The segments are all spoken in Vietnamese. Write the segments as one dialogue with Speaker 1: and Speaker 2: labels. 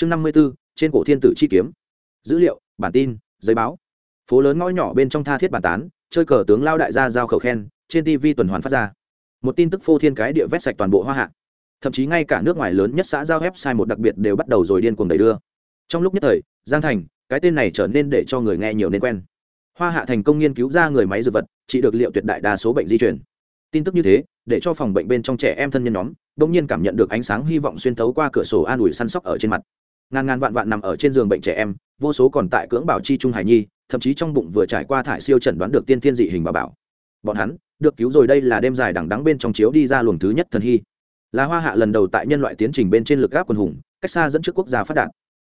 Speaker 1: chương năm mươi b ố trên cổ thiên tử chi kiếm. Dữ liệu, bản tin, giấy báo. Phố lớn ngõ nhỏ bên trong tha thiết bản tán, chơi cờ tướng lao đại gia giao khẩu khen, trên tv tuần hoàn phát ra. Một tin tức phô thiên cái địa vét sạch toàn bộ hoa hạ. Thậm chí ngay cả nước ngoài lớn nhất xã giao sai một đặc biệt đều bắt đầu rồi điên cuồng đẩy đưa. Trong lúc nhất thời, giang thành, cái tên này trở nên để cho người nghe nhiều nên quen. Hoa hạ thành công nghiên cứu ra người máy dược vật, chỉ được liệu tuyệt đại đa số bệnh di chuyển tin tức như thế, để cho phòng bệnh bên trong trẻ em thân nhân nhóm đ ỗ n g nhiên cảm nhận được ánh sáng hy vọng xuyên thấu qua cửa sổ an ủi săn sóc ở trên mặt ngàn ngàn vạn vạn nằm ở trên giường bệnh trẻ em, vô số còn tại cưỡng bảo chi trung hải nhi, thậm chí trong bụng vừa trải qua thải siêu chẩn đoán được tiên thiên dị hình bà bảo. Bọn hắn, được cứu rồi đây là đêm dài đằng đắng bên trong chiếu đi ra luồng thứ nhất thần hy. Là hoa hạ lần đầu tại nhân loại tiến trình bên trên lực gáp quần hùng, cách xa dẫn trước quốc gia phát đạt.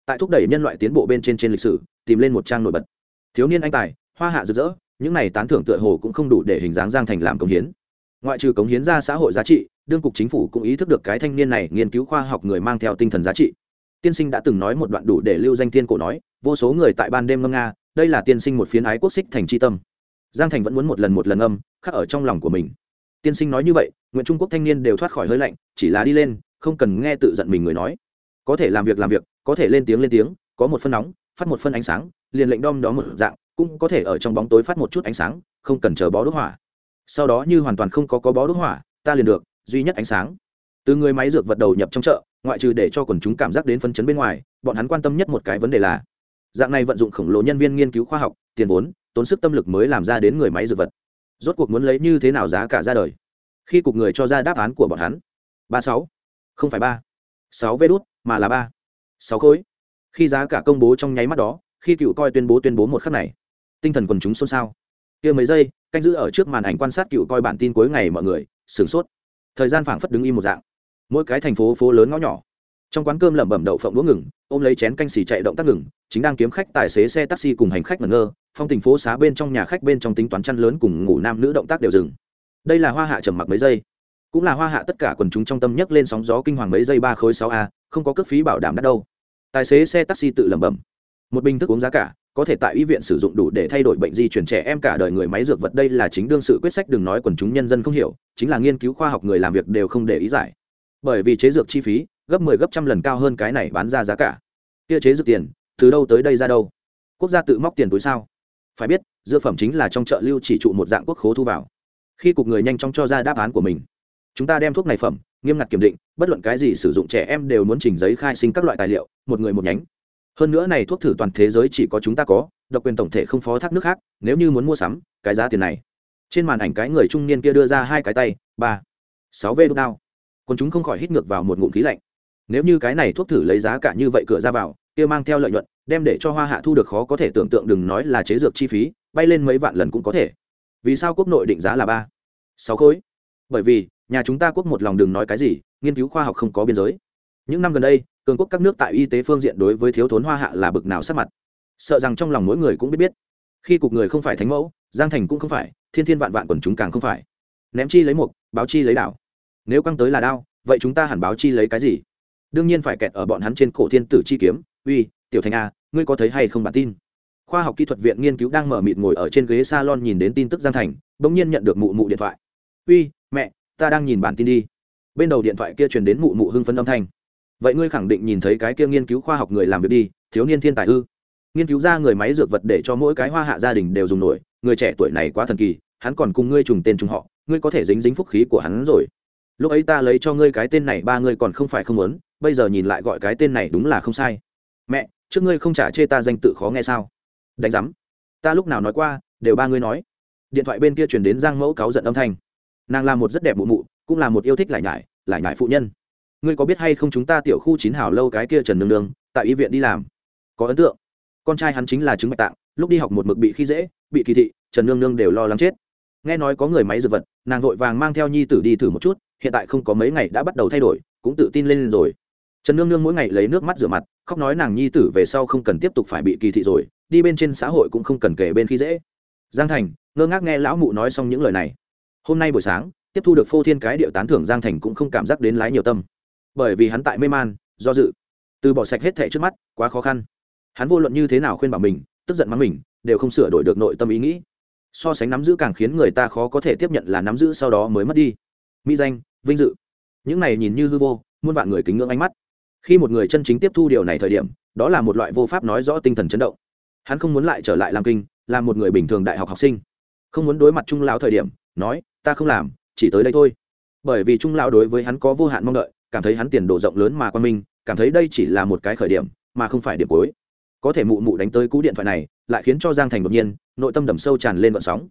Speaker 1: Tại thúc đẩy nhân loại tiến bộ bên trên trên lịch sử, tìm lên một trang nổi bật. Thiếu niên anh tài, hoa hạ rực rỡ, những này tán thưởng tựa hồ cũng không đủ để hình dáng giang thành làm công hiến. Ngoại trừ cống hiến ra xã hội giá trị, đương cục chính phủ cũng ý thức được cái thanh niên này nghiên cứu khoa học người mang theo tinh thần giá trị tiên sinh đã từng nói một đoạn đủ để lưu danh thiên cổ nói, vô số người tại ban đêm ngâm nga, đây là tiên sinh một phiến ái quốc xích thành c tâm. Giang thành vẫn muốn một lần một lần âm khắc ở trong lòng của mình. Tiên sinh nói như vậy, nguyện trung quốc thanh niên đều thoát khỏi hơi lạnh, chỉ là đi lên, không cần nghe tự giận mình người nói. Có thể làm việc làm việc, có thể lên tiếng lên tiếng, có một phân nóng, phát một phân ánh sáng, liền lệnh đom đó một dạng, cũng có thể ở trong bóng tối phát một chút ánh sáng, không cần chờ bó đốt hỏa. Sau đó như hoàn toàn không có có bó đốt hỏa, ta liền được, duy nhất ánh sáng từ người máy dược vật đầu nhập trong chợ, ngoại trừ để cho quần chúng cảm giác đến phân chấn bên ngoài, bọn hắn quan tâm nhất một cái vấn đề là, dạng này vận dụng khổng lồ nhân viên nghiên cứu khoa học, tiền vốn, tốn sức tâm lực mới làm ra đến người máy dược vật. Rốt cuộc muốn lấy như thế nào giá cả ra đời? Khi cục người cho ra đáp án của bọn hắn. Ba sáu, không phải ba. Sáu vê đốt mà là ba. Sáu khối. Khi giá cả công bố trong nháy mắt đó, khi cựu coi tuyên bố tuyên bố một khắc này, tinh thần quần chúng xôn xao. Kia mấy giây, canh giữ ở trước màn ảnh quan sát cựu coi bản tin cuối ngày mọi người, sửng sốt. Thời gian phảng phất đứng im một dạng mỗi cái thành phố phố lớn ngõ nhỏ. Trong quán cơm lẩm bẩm đậu phộng đũa ngừng, ôm lấy chén canh xì chạy động tác ngừng, chính đang kiếm khách tài xế xe taxi cùng hành khách ngẩn ngơ, phong tình phố xá bên trong nhà khách bên trong tính toán chăn lớn cùng ngủ nam nữ động tác đều dừng. Đây là hoa hạ trầm mặc mấy giây. Cũng là hoa hạ tất cả quần chúng trong tâm nhấc lên sóng gió kinh hoàng mấy giây ba khối sáu a, không có cước phí bảo đảm đắt đâu. Tài xế xe taxi tự lẩm bẩm. Một bình thức uống giá cả, có thể tại y viện sử dụng đủ để thay đổi bệnh di chuyển trẻ em cả đời người máy dược vật. Đây là chính đương sự quyết sách đừng nói quần chúng nhân dân không hiểu, chính là nghiên cứu khoa học người làm việc đều không để ý giải bởi vì chế dược chi phí gấp 10 gấp trăm lần cao hơn cái này bán ra giá cả. Kia chế dược tiền, từ đâu tới đây ra đâu? Quốc gia tự móc tiền túi sao? Phải biết, dược phẩm chính là trong chợ lưu chỉ trụ một dạng quốc khố thu vào. Khi cục người nhanh chóng cho ra đáp án của mình, chúng ta đem thuốc này phẩm, nghiêm ngặt kiểm định, bất luận cái gì sử dụng trẻ em đều muốn trình giấy khai sinh các loại tài liệu, một người một nhánh. Hơn nữa này thuốc thử toàn thế giới chỉ có chúng ta có, độc quyền tổng thể không phó thác nước khác, nếu như muốn mua sắm, cái giá tiền này. Trên màn ảnh cái người trung niên kia đưa ra hai cái tay, ba, sáu v đúc đao còn chúng không khỏi hít ngược vào một ngụm khí lạnh. Nếu như cái này thuốc thử lấy giá cả như vậy cửa ra vào, kia mang theo lợi nhuận, đem để cho hoa hạ thu được khó có thể tưởng tượng đừng nói là chế dược chi phí, bay lên mấy vạn lần cũng có thể. Vì sao quốc nội định giá là ba? Sáu khối. Bởi vì, nhà chúng ta quốc một lòng đừng nói cái gì, nghiên cứu khoa học không có biên giới. Những năm gần đây, cường quốc các nước tại y tế phương diện đối với thiếu thốn hoa hạ là bực nào sắc mặt. Sợ rằng trong lòng mỗi người cũng biết biết. Khi cục người không phải thánh mẫu, giang thành cũng không phải, thiên thiên vạn vạn quần chúng càng không phải. Ném chi lấy mục, báo chi lấy đảo nếu căng tới là đao, vậy chúng ta hẳn báo chi lấy cái gì? Đương nhiên phải kẹt ở bọn hắn trên cổ thiên tử chi kiếm. Uy, tiểu thành a, ngươi có thấy hay không bản tin? Khoa học kỹ thuật viện nghiên cứu đang mở mịt ngồi ở trên ghế salon nhìn đến tin tức giang thành, bỗng nhiên nhận được mụ mụ điện thoại. Uy, mẹ, ta đang nhìn bản tin đi. Bên đầu điện thoại kia truyền đến mụ mụ hưng phấn âm thanh. Vậy ngươi khẳng định nhìn thấy cái kia nghiên cứu khoa học người làm việc đi, thiếu niên thiên tài ư? Nghiên cứu ra người máy dược vật để cho mỗi cái hoa hạ gia đình đều dùng nổi, người trẻ tuổi này quá thần kỳ, hắn còn cùng ngươi trùng tên trùng họ, ngươi có thể dính dính phúc khí của hắn rồi lúc ấy ta lấy cho ngươi cái tên này, ba ngươi còn không phải không muốn, bây giờ nhìn lại gọi cái tên này đúng là không sai. Mẹ, trước ngươi không trả chê ta danh tự khó nghe sao? Đánh giám. Ta lúc nào nói qua, đều ba ngươi nói. Điện thoại bên kia chuyển đến giang mẫu cáu giận âm thanh. Nàng là một rất đẹp mụ mụ, cũng là một yêu thích lại nhải lại nhải phụ nhân. Ngươi có biết hay không chúng ta tiểu khu chín hào lâu cái kia trần nương nương, tại y viện đi làm? Có ấn tượng. Con trai hắn chính là chứng bạch tạng, lúc đi học một mực bị khi dễ, bị kỳ thị, trần nương nương đều lo lắng chết. Nghe nói có người máy dược vật, nàng vội vàng mang theo nhi tử đi thử một chút hiện tại không có mấy ngày đã bắt đầu thay đổi, cũng tự tin lên rồi. Trần nương nương mỗi ngày lấy nước mắt rửa mặt, khóc nói nàng nhi tử về sau không cần tiếp tục phải bị kỳ thị rồi, đi bên trên xã hội cũng không cần kể bên khi dễ. Giang thành, ngơ ngác nghe lão mụ nói xong những lời này. Hôm nay buổi sáng, tiếp thu được phô thiên cái điệu tán thưởng giang thành cũng không cảm giác đến lái nhiều tâm. Bởi vì hắn tại mê man, do dự. Từ bỏ sạch hết thẻ trước mắt, quá khó khăn. Hắn vô luận như thế nào khuyên bảo mình, tức giận mắng mình, đều không sửa đổi được nội tâm ý nghĩ. So sánh nắm giữ càng khiến người ta khó có thể tiếp nhận là nắm giữ sau đó mới mất đi. Mỹ danh vinh dự. Những này nhìn như hư vô, muôn vạn người kính ngưỡng ánh mắt. Khi một người chân chính tiếp thu điều này thời điểm, đó là một loại vô pháp nói rõ tinh thần chấn động. Hắn không muốn lại trở lại làm kinh, là một người bình thường đại học học sinh. Không muốn đối mặt trung lão thời điểm, nói, ta không làm, chỉ tới đây thôi. Bởi vì trung lão đối với hắn có vô hạn mong đợi, cảm thấy hắn tiền đồ rộng lớn mà quan minh, cảm thấy đây chỉ là một cái khởi điểm, mà không phải điểm cuối. Có thể mụ mụ đánh tới cú điện thoại này, lại khiến cho giang thành đột nhiên, nội tâm đầm sâu tràn lên vận sóng.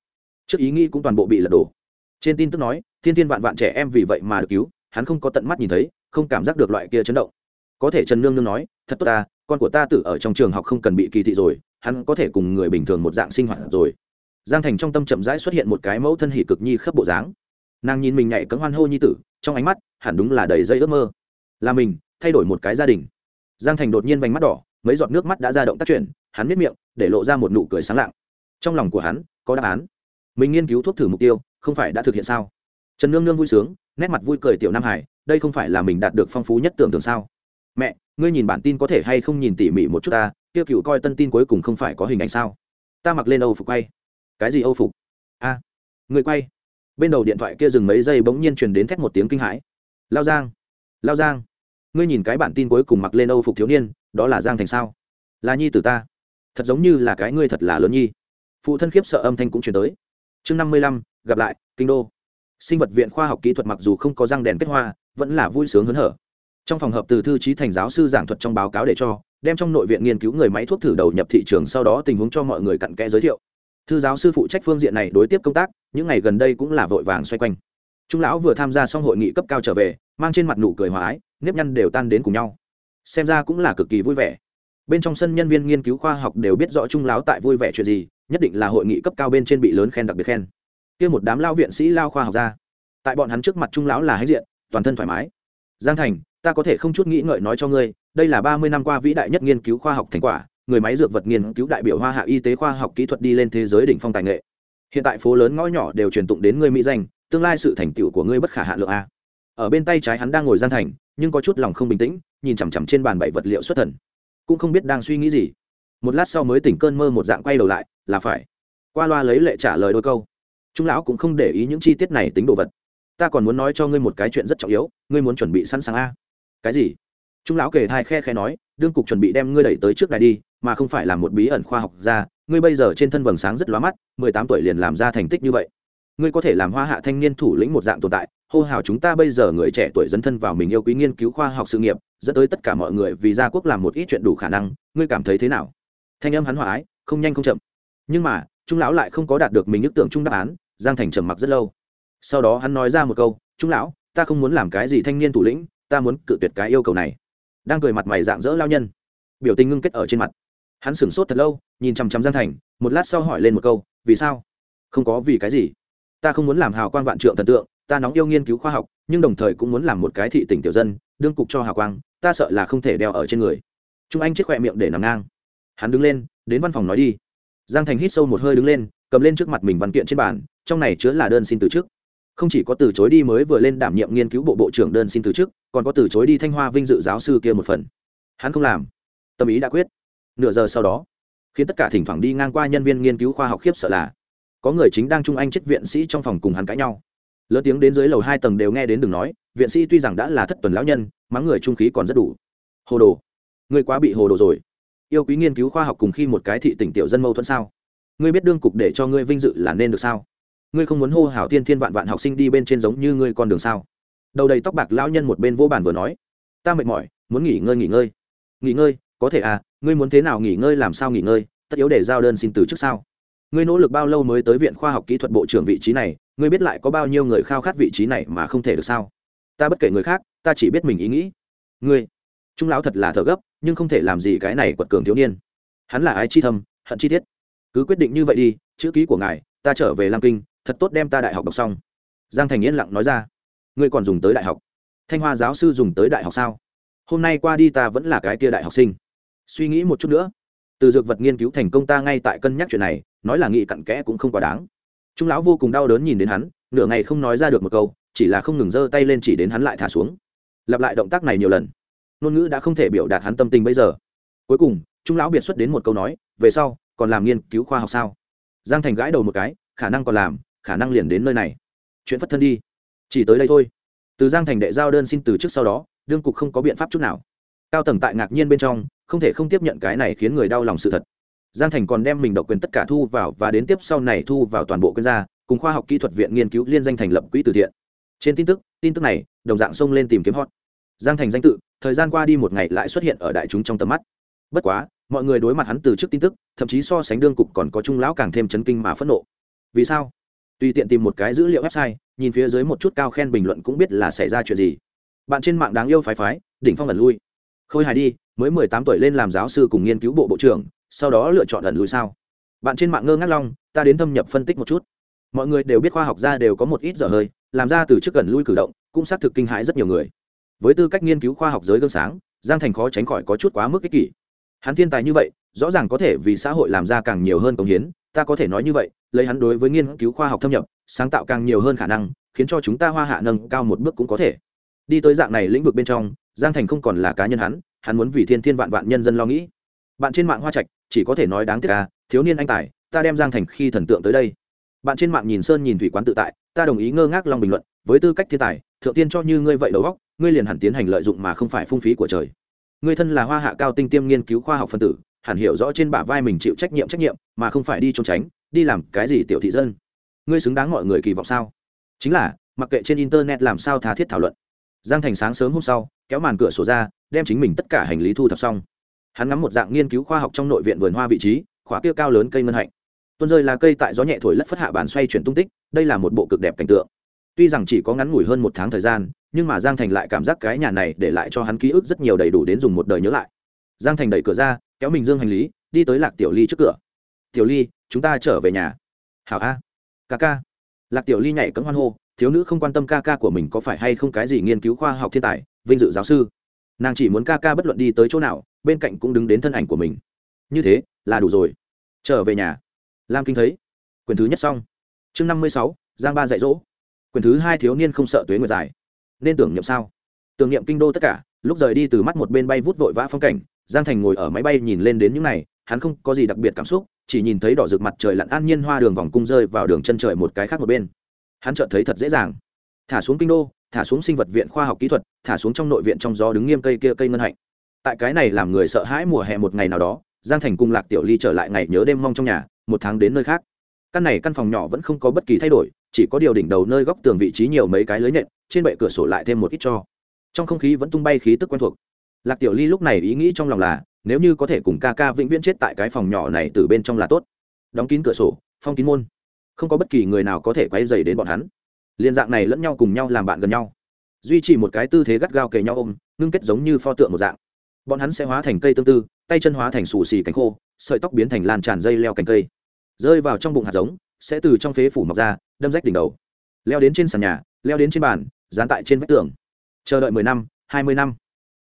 Speaker 1: Trước ý nghĩ cũng toàn bộ bị lật đổ trên tin tức nói, thiên thiên vạn vạn trẻ em vì vậy mà được cứu, hắn không có tận mắt nhìn thấy, không cảm giác được loại kia chấn động. Có thể trần nương nương nói, thật tốt ta, con của ta tự ở trong trường học không cần bị kỳ thị rồi, hắn có thể cùng người bình thường một dạng sinh hoạt rồi. Giang thành trong tâm chậm rãi xuất hiện một cái mẫu thân hỷ cực nhi khớp bộ dáng. Nàng nhìn mình nhảy cấm hoan hô nhi tử, trong ánh mắt hẳn đúng là đầy dây ước mơ. Là mình, thay đổi một cái gia đình. Giang thành đột nhiên vành mắt đỏ, mấy giọt nước mắt đã ra động tác chuyển, hắn miết miệng, để lộ ra một nụ cười sáng lạng. Trong lòng của hắn có đáp án. Mình nghiên cứu thuốc thử mục tiêu không phải đã thực hiện sao? Trần nương nương vui sướng nét mặt vui cười tiểu nam hải đây không phải là mình đạt được phong phú nhất tưởng tượng sao? Mẹ ngươi nhìn bản tin có thể hay không nhìn tỉ mỉ một chút ta kia cựu coi tân tin cuối cùng không phải có hình ảnh sao? Ta mặc lên âu phục quay. Cái gì âu phục? A à, người quay. Bên đầu điện thoại kia dừng mấy giây bỗng nhiên truyền đến thét một tiếng kinh hãi. Lao giang lao giang ngươi nhìn cái bản tin cuối cùng mặc lên âu phục thiếu niên đó là giang thành sao? Là nhi từ ta. Thật giống như là cái ngươi thật là lớn nhi. Phụ thân khiếp sợ âm thanh cũng chuyển tới. Chương năm mươi lăm gặp lại, kinh đô. Sinh vật viện khoa học kỹ thuật mặc dù không có răng đèn kết hoa, vẫn là vui sướng hớn hở. Trong phòng hợp từ thư trí thành giáo sư giảng thuật trong báo cáo để cho, đem trong nội viện nghiên cứu người máy thuốc thử đầu nhập thị trường sau đó tình huống cho mọi người cặn kẽ giới thiệu. Thư giáo sư phụ trách phương diện này đối tiếp công tác, những ngày gần đây cũng là vội vàng xoay quanh. Trung lão vừa tham gia xong hội nghị cấp cao trở về, mang trên mặt nụ cười hòa ái, nếp nhăn đều tan đến cùng nhau. Xem ra cũng là cực kỳ vui vẻ. Bên trong sân nhân viên nghiên cứu khoa học đều biết rõ trung lão tại vui vẻ chuyện gì, nhất định là hội nghị cấp cao bên trên bị lớn khen đặc biệt khen kia một đám lao viện sĩ lao khoa học ra. Tại bọn hắn trước mặt trung lão là hãnh diện, toàn thân thoải mái. Giang thành, ta có thể không chút nghĩ ngợi nói cho ngươi, đây là ba mươi năm qua vĩ đại nhất nghiên cứu khoa học thành quả, người máy dược vật nghiên cứu đại biểu hoa hạ y tế khoa học kỹ thuật đi lên thế giới đỉnh phong tài nghệ. Hiện tại phố lớn ngõ nhỏ đều truyền tụng đến ngươi mỹ danh, tương lai sự thành tựu của ngươi bất khả hạ lượng a. Ở bên tay trái hắn đang ngồi gian thành, nhưng có chút lòng không bình tĩnh, nhìn chằm chằm trên bàn bảy vật liệu xuất thần. Cũng không biết đang suy nghĩ gì. Một lát sau mới tỉnh cơn mơ một dạng quay đầu lại, là phải. Qua loa lấy lệ trả lời đôi câu trung lão cũng không để ý những chi tiết này tính đồ vật. Ta còn muốn nói cho ngươi một cái chuyện rất trọng yếu, ngươi muốn chuẩn bị sẵn sàng a. Cái gì? Trung lão kể thai khe khe nói, đương cục chuẩn bị đem ngươi đẩy tới trước này đi, mà không phải là một bí ẩn khoa học gia, ngươi bây giờ trên thân vầng sáng rất lóa mắt, mười tám tuổi liền làm ra thành tích như vậy. Ngươi có thể làm hoa hạ thanh niên thủ lĩnh một dạng tồn tại, hô hào chúng ta bây giờ người trẻ tuổi dấn thân vào mình yêu quý nghiên cứu khoa học sự nghiệp, dẫn tới tất cả mọi người vì gia quốc làm một ít chuyện đủ khả năng, ngươi cảm thấy thế nào? Thanh âm hắn hòa ái, không nhanh không chậm. Nhưng mà trung lão lại không có đạt được mình ước tưởng chung đáp án, giang thành trầm mặc rất lâu. Sau đó hắn nói ra một câu, trung lão, ta không muốn làm cái gì thanh niên thủ lĩnh, ta muốn cự tuyệt cái yêu cầu này. Đang cười mặt mày dạng dỡ lao nhân. Biểu tình ngưng kết ở trên mặt. Hắn sửng sốt thật lâu, nhìn chằm chằm giang thành, một lát sau hỏi lên một câu, vì sao? Không có vì cái gì? Ta không muốn làm hào quang vạn trượng thần tượng, ta nóng yêu nghiên cứu khoa học, nhưng đồng thời cũng muốn làm một cái thị tỉnh tiểu dân, đương cục cho hào quang, ta sợ là không thể đeo ở trên người. Trung anh chết khoe miệng để nằm ngang. Hắn đứng lên, đến văn phòng nói đi giang thành hít sâu một hơi đứng lên, cầm lên trước mặt mình văn kiện trên bàn, trong này chứa là đơn xin từ chức. Không chỉ có từ chối đi mới vừa lên đảm nhiệm nghiên cứu bộ bộ trưởng đơn xin từ chức, còn có từ chối đi thanh hoa vinh dự giáo sư kia một phần. Hắn không làm. Tâm ý đã quyết. Nửa giờ sau đó, khiến tất cả thỉnh thoảng đi ngang qua nhân viên nghiên cứu khoa học khiếp sợ là, có người chính đang trung anh chết viện sĩ trong phòng cùng hắn cãi nhau. Lớn tiếng đến dưới lầu hai tầng đều nghe đến đừng nói, viện sĩ tuy rằng đã là thất tuần lão nhân, mắng người trung khí còn rất đủ. Hồ đồ. Ngươi quá bị hồ đồ rồi yêu quý nghiên cứu khoa học cùng khi một cái thị tỉnh tiểu dân mâu thuẫn sao? Ngươi biết đương cục để cho ngươi vinh dự là nên được sao? Ngươi không muốn hô hào thiên thiên vạn vạn học sinh đi bên trên giống như ngươi con đường sao? Đầu đầy tóc bạc lão nhân một bên vô bàn vừa nói. Ta mệt mỏi, muốn nghỉ ngơi nghỉ ngơi. Nghỉ ngơi, có thể à ngươi muốn thế nào nghỉ ngơi làm sao nghỉ ngơi, tất yếu để giao đơn xin từ trước sao? Ngươi nỗ lực bao lâu mới tới viện khoa học kỹ thuật bộ trưởng vị trí này, ngươi biết lại có bao nhiêu người khao khát vị trí này mà không thể được sao? Ta bất kể người khác, ta chỉ biết mình ý nghĩ. Ngươi trung lão thật là thở gấp, nhưng không thể làm gì cái này quật cường thiếu niên. Hắn là ái chi thâm, hận chi tiết? Cứ quyết định như vậy đi, chữ ký của ngài, ta trở về lam kinh, thật tốt đem ta đại học đọc xong. Giang thành yên lặng nói ra. Ngươi còn dùng tới đại học? Thanh hoa giáo sư dùng tới đại học sao? Hôm nay qua đi ta vẫn là cái kia đại học sinh. Suy nghĩ một chút nữa. Từ dược vật nghiên cứu thành công ta ngay tại cân nhắc chuyện này, nói là nghị cặn kẽ cũng không quá đáng. Trung lão vô cùng đau đớn nhìn đến hắn, nửa ngày không nói ra được một câu, chỉ là không ngừng giơ tay lên chỉ đến hắn lại thả xuống. Lặp lại động tác này nhiều lần ngôn ngữ đã không thể biểu đạt hắn tâm tình bây giờ. Cuối cùng, trung lão biệt xuất đến một câu nói, về sau, còn làm nghiên cứu khoa học sao? Giang thành gãi đầu một cái, khả năng còn làm, khả năng liền đến nơi này. Chuyện phất thân đi. Chỉ tới đây thôi. Từ giang thành đệ giao đơn xin từ trước sau đó, đương cục không có biện pháp chút nào. Cao tầng tại ngạc nhiên bên trong, không thể không tiếp nhận cái này khiến người đau lòng sự thật. Giang thành còn đem mình độc quyền tất cả thu vào và đến tiếp sau này thu vào toàn bộ quân gia, cùng khoa học kỹ thuật viện nghiên cứu liên danh thành lập quỹ từ thiện. Trên tin tức tin tức này, đồng dạng xông lên tìm kiếm hot. Giang thành danh tự thời gian qua đi một ngày lại xuất hiện ở đại chúng trong tầm mắt. Bất quá, mọi người đối mặt hắn từ trước tin tức, thậm chí so sánh đương cục còn có trung lão càng thêm chấn kinh mà phẫn nộ. Vì sao? Tùy tiện tìm một cái dữ liệu website, nhìn phía dưới một chút cao khen bình luận cũng biết là xảy ra chuyện gì. Bạn trên mạng đáng yêu phái phái, đỉnh phong ẩn lui. Khôi hài đi, mới mười tám tuổi lên làm giáo sư cùng nghiên cứu bộ bộ trưởng, sau đó lựa chọn ẩn lui sao? Bạn trên mạng ngơ ngác long, ta đến thâm nhập phân tích một chút. Mọi người đều biết khoa học gia đều có một ít dở hơi, làm ra từ trước gần lui cử động, cũng xác thực kinh hãi rất nhiều người với tư cách nghiên cứu khoa học giới gương sáng, giang thành khó tránh khỏi có chút quá mức ích kỷ. Hắn thiên tài như vậy, rõ ràng có thể vì xã hội làm ra càng nhiều hơn công hiến, ta có thể nói như vậy, lấy hắn đối với nghiên cứu khoa học thâm nhập, sáng tạo càng nhiều hơn khả năng, khiến cho chúng ta hoa hạ nâng cao một bước cũng có thể. Đi tới dạng này lĩnh vực bên trong, giang thành không còn là cá nhân hắn hắn muốn vì thiên thiên vạn vạn nhân dân lo nghĩ. Bạn trên mạng hoa trạch, chỉ có thể nói đáng tiếc ca thiếu niên anh tài, ta đem giang thành khi thần tượng tới đây. Bạn trên mạng nhìn sơn nhìn thủy quán tự tại, ta đồng ý ngơ ngác long bình luận, với tư cách thiên tài, thượng tiên cho như ngươi vậy đầu góc ngươi liền hẳn tiến hành lợi dụng mà không phải phung phí của trời. Ngươi thân là hoa hạ cao tinh tiêm nghiên cứu khoa học phân tử, hẳn hiểu rõ trên bả vai mình chịu trách nhiệm trách nhiệm, mà không phải đi trốn tránh, đi làm cái gì tiểu thị dân. Ngươi xứng đáng mọi người kỳ vọng sao? Chính là, mặc kệ trên internet làm sao tha thiết thảo luận. Giang thành sáng sớm hôm sau, kéo màn cửa sổ ra, đem chính mình tất cả hành lý thu thập xong. Hắn ngắm một dạng nghiên cứu khoa học trong nội viện vườn hoa vị trí khóa kia cao lớn cây ngân hạnh. Tuôn rơi là cây tại gió nhẹ thổi lất phất hạ bàn xoay chuyển tung tích, đây là một bộ cực đẹp cảnh tượng. Tuy rằng chỉ có ngắn ngủi hơn một tháng thời gian nhưng mà giang thành lại cảm giác cái nhà này để lại cho hắn ký ức rất nhiều đầy đủ đến dùng một đời nhớ lại. Giang thành đẩy cửa ra, kéo mình dương hành lý, đi tới lạc tiểu ly trước cửa. Tiểu ly, chúng ta trở về nhà. Hảo a, ca ca. Lạc tiểu ly nhảy cấm hoan hô, thiếu nữ không quan tâm ca ca của mình có phải hay không cái gì nghiên cứu khoa học thiên tài, vinh dự giáo sư. Nàng chỉ muốn ca ca bất luận đi tới chỗ nào, bên cạnh cũng đứng đến thân ảnh của mình. Như thế, là đủ rồi. Trở về nhà. Lam kinh thấy. Quyền thứ nhất xong. Chương năm mươi sáu, giang ba dạy dỗ. Quyền thứ hai thiếu niên không sợ tuế nguyệt dài nên tưởng niệm sao? Tưởng niệm kinh đô tất cả, lúc rời đi từ mắt một bên bay vút vội vã phong cảnh, giang thành ngồi ở máy bay nhìn lên đến những này, hắn không có gì đặc biệt cảm xúc, chỉ nhìn thấy đỏ rực mặt trời lặn an nhiên hoa đường vòng cung rơi vào đường chân trời một cái khác một bên. Hắn chợt thấy thật dễ dàng. Thả xuống kinh đô, thả xuống sinh vật viện khoa học kỹ thuật, thả xuống trong nội viện trong gió đứng nghiêm cây kia cây ngân hạnh. Tại cái này làm người sợ hãi mùa hè một ngày nào đó, giang thành cùng lạc tiểu ly trở lại ngày nhớ đêm mong trong nhà, một tháng đến nơi khác. Căn này căn phòng nhỏ vẫn không có bất kỳ thay đổi chỉ có điều đỉnh đầu nơi góc tường vị trí nhiều mấy cái lưới nện, trên bệ cửa sổ lại thêm một ít cho. Trong không khí vẫn tung bay khí tức quen thuộc. Lạc tiểu ly lúc này ý nghĩ trong lòng là, nếu như có thể cùng ca ca vĩnh viễn chết tại cái phòng nhỏ này từ bên trong là tốt. Đóng kín cửa sổ, phong kín môn. Không có bất kỳ người nào có thể quay dày đến bọn hắn. Liên dạng này lẫn nhau cùng nhau làm bạn gần nhau. Duy trì một cái tư thế gắt gao kề nhau ôm, ngưng kết giống như pho tượng một dạng. Bọn hắn sẽ hóa thành cây tương tư, tay chân hóa thành xù xì cánh khô, sợi tóc biến thành lan tràn dây leo cành cây. Rơi vào trong bụng hạt giống, sẽ từ trong phế phủ mọc ra đâm rách đỉnh đầu. Leo đến trên sàn nhà, leo đến trên bàn, dán tại trên vách tường. Chờ đợi mười năm, hai mươi năm.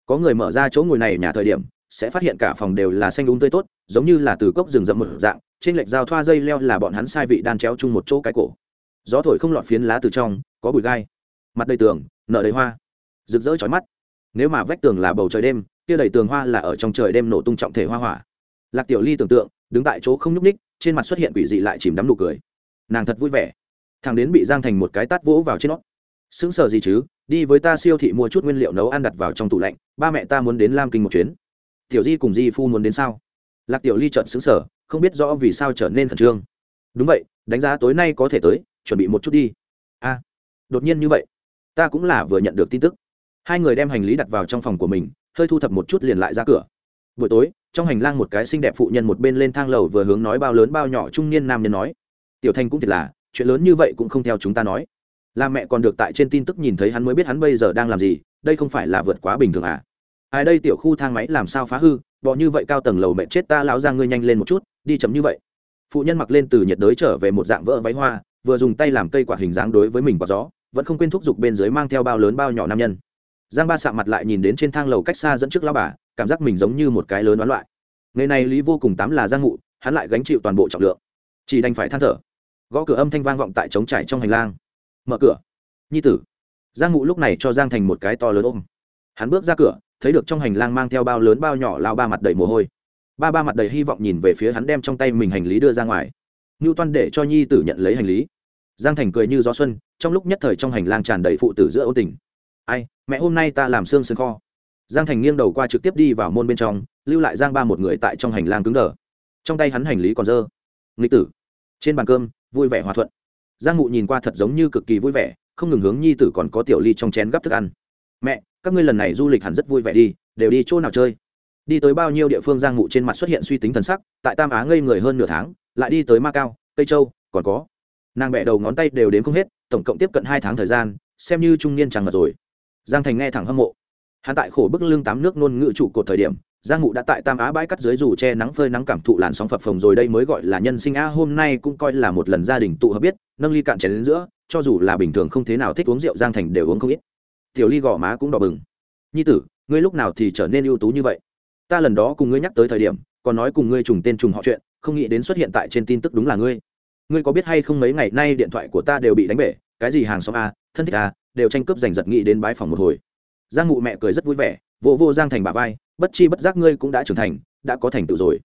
Speaker 1: Có người mở ra chỗ ngồi này nhà thời điểm, sẽ phát hiện cả phòng đều là xanh đúng tươi tốt, giống như là từ cốc rừng rậm một dạng, trên lệch dao thoa dây leo là bọn hắn sai vị đan chéo chung một chỗ cái cổ. Gió thổi không lọt phiến lá từ trong, có bụi gai. Mặt đầy tường, nở đầy hoa. Rực rỡ trói mắt. Nếu mà vách tường là bầu trời đêm, kia đầy tường hoa là ở trong trời đêm nổ tung trọng thể hoa hỏa. Lạc tiểu ly tưởng tượng, đứng tại chỗ không nhúc ních trên mặt xuất hiện quỷ dị lại chìm đắm nụ cười. Nàng thật vui vẻ thằng đến bị giang thành một cái tát vỗ vào trên nó. Sững sờ gì chứ, đi với ta siêu thị mua chút nguyên liệu nấu ăn đặt vào trong tủ lạnh, ba mẹ ta muốn đến lam kinh một chuyến. Tiểu di cùng di phu muốn đến sao? Lạc tiểu ly trợn xứng sở không biết rõ vì sao trở nên khẩn trương. Đúng vậy, đánh giá tối nay có thể tới, chuẩn bị một chút đi. A, đột nhiên như vậy, ta cũng là vừa nhận được tin tức. Hai người đem hành lý đặt vào trong phòng của mình, hơi thu thập một chút liền lại ra cửa. Buổi tối, trong hành lang một cái xinh đẹp phụ nhân một bên lên thang lầu vừa hướng nói bao lớn bao nhỏ trung niên nam nhân nói, tiểu thanh cũng thiệt là chuyện lớn như vậy cũng không theo chúng ta nói. Là mẹ còn được tại trên tin tức nhìn thấy hắn mới biết hắn bây giờ đang làm gì, đây không phải là vượt quá bình thường à? Ai đây tiểu khu thang máy làm sao phá hư, bỏ như vậy cao tầng lầu mẹ chết ta lão ra ngươi nhanh lên một chút, đi chấm như vậy. Phụ nhân mặc lên từ nhiệt đới trở về một dạng vỡ váy hoa, vừa dùng tay làm cây quạt hình dáng đối với mình quả gió, vẫn không quên thúc giục bên dưới mang theo bao lớn bao nhỏ nam nhân. Giang ba sạ mặt lại nhìn đến trên thang lầu cách xa dẫn trước lao bà, cảm giác mình giống như một cái lớn đoán loại ngày này lý vô cùng tám là giang ngụ, hắn lại gánh chịu toàn bộ trọng lượng. Chỉ đành phải than thở gõ cửa âm thanh vang vọng tại trống trải trong hành lang. Mở cửa. Nhi tử. Giang ngụ lúc này cho giang thành một cái to lớn ôm. Hắn bước ra cửa, thấy được trong hành lang mang theo bao lớn bao nhỏ lao ba mặt đầy mồ hôi. Ba ba mặt đầy hy vọng nhìn về phía hắn đem trong tay mình hành lý đưa ra ngoài. Ngưu toan để cho nhi tử nhận lấy hành lý. Giang thành cười như gió xuân, trong lúc nhất thời trong hành lang tràn đầy phụ tử giữa ô tình. Ai, mẹ hôm nay ta làm xương xương kho. Giang thành nghiêng đầu qua trực tiếp đi vào môn bên trong, lưu lại giang ba một người tại trong hành lang cứng đờ. Trong tay hắn hành lý còn dơ. Nghịch tử. Trên bàn cơm vui vẻ hòa thuận. Giang Ngụ nhìn qua thật giống như cực kỳ vui vẻ, không ngừng hướng nhi tử còn có tiểu ly trong chén gắp thức ăn. Mẹ, các ngươi lần này du lịch hẳn rất vui vẻ đi, đều đi chỗ nào chơi? Đi tới bao nhiêu địa phương giang Ngụ trên mặt xuất hiện suy tính thần sắc, tại tam á ngây người hơn nửa tháng, lại đi tới ma cao, tây châu, còn có. Nàng bẹ đầu ngón tay đều đến không hết, tổng cộng tiếp cận hai tháng thời gian, xem như trung niên chẳng mật rồi. Giang thành nghe thẳng hâm mộ. Hắn tại khổ bức lương tám nước ngôn ngữ trụ cột thời điểm giang Ngụ đã tại tam á bãi cắt dưới dù che nắng phơi nắng cảm thụ làn sóng phập phồng rồi đây mới gọi là nhân sinh a hôm nay cũng coi là một lần gia đình tụ hợp biết, nâng ly cạn chén đến giữa, cho dù là bình thường không thế nào thích uống rượu, giang thành đều uống không ít. Tiểu ly gò má cũng đỏ bừng. Nhi tử, ngươi lúc nào thì trở nên ưu tú như vậy? Ta lần đó cùng ngươi nhắc tới thời điểm, còn nói cùng ngươi trùng tên trùng họ chuyện, không nghĩ đến xuất hiện tại trên tin tức đúng là ngươi. Ngươi có biết hay không mấy ngày nay điện thoại của ta đều bị đánh bể, cái gì hàng xóm a, thân thích a, đều tranh cướp giành giật nghĩ đến bãi phòng một hồi. Giang mụ mẹ cười rất vui vẻ vô vô giang thành bà vai bất chi bất giác ngươi cũng đã trưởng thành, đã có thành tựu rồi.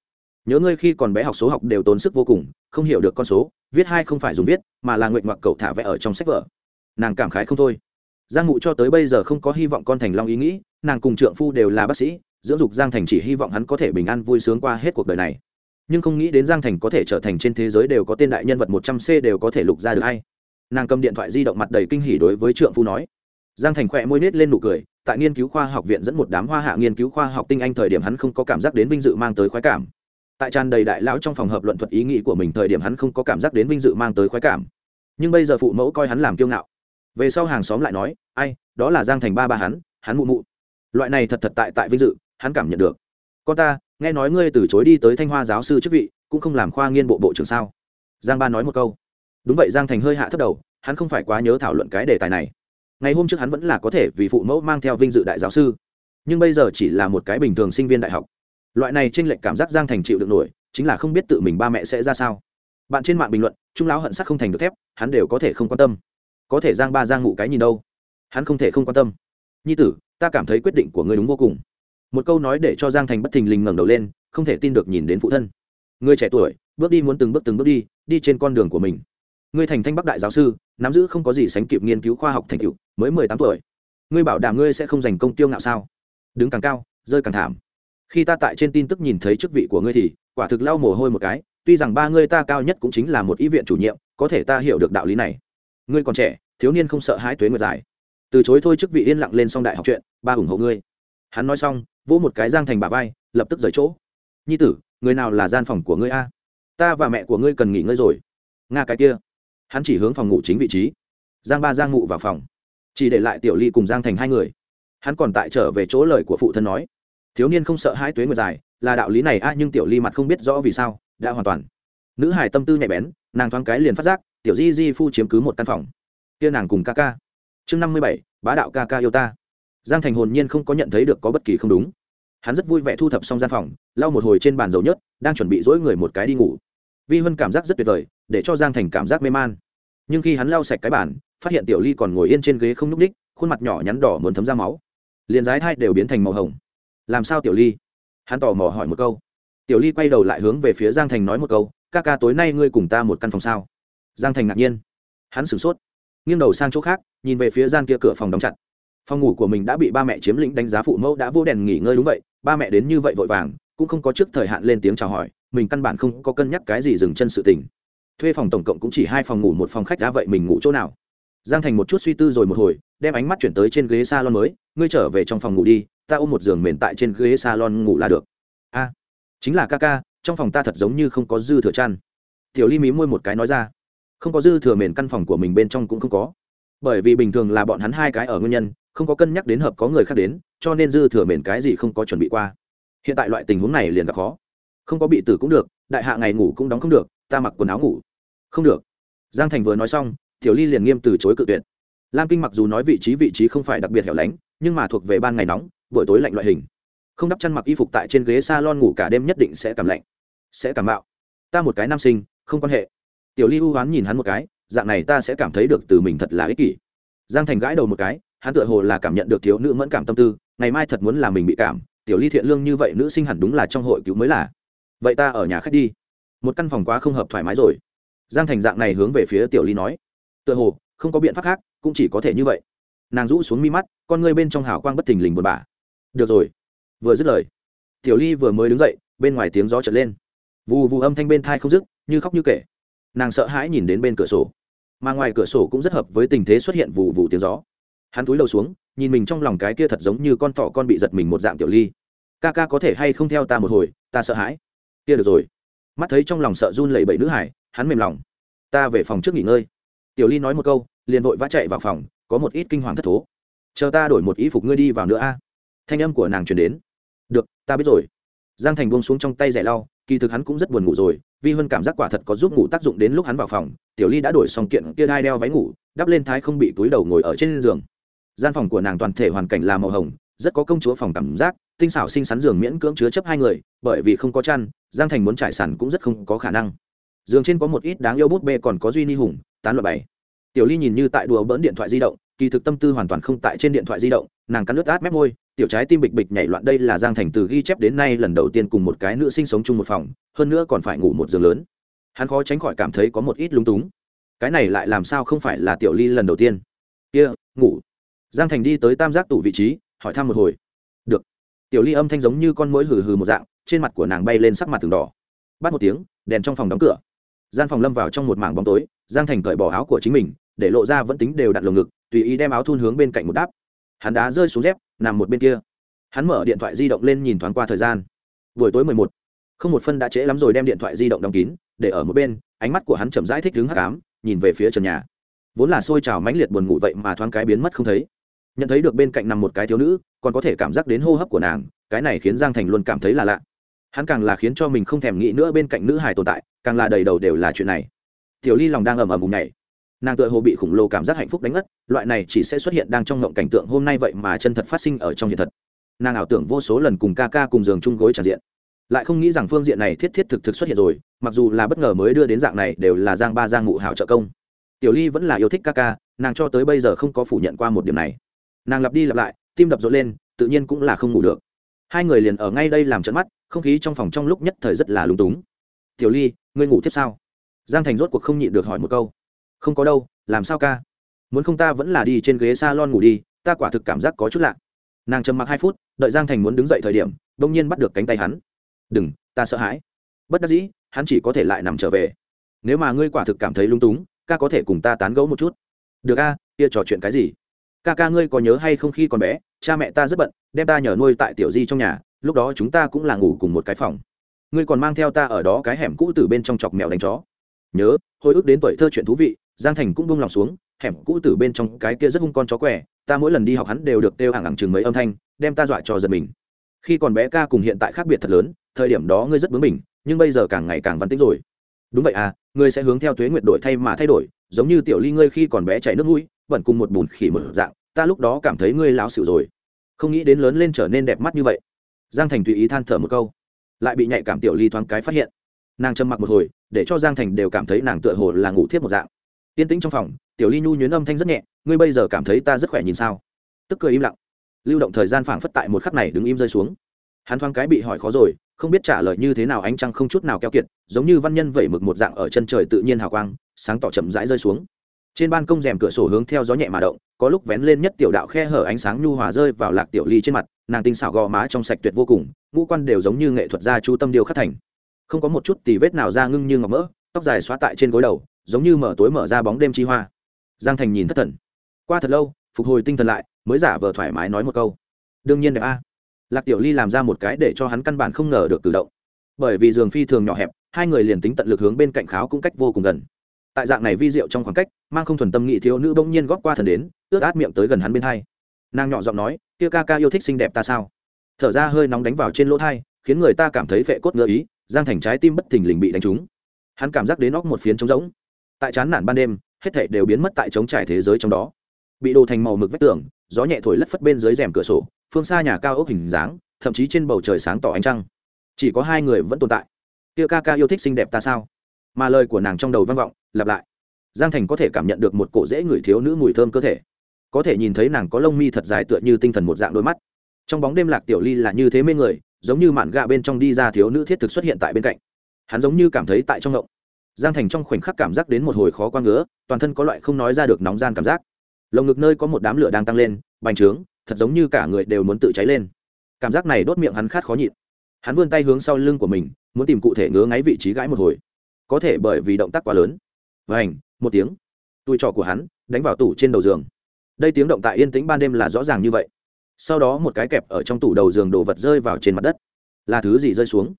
Speaker 1: Nhớ ngươi khi còn bé học số học đều tốn sức vô cùng, không hiểu được con số, viết hai không phải dùng viết, mà là nguyện ngoặc cậu thả vẽ ở trong sách vở. Nàng cảm khái không thôi. Giang Ngụ cho tới bây giờ không có hy vọng con thành long ý nghĩ, nàng cùng trượng phu đều là bác sĩ, dưỡng dục giang thành chỉ hy vọng hắn có thể bình an vui sướng qua hết cuộc đời này. Nhưng không nghĩ đến giang thành có thể trở thành trên thế giới đều có tên đại nhân vật một trăm c đều có thể lục ra được hay. Nàng cầm điện thoại di động mặt đầy kinh hỉ đối với trượng phu nói giang thành khỏe môi nết lên nụ cười, tại nghiên cứu khoa học viện dẫn một đám hoa hạ nghiên cứu khoa học tinh anh thời điểm hắn không có cảm giác đến vinh dự mang tới khoái cảm. Tại tràn đầy đại lão trong phòng hợp luận thuật ý nghĩ của mình thời điểm hắn không có cảm giác đến vinh dự mang tới khoái cảm. Nhưng bây giờ phụ mẫu coi hắn làm kiêu ngạo. Về sau hàng xóm lại nói, ai, đó là giang thành ba ba hắn hắn mụ mụ. Loại này thật thật tại tại vinh dự, hắn cảm nhận được. Con ta, nghe nói ngươi từ chối đi tới thanh hoa giáo sư chức vị, cũng không làm khoa nghiên bộ bộ trưởng sao? Giang ba nói một câu. Đúng vậy, giang thành hơi hạ thấp đầu, hắn không phải quá nhớ thảo luận cái đề tài này ngày hôm trước hắn vẫn là có thể vì phụ mẫu mang theo vinh dự đại giáo sư. Nhưng bây giờ chỉ là một cái bình thường sinh viên đại học. Loại này t r ê n lệch cảm giác giang thành chịu được nổi, chính là không biết tự mình ba mẹ sẽ ra sao. Bạn trên mạng bình luận, trung lão hận sắc không thành được thép, hắn đều có thể không quan tâm. Có thể giang ba giang ngụ cái nhìn đâu? Hắn không thể không quan tâm. Nhi tử, ta cảm thấy quyết định của ngươi đúng vô cùng. Một câu nói để cho giang thành bất thình lình ngẩng đầu lên, không thể tin được nhìn đến phụ thân. Người trẻ tuổi, bước đi muốn từng bước từng bước đi đi trên con đường của mình ngươi thành thanh bắc đại giáo sư, nắm giữ không có gì sánh kịp nghiên cứu khoa học thành tựu, mới mười tám tuổi. Ngươi bảo đảm ngươi sẽ không giành công tiêu ngạo sao? Đứng càng cao, rơi càng thảm. Khi ta tại trên tin tức nhìn thấy chức vị của ngươi thì, quả thực lau mồ hôi một cái, tuy rằng ba ngươi ta cao nhất cũng chính là một ý viện chủ nhiệm, có thể ta hiểu được đạo lý này. Ngươi còn trẻ, thiếu niên không sợ hãi tuế nguyệt dài. Từ chối thôi chức vị yên lặng lên xong đại học chuyện, ba ủng hộ ngươi. Hắn nói xong, vỗ một cái giang thành bà vai, lập tức rời chỗ. Nhi tử, người nào là gian phòng của ngươi a? Ta và mẹ của ngươi cần nghỉ ngơi rồi. Nga cái kia hắn chỉ hướng phòng ngủ chính vị trí. Giang ba giang ngụ vào phòng. Chỉ để lại tiểu ly cùng giang thành hai người. Hắn còn tại trở về chỗ lời của phụ thân nói. Thiếu niên không sợ hai tuế nguyệt dài, là đạo lý này a nhưng tiểu ly mặt không biết rõ vì sao, đã hoàn toàn. Nữ hải tâm tư nhạy bén, nàng thoáng cái liền phát giác, tiểu di di phu chiếm cứ một căn phòng. Kia nàng cùng ca ca. Chương năm mươi bảy, bá đạo ca ca yêu ta. Giang thành hồn nhiên không có nhận thấy được có bất kỳ không đúng. Hắn rất vui vẻ thu thập xong gian phòng, lau một hồi trên bàn dầu nhớt, đang chuẩn bị dỗi người một cái đi ngủ. Vi huân cảm giác rất tuyệt vời để cho giang thành cảm giác mê man. Nhưng khi hắn lau sạch cái bàn, phát hiện tiểu ly còn ngồi yên trên ghế không nhúc ních khuôn mặt nhỏ nhắn đỏ muốn thấm ra máu. Liền dái thai đều biến thành màu hồng. Làm sao tiểu ly? Hắn tò mò hỏi một câu. Tiểu ly quay đầu lại hướng về phía giang thành nói một câu, ca ca tối nay ngươi cùng ta một căn phòng sao? Giang thành ngạc nhiên. Hắn sửng sốt, nghiêng đầu sang chỗ khác, nhìn về phía gian kia cửa phòng đóng chặt. Phòng ngủ của mình đã bị ba mẹ chiếm lĩnh đánh giá phụ mẫu đã vô đèn nghỉ ngơi đúng vậy, ba mẹ đến như vậy vội vàng, cũng không có trước thời hạn lên tiếng chào hỏi, mình căn bản không có cân nhắc cái gì dừng chân sự tình thuê phòng tổng cộng cũng chỉ hai phòng ngủ, một phòng khách đã vậy mình ngủ chỗ nào? Giang thành một chút suy tư rồi một hồi, đem ánh mắt chuyển tới trên ghế salon mới. Ngươi trở về trong phòng ngủ đi, ta ôm một giường mền tại trên ghế salon ngủ là được. A, chính là ca ca, trong phòng ta thật giống như không có dư thừa chăn. Tiểu ly mí môi một cái nói ra, không có dư thừa mền căn phòng của mình bên trong cũng không có. Bởi vì bình thường là bọn hắn hai cái ở nguyên nhân, không có cân nhắc đến hợp có người khác đến, cho nên dư thừa mền cái gì không có chuẩn bị qua. Hiện tại loại tình huống này liền gặp khó. Không có bị tử cũng được, đại hạ ngày ngủ cũng đóng không được, ta mặc quần áo ngủ không được. Giang thành vừa nói xong, tiểu ly liền nghiêm từ chối cự tuyệt. Lam kinh mặc dù nói vị trí vị trí không phải đặc biệt hẻo lánh, nhưng mà thuộc về ban ngày nóng, buổi tối lạnh loại hình. Không đắp chăn mặc y phục tại trên ghế s a lon ngủ cả đêm nhất định sẽ cảm lạnh, sẽ cảm bạo ta một cái nam sinh, không quan hệ. Tiểu ly ưu hoán nhìn hắn một cái, dạng này ta sẽ cảm thấy được từ mình thật là ích kỷ. Giang thành gãi đầu một cái, hắn tựa hồ là cảm nhận được thiếu nữ mẫn cảm tâm tư, ngày mai thật muốn là mình bị cảm, tiểu ly thiện lương như vậy nữ sinh hẳn đúng là trong hội cứu mới là. Vậy ta ở nhà khách đi. Một căn phòng quá không hợp thoải mái rồi giang thành dạng này hướng về phía tiểu ly nói. Tựa hồ, không có biện pháp khác, cũng chỉ có thể như vậy. Nàng rũ xuống mi mắt, con ngươi bên trong hào quang bất thình lình buồn bã. Được rồi. Vừa dứt lời, tiểu ly vừa mới đứng dậy, bên ngoài tiếng gió trật lên. Vù vù âm thanh bên thai không dứt, như khóc như kể. Nàng sợ hãi nhìn đến bên cửa sổ. Mà ngoài cửa sổ cũng rất hợp với tình thế xuất hiện vù vù tiếng gió. Hắn túi đầu xuống, nhìn mình trong lòng cái kia thật giống như con thỏ con bị giật mình một dạng tiểu ly. Ca ca có thể hay không theo ta một hồi, ta sợ hãi. Kia được rồi. Mắt thấy trong lòng sợ run lẩy bẩy nữ hải hắn mềm lòng. Ta về phòng trước nghỉ ngơi. Tiểu ly nói một câu, liền vội vã chạy vào phòng, có một ít kinh hoàng thất thố. Chờ ta đổi một ý phục ngươi đi vào nữa a. À? Thanh âm của nàng truyền đến. Được, ta biết rồi. Giang thành buông xuống trong tay rẻ lau, kỳ thực hắn cũng rất buồn ngủ rồi, vi hơn cảm giác quả thật có giúp ngủ tác dụng đến lúc hắn vào phòng. Tiểu ly đã đổi xong kiện kia hai đeo váy ngủ, đắp lên thái không bị túi đầu ngồi ở trên giường. Gian phòng của nàng toàn thể hoàn cảnh là màu hồng, rất có công chúa phòng cảm giác, tinh xảo xinh xắn giường miễn cưỡng chứa chấp hai người, bởi vì không có chăn, giang thành muốn trải sản cũng rất không có khả năng giường trên có một ít đáng yêu bút bê còn có duy ni hùng, tán loại bảy tiểu ly nhìn như tại đùa bỡn điện thoại di động, kỳ thực tâm tư hoàn toàn không tại trên điện thoại di động, nàng cắn nước át mép môi, tiểu trái tim bịch bịch nhảy loạn đây là giang thành từ ghi chép đến nay lần đầu tiên cùng một cái nữ sinh sống chung một phòng, hơn nữa còn phải ngủ một giường lớn. Hắn khó tránh khỏi cảm thấy có một ít lúng túng. Cái này lại làm sao không phải là tiểu ly lần đầu tiên? Kia, ngủ. Giang thành đi tới tam giác tủ vị trí, hỏi thăm một hồi. Được. Tiểu ly âm thanh giống như con mũi hừ hừ một dạng, trên mặt của nàng bay lên sắc mặt từng đỏ. Bắt một tiếng, đèn trong phòng đóng cửa gian phòng lâm vào trong một mảng bóng tối giang thành cởi bỏ áo của chính mình để lộ ra vẫn tính đều đặt lồng ngực tùy ý đem áo thun hướng bên cạnh một đáp. Hắn đá rơi xuống dép nằm một bên kia. Hắn mở điện thoại di động lên nhìn thoáng qua thời gian. Buổi tối mười một. Không một phân đã trễ lắm rồi đem điện thoại di động đóng kín để ở một bên ánh mắt của hắn chậm rãi thích đứng hắc ám, nhìn về phía trần nhà. Vốn là sôi trào mãnh liệt buồn ngủ vậy mà thoáng cái biến mất không thấy. Nhận thấy được bên cạnh nằm một cái thiếu nữ còn có thể cảm giác đến hô hấp của nàng cái này khiến giang thành luôn cảm thấy là lạ. Hắn càng là khiến cho mình không thèm nghĩ nữa bên cạnh nữ hài tồn tại càng là đầy đầu đều là chuyện này. Tiểu ly lòng đang ầm ầm bùng nhảy. Nàng tựa hồ bị khủng lồ cảm giác hạnh phúc đánh ngất, loại này chỉ sẽ xuất hiện đang trong ngộng cảnh tượng hôm nay vậy mà chân thật phát sinh ở trong hiện thật. Nàng ảo tưởng vô số lần cùng ca ca cùng giường chung gối tràn diện. Lại không nghĩ rằng phương diện này thiết thiết thực thực xuất hiện rồi, mặc dù là bất ngờ mới đưa đến dạng này đều là giang ba giang ngụ hảo trợ công. Tiểu ly vẫn là yêu thích ca ca, nàng cho tới bây giờ không có phủ nhận qua một điểm này. Nàng lặp đi lặp lại, tim đập rộn lên, tự nhiên cũng là không ngủ được. Hai người liền ở ngay đây làm trận mắt, không khí trong phòng trong lúc nhất thời rất là lúng túng tiểu ly, ngươi ngủ tiếp sao? Giang thành rốt cuộc không nhịn được hỏi một câu. Không có đâu, làm sao ca? Muốn không ta vẫn là đi trên ghế s a lon ngủ đi, ta quả thực cảm giác có chút lạ. Nàng trầm mặc hai phút, đợi giang thành muốn đứng dậy thời điểm đ ỗ n g nhiên bắt được cánh tay hắn. Đừng, ta sợ hãi. Bất đắc dĩ, hắn chỉ có thể lại nằm trở về. Nếu mà ngươi quả thực cảm thấy lung túng, ca có thể cùng ta tán gẫu một chút. Được a, kia trò chuyện cái gì? Ca ca ngươi có nhớ hay không khi còn bé, cha mẹ ta rất bận, đem ta nhờ nuôi tại tiểu di trong nhà, lúc đó chúng ta cũng là ngủ cùng một cái phòng ngươi còn mang theo ta ở đó cái hẻm cũ từ bên trong chọc mèo đánh chó. Nhớ, hồi ức đến tuổi thơ chuyện thú vị, giang thành cũng bông lòng xuống, hẻm cũ từ bên trong cái kia rất hung con chó quẻ ta mỗi lần đi học hắn đều được kêu hàng hàng chừng mấy âm thanh, đem ta dọa cho giật mình. Khi còn bé ca cùng hiện tại khác biệt thật lớn, thời điểm đó ngươi rất bướng mình nhưng bây giờ càng ngày càng văn tính rồi. Đúng vậy à ngươi sẽ hướng theo tuế nguyệt đổi thay mà thay đổi, giống như tiểu ly ngươi khi còn bé chảy nước mũi, vẫn cùng một bùn khỉ mở dạng, ta lúc đó cảm thấy ngươi lão xịu rồi. Không nghĩ đến lớn lên trở nên đẹp mắt như vậy. Giang thành tùy ý than thở một câu lại bị nhạy cảm tiểu ly thoáng cái phát hiện. Nàng trầm mặc một hồi, để cho giang thành đều cảm thấy nàng tựa hồ là ngủ thiếp một dạng. Yên tĩnh trong phòng, tiểu ly nhu nhuyến âm thanh rất nhẹ, ngươi bây giờ cảm thấy ta rất khỏe nhìn sao? Tức cười im lặng. Lưu động thời gian phảng phất tại một khắc này đứng im rơi xuống. Hắn thoáng cái bị hỏi khó rồi, không biết trả lời như thế nào ánh trăng không chút nào keo kiệt, giống như văn nhân vẩy mực một dạng ở chân trời tự nhiên hào quang, sáng tỏ chậm rãi rơi xuống trên ban công rèm cửa sổ hướng theo gió nhẹ mà động, có lúc vén lên nhất tiểu đạo khe hở ánh sáng nhu hòa rơi vào lạc tiểu ly trên mặt, nàng tinh xảo gò má trong sạch tuyệt vô cùng, ngũ quan đều giống như nghệ thuật gia chu tâm điều khắc thành. Không có một chút tì vết nào ra ngưng như ngọc mỡ, tóc dài xóa tại trên gối đầu, giống như mở tối mở ra bóng đêm chi hoa. Giang thành nhìn thất thần. Qua thật lâu, phục hồi tinh thần lại, mới giả vờ thoải mái nói một câu. Đương nhiên đẹp a. Lạc tiểu ly làm ra một cái để cho hắn căn bản không ngờ được cử động. Bởi vì giường phi thường nhỏ hẹp, hai người liền tính tận lực hướng bên cạnh kháo cũng cách vô cùng gần tại dạng này vi diệu trong khoảng cách, mang không thuần tâm nghị thiếu nữ bỗng nhiên góp qua thần đến, ướt át miệng tới gần hắn bên thay nàng nhỏ giọng nói, kia ca ca yêu thích xinh đẹp ta sao? Thở ra hơi nóng đánh vào trên lỗ thai, khiến người ta cảm thấy vệ cốt ngựa ý, giang thành trái tim bất thình lình bị đánh trúng. Hắn cảm giác đến óc một phiến trống rỗng. Tại chán nản ban đêm, hết thảy đều biến mất tại trống trải thế giới trong đó. Bị đồ thành màu mực vách tường, gió nhẹ thổi lất phất bên dưới rèm cửa sổ, phương xa nhà cao ốc hình dáng, thậm chí trên bầu trời sáng tỏ ánh trăng. Chỉ có hai người vẫn tồn tại. Kia ca ca yêu thích xinh đẹp ta sao? Mà lời của nàng trong đầu vang vọng, lặp lại. Giang thành có thể cảm nhận được một cổ dễ người thiếu nữ mùi thơm cơ thể. Có thể nhìn thấy nàng có lông mi thật dài tựa như tinh thần một dạng đôi mắt. Trong bóng đêm lạc tiểu ly là như thế mê người, giống như mạn gạ bên trong đi ra thiếu nữ thiết thực xuất hiện tại bên cạnh. Hắn giống như cảm thấy tại trong ngộng. Giang thành trong khoảnh khắc cảm giác đến một hồi khó qua ngứa, toàn thân có loại không nói ra được nóng gian cảm giác. Lồng ngực nơi có một đám lửa đang tăng lên, bành trướng, thật giống như cả người đều muốn tự cháy lên. Cảm giác này đốt miệng hắn khát khó nhịn. Hắn vươn tay hướng sau lưng của mình, muốn tìm cụ thể ngứa ngáy vị trí gãi một hồi có thể bởi vì động tác quá lớn. Vành, một tiếng. Tui trò của hắn, đánh vào tủ trên đầu giường. Đây tiếng động tại yên tĩnh ban đêm là rõ ràng như vậy. Sau đó một cái kẹp ở trong tủ đầu giường đồ vật rơi vào trên mặt đất. Là thứ gì rơi xuống?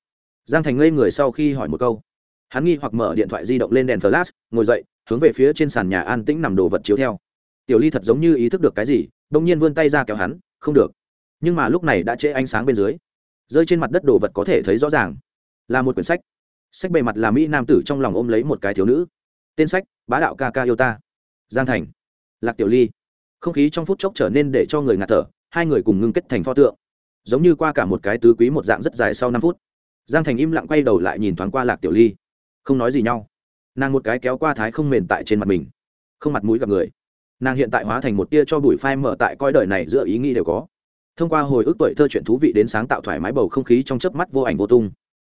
Speaker 1: Giang thành ngây người sau khi hỏi một câu. Hắn nghi hoặc mở điện thoại di động lên đèn flash, ngồi dậy, hướng về phía trên sàn nhà an tĩnh nằm đồ vật chiếu theo. Tiểu ly thật giống như ý thức được cái gì đông nhiên vươn tay ra kéo hắn, không được. Nhưng mà lúc này đã trễ ánh sáng bên dưới. Rơi trên mặt đất đồ vật có thể thấy rõ ràng. Là một quyển sách sách bề mặt là mỹ nam tử trong lòng ôm lấy một cái thiếu nữ. Tên sách, bá đạo ca ca yêu ta. Giang thành. Lạc tiểu ly. Không khí trong phút chốc trở nên để cho người ngạt thở, hai người cùng ngưng kết thành pho tượng. Giống như qua cả một cái tứ quý một dạng rất dài sau năm phút. Giang thành im lặng quay đầu lại nhìn thoáng qua lạc tiểu ly. Không nói gì nhau. Nàng một cái kéo qua thái không mền tại trên mặt mình. Không mặt mũi gặp người. Nàng hiện tại hóa thành một tia cho bụi phai mở tại coi đời này giữa ý nghĩ đều có. Thông qua hồi ức tuổi thơ chuyện thú vị đến sáng tạo thoải mái bầu không khí trong chớp mắt vô ảnh vô tung.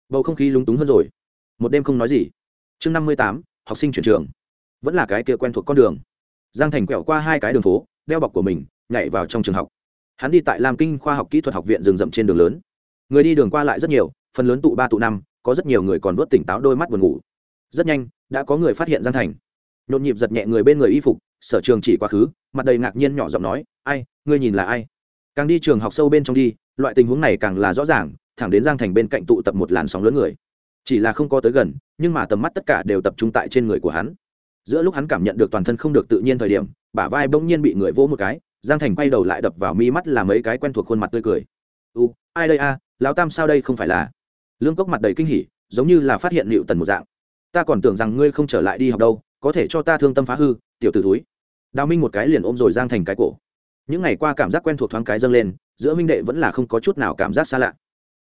Speaker 1: Bầu không khí lúng túng hơn rồi một đêm không nói gì. Chương năm mươi tám, học sinh chuyển trường. Vẫn là cái kia quen thuộc con đường. Giang thành quẹo qua hai cái đường phố, đeo bọc của mình, nhảy vào trong trường học. Hắn đi tại lam kinh khoa học kỹ thuật học viện rừng rậm trên đường lớn. Người đi đường qua lại rất nhiều, phần lớn tụ ba tụ năm, có rất nhiều người còn vớt tỉnh táo đôi mắt buồn ngủ. Rất nhanh, đã có người phát hiện giang thành. Nhộn nhịp giật nhẹ người bên người y phục, sở trường chỉ quá khứ, mặt đầy ngạc nhiên nhỏ giọng nói, ai, ngươi nhìn là ai? Càng đi trường học sâu bên trong đi, loại tình huống này càng là rõ ràng, thẳng đến giang thành bên cạnh tụ tập một làn sóng lớn người chỉ là không có tới gần nhưng mà tầm mắt tất cả đều tập trung tại trên người của hắn. Giữa lúc hắn cảm nhận được toàn thân không được tự nhiên thời điểm bả vai bỗng nhiên bị người vỗ một cái giang thành quay đầu lại đập vào mi mắt là mấy cái quen thuộc khuôn mặt tươi cười. U ai đây a? À, lão tam sao đây không phải là? Lương cốc mặt đầy kinh hỉ giống như là phát hiện liệu tần một dạng. Ta còn tưởng rằng ngươi không trở lại đi học đâu có thể cho ta thương tâm phá hư tiểu t ử túi đào minh một cái liền ôm rồi giang thành cái cổ. Những ngày qua cảm giác quen thuộc thoáng cái dâng lên giữa minh đệ vẫn là không có chút nào cảm giác xa lạ.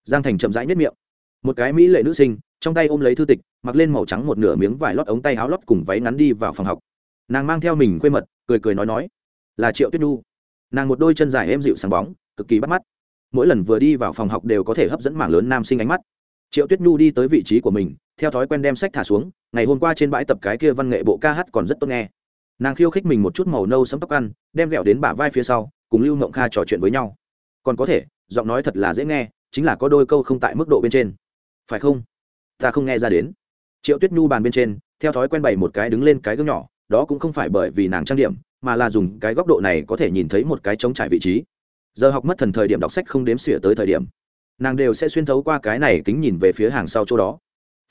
Speaker 1: Giang thành chậm rãi nếp miệng. Một cái mỹ lệ nữ sinh trong tay ôm lấy thư tịch, mặc lên màu trắng một nửa miếng vải lót ống tay áo lót cùng váy ngắn đi vào phòng học. Nàng mang theo mình quê mật, cười cười nói nói, là triệu tuyết nhu. Nàng một đôi chân dài êm dịu sáng bóng, cực kỳ bắt mắt. Mỗi lần vừa đi vào phòng học đều có thể hấp dẫn mảng lớn nam sinh ánh mắt. Triệu tuyết nhu đi tới vị trí của mình, theo thói quen đem sách thả xuống, ngày hôm qua trên bãi tập cái kia văn nghệ bộ ca hát còn rất tốt nghe. Nàng khiêu khích mình một chút màu nâu sấm tóc ăn, đem ghẹo đến bả vai phía sau, cùng lưu mộng kha trò chuyện với nhau. Còn có thể, giọng nói thật là dễ nghe, chính là có đôi câu không tại mức độ bên trên. Phải không? Ta không nghe ra đến. Triệu tuyết nhu bàn bên trên, theo thói quen bày một cái đứng lên cái gương nhỏ, đó cũng không phải bởi vì nàng trang điểm, mà là dùng cái góc độ này có thể nhìn thấy một cái trống trải vị trí. Giờ học mất thần thời điểm đọc sách không đếm xỉa tới thời điểm, nàng đều sẽ xuyên thấu qua cái này kính nhìn về phía hàng sau chỗ đó.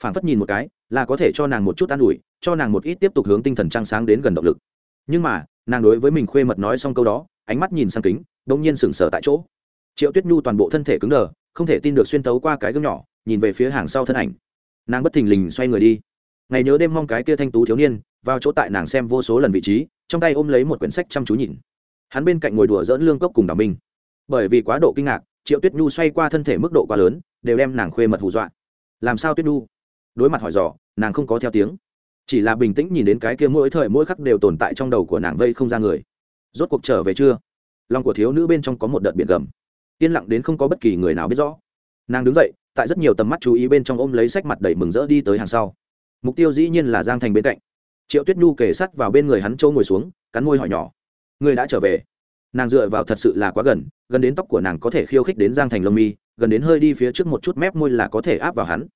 Speaker 1: Phản phất nhìn một cái, là có thể cho nàng một chút an ủi, cho nàng một ít tiếp tục hướng tinh thần trăng sáng đến gần động lực. Nhưng mà, nàng đối với mình khuê mật nói xong câu đó, ánh mắt nhìn sang kính đông nhiên sừng sờ tại chỗ. Triệu tuyết nhu toàn bộ thân thể cứng đờ, không thể tin được xuyên thấu qua cái gương nhỏ, nhìn về phía hàng sau thân ảnh nàng bất thình lình xoay người đi. Ngày nhớ đêm mong cái kia thanh tú thiếu niên, vào chỗ tại nàng xem vô số lần vị trí, trong tay ôm lấy một quyển sách chăm chú nhìn. Hắn bên cạnh ngồi đùa dỡn lương cốc cùng đào minh. Bởi vì quá độ kinh ngạc, triệu tuyết nhu xoay qua thân thể mức độ quá lớn, đều đem nàng khuê mật hù dọa. Làm sao tuyết nhu? Đối mặt hỏi dò, nàng không có theo tiếng. Chỉ là bình tĩnh nhìn đến cái kia mỗi thời mỗi khắc đều tồn tại trong đầu của nàng vây không ra người. Rốt cuộc trở về chưa? Lòng của thiếu nữ bên trong có một đợt biển gầm. Yên lặng đến không có bất kỳ người nào biết rõ. Nàng đứng dậy tại rất nhiều tầm mắt chú ý bên trong ôm lấy sách mặt đầy mừng rỡ đi tới hàng sau. Mục tiêu dĩ nhiên là giang thành bên cạnh. Triệu tuyết nhu kể sắt vào bên người hắn châu ngồi xuống, cắn môi hỏi nhỏ. Người đã trở về? Nàng dựa vào thật sự là quá gần gần đến tóc của nàng có thể khiêu khích đến giang thành lông mi, gần đến hơi đi phía trước một chút mép môi là có thể áp vào hắn.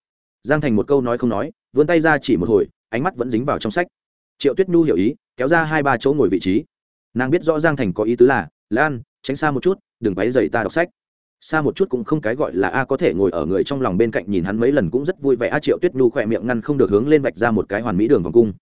Speaker 1: Giang thành một câu nói không nói, vươn tay ra chỉ một hồi, ánh mắt vẫn dính vào trong sách. Triệu tuyết nhu hiểu ý, kéo ra hai ba chỗ ngồi vị trí. Nàng biết rõ giang thành có ý tứ là, lan, tránh xa một chút, đừng váy dậy ta đọc sách xa một chút cũng không cái gọi là a có thể ngồi ở người trong lòng bên cạnh nhìn hắn mấy lần cũng rất vui vẻ. A triệu tuyết nhu khỏe miệng ngăn không được hướng lên vạch ra một cái hoàn mỹ đường vòng cung.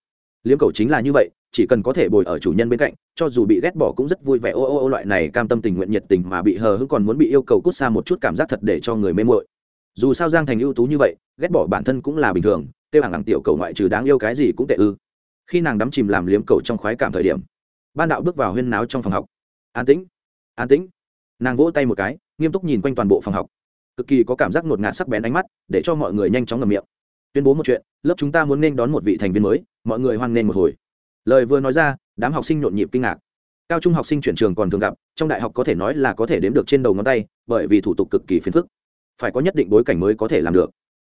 Speaker 1: Liếm cầu chính là như vậy, chỉ cần có thể bồi ở chủ nhân bên cạnh, cho dù bị ghét bỏ cũng rất vui vẻ. Ô ô ô, loại này cam tâm tình nguyện nhiệt tình mà bị hờ hững còn muốn bị yêu cầu cút xa một chút cảm giác thật để cho người mê mội dù sao giang thành ưu tú như vậy, ghét bỏ bản thân cũng là bình thường tiêu hàng hàng tiểu cầu ngoại trừ đáng yêu cái gì cũng tệ ư. Khi nàng đắm chìm làm liếm cầu trong khoái cảm thời điểm, ban đạo bước vào huyên náo trong phòng học. An tĩnh an tĩnh. Nàng vỗ tay một cái nghiêm túc nhìn quanh toàn bộ phòng học. Cực kỳ có cảm giác ngột ngạt sắc bén ánh mắt, để cho mọi người nhanh chóng ngầm miệng. Tuyên bố một chuyện, lớp chúng ta muốn nên đón một vị thành viên mới, mọi người hoan nghênh một hồi. Lời vừa nói ra, đám học sinh nhộn nhịp kinh ngạc. Cao trung học sinh chuyển trường còn thường gặp, trong đại học có thể nói là có thể đếm được trên đầu ngón tay, bởi vì thủ tục cực kỳ phiền phức. Phải có nhất định bối cảnh mới có thể làm được.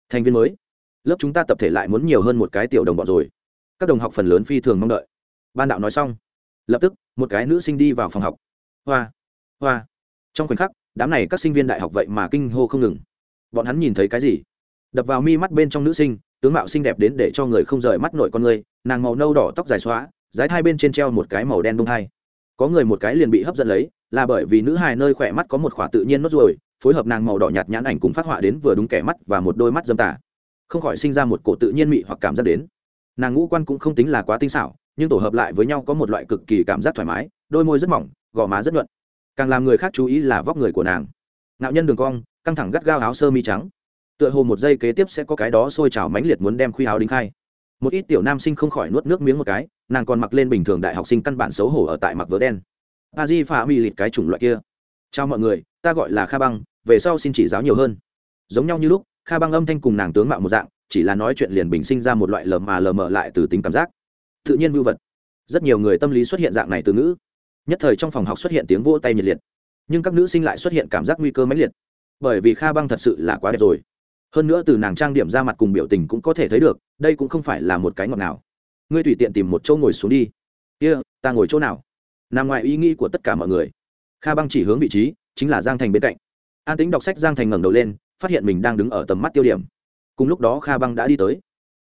Speaker 1: Thành viên mới. Lớp chúng ta tập thể lại muốn nhiều hơn một cái tiểu đồng bọn rồi. Các đồng học phần lớn phi thường mong đợi. Ban đạo nói xong. Lập tức, một cái nữ sinh đi vào phòng học. Hoa. Hoa. Trong khoảnh khắc đám này các sinh viên đại học vậy mà kinh hô không ngừng. Bọn hắn nhìn thấy cái gì? Đập vào mi mắt bên trong nữ sinh, tướng mạo xinh đẹp đến để cho người không rời mắt nội con người, nàng màu nâu đỏ tóc dài xóa, dái hai bên trên treo một cái màu đen đông hai có người một cái liền bị hấp dẫn lấy, là bởi vì nữ hài nơi khỏe mắt có một khỏa tự nhiên nốt ruồi, phối hợp nàng màu đỏ nhạt nhãn ảnh cùng phát họa đến vừa đúng kẻ mắt và một đôi mắt dâm tả không khỏi sinh ra một cổ tự nhiên mị hoặc cảm giác đến. Nàng ngũ quan cũng không tính là quá tinh xảo, nhưng tổ hợp lại với nhau có một loại cực kỳ cảm giác thoải mái, đôi môi rất mỏng, gò má rất nhuận càng làm người khác chú ý là vóc người của nàng. Nạo nhân đường cong, căng thẳng gắt gao áo sơ mi trắng. Tựa hồ một giây kế tiếp sẽ có cái đó sôi trào mãnh liệt muốn đem khuy áo đính khai. Một ít tiểu nam sinh không khỏi nuốt nước miếng một cái, nàng còn mặc lên bình thường đại học sinh căn bản xấu hổ ở tại mặc vớ đen. A di phá mi lịt cái chủng loại kia. Chào mọi người, ta gọi là kha băng, về sau xin chỉ giáo nhiều hơn. Giống nhau như lúc, kha băng âm thanh cùng nàng tướng mạo một dạng, chỉ là nói chuyện liền bình sinh ra một loại lờ mà lờ mờ lại từ tính cảm giác. Tự nhiên vưu vật. Rất nhiều người tâm lý xuất hiện dạng này từ ngữ nhất thời trong phòng học xuất hiện tiếng vỗ tay nhiệt liệt nhưng các nữ sinh lại xuất hiện cảm giác nguy cơ mãnh liệt bởi vì kha băng thật sự là quá đẹp rồi. Hơn nữa từ nàng trang điểm ra mặt cùng biểu tình cũng có thể thấy được đây cũng không phải là một cái ngọt nào. Ngươi tùy tiện tìm một chỗ ngồi xuống đi. Kia、yeah, ta ngồi chỗ nào? Nằm ngoài ý nghĩ của tất cả mọi người. Kha băng chỉ hướng vị trí chính là giang thành bên cạnh. An tính đọc sách giang thành ngẩng đầu lên phát hiện mình đang đứng ở tầm mắt tiêu điểm. Cùng lúc đó kha băng đã đi tới.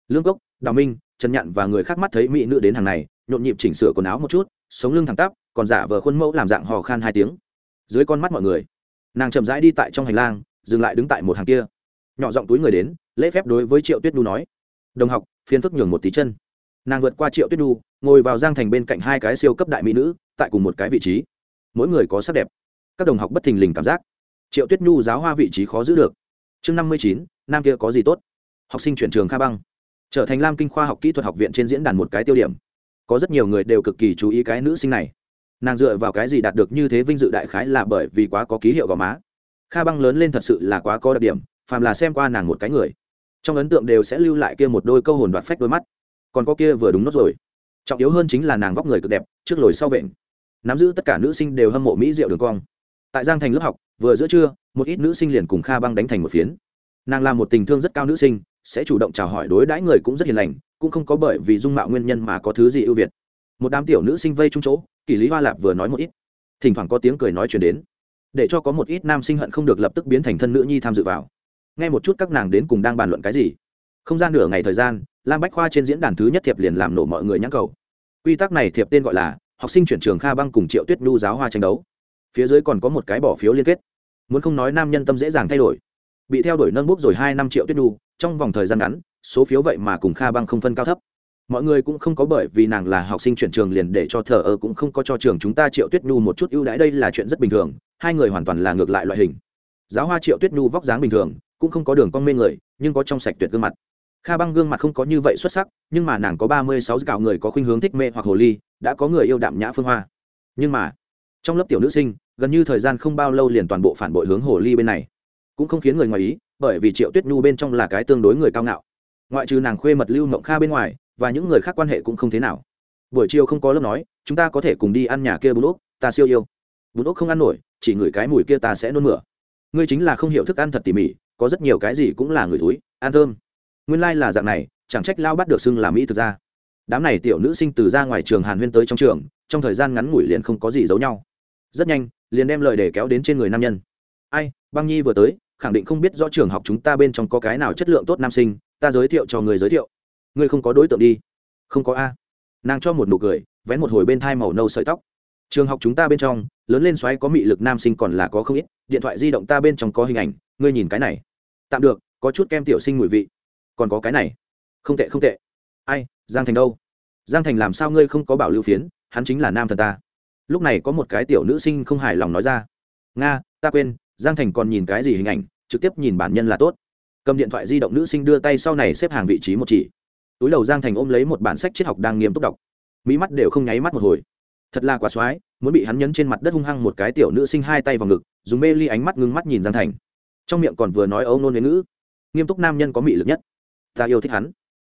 Speaker 1: Lương cốc đào minh trần nhạn và người khác mắt thấy mỹ nữ đến hàng này nhộn nhịp chỉnh sửa quần áo một chút sống lưng thẳng tắp, còn giả vờ khuôn mẫu làm dạng hò khan hai tiếng. Dưới con mắt mọi người, nàng chậm rãi đi tại trong hành lang, dừng lại đứng tại một hàng kia. Nhỏ giọng túi người đến, lễ phép đối với triệu tuyết nhu nói, đồng học, phiền phức nhường một tí chân. Nàng vượt qua triệu tuyết nhu, ngồi vào giang thành bên cạnh hai cái siêu cấp đại mỹ nữ, tại cùng một cái vị trí. Mỗi người có sắc đẹp, các đồng học bất thình lình cảm giác. Triệu tuyết nhu giáo hoa vị trí khó giữ được. Chương năm mươi chín, nam kia có gì tốt? Học sinh chuyển trường kha băng. Trở thành lam kinh khoa học kỹ thuật học viện trên diễn đàn một cái tiêu điểm có rất nhiều người đều cực kỳ chú ý cái nữ sinh này. Nàng dựa vào cái gì đạt được như thế vinh dự đại khái là bởi vì quá có ký hiệu gò má. Kha băng lớn lên thật sự là quá có đặc điểm, phàm là xem qua nàng một cái người, trong ấn tượng đều sẽ lưu lại kia một đôi câu hồn đoạt phách đôi mắt. Còn có kia vừa đúng nốt rồi. Trọng yếu hơn chính là nàng vóc người cực đẹp, trước lồi sau vện. Nắm giữ tất cả nữ sinh đều hâm mộ mỹ diệu đường cong. Tại giang thành lớp học, vừa giữa trưa, một ít nữ sinh liền cùng kha băng đánh thành một phiến. Nàng là một tình thương rất cao nữ sinh sẽ chủ động chào hỏi đối đãi người cũng rất hiền lành, cũng không có bởi vì dung mạo nguyên nhân mà có thứ gì ưu việt. Một đám tiểu nữ sinh vây chung chỗ, kỷ lý hoa lạp vừa nói một ít. Thỉnh thoảng có tiếng cười nói chuyển đến. Để cho có một ít nam sinh hận không được lập tức biến thành thân nữ nhi tham dự vào. Nghe một chút các nàng đến cùng đang bàn luận cái gì. Không gian nửa ngày thời gian, lam bách khoa trên diễn đàn thứ nhất thiệp liền làm nổ mọi người nhãn cầu. Quy tắc này thiệp tên gọi là học sinh chuyển trường kha băng cùng triệu tuyết nhu giáo hoa tranh đấu. Phía dưới còn có một cái bỏ phiếu liên kết. Muốn không nói nam nhân tâm dễ dàng thay đổi. Bị theo đuổi nâng bút rồi hai năm triệu tuyết nhu trong vòng thời gian ngắn, số phiếu vậy mà cùng kha băng không phân cao thấp. Mọi người cũng không có bởi vì nàng là học sinh chuyển trường liền để cho thờ ơ, cũng không có cho trường chúng ta triệu tuyết nhu một chút ưu đãi. Đây là chuyện rất bình thường, hai người hoàn toàn là ngược lại loại hình. Giáo hoa triệu tuyết nhu vóc dáng bình thường, cũng không có đường con mê người, nhưng có trong sạch tuyệt gương mặt. Kha băng gương mặt không có như vậy xuất sắc, nhưng mà nàng có ba mươi sáu cạo người có khuynh hướng thích mê hoặc hồ ly, đã có người yêu đạm nhã phương hoa. Nhưng mà, trong lớp tiểu nữ sinh, gần như thời gian không bao lâu liền toàn bộ phản bội hướng hồ ly bên này. Cũng không khiến người ngoài ý bởi vì triệu tuyết nhu bên trong là cái tương đối người cao ngạo. Ngoại trừ nàng khuê mật lưu mộng kha bên ngoài, và những người khác quan hệ cũng không thế nào. Buổi chiều không có lớp nói, chúng ta có thể cùng đi ăn nhà kia bún úc ta siêu yêu. Bún úc không ăn nổi, chỉ ngửi cái mùi kia ta sẽ nôn mửa. Ngươi chính là không hiểu thức ăn thật tỉ mỉ, có rất nhiều cái gì cũng là người túi ăn thơm. Nguyên lai、like、là dạng này, chẳng trách lao bắt được xưng làm mỹ thực ra. Đám này tiểu nữ sinh từ ra ngoài trường hàn huyên tới trong trường, trong thời gian ngắn ngủi liền không có gì giấu nhau. Rất nhanh, liền đem lời để kéo đến trên người nam nhân. Ai, băng nhi vừa tới khẳng định không biết rõ trường học chúng ta bên trong có cái nào chất lượng tốt nam sinh, ta giới thiệu cho người giới thiệu. Ngươi không có đối tượng đi. Không có a. Nàng cho một nụ cười, vén một hồi bên thai màu nâu sợi tóc. Trường học chúng ta bên trong, lớn lên xoáy có mị lực nam sinh còn là có không ít, điện thoại di động ta bên trong có hình ảnh, ngươi nhìn cái này. Tạm được, có chút kem tiểu sinh mùi vị. Còn có cái này. Không tệ không tệ. Ai, giang thành đâu? Giang thành làm sao ngươi không có bảo lưu phiến, hắn chính là nam thần ta. Lúc này có một cái tiểu nữ sinh không hài lòng nói ra. Nga, ta quên giang thành còn nhìn cái gì hình ảnh, trực tiếp nhìn bản nhân là tốt. Cầm điện thoại di động nữ sinh đưa tay sau này xếp hàng vị trí một chỉ. Túi đầu giang thành ôm lấy một bản sách triết học đang nghiêm túc đọc. Mỹ mắt đều không nháy mắt một hồi. Thật là quá xoái, muốn bị hắn nhấn trên mặt đất hung hăng một cái tiểu nữ sinh hai tay vào ngực, dùng mê ly ánh mắt ngưng mắt nhìn giang thành. Trong miệng còn vừa nói âu nôn ngữ. Nghiêm túc nam nhân có mị lực nhất. Ta yêu thích hắn.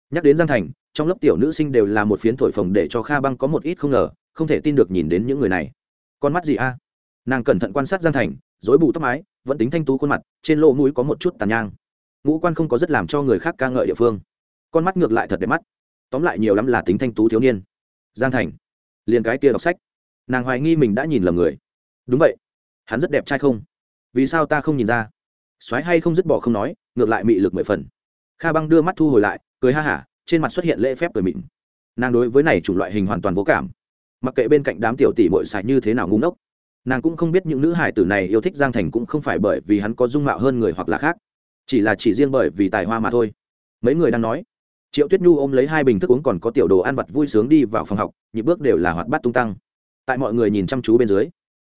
Speaker 1: Nhắc đến giang thành, trong lớp tiểu nữ sinh đều là một phiến thổi phồng để cho kha băng có một ít không ngờ, không thể tin được nhìn đến những người này. Con mắt gì a? Nàng cẩn thận quan sát giang thành dối bù tóc mái, vẫn tính thanh tú khuôn mặt, trên lỗ mũi có một chút tàn nhang. Ngũ quan không có rất làm cho người khác ca ngợi địa phương. Con mắt ngược lại thật đẹp mắt. Tóm lại nhiều lắm là tính thanh tú thiếu niên. Giang thành, liền cái kia đọc sách. Nàng hoài nghi mình đã nhìn lầm người. Đúng vậy. Hắn rất đẹp trai không? Vì sao ta không nhìn ra? Xoáy hay không dứt bỏ không nói, ngược lại mị lực mười phần. Kha băng đưa mắt thu hồi lại, cười ha hả, trên mặt xuất hiện lễ phép cười mịn. Nàng đối với này chủng loại hình hoàn toàn vô cảm. Mặc kệ bên cạnh đám tiểu tỷ bội sài như thế nào ngu ngốc nàng cũng không biết những nữ hải tử này yêu thích giang thành cũng không phải bởi vì hắn có dung mạo hơn người hoặc là khác, chỉ là chỉ riêng bởi vì tài hoa mà thôi. Mấy người đang nói, triệu tuyết nhu ôm lấy hai bình thức uống còn có tiểu đồ ăn vặt vui sướng đi vào phòng học, nhịp bước đều là hoạt bát tung tăng. Tại mọi người nhìn chăm chú bên dưới,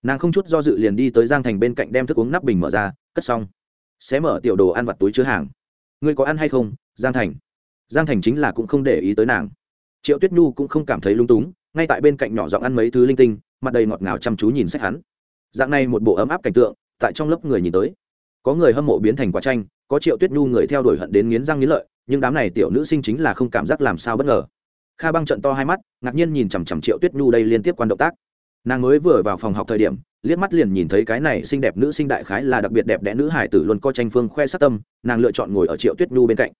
Speaker 1: nàng không chút do dự liền đi tới giang thành bên cạnh đem thức uống nắp bình mở ra, cất xong. Sẽ mở tiểu đồ ăn vặt túi chứa hàng. Ngươi có ăn hay không, giang thành? Giang thành chính là cũng không để ý tới nàng. Triệu tuyết nhu cũng không cảm thấy lung túng, ngay tại bên cạnh nhỏ giọng ăn mấy thứ linh tinh mặt đầy ngọt ngào chăm chú nhìn sách hắn. Dạng này một bộ ấm áp cảnh tượng, tại trong lớp người nhìn tới. Có người hâm mộ biến thành quả tranh có triệu tuyết nhu người theo đuổi hận đến nghiến răng nghiến lợi, nhưng đám này tiểu nữ sinh chính là không cảm giác làm sao bất ngờ. Kha băng trận to hai mắt, ngạc nhiên nhìn chằm chằm triệu tuyết nhu đây liên tiếp quan động tác. Nàng mới vừa vào phòng học thời điểm, liếc mắt liền nhìn thấy cái này xinh đẹp nữ sinh đại khái là đặc biệt đẹp đẽ nữ hải tử luôn co tranh phương khoe sát tâm, nàng lựa chọn ngồi ở triệu tuyết nhu bên cạnh.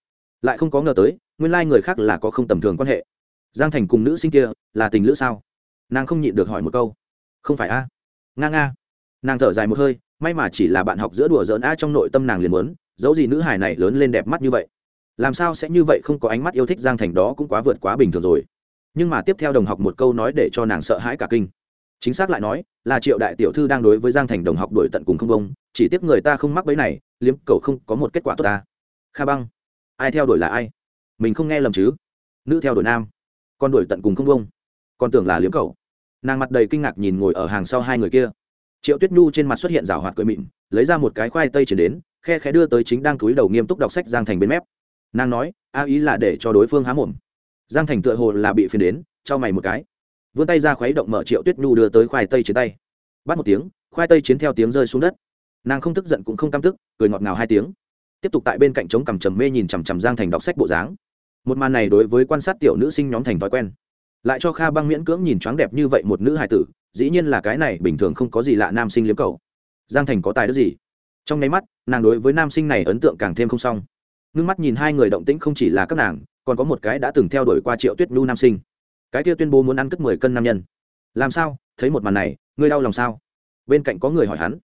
Speaker 1: Lại không có ngờ tới, nguyên lai người khác là có không tầm thường quan hệ. Giang thành cùng nữ sinh kia là tình lữ sao? Nàng không nhịn được hỏi một câu. Không phải a? Nga nga. Nàng thở dài một hơi, may mà chỉ là bạn học giữa đùa giỡn a trong nội tâm nàng liền muốn, dẫu gì nữ hải này lớn lên đẹp mắt như vậy. Làm sao sẽ như vậy không có ánh mắt yêu thích giang thành đó cũng quá vượt quá bình thường rồi. Nhưng mà tiếp theo đồng học một câu nói để cho nàng sợ hãi cả kinh. Chính xác lại nói, là triệu đại tiểu thư đang đối với giang thành đồng học đổi tận cùng không bông, chỉ tiếc người ta không mắc bấy này, liếm cầu không có một kết quả tốt ta. Kha băng, ai theo đuổi là ai? Mình không nghe lầm chứ? Nữ theo đuổi nam còn đuổi tận cùng không bông còn tưởng là liếm cầu nàng mặt đầy kinh ngạc nhìn ngồi ở hàng sau hai người kia. Triệu tuyết nhu trên mặt xuất hiện rào hoạt cười mịn, lấy ra một cái khoai tây chuyển đến, khe khẽ đưa tới chính đang túi đầu nghiêm túc đọc sách giang thành bên mép. Nàng nói, a ý là để cho đối phương há mồm. Giang thành tựa hồ là bị phiền đến cho mày một cái. Vươn tay ra khuấy động mở triệu tuyết nhu đưa tới khoai tây chiến tay. Bắt một tiếng, khoai tây chiến theo tiếng rơi xuống đất. Nàng không tức giận cũng không căm tức, cười ngọt ngào hai tiếng. Tiếp tục tại bên cạnh trống cằm trầm mê nhìn chằm chằm giang thành đọc sách bộ dáng. Một màn này đối với quan sát tiểu nữ sinh nhóm thành thói quen lại cho kha băng miễn cưỡng nhìn choáng đẹp như vậy một nữ hài tử, dĩ nhiên là cái này bình thường không có gì lạ nam sinh liếm cầu giang thành có tài đức gì? Trong nháy mắt, nàng đối với nam sinh này ấn tượng càng thêm không xong. Ngưng mắt nhìn hai người động tĩnh không chỉ là các nàng, còn có một cái đã từng theo đuổi qua triệu tuyết nhu nam sinh. Cái kia tuyên bố muốn ăn cất mười cân nam nhân. Làm sao? Thấy một màn này, ngươi đau lòng sao? Bên cạnh có người hỏi hắn.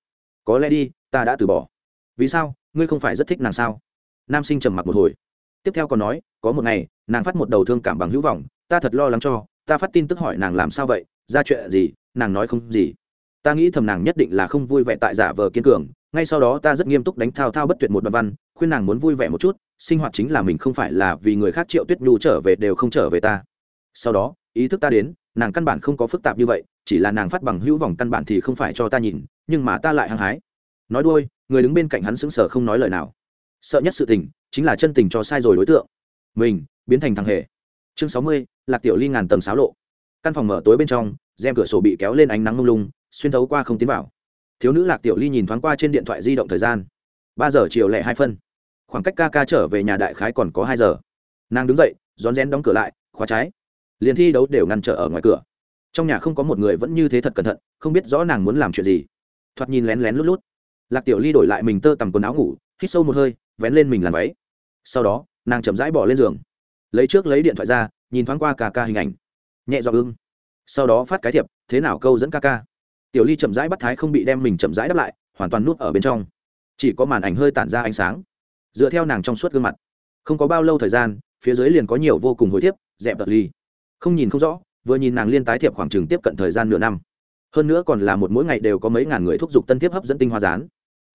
Speaker 1: Có lẽ đi, ta đã từ bỏ. Vì sao? Ngươi không phải rất thích nàng sao? Nam sinh trầm mặc một hồi. Tiếp theo còn nói, có một ngày, nàng phát một đầu thương cảm bằng hữu vọng, ta thật lo lắng cho ta phát tin tức hỏi nàng làm sao vậy, ra chuyện gì, nàng nói không gì. Ta nghĩ thầm nàng nhất định là không vui vẻ tại giả vờ kiên cường, ngay sau đó ta rất nghiêm túc đánh thao thao bất tuyệt một đoạn văn, khuyên nàng muốn vui vẻ một chút, sinh hoạt chính là mình không phải là vì người khác triệu tuyết nhu trở về đều không trở về ta. Sau đó, ý thức ta đến, nàng căn bản không có phức tạp như vậy, chỉ là nàng phát bằng hữu vòng căn bản thì không phải cho ta nhìn, nhưng mà ta lại hăng hái. Nói đôi người đứng bên cạnh hắn sững sờ không nói lời nào. Sợ nhất sự tình, chính là chân tình cho sai rồi đối tượng. Mình, biến thành thằng hề. Chương sáu mươi lạc tiểu ly ngàn tầng xáo lộ. Căn phòng mở tối bên trong, rèm cửa sổ bị kéo lên ánh nắng mông lung, xuyên thấu qua không tiến vào. Thiếu nữ lạc tiểu ly nhìn thoáng qua trên điện thoại di động thời gian. Ba giờ chiều lẻ hai phân. Khoảng cách ca ca trở về nhà đại khái còn có hai giờ. Nàng đứng dậy, rón rén đóng cửa lại, khóa trái. Liền thi đấu đều ngăn trở ở ngoài cửa. Trong nhà không có một người vẫn như thế thật cẩn thận, không biết rõ nàng muốn làm chuyện gì. Thoạt nhìn lén lén lút lút. Lạc tiểu ly đổi lại mình tơ tằm quần áo ngủ, hít sâu một hơi, vén lên mình làm váy. Sau đó, nàng chậm rãi bỏ lên giường. Lấy trước lấy điện thoại ra nhìn thoáng qua ca ca hình ảnh. Nhẹ dọa ưng. Sau đó phát cái thiệp, thế nào câu dẫn ca ca? Tiểu ly chậm rãi bắt thái không bị đem mình chậm rãi đắp lại, hoàn toàn nuốt ở bên trong. Chỉ có màn ảnh hơi tản ra ánh sáng. Dựa theo nàng trong suốt gương mặt. Không có bao lâu thời gian, phía dưới liền có nhiều vô cùng hối tiếp dẹp tật ly. Không nhìn không rõ, vừa nhìn nàng liên tái thiệp khoảng chừng tiếp cận thời gian nửa năm. Hơn nữa còn là một mỗi ngày đều có mấy ngàn người thúc giục tân thiếp hấp dẫn tinh hoa rán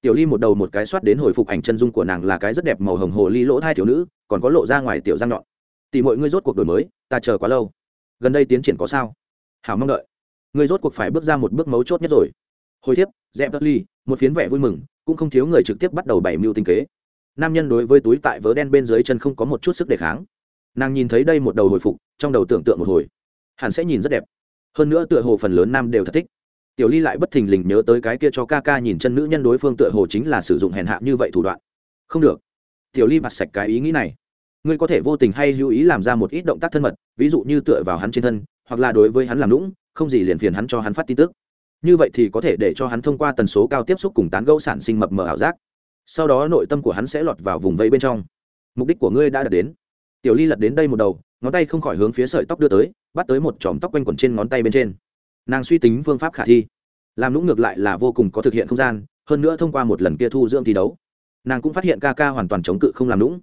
Speaker 1: tiểu ly một đầu một cái soát đến hồi phục ảnh chân dung của nàng là cái rất đẹp màu hồng hồ ly lỗ thai thiếu nữ, còn có lộ ra ngoài tiểu răng nhọn tỷ mọi ngươi rốt cuộc đổi mới, ta chờ quá lâu. Gần đây tiến triển có sao? Hảo mong đợi. Ngươi rốt cuộc phải bước ra một bước mấu chốt nhất rồi. Hồi thiếp, dẹp tất ly một phiến vẻ vui mừng, cũng không thiếu người trực tiếp bắt đầu bày mưu tinh kế. Nam nhân đối với túi tại vớ đen bên dưới chân không có một chút sức đề kháng. Nàng nhìn thấy đây một đầu hồi phục, trong đầu tưởng tượng một hồi. Hẳn sẽ nhìn rất đẹp. Hơn nữa tựa hồ phần lớn nam đều thật thích. Tiểu ly lại bất thình lình nhớ tới cái kia cho ca ca nhìn chân nữ nhân đối phương tựa hồ chính là sử dụng hèn hạ như vậy thủ đoạn. Không được. Tiểu ly mặt sạch cái ý nghĩ này ngươi có thể vô tình hay hữu ý làm ra một ít động tác thân mật, ví dụ như tựa vào hắn trên thân, hoặc là đối với hắn làm lũng, không gì liền phiền hắn cho hắn phát tin tức. Như vậy thì có thể để cho hắn thông qua tần số cao tiếp xúc cùng tán gẫu sản sinh mập mờ ảo giác. Sau đó nội tâm của hắn sẽ lọt vào vùng vây bên trong. Mục đích của ngươi đã đạt đến. Tiểu ly lật đến đây một đầu, ngón tay không khỏi hướng phía sợi tóc đưa tới, bắt tới một chòm tóc quanh quẩn trên ngón tay bên trên. Nàng suy tính phương pháp khả thi. Làm lũng ngược lại là vô cùng có thực hiện không gian, hơn nữa thông qua một lần kia thu dưỡng thi đấu, nàng cũng phát hiện ca ca hoàn toàn chống cự không làm lũng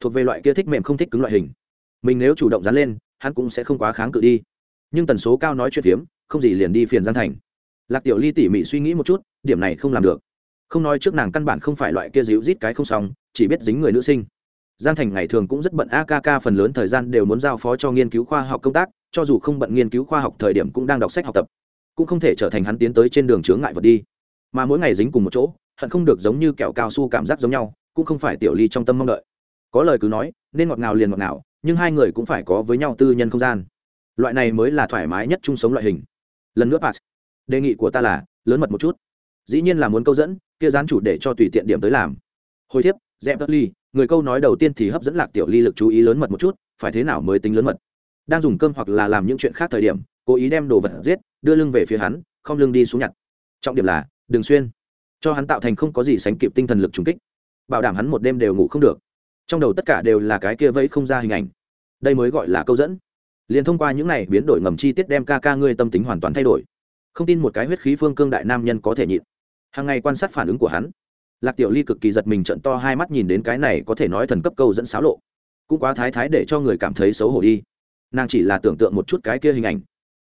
Speaker 1: thuộc về loại kia thích mềm không thích cứng loại hình. Mình nếu chủ động dán lên, hắn cũng sẽ không quá kháng cự đi. Nhưng tần số cao nói chuyện phiếm, không gì liền đi phiền Giang thành. Lạc tiểu ly tỉ mỉ suy nghĩ một chút, điểm này không làm được. Không nói trước nàng căn bản không phải loại kia díu rít cái không xong, chỉ biết dính người nữ sinh. Giang thành ngày thường cũng rất bận akk phần lớn thời gian đều muốn giao phó cho nghiên cứu khoa học công tác, cho dù không bận nghiên cứu khoa học thời điểm cũng đang đọc sách học tập. Cũng không thể trở thành hắn tiến tới trên đường chướng ngại vật đi. Mà mỗi ngày dính cùng một chỗ, hận không được giống như kẹo cao su cảm giác giống nhau, cũng không phải tiểu ly trong tâm mong đợi có lời cứ nói, nên ngọt ngào liền ngọt ngào, nhưng hai người cũng phải có với nhau tư nhân không gian. Loại này mới là thoải mái nhất chung sống loại hình. Lần nữa pass. Đề nghị của ta là, lớn mật một chút. Dĩ nhiên là muốn câu dẫn, kia gián chủ để cho tùy tiện điểm tới làm. Hồi thiếp dẹp tất ly người câu nói đầu tiên thì hấp dẫn lạc tiểu ly lực chú ý lớn mật một chút, phải thế nào mới tính lớn mật? Đang dùng cơm hoặc là làm những chuyện khác thời điểm, cố ý đem đồ vật giết, đưa lưng về phía hắn, không lưng đi xuống nhặt. Trọng điểm là, đừng xuyên. Cho hắn tạo thành không có gì sánh kịp tinh thần lực trùng kích. Bảo đảm hắn một đêm đều ngủ không được trong đầu tất cả đều là cái kia vẫy không ra hình ảnh. Đây mới gọi là câu dẫn. Liền thông qua những này biến đổi ngầm chi tiết đem ca ca ngươi tâm tính hoàn toàn thay đổi. Không tin một cái huyết khí phương cương đại nam nhân có thể nhịn. Hàng ngày quan sát phản ứng của hắn. Lạc tiểu ly cực kỳ giật mình trận to hai mắt nhìn đến cái này có thể nói thần cấp câu dẫn xáo lộ. Cũng quá thái thái để cho người cảm thấy xấu hổ đi. Nàng chỉ là tưởng tượng một chút cái kia hình ảnh.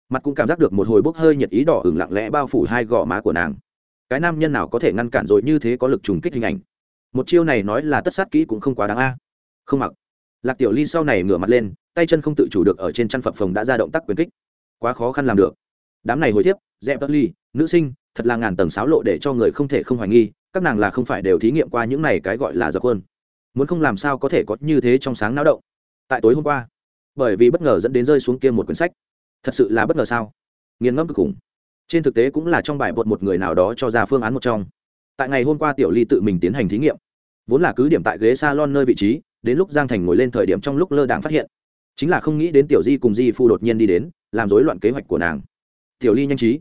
Speaker 1: Mặt cũng cảm giác được một hồi bốc hơi nhiệt ý đỏ ửng lặng lẽ bao phủ hai gò má của nàng. Cái nam nhân nào có thể ngăn cản rồi như thế có lực trùng kích hình ảnh? Một chiêu này nói là tất sát kỹ cũng không quá đáng a. Không mặc. Lạc tiểu ly sau này ngửa mặt lên, tay chân không tự chủ được ở trên chăn phập phồng đã ra động tác quyền kích. Quá khó khăn làm được. Đám này hồi tiếp, dẹp tất ly, nữ sinh, thật là ngàn tầng sáo lộ để cho người không thể không hoài nghi, các nàng là không phải đều thí nghiệm qua những này cái gọi là dập hơn muốn không làm sao có thể có như thế trong sáng náo động. Tại tối hôm qua, bởi vì bất ngờ dẫn đến rơi xuống kia một quyển sách. Thật sự là bất ngờ sao? Nghiền ngẫm cực khủng. Trên thực tế cũng là trong bài bột một người nào đó cho ra phương án một trong tại ngày hôm qua tiểu ly tự mình tiến hành thí nghiệm. Vốn là cứ điểm tại ghế s a lon nơi vị trí, đến lúc giang thành ngồi lên thời điểm trong lúc lơ đảng phát hiện. Chính là không nghĩ đến tiểu di cùng di phu đột nhiên đi đến, làm rối loạn kế hoạch của nàng. Tiểu ly nhanh trí.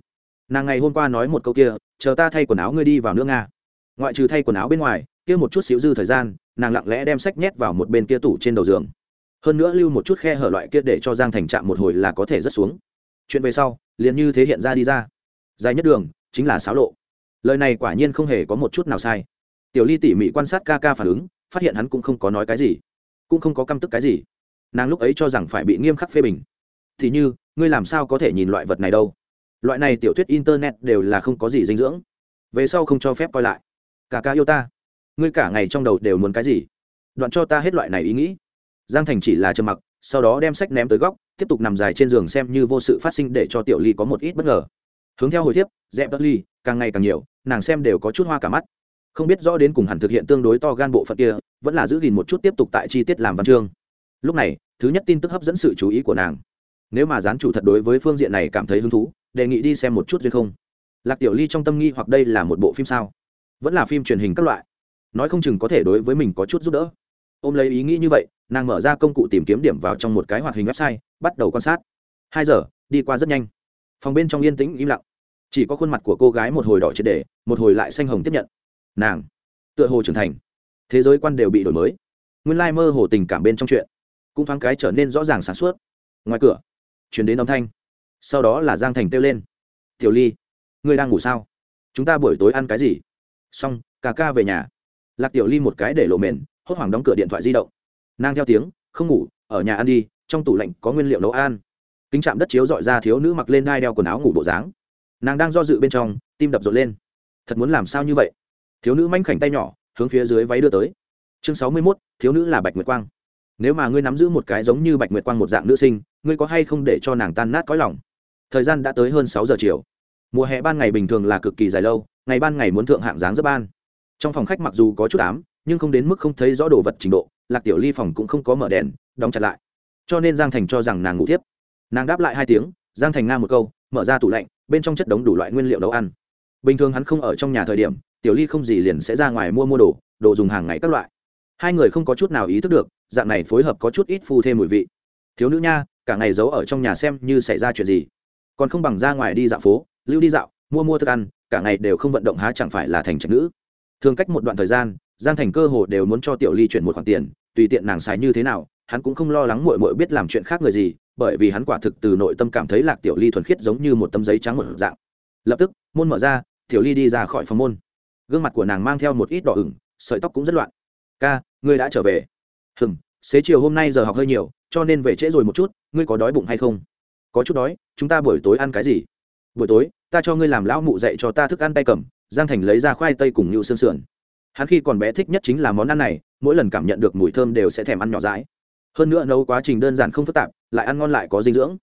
Speaker 1: Nàng ngày hôm qua nói một câu kia, chờ ta thay quần áo ngươi đi vào nước nga. Ngoại trừ thay quần áo bên ngoài, kia một chút xíu dư thời gian, nàng lặng lẽ đem sách nhét vào một bên kia tủ trên đầu giường. Hơn nữa lưu một chút khe hở loại kia để cho giang thành chạm một hồi là có thể rất xuống. Chuyện về sau, liền như thế hiện ra đi ra. Dài nhất đường, chính là xáo lộ lời này quả nhiên không hề có một chút nào sai. Tiểu ly tỉ mỉ quan sát ca ca phản ứng, phát hiện hắn cũng không có nói cái gì, cũng không có căm tức cái gì. Nàng lúc ấy cho rằng phải bị nghiêm khắc phê bình. Thì như, ngươi làm sao có thể nhìn loại vật này đâu? Loại này tiểu thuyết internet đều là không có gì dinh dưỡng. Về sau không cho phép coi lại. Cả ca yêu ta. Ngươi cả ngày trong đầu đều muốn cái gì? Đoạn cho ta hết loại này ý nghĩ. Giang thành chỉ là trầm mặc, sau đó đem sách ném tới góc, tiếp tục nằm dài trên giường xem như vô sự phát sinh để cho tiểu ly có một ít bất ngờ hướng theo hồi tiếp dẹp đất ly, càng ngày càng nhiều, nàng xem đều có chút hoa cả mắt. Không biết rõ đến cùng hẳn thực hiện tương đối to gan bộ phận kia, vẫn là giữ gìn một chút tiếp tục tại chi tiết làm văn chương. Lúc này, thứ nhất tin tức hấp dẫn sự chú ý của nàng. Nếu mà gián chủ thật đối với phương diện này cảm thấy hứng thú, đề nghị đi xem một chút duyên không. Lạc tiểu ly trong tâm nghi hoặc đây là một bộ phim sao? Vẫn là phim truyền hình các loại. Nói không chừng có thể đối với mình có chút giúp đỡ. Ôm lấy ý nghĩ như vậy, nàng mở ra công cụ tìm kiếm điểm vào trong một cái hoạt hình website, bắt đầu quan sát. Hai giờ, đi qua rất nhanh. Phòng bên trong yên tĩnh, im lặng chỉ có khuôn mặt của cô gái một hồi đỏ triệt để, một hồi lại xanh hồng tiếp nhận. Nàng, tựa hồ trưởng thành. Thế giới quan đều bị đổi mới. Nguyên lai mơ hồ tình cảm bên trong chuyện, cũng thoáng cái trở nên rõ ràng sáng suốt. Ngoài cửa chuyển đến âm thanh. Sau đó là giang thành kêu lên. Tiểu ly, ngươi đang ngủ sao? Chúng ta buổi tối ăn cái gì? Xong, cà ca về nhà. Lạc tiểu ly một cái để lộ mền, hốt hoảng đóng cửa điện thoại di động. Nàng theo tiếng, không ngủ, ở nhà ăn đi, trong tủ lạnh có nguyên liệu nấu ăn. Kính chạm đất chiếu dọi ra thiếu nữ mặc lên đai đeo quần áo ngủ bộ dáng nàng đang do dự bên trong, tim đập rộn lên. Thật muốn làm sao như vậy? Thiếu nữ manh khảnh tay nhỏ, hướng phía dưới váy đưa tới. Chương sáu mươi mốt, thiếu nữ là bạch nguyệt quang. Nếu mà ngươi nắm giữ một cái giống như bạch nguyệt quang một dạng nữ sinh, ngươi có hay không để cho nàng tan nát cõi lòng? Thời gian đã tới hơn sáu giờ chiều. Mùa hè ban ngày bình thường là cực kỳ dài lâu, ngày ban ngày muốn thượng hạng dáng rất ban. Trong phòng khách mặc dù có chút ám, nhưng không đến mức không thấy rõ đồ vật trình độ, lạc tiểu ly phòng cũng không có mở đèn, đóng chặt lại. Cho nên giang thành cho rằng nàng ngủ tiếp. Nàng đáp lại hai tiếng, giang thành nga một câu mở ra tủ lạnh, bên trong chất đống đủ loại nguyên liệu nấu ăn. Bình thường hắn không ở trong nhà thời điểm, tiểu ly không gì liền sẽ ra ngoài mua mua đồ đồ dùng hàng ngày các loại. Hai người không có chút nào ý thức được, dạng này phối hợp có chút ít phu thêm mùi vị. Thiếu nữ nha, cả ngày giấu ở trong nhà xem như xảy ra chuyện gì. Còn không bằng ra ngoài đi dạo phố, lưu đi dạo, mua mua thức ăn, cả ngày đều không vận động há chẳng phải là thành trạch nữ. Thường cách một đoạn thời gian, giang thành cơ hồ đều muốn cho tiểu ly chuyển một khoản tiền, tùy tiện nàng xài như thế nào, hắn cũng không lo lắng mội mội biết làm chuyện khác người gì bởi vì hắn quả thực từ nội tâm cảm thấy lạc tiểu ly thuần khiết giống như một tấm giấy trắng một dạng. Lập tức, môn mở ra, tiểu ly đi ra khỏi phòng môn. Gương mặt của nàng mang theo một ít đỏ ửng, sợi tóc cũng rất loạn. Ca, ngươi đã trở về. Hừm, xế chiều hôm nay giờ học hơi nhiều, cho nên về trễ rồi một chút, ngươi có đói bụng hay không? Có chút đói, chúng ta buổi tối ăn cái gì? Buổi tối, ta cho ngươi làm lão mụ dạy cho ta thức ăn tay cầm, giang thành lấy ra khoai tây cùng nhựu xương sườn. Hắn khi còn bé thích nhất chính là món ăn này, mỗi lần cảm nhận được mùi thơm đều sẽ thèm ăn nhỏ rãi hơn nữa nấu quá trình đơn giản không phức tạp, lại ăn ngon lại có dinh dưỡng.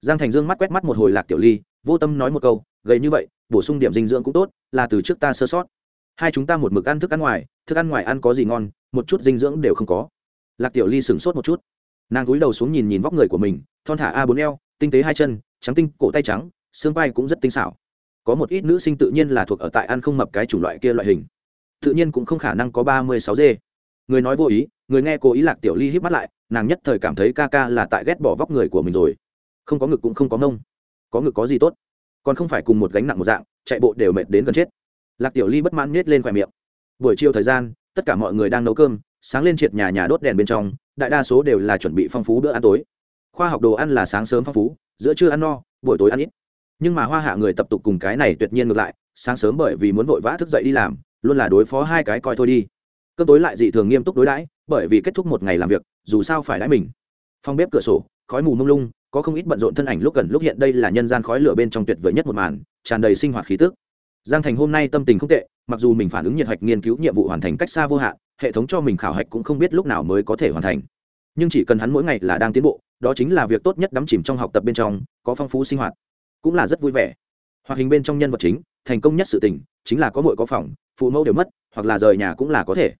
Speaker 1: Giang thành dương mắt quét mắt một hồi lạc tiểu ly, vô tâm nói một câu gầy như vậy, bổ sung điểm dinh dưỡng cũng tốt, là từ trước ta sơ sót. Hai chúng ta một mực ăn thức ăn ngoài, thức ăn ngoài ăn có gì ngon, một chút dinh dưỡng đều không có. Lạc tiểu ly sửng sốt một chút. Nàng cúi đầu xuống nhìn nhìn vóc người của mình, thon thả a bốn eo, tinh tế hai chân, trắng tinh, cổ tay trắng, xương vai cũng rất tinh xảo. Có một ít nữ sinh tự nhiên là thuộc ở tại ăn không mập cái chủng loại kia loại hình. Tự nhiên cũng không khả năng có ba mươi sáu dê. Người nói vô ý người nghe cố ý lạc tiểu ly hít mắt lại, nàng nhất thời cảm thấy ca ca là tại ghét bỏ vóc người của mình rồi. Không có ngực cũng không có nông có ngực có gì tốt? Còn không phải cùng một gánh nặng một dạng, chạy bộ đều mệt đến gần chết. Lạc tiểu ly bất mãn nhét lên khoe miệng. Buổi chiều thời gian, tất cả mọi người đang nấu cơm, sáng lên triệt nhà nhà đốt đèn bên trong, đại đa số đều là chuẩn bị phong phú bữa ăn tối. Khoa học đồ ăn là sáng sớm phong phú, giữa trưa ăn no, buổi tối ăn ít. Nhưng mà hoa hạ người tập tục cùng cái này tuyệt nhiên ngược lại, sáng sớm bởi vì muốn vội vã thức dậy đi làm, luôn là đối phó hai cái coi thôi đi. Cơm tối lại dị thường nghiêm túc đối đãi bởi vì kết thúc một ngày làm việc, dù sao phải đãi mình. Phong bếp cửa sổ, khói mù mông lung, có không ít bận rộn thân ảnh lúc gần lúc hiện đây là nhân gian khói lửa bên trong tuyệt vời nhất một màn, tràn đầy sinh hoạt khí tức. Giang thành hôm nay tâm tình không tệ, mặc dù mình phản ứng nhiệt hạch nghiên cứu nhiệm vụ hoàn thành cách xa vô hạn, hệ thống cho mình khảo hạch cũng không biết lúc nào mới có thể hoàn thành. Nhưng chỉ cần hắn mỗi ngày là đang tiến bộ, đó chính là việc tốt nhất đắm chìm trong học tập bên trong, có phong phú sinh hoạt, cũng là rất vui vẻ. Hoạt hình bên trong nhân vật chính, thành công nhất sự tình, chính là có mội có phòng, phụ mẫu đều mất, hoặc là rời nhà cũng là có thể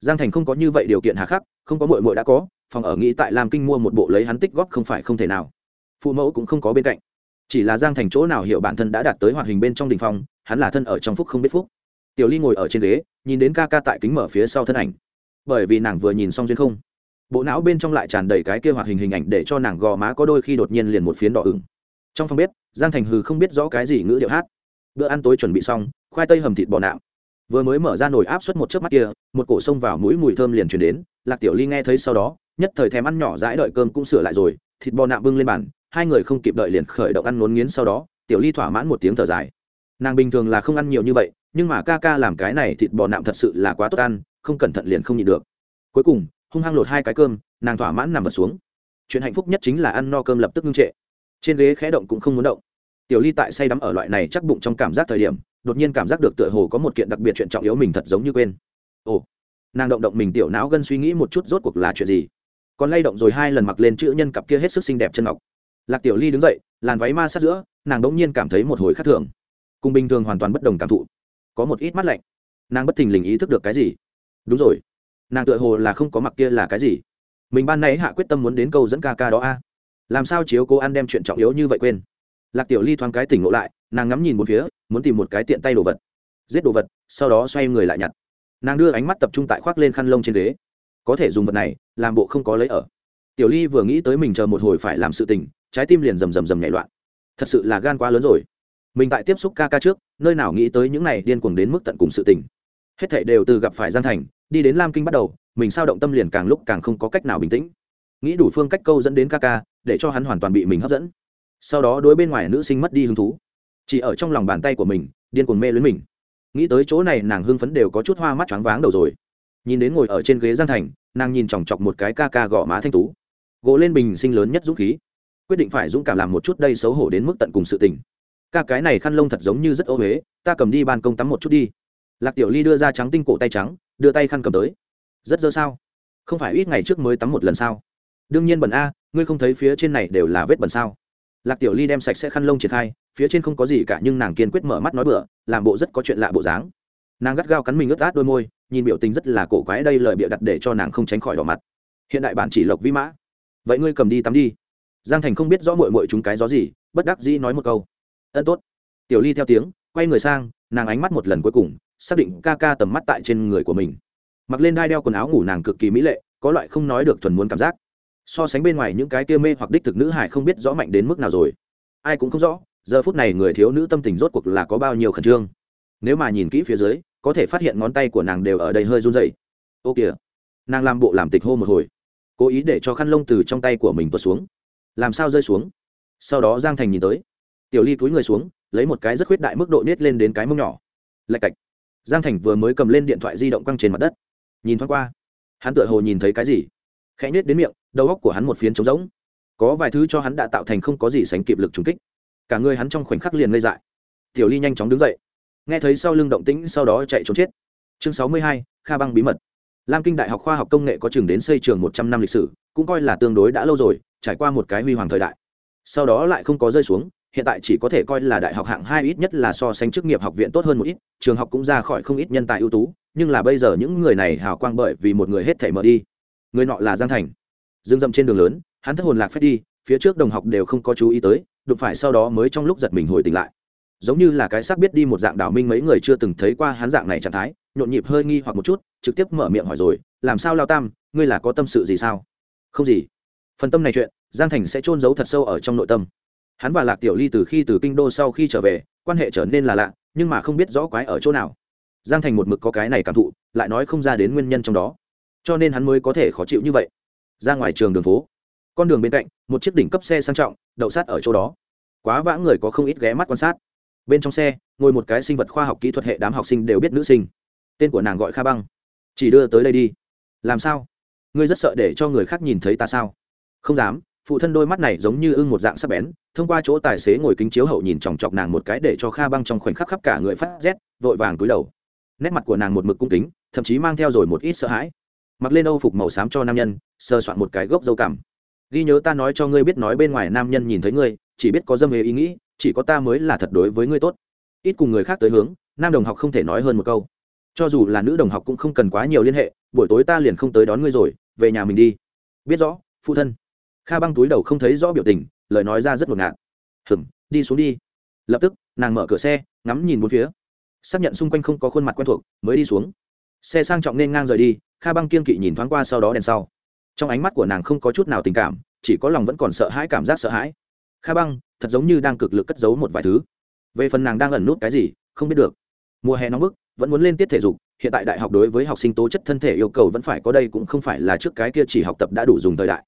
Speaker 1: giang thành không có như vậy điều kiện hà khắc, không có mội mội đã có, phòng ở nghĩ tại lam kinh mua một bộ lấy hắn tích góp không phải không thể nào. Phụ mẫu cũng không có bên cạnh. Chỉ là giang thành chỗ nào hiểu bản thân đã đạt tới hoạt hình bên trong đình phong, hắn là thân ở trong phúc không biết phúc. Tiểu ly ngồi ở trên ghế, nhìn đến ca ca tại kính mở phía sau thân ảnh. Bởi vì nàng vừa nhìn xong duyên không, bộ não bên trong lại tràn đầy cái kia hoạt hình hình ảnh để cho nàng gò má có đôi khi đột nhiên liền một phiến đỏ ửng. Trong phòng bếp, giang thành hừ không biết rõ cái gì ngữ điệu hát. Bữa ăn tối chuẩn bị xong, khoai tây hầm thịt bò nạm vừa mới mở ra nồi áp suất một chớp mắt kia, một cổ sông vào mũi mùi thơm liền chuyển đến, lạc tiểu ly nghe thấy sau đó, nhất thời thèm ăn nhỏ dãi đợi cơm cũng sửa lại rồi, thịt bò nạm bưng lên bàn, hai người không kịp đợi liền khởi động ăn nốn nghiến sau đó, tiểu ly thỏa mãn một tiếng thở dài. Nàng bình thường là không ăn nhiều như vậy, nhưng mà ca ca làm cái này thịt bò nạm thật sự là quá tốt ăn, không cẩn thận liền không nhịn được. Cuối cùng, hung hăng lột hai cái cơm, nàng thỏa mãn nằm vật xuống. Chuyện hạnh phúc nhất chính là ăn no cơm lập tức ngưng trệ. Trên ghế khẽ động cũng không muốn động. Tiểu ly tại say đắm ở loại này chắc bụng trong cảm giác thời điểm đột nhiên cảm giác được tựa hồ có một kiện đặc biệt chuyện trọng yếu mình thật giống như quên. Ồ, nàng động động mình tiểu não gân suy nghĩ một chút rốt cuộc là chuyện gì. Còn lay động rồi hai lần mặc lên chữ nhân cặp kia hết sức xinh đẹp chân ngọc. Lạc tiểu ly đứng dậy, làn váy ma sát giữa, nàng đ ỗ n g nhiên cảm thấy một hồi khác thường. Cùng bình thường hoàn toàn bất đồng cảm thụ. Có một ít mắt lạnh. Nàng bất thình lình ý thức được cái gì? Đúng rồi. Nàng tựa hồ là không có mặc kia là cái gì. Mình ban nãy hạ quyết tâm muốn đến câu dẫn ca ca đó a. Làm sao chiếu cô ăn đem chuyện trọng yếu như vậy quên? Lạc tiểu ly thoáng cái tỉnh ngộ lại nàng ngắm nhìn một phía, muốn tìm một cái tiện tay đồ vật. Giết đồ vật, sau đó xoay người lại nhặt. Nàng đưa ánh mắt tập trung tại khoác lên khăn lông trên ghế. Có thể dùng vật này, làm bộ không có lấy ở. Tiểu ly vừa nghĩ tới mình chờ một hồi phải làm sự tình, trái tim liền rầm rầm rầm nhảy loạn. Thật sự là gan quá lớn rồi. Mình tại tiếp xúc ca ca trước, nơi nào nghĩ tới những này điên cuồng đến mức tận cùng sự tình. Hết thảy đều từ gặp phải giang thành, đi đến lam kinh bắt đầu, mình sao động tâm liền càng lúc càng không có cách nào bình tĩnh. Nghĩ đủ phương cách câu dẫn đến ca ca, để cho hắn hoàn toàn bị mình hấp dẫn. Sau đó đối bên ngoài nữ sinh mất đi hứng thú chỉ ở trong lòng bàn tay của mình, điên cuồng mê lưới mình. Nghĩ tới chỗ này, nàng hưng phấn đều có chút hoa mắt choáng váng đầu rồi. Nhìn đến ngồi ở trên ghế giang thành, nàng nhìn chòng chọc một cái ca ca gõ má thanh tú. Gỗ lên bình sinh lớn nhất dũng khí. Quyết định phải dũng cảm làm một chút đây xấu hổ đến mức tận cùng sự tình. Ca cái này khăn lông thật giống như rất ô huế ta cầm đi ban công tắm một chút đi. Lạc tiểu ly đưa ra trắng tinh cổ tay trắng, đưa tay khăn cầm tới. Rất dơ sao? Không phải ít ngày trước mới tắm một lần sao? Đương nhiên bẩn a, ngươi không thấy phía trên này đều là vết bẩn sao? Lạc tiểu ly đem sạch sẽ khăn lông triển khai phía trên không có gì cả nhưng nàng kiên quyết mở mắt nói bựa làm bộ rất có chuyện lạ bộ dáng. Nàng gắt gao cắn mình ướt át đôi môi, nhìn biểu tình rất là cổ quái đây lời bịa đặt để cho nàng không tránh khỏi đỏ mặt. Hiện đại bản chỉ lộc vi mã. Vậy ngươi cầm đi tắm đi. Giang thành không biết rõ mội mội chúng cái gió gì, bất đắc dĩ nói một câu. Ân tốt. Tiểu ly theo tiếng, quay người sang, nàng ánh mắt một lần cuối cùng, xác định ca ca tầm mắt tại trên người của mình. Mặc lên đai đeo quần áo ngủ nàng cực kỳ mỹ lệ, có loại không nói được thuần muốn cảm giác. So sánh bên ngoài những cái kia mê hoặc đích thực nữ hải không biết rõ mạnh đến mức nào rồi. Ai cũng không rõ giờ phút này người thiếu nữ tâm tình rốt cuộc là có bao nhiêu khẩn trương. Nếu mà nhìn kỹ phía dưới, có thể phát hiện ngón tay của nàng đều ở đây hơi run dậy ô kìa, nàng làm bộ làm tịch hô một hồi, cố ý để cho khăn lông từ trong tay của mình tuột xuống. Làm sao rơi xuống? Sau đó giang thành nhìn tới, tiểu ly túi người xuống, lấy một cái rất khuyết đại mức độ nết lên đến cái mông nhỏ. Lạch cạch. Giang thành vừa mới cầm lên điện thoại di động quăng trên mặt đất. Nhìn thoáng qua, hắn tựa hồ nhìn thấy cái gì. Khẽ nết đến miệng, đầu óc của hắn một phiến trống rỗng. Có vài thứ cho hắn đã tạo thành không có gì sánh kịp lực trùng kích cả người hắn trong khoảnh khắc liền ngây dại. Tiểu ly nhanh chóng đứng dậy. Nghe thấy sau lưng động tĩnh, sau đó chạy trốn chết. Chương sáu mươi hai, kha băng bí mật. Lam kinh đại học khoa học công nghệ có trường đến xây trường một trăm năm lịch sử, cũng coi là tương đối đã lâu rồi, trải qua một cái huy hoàng thời đại. Sau đó lại không có rơi xuống, hiện tại chỉ có thể coi là đại học hạng hai ít nhất là so sánh chức nghiệp học viện tốt hơn một ít, trường học cũng ra khỏi không ít nhân tài ưu tú, nhưng là bây giờ những người này hào quang bởi vì một người hết thể mở đi. Người nọ là giang thành. Dương dậm trên đường lớn, hắn thất hồn lạc phép đi, phía trước đồng học đều không có chú ý tới đụng phải sau đó mới trong lúc giật mình hồi tỉnh lại. Giống như là cái xác biết đi một dạng đảo minh mấy người chưa từng thấy qua hắn dạng này trạng thái, nhộn nhịp hơi nghi hoặc một chút, trực tiếp mở miệng hỏi rồi, làm sao lao tam, ngươi là có tâm sự gì sao? Không gì. Phần tâm này chuyện, giang thành sẽ trôn giấu thật sâu ở trong nội tâm. Hắn và lạc tiểu ly từ khi từ kinh đô sau khi trở về, quan hệ trở nên là lạ, nhưng mà không biết rõ quái ở chỗ nào. Giang thành một mực có cái này cảm thụ, lại nói không ra đến nguyên nhân trong đó. Cho nên hắn mới có thể khó chịu như vậy. Ra ngoài trường đường phố con đường bên cạnh, một chiếc đỉnh cấp xe sang trọng, đậu sát ở chỗ đó. Quá vãng người có không ít ghé mắt quan sát. Bên trong xe, ngồi một cái sinh vật khoa học kỹ thuật hệ đám học sinh đều biết nữ sinh. Tên của nàng gọi kha băng. Chỉ đưa tới đây đi. Làm sao? Ngươi rất sợ để cho người khác nhìn thấy ta sao? Không dám, phụ thân đôi mắt này giống như ưng một dạng sắc bén, thông qua chỗ tài xế ngồi kính chiếu hậu nhìn chòng chọc nàng một cái để cho kha băng trong khoảnh khắc khắp cả người phát rét, vội vàng túi đầu. Nét mặt của nàng một mực cung kính, thậm chí mang theo rồi một ít sợ hãi. Mặc lên âu phục màu xám cho nam nhân sơ soạn một cái gốc dâu cảm ghi nhớ ta nói cho ngươi biết nói bên ngoài nam nhân nhìn thấy ngươi, chỉ biết có dâm hề ý nghĩ, chỉ có ta mới là thật đối với ngươi tốt. Ít cùng người khác tới hướng, nam đồng học không thể nói hơn một câu. Cho dù là nữ đồng học cũng không cần quá nhiều liên hệ, buổi tối ta liền không tới đón ngươi rồi, về nhà mình đi. Biết rõ, phụ thân. Kha băng túi đầu không thấy rõ biểu tình, lời nói ra rất ngột ngạt. Hừm, đi xuống đi. Lập tức, nàng mở cửa xe, ngắm nhìn bốn phía. Xác nhận xung quanh không có khuôn mặt quen thuộc, mới đi xuống. Xe sang trọng nên ngang rời đi, kha băng kiên kỵ nhìn thoáng qua sau đó đèn sau trong ánh mắt của nàng không có chút nào tình cảm, chỉ có lòng vẫn còn sợ hãi cảm giác sợ hãi. Kha băng, thật giống như đang cực lực cất giấu một vài thứ. Về phần nàng đang ẩn nút cái gì, không biết được. Mùa hè nóng bức, vẫn muốn lên tiết thể dục, hiện tại đại học đối với học sinh tố chất thân thể yêu cầu vẫn phải có đây cũng không phải là trước cái kia chỉ học tập đã đủ dùng thời đại.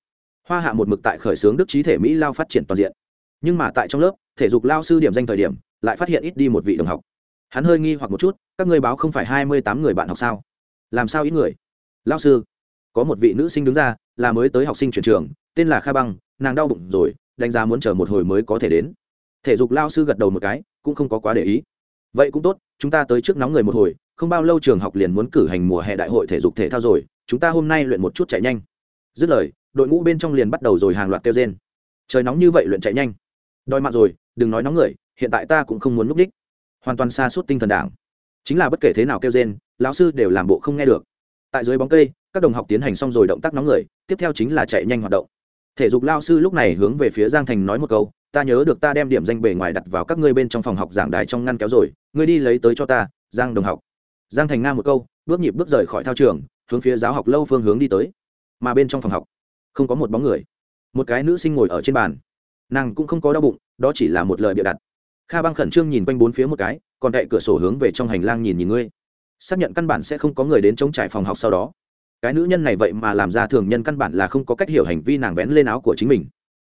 Speaker 1: Hoa hạ một mực tại khởi xướng đức trí thể mỹ lao phát triển toàn diện. Nhưng mà tại trong lớp, thể dục lao sư điểm danh thời điểm, lại phát hiện ít đi một vị đồng học. Hắn hơi nghi hoặc một chút, các người báo không phải hai mươi tám người bạn học sao? Làm sao ít người? Lao sư có một vị nữ sinh đứng ra, là mới tới học sinh chuyển trường, tên là kha băng, nàng đau bụng rồi, đánh giá muốn chờ một hồi mới có thể đến. Thể dục lao sư gật đầu một cái, cũng không có quá để ý. Vậy cũng tốt, chúng ta tới trước nóng người một hồi, không bao lâu trường học liền muốn cử hành mùa hè đại hội thể dục thể thao rồi, chúng ta hôm nay luyện một chút chạy nhanh. Dứt lời, đội ngũ bên trong liền bắt đầu rồi hàng loạt kêu trên trời nóng như vậy luyện chạy nhanh. Đòi mạng rồi, đừng nói nóng người, hiện tại ta cũng không muốn núp đích. Hoàn toàn xa suốt tinh thần đảng. Chính là bất kể thế nào kêu trên lão sư đều làm bộ không nghe được. Tại dưới bóng cây các đồng học tiến hành xong rồi động tác nóng người, tiếp theo chính là chạy nhanh hoạt động. Thể dục lao sư lúc này hướng về phía giang thành nói một câu, ta nhớ được ta đem điểm danh bề ngoài đặt vào các ngươi bên trong phòng học giảng đài trong ngăn kéo rồi, ngươi đi lấy tới cho ta, giang đồng học. Giang thành nga một câu, bước nhịp bước rời khỏi thao trường, hướng phía giáo học lâu phương hướng đi tới. Mà bên trong phòng học, không có một bóng người. Một cái nữ sinh ngồi ở trên bàn. Nàng cũng không có đau bụng, đó chỉ là một lời bịa đặt. Kha băng khẩn trương nhìn quanh bốn phía một cái, còn cậy cửa sổ hướng về trong hành lang nhìn nhìn ngươi. Xác nhận căn bản sẽ không có người đến chống trải phòng học sau đó cái nữ nhân này vậy mà làm ra thường nhân căn bản là không có cách hiểu hành vi nàng vén lên áo của chính mình.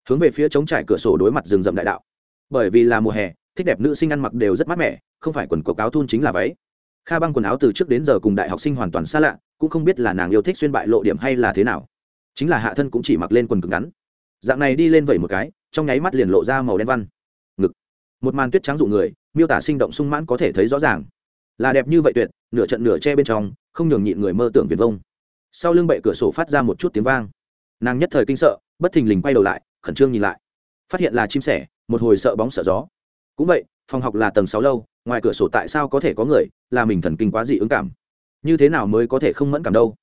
Speaker 1: Hướng về phía chống trải cửa sổ đối mặt rừng rậm đại đạo. Bởi vì là mùa hè, thích đẹp nữ sinh ăn mặc đều rất mát mẻ, không phải quần cộc áo thun chính là váy. Kha băng quần áo từ trước đến giờ cùng đại học sinh hoàn toàn xa lạ, cũng không biết là nàng yêu thích xuyên bại lộ điểm hay là thế nào. Chính là hạ thân cũng chỉ mặc lên quần cực ngắn. Dạng này đi lên vẩy một cái, trong nháy mắt liền lộ ra màu đen văn. Ngực. Một màn tuyết trắng dụ người, miêu tả sinh động sung mãn có thể thấy rõ ràng. Là đẹp như vậy tuyệt, nửa trận nửa che bên trong, không nhường nhịn người mơ tưởng viền vông sau lưng bệ cửa sổ phát ra một chút tiếng vang. Nàng nhất thời kinh sợ, bất thình lình quay đầu lại, khẩn trương nhìn lại. Phát hiện là chim sẻ, một hồi sợ bóng sợ gió. Cũng vậy, phòng học là tầng sáu lâu, ngoài cửa sổ tại sao có thể có người, là mình thần kinh quá dị ứng cảm. Như thế nào mới có thể không mẫn cảm đâu?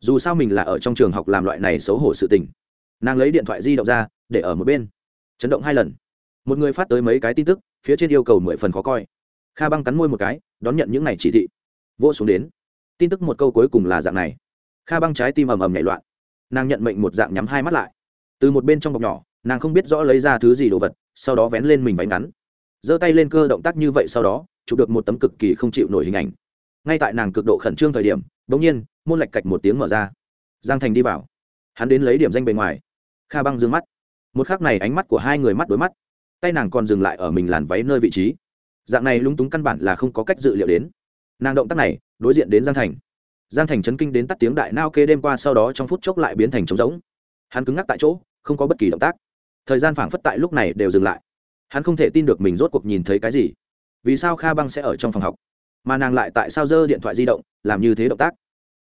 Speaker 1: Dù sao mình là ở trong trường học làm loại này xấu hổ sự tình. Nàng lấy điện thoại di động ra, để ở một bên. Chấn động hai lần. Một người phát tới mấy cái tin tức, phía trên yêu cầu mười phần khó coi. Kha băng cắn môi một cái, đón nhận những này chỉ thị. Vô xuống đến. Tin tức một câu cuối cùng là dạng này kha băng trái tim ầm ầm nhảy loạn. Nàng nhận mệnh một dạng nhắm hai mắt lại. Từ một bên trong bọc nhỏ, nàng không biết rõ lấy ra thứ gì đồ vật, sau đó vén lên mình váy ngắn. Giơ tay lên cơ động tác như vậy sau đó, chụp được một tấm cực kỳ không chịu nổi hình ảnh. Ngay tại nàng cực độ khẩn trương thời điểm đ ỗ n g nhiên, môn lạch cạch một tiếng mở ra. Giang thành đi vào. Hắn đến lấy điểm danh bề ngoài. Kha băng d ư ơ n g mắt. Một khác này ánh mắt của hai người mắt đối mắt. Tay nàng còn dừng lại ở mình làn váy nơi vị trí. Dạng này lúng túng căn bản là không có cách dự liệu đến. Nàng động tác này, đối diện đến giang thành giang thành chấn kinh đến tắt tiếng đại nao kê đêm qua sau đó trong phút chốc lại biến thành trống rỗng. Hắn cứng ngắc tại chỗ, không có bất kỳ động tác. Thời gian phảng phất tại lúc này đều dừng lại. Hắn không thể tin được mình rốt cuộc nhìn thấy cái gì. Vì sao kha băng sẽ ở trong phòng học? Mà nàng lại tại sao giơ điện thoại di động, làm như thế động tác?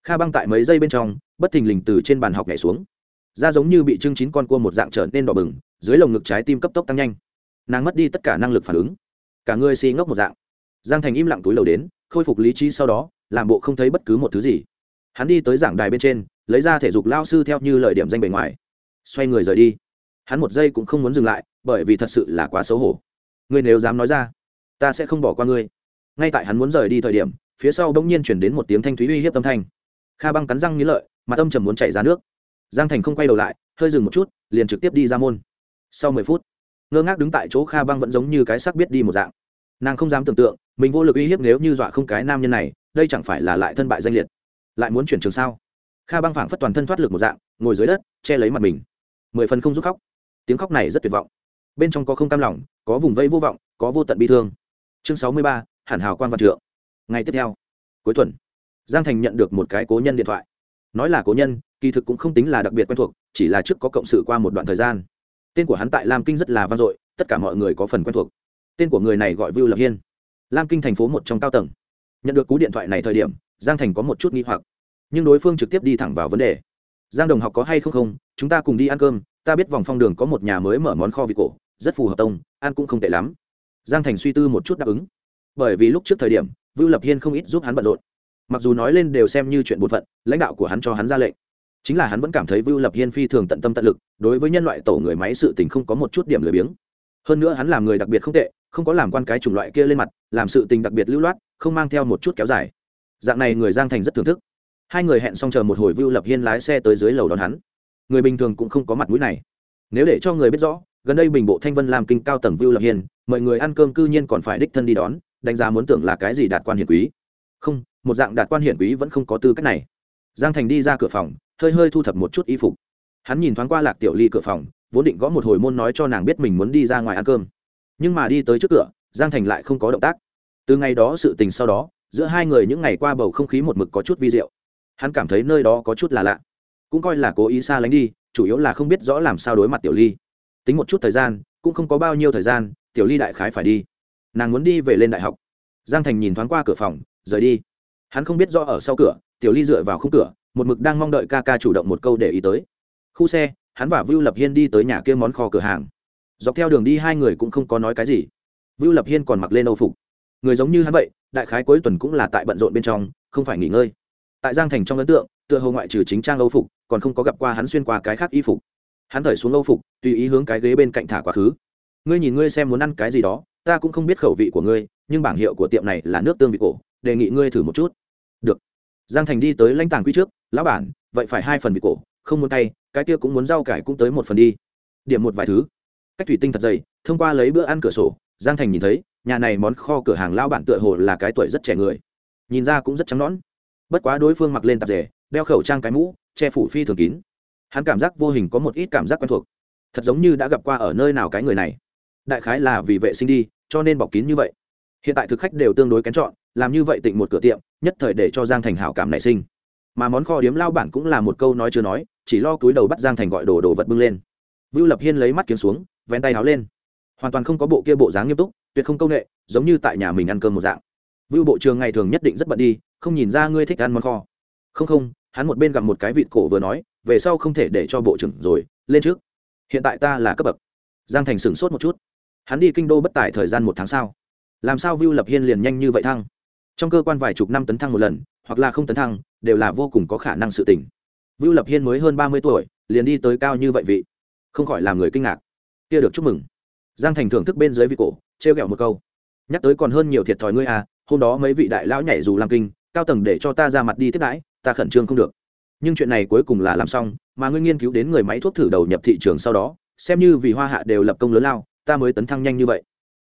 Speaker 1: Kha băng tại mấy giây bên trong, bất thình lình từ trên bàn học nhảy xuống. Da giống như bị trưng chín con cua một dạng trở nên đỏ bừng, dưới lồng ngực trái tim cấp tốc tăng nhanh. Nàng mất đi tất cả năng lực phản ứng. Cả người xì ngốc một dạng. Giang thành im lặng túi lầu đến, khôi phục lý trí sau đó làm bộ không thấy bất cứ một thứ gì. Hắn đi tới giảng đài bên trên, lấy ra thể dục lao sư theo như lời điểm danh bề ngoài. Xoay người rời đi. Hắn một giây cũng không muốn dừng lại, bởi vì thật sự là quá xấu hổ. Ngươi nếu dám nói ra, ta sẽ không bỏ qua ngươi. Ngay tại hắn muốn rời đi thời điểm, phía sau bỗng nhiên chuyển đến một tiếng thanh thúy uy hiếp tâm thanh. Kha băng cắn răng nghĩ lợi, mà tâm trầm muốn chạy ra nước. Giang thành không quay đầu lại, hơi dừng một chút, liền trực tiếp đi ra môn. Sau mười phút, ngơ ngác đứng tại chỗ kha băng vẫn giống như cái sắc biết đi một dạng. Nàng không dám tưởng tượng mình vô lực uy hiếp nếu như dọa không cái nam nhân này, đây chẳng phải là lại thân bại danh liệt. Lại muốn chuyển trường sao? Kha băng phảng phất toàn thân thoát lực một dạng, ngồi dưới đất, che lấy mặt mình. Mười phần không giúp khóc. Tiếng khóc này rất tuyệt vọng. Bên trong có không cam lòng, có vùng vây vô vọng, có vô tận bi thương. Chương sáu mươi ba, hẳn hào quan văn trượng. Ngày tiếp theo, cuối tuần, giang thành nhận được một cái cố nhân điện thoại. Nói là cố nhân, kỳ thực cũng không tính là đặc biệt quen thuộc, chỉ là trước có cộng sự qua một đoạn thời gian. Tên của hắn tại lam kinh rất là vang dội, tất cả mọi người có phần quen thuộc. Tên của người này gọi vưu lập hiên lam kinh thành phố một trong cao tầng. Nhận được cú điện thoại này thời điểm, giang thành có một chút nghi hoặc. Nhưng đối phương trực tiếp đi thẳng vào vấn đề. Giang đồng học có hay không không? Chúng ta cùng đi ăn cơm. Ta biết vòng phong đường có một nhà mới mở món kho vị cổ, rất phù hợp tông, ăn cũng không tệ lắm. Giang thành suy tư một chút đáp ứng. Bởi vì lúc trước thời điểm, vưu lập hiên không ít giúp hắn bận rộn. Mặc dù nói lên đều xem như chuyện bột phận, lãnh đạo của hắn cho hắn ra lệnh. Chính là hắn vẫn cảm thấy vưu lập hiên phi thường tận tâm tận lực, đối với nhân loại tổ người máy sự tình không có một chút điểm lười biếng. Hơn nữa hắn làm người đặc biệt không tệ không có làm quan cái chủng loại kia lên mặt, làm sự tình đặc biệt lưu loát, không mang theo một chút kéo dài. Dạng này người giang thành rất thưởng thức. Hai người hẹn xong chờ một hồi vưu lập hiên lái xe tới dưới lầu đón hắn. Người bình thường cũng không có mặt mũi này. Nếu để cho người biết rõ, gần đây bình bộ thanh vân làm kinh cao tầng vưu lập hiên, mọi người ăn cơm cư nhiên còn phải đích thân đi đón, đánh giá muốn tưởng là cái gì đạt quan hiển quý. Không, một dạng đạt quan hiển quý vẫn không có tư cách này. Giang thành đi ra cửa phòng, hơi hơi thu thập một chút y phục. Hắn nhìn thoáng qua lạc tiểu ly cửa phòng, vốn định gõ một hồi môn nói cho nàng biết mình muốn đi ra ngoài ăn cơm nhưng mà đi tới trước cửa, giang thành lại không có động tác. Từ ngày đó sự tình sau đó, giữa hai người những ngày qua bầu không khí một mực có chút vi diệu. Hắn cảm thấy nơi đó có chút là lạ. Cũng coi là cố ý xa lánh đi, chủ yếu là không biết rõ làm sao đối mặt tiểu ly. Tính một chút thời gian, cũng không có bao nhiêu thời gian, tiểu ly đại khái phải đi. Nàng muốn đi về lên đại học. Giang thành nhìn thoáng qua cửa phòng, rời đi. Hắn không biết rõ ở sau cửa, tiểu ly dựa vào khung cửa, một mực đang mong đợi ca ca chủ động một câu để ý tới. Khu xe, hắn và vưu lập hiên đi tới nhà kia món kho cửa hàng dọc theo đường đi hai người cũng không có nói cái gì. Vưu lập hiên còn mặc lên âu phục. Người giống như hắn vậy, đại khái cuối tuần cũng là tại bận rộn bên trong, không phải nghỉ ngơi. Tại giang thành trong ấn tượng, tựa hồ ngoại trừ chính trang âu phục, còn không có gặp qua hắn xuyên qua cái khác y phục. Hắn thởi xuống âu phục, tùy ý hướng cái ghế bên cạnh thả quá khứ. Ngươi nhìn ngươi xem muốn ăn cái gì đó, ta cũng không biết khẩu vị của ngươi, nhưng bảng hiệu của tiệm này là nước tương vị cổ, đề nghị ngươi thử một chút. Được. Giang thành đi tới lãnh tàng quý trước, lão bản, vậy phải hai phần vị cổ, không muốn tay, cái kia cũng muốn rau cải cũng tới một phần đi. Điểm một vài thứ cách thủy tinh thật dày, thông qua lấy bữa ăn cửa sổ, giang thành nhìn thấy, nhà này món kho cửa hàng lao bản tựa hồ là cái tuổi rất trẻ người. Nhìn ra cũng rất trắng nõn. Bất quá đối phương mặc lên tạp rể đeo khẩu trang cái mũ, che phủ phi thường kín. Hắn cảm giác vô hình có một ít cảm giác quen thuộc. Thật giống như đã gặp qua ở nơi nào cái người này. Đại khái là vì vệ sinh đi, cho nên bọc kín như vậy. Hiện tại thực khách đều tương đối kén chọn, làm như vậy tịnh một cửa tiệm, nhất thời để cho giang thành hảo cảm nảy sinh. Mà món kho điếm lao bản cũng là một câu nói chưa nói, chỉ lo cúi đầu bắt giang thành gọi đồ đồ vật bưng lên. Vưu lập hiên lấy mắt kiếm xuống vén tay háo lên. Hoàn toàn không có bộ kia bộ dáng nghiêm túc, tuyệt không công nghệ, giống như tại nhà mình ăn cơm một dạng. Vưu bộ trường ngày thường nhất định rất bận đi, không nhìn ra ngươi thích ăn món kho. Không không, hắn một bên gặp một cái vịt cổ vừa nói, về sau không thể để cho bộ trưởng rồi, lên trước. Hiện tại ta là cấp bậc. Giang thành sửng sốt một chút. Hắn đi kinh đô bất tải thời gian một tháng sau làm sao vưu lập hiên liền nhanh như vậy thăng? Trong cơ quan vài chục năm tấn thăng một lần, hoặc là không tấn thăng, đều là vô cùng có khả năng sự tỉnh vưu lập hiên mới hơn ba mươi tuổi, liền đi tới cao như vậy vị. Không khỏi làm người kinh ngạc kia được chúc mừng. Giang thành thưởng thức bên dưới vị cổ, trêu ghẹo một câu. Nhắc tới còn hơn nhiều thiệt thòi ngươi à hôm đó mấy vị đại lão nhảy dù làm kinh, cao tầng để cho ta ra mặt đi tiếp đãi, ta khẩn trương không được. Nhưng chuyện này cuối cùng là làm xong, mà ngươi nghiên cứu đến người máy thuốc thử đầu nhập thị trường sau đó, xem như vì hoa hạ đều lập công lớn lao, ta mới tấn thăng nhanh như vậy.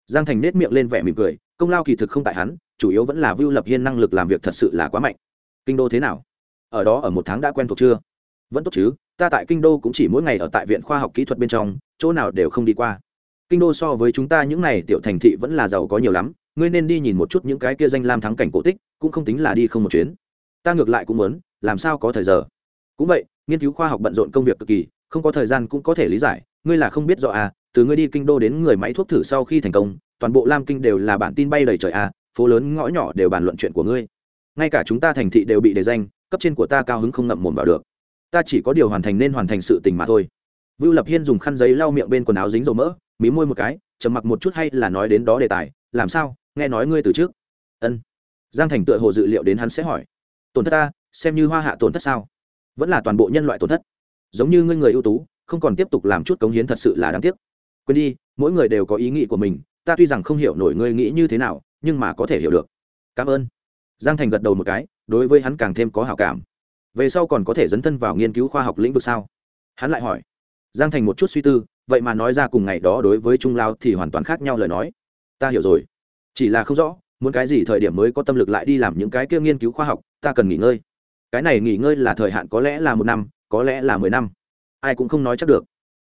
Speaker 1: Giang thành nết miệng lên vẻ mỉm cười, công lao kỳ thực không tại hắn, chủ yếu vẫn là vưu lập hiên năng lực làm việc thật sự là quá mạnh. Kinh đô thế nào? Ở đó ở một tháng đã quen thuộc chưa? Vẫn tốt chứ, ta tại kinh đô cũng chỉ mỗi ngày ở tại viện khoa học kỹ thuật bên trong chỗ nào đều không đi qua. Kinh đô so với chúng ta những n à y tiểu thành thị vẫn là giàu có nhiều lắm, ngươi nên đi nhìn một chút những cái kia danh lam thắng cảnh cổ tích, cũng không tính là đi không một chuyến. Ta ngược lại cũng muốn, làm sao có thời giờ? Cũng vậy, nghiên cứu khoa học bận rộn công việc cực kỳ, không có thời gian cũng có thể lý giải, ngươi là không biết rõ à từ ngươi đi kinh đô đến người máy thuốc thử sau khi thành công, toàn bộ lam kinh đều là bản tin bay đầy trời à phố lớn ngõ nhỏ đều bàn luận chuyện của ngươi. Ngay cả chúng ta thành thị đều bị đề danh, cấp trên của ta cao hứng không ngậm mồm vào được. Ta chỉ có điều hoàn thành nên hoàn thành sự tình mà thôi vưu lập hiên dùng khăn giấy lau miệng bên quần áo dính dầu mỡ, mí môi một cái, trầm mặc một chút hay là nói đến đó đề tài, làm sao? Nghe nói ngươi từ trước. Ân. Giang thành tựa hồ dự liệu đến hắn sẽ hỏi. Tổn thất ta? Xem như hoa hạ tổn thất sao? Vẫn là toàn bộ nhân loại tổn thất. Giống như ngươi người ưu tú, không còn tiếp tục làm chút cống hiến thật sự là đáng tiếc. Quên đi, mỗi người đều có ý nghĩ của mình, ta tuy rằng không hiểu nổi ngươi nghĩ như thế nào, nhưng mà có thể hiểu được. Cảm ơn. Giang thành gật đầu một cái, đối với hắn càng thêm có hảo cảm. Về sau còn có thể dấn thân vào nghiên cứu khoa học lĩnh vực sao? Hắn lại hỏi giang thành một chút suy tư, vậy mà nói ra cùng ngày đó đối với trung lao thì hoàn toàn khác nhau lời nói. Ta hiểu rồi. Chỉ là không rõ, muốn cái gì thời điểm mới có tâm lực lại đi làm những cái kia nghiên cứu khoa học, ta cần nghỉ ngơi. Cái này nghỉ ngơi là thời hạn có lẽ là một năm, có lẽ là mười năm. Ai cũng không nói chắc được.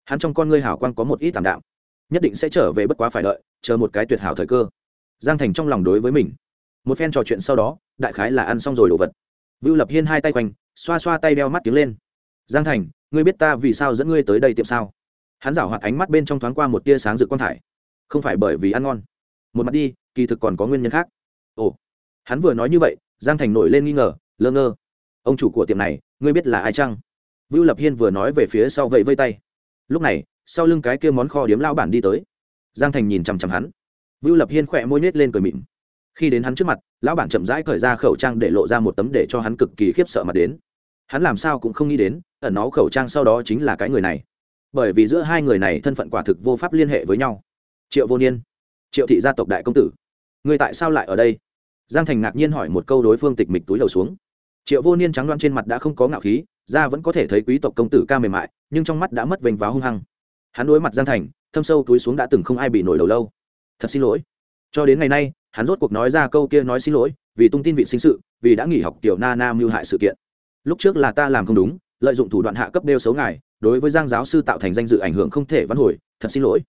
Speaker 1: Hắn trong con ngươi hảo quan có một ít tảm đạm. Nhất định sẽ trở về bất quá phải đợi, chờ một cái tuyệt hảo thời cơ. Giang thành trong lòng đối với mình. Một phen trò chuyện sau đó, đại khái là ăn xong rồi đồ vật. Vưu lập hiên hai tay quanh, xoa xoa tay đeo mắt tiếng lên. Giang thành ngươi biết ta vì sao dẫn ngươi tới đây tiệm sao? Hắn rảo hoạt ánh mắt bên trong thoáng qua một tia sáng rực quang thải. Không phải bởi vì ăn ngon. Một mặt đi, kỳ thực còn có nguyên nhân khác. Ồ, hắn vừa nói như vậy, giang thành nổi lên nghi ngờ, lơ ngơ. Ông chủ của tiệm này, ngươi biết là ai chăng? Vưu lập hiên vừa nói về phía sau vậy vây tay. Lúc này, sau lưng cái kia món kho điếm lao bản đi tới. Giang thành nhìn chằm chằm hắn. Vưu lập hiên khỏe môi nết lên cười mịn khi đến hắn trước mặt, lão bản chậm rãi cởi ra khẩu trang để lộ ra một tấm để cho hắn cực kỳ khiếp sợ mặt đến hắn làm sao cũng không nghĩ đến, ẩn nó khẩu trang sau đó chính là cái người này. Bởi vì giữa hai người này thân phận quả thực vô pháp liên hệ với nhau. Triệu vô niên, triệu thị gia tộc đại công tử người tại sao lại ở đây? Giang thành ngạc nhiên hỏi một câu đối phương tịch mịch túi đầu xuống. Triệu vô niên trắng loan trên mặt đã không có ngạo khí, da vẫn có thể thấy quý tộc công tử ca mềm mại, nhưng trong mắt đã mất vênh váo hung hăng. Hắn đối mặt giang thành, thâm sâu túi xuống đã từng không ai bị nổi đầu lâu. Thật xin lỗi. Cho đến ngày nay, hắn rốt cuộc nói ra câu kia nói xin lỗi, vì tung tin vị sinh sự, vì đã nghỉ học tiểu na nam mưu hại sự kiện lúc trước là ta làm không đúng, lợi dụng thủ đoạn hạ cấp đeo xấu ngài, đối với giang giáo sư tạo thành danh dự ảnh hưởng không thể vãn hồi, thật xin lỗi.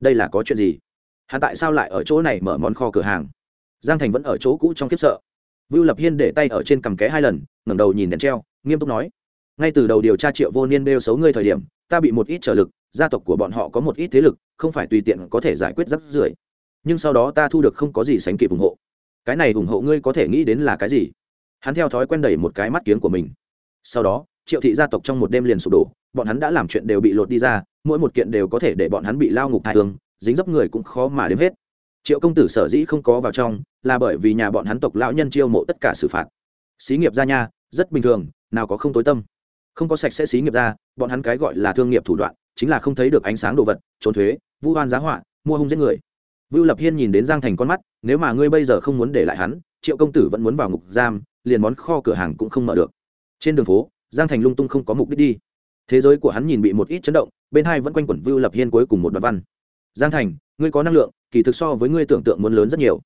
Speaker 1: Đây là có chuyện gì? Hắn tại sao lại ở chỗ này mở món kho cửa hàng? Giang thành vẫn ở chỗ cũ trong kiếp sợ. Vưu lập hiên để tay ở trên cằm ké hai lần, ngẩng đầu nhìn đèn treo, nghiêm túc nói, ngay từ đầu điều tra triệu vô niên đeo xấu ngươi thời điểm, ta bị một ít trở lực, gia tộc của bọn họ có một ít thế lực, không phải tùy tiện có thể giải quyết rắc rưởi. Nhưng sau đó ta thu được không có gì sánh kịp ủng hộ. Cái này ủng hộ ngươi có thể nghĩ đến là cái gì? Hắn theo thói quen đẩy một cái mắt kiếng của mình sau đó, triệu thị gia tộc trong một đêm liền sụp đổ, bọn hắn đã làm chuyện đều bị lột đi ra, mỗi một kiện đều có thể để bọn hắn bị lao ngục thai thương dính dấp người cũng khó mà đếm hết. Triệu công tử sở dĩ không có vào trong, là bởi vì nhà bọn hắn tộc lão nhân chiêu mộ tất cả xử phạt. Xí nghiệp gia nha, rất bình thường, nào có không tối tâm. Không có sạch sẽ xí nghiệp gia, bọn hắn cái gọi là thương nghiệp thủ đoạn, chính là không thấy được ánh sáng đồ vật, trốn thuế, vu hoan giá họa, mua hung giết người. Vưu lập hiên nhìn đến giang thành con mắt, nếu mà ngươi bây giờ không muốn để lại hắn, triệu công tử vẫn muốn vào ngục giam, liền món kho cửa hàng cũng không mở được trên đường phố, giang thành lung tung không có mục đích đi. Thế giới của hắn nhìn bị một ít chấn động, bên hai vẫn quanh quẩn vưu lập hiên cuối cùng một đoạn văn. Giang thành, ngươi có năng lượng, kỳ thực so với ngươi tưởng tượng muốn lớn rất nhiều.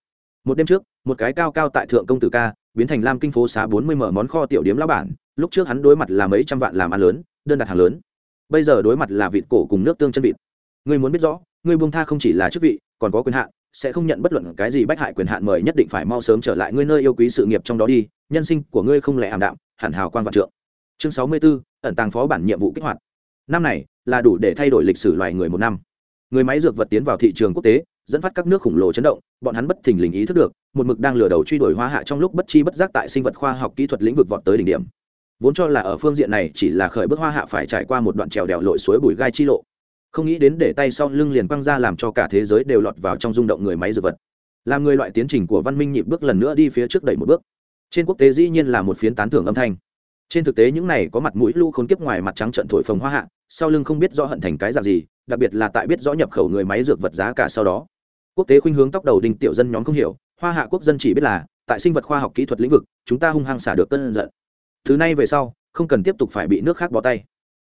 Speaker 1: Một đêm trước, một cái cao cao tại thượng công tử ca, biến thành lam kinh phố xá bốn mươi mở món kho tiểu điếm lão bản, lúc trước hắn đối mặt là mấy trăm vạn làm ăn lớn, đơn đặt hàng lớn. Bây giờ đối mặt là vịt cổ cùng nước tương chân vịt. Ngươi muốn biết rõ, ngươi buông tha không chỉ là chức vị, còn có quyền hạn, sẽ không nhận bất luận cái gì bách hại quyền hạn mời nhất định phải mau sớm trở lại ngươi nơi yêu quý sự nghiệp trong đó đi, nhân sinh của ngươi không lẽ ảm đạm hẳn hào quan vạn trượng. Chương sáu mươi 64, ẩn tàng phó bản nhiệm vụ kích hoạt. Năm này là đủ để thay đổi lịch sử loài người một năm. Người máy dược vật tiến vào thị trường quốc tế dẫn phát các nước khổng lồ chấn động bọn hắn bất thình lình ý thức được một mực đang lừa đầu truy đuổi hoa hạ trong lúc bất chi bất giác tại sinh vật khoa học kỹ thuật lĩnh vực vọt tới đỉnh điểm. Vốn cho là ở phương diện này chỉ là khởi bước hoa hạ phải trải qua một đoạn trèo đèo lội suối bùi gai chi lộ. Không nghĩ đến để tay sau lưng liền quăng ra làm cho cả thế giới đều lọt vào trong rung động người máy dược vật. Làm người loại tiến trình của văn minh nhịp bước lần nữa đi phía trước đẩy một bước trên quốc tế dĩ nhiên là một phiến tán thưởng âm thanh. Trên thực tế những này có mặt mũi lũ khốn kiếp ngoài mặt trắng trận thổi phồng hoa hạ, sau lưng không biết rõ hận thành cái dạng gì, đặc biệt là tại biết rõ nhập khẩu người máy dược vật giá cả sau đó. Quốc tế khuynh hướng tóc đầu đinh tiểu dân nhóm không hiểu, hoa hạ quốc dân chỉ biết là, tại sinh vật khoa học kỹ thuật lĩnh vực, chúng ta hung hăng xả được cơn giận. Thứ này về sau, không cần tiếp tục phải bị nước khác bó tay.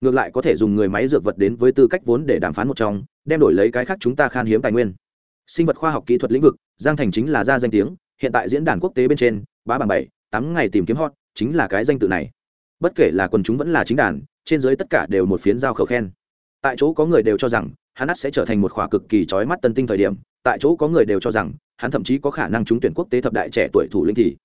Speaker 1: Ngược lại có thể dùng người máy dược vật đến với tư cách vốn để đàm phán một trong, đem đổi lấy cái khác chúng ta khan hiếm tài nguyên. Sinh vật khoa học kỹ thuật lĩnh vực, giang thành chính là ra danh tiếng, hiện tại diễn đàn quốc tế bên trên ba bằng bảy, tám ngày tìm kiếm hot, chính là cái danh tự này. Bất kể là quần chúng vẫn là chính đàn, trên dưới tất cả đều một phiến giao khẩu khen. Tại chỗ có người đều cho rằng, hắn sẽ trở thành một khóa cực kỳ trói mắt tân tinh thời điểm, tại chỗ có người đều cho rằng, hắn thậm chí có khả năng trúng tuyển quốc tế thập đại trẻ tuổi thủ lĩnh thì.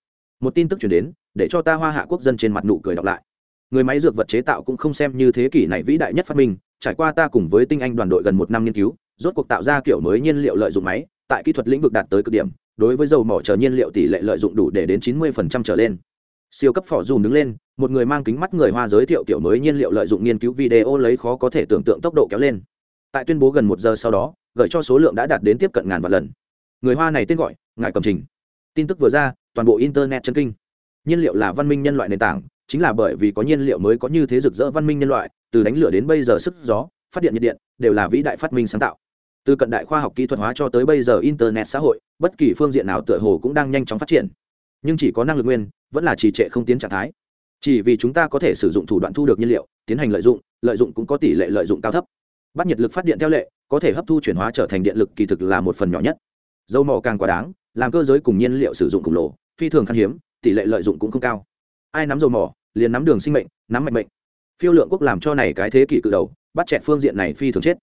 Speaker 1: Một tin tức chuyển đến, để cho ta hoa hạ quốc dân trên mặt nụ cười đọc lại. Người máy dược vật chế tạo cũng không xem như thế kỷ này vĩ đại nhất phát minh, trải qua ta cùng với tinh anh đoàn đội gần một năm nghiên cứu, rốt cuộc tạo ra kiểu mới nhiên liệu lợi dụng máy, tại kỹ thuật lĩnh vực đạt tới cực điểm đối với dầu mỏ chờ nhiên liệu tỷ lệ lợi dụng đủ để đến 90% trở lên. Siêu cấp phỏ dùm đứng lên, một người mang kính mắt người hoa giới thiệu tiểu mới nhiên liệu lợi dụng nghiên cứu video lấy khó có thể tưởng tượng tốc độ kéo lên. Tại tuyên bố gần một giờ sau đó, gửi cho số lượng đã đạt đến tiếp cận ngàn vạn lần. Người hoa này tên gọi, ngài cầm trình. Tin tức vừa ra, toàn bộ internet chấn kinh. Nhiên liệu là văn minh nhân loại nền tảng, chính là bởi vì có nhiên liệu mới có như thế rực rỡ văn minh nhân loại, từ đánh lửa đến bây giờ sức gió, phát điện nhiệt điện, đều là vĩ đại phát minh sáng tạo từ cận đại khoa học kỹ thuật hóa cho tới bây giờ internet xã hội, bất kỳ phương diện nào tựa hồ cũng đang nhanh chóng phát triển. Nhưng chỉ có năng lực nguyên, vẫn là trì trệ không tiến trạng thái. Chỉ vì chúng ta có thể sử dụng thủ đoạn thu được nhiên liệu, tiến hành lợi dụng lợi dụng cũng có tỷ lệ lợi dụng cao thấp. Bắt nhiệt lực phát điện theo lệ, có thể hấp thu chuyển hóa trở thành điện lực kỳ thực là một phần nhỏ nhất. Dầu mỏ càng quá đáng, làm cơ giới cùng nhiên liệu sử dụng khổng lồ, phi thường khan hiếm, tỷ lệ lợi dụng cũng không cao. Ai nắm dầu mỏ, liền nắm đường sinh mệnh, nắm mạch mệnh. Phiêu lượng quốc làm cho này cái thế kỷ cự đầu, bắt chẹt phương diện này phi thường chết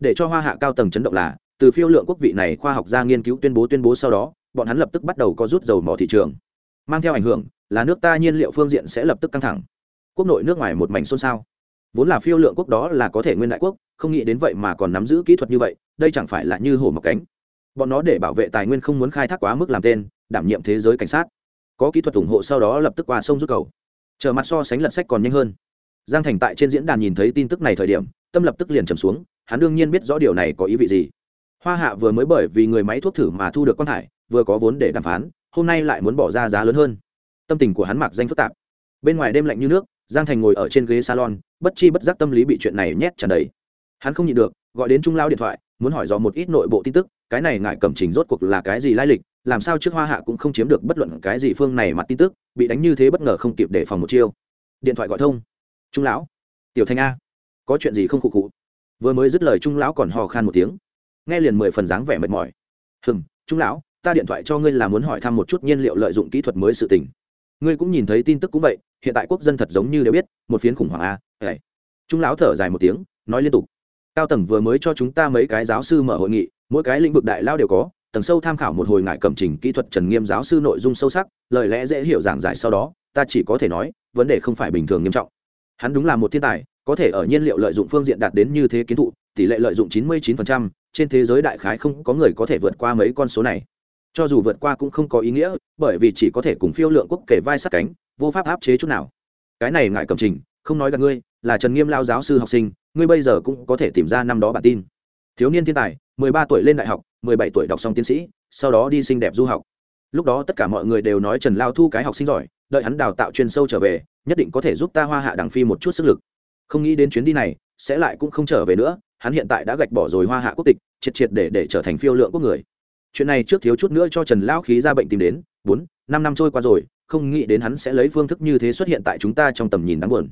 Speaker 1: để cho hoa hạ cao tầng chấn động là, từ phiêu lượng quốc vị này khoa học gia nghiên cứu tuyên bố tuyên bố sau đó, bọn hắn lập tức bắt đầu có rút dầu mỏ thị trường. Mang theo ảnh hưởng, là nước ta nhiên liệu phương diện sẽ lập tức căng thẳng. Quốc nội nước ngoài một mảnh xôn xao. Vốn là phiêu lượng quốc đó là có thể nguyên đại quốc, không nghĩ đến vậy mà còn nắm giữ kỹ thuật như vậy, đây chẳng phải là như hổ mọc cánh. Bọn nó để bảo vệ tài nguyên không muốn khai thác quá mức làm tên, đảm nhiệm thế giới cảnh sát. Có kỹ thuật ủng hộ sau đó lập tức qua sông rút cầu. Chờ mặt so sánh lật sách còn nhanh hơn. Giang thành tại trên diễn đàn nhìn thấy tin tức này thời điểm, tâm lập tức liền trầm xuống hắn đương nhiên biết rõ điều này có ý vị gì. Hoa hạ vừa mới bởi vì người máy thuốc thử mà thu được quan thải, vừa có vốn để đàm phán, hôm nay lại muốn bỏ ra giá lớn hơn. Tâm tình của hắn mặc danh phức tạp. Bên ngoài đêm lạnh như nước, giang thành ngồi ở trên ghế salon, bất chi bất giác tâm lý bị chuyện này nhét tràn đầy. Hắn không nhịn được, gọi đến trung lao điện thoại, muốn hỏi dò một ít nội bộ tin tức, cái này ngại cẩm trình rốt cuộc là cái gì lai lịch, làm sao trước hoa hạ cũng không chiếm được bất luận cái gì phương này mặt tin tức, bị đánh như thế bất ngờ không kịp để phòng một chiêu. Điện thoại gọi thông. Trung lão. Tiểu thanh a. Có chuyện gì không khụ khụ? Vừa mới dứt lời trung lão còn hò khan một tiếng. Nghe liền mười phần dáng vẻ mệt mỏi. Hừm, trung lão, ta điện thoại cho ngươi là muốn hỏi thăm một chút nhiên liệu lợi dụng kỹ thuật mới sự tình. Ngươi cũng nhìn thấy tin tức cũng vậy, hiện tại quốc dân thật giống như đều biết, một phiến khủng hoảng a à. trung lão thở dài một tiếng, nói liên tục. Cao tầng vừa mới cho chúng ta mấy cái giáo sư mở hội nghị, mỗi cái lĩnh vực đại lao đều có, tầng sâu tham khảo một hồi ngại cẩm trình kỹ thuật trần nghiêm giáo sư nội dung sâu sắc, lời lẽ dễ hiểu giảng giải sau đó, ta chỉ có thể nói, vấn đề không phải bình thường nghiêm trọng. Hắn đúng là một thiên tài có thể ở nhiên liệu lợi dụng phương diện đạt đến như thế kiến thụ tỷ lệ lợi dụng 99%, trên thế giới đại khái không có người có thể vượt qua mấy con số này. Cho dù vượt qua cũng không có ý nghĩa bởi vì chỉ có thể cùng phiêu lượng quốc kể vai sát cánh vô pháp áp chế chút nào. Cái này ngại cầm trình không nói gặp ngươi là trần nghiêm lao giáo sư học sinh ngươi bây giờ cũng có thể tìm ra năm đó bản tin. Thiếu niên thiên tài mười ba tuổi lên đại học mười bảy tuổi đọc xong tiến sĩ sau đó đi xinh đẹp du học. Lúc đó tất cả mọi người đều nói trần lao thu cái học sinh giỏi đợi hắn đào tạo chuyên sâu trở về nhất định có thể giúp ta hoa hạ đằng phi một chút sức lực không nghĩ đến chuyến đi này sẽ lại cũng không trở về nữa, hắn hiện tại đã gạch bỏ rồi hoa hạ quốc tịch, triệt triệt để để trở thành phiêu lượng quốc người. Chuyện này trước thiếu chút nữa cho trần Lão khí ra bệnh tìm đến, bốn, năm năm trôi qua rồi, không nghĩ đến hắn sẽ lấy phương thức như thế xuất hiện tại chúng ta trong tầm nhìn đáng buồn.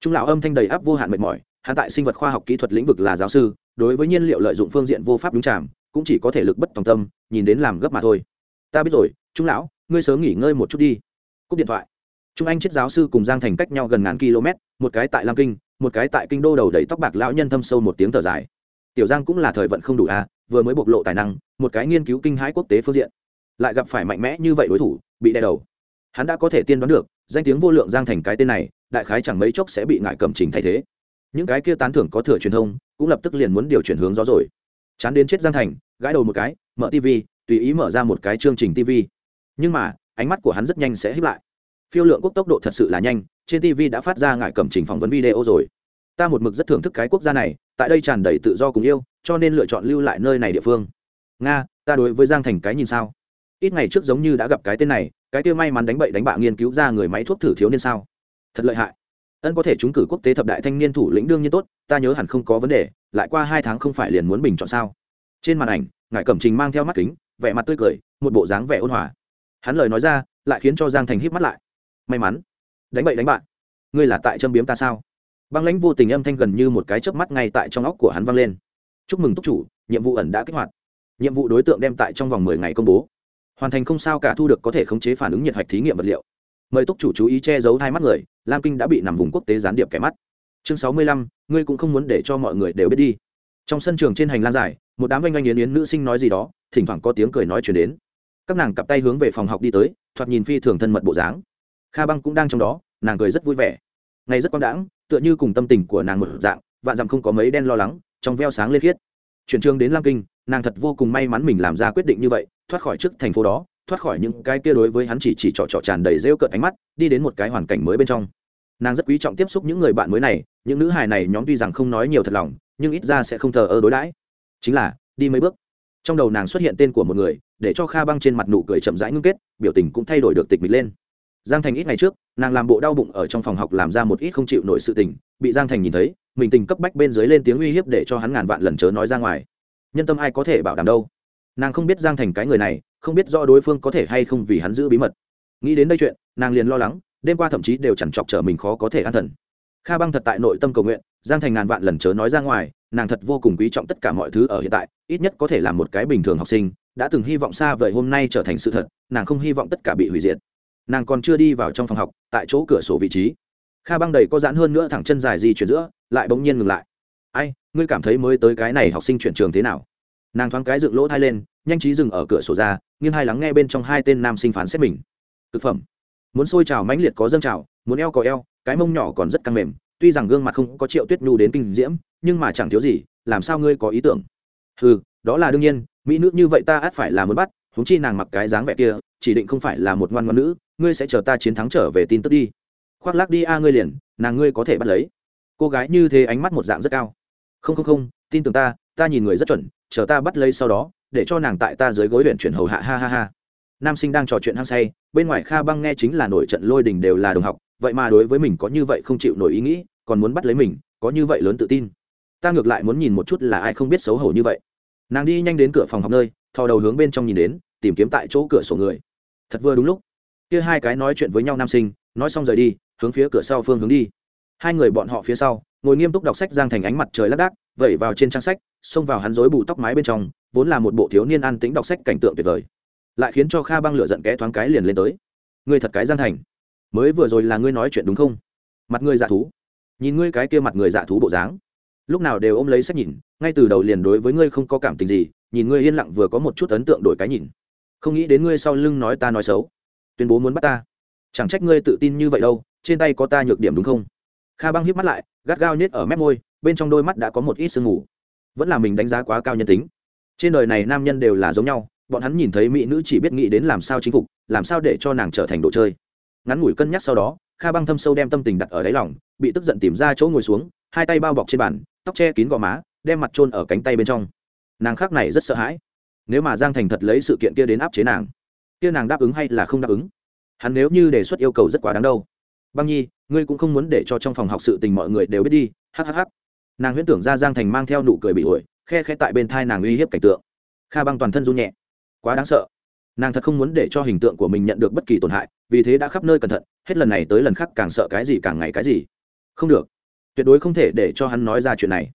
Speaker 1: Trung lão âm thanh đầy áp vô hạn mệt mỏi, hắn tại sinh vật khoa học kỹ thuật lĩnh vực là giáo sư, đối với nhiên liệu lợi dụng phương diện vô pháp đúng chạm, cũng chỉ có thể lực bất tòng tâm, nhìn đến làm gấp mà thôi. Ta biết rồi, trung lão, ngươi sớm nghỉ ngơi một chút đi. Cúp điện thoại. Trung anh chết giáo sư cùng giang thành cách nhau gần ngàn km, một cái tại lam kinh một cái tại kinh đô đầu đầy tóc bạc lão nhân thâm sâu một tiếng thở dài. Tiểu giang cũng là thời vận không đủ a vừa mới bộc lộ tài năng, một cái nghiên cứu kinh hãi quốc tế phương diện. Lại gặp phải mạnh mẽ như vậy đối thủ, bị đè đầu. Hắn đã có thể tiên đoán được, danh tiếng vô lượng giang thành cái tên này, đại khái chẳng mấy chốc sẽ bị ngại cầm trình thay thế. Những cái kia tán thưởng có thừa truyền thông, cũng lập tức liền muốn điều chuyển hướng gió rồi. Chán đến chết giang thành, gãi đầu một cái, mở tv tùy ý mở ra một cái chương trình tv nhưng mà, ánh mắt của hắn rất nhanh sẽ hiếp lại phiêu lượng quốc tốc độ thật sự là nhanh, trên tv đã phát ra ngại cầm trình phỏng vấn video rồi. Ta một mực rất thưởng thức cái quốc gia này, tại đây tràn đầy tự do cùng yêu, cho nên lựa chọn lưu lại nơi này địa phương. Nga, ta đối với giang thành cái nhìn sao? Ít ngày trước giống như đã gặp cái tên này, cái kia may mắn đánh bậy đánh bạ nghiên cứu ra người máy thuốc thử thiếu niên sao? Thật lợi hại. Ân có thể trúng cử quốc tế thập đại thanh niên thủ lĩnh đương nhiên tốt, ta nhớ hẳn không có vấn đề, lại qua hai tháng không phải liền muốn bình chọn sao? Trên màn ảnh ngài cẩm trình mang theo mắt kính, vẻ mặt tươi cười, một bộ dáng vẻ ôn hòa. Hắn lời nói ra, lại khiến cho giang thành híp mắt lại may mắn. Đánh bậy đánh bạn ngươi là tại châm biếm ta sao? Băng lãnh vô tình âm thanh gần như một cái chớp mắt ngay tại trong óc của hắn vang lên. Chúc mừng túc chủ, nhiệm vụ ẩn đã kích hoạt. Nhiệm vụ đối tượng đem tại trong vòng mười ngày công bố. Hoàn thành không sao cả thu được có thể khống chế phản ứng nhiệt hạch thí nghiệm vật liệu. Mời túc chủ chú ý che giấu hai mắt người, lam kinh đã bị nằm vùng quốc tế gián điệp kẻ mắt. Chương sáu mươi lăm, ngươi cũng không muốn để cho mọi người đều biết đi. Trong sân trường trên hành lang dài, một đám oanh oanh yến yến nữ sinh nói gì đó, thỉnh thoảng có tiếng cười nói chuyển đến. Các nàng cặp tay hướng về phòng học đi tới, thoạt nhìn phi thường thân mật bộ dáng kha băng cũng đang trong đó, nàng cười rất vui vẻ. Ngày rất quang đãng, tựa như cùng tâm tình của nàng một dạng, vạn dặm không có mấy đen lo lắng, trong veo sáng lên khiết. Chuyển trường đến lam kinh, nàng thật vô cùng may mắn mình làm ra quyết định như vậy, thoát khỏi trước thành phố đó, thoát khỏi những cái kia đối với hắn chỉ chỉ trọ trọ tràn đầy rêu cợt ánh mắt, đi đến một cái hoàn cảnh mới bên trong. Nàng rất quý trọng tiếp xúc những người bạn mới này, những nữ hài này nhóm tuy rằng không nói nhiều thật lòng, nhưng ít ra sẽ không thờ ơ đối đãi. Chính là, đi mấy bước. Trong đầu nàng xuất hiện tên của một người, để cho kha băng trên mặt nụ cười chậm rãi ngưng kết, biểu tình cũng thay đổi được tịch mịch lên giang thành ít ngày trước, nàng làm bộ đau bụng ở trong phòng học làm ra một ít không chịu nổi sự tình, bị giang thành nhìn thấy, mình tình cấp bách bên dưới lên tiếng uy hiếp để cho hắn ngàn vạn lần chớ nói ra ngoài. Nhân tâm ai có thể bảo đảm đâu? Nàng không biết giang thành cái người này, không biết do đối phương có thể hay không vì hắn giữ bí mật. Nghĩ đến đây chuyện, nàng liền lo lắng, đêm qua thậm chí đều chẳng chọc trở mình khó có thể an thần. Kha băng thật tại nội tâm cầu nguyện, giang thành ngàn vạn lần chớ nói ra ngoài, nàng thật vô cùng quý trọng tất cả mọi thứ ở hiện tại, ít nhất có thể là một cái bình thường học sinh, đã từng hy vọng xa vời hôm nay trở thành sự thật, nàng không hy vọng tất cả bị hủy diệt nàng còn chưa đi vào trong phòng học, tại chỗ cửa sổ vị trí. Kha băng đầy có giãn hơn nữa thẳng chân dài di chuyển giữa, lại bỗng nhiên ngừng lại. Ai, ngươi cảm thấy mới tới cái này học sinh chuyển trường thế nào? Nàng thoáng cái dựng lỗ thai lên, nhanh trí dừng ở cửa sổ ra, nghiêng hai lắng nghe bên trong hai tên nam sinh phán xét mình. Thực phẩm. Muốn sôi trào mãnh liệt có dâng trào muốn eo có eo, cái mông nhỏ còn rất căng mềm, tuy rằng gương mặt không có triệu tuyết nhu đến kinh diễm, nhưng mà chẳng thiếu gì, làm sao ngươi có ý tưởng? Ừ đó là đương nhiên, mỹ nữ như vậy ta ắt phải là muốn bắt húng chi nàng mặc cái dáng vẻ kia, chỉ định không phải là một ngoan ngoan nữ ngươi sẽ chờ ta chiến thắng trở về tin tức đi. Khoác lác đi a, ngươi liền, nàng ngươi có thể bắt lấy. Cô gái như thế ánh mắt một dạng rất cao. Không không không, tin tưởng ta ta nhìn người rất chuẩn, chờ ta bắt lấy sau đó, để cho nàng tại ta dưới gối luyện chuyển hầu hạ, ha ha ha. Nam sinh đang trò chuyện hăng say, bên ngoài kha băng nghe chính là nổi trận lôi đình đều là đồng học, vậy mà đối với mình có như vậy không chịu nổi ý nghĩ, còn muốn bắt lấy mình, có như vậy lớn tự tin. Ta ngược lại muốn nhìn một chút là ai không biết xấu hổ như vậy. Nàng đi nhanh đến cửa phòng học nơi, thò đầu hướng bên trong nhìn đến, tìm kiếm tại chỗ cửa sổ người. Thật vừa đúng lúc kia hai cái nói chuyện với nhau nam sinh, nói xong rời đi, hướng phía cửa sau phương hướng đi. Hai người bọn họ phía sau, ngồi nghiêm túc đọc sách giang thành ánh mặt trời lác đác vẩy vào trên trang sách, xông vào hắn rối bù tóc mái bên trong, vốn là một bộ thiếu niên an tĩnh đọc sách cảnh tượng tuyệt vời. Lại khiến cho kha băng lửa giận kẽ thoáng cái liền lên tới. Ngươi thật cái giang thành. Mới vừa rồi là ngươi nói chuyện đúng không? Mặt ngươi dạ thú. Nhìn ngươi cái kia mặt người dạ thú bộ dáng. Lúc nào đều ôm lấy sách nhìn, ngay từ đầu liền đối với ngươi không có cảm tình gì, nhìn ngươi yên lặng vừa có một chút ấn tượng đổi cái nhìn. Không nghĩ đến ngươi sau lưng nói ta nói xấu tuyên bố muốn bắt ta. Chẳng trách ngươi tự tin như vậy đâu, trên tay có ta nhược điểm đúng không? Kha băng hiếp mắt lại, gắt gao nhét ở mép môi, bên trong đôi mắt đã có một ít sương mù. Vẫn là mình đánh giá quá cao nhân tính. Trên đời này nam nhân đều là giống nhau, bọn hắn nhìn thấy mỹ nữ chỉ biết nghĩ đến làm sao chinh phục, làm sao để cho nàng trở thành đồ chơi. Ngắn ngủi cân nhắc sau đó, kha băng thâm sâu đem tâm tình đặt ở đáy lòng, bị tức giận tìm ra chỗ ngồi xuống, hai tay bao bọc trên bàn, tóc che kín gò má, đem mặt trôn ở cánh tay bên trong. Nàng khác này rất sợ hãi. Nếu mà giang thành thật lấy sự kiện kia đến áp chế nàng kia nàng đáp ứng hay là không đáp ứng? Hắn nếu như đề xuất yêu cầu rất quá đáng đâu. Băng nhi, ngươi cũng không muốn để cho trong phòng học sự tình mọi người đều biết đi hhh nàng huyễn tưởng ra giang thành mang theo nụ cười bị ổi, khe khe tại bên thai nàng uy hiếp cảnh tượng. Kha băng toàn thân run nhẹ. Quá đáng sợ. Nàng thật không muốn để cho hình tượng của mình nhận được bất kỳ tổn hại, vì thế đã khắp nơi cẩn thận, hết lần này tới lần khác càng sợ cái gì càng ngày cái gì. Không được. Tuyệt đối không thể để cho hắn nói ra chuyện này.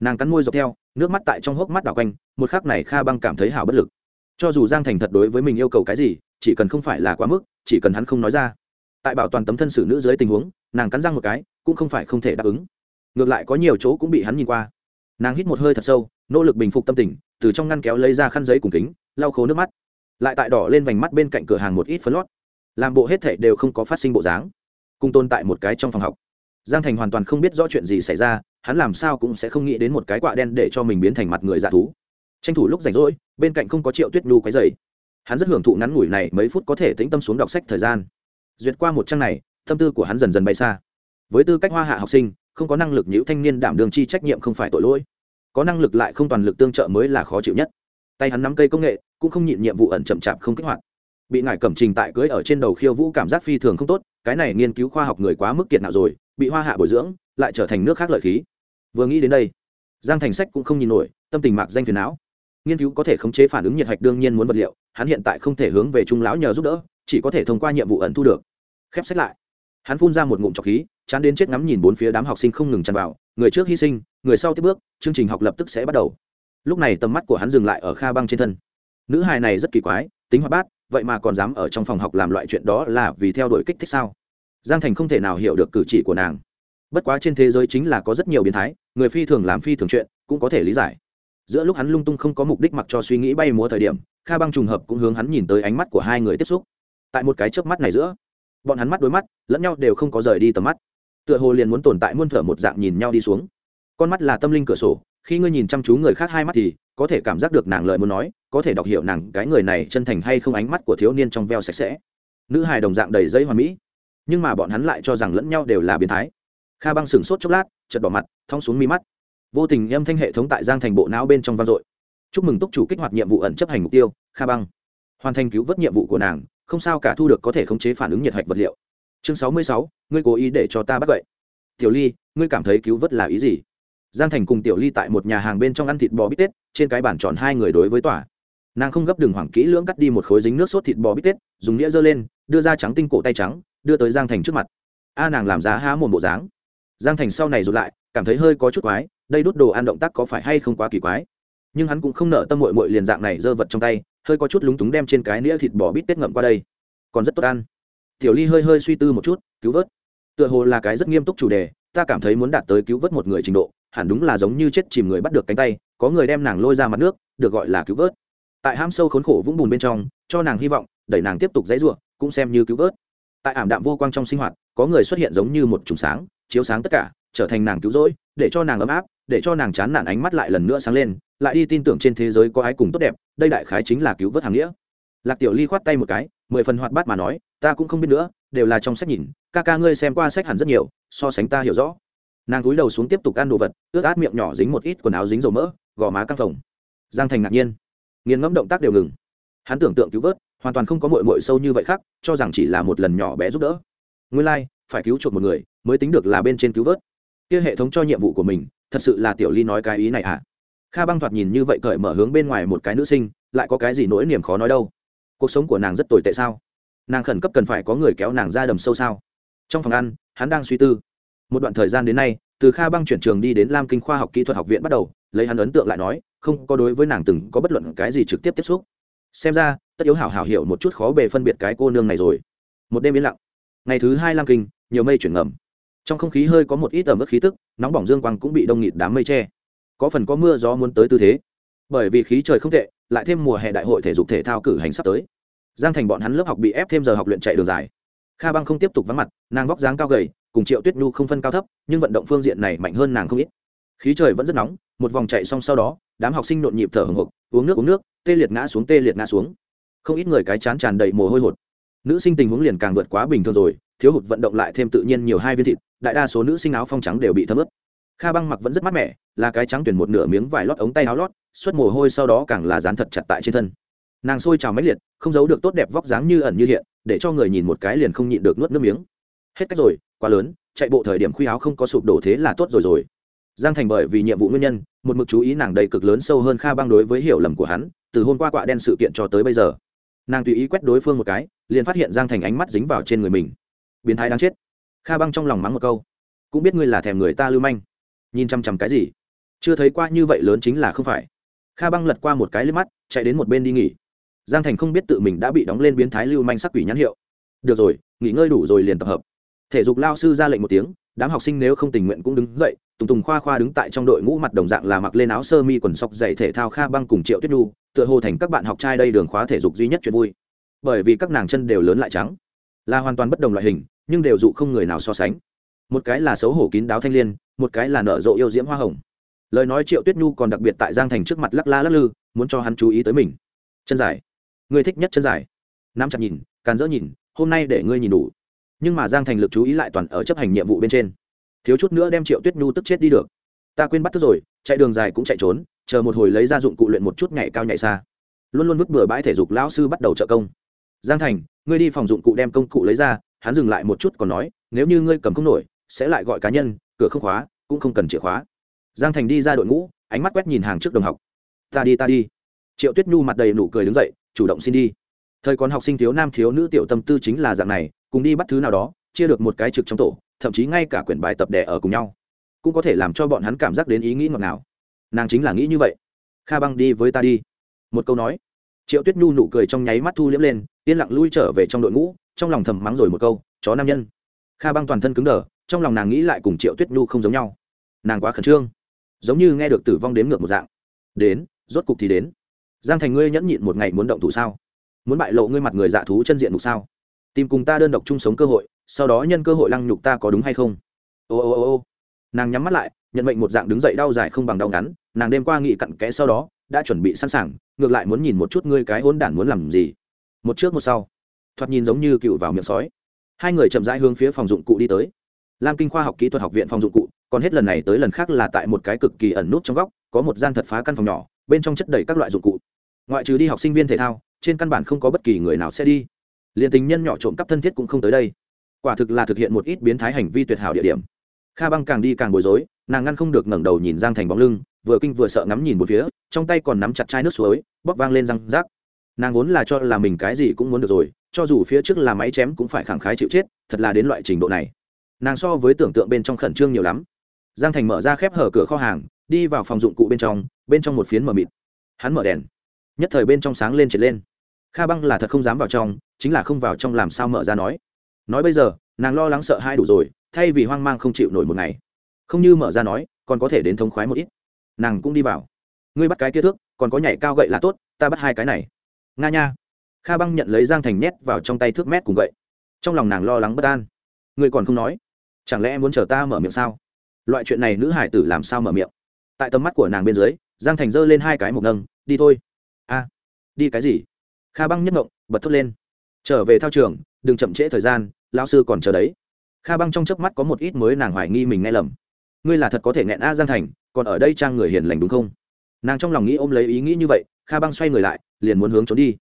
Speaker 1: Nàng cắn môi dọc theo, nước mắt tại trong hốc mắt đảo quanh, một khắc này kha băng cảm thấy hào bất lực cho dù giang thành thật đối với mình yêu cầu cái gì, chỉ cần không phải là quá mức, chỉ cần hắn không nói ra. Tại bảo toàn tấm thân xử nữ dưới tình huống, nàng cắn răng một cái, cũng không phải không thể đáp ứng. Ngược lại có nhiều chỗ cũng bị hắn nhìn qua. Nàng hít một hơi thật sâu, nỗ lực bình phục tâm tình, từ trong ngăn kéo lấy ra khăn giấy cùng kính, lau khô nước mắt. Lại tại đỏ lên vành mắt bên cạnh cửa hàng một ít phấn lót. Làm bộ hết thể đều không có phát sinh bộ dáng. Cùng tồn tại một cái trong phòng học. Giang thành hoàn toàn không biết rõ chuyện gì xảy ra, hắn làm sao cũng sẽ không nghĩ đến một cái quạ đen để cho mình biến thành mặt người dạ thú tranh thủ lúc rảnh rỗi, bên cạnh không có triệu tuyết nhu quấy dày hắn rất hưởng thụ ngắn ngủi này, mấy phút có thể tĩnh tâm xuống đọc sách thời gian. Duyệt qua một trang này, tâm tư của hắn dần dần bay xa. Với tư cách hoa hạ học sinh, không có năng lực nhữ thanh niên đảm đường chi trách nhiệm không phải tội lỗi. Có năng lực lại không toàn lực tương trợ mới là khó chịu nhất. Tay hắn nắm cây công nghệ, cũng không nhịn nhiệm vụ ẩn chậm chạp không kích hoạt. Bị ngải cẩm trình tại cưới ở trên đầu khiêu vũ cảm giác phi thường không tốt, cái này nghiên cứu khoa học người quá mức kiệt nào rồi, bị hoa hạ bồi dưỡng, lại trở thành nước khác lợi khí. Vừa nghĩ đến đây, giang thành sách cũng không nhìn nổi, tâm tình mạc danh phiền não nghiên cứu có thể khống chế phản ứng nhiệt hạch đương nhiên muốn vật liệu, hắn hiện tại không thể hướng về trung lão nhờ giúp đỡ, chỉ có thể thông qua nhiệm vụ ẩn thu được. Khép sách lại. Hắn phun ra một ngụm trọc khí, chán đến chết ngắm nhìn bốn phía đám học sinh không ngừng tràn vào, người trước hy sinh, người sau tiếp bước, chương trình học lập tức sẽ bắt đầu. Lúc này tầm mắt của hắn dừng lại ở kha băng trên thân. Nữ hài này rất kỳ quái, tính hoạt bát, vậy mà còn dám ở trong phòng học làm loại chuyện đó là vì theo đuổi kích thích sao? Giang thành không thể nào hiểu được cử chỉ của nàng. Bất quá trên thế giới chính là có rất nhiều biến thái, người phi thường làm phi thường chuyện, cũng có thể lý giải giữa lúc hắn lung tung không có mục đích mặc cho suy nghĩ bay múa thời điểm, kha băng trùng hợp cũng hướng hắn nhìn tới ánh mắt của hai người tiếp xúc. Tại một cái chớp mắt này giữa, bọn hắn mắt đối mắt, lẫn nhau đều không có rời đi tầm mắt. Tựa hồ liền muốn tồn tại muôn thở một dạng nhìn nhau đi xuống. Con mắt là tâm linh cửa sổ, khi ngươi nhìn chăm chú người khác hai mắt thì có thể cảm giác được nàng lời muốn nói, có thể đọc hiểu nàng cái người này chân thành hay không ánh mắt của thiếu niên trong veo sạch sẽ. Nữ hài đồng dạng đầy giấy hoàn mỹ, nhưng mà bọn hắn lại cho rằng lẫn nhau đều là biến thái. Kha băng sửng sốt chốc lát chật bỏ mặt, thong xuống mi mắt vô tình âm thanh hệ thống tại giang thành bộ não bên trong vang dội. Chúc mừng túc chủ kích hoạt nhiệm vụ ẩn chấp hành mục tiêu, kha băng. Hoàn thành cứu vớt nhiệm vụ của nàng, không sao cả thu được có thể khống chế phản ứng nhiệt hạch vật liệu. Chương sáu mươi sáu, ngươi cố ý để cho ta bắt vậy. tiểu ly, ngươi cảm thấy cứu vớt là ý gì? Giang thành cùng tiểu ly tại một nhà hàng bên trong ăn thịt bò bít tết, trên cái bàn tròn hai người đối với tòa. Nàng không gấp đường hoảng kỹ lưỡng cắt đi một khối dính nước sốt thịt bò bít tết, dùng nghĩa dơ lên, đưa ra trắng tinh cổ tay trắng, đưa tới giang thành trước mặt. A nàng làm giá há mồm bộ dáng giang thành sau này rụt lại, cảm thấy hơi có chút quái, đây đút đồ ăn động tác có phải hay không quá kỳ quái. Nhưng hắn cũng không nợ tâm mội mội liền dạng này giơ vật trong tay, hơi có chút lúng túng đem trên cái nĩa thịt bò bít tết ngậm qua đây. Còn rất tốt ăn. Tiểu ly hơi hơi suy tư một chút, cứu vớt. Tựa hồ là cái rất nghiêm túc chủ đề, ta cảm thấy muốn đạt tới cứu vớt một người trình độ, hẳn đúng là giống như chết chìm người bắt được cánh tay, có người đem nàng lôi ra mặt nước, được gọi là cứu vớt. Tại ham sâu khốn khổ vũng bùn bên trong, cho nàng hy vọng, đẩy nàng tiếp tục dãy ruộng cũng xem như cứu vớt. Tại ảm đạm vô quang trong sinh hoạt, có người xuất hiện giống như một trùng sáng chiếu sáng tất cả trở thành nàng cứu rỗi để cho nàng ấm áp để cho nàng chán nản ánh mắt lại lần nữa sáng lên lại đi tin tưởng trên thế giới có ai cùng tốt đẹp đây đại khái chính là cứu vớt hàng nghĩa. Lạc tiểu ly khoát tay một cái mười phần hoạt bát mà nói ta cũng không biết nữa đều là trong sách nhìn ca ca ngươi xem qua sách hẳn rất nhiều so sánh ta hiểu rõ. Nàng cúi đầu xuống tiếp tục ăn đồ vật ướt át miệng nhỏ dính một ít quần áo dính dầu mỡ gò má căng phồng. Giang thành ngạc nhiên. Nghiền ngẫm động tác đều ngừng. Hắn tưởng tượng cứu vớt hoàn toàn không có mội mội sâu như vậy khác cho rằng chỉ là một lần nhỏ bé giúp đỡ. Nguyên lai、like, phải cứu chuộc một người mới tính được là bên trên cứu vớt. Kia hệ thống cho nhiệm vụ của mình, thật sự là tiểu ly nói cái ý này à? Kha băng thoạt nhìn như vậy cởi mở hướng bên ngoài một cái nữ sinh, lại có cái gì nỗi niềm khó nói đâu? Cuộc sống của nàng rất tồi tệ sao? Nàng khẩn cấp cần phải có người kéo nàng ra đầm sâu sao? Trong phòng ăn, hắn đang suy tư. Một đoạn thời gian đến nay, từ kha băng chuyển trường đi đến lam kinh khoa học kỹ thuật học viện bắt đầu, lấy hắn ấn tượng lại nói, không có đối với nàng từng có bất luận cái gì trực tiếp tiếp xúc. Xem ra, tất yếu hảo hảo hiểu một chút khó bề phân biệt cái cô nương này rồi. Một đêm yên lặng. Ngày thứ hai lam kinh, nhiều mây chuyển ngầm trong không khí hơi có một ít ẩm ướt khí tức, nóng bỏng dương quang cũng bị đông nghịt đám mây che. Có phần có mưa gió muốn tới tư thế. Bởi vì khí trời không tệ, lại thêm mùa hè đại hội thể dục thể thao cử hành sắp tới. Giang thành bọn hắn lớp học bị ép thêm giờ học luyện chạy đường dài. Kha băng không tiếp tục vắng mặt, nàng vóc dáng cao gầy, cùng triệu tuyết nhu không phân cao thấp, nhưng vận động phương diện này mạnh hơn nàng không ít. Khí trời vẫn rất nóng, một vòng chạy xong sau đó, đám học sinh nhộn nhịp thở hồng hộc, uống nước uống nước, tê liệt ngã xuống, tê liệt ngã xuống. Không ít người cái chán tràn đầy mồ hôi hột. Nữ sinh tình huống liền càng vượt quá bình thường rồi thiếu hụt vận động lại thêm tự nhiên nhiều hai viên thịt, đại đa số nữ sinh áo phong trắng đều bị thấm ướt. Kha băng mặc vẫn rất mát mẻ, là cái trắng tuyển một nửa miếng vải lót ống tay áo lót suất mồ hôi sau đó càng là dán thật chặt tại trên thân. Nàng sôi trào máy liệt, không giấu được tốt đẹp vóc dáng như ẩn như hiện, để cho người nhìn một cái liền không nhịn được nuốt nước miếng. Hết cách rồi, quá lớn, chạy bộ thời điểm khuy áo không có sụp đổ thế là tốt rồi rồi. Giang thành bởi vì nhiệm vụ nguyên nhân, một mực chú ý nàng đầy cực lớn sâu hơn kha băng đối với hiểu lầm của hắn, từ hôm qua quạ đen sự kiện cho tới bây giờ. Nàng tùy ý quét đối phương một cái, liền phát hiện giang thành ánh mắt dính vào trên người mình biến thái đáng chết. Kha băng trong lòng mắng một câu, cũng biết ngươi là thèm người ta lưu manh. Nhìn chăm chăm cái gì? Chưa thấy qua như vậy lớn chính là không phải. Kha băng lật qua một cái lên mắt, chạy đến một bên đi nghỉ. Giang thành không biết tự mình đã bị đóng lên biến thái lưu manh sắc quỷ nhãn hiệu. Được rồi, nghỉ ngơi đủ rồi liền tập hợp. Thể dục lao sư ra lệnh một tiếng, đám học sinh nếu không tình nguyện cũng đứng dậy, tùng tùng khoa khoa đứng tại trong đội ngũ mặt đồng dạng là mặc lên áo sơ mi quần sọc dày thể thao kha băng cùng triệu tuyết nhu, tựa hồ thành các bạn học trai đây đường khóa thể dục duy nhất chuyện vui. Bởi vì các nàng chân đều lớn lại trắng là hoàn toàn bất đồng loại hình, nhưng đều dụ không người nào so sánh. Một cái là xấu hổ kín đáo thanh liên, một cái là nở rộ yêu diễm hoa hồng. Lời nói triệu tuyết nhu còn đặc biệt tại giang thành trước mặt lắc la lắc lư, muốn cho hắn chú ý tới mình. Chân dài. Người thích nhất chân dài. Nắm chặt nhìn, càn dỡ nhìn, hôm nay để ngươi nhìn đủ. Nhưng mà giang thành lực chú ý lại toàn ở chấp hành nhiệm vụ bên trên. Thiếu chút nữa đem triệu tuyết nhu tức chết đi được. Ta quên bắt thức rồi, chạy đường dài cũng chạy trốn, chờ một hồi lấy ra dụng cụ luyện một chút nhảy cao nhảy xa. Luôn luôn vứt bừa bãi thể dục lão sư bắt đầu trợ công giang thành, ngươi đi phòng dụng cụ đem công cụ lấy ra, hắn dừng lại một chút còn nói, nếu như ngươi cầm không nổi, sẽ lại gọi cá nhân, cửa không khóa, cũng không cần chìa khóa. Giang thành đi ra đội ngũ, ánh mắt quét nhìn hàng trước đồng học. Ta đi ta đi. Triệu tuyết nhu mặt đầy nụ cười đứng dậy, chủ động xin đi. Thời còn học sinh thiếu nam thiếu nữ tiểu tâm tư chính là dạng này, cùng đi bắt thứ nào đó, chia được một cái trực trong tổ, thậm chí ngay cả quyển bài tập đẻ ở cùng nhau. Cũng có thể làm cho bọn hắn cảm giác đến ý nghĩ ngọt ngào. Nàng chính là nghĩ như vậy. Kha băng đi với ta đi. Một câu nói. Triệu tuyết nhu nụ cười trong nháy mắt thu liễm lên yên lặng lui trở về trong đội ngũ, trong lòng thầm mắng rồi một câu, chó nam nhân. Kha băng toàn thân cứng đờ, trong lòng nàng nghĩ lại cùng triệu tuyết nhu không giống nhau. Nàng quá khẩn trương, giống như nghe được tử vong đếm ngược một dạng. Đến, rốt cục thì đến. Giang thành ngươi nhẫn nhịn một ngày muốn động thủ sao? Muốn bại lộ ngươi mặt người dạ thú chân diện mục sao? Tìm cùng ta đơn độc chung sống cơ hội, sau đó nhân cơ hội lăng nhục ta có đúng hay không? Ô ô ô ô. Nàng nhắm mắt lại, nhận mệnh một dạng đứng dậy đau dài không bằng đau ngắn, nàng đêm qua nghị cặn kẽ sau đó, đã chuẩn bị sẵn sàng, ngược lại muốn nhìn một chút ngươi cái hôn đản muốn làm gì một trước một sau. Thoạt nhìn giống như cựu vào miệng sói. Hai người chậm rãi hướng phía phòng dụng cụ đi tới. Lam kinh khoa học kỹ thuật học viện phòng dụng cụ, còn hết lần này tới lần khác là tại một cái cực kỳ ẩn nút trong góc, có một gian thật phá căn phòng nhỏ, bên trong chất đầy các loại dụng cụ. Ngoại trừ đi học sinh viên thể thao, trên căn bản không có bất kỳ người nào sẽ đi. Liền tình nhân nhỏ trộm cắp thân thiết cũng không tới đây. Quả thực là thực hiện một ít biến thái hành vi tuyệt hảo địa điểm. Kha băng càng đi càng bối rối, nàng ngăn không được ngẩng đầu nhìn giang thành bóng lưng, vừa kinh vừa sợ ngắm nhìn một phía, trong tay còn nắm chặt chai nước suối bóc vang lên răng rác nàng vốn là cho là mình cái gì cũng muốn được rồi, cho dù phía trước là máy chém cũng phải khẳng khái chịu chết, thật là đến loại trình độ này. Nàng so với tưởng tượng bên trong khẩn trương nhiều lắm. Giang thành mở ra khép hở cửa kho hàng, đi vào phòng dụng cụ bên trong bên trong một phiến mờ mịt. Hắn mở đèn. Nhất thời bên trong sáng lên trệt lên. Kha băng là thật không dám vào trong, chính là không vào trong làm sao mở ra nói. Nói bây giờ, nàng lo lắng sợ hai đủ rồi, thay vì hoang mang không chịu nổi một ngày. Không như mở ra nói, còn có thể đến thống khoái một ít. Nàng cũng đi vào. Ngươi bắt cái kia thước, còn có nhảy cao gậy là tốt, ta bắt hai cái này nga nha. Kha băng nhận lấy giang thành nhét vào trong tay thước mét cùng vậy. trong lòng nàng lo lắng bất an. Người còn không nói, chẳng lẽ muốn chờ ta mở miệng sao? Loại chuyện này nữ hải tử làm sao mở miệng? Tại tầm mắt của nàng bên dưới, giang thành giơ lên hai cái mộc nâng, đi thôi. A, đi cái gì? Kha băng nhất động bật thốt lên. Trở về thao trường, đừng chậm trễ thời gian, lão sư còn chờ đấy. Kha băng trong chớp mắt có một ít mới nàng hoài nghi mình nghe lầm. Ngươi là thật có thể nghẹn a giang thành, còn ở đây trang người hiền lành đúng không? Nàng trong lòng nghĩ ôm lấy ý nghĩ như vậy kha băng xoay người lại, liền muốn hướng trốn đi.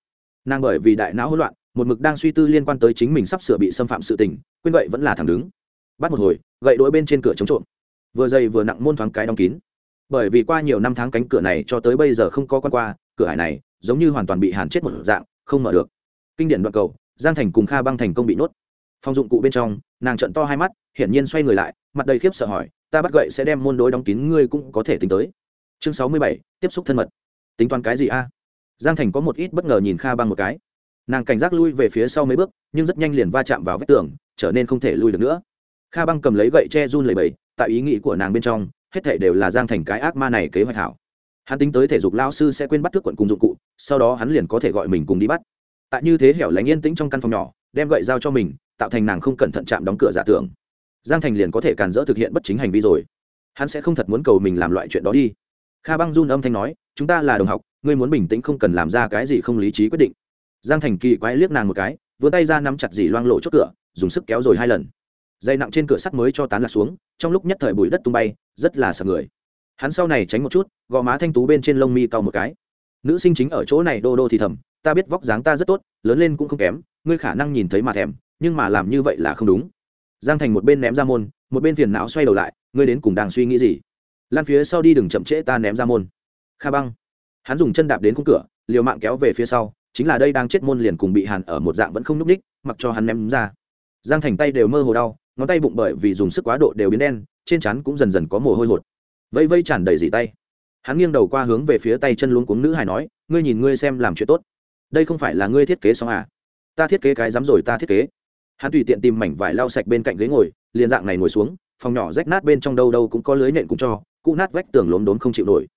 Speaker 1: Nàng bởi vì đại não hỗn loạn, một mực đang suy tư liên quan tới chính mình sắp sửa bị xâm phạm sự tình, quên vậy vẫn là thẳng đứng. Bắt một hồi, gậy đỗi bên trên cửa chống trộm. Vừa dày vừa nặng môn thoáng cái đóng kín. Bởi vì qua nhiều năm tháng cánh cửa này cho tới bây giờ không có con qua, cửa hải này giống như hoàn toàn bị hàn chết một dạng, không mở được. Kinh điển đoạn cầu, giang thành cùng kha băng thành công bị nuốt phong dụng cụ bên trong, nàng trận to hai mắt, hiển nhiên xoay người lại, mặt đầy khiếp sợ hỏi, ta bắt gậy sẽ đem môn đối đóng kín ngươi cũng có thể tính tới. Chương sáu mươi bảy, tiếp xúc thân mật tính toán cái gì a? Giang thành có một ít bất ngờ nhìn kha băng một cái. Nàng cảnh giác lui về phía sau mấy bước, nhưng rất nhanh liền va chạm vào vách tường, trở nên không thể lui được nữa. Kha băng cầm lấy gậy che run lầy bầy tại ý nghĩ của nàng bên trong, hết thể đều là giang thành cái ác ma này kế hoạch hảo. Hắn tính tới thể dục lao sư sẽ quên bắt thước quận cùng dụng cụ, sau đó hắn liền có thể gọi mình cùng đi bắt. Tại như thế hẻo lánh yên tĩnh trong căn phòng nhỏ, đem gậy giao cho mình, tạo thành nàng không cẩn thận chạm đóng cửa giả tưởng. Giang thành liền có thể càn dỡ thực hiện bất chính hành vi rồi. Hắn sẽ không thật muốn cầu mình làm loại chuyện đó đi kha băng run âm thanh nói, chúng ta là đồng học, ngươi muốn bình tĩnh không cần làm ra cái gì không lý trí quyết định. Giang thành kỳ quái liếc nàng một cái, vươn tay ra nắm chặt dì loang lộ chốt cửa, dùng sức kéo rồi hai lần. Dây nặng trên cửa sắt mới cho tán lạc xuống, trong lúc nhất thời bụi đất tung bay, rất là sợ người. Hắn sau này tránh một chút, gò má thanh tú bên trên lông mi cau một cái. Nữ sinh chính ở chỗ này đô đô thì thầm, ta biết vóc dáng ta rất tốt, lớn lên cũng không kém, ngươi khả năng nhìn thấy mà thèm, nhưng mà làm như vậy là không đúng. Giang thành một bên ném ra môn, một bên phiền não xoay đầu lại, ngươi đến cùng đang suy nghĩ gì? Lan phía sau đi đừng chậm trễ ta ném ra môn. Kha băng. Hắn dùng chân đạp đến khung cửa, liều mạng kéo về phía sau, chính là đây đang chết môn liền cùng bị hàn ở một dạng vẫn không n ú c ních, mặc cho hắn ném ra. Giang thành tay đều mơ hồ đau, ngón tay bụng bởi vì dùng sức quá độ đều biến đen, trên chắn cũng dần dần có mồ hôi hột. Vây vây tràn đầy dỉ tay. Hắn nghiêng đầu qua hướng về phía tay chân luống cuống nữ hài nói, ngươi nhìn ngươi xem làm chuyện tốt. Đây không phải là ngươi thiết kế xong à? Ta thiết kế cái dám rồi ta thiết kế. Hắn tùy tiện tìm mảnh vải lau sạch bên cạnh ghế ngồi, liền dạng này ngồi xuống, phòng nhỏ rách nát bên trong đâu đâu cũng có lưới nện cũng cho cụ nát vách tường lốm đốn không chịu nổi.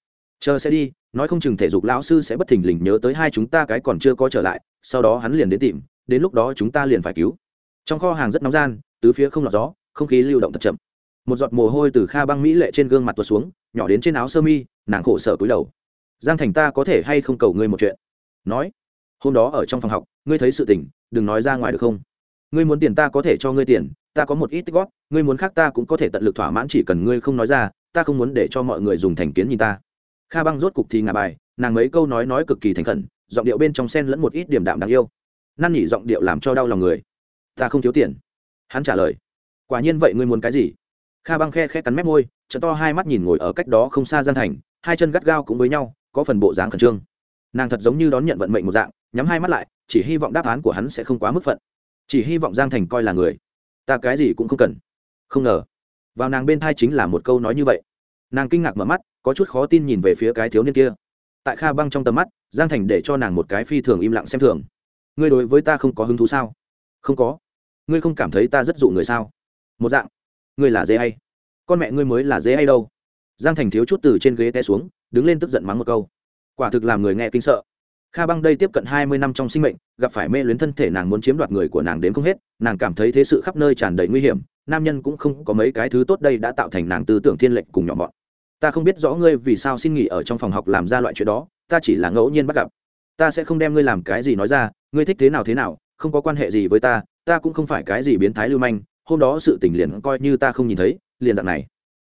Speaker 1: Chờ sẽ đi, nói không chừng thể dục lão sư sẽ bất thình lình nhớ tới hai chúng ta cái còn chưa có trở lại, sau đó hắn liền đến tìm, đến lúc đó chúng ta liền phải cứu. Trong kho hàng rất nóng gian, tứ phía không lọt gió, không khí lưu động thật chậm. Một giọt mồ hôi từ kha băng mỹ lệ trên gương mặt tuột xuống, nhỏ đến trên áo sơ mi, nàng khổ sở cúi đầu. Giang thành ta có thể hay không cầu ngươi một chuyện? Nói. Hôm đó ở trong phòng học, ngươi thấy sự tình, đừng nói ra ngoài được không? Ngươi muốn tiền ta có thể cho ngươi tiền, ta có một ít tích góp, ngươi muốn khác ta cũng có thể tận lực thỏa mãn chỉ cần ngươi không nói ra ta không muốn để cho mọi người dùng thành kiến nhìn ta. Kha băng rốt cục thì ngà bài, nàng mấy câu nói nói cực kỳ thành khẩn, giọng điệu bên trong sen lẫn một ít điểm đạm đáng yêu. Năn nỉ giọng điệu làm cho đau lòng người. Ta không thiếu tiền. Hắn trả lời. Quả nhiên vậy ngươi muốn cái gì? Kha băng khe khe cắn mép môi trận to hai mắt nhìn ngồi ở cách đó không xa gian thành, hai chân gắt gao cũng với nhau, có phần bộ dáng khẩn trương. Nàng thật giống như đón nhận vận mệnh một dạng, nhắm hai mắt lại, chỉ hy vọng đáp án của hắn sẽ không quá mức phận. Chỉ hy vọng giang thành coi là người. Ta cái gì cũng không cần. Không ngờ vào nàng bên thai chính là một câu nói như vậy. Nàng kinh ngạc mở mắt, có chút khó tin nhìn về phía cái thiếu niên kia. Tại kha băng trong tầm mắt, giang thành để cho nàng một cái phi thường im lặng xem thường. Ngươi đối với ta không có hứng thú sao? Không có. Ngươi không cảm thấy ta rất dụ người sao? Một dạng. Ngươi là dê hay? Con mẹ ngươi mới là dê hay đâu? Giang thành thiếu chút từ trên ghế té xuống, đứng lên tức giận mắng một câu. Quả thực làm người nghe kinh sợ. Kha băng đây tiếp cận hai mươi năm trong sinh mệnh, gặp phải mê luyến thân thể nàng muốn chiếm đoạt người của nàng đến không hết, nàng cảm thấy thế sự khắp nơi tràn đầy nguy hiểm nam nhân cũng không có mấy cái thứ tốt đây đã tạo thành nàng tư tưởng thiên lệnh cùng nhỏ mọn. Ta không biết rõ ngươi vì sao xin nghỉ ở trong phòng học làm ra loại chuyện đó, ta chỉ là ngẫu nhiên bắt gặp. Ta sẽ không đem ngươi làm cái gì nói ra, ngươi thích thế nào thế nào, không có quan hệ gì với ta ta cũng không phải cái gì biến thái lưu manh, hôm đó sự tình liền coi như ta không nhìn thấy, liền dạng này.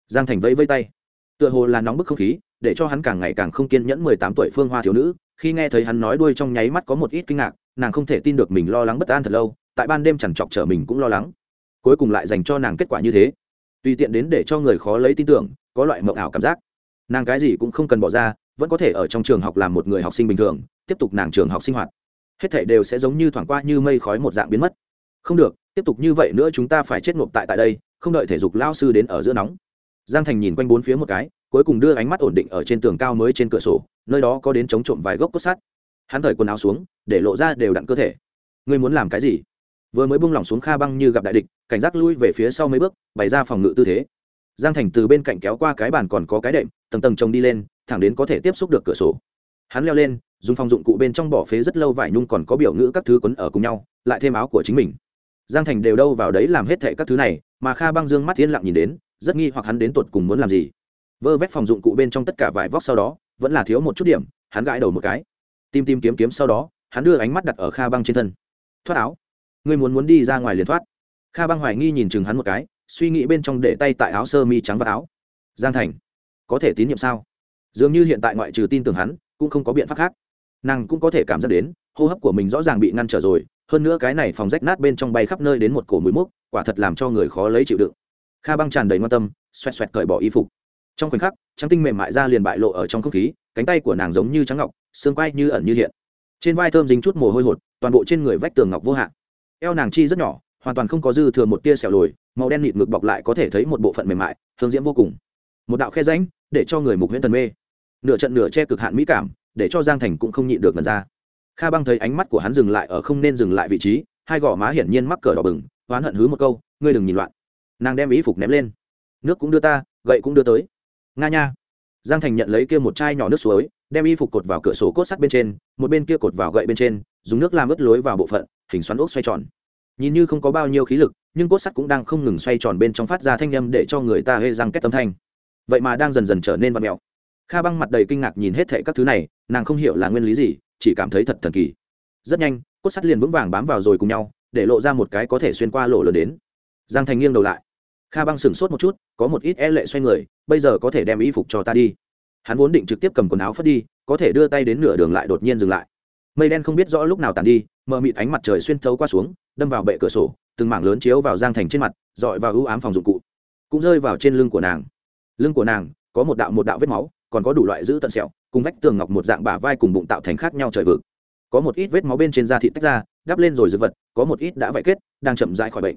Speaker 1: Giang thành vẫy vây tay. Tựa hồ là nóng bức không khí, để cho hắn càng ngày càng không kiên nhẫn mười tám tuổi phương hoa thiếu nữ, khi nghe thấy hắn nói đuôi trong nháy mắt có một ít kinh ngạc, nàng không thể tin được mình lo lắng bất an thật lâu, tại ban đêm chẳng chọc trở mình cũng lo lắng cuối cùng lại dành cho nàng kết quả như thế. Tùy tiện đến để cho người khó lấy tin tưởng, có loại mộng ảo cảm giác. Nàng cái gì cũng không cần bỏ ra, vẫn có thể ở trong trường học làm một người học sinh bình thường, tiếp tục nàng trường học sinh hoạt. Hết thể đều sẽ giống như thoảng qua như mây khói một dạng biến mất. Không được, tiếp tục như vậy nữa chúng ta phải chết ngộp tại tại đây, không đợi thể dục lao sư đến ở giữa nóng. Giang thành nhìn quanh bốn phía một cái, cuối cùng đưa ánh mắt ổn định ở trên tường cao mới trên cửa sổ, nơi đó có đến chống trộm vài gốc cốt sắt. Hắn thời quần áo xuống, để lộ ra đều đặn cơ thể. Ngươi muốn làm cái gì? Vừa mới buông lỏng xuống kha băng như gặp đại địch, cảnh giác lui về phía sau mấy bước, bày ra phòng ngự tư thế. Giang thành từ bên cạnh kéo qua cái bàn còn có cái đệm, tầng tầng trồng đi lên, thẳng đến có thể tiếp xúc được cửa sổ. Hắn leo lên, dùng phòng dụng cụ bên trong bỏ phế rất lâu vải nhung còn có biểu ngữ các thứ quấn ở cùng nhau, lại thêm áo của chính mình. Giang thành đều đâu vào đấy làm hết thệ các thứ này, mà kha băng dương mắt yên lặng nhìn đến, rất nghi hoặc hắn đến tột cùng muốn làm gì. Vơ vét phòng dụng cụ bên trong tất cả vải vóc sau đó, vẫn là thiếu một chút điểm, hắn gãi đầu một cái. Tim tim kiếm kiếm sau đó, hắn đưa ánh mắt đặt ở kha băng trên thân. Thoát áo ngươi muốn muốn đi ra ngoài liền thoát. Kha băng hoài nghi nhìn chừng hắn một cái, suy nghĩ bên trong để tay tại áo sơ mi trắng và áo. Giang thành, có thể tín nhiệm sao? Dường như hiện tại ngoại trừ tin tưởng hắn, cũng không có biện pháp khác. Nàng cũng có thể cảm giác đến, hô hấp của mình rõ ràng bị ngăn trở rồi, hơn nữa cái này phòng rách nát bên trong bay khắp nơi đến một cổ mũi mốc, quả thật làm cho người khó lấy chịu đựng. Kha băng tràn đầy quan tâm, xoẹt xoẹt cởi bỏ y phục. Trong khoảnh khắc, trắng tinh mềm mại ra liền bại lộ ở trong không khí, cánh tay của nàng giống như trắng ngọc, xương quai như ẩn như hiện. Trên vai thơm dính chút mồ hôi hột, toàn bộ trên người vách tường ngọc vô hạn eo nàng chi rất nhỏ, hoàn toàn không có dư thừa một tia xẻo lồi, màu đen nịt ngực bọc lại có thể thấy một bộ phận mềm mại hương diễm vô cùng. Một đạo khe ránh để cho người mục huyễn tần mê. Nửa trận nửa che cực hạn mỹ cảm, để cho giang thành cũng không nhịn được ngần ra. Kha băng thấy ánh mắt của hắn dừng lại ở không nên dừng lại vị trí, hai gò má hiển nhiên mắc cờ đỏ bừng, oán hận hứ một câu, ngươi đừng nhìn loạn. Nàng đem ý phục ném lên. Nước cũng đưa ta, gậy cũng đưa tới. Nga nha. Giang thành nhận lấy kia một chai nhỏ nước suối, đem y phục cột vào cửa sổ cốt sắt bên trên, một bên kia cột vào gậy bên trên, dùng nước làm ướt lối vào bộ phận hình xoắn ốc xoay tròn. Nhìn như không có bao nhiêu khí lực, nhưng cốt sắt cũng đang không ngừng xoay tròn bên trong phát ra thanh â m để cho người ta hê răng kết tâm thanh. Vậy mà đang dần dần trở nên vặt mẹo kha băng mặt đầy kinh ngạc nhìn hết thệ các thứ này, nàng không hiểu là nguyên lý gì, chỉ cảm thấy thật thần kỳ. Rất nhanh, cốt sắt liền vững vàng bám vào rồi cùng nhau, để lộ ra một cái có thể xuyên qua lỗ lớn đến. Giang thành nghiêng đầu lại. Kha băng sửng sốt một chút, có một ít e lệ xoay người, bây giờ có thể đem y phục cho ta đi. Hắn vốn định trực tiếp cầm quần áo phất đi, có thể đưa tay đến nửa đường lại đột nhiên dừng lại. Mây đen không biết rõ lúc nào tàn đi mờ mịt ánh mặt trời xuyên thấu qua xuống, đâm vào bệ cửa sổ, từng mảng lớn chiếu vào giang thành trên mặt, dọi vào ưu ám phòng dụng cụ. Cũng rơi vào trên lưng của nàng. Lưng của nàng có một đạo một đạo vết máu, còn có đủ loại giữ tận sẹo, cùng vách tường ngọc một dạng bả vai cùng bụng tạo thành khác nhau trời vực. Có một ít vết máu bên trên da thịt tách ra, đắp lên rồi dư vật, có một ít đã vải kết, đang chậm rãi khỏi bệnh.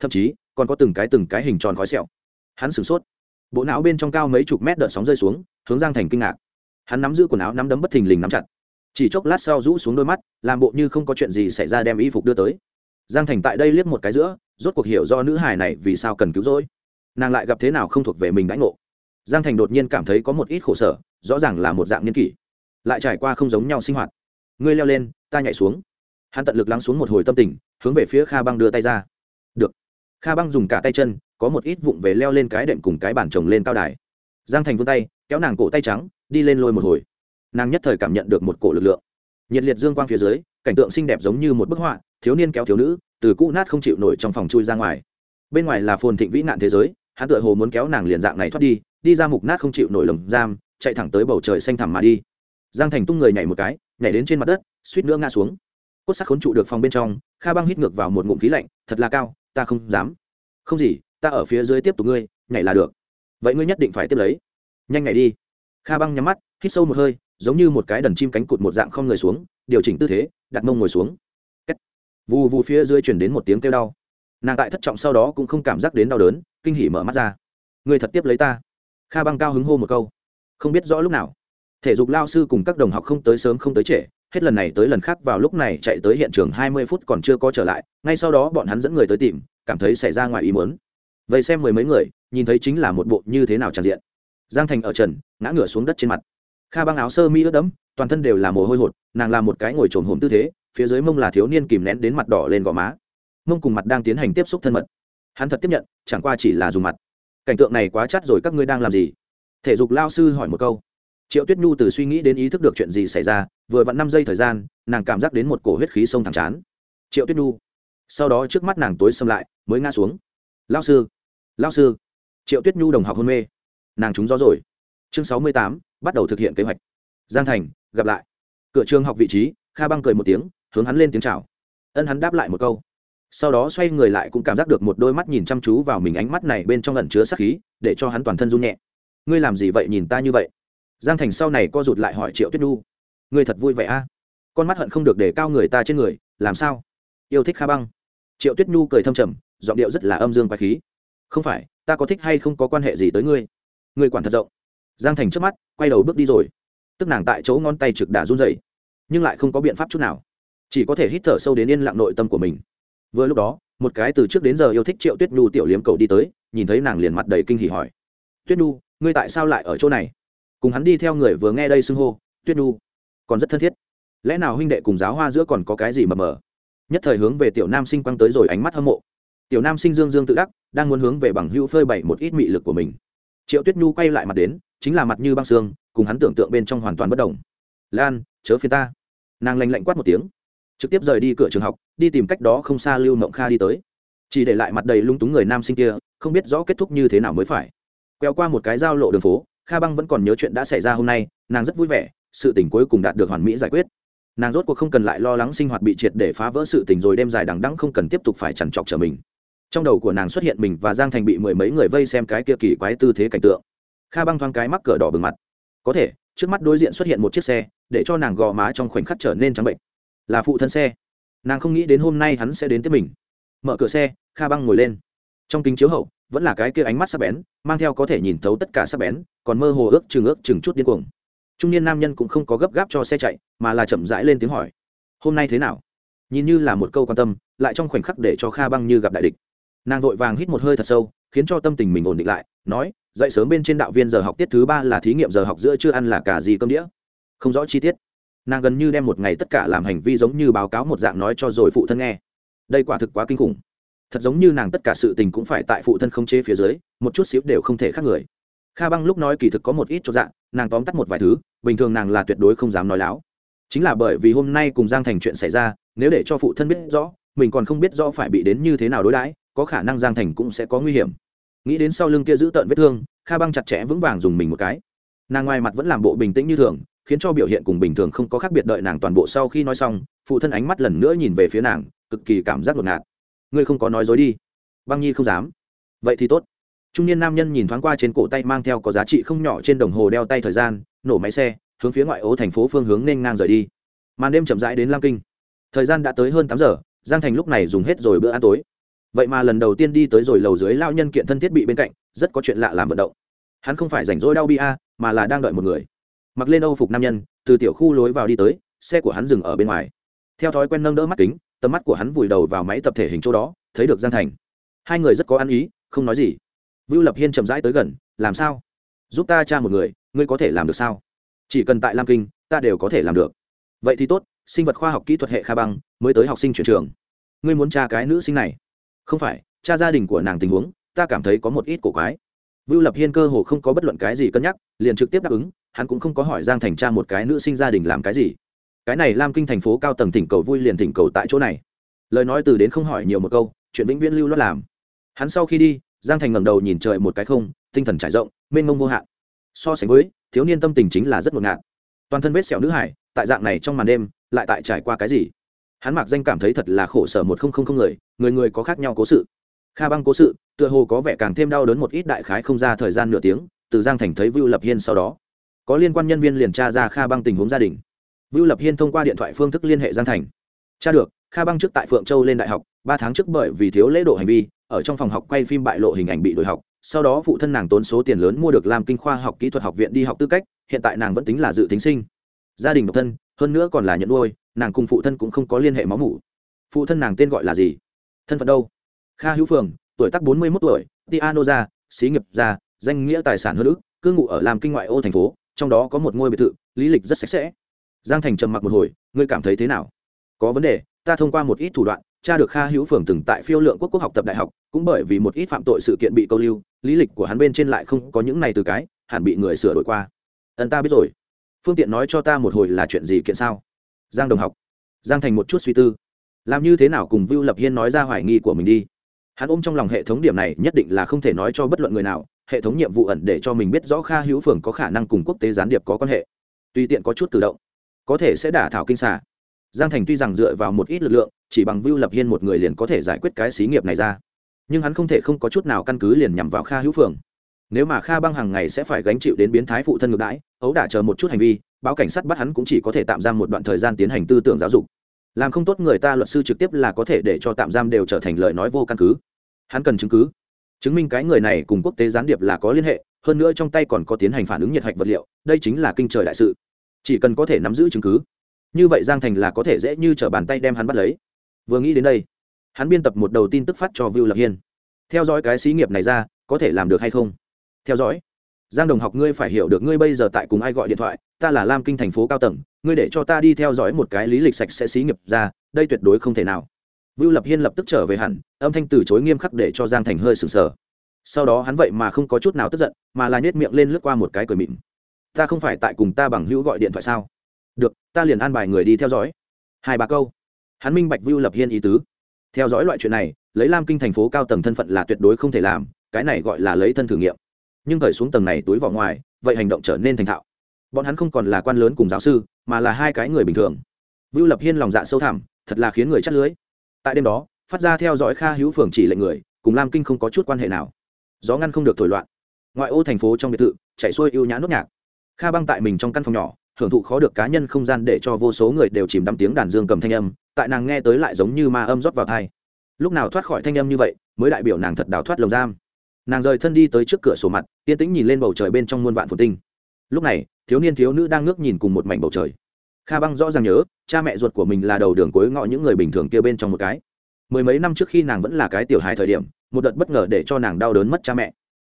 Speaker 1: Thậm chí, còn có từng cái từng cái hình tròn khói sẹo. Hắn sửng sốt. Bộ não bên trong cao mấy chục mét đợt sóng rơi xuống, hướng giang thành kinh ngạc. Hắn nắm giữ quần áo nắm đấm bất thình lình nắm chặt chỉ chốc lát sau rũ xuống đôi mắt, làm bộ như không có chuyện gì xảy ra đem y phục đưa tới. Giang thành tại đây liếc một cái giữa, rốt cuộc hiểu do nữ hài này vì sao cần cứu rỗi. Nàng lại gặp thế nào không thuộc về mình đãi ngộ. Giang thành đột nhiên cảm thấy có một ít khổ sở, rõ ràng là một dạng niên kỷ. Lại trải qua không giống nhau sinh hoạt. Ngươi leo lên, ta nhảy xuống. Hắn tận lực lắng xuống một hồi tâm tình, hướng về phía kha băng đưa tay ra. Được. Kha băng dùng cả tay chân, có một ít vụng về leo lên cái đệm cùng cái bàn chồng lên cao đài. Giang thành vươn tay, kéo nàng cổ tay trắng, đi lên lôi một hồi nàng nhất thời cảm nhận được một cổ lực lượng. Nhiệt liệt dương quang phía dưới, cảnh tượng xinh đẹp giống như một bức họa, thiếu niên kéo thiếu nữ, từ cũ nát không chịu nổi trong phòng chui ra ngoài. Bên ngoài là phồn thịnh vĩ nạn thế giới, hắn tựa hồ muốn kéo nàng liền dạng này thoát đi đi ra mục nát không chịu nổi lồng giam, chạy thẳng tới bầu trời xanh thẳm mà đi. Giang thành tung người nhảy một cái, nhảy đến trên mặt đất, suýt nữa ngã xuống. Cốt sắc khốn trụ được phòng bên trong, kha băng hít ngược vào một ngụm khí lạnh, thật là cao, ta không dám. Không gì, ta ở phía dưới tiếp tục ngươi, nhảy là được. Vậy ngươi nhất định phải tiếp lấy. Nhanh nhảy đi. Kha băng nhắm mắt, hít sâu một hơi giống như một cái đần chim cánh cụt một dạng không người xuống, điều chỉnh tư thế, đặt mông ngồi xuống. Kết. vù vù phía dưới chuyển đến một tiếng kêu đau. Nàng tại thất trọng sau đó cũng không cảm giác đến đau đớn, kinh hỉ mở mắt ra. Người thật tiếp lấy ta. Kha băng cao hứng hô một câu. Không biết rõ lúc nào. Thể dục lao sư cùng các đồng học không tới sớm không tới trễ, hết lần này tới lần khác vào lúc này chạy tới hiện trường hai mươi phút còn chưa có trở lại, ngay sau đó bọn hắn dẫn người tới tìm, cảm thấy xảy ra ngoài ý muốn. Vậy xem mười mấy người, nhìn thấy chính là một bộ như thế nào tràn diện. Giang thành ở trần, ngã ngửa xuống đất trên mặt kha băng áo sơ mi ướt đẫm, toàn thân đều là mồ hôi hột, nàng làm một cái ngồi trồn hồm tư thế, phía dưới mông là thiếu niên kìm nén đến mặt đỏ lên gò má. Mông cùng mặt đang tiến hành tiếp xúc thân mật. Hắn thật tiếp nhận, chẳng qua chỉ là dùng mặt. Cảnh tượng này quá chát rồi, các ngươi đang làm gì? Thể dục lao sư hỏi một câu. Triệu tuyết nhu từ suy nghĩ đến ý thức được chuyện gì xảy ra, vừa vặn năm giây thời gian, nàng cảm giác đến một cổ huyết khí sông thẳng chán. Triệu tuyết nhu. Sau đó trước mắt nàng tối xâm lại, mới ngã xuống. Lao sư! Lao sư! Triệu tuyết nhu đồng học hôn mê. Nàng trúng gió rồi. Chương sáu mươi tám bắt đầu thực hiện kế hoạch. Giang thành, gặp lại. Cửa trường học vị trí, kha băng cười một tiếng, hướng hắn lên tiếng chào. Ân hắn đáp lại một câu. Sau đó xoay người lại cũng cảm giác được một đôi mắt nhìn chăm chú vào mình ánh mắt này bên trong lẩn chứa sắc khí, để cho hắn toàn thân run nhẹ. Ngươi làm gì vậy nhìn ta như vậy? Giang thành sau này co rụt lại hỏi triệu tuyết nhu. Ngươi thật vui vẻ a? Con mắt hận không được để cao người ta trên người, làm sao? Yêu thích kha băng. Triệu tuyết nhu cười thâm trầm, giọng điệu rất là âm dương quái khí. Không phải, ta có thích hay không có quan hệ gì tới ngươi? Ngươi quản thật rộng giang thành trước mắt, quay đầu bước đi rồi. Tức nàng tại chỗ ngón tay trực đà run dậy nhưng lại không có biện pháp chút nào. Chỉ có thể hít thở sâu đến yên lặng nội tâm của mình. Vừa lúc đó, một cái từ trước đến giờ yêu thích triệu tuyết nhu tiểu liếm cầu đi tới, nhìn thấy nàng liền mặt đầy kinh hỉ hỏi. Tuyết nhu, ngươi tại sao lại ở chỗ này? Cùng hắn đi theo người vừa nghe đây xưng hô, tuyết nhu, còn rất thân thiết. Lẽ nào huynh đệ cùng giáo hoa giữa còn có cái gì mờ mờ? Nhất thời hướng về tiểu nam sinh quăng tới rồi ánh mắt hâm mộ. Tiểu nam sinh dương dương tự đắc, đang muốn hướng về bằng hữu phơi bày một ít mị lực của mình triệu tuyết nhu quay lại mặt đến, chính là mặt như băng xương, cùng hắn tưởng tượng bên trong hoàn toàn bất đồng. Lan, chớ phiên ta. Nàng lành lạnh quát một tiếng, trực tiếp rời đi cửa trường học, đi tìm cách đó không xa lưu mộng kha đi tới. Chỉ để lại mặt đầy lung túng người nam sinh kia, không biết rõ kết thúc như thế nào mới phải. Quẹo qua một cái giao lộ đường phố, kha băng vẫn còn nhớ chuyện đã xảy ra hôm nay, nàng rất vui vẻ, sự tình cuối cùng đạt được hoàn mỹ giải quyết. Nàng rốt cuộc không cần lại lo lắng sinh hoạt bị triệt để phá vỡ sự tình rồi đêm dài đằng đẵng không cần tiếp tục phải chằn trọc trở mình trong đầu của nàng xuất hiện mình và giang thành bị mười mấy người vây xem cái kia kỳ quái tư thế cảnh tượng. Kha băng thoáng cái mắc cửa đỏ bừng mặt. Có thể, trước mắt đối diện xuất hiện một chiếc xe, để cho nàng gò má trong khoảnh khắc trở nên trắng bệnh. Là phụ thân xe. Nàng không nghĩ đến hôm nay hắn sẽ đến tiếp mình. Mở cửa xe, kha băng ngồi lên. Trong kính chiếu hậu, vẫn là cái kia ánh mắt sắc bén, mang theo có thể nhìn thấu tất cả sắc bén, còn mơ hồ ước chừng ước chừng chút điên cuồng. Trung niên nam nhân cũng không có gấp gáp cho xe chạy, mà là chậm rãi lên tiếng hỏi. Hôm nay thế nào? Nhìn như là một câu quan tâm, lại trong khoảnh khắc để cho kha băng như gặp đại địch nàng vội vàng hít một hơi thật sâu, khiến cho tâm tình mình ổn định lại, nói, dậy sớm bên trên đạo viên giờ học tiết thứ ba là thí nghiệm giờ học giữa chưa ăn là cả gì cơm đĩa? Không rõ chi tiết. Nàng gần như đem một ngày tất cả làm hành vi giống như báo cáo một dạng nói cho rồi phụ thân nghe. Đây quả thực quá kinh khủng. Thật giống như nàng tất cả sự tình cũng phải tại phụ thân không chế phía dưới, một chút xíu đều không thể khác người. Kha băng lúc nói kỳ thực có một ít cho dạng, nàng tóm tắt một vài thứ, bình thường nàng là tuyệt đối không dám nói láo. Chính là bởi vì hôm nay cùng giang thành chuyện xảy ra, nếu để cho phụ thân biết rõ, mình còn không biết rõ phải bị đến như thế nào đối đãi có khả năng giang thành cũng sẽ có nguy hiểm. Nghĩ đến sau lưng kia giữ tợn vết thương, kha băng chặt chẽ vững vàng dùng mình một cái. Nàng ngoài mặt vẫn làm bộ bình tĩnh như thường, khiến cho biểu hiện cùng bình thường không có khác biệt đợi nàng toàn bộ sau khi nói xong, phụ thân ánh mắt lần nữa nhìn về phía nàng, cực kỳ cảm giác ngột ngạt. Ngươi không có nói dối đi. Băng nhi không dám. Vậy thì tốt. Trung niên nam nhân nhìn thoáng qua trên cổ tay mang theo có giá trị không nhỏ trên đồng hồ đeo tay thời gian, nổ máy xe, hướng phía ngoại ô thành phố phương hướng nên ngang rời đi. Màn đêm chậm rãi đến lam kinh. Thời gian đã tới hơn tám giờ, giang thành lúc này dùng hết rồi bữa ăn tối vậy mà lần đầu tiên đi tới rồi lầu dưới lao nhân kiện thân thiết bị bên cạnh, rất có chuyện lạ làm vận động. Hắn không phải rảnh rỗi đau bia mà là đang đợi một người. Mặc lên âu phục nam nhân, từ tiểu khu lối vào đi tới, xe của hắn dừng ở bên ngoài. Theo thói quen nâng đỡ mắt kính, tầm mắt của hắn vùi đầu vào máy tập thể hình chỗ đó, thấy được giang thành. Hai người rất có ăn ý, không nói gì. Vưu lập hiên chậm rãi tới gần, làm sao? Giúp ta cha một người, ngươi có thể làm được sao? Chỉ cần tại lam kinh, ta đều có thể làm được. Vậy thì tốt, sinh vật khoa học kỹ thuật hệ kha băng mới tới học sinh chuyển trường. Ngươi muốn cha cái nữ sinh này? Không phải, cha gia đình của nàng tình huống, ta cảm thấy có một ít cổ quái. Vưu lập hiên cơ hồ không có bất luận cái gì cân nhắc, liền trực tiếp đáp ứng, hắn cũng không có hỏi giang thành cha một cái nữ sinh gia đình làm cái gì. Cái này lam kinh thành phố cao tầng thỉnh cầu vui liền thỉnh cầu tại chỗ này. Lời nói từ đến không hỏi nhiều một câu, chuyện vĩnh viễn lưu lót làm. Hắn sau khi đi, giang thành ngẩng đầu nhìn trời một cái không, tinh thần trải rộng, mênh mông vô hạn. So sánh với, thiếu niên tâm tình chính là rất ngột ngạt. Toàn thân vết sẹo nữ hải, tại dạng này trong màn đêm, lại tại trải qua cái gì? Hắn mặc danh cảm thấy thật là khổ sở một không không không người người người có khác nhau cố sự. Kha băng cố sự, tựa hồ có vẻ càng thêm đau đớn một ít đại khái không ra thời gian nửa tiếng, từ giang thành thấy vưu lập hiên sau đó. Có liên quan nhân viên liền tra ra kha băng tình huống gia đình. Vưu lập hiên thông qua điện thoại phương thức liên hệ giang thành. Tra được, kha băng trước tại phượng châu lên đại học, ba tháng trước bởi vì thiếu lễ độ hành vi, ở trong phòng học quay phim bại lộ hình ảnh bị đổi học, sau đó phụ thân nàng tốn số tiền lớn mua được làm kinh khoa học kỹ thuật học viện đi học tư cách, hiện tại nàng vẫn tính là dự tính sinh. Gia đình độc thân hơn nữa còn là nhận nuôi, nàng cùng phụ thân cũng không có liên hệ máu mủ. Phụ thân nàng tên gọi là gì? Thân phận đâu? Kha hữu phường, tuổi tác bốn mươi một tuổi, tiano gia, xí nghiệp gia, danh nghĩa tài sản hơn ước cư ngụ ở làm kinh ngoại ô thành phố, trong đó có một ngôi biệt thự, lý lịch rất sạch sẽ. Giang thành trầm mặc một hồi, ngươi cảm thấy thế nào? Có vấn đề, ta thông qua một ít thủ đoạn cha được kha hữu phường từng tại phiêu lượng quốc quốc học tập đại học, cũng bởi vì một ít phạm tội sự kiện bị câu lưu, lý lịch của hắn bên trên lại không có những này từ cái, hẳn bị người sửa đổi qua. Ẩn ta biết rồi phương tiện nói cho ta một hồi là chuyện gì kiện sao? Giang đồng học. Giang thành một chút suy tư. Làm như thế nào cùng vưu lập hiên nói ra hoài nghi của mình đi. Hắn ôm trong lòng hệ thống điểm này, nhất định là không thể nói cho bất luận người nào. Hệ thống nhiệm vụ ẩn để cho mình biết rõ kha hữu phường có khả năng cùng quốc tế gián điệp có quan hệ. Tùy tiện có chút tự động, có thể sẽ đả thảo kinh xả giang thành tuy rằng dựa vào một ít lực lượng, chỉ bằng vưu lập hiên một người liền có thể giải quyết cái xí nghiệp này ra. Nhưng hắn không thể không có chút nào căn cứ liền nhằm vào kha hữu phường nếu mà kha băng hàng ngày sẽ phải gánh chịu đến biến thái phụ thân ngược đãi, ấu đả chờ một chút hành vi, báo cảnh sát bắt hắn cũng chỉ có thể tạm giam một đoạn thời gian tiến hành tư tưởng giáo dục. Làm không tốt người ta luật sư trực tiếp là có thể để cho tạm giam đều trở thành lời nói vô căn cứ. Hắn cần chứng cứ. Chứng minh cái người này cùng quốc tế gián điệp là có liên hệ, hơn nữa trong tay còn có tiến hành phản ứng nhiệt hạch vật liệu, đây chính là kinh trời đại sự. Chỉ cần có thể nắm giữ chứng cứ, như vậy giang thành là có thể dễ như t r ở bàn tay đem hắn bắt lấy. Vừa nghĩ đến đây, hắn biên tập một đầu tin tức phát cho vưu lập hiên. Theo dõi cái xí nghiệp này ra, có thể làm được hay không? Theo dõi. Giang đồng học, ngươi phải hiểu được ngươi bây giờ tại cùng ai gọi điện thoại, ta là lam kinh thành phố cao tầng, ngươi để cho ta đi theo dõi một cái lý lịch sạch sẽ xí nghiệp ra, đây tuyệt đối không thể nào. Vưu lập hiên lập tức trở về hẳn, âm thanh từ chối nghiêm khắc để cho giang thành hơi sừng sờ. Sau đó hắn vậy mà không có chút nào tức giận, mà là nhét miệng lên lướt qua một cái cười mịn. Ta không phải tại cùng ta bằng hữu gọi điện thoại sao? Được, ta liền an bài người đi theo dõi. Hai ba câu. Hắn minh bạch vưu lập hiên ý tứ. Theo dõi loại chuyện này, lấy lam kinh thành phố cao tầng thân phận là tuyệt đối không thể làm, cái này gọi là lấy thân thử nghiệm nhưng cởi xuống tầng này túi vỏ ngoài, vậy hành động trở nên thành thạo. Bọn hắn không còn là quan lớn cùng giáo sư, mà là hai cái người bình thường. Vưu lập hiên lòng dạ sâu thẳm, thật là khiến người chắt lưới. Tại đêm đó, phát ra theo dõi kha hữu phường chỉ lệnh người, cùng lam kinh không có chút quan hệ nào. Gió ngăn không được thổi loạn. Ngoại ô thành phố trong biệt thự chạy xuôi ưu nhã nốt nhạc. Kha băng tại mình trong căn phòng nhỏ, hưởng thụ khó được cá nhân không gian để cho vô số người đều chìm đắm tiếng đàn dương cầm thanh âm, tại nàng nghe tới lại giống như ma âm rót vào thai lúc nào thoát khỏi thanh âm như vậy, mới đại biểu nàng thật đào thoát lồng giam nàng rời thân đi tới trước cửa sổ mặt, yên tĩnh nhìn lên bầu trời bên trong muôn vạn phồn tinh. Lúc này, thiếu niên thiếu nữ đang ngước nhìn cùng một mảnh bầu trời. Kha băng rõ ràng nhớ, cha mẹ ruột của mình là đầu đường cuối ngõ những người bình thường kia bên trong một cái. Mười mấy năm trước khi nàng vẫn là cái tiểu hài thời điểm, một đợt bất ngờ để cho nàng đau đớn mất cha mẹ.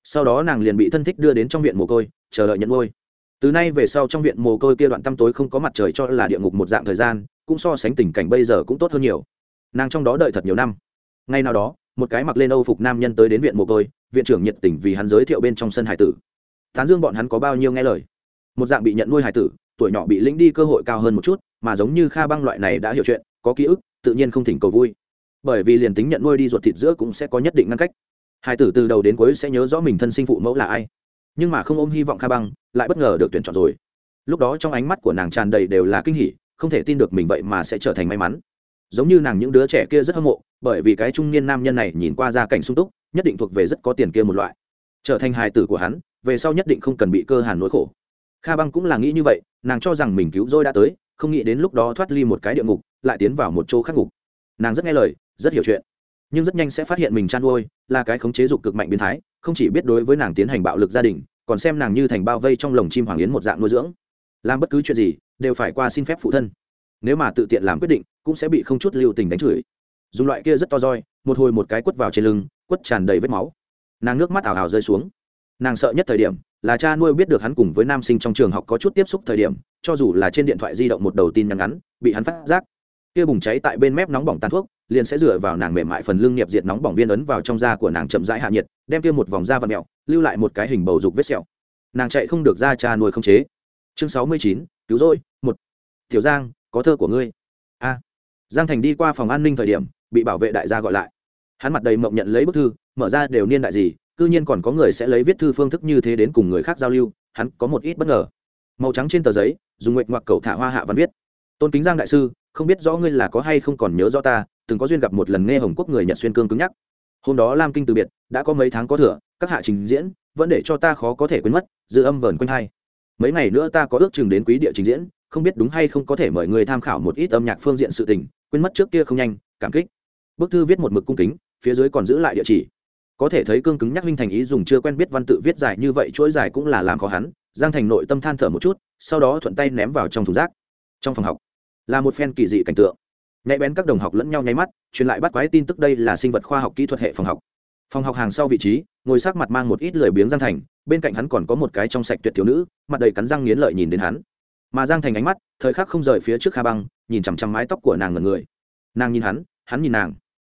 Speaker 1: Sau đó nàng liền bị thân thích đưa đến trong viện mồ côi, chờ đợi nhận ngôi. Từ nay về sau trong viện mồ côi kia đoạn tăm tối không có mặt trời cho là địa ngục một dạng thời gian, cũng so sánh tình cảnh bây giờ cũng tốt hơn nhiều. Nàng trong đó đợi thật nhiều năm. Ngay nào đó một cái mặc lên âu phục nam nhân tới đến viện mồ côi, viện trưởng nhiệt tình vì hắn giới thiệu bên trong sân hải tử. Tán dương bọn hắn có bao nhiêu nghe lời? Một dạng bị nhận nuôi hải tử, tuổi nhỏ bị lĩnh đi cơ hội cao hơn một chút, mà giống như kha băng loại này đã hiểu chuyện, có ký ức, tự nhiên không thỉnh cầu vui. Bởi vì liền tính nhận nuôi đi ruột thịt giữa cũng sẽ có nhất định ngăn cách. Hải tử từ đầu đến cuối sẽ nhớ rõ mình thân sinh phụ mẫu là ai. Nhưng mà không ôm hy vọng kha băng, lại bất ngờ được tuyển chọn rồi. Lúc đó trong ánh mắt của nàng tràn đầy đều là kinh hỉ, không thể tin được mình vậy mà sẽ trở thành may mắn giống như nàng những đứa trẻ kia rất hâm mộ, bởi vì cái trung niên nam nhân này nhìn qua gia cảnh sung túc, nhất định thuộc về rất có tiền kia một loại. Trở thành hài tử của hắn, về sau nhất định không cần bị cơ hàn nỗi khổ. Kha băng cũng là nghĩ như vậy, nàng cho rằng mình cứu rỗi đã tới, không nghĩ đến lúc đó thoát ly một cái địa ngục, lại tiến vào một chỗ khác ngục. Nàng rất nghe lời, rất hiểu chuyện, nhưng rất nhanh sẽ phát hiện mình chăn nuôi là cái khống chế dục cực mạnh biến thái, không chỉ biết đối với nàng tiến hành bạo lực gia đình, còn xem nàng như thành bao vây trong lồng chim hoàng yến một dạng nuôi dưỡng. Làm bất cứ chuyện gì, đều phải qua xin phép phụ thân nếu mà tự tiện làm quyết định, cũng sẽ bị không chút lưu tình đánh chửi. Dùng loại kia rất to roi, một hồi một cái quất vào trên lưng, quất tràn đầy vết máu. Nàng nước mắt ảo ảo rơi xuống. Nàng sợ nhất thời điểm, là cha nuôi biết được hắn cùng với nam sinh trong trường học có chút tiếp xúc thời điểm, cho dù là trên điện thoại di động một đầu tin nhắn ngắn, bị hắn phát giác. Kia bùng cháy tại bên mép nóng bỏng tàn thuốc, liền sẽ dựa vào nàng mềm mại phần lưng nghiệp diệt nóng bỏng viên ấn vào trong da của nàng chậm rãi hạ nhiệt, đem kia một vòng da và mẹo, lưu lại một cái hình bầu dục vết sẹo. Nàng chạy không được ra cha nuôi không chế. Chương sáu mươi chín, cứu rỗi, một. Tiểu giang có thơ của ngươi. A. Giang thành đi qua phòng an ninh thời điểm, bị bảo vệ đại gia gọi lại. Hắn mặt đầy mộng nhận lấy bức thư, mở ra đều niên đại gì c ư nhiên còn có người sẽ lấy viết thư phương thức như thế đến cùng người khác giao lưu, hắn có một ít bất ngờ. Màu trắng trên tờ giấy, dùng nguyện ngoặc cầu thả hoa hạ văn viết. Tôn kính giang đại sư, không biết rõ ngươi là có hay không còn nhớ rõ ta, từng có duyên gặp một lần nghe hồng quốc người nhận xuyên cương cứng nhắc. Hôm đó lam kinh từ biệt, đã có mấy tháng có thừa, các hạ trình diễn, vẫn để cho ta khó có thể quên mất, dư âm vờn quanh hai. Mấy ngày nữa ta có ước chừng đến quý địa trình diễn không biết đúng hay không có thể mời người tham khảo một ít âm nhạc phương diện sự tình, quên mất trước kia không nhanh, cảm kích. Bức thư viết một mực cung kính, phía dưới còn giữ lại địa chỉ. Có thể thấy cương cứng nhắc huynh thành ý dùng chưa quen biết văn tự viết dài như vậy, chuỗi dài cũng là làm khó hắn. Giang thành nội tâm than thở một chút, sau đó thuận tay ném vào trong thùng rác. Trong phòng học, là một phen kỳ dị cảnh tượng. Nhạy bén các đồng học lẫn nhau nháy mắt, truyền lại bắt quái tin tức đây là sinh vật khoa học kỹ thuật hệ phòng học. Phòng học hàng sau vị trí, ngồi sắc mặt mang một ít lười biếng giang thành, bên cạnh hắn còn có một cái trong sạch tuyệt thiếu nữ, mặt đầy cắn răng nghiến lợi nhìn đến hắn mà giang thành ánh mắt, thời khắc không rời phía trước kha băng, nhìn chằm chằm mái tóc của nàng ngần người. Nàng nhìn hắn hắn nhìn nàng.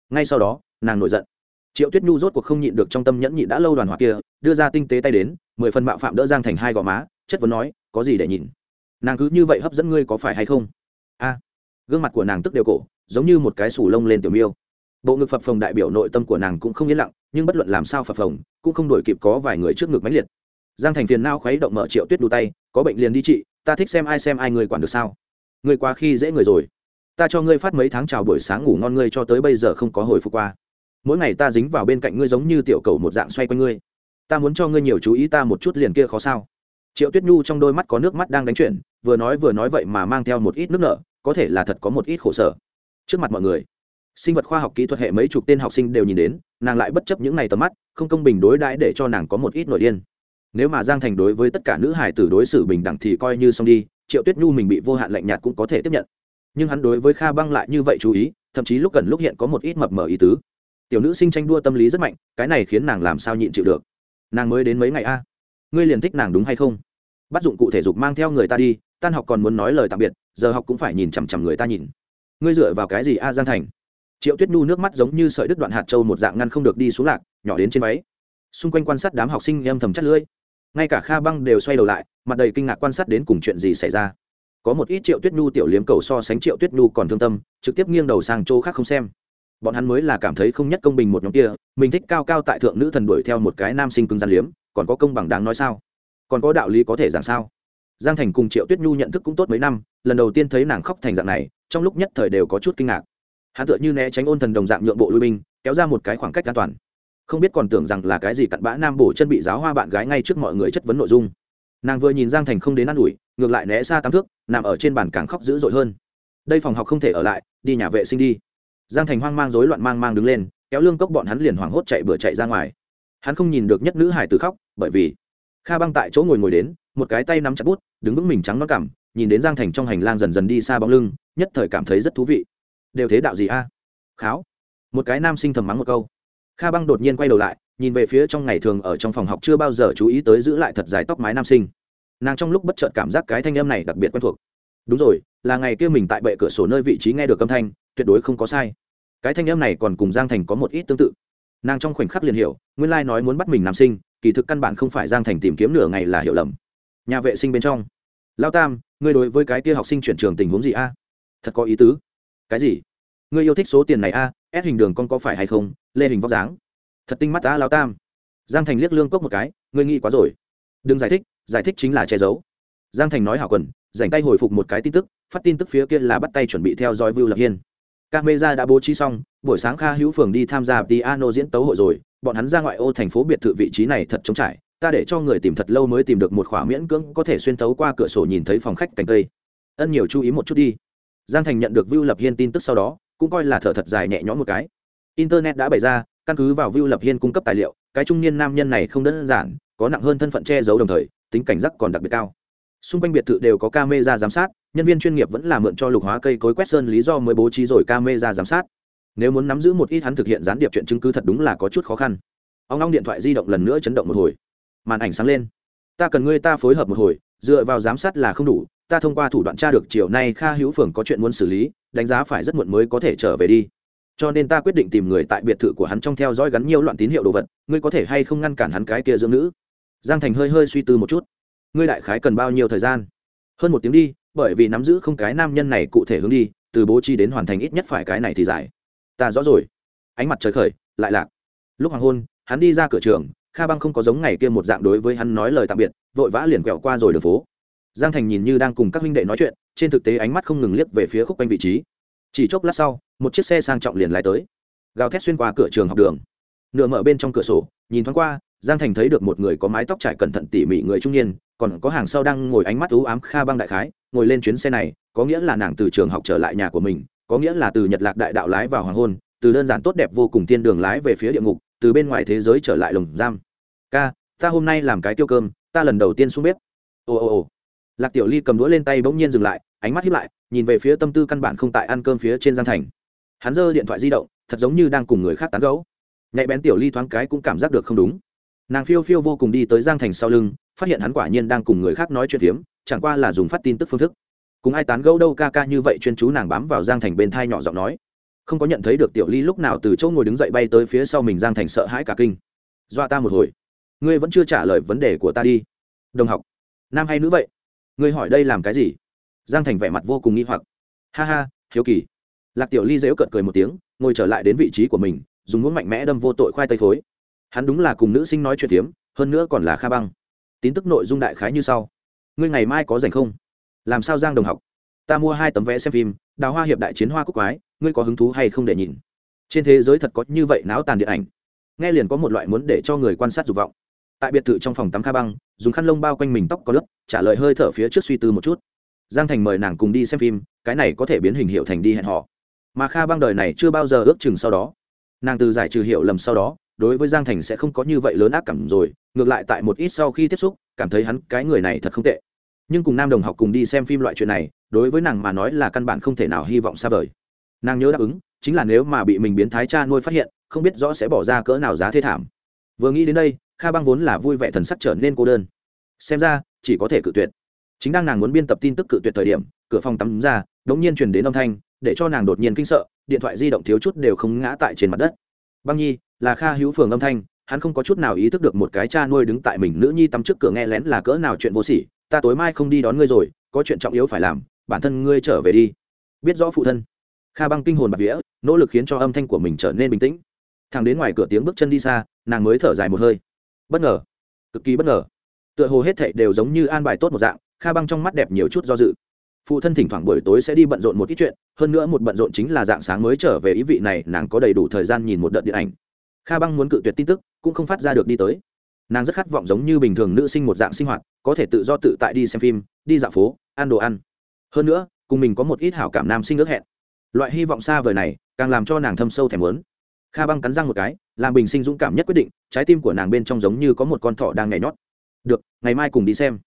Speaker 1: Ngay sau đó, nàng nổi giận. Triệu tuyết nhu rốt cuộc không nhịn được trong tâm nhẫn nhịn đã lâu đoàn hỏa kia, đưa ra tinh tế tay đến, mười phần mạo phạm đỡ giang thành hai gò má, chất vấn nói, có gì để nhìn? Nàng cứ như vậy hấp dẫn ngươi có phải hay không? A. Gương mặt của nàng tức đều cổ, giống như một cái sủ lông lên tiểu miêu. Bộ ngực phập phồng đại biểu nội tâm của nàng cũng không yên lặng, nhưng bất luận làm sao phập phồng, cũng không đổi kịp có vài người trước ngực máy liệt. Giang thành phiền nao khuấy động mở triệu tuyết đu tay, có bệnh liền đi trị ta thích xem ai xem ai người quản được sao? Người quá khi dễ người rồi. Ta cho ngươi phát mấy tháng chào buổi sáng ngủ ngon ngươi cho tới bây giờ không có hồi phục qua. Mỗi ngày ta dính vào bên cạnh ngươi giống như tiểu cầu một dạng xoay quanh ngươi. Ta muốn cho ngươi nhiều chú ý ta một chút liền kia khó sao? Triệu tuyết nhu trong đôi mắt có nước mắt đang đánh chuyển, vừa nói vừa nói vậy mà mang theo một ít nước nở, có thể là thật có một ít khổ sở. Trước mặt mọi người, sinh vật khoa học kỹ thuật hệ mấy chục tên học sinh đều nhìn đến, nàng lại bất chấp những ngày tầm mắt, không công bình đối đãi để cho nàng có một ít nội điên nếu mà giang thành đối với tất cả nữ hải tử đối xử bình đẳng thì coi như xong đi, triệu tuyết nhu mình bị vô hạn lạnh nhạt cũng có thể tiếp nhận. Nhưng hắn đối với kha băng lại như vậy chú ý, thậm chí lúc gần lúc hiện có một ít mập mờ ý tứ. Tiểu nữ sinh tranh đua tâm lý rất mạnh, cái này khiến nàng làm sao nhịn chịu được? Nàng mới đến mấy ngày a? Ngươi liền thích nàng đúng hay không? Bắt dụng cụ thể dục mang theo người ta đi, tan học còn muốn nói lời tạm biệt, giờ học cũng phải nhìn chằm chằm người ta nhìn. Ngươi dựa vào cái gì a giang thành? Triệu tuyết nhu nước mắt giống như sợi đứt đoạn hạt trâu một dạng ngăn không được đi xuống lạc, nhỏ đến trên váy. Xung quanh quan sát đám học sinh em thầm chất lưỡi ngay cả kha băng đều xoay đầu lại, mặt đầy kinh ngạc quan sát đến cùng chuyện gì xảy ra. Có một ít triệu tuyết nhu tiểu liếm cầu so sánh triệu tuyết nhu còn thương tâm, trực tiếp nghiêng đầu sang chỗ khác không xem. Bọn hắn mới là cảm thấy không nhất công bình một nhóm kia, mình thích cao cao tại thượng nữ thần đuổi theo một cái nam sinh cưng gian liếm, còn có công bằng đáng nói sao? Còn có đạo lý có thể giảng sao? Giang thành cùng triệu tuyết nhu nhận thức cũng tốt mấy năm, lần đầu tiên thấy nàng khóc thành dạng này, trong lúc nhất thời đều có chút kinh ngạc. Hắn tựa như né tránh ôn thần đồng dạng nhượng bộ lui binh, kéo ra một cái khoảng cách an toàn không biết còn tưởng rằng là cái gì cặn bã nam bổ chân bị giáo hoa bạn gái ngay trước mọi người chất vấn nội dung. Nàng vừa nhìn giang thành không đến ă n ủi, ngược lại né xa tám thước, nằm ở trên bàn càng khóc dữ dội hơn. Đây phòng học không thể ở lại, đi nhà vệ sinh đi. Giang thành hoang mang rối loạn mang mang đứng lên, kéo lương cốc bọn hắn liền hoảng hốt chạy bừa chạy ra ngoài. Hắn không nhìn được nhất nữ hải từ khóc, bởi vì kha băng tại chỗ ngồi ngồi đến, một cái tay nắm chặt bút, đứng vững mình trắng nó cảm nhìn đến giang thành trong hành lang dần dần đi xa bóng lưng, nhất thời cảm thấy rất thú vị. Đều thế đạo gì a? Kháo. Một cái nam sinh thầm mắng một câu kha băng đột nhiên quay đầu lại, nhìn về phía trong ngày thường ở trong phòng học chưa bao giờ chú ý tới giữ lại thật dài tóc mái nam sinh. Nàng trong lúc bất chợt cảm giác cái thanh âm này đặc biệt quen thuộc. Đúng rồi, là ngày kia mình tại bệ cửa sổ nơi vị trí nghe được âm thanh, tuyệt đối không có sai. Cái thanh âm này còn cùng giang thành có một ít tương tự. Nàng trong khoảnh khắc liền hiểu, nguyên lai nói muốn bắt mình nam sinh, kỳ thực căn bản không phải giang thành tìm kiếm nửa ngày là hiểu lầm. Nhà vệ sinh bên trong. Lao tam, ngươi đối với cái kia học sinh chuyển trường tình huống gì a? Thật có ý tứ. Cái gì? Ngươi yêu thích số tiền này a à? Ép hình đường con có phải hay không? Lê hình vóc dáng. Thật tinh mắt ta lao tam. Giang thành liếc lương cốc một cái, ngươi nghĩ quá rồi. Đừng giải thích giải thích chính là che giấu. Giang thành nói hảo quần dành tay hồi phục một cái tin tức, phát tin tức phía kia là bắt tay chuẩn bị theo dõi vưu lập hiên. Các mê gia đã bố trí xong, buổi sáng kha hữu phường đi tham gia piano diễn tấu hội rồi, bọn hắn ra ngoại ô thành phố biệt thự vị trí này thật trống trải, ta để cho người tìm thật lâu mới tìm được một khỏa miễn cưỡng có thể xuyên tấu qua cửa sổ nhìn thấy phòng khách cành cây. Ân nhiều chú ý một chút đi. Giang thành nhận được vưu lập hiên tin tức sau đó cũng coi là thở thật dài nhẹ nhõm một cái. Internet đã bày ra, căn cứ vào view lập hiên cung cấp tài liệu, cái trung niên nam nhân này không đơn giản, có nặng hơn thân phận che giấu đồng thời, tính cảnh giác còn đặc biệt cao. Xung quanh biệt thự đều có camera giám sát, nhân viên chuyên nghiệp vẫn là mượn cho lục hóa cây cối quét sơn lý do mới bố trí rồi camera giám sát. Nếu muốn nắm giữ một ít hắn thực hiện gián điệp chuyện chứng cứ thật đúng là có chút khó khăn. Ông long điện thoại di động lần nữa chấn động một hồi. Màn ảnh sáng lên. Ta cần ngươi ta phối hợp một hồi, dựa vào giám sát là không đủ, ta thông qua thủ đoạn tra được chiều nay kha hữu phường có chuyện muốn xử lý đánh giá phải rất muộn mới có thể trở về đi. Cho nên ta quyết định tìm người tại biệt thự của hắn trong theo dõi gắn nhiều loạn tín hiệu đồ vật, ngươi có thể hay không ngăn cản hắn cái kia dưỡng nữ? Giang thành hơi hơi suy tư một chút. Ngươi đại khái cần bao nhiêu thời gian? Hơn một tiếng đi, bởi vì nắm giữ không cái nam nhân này cụ thể hướng đi, từ bố trí đến hoàn thành ít nhất phải cái này thì dài ta rõ rồi. Ánh mặt trời khởi, lại lạc. Lúc hoàng hôn, hắn đi ra cửa trường, kha băng không có giống ngày kia một dạng đối với hắn nói lời tạm biệt, vội vã liền quẹo qua rồi đường phố giang thành nhìn như đang cùng các huynh đệ nói chuyện, trên thực tế ánh mắt không ngừng liếc về phía khúc quanh vị trí. Chỉ chốc lát sau, một chiếc xe sang trọng liền lái tới. Gào thét xuyên qua cửa trường học đường. Nửa mở bên trong cửa sổ, nhìn thoáng qua, giang thành thấy được một người có mái tóc trải cẩn thận tỉ mỉ người trung niên, còn có hàng sau đang ngồi ánh mắt ú ám kha băng đại khái, ngồi lên chuyến xe này, có nghĩa là nàng từ trường học trở lại nhà của mình, có nghĩa là từ nhật lạc đại đạo lái vào hoàng hôn, từ đơn giản tốt đẹp vô cùng thiên đường lái về phía địa ngục, từ bên ngoài thế giới trở lại lồng giam. Ca, ta hôm nay làm cái tiêu cơm, ta lần đầu tiên xuống bếp. Ồ ồ ồ lạc tiểu ly cầm đũa lên tay bỗng nhiên dừng lại, ánh mắt hiếp lại, nhìn về phía tâm tư căn bản không tại ăn cơm phía trên giang thành. Hắn giơ điện thoại di động, thật giống như đang cùng người khác tán gấu nhạy bén tiểu ly thoáng cái cũng cảm giác được không đúng. Nàng phiêu phiêu vô cùng đi tới giang thành sau lưng, phát hiện hắn quả nhiên đang cùng người khác nói chuyện phiếm, chẳng qua là dùng phát tin tức phương thức. Cùng ai tán gẫu đâu ca ca như vậy chuyên chú nàng bám vào giang thành bên thai nhỏ giọng nói. Không có nhận thấy được tiểu ly lúc nào từ chỗ ngồi đứng dậy bay tới phía sau mình giang thành sợ hãi cả kinh. Dọa ta một hồi. Ngươi vẫn chưa trả lời vấn đề của ta đi. Đồng học. Nam hay nữ vậy? Ngươi hỏi đây làm cái gì? Giang thành vẻ mặt vô cùng nghi hoặc. Ha ha hiếu kỳ. Lạc tiểu ly dễu cợt cười một tiếng ngồi trở lại đến vị trí của mình dùng muỗng mạnh mẽ đâm vô tội khoai tây thối hắn đúng là cùng nữ sinh nói chuyện tiếm, hơn nữa còn là kha băng. Tin tức nội dung đại khái như sau. Ngươi ngày mai có rảnh không? Làm sao giang đồng học? Ta mua hai tấm vé xem phim đào hoa hiệp đại chiến hoa quốc quái ngươi có hứng thú hay không để nhìn? Trên thế giới thật có như vậy náo tàn điện ảnh. Nghe liền có một loại muốn để cho người quan sát dục vọng tại biệt thự trong phòng tắm kha băng, dùng khăn lông bao quanh mình tóc có lớp, trả lời hơi thở phía trước suy tư một chút. Giang thành mời nàng cùng đi xem phim, cái này có thể biến hình hiệu thành đi hẹn họ mà kha băng đời này chưa bao giờ ước chừng sau đó. Nàng từ giải trừ hiệu lầm sau đó, đối với giang thành sẽ không có như vậy lớn ác cảm rồi, ngược lại tại một ít sau khi tiếp xúc, cảm thấy hắn cái người này thật không tệ. Nhưng cùng nam đồng học cùng đi xem phim loại chuyện này, đối với nàng mà nói là căn bản không thể nào hy vọng xa vời. Nàng nhớ đáp ứng, chính là nếu mà bị mình biến thái cha nuôi phát hiện, không biết rõ sẽ bỏ ra cỡ nào giá thê thảm. Vừa nghĩ đến đây kha băng vốn là vui vẻ thần sắc trở nên cô đơn. Xem ra, chỉ có thể cự tuyệt. Chính đang nàng muốn biên tập tin tức cự tuyệt thời điểm, cửa phòng tắm ra, đống nhiên truyền đến âm thanh, để cho nàng đột nhiên kinh sợ, điện thoại di động thiếu chút đều không ngã tại trên mặt đất. Băng nhi, là kha hữu phường âm thanh, hắn không có chút nào ý thức được một cái cha nuôi đứng tại mình nữ nhi tắm trước cửa nghe lén là cỡ nào chuyện vô sỉ, ta tối mai không đi đón ngươi rồi, có chuyện trọng yếu phải làm, bản thân ngươi trở về đi. Biết rõ phụ thân, kha băng kinh hồn bạc vía, nỗ lực khiến cho âm thanh của mình trở nên bình tĩnh. Thằng đến ngoài cửa tiếng bước chân đi xa, nàng mới thở dài một hơi bất ngờ. Cực kỳ bất ngờ. Tựa hồ hết thệ đều giống như an bài tốt một dạng, kha băng trong mắt đẹp nhiều chút do dự. Phụ thân thỉnh thoảng buổi tối sẽ đi bận rộn một ít chuyện, hơn nữa một bận rộn chính là dạng sáng mới trở về ý vị này, nàng có đầy đủ thời gian nhìn một đợt điện ảnh. Kha băng muốn cự tuyệt tin tức, cũng không phát ra được đi tới. Nàng rất khát vọng giống như bình thường nữ sinh một dạng sinh hoạt, có thể tự do tự tại đi xem phim, đi dạo phố, ăn đồ ăn. Hơn nữa, cùng mình có một ít hảo cảm nam sinh ước hẹn. Loại hy vọng xa vời này, càng làm cho nàng thâm sâu thèm lớn kha băng cắn răng một cái, làm bình sinh dũng cảm nhất quyết định, trái tim của nàng bên trong giống như có một con thỏ đang nhảy nhót. Được, ngày mai cùng đi xem.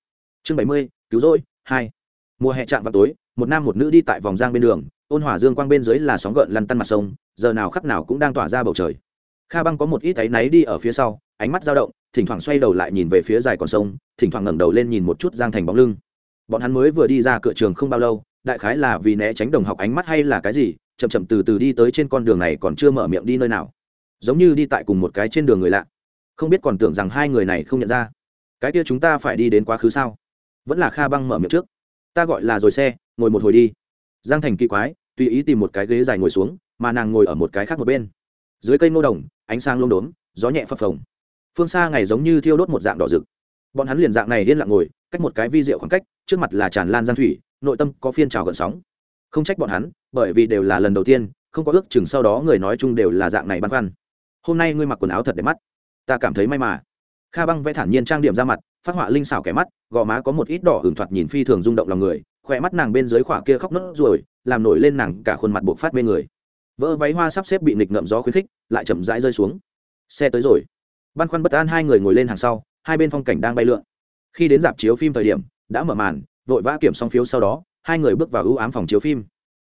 Speaker 1: Chương bảy mươi, cứu rỗi, hai. Mùa hè chạm vào tối, một nam một nữ đi tại vòng giang bên đường, ôn hỏa dương quang bên dưới là sóng gợn lăn tăn mặt sông, giờ nào khắc nào cũng đang tỏa ra bầu trời. Kha băng có một ít áy náy đi ở phía sau, ánh mắt dao động, thỉnh thoảng xoay đầu lại nhìn về phía dài con sông, thỉnh thoảng ngẩng đầu lên nhìn một chút giang thành bóng lưng. Bọn hắn mới vừa đi ra cửa trường không bao lâu, đại khái là vì né tránh đồng học ánh mắt hay là cái gì chậm chậm từ từ đi tới trên con đường này còn chưa mở miệng đi nơi nào. Giống như đi tại cùng một cái trên đường người lạ. Không biết còn tưởng rằng hai người này không nhận ra. Cái kia chúng ta phải đi đến quá khứ sao? Vẫn là kha băng mở miệng trước. Ta gọi là rồi xe, ngồi một hồi đi. Giang thành kỳ quái, tùy ý tìm một cái ghế dài ngồi xuống, mà nàng ngồi ở một cái khác một bên. Dưới cây ngô đồng, ánh sáng lông đốm, gió nhẹ phập phồng. Phương xa ngày giống như thiêu đốt một dạng đỏ rực. Bọn hắn liền dạng này liên lặng ngồi, cách một cái vi rượu khoảng cách, trước mặt là tràn lan giang thủy, nội tâm có phiên trào gợn sóng không trách bọn hắn, bởi vì đều là lần đầu tiên, không có ước chừng sau đó người nói chung đều là dạng này băn khoăn. Hôm nay ngươi mặc quần áo thật đẹp mắt. Ta cảm thấy may mà. Kha băng vẽ thản nhiên trang điểm ra mặt, phát họa linh xảo kẻ mắt, gò má có một ít đỏ hưởng thoạt nhìn phi thường rung động lòng người, khỏe mắt nàng bên dưới khỏa kia khóc nốt ruồi, làm nổi lên nàng cả khuôn mặt buộc phát mê người. Vỡ váy hoa sắp xếp bị nịch ngậm gió khuyến khích, lại chậm rãi rơi xuống. Xe tới rồi. Băn khoăn bất an hai người ngồi lên hàng sau, hai bên phong cảnh đang bay lượn. Khi đến dạp chiếu phim thời điểm, đã mở màn, vội vã kiểm xong phiếu sau đó hai người bước vào ưu ám phòng chiếu phim.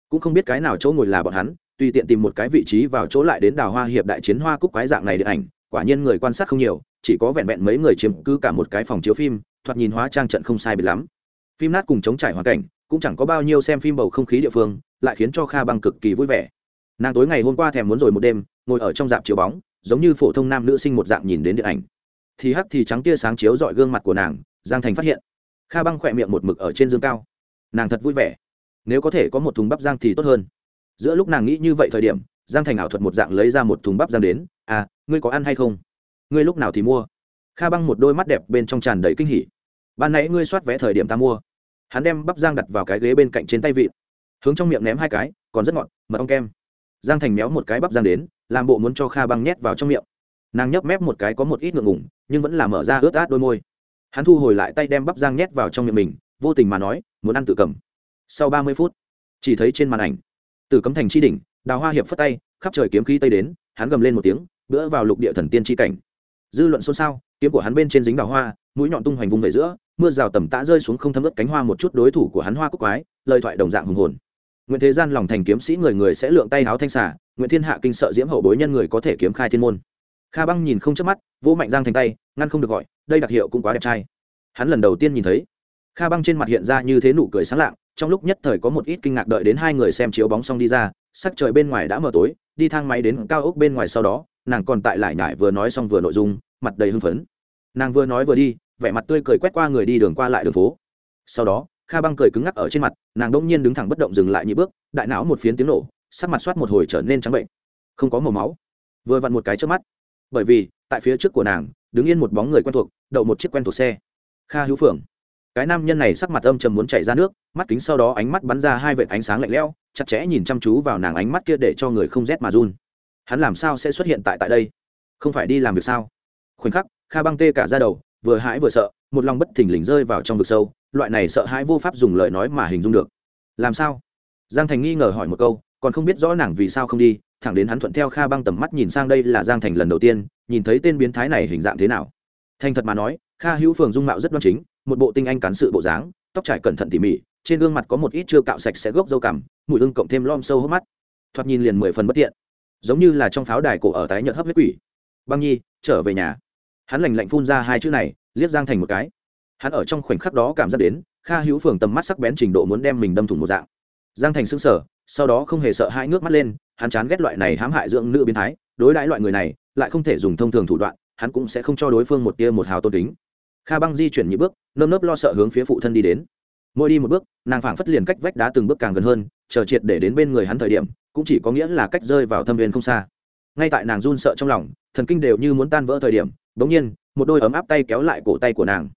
Speaker 1: Cũng không biết cái nào chỗ ngồi là bọn hắn, tùy tiện tìm một cái vị trí vào chỗ lại đến đào hoa hiệp đại chiến hoa cúc quái dạng này điện ảnh, quả nhiên người quan sát không nhiều, chỉ có vẹn vẹn mấy người chiếm cứ cả một cái phòng chiếu phim, thoạt nhìn hóa trang trận không sai biệt lắm. Phim nát cùng chống trải hoàn cảnh, cũng chẳng có bao nhiêu xem phim bầu không khí địa phương, lại khiến cho kha băng cực kỳ vui vẻ. Nàng tối ngày hôm qua thèm muốn rồi một đêm, ngồi ở trong dạp chiếu bóng, giống như phổ thông nam nữ sinh một dạng nhìn đến điện ảnh. Thì hắc thì trắng tia sáng chiếu dọi gương mặt của nàng, giang thành phát hiện. Kha băng khỏe miệng một mực ở trên dương cao nàng thật vui vẻ. Nếu có thể có một thùng bắp giang thì tốt hơn. Giữa lúc nàng nghĩ như vậy thời điểm, giang thành ảo thuật một dạng lấy ra một thùng bắp giang đến à ngươi có ăn hay không? Ngươi lúc nào thì mua? Kha băng một đôi mắt đẹp bên trong tràn đầy kinh hỉ. Ban nãy ngươi soát vé thời điểm ta mua. Hắn đem bắp giang đặt vào cái ghế bên cạnh trên tay vịt hướng trong miệng ném hai cái, còn rất ngọt, mật ong kem. Giang thành méo một cái bắp giang đến, làm bộ muốn cho kha băng nhét vào trong miệng. Nàng nhấp mép một cái có một ít ngượng ngủng nhưng vẫn là mở ra ướt át đôi môi. Hắn thu hồi lại tay đem bắp giang nhét vào trong miệng mình, vô tình mà nói muốn ăn tự cầm. Sau ba mươi phút, chỉ thấy trên màn ảnh từ cấm thành tri đỉnh, đào hoa hiệp phất tay, khắp trời kiếm khí tây đến, hắn gầm lên một tiếng, bữa vào lục địa thần tiên chi cảnh. Dư luận xôn xao, kiếm của hắn bên trên dính đào hoa, mũi nhọn tung hoành vùng về giữa, mưa rào tầm tã rơi xuống không thấm ướt cánh hoa một chút đối thủ của hắn hoa cúc quái, lời thoại đồng dạng hùng hồn. Nguyện thế gian lòng thành kiếm sĩ người người sẽ lượng tay háo thanh xả nguyện thiên hạ kinh sợ diễm hậu bối nhân người có thể kiếm khai thiên môn. Kha băng nhìn không chớp mắt, vỗ mạnh giang thành tay, ngăn không được gọi, đây đặc hiệu cũng quá đẹp trai. Hắn lần đầu tiên nhìn thấy kha băng trên mặt hiện ra như thế nụ cười sáng lạng, trong lúc nhất thời có một ít kinh ngạc đợi đến hai người xem chiếu bóng xong đi ra, sắc trời bên ngoài đã mờ tối, đi thang máy đến cao ốc bên ngoài sau đó, nàng còn tại lại nhải vừa nói xong vừa nội dung, mặt đầy hưng phấn. Nàng vừa nói vừa đi, vẻ mặt tươi cười quét qua người đi đường qua lại đường phố. Sau đó, kha băng cười cứng ngắc ở trên mặt, nàng đ ỗ n g nhiên đứng thẳng bất động dừng lại nhị bước, đại não một phiến tiếng nổ, sắc mặt soát một hồi trở nên trắng bệnh. Không có màu máu. Vừa vặn một cái trước mắt. Bởi vì, tại phía trước của nàng, đứng yên một bóng người quen thuộc, đậu một chiếc quen thuộc xe. Kha hữu phượng cái nam nhân này sắc mặt âm trầm muốn chảy ra nước, mắt kính sau đó ánh mắt bắn ra hai vệt ánh sáng lạnh lẽo, chặt chẽ nhìn chăm chú vào nàng ánh mắt kia để cho người không rét mà run. Hắn làm sao sẽ xuất hiện tại tại đây? Không phải đi làm việc sao? Khoảnh khắc, kha băng tê cả ra đầu, vừa hãi vừa sợ, một lòng bất thình lình rơi vào trong vực sâu, loại này sợ hãi vô pháp dùng lời nói mà hình dung được. Làm sao? Giang thành nghi ngờ hỏi một câu, còn không biết rõ nàng vì sao không đi, thẳng đến hắn thuận theo kha băng tầm mắt nhìn sang đây là giang thành lần đầu tiên, nhìn thấy tên biến thái này hình dạng thế nào. Thành thật mà nói, kha hữu phường dung mạo rất đoan chính một bộ tinh anh cán sự bộ dáng, tóc trải cẩn thận tỉ mỉ, trên gương mặt có một ít chưa cạo sạch sẽ gốc dâu cằm, mùi hương cộng thêm lom sâu hốc mắt. Thoạt nhìn liền mười phần bất tiện. Giống như là trong pháo đài cổ ở tái nhợt hấp huyết quỷ. Băng nhi, trở về nhà. Hắn lành lạnh phun ra hai chữ này, liếc giang thành một cái. Hắn ở trong khoảnh khắc đó cảm giác đến, kha hữu phường tầm mắt sắc bén trình độ muốn đem mình đâm thủng một dạng. Giang thành sững sờ, sau đó không hề sợ hai ngước mắt lên, hắn chán ghét loại này hãm hại dưỡng nữ biến thái, đối đãi loại người này, lại không thể dùng thông thường thủ đoạn, hắn cũng sẽ không cho đối phương một tia một hào tôn kính kha băng di chuyển nhị bước, nơm nớp lo sợ hướng phía phụ thân đi đến. Mỗi đi một bước, nàng phảng phất liền cách vách đá từng bước càng gần hơn, chờ triệt để đến bên người hắn thời điểm, cũng chỉ có nghĩa là cách rơi vào thâm viên không xa. Ngay tại nàng run sợ trong lòng, thần kinh đều như muốn tan vỡ thời điểm, bỗng nhiên, một đôi ấm áp tay kéo lại cổ tay của nàng.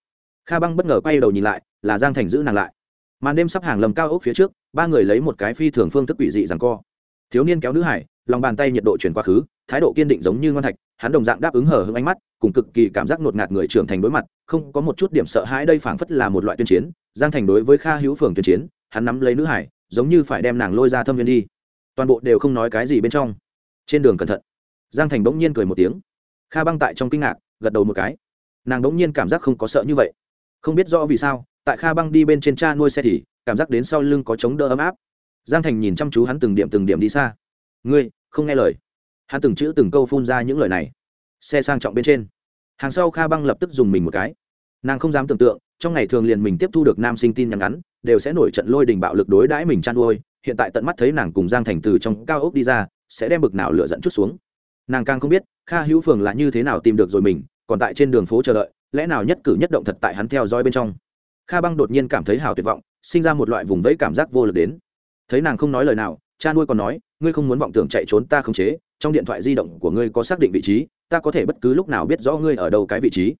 Speaker 1: Kha băng bất ngờ quay đầu nhìn lại, là giang thành giữ nàng lại. Màn đêm sắp hàng lầm cao ốc phía trước, ba người lấy một cái phi thường phương thức quỷ dị rằng co. Thiếu niên kéo nữ hải lòng bàn tay nhiệt độ chuyển quá khứ, thái độ kiên định giống như ngon thạch, hắn đồng dạng đáp ứng hở hững ánh mắt, cùng cực kỳ cảm giác ngột ngạt người trưởng thành đối mặt, không có một chút điểm sợ hãi đây phảng phất là một loại tuyên chiến, giang thành đối với kha hữu phường tuyên chiến, hắn nắm lấy nữ hải, giống như phải đem nàng lôi ra thâm viên đi. Toàn bộ đều không nói cái gì bên trong. Trên đường cẩn thận, giang thành bỗng nhiên cười một tiếng. Kha băng tại trong kinh ngạc, gật đầu một cái. Nàng bỗng nhiên cảm giác không có sợ như vậy. Không biết rõ vì sao, tại kha băng đi bên trên cha nuôi xe thì, cảm giác đến sau lưng có chống đỡ ấm áp. Giang thành nhìn chăm chú hắn từng điểm từng điểm đi xa. Ngươi không nghe lời. Hắn từng chữ từng câu phun ra những lời này. Xe sang trọng bên trên, hàng sau kha băng lập tức dùng mình một cái. Nàng không dám tưởng tượng, trong ngày thường liền mình tiếp thu được nam sinh tin nhắn ngắn, đều sẽ nổi trận lôi đình bạo lực đối đãi mình chăn nuôi. Hiện tại tận mắt thấy nàng cùng giang thành từ trong cao ốc đi ra, sẽ đem bực nào lựa dẫn chút xuống. Nàng càng không biết, kha hữu phường là như thế nào tìm được rồi mình, còn tại trên đường phố chờ đợi, lẽ nào nhất cử nhất động thật tại hắn theo dõi bên trong. Kha băng đột nhiên cảm thấy hào tuyệt vọng, sinh ra một loại vùng vẫy cảm giác vô lực đến. Thấy nàng không nói lời nào, cha nuôi còn nói ngươi không muốn vọng tưởng chạy trốn ta không chế, trong điện thoại di động của ngươi có xác định vị trí, ta có thể bất cứ lúc nào biết rõ ngươi ở đâu cái vị trí.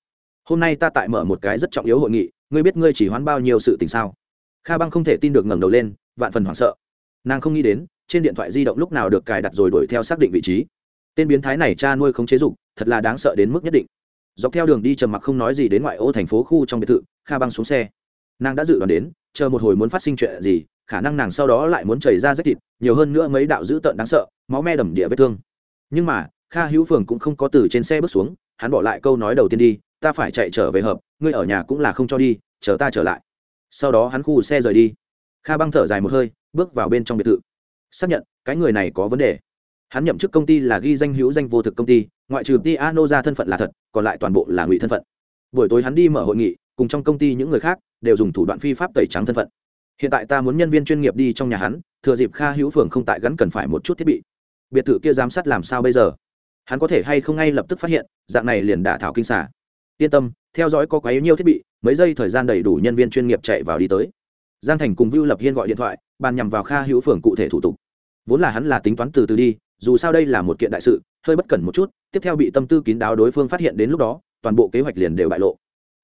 Speaker 1: Hôm nay ta tại mở một cái rất trọng yếu hội nghị, ngươi biết ngươi chỉ hoán bao nhiêu sự tình sao? Kha băng không thể tin được ngẩng đầu lên, vạn phần hoảng sợ. Nàng không nghĩ đến, trên điện thoại di động lúc nào được cài đặt rồi đuổi theo xác định vị trí. Tên biến thái này cha nuôi không chế dục, thật là đáng sợ đến mức nhất định. Dọc theo đường đi trầm mặc không nói gì đến ngoại ô thành phố khu trong biệt thự, kha băng xuống xe. Nàng đã dự đoán đến, chờ một hồi muốn phát sinh chuyện gì khả năng nàng sau đó lại muốn chảy ra rách thịt, nhiều hơn nữa mấy đạo dữ tợn đáng sợ, máu me đầm địa vết thương. Nhưng mà, kha hữu phường cũng không có từ trên xe bước xuống, hắn bỏ lại câu nói đầu tiên đi, ta phải chạy trở về hợp, ngươi ở nhà cũng là không cho đi, chờ ta trở lại. Sau đó hắn khu xe rời đi. Kha băng thở dài một hơi, bước vào bên trong biệt thự. Xác nhận, cái người này có vấn đề. Hắn nhậm chức công ty là ghi danh hữu danh vô thực công ty, ngoại trừ piano ra thân phận là thật, còn lại toàn bộ là ngụy thân phận. Buổi tối hắn đi mở hội nghị, cùng trong công ty những người khác, đều dùng thủ đoạn phi pháp tẩy trắng thân phận hiện tại ta muốn nhân viên chuyên nghiệp đi trong nhà hắn, thừa dịp kha hữu phường không tại gắn cần phải một chút thiết bị. Biệt thự kia giám sát làm sao bây giờ? Hắn có thể hay không ngay lập tức phát hiện, dạng này liền đả thảo kinh xả yên tâm, theo dõi có quá yếu nhiều thiết bị, mấy giây thời gian đầy đủ nhân viên chuyên nghiệp chạy vào đi tới. Giang thành cùng vưu lập hiên gọi điện thoại, bàn nhằm vào kha hữu phường cụ thể thủ tục. Vốn là hắn là tính toán từ từ đi, dù sao đây là một kiện đại sự, hơi bất cẩn một chút, tiếp theo bị tâm tư kín đáo đối phương phát hiện đến lúc đó, toàn bộ kế hoạch liền đều bại lộ.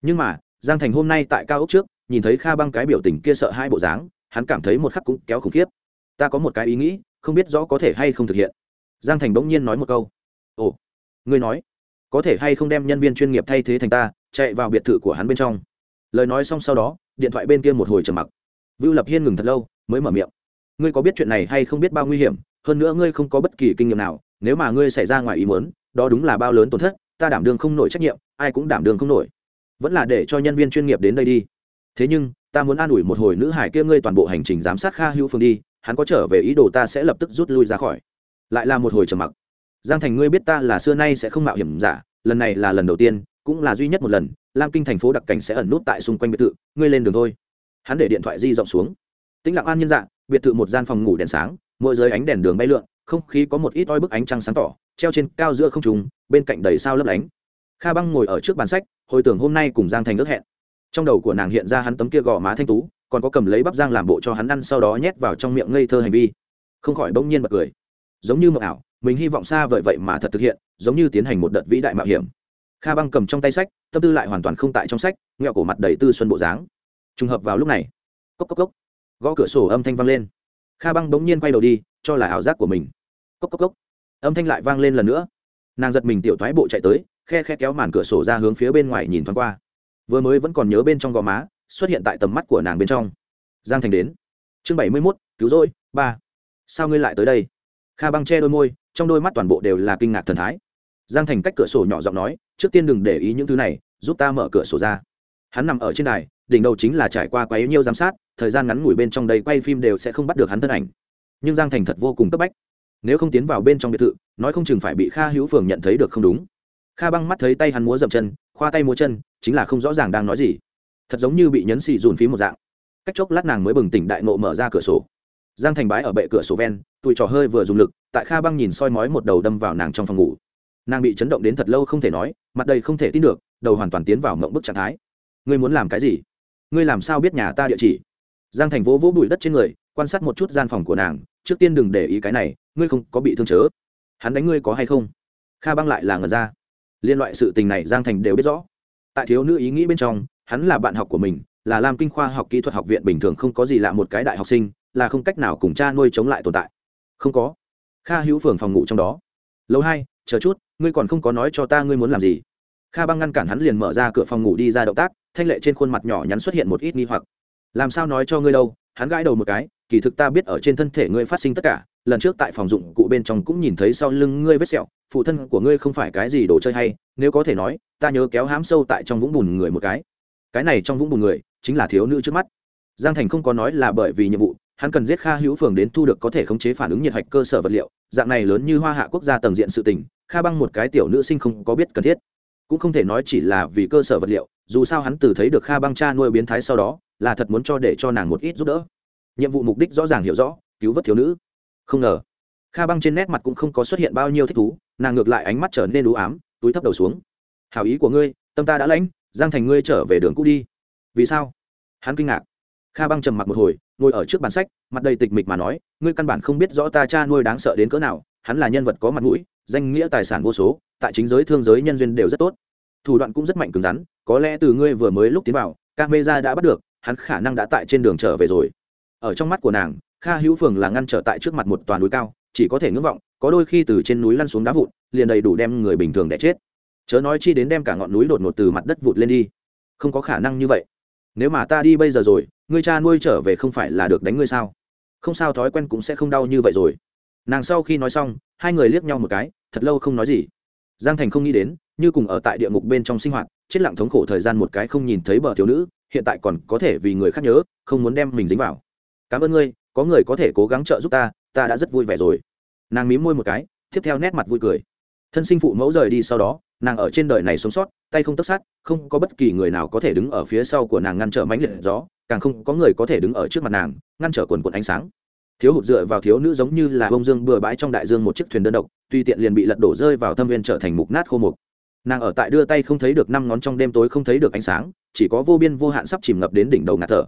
Speaker 1: Nhưng mà, giang thành hôm nay tại cao ốc trước nhìn thấy kha băng cái biểu tình kia sợ hai bộ dáng, hắn cảm thấy một khắc cũng kéo khủng khiếp. Ta có một cái ý nghĩ, không biết rõ có thể hay không thực hiện. Giang thành bỗng nhiên nói một câu. Ồ, ngươi nói, có thể hay không đem nhân viên chuyên nghiệp thay thế thành ta, chạy vào biệt thự của hắn bên trong. Lời nói xong sau đó, điện thoại bên kia một hồi trầm mặc. Vưu lập hiên ngừng thật lâu, mới mở miệng. Ngươi có biết chuyện này hay không biết bao nguy hiểm, hơn nữa ngươi không có bất kỳ kinh nghiệm nào, nếu mà ngươi xảy ra ngoài ý muốn, đó đúng là bao lớn tổn thất, ta đảm đương không nổi trách nhiệm, ai cũng đảm đương không nổi. Vẫn là để cho nhân viên chuyên nghiệp đến đây đi thế nhưng, ta muốn an ủi một hồi nữ hải kia ngươi toàn bộ hành trình giám sát kha hữu phương đi, hắn có trở về ý đồ ta sẽ lập tức rút lui ra khỏi. Lại là một hồi trầm mặc. Giang thành ngươi biết ta là xưa nay sẽ không mạo hiểm giả, lần này là lần đầu tiên, cũng là duy nhất một lần, lam kinh thành phố đặc cảnh sẽ ẩn nút tại xung quanh biệt thự, ngươi lên đường thôi. Hắn để điện thoại di rộng xuống. Tĩnh lặng an nhân dạng biệt thự một gian phòng ngủ đèn sáng, mỗi dưới ánh đèn đường bay lượn, không khí có một ít oi bức ánh trăng sáng tỏ, treo trên cao giữa không trùng bên cạnh đầy sao lấp lánh. Kha băng ngồi ở trước bàn sách, hồi tưởng hôm nay cùng giang thành ước hẹn trong đầu của nàng hiện ra hắn tấm kia gò má thanh tú, còn có cầm lấy bắp giang làm bộ cho hắn ăn sau đó nhét vào trong miệng ngây thơ hành vi. Không khỏi bỗng nhiên bật cười. Giống như mộng ảo, mình hy vọng xa vời vậy mà thật thực hiện, giống như tiến hành một đợt vĩ đại mạo hiểm. Kha băng cầm trong tay sách, tâm tư lại hoàn toàn không tại trong sách, nghẹo cổ mặt đầy tư xuân bộ dáng. Trùng hợp vào lúc này, cốc cốc cốc, gõ cửa sổ âm thanh vang lên. Kha băng bỗng nhiên quay đầu đi, cho là ảo giác của mình. Cốc cốc cốc, âm thanh lại vang lên lần nữa. Nàng giật mình tiểu thoái bộ chạy tới, khe khe kéo màn cửa sổ ra hướng phía bên ngoài nhìn thoáng qua vừa mới vẫn còn nhớ bên trong gò má, xuất hiện tại tầm mắt của nàng bên trong. Giang thành đến. Chương bảy mươi mốt, cứu rỗi, ba. Sao ngươi lại tới đây? Kha băng che đôi môi, trong đôi mắt toàn bộ đều là kinh ngạc thần thái. Giang thành cách cửa sổ nhỏ giọng nói, trước tiên đừng để ý những thứ này, giúp ta mở cửa sổ ra. Hắn nằm ở trên đài, đỉnh đầu chính là trải qua quá yếu nhiêu giám sát, thời gian ngắn ngủi bên trong đây quay phim đều sẽ không bắt được hắn thân ảnh. Nhưng giang thành thật vô cùng cấp bách. Nếu không tiến vào bên trong biệt thự, nói không chừng phải bị kha hữu phường nhận thấy được không đúng. Kha băng mắt thấy tay hắn múa dậm chân, khoa tay múa chân chính là không rõ ràng đang nói gì. Thật giống như bị nhấn xì dùn phí một dạng. Cách chốc lát nàng mới bừng tỉnh đại nộ mở ra cửa sổ. Giang thành bái ở bệ cửa sổ ven tụi trò hơi vừa dùng lực, tại kha băng nhìn soi mói một đầu đâm vào nàng trong phòng ngủ. Nàng bị chấn động đến thật lâu không thể nói, mặt đầy không thể tin được, đầu hoàn toàn tiến vào mộng bức trạng thái. Ngươi muốn làm cái gì? Ngươi làm sao biết nhà ta địa chỉ? Giang thành vỗ vỗ bụi đất trên người, quan sát một chút gian phòng của nàng, trước tiên đừng để ý cái này, ngươi không có bị thương chớ. Hắn đánh ngươi có hay không? Kha băng lại là ngờ ra. Liên loại sự tình này giang thành đều biết rõ tại thiếu nữ ý nghĩ bên trong, hắn là bạn học của mình, là làm kinh khoa học kỹ thuật học viện bình thường không có gì lạ một cái đại học sinh, là không cách nào cùng cha nuôi chống lại tồn tại. Không có. Kha hữu phường phòng ngủ trong đó. Lâu hai, chờ chút, ngươi còn không có nói cho ta ngươi muốn làm gì. Kha băng ngăn cản hắn liền mở ra cửa phòng ngủ đi ra động tác, thanh lệ trên khuôn mặt nhỏ nhắn xuất hiện một ít nghi hoặc. Làm sao nói cho ngươi đâu, hắn gãi đầu một cái, kỳ thực ta biết ở trên thân thể ngươi phát sinh tất cả lần trước tại phòng dụng cụ bên trong cũng nhìn thấy sau lưng ngươi vết sẹo, phụ thân của ngươi không phải cái gì đồ chơi hay, nếu có thể nói, ta nhớ kéo hám sâu tại trong vũng bùn người một cái. Cái này trong vũng bùn người, chính là thiếu nữ trước mắt. Giang thành không có nói là bởi vì nhiệm vụ, hắn cần giết kha hữu phường đến thu được có thể khống chế phản ứng nhiệt hạch cơ sở vật liệu, dạng này lớn như hoa hạ quốc gia tầng diện sự tình, kha băng một cái tiểu nữ sinh không có biết cần thiết. Cũng không thể nói chỉ là vì cơ sở vật liệu, dù sao hắn từ thấy được kha băng cha nuôi biến thái sau đó, là thật muốn cho để cho nàng một ít giúp đỡ. Nhiệm vụ mục đích rõ ràng hiểu rõ, cứu vớt thiếu nữ không ngờ. Kha băng trên nét mặt cũng không có xuất hiện bao nhiêu thích thú, nàng ngược lại ánh mắt trở nên đũ ám, túi thấp đầu xuống. Hảo ý của ngươi, tâm ta đã lãnh, giang thành ngươi trở về đường cũ đi. Vì sao? Hắn kinh ngạc. Kha băng trầm mặc một hồi, ngồi ở trước bàn sách, mặt đầy tịch mịch mà nói, ngươi căn bản không biết rõ ta cha nuôi đáng sợ đến cỡ nào, hắn là nhân vật có mặt mũi, danh nghĩa tài sản vô số, tại chính giới thương giới nhân duyên đều rất tốt. Thủ đoạn cũng rất mạnh cứng rắn, có lẽ từ ngươi vừa mới lúc tiến vào các mê ra đã bắt được, hắn khả năng đã tại trên đường trở về rồi. Ở trong mắt của nàng kha hữu phường là ngăn trở tại trước mặt một toàn núi cao, chỉ có thể ngưỡng vọng, có đôi khi từ trên núi lăn xuống đá vụn, liền đầy đủ đem người bình thường đẻ chết. Chớ nói chi đến đem cả ngọn núi đột ngột từ mặt đất vụt lên đi. Không có khả năng như vậy. Nếu mà ta đi bây giờ rồi ngươi cha nuôi trở về không phải là được đánh ngươi sao? Không sao, thói quen cũng sẽ không đau như vậy rồi. Nàng sau khi nói xong, hai người liếc nhau một cái, thật lâu không nói gì. Giang thành không nghĩ đến, như cùng ở tại địa ngục bên trong sinh hoạt, chết lặng thống khổ thời gian một cái không nhìn thấy bờ thiếu nữ, hiện tại còn có thể vì người khác nhớ, không muốn đem mình dính vào. Cảm ơn ngươi có người có thể cố gắng trợ giúp ta ta đã rất vui vẻ rồi. Nàng mím môi một cái, tiếp theo nét mặt vui cười. Thân sinh phụ mẫu rời đi sau đó, nàng ở trên đời này sống sót, tay không tất sát, không có bất kỳ người nào có thể đứng ở phía sau của nàng ngăn trở mánh liệt gió, càng không có người có thể đứng ở trước mặt nàng, ngăn trở quần quần ánh sáng. Thiếu hụt dựa vào thiếu nữ giống như là bông dương bừa bãi trong đại dương một chiếc thuyền đơn độc, tuy tiện liền bị lật đổ rơi vào thâm viên trở thành mục nát khô mục. Nàng ở tại đưa tay không thấy được năm ngón trong đêm tối không thấy được ánh sáng, chỉ có vô biên vô hạn sắp chìm ngập đến đỉnh đầu ngạt thở.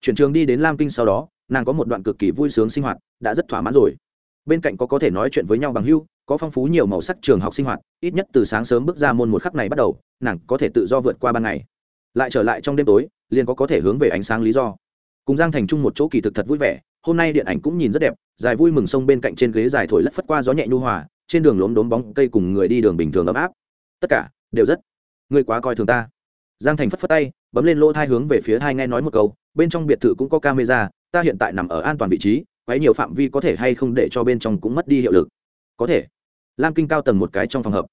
Speaker 1: Chuyển trường đi đến lam kinh sau đó nàng có một đoạn cực kỳ vui sướng sinh hoạt, đã rất thỏa mãn rồi. Bên cạnh có có thể nói chuyện với nhau bằng hưu, có phong phú nhiều màu sắc trường học sinh hoạt, ít nhất từ sáng sớm bước ra môn một khắc này bắt đầu, nàng có thể tự do vượt qua ban ngày. Lại trở lại trong đêm tối, liền có có thể hướng về ánh sáng lý do. Cùng giang thành chung một chỗ kỳ thực thật vui vẻ, hôm nay điện ảnh cũng nhìn rất đẹp, dài vui mừng sông bên cạnh trên ghế dài thổi lất phất qua gió nhẹ nhu hòa, trên đường lốm đốm bóng cây cùng người đi đường bình thường ấm áp. Tất cả đều rất ngươi quá coi thường ta. Giang thành phất phất tay, bấm lên lỗ thai hướng về phía hai nghe nói một câu, bên trong biệt thự cũng có camera ta hiện tại nằm ở an toàn vị trí, quấy nhiều phạm vi có thể hay không để cho bên trong cũng mất đi hiệu lực? Có thể. Lam kinh cao tầng một cái trong phòng hợp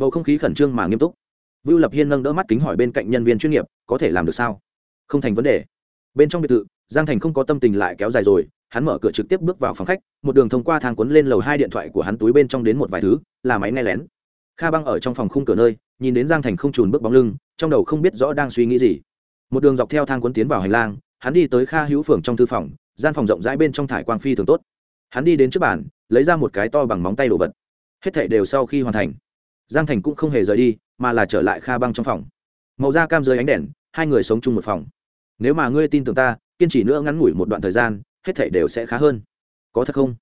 Speaker 1: bầu không khí khẩn trương mà nghiêm túc. Vưu lập hiên nâng đỡ mắt kính hỏi bên cạnh nhân viên chuyên nghiệp, có thể làm được sao? Không thành vấn đề. Bên trong biệt thự, giang thành không có tâm tình lại kéo dài rồi, hắn mở cửa trực tiếp bước vào phòng khách, một đường thông qua thang cuốn lên lầu hai điện thoại của hắn túi bên trong đến một vài thứ, là máy nghe lén. Kha băng ở trong phòng khung cửa nơi, nhìn đến giang thành không trùn bước bóng lưng, trong đầu không biết rõ đang suy nghĩ gì. Một đường dọc theo thang cuốn tiến vào hành lang hắn đi tới kha hữu phường trong thư phòng, gian phòng rộng rãi bên trong thải quang phi thường tốt. Hắn đi đến trước bàn, lấy ra một cái to bằng móng tay đồ vật. Hết thảy đều sau khi hoàn thành. Giang thành cũng không hề rời đi, mà là trở lại kha băng trong phòng. Màu da cam dưới ánh đèn, hai người sống chung một phòng. Nếu mà ngươi tin tưởng ta, kiên trì nữa ngắn ngủi một đoạn thời gian, hết thảy đều sẽ khá hơn. Có thật không?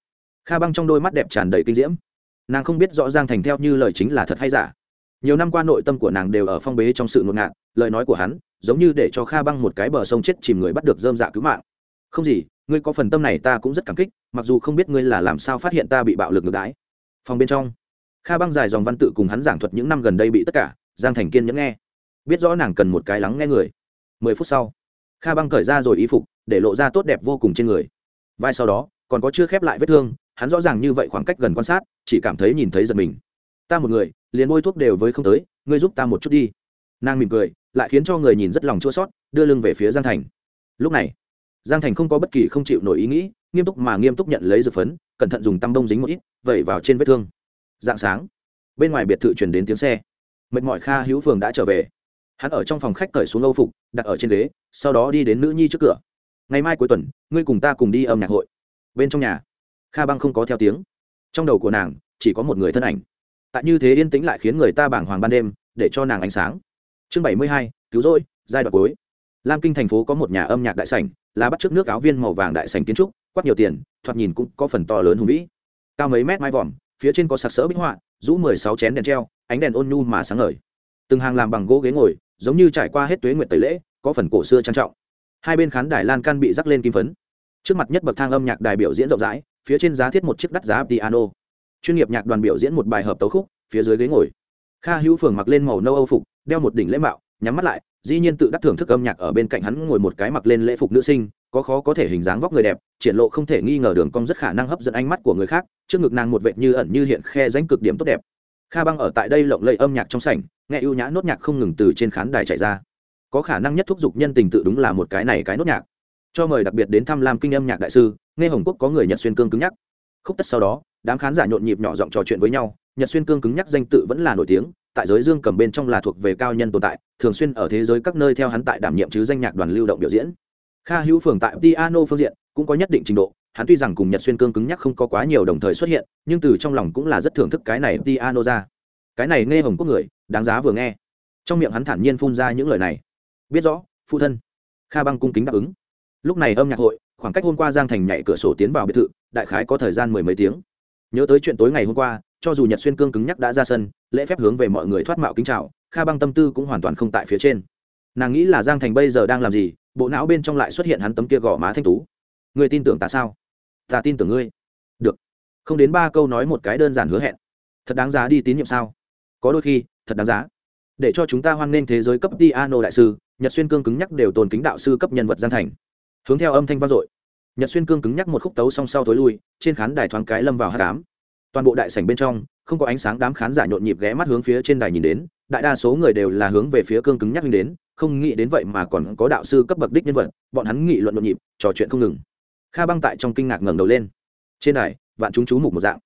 Speaker 1: Kha băng trong đôi mắt đẹp tràn đầy kinh diễm. Nàng không biết rõ giang thành theo như lời chính là thật hay giả. Nhiều năm qua nội tâm của nàng đều ở phong bế trong sự ngột ngạt, lời nói của hắn giống như để cho kha băng một cái bờ sông chết chìm người bắt được dơm dạ cứu mạng. Không gì, ngươi có phần tâm này ta cũng rất cảm kích, mặc dù không biết ngươi là làm sao phát hiện ta bị bạo lực ngược đãi. Phòng bên trong, kha băng dài dòng văn tự cùng hắn giảng thuật những năm gần đây bị tất cả, giang thành kiên nhẫn nghe. Biết rõ nàng cần một cái lắng nghe người. Mười phút sau, kha băng cởi ra rồi y phục, để lộ ra tốt đẹp vô cùng trên người. Vai sau đó, còn có chưa khép lại vết thương, hắn rõ ràng như vậy khoảng cách gần quan sát, chỉ cảm thấy nhìn thấy giật mình. Ta một người, liền bôi thuốc đều với không tới, ngươi giúp ta một chút đi nàng mỉm cười, lại khiến cho người nhìn rất lòng chua sót, đưa lưng về phía giang thành. Lúc này, giang thành không có bất kỳ không chịu nổi ý nghĩ, nghiêm túc mà nghiêm túc nhận lấy dược phấn, cẩn thận dùng tăm bông dính một ít, vẩy vào trên vết thương. Dạng sáng, bên ngoài biệt thự chuyển đến tiếng xe. Mệt mỏi kha hữu phường đã trở về. Hắn ở trong phòng khách cởi xuống âu phục, đặt ở trên ghế, sau đó đi đến nữ nhi trước cửa. Ngày mai cuối tuần, ngươi cùng ta cùng đi âm nhạc hội. Bên trong nhà, kha băng không có theo tiếng. Trong đầu của nàng, chỉ có một người thân ảnh. Tại như thế yên tĩnh lại khiến người ta bảng hoàng ban đêm, để cho nàng ánh sáng chương bảy mươi hai, cứu rỗi, giai đoạn cuối. Lam kinh thành phố có một nhà âm nhạc đại sảnh là bắt trước nước áo viên màu vàng đại sảnh kiến trúc quát nhiều tiền, thoạt nhìn cũng có phần to lớn hùng vĩ. Cao mấy mét mái vòm, phía trên có sặc sỡ bích họa, rũ mười sáu chén đèn treo, ánh đèn ôn nhu mà sáng ngời. Từng hàng làm bằng gỗ ghế ngồi, giống như trải qua hết tuế nguyệt tẩy lễ, có phần cổ xưa trang trọng. Hai bên khán đài lan can bị rắc lên kim phấn. Trước mặt nhất bậc thang âm nhạc đài biểu diễn rộng rãi, phía trên giá thiết một chiếc đắt giá piano. Chuyên nghiệp nhạc đoàn biểu diễn một bài hợp tấu khúc, phía dưới ghế ngồi kha hữu phường mặc lên màu nâu âu phục, đeo một đỉnh lễ mạo, nhắm mắt lại, dĩ nhiên tự đắc thưởng thức âm nhạc ở bên cạnh hắn ngồi một cái mặc lên lễ phục nữ sinh, có khó có thể hình dáng vóc người đẹp, triển lộ không thể nghi ngờ đường cong rất khả năng hấp dẫn ánh mắt của người khác, trước ngực nàng một vệt như ẩn như hiện khe danh cực điểm tốt đẹp. Kha băng ở tại đây lộng lẫy âm nhạc trong sảnh, nghe ưu nhã nốt nhạc không ngừng từ trên khán đài chạy ra. Có khả năng nhất thúc giục nhân tình tự đúng là một cái này cái nốt nhạc. Cho mời đặc biệt đến thăm lam kinh âm nhạc đại sư, nghe hồng quốc có người nhận xuyên cương cứng nhắc khúc tất sau đó, đám khán giả nhộn nhịp nhỏ giọng trò chuyện với nhau, nhật xuyên cương cứng nhắc danh tự vẫn là nổi tiếng, tại giới dương cầm bên trong là thuộc về cao nhân tồn tại, thường xuyên ở thế giới các nơi theo hắn tại đảm nhiệm chứ danh nhạc đoàn lưu động biểu diễn. Kha hữu phường tại piano phương diện cũng có nhất định trình độ, hắn tuy rằng cùng nhật xuyên cương cứng nhắc không có quá nhiều đồng thời xuất hiện, nhưng từ trong lòng cũng là rất thưởng thức cái này piano ra. Cái này nghe hồng quốc người, đáng giá vừa nghe. Trong miệng hắn thản nhiên phun ra những lời này. Biết rõ, phụ thân. Kha băng cung kính đáp ứng. Lúc này âm nhạc hội khoảng cách hôm qua giang thành nhảy cửa sổ tiến vào biệt thự, đại khái có thời gian mười mấy tiếng. Nhớ tới chuyện tối ngày hôm qua, cho dù nhật xuyên cương cứng nhắc đã ra sân, lễ phép hướng về mọi người thoát mạo kính trào kha băng tâm tư cũng hoàn toàn không tại phía trên. Nàng nghĩ là giang thành bây giờ đang làm gì, bộ não bên trong lại xuất hiện hắn tấm kia gò má thanh tú. Người tin tưởng ta sao? Ta tin tưởng ngươi. Được. Không đến ba câu nói một cái đơn giản hứa hẹn. Thật đáng giá đi tín nhiệm sao? Có đôi khi, thật đáng giá. Để cho chúng ta hoan nghênh thế giới cấp piano đại sư, nhật xuyên cương cứng nhắc đều tồn kính đạo sư cấp nhân vật Giang thành hướng theo âm thanh vang dội, nhật xuyên cương cứng nhắc một khúc tấu song sau thối lui, trên khán đài thoáng cái lâm vào hát cám toàn bộ đại sảnh bên trong, không có ánh sáng đám khán giả nhộn nhịp ghé mắt hướng phía trên đài nhìn đến, đại đa số người đều là hướng về phía cương cứng nhắc đến, không nghĩ đến vậy mà còn có đạo sư cấp bậc đích nhân vật, bọn hắn nghị luận nhộn nhịp, trò chuyện không ngừng. Kha băng tại trong kinh ngạc ngẩng đầu lên. Trên đài, vạn chúng chú mục một dạng.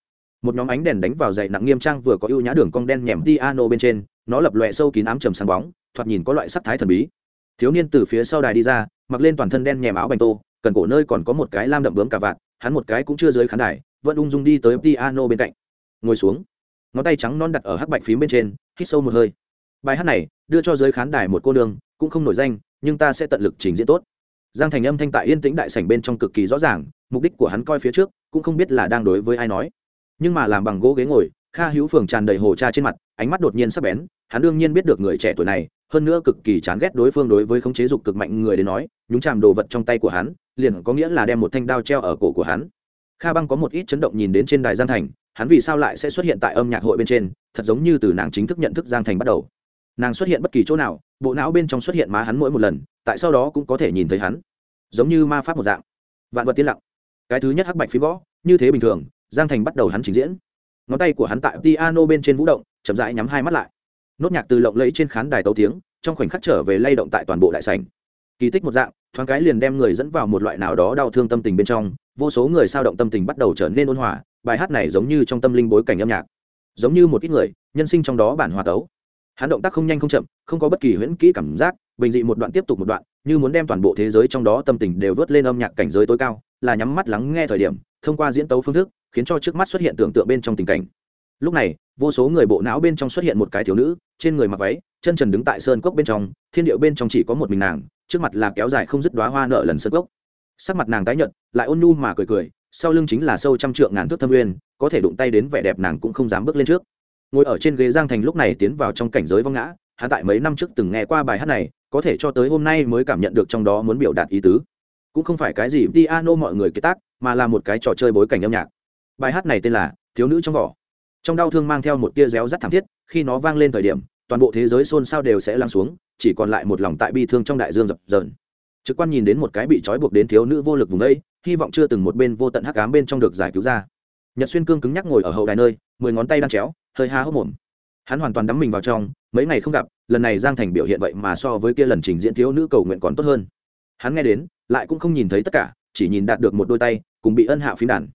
Speaker 1: Một nhóm ánh đèn đánh vào dày nặng nghiêm trang vừa có ưu nhã đường cong đen nhèm piano bên trên, nó lập lòe sâu kín ám trầm sáng bóng, thoạt nhìn có loại sắc thái thần bí. Thiếu niên từ phía sau đài đi ra mặc lên toàn thân đen nhèm áo bành tô, cần cổ nơi còn có một cái lam đậm bướm cả vạt, hắn một cái cũng chưa dưới khán đài, vẫn ung dung đi tới piano bên cạnh. Ngồi xuống, ngón tay trắng non đặt ở hắc bạch phím bên trên, hít sâu một hơi. Bài hát này đưa cho giới khán đài một cô đường cũng không nổi danh, nhưng ta sẽ tận lực trình diễn tốt. Giang thành âm thanh tại yên tĩnh đại sảnh bên trong cực kỳ rõ ràng, mục đích của hắn coi phía trước, cũng không biết là đang đối với ai nói. Nhưng mà làm bằng gỗ ghế ngồi, kha hữu phường tràn đầy hồ cha trên mặt, ánh mắt đột nhiên sắp bén, hắn đương nhiên biết được người trẻ tuổi này hơn nữa cực kỳ chán ghét đối phương đối với khống chế dục cực mạnh người đến nói, nhúng chàm đồ vật trong tay của hắn, liền có nghĩa là đem một thanh đao treo ở cổ của hắn. Kha băng có một ít chấn động nhìn đến trên đài giang thành, hắn vì sao lại sẽ xuất hiện tại âm nhạc hội bên trên, thật giống như từ nàng chính thức nhận thức giang thành bắt đầu. Nàng xuất hiện bất kỳ chỗ nào, bộ não bên trong xuất hiện má hắn mỗi một lần, tại sau đó cũng có thể nhìn thấy hắn. Giống như ma pháp một dạng. Vạn vật tiên lặng. Cái thứ nhất hắc bạch phí võ như thế bình thường, giang thành bắt đầu hắn trình diễn. Ngón tay của hắn tại piano bên trên vũ động, chậm rãi nhắm hai mắt lại nốt nhạc từ lộng lẫy trên khán đài tấu tiếng, trong khoảnh khắc trở về lay động tại toàn bộ đại sảnh. Kỳ tích một dạng, thoáng cái liền đem người dẫn vào một loại nào đó đau thương tâm tình bên trong, vô số người sao động tâm tình bắt đầu trở nên ôn hòa, bài hát này giống như trong tâm linh bối cảnh âm nhạc. Giống như một ít người, nhân sinh trong đó bản hòa tấu. Hắn động tác không nhanh không chậm, không có bất kỳ huyễn kỹ cảm giác, bình dị một đoạn tiếp tục một đoạn, như muốn đem toàn bộ thế giới trong đó tâm tình đều vớt lên âm nhạc cảnh giới tối cao, là nhắm mắt lắng nghe thời điểm, thông qua diễn tấu phương thức, khiến cho trước mắt xuất hiện tưởng tượng bên trong tình cảnh lúc này, vô số người bộ não bên trong xuất hiện một cái thiếu nữ, trên người mặc váy, chân trần đứng tại sơn cốc bên trong, thiên điệu bên trong chỉ có một mình nàng, trước mặt là kéo dài không dứt đoá hoa nợ lần sơn cốc. Sắc mặt nàng tái nhợt, lại ôn nhu mà cười cười, sau lưng chính là sâu trăm trượng ngàn thước thâm uyên có thể đụng tay đến vẻ đẹp nàng cũng không dám bước lên trước. Ngồi ở trên ghế giang thành lúc này tiến vào trong cảnh giới vong ngã, hắn tại mấy năm trước từng nghe qua bài hát này, có thể cho tới hôm nay mới cảm nhận được trong đó muốn biểu đạt ý tứ. Cũng không phải cái gì piano mọi người kế tác, mà là một cái trò chơi bối cảnh âm nhạc. Bài hát này tên là thiếu nữ trong vỏ trong đau thương mang theo một tia réo rắt thảm thiết, khi nó vang lên thời điểm, toàn bộ thế giới xôn xao đều sẽ lắng xuống, chỉ còn lại một lòng tại bi thương trong đại dương dập dờn. Trực quan nhìn đến một cái bị trói buộc đến thiếu nữ vô lực vùng đây, hy vọng chưa từng một bên vô tận hắc ám bên trong được giải cứu ra. Nhật xuyên cương cứng nhắc ngồi ở hậu đài nơi, mười ngón tay đan chéo, hơi há hốc mồm. Hắn hoàn toàn đắm mình vào trong, mấy ngày không gặp, lần này giang thành biểu hiện vậy mà so với kia lần trình diễn thiếu nữ cầu nguyện còn tốt hơn. Hắn nghe đến, lại cũng không nhìn thấy tất cả, chỉ nhìn đạt được một đôi tay, cùng bị ân hạ phím đàn.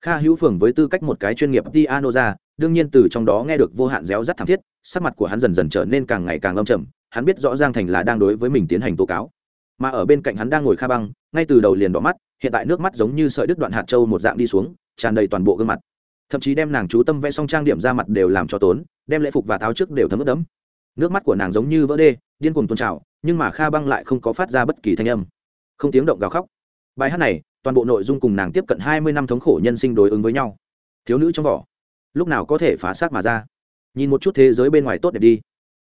Speaker 1: Kha hữu phường với tư cách một cái chuyên nghiệp piano ra đương nhiên từ trong đó nghe được vô hạn réo rắt thảm thiết, sắc mặt của hắn dần dần trở nên càng ngày càng lâm trầm, hắn biết rõ giang thành là đang đối với mình tiến hành tố cáo. Mà ở bên cạnh hắn đang ngồi kha băng, ngay từ đầu liền đỏ mắt, hiện tại nước mắt giống như sợi đứt đoạn hạt trâu một dạng đi xuống, tràn đầy toàn bộ gương mặt. Thậm chí đem nàng chú tâm vẽ xong trang điểm ra mặt đều làm cho tốn, đem lễ phục và tháo trước đều thấm ướt đẫm. Nước mắt của nàng giống như vỡ đê, điên cuồng tôn trào, nhưng mà kha băng lại không có phát ra bất kỳ thanh âm. Không tiếng động gào khóc. Bài hát này, toàn bộ nội dung cùng nàng tiếp cận hai mươi năm thống khổ nhân sinh đối ứng với nhau. Thiếu nữ trong vỏ lúc nào có thể phá xác mà ra. Nhìn một chút thế giới bên ngoài tốt đẹp đi.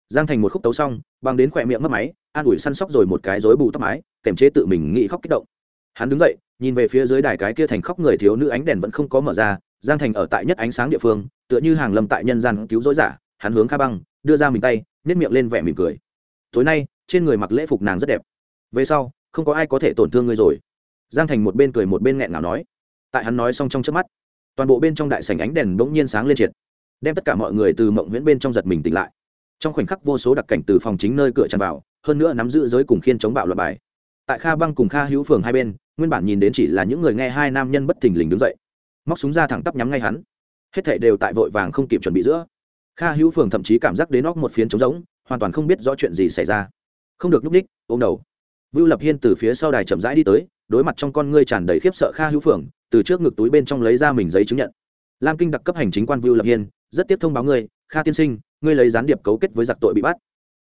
Speaker 1: Giang thành một khúc tấu xong bằng đến khỏe miệng mất máy, an ủi săn sóc rồi một cái rối bù tóc mái kèm chế tự mình nghĩ khóc kích động. Hắn đứng dậy, nhìn về phía dưới đài cái kia thành khóc người thiếu nữ ánh đèn vẫn không có mở ra, giang thành ở tại nhất ánh sáng địa phương, tựa như hàng lâm tại nhân gian cứu rỗi giả, hắn hướng kha băng, đưa ra mình tay nếp miệng lên vẻ mỉm cười. Tối nay, trên người mặc lễ phục nàng rất đẹp. Về sau, không có ai có thể tổn thương ngươi rồi. Giang thành một bên cười một bên nghẹn ngào nói. Tại hắn nói xong trong trước mắt toàn bộ bên trong đại sảnh ánh đèn bỗng nhiên sáng lên triệt, đem tất cả mọi người từ mộng nguyễn bên trong giật mình tỉnh lại. Trong khoảnh khắc vô số đặc cảnh từ phòng chính nơi cửa tràn vào, hơn nữa nắm giữ giới cùng khiên chống bạo luật bài. Tại kha băng cùng kha hữu phường hai bên, nguyên bản nhìn đến chỉ là những người nghe hai nam nhân bất thình lình đứng dậy. Móc súng ra thẳng tắp nhắm ngay hắn. Hết thảy đều tại vội vàng không kịp chuẩn bị giữa. Kha hữu phường thậm chí cảm giác đến óc một phiến trống rỗng, hoàn toàn không biết rõ chuyện gì xảy ra. Không được lúc ních, ôm đầu. Vưu lập hiên từ phía sau đài chậm rãi đi tới, đối mặt trong con ngươi tràn đầy khiếp sợ kha hữu phường từ trước ngực túi bên trong lấy ra mình giấy chứng nhận. Lam kinh đặc cấp hành chính quan vưu lập hiên, rất tiếp thông báo ngươi, kha tiên sinh, ngươi lấy gián điệp cấu kết với giặc tội bị bắt.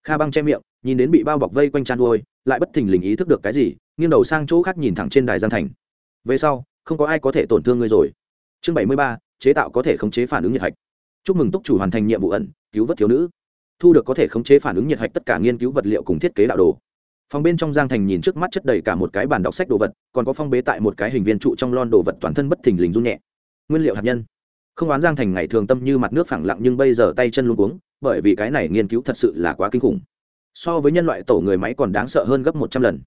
Speaker 1: Kha băng che miệng, nhìn đến bị bao bọc vây quanh chăn nuôi lại bất thình lình ý thức được cái gì, nghiêng đầu sang chỗ khác nhìn thẳng trên đài giang thành. Về sau, không có ai có thể tổn thương ngươi rồi. Chương bảy mươi ba, chế tạo có thể khống chế phản ứng nhiệt hạch. Chúc mừng túc chủ hoàn thành nhiệm vụ ẩn, cứu vớt thiếu nữ. Thu được có thể khống chế phản ứng nhiệt hạch tất cả nghiên cứu vật liệu cùng thiết kế đạo đồ phòng bên trong giang thành nhìn trước mắt chất đầy cả một cái bàn đọc sách đồ vật, còn có phong bế tại một cái hình viên trụ trong lon đồ vật toàn thân bất thình lình run nhẹ. Nguyên liệu hạt nhân. Không oán giang thành ngày thường tâm như mặt nước phẳng lặng nhưng bây giờ tay chân luôn cuống, bởi vì cái này nghiên cứu thật sự là quá kinh khủng. So với nhân loại tổ người máy còn đáng sợ hơn gấp một trăm lần.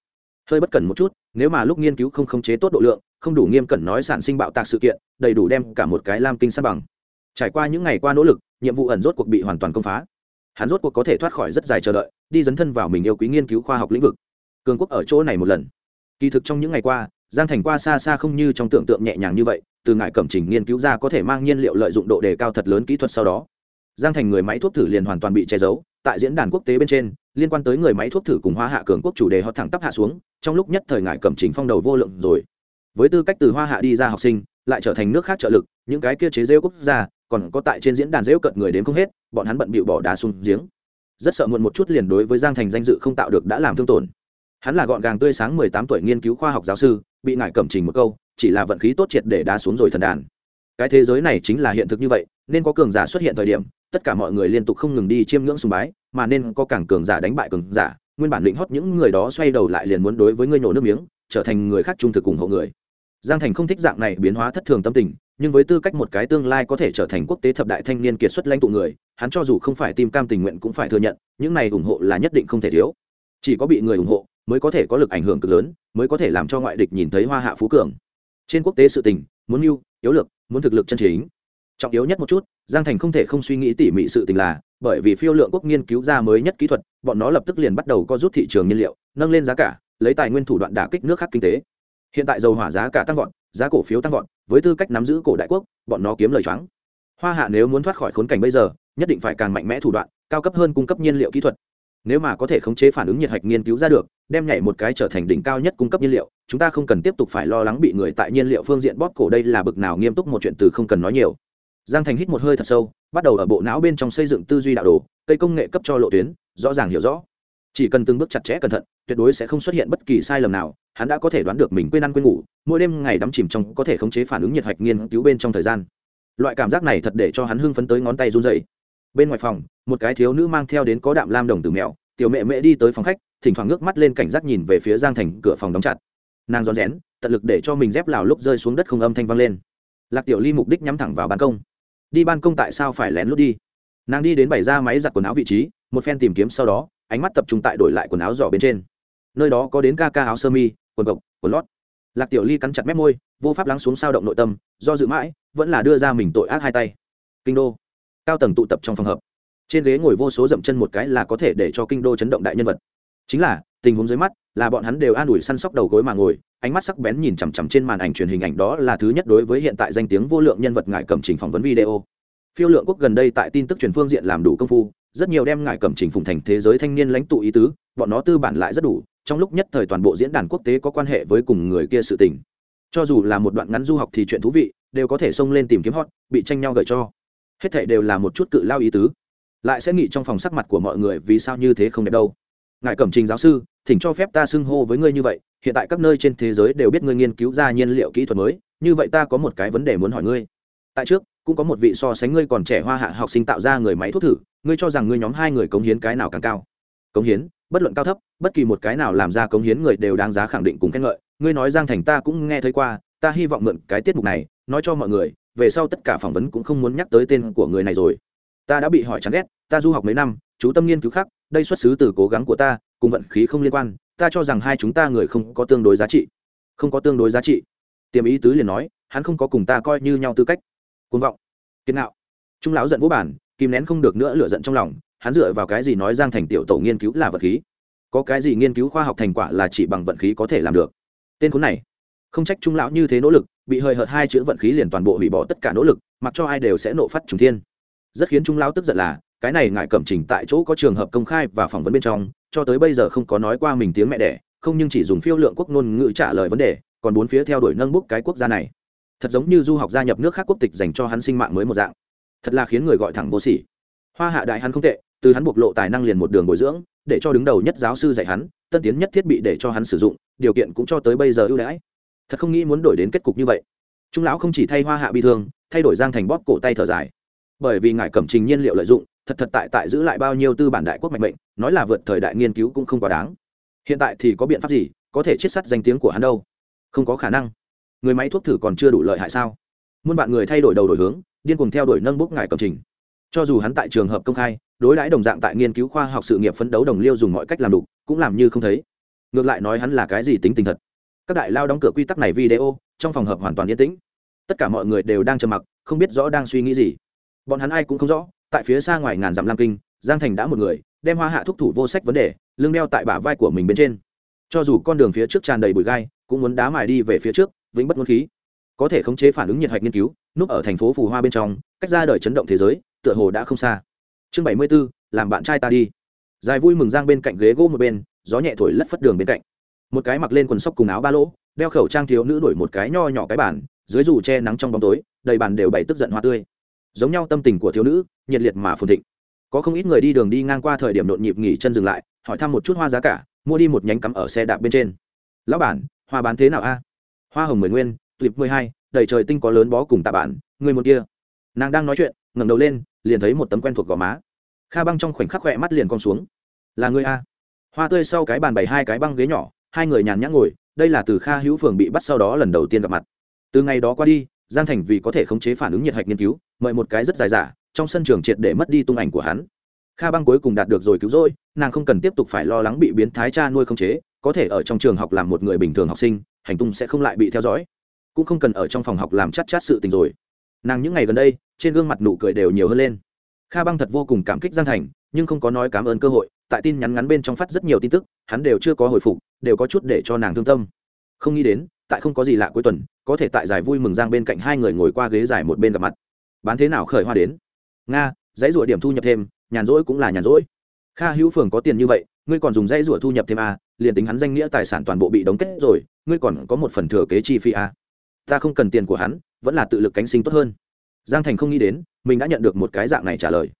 Speaker 1: Hơi bất cẩn một chút, nếu mà lúc nghiên cứu không khống chế tốt độ lượng, không đủ nghiêm cẩn nói sản sinh bạo tạc sự kiện, đầy đủ đem cả một cái lam kinh sa bằng. Trải qua những ngày qua nỗ lực, nhiệm vụ ẩn rốt cuộc bị hoàn toàn công phá hắn rốt cuộc có thể thoát khỏi rất dài chờ đợi, đi dấn thân vào mình yêu quý nghiên cứu khoa học lĩnh vực. Cường quốc ở chỗ này một lần. Kỳ thực trong những ngày qua, giang thành qua xa xa không như trong tưởng tượng nhẹ nhàng như vậy, từ ngại cẩm trình nghiên cứu ra có thể mang nhiên liệu lợi dụng độ đề cao thật lớn kỹ thuật sau đó. Giang thành người máy thuốc thử liền hoàn toàn bị che giấu, tại diễn đàn quốc tế bên trên, liên quan tới người máy thuốc thử cùng hoa hạ cường quốc chủ đề họ thẳng tắp hạ xuống, trong lúc nhất thời ngại cẩm trình phong đầu vô lượng rồi. Với tư cách từ hoa hạ đi ra học sinh lại trở thành nước khác trợ lực, những cái kia chế rêu quốc gia, còn có tại trên diễn đàn rêu cận người đến không hết, bọn hắn bận bịu bỏ đá xuống giếng. Rất sợ muộn một chút liền đối với giang thành danh dự không tạo được đã làm thương tổn. Hắn là gọn gàng tươi sáng mười tám tuổi nghiên cứu khoa học giáo sư, bị ngại cẩm trình một câu, chỉ là vận khí tốt triệt để đá xuống rồi thần đàn. Cái thế giới này chính là hiện thực như vậy, nên có cường giả xuất hiện thời điểm, tất cả mọi người liên tục không ngừng đi chiêm ngưỡng sùng bái, mà nên có càng cường giả đánh bại cường giả, nguyên bản định hót những người đó xoay đầu lại liền muốn đối với ngươi nổ nước miếng, trở thành người khác trung thực cùng hộ người giang thành không thích dạng này biến hóa thất thường tâm tình, nhưng với tư cách một cái tương lai có thể trở thành quốc tế thập đại thanh niên kiệt xuất lãnh tụ người, hắn cho dù không phải tim cam tình nguyện cũng phải thừa nhận, những này ủng hộ là nhất định không thể thiếu. Chỉ có bị người ủng hộ, mới có thể có lực ảnh hưởng cực lớn, mới có thể làm cho ngoại địch nhìn thấy hoa hạ phú cường. Trên quốc tế sự tình, muốn mưu, yếu lược muốn thực lực chân chính. Trọng yếu nhất một chút, giang thành không thể không suy nghĩ tỉ mỉ sự tình là, bởi vì phiêu lượng quốc nghiên cứu ra mới nhất kỹ thuật, bọn nó lập tức liền bắt đầu có rút thị trường nhiên liệu, nâng lên giá cả, lấy tài nguyên thủ đoạn đả kích nước khác kinh tế hiện tại dầu hỏa giá cả tăng vọt, giá cổ phiếu tăng vọt, với tư cách nắm giữ cổ đại quốc, bọn nó kiếm lời choáng. Hoa hạ nếu muốn thoát khỏi khốn cảnh bây giờ, nhất định phải càng mạnh mẽ thủ đoạn, cao cấp hơn cung cấp nhiên liệu kỹ thuật. Nếu mà có thể khống chế phản ứng nhiệt hạch nghiên cứu ra được, đem nhảy một cái trở thành đỉnh cao nhất cung cấp nhiên liệu, chúng ta không cần tiếp tục phải lo lắng bị người tại nhiên liệu phương diện bóp cổ đây là bực nào nghiêm túc một chuyện từ không cần nói nhiều. Giang thành hít một hơi thật sâu, bắt đầu ở bộ não bên trong xây dựng tư duy đạo đồ, cây công nghệ cấp cho lộ tuyến, rõ ràng hiểu rõ. Chỉ cần từng bước chặt chẽ cẩn thận, tuyệt đối sẽ không xuất hiện bất kỳ sai lầm nào hắn đã có thể đoán được mình quên ăn quên ngủ, mỗi đêm ngày đắm chìm trong có thể khống chế phản ứng nhiệt hạch nghiên cứu bên trong thời gian. Loại cảm giác này thật để cho hắn hưng phấn tới ngón tay run dậy bên ngoài phòng, một cái thiếu nữ mang theo đến có đạm lam đồng từ mèo, tiểu mẹ mẹ đi tới phòng khách, thỉnh thoảng ngước mắt lên cảnh giác nhìn về phía giang thành cửa phòng đóng chặt. Nàng rón rén, tận lực để cho mình dép lào lúc rơi xuống đất không âm thanh vang lên. Lạc tiểu ly mục đích nhắm thẳng vào ban công. Đi ban công tại sao phải lén lút đi? Nàng đi đến bày ra máy giặt quần áo vị trí, một phen tìm kiếm sau đó, ánh mắt tập trung tại đổi lại quần áo giỏ bên trên. Nơi đó có đến ca ca áo sơ mi quần cộc quần lót. Lạc tiểu ly cắn chặt mép môi, vô pháp lắng xuống sao động nội tâm, do dự mãi, vẫn là đưa ra mình tội ác hai tay. Kinh đô. Cao tầng tụ tập trong phòng hợp. Trên ghế ngồi vô số dậm chân một cái là có thể để cho kinh đô chấn động đại nhân vật. Chính là, tình huống dưới mắt, là bọn hắn đều an ủi săn sóc đầu gối mà ngồi, ánh mắt sắc bén nhìn chằm chằm trên màn ảnh truyền hình ảnh đó là thứ nhất đối với hiện tại danh tiếng vô lượng nhân vật ngại cầm trình phỏng vấn video. Phiêu lượng quốc gần đây tại tin tức truyền phương diện làm đủ công phu, rất nhiều đem ngại cầm trình phùng thành thế giới thanh niên lãnh tụ ý tứ, bọn nó tư bản lại rất đủ trong lúc nhất thời toàn bộ diễn đàn quốc tế có quan hệ với cùng người kia sự tình. Cho dù là một đoạn ngắn du học thì chuyện thú vị, đều có thể xông lên tìm kiếm hot, bị tranh nhau gợi cho. Hết thảy đều là một chút cự lao ý tứ. Lại sẽ nghĩ trong phòng sắc mặt của mọi người vì sao như thế không đẹp đâu. Ngài cẩm trình giáo sư, thỉnh cho phép ta xưng hô với ngươi như vậy, hiện tại các nơi trên thế giới đều biết ngươi nghiên cứu ra nhiên liệu kỹ thuật mới, như vậy ta có một cái vấn đề muốn hỏi ngươi. Tại trước, cũng có một vị so sánh ngươi còn trẻ hoa hạ học sinh tạo ra người máy thuốc thử, ngươi cho rằng ngươi nhóm hai người cống hiến cái nào càng cao? Cống hiến? Bất luận cao thấp, bất kỳ một cái nào làm ra cống hiến người đều đáng giá khẳng định cùng khen ngợi. Ngươi nói giang thành ta cũng nghe thấy qua, ta hy vọng mượn cái tiết mục này, nói cho mọi người, về sau tất cả phỏng vấn cũng không muốn nhắc tới tên của người này rồi. Ta đã bị hỏi chán ghét, ta du học mấy năm, chú tâm nghiên cứu khác, đây xuất xứ từ cố gắng của ta, cùng vận khí không liên quan, ta cho rằng hai chúng ta người không có tương đối giá trị. Không có tương đối giá trị. Tiềm ý tứ liền nói, hắn không có cùng ta coi như nhau tư cách. Côn vọng, kiên nạo trung lão giận vũ bản, kìm nén không được nữa lửa giận trong lòng hắn dựa vào cái gì nói giang thành tiểu tổ nghiên cứu là vật khí? Có cái gì nghiên cứu khoa học thành quả là chỉ bằng vận khí có thể làm được? Tên khốn này, không trách trung lão như thế nỗ lực, bị hời hợt hai chữ vận khí liền toàn bộ hủy bỏ tất cả nỗ lực, mặc cho ai đều sẽ nộ phát trùng thiên. Rất khiến trung lão tức giận là, cái này ngại cẩm trình tại chỗ có trường hợp công khai và phỏng vấn bên trong, cho tới bây giờ không có nói qua mình tiếng mẹ đẻ, không nhưng chỉ dùng phiêu lượng quốc ngôn ngữ trả lời vấn đề, còn bốn phía theo đuổi nâng bút cái quốc gia này. Thật giống như du học gia nhập nước khác quốc tịch dành cho hắn sinh mạng mới một dạng. Thật là khiến người gọi thẳng vô sỉ. Hoa hạ đại hắn không tệ từ hắn bộc lộ tài năng liền một đường bồi dưỡng, để cho đứng đầu nhất giáo sư dạy hắn, tân tiến nhất thiết bị để cho hắn sử dụng, điều kiện cũng cho tới bây giờ ưu đãi. Thật không nghĩ muốn đổi đến kết cục như vậy. Trung lão không chỉ thay hoa hạ bi thương, thay đổi giang thành bóp cổ tay thở dài. Bởi vì ngài cẩm trình nhiên liệu lợi dụng, thật thật tại tại giữ lại bao nhiêu tư bản đại quốc mạnh mệnh, nói là vượt thời đại nghiên cứu cũng không quá đáng. Hiện tại thì có biện pháp gì, có thể chiết sắt danh tiếng của hắn đâu? Không có khả năng. Người máy thuốc thử còn chưa đủ lợi hại sao? Muôn bạn người thay đổi đầu đổi hướng, điên cùng theo đuổi nâng bốc ngài cẩm trình cho dù hắn tại trường hợp công khai, đối đãi đồng dạng tại nghiên cứu khoa học sự nghiệp phấn đấu đồng liêu dùng mọi cách làm đủ cũng làm như không thấy. Ngược lại nói hắn là cái gì tính tình thật. Các đại lao đóng cửa quy tắc này video, trong phòng hợp hoàn toàn yên tĩnh. Tất cả mọi người đều đang trầm mặc, không biết rõ đang suy nghĩ gì. Bọn hắn ai cũng không rõ, tại phía xa ngoài ngàn dặm lam kinh, giang thành đã một người, đem hoa hạ thúc thủ vô sách vấn đề, lưng đeo tại bả vai của mình bên trên. Cho dù con đường phía trước tràn đầy bụi gai, cũng muốn đá mài đi về phía trước, vĩnh bất muốn khí. Có thể khống chế phản ứng nhiệt hạch nghiên cứu, núp ở thành phố phù hoa bên trong, cách ra đời chấn động thế giới tựa hồ đã không xa. Chương bảy mươi 74, làm bạn trai ta đi. Dài vui mừng giang bên cạnh ghế gỗ một bên gió nhẹ thổi lất phất đường bên cạnh. Một cái mặc lên quần sóc cùng áo ba lỗ đeo khẩu trang thiếu nữ đổi một cái nho nhỏ cái bàn dưới dù che nắng trong bóng tối đầy bàn đều bày tức giận hoa tươi. Giống nhau tâm tình của thiếu nữ nhiệt liệt mà phồn thịnh. Có không ít người đi đường đi ngang qua thời điểm nhộn nhịp nghỉ chân dừng lại hỏi thăm một chút hoa giá cả mua đi một nhánh cắm ở xe đạp bên trên. Lão bản hoa bán thế nào a? Hoa hồng mười nguyên tuyệt mười hai đầy trời tinh có lớn bó cùng tạ bản người một kia. Nàng đang nói chuyện ngẩng đầu lên, liền thấy một tấm quen thuộc gò má. Kha băng trong khoảnh khắc khỏe mắt liền con xuống. Là người a. Hoa tươi sau cái bàn bày hai cái băng ghế nhỏ, hai người nhàn nhã ngồi, đây là từ kha hữu phường bị bắt sau đó lần đầu tiên gặp mặt. Từ ngày đó qua đi, giang thành vì có thể khống chế phản ứng nhiệt hạch nghiên cứu, mời một cái rất dài giả trong sân trường triệt để mất đi tung ảnh của hắn. Kha băng cuối cùng đạt được rồi cứu rỗi, nàng không cần tiếp tục phải lo lắng bị biến thái cha nuôi khống chế, có thể ở trong trường học làm một người bình thường học sinh, hành tung sẽ không lại bị theo dõi. Cũng không cần ở trong phòng học làm chát chát sự tình rồi nàng những ngày gần đây trên gương mặt nụ cười đều nhiều hơn lên. Kha băng thật vô cùng cảm kích giang thành nhưng không có nói cảm ơn cơ hội tại tin nhắn ngắn bên trong phát rất nhiều tin tức hắn đều chưa có hồi phục đều có chút để cho nàng thương tâm. Không nghĩ đến tại không có gì lạ cuối tuần có thể tại giải vui mừng giang bên cạnh hai người ngồi qua ghế giải một bên gặp mặt. Bán thế nào khởi hoa đến? Nga dãy rủa điểm thu nhập thêm nhàn rỗi cũng là nhàn rỗi. Kha hữu phường có tiền như vậy ngươi còn dùng dãy rủa thu nhập thêm a à, liền tính hắn danh nghĩa tài sản toàn bộ bị đóng kết rồi ngươi còn có một phần thừa kế chi phí a à. ta không cần tiền của hắn vẫn là tự lực cánh sinh tốt hơn. Giang thành không nghĩ đến, mình đã nhận được một cái dạng này trả lời.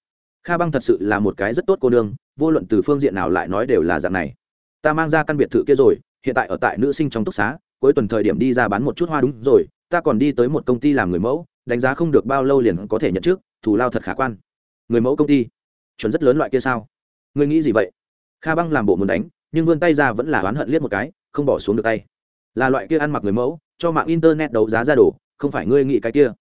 Speaker 1: Kha băng thật sự là một cái rất tốt cô nương, vô luận từ phương diện nào lại nói đều là dạng này. Ta mang ra căn biệt thự kia rồi, hiện tại ở tại nữ sinh trong túc xá, cuối tuần thời điểm đi ra bán một chút hoa đúng rồi, ta còn đi tới một công ty làm người mẫu, đánh giá không được bao lâu liền có thể nhận trước, thù lao thật khả quan. Người mẫu công ty, chuẩn rất lớn loại kia sao? Ngươi nghĩ gì vậy? Kha băng làm bộ muốn đánh, nhưng vươn tay ra vẫn là oán hận liếc một cái, không bỏ xuống được tay. Là loại kia ăn mặc người mẫu, cho mạng internet đấu giá ra đồ không phải ngươi nghĩ cái kia.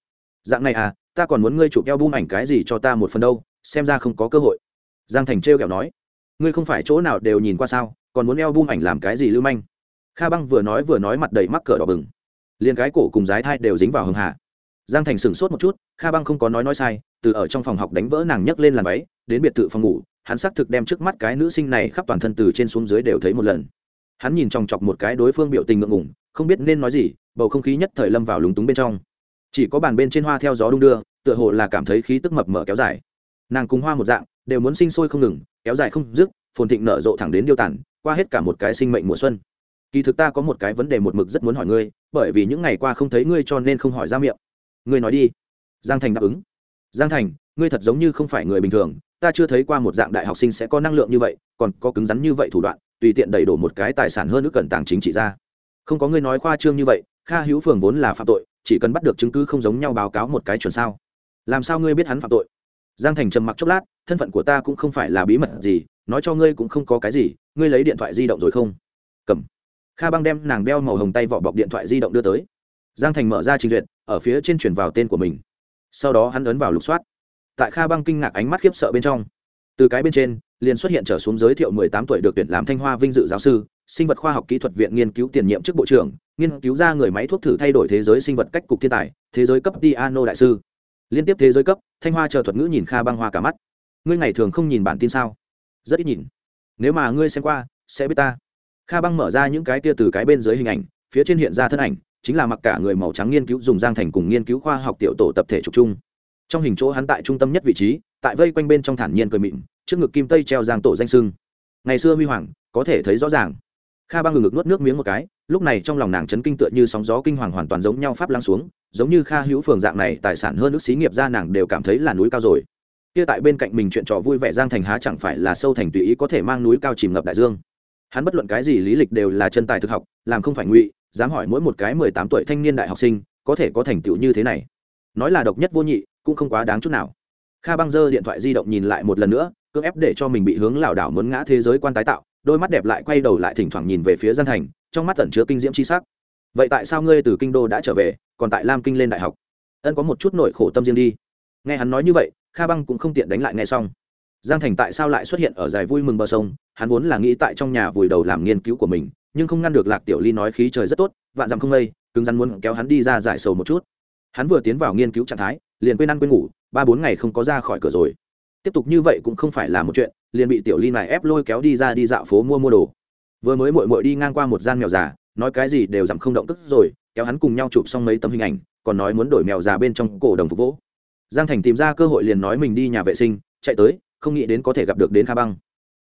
Speaker 1: Dạng này à ta còn muốn ngươi chụp eo bung ảnh cái gì cho ta một phần đâu, xem ra không có cơ hội. Giang thành trêu kẹo nói. Ngươi không phải chỗ nào đều nhìn qua sao, còn muốn eo bung ảnh làm cái gì lưu manh? Kha băng vừa nói vừa nói mặt đầy mắc cỡ đỏ bừng. Liền cái cổ cùng giái thai đều dính vào hưng hạ giang thành sửng sốt một chút, kha băng không có nói nói sai, từ ở trong phòng học đánh vỡ nàng nhấc lên làm váy, đến biệt thự phòng ngủ, hắn xác thực đem trước mắt cái nữ sinh này khắp toàn thân từ trên xuống dưới đều thấy một lần. Hắn nhìn chòng chọc một cái đối phương biểu tình ngượng ngủng không biết nên nói gì bầu không khí nhất thời lâm vào lúng túng bên trong. Chỉ có bàn bên trên hoa theo gió đung đưa, tựa hồ là cảm thấy khí tức mập mở kéo dài. Nàng cùng hoa một dạng, đều muốn sinh sôi không ngừng, kéo dài không dứt, phồn thịnh nở rộ thẳng đến điêu tản qua hết cả một cái sinh mệnh mùa xuân. Kỳ thực ta có một cái vấn đề một mực rất muốn hỏi ngươi, bởi vì những ngày qua không thấy ngươi cho nên không hỏi ra miệng. Ngươi nói đi. Giang thành đáp ứng. Giang thành, ngươi thật giống như không phải người bình thường, ta chưa thấy qua một dạng đại học sinh sẽ có năng lượng như vậy, còn có cứng rắn như vậy thủ đoạn, tùy tiện đầy đổ một cái tài sản hơn ước cẩn tàng chính trị ra. Không có ngươi nói khoa trương như vậy kha hữu phường vốn là phạm tội, chỉ cần bắt được chứng cứ không giống nhau báo cáo một cái chuẩn sao. Làm sao ngươi biết hắn phạm tội? Giang thành trầm mặc chốc lát, thân phận của ta cũng không phải là bí mật gì, nói cho ngươi cũng không có cái gì, ngươi lấy điện thoại di động rồi không? Cầm. Kha băng đem nàng đeo màu hồng tay vỏ bọc điện thoại di động đưa tới. Giang thành mở ra trình duyệt, ở phía trên chuyển vào tên của mình. Sau đó hắn ấn vào lục soát. Tại kha băng kinh ngạc ánh mắt khiếp sợ bên trong. Từ cái bên trên liền xuất hiện trở xuống giới thiệu mười tám tuổi được tuyển làm thanh hoa vinh dự giáo sư, sinh vật khoa học kỹ thuật viện nghiên cứu tiền nhiệm chức bộ trưởng, nghiên cứu ra người máy thuốc thử thay đổi thế giới sinh vật cách cục thiên tài, thế giới cấp piano đại sư. Liên tiếp thế giới cấp, thanh hoa chờ thuật ngữ nhìn kha băng hoa cả mắt. Ngươi ngày thường không nhìn bản tin sao? Rất ít nhìn. Nếu mà ngươi xem qua, sẽ biết ta. Kha băng mở ra những cái tia từ cái bên dưới hình ảnh, phía trên hiện ra thân ảnh, chính là mặc cả người màu trắng nghiên cứu dùng giang thành cùng nghiên cứu khoa học tiểu tổ tập thể trục chung. Trong hình chỗ hắn tại trung tâm nhất vị trí, tại vây quanh bên trong thản nhiên cười mịn trước ngực kim tây treo giang tổ danh sưng. Ngày xưa huy hoàng, có thể thấy rõ ràng. Kha băng ngừng ngực nuốt nước miếng một cái, lúc này trong lòng nàng chấn kinh tựa như sóng gió kinh hoàng hoàn toàn giống nhau pháp lăng xuống, giống như kha hữu phường dạng này tài sản hơn nước xí nghiệp ra nàng đều cảm thấy là núi cao rồi. Kia tại bên cạnh mình chuyện trò vui vẻ giang thành há chẳng phải là sâu thành tùy ý có thể mang núi cao chìm ngập đại dương. Hắn bất luận cái gì lý lịch đều là chân tài thực học, làm không phải ngụy, dám hỏi mỗi một cái mười tám tuổi thanh niên đại học sinh, có thể có thành tựu như thế này. Nói là độc nhất vô nhị, cũng không quá đáng chút nào. Kha băng dơ điện thoại di động nhìn lại một lần nữa cưỡng ép để cho mình bị hướng lảo đảo muốn ngã thế giới quan tái tạo, đôi mắt đẹp lại quay đầu lại thỉnh thoảng nhìn về phía giang thành, trong mắt tẩn chứa kinh diễm c h i s ắ c vậy tại sao ngươi từ kinh đô đã trở về, còn tại lam kinh lên đại học? Ân có một chút nội khổ tâm riêng đi. Nghe hắn nói như vậy, kha băng cũng không tiện đánh lại nghe xong. Giang thành tại sao lại xuất hiện ở dài vui mừng bờ sông? Hắn vốn là nghĩ tại trong nhà vùi đầu làm nghiên cứu của mình, nhưng không ngăn được lạc tiểu ly nói khí trời rất tốt, vạn dặm không lây cứng rắn muốn kéo hắn đi ra giải sầu một chút. Hắn vừa tiến vào nghiên cứu trạng thái, liền quên ăn quên ngủ, ba bốn ngày không có ra khỏi cửa rồi tiếp tục như vậy cũng không phải là một chuyện, liền bị tiểu ly này ép lôi kéo đi ra đi dạo phố mua mua đồ. Vừa mới mội mội đi ngang qua một gian mèo già, nói cái gì đều giảm không động tức rồi, kéo hắn cùng nhau chụp xong mấy tấm hình ảnh, còn nói muốn đổi mèo già bên trong cổ đồng phục vỗ. Giang thành tìm ra cơ hội liền nói mình đi nhà vệ sinh, chạy tới, không nghĩ đến có thể gặp được đến kha băng.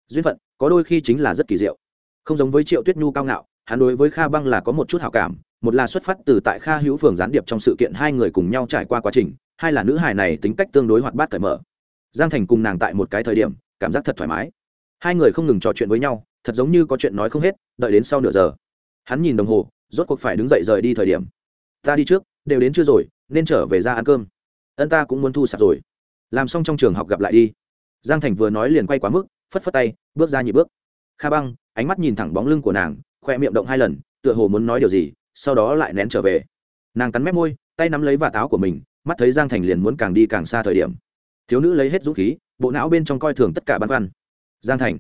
Speaker 1: Duyên phận, có đôi khi chính là rất kỳ diệu. Không giống với triệu tuyết nhu cao ngạo, hắn đối với kha băng là có một chút hảo cảm, một là xuất phát từ tại kha hữu phường gián điệp trong sự kiện hai người cùng nhau trải qua quá trình, hai là nữ hài này tính cách tương đối hoạt bát cởi mở giang thành cùng nàng tại một cái thời điểm, cảm giác thật thoải mái. Hai người không ngừng trò chuyện với nhau, thật giống như có chuyện nói không hết, đợi đến sau nửa giờ. Hắn nhìn đồng hồ, rốt cuộc phải đứng dậy rời đi thời điểm. Ta đi trước, đều đến chưa rồi, nên trở về ra ăn cơm. Ân ta cũng muốn thu sạp rồi. Làm xong trong trường học gặp lại đi. Giang thành vừa nói liền quay quá mức, phất phất tay, bước ra nhị bước. Kha băng, ánh mắt nhìn thẳng bóng lưng của nàng, khoe miệng động hai lần, tựa hồ muốn nói điều gì, sau đó lại nén trở về. Nàng cắn mép môi, tay nắm lấy vạt áo của mình, mắt thấy giang thành liền muốn càng đi càng xa thời điểm thiếu nữ lấy hết dũng khí, bộ não bên trong coi thường tất cả băn khoăn. Giang thành,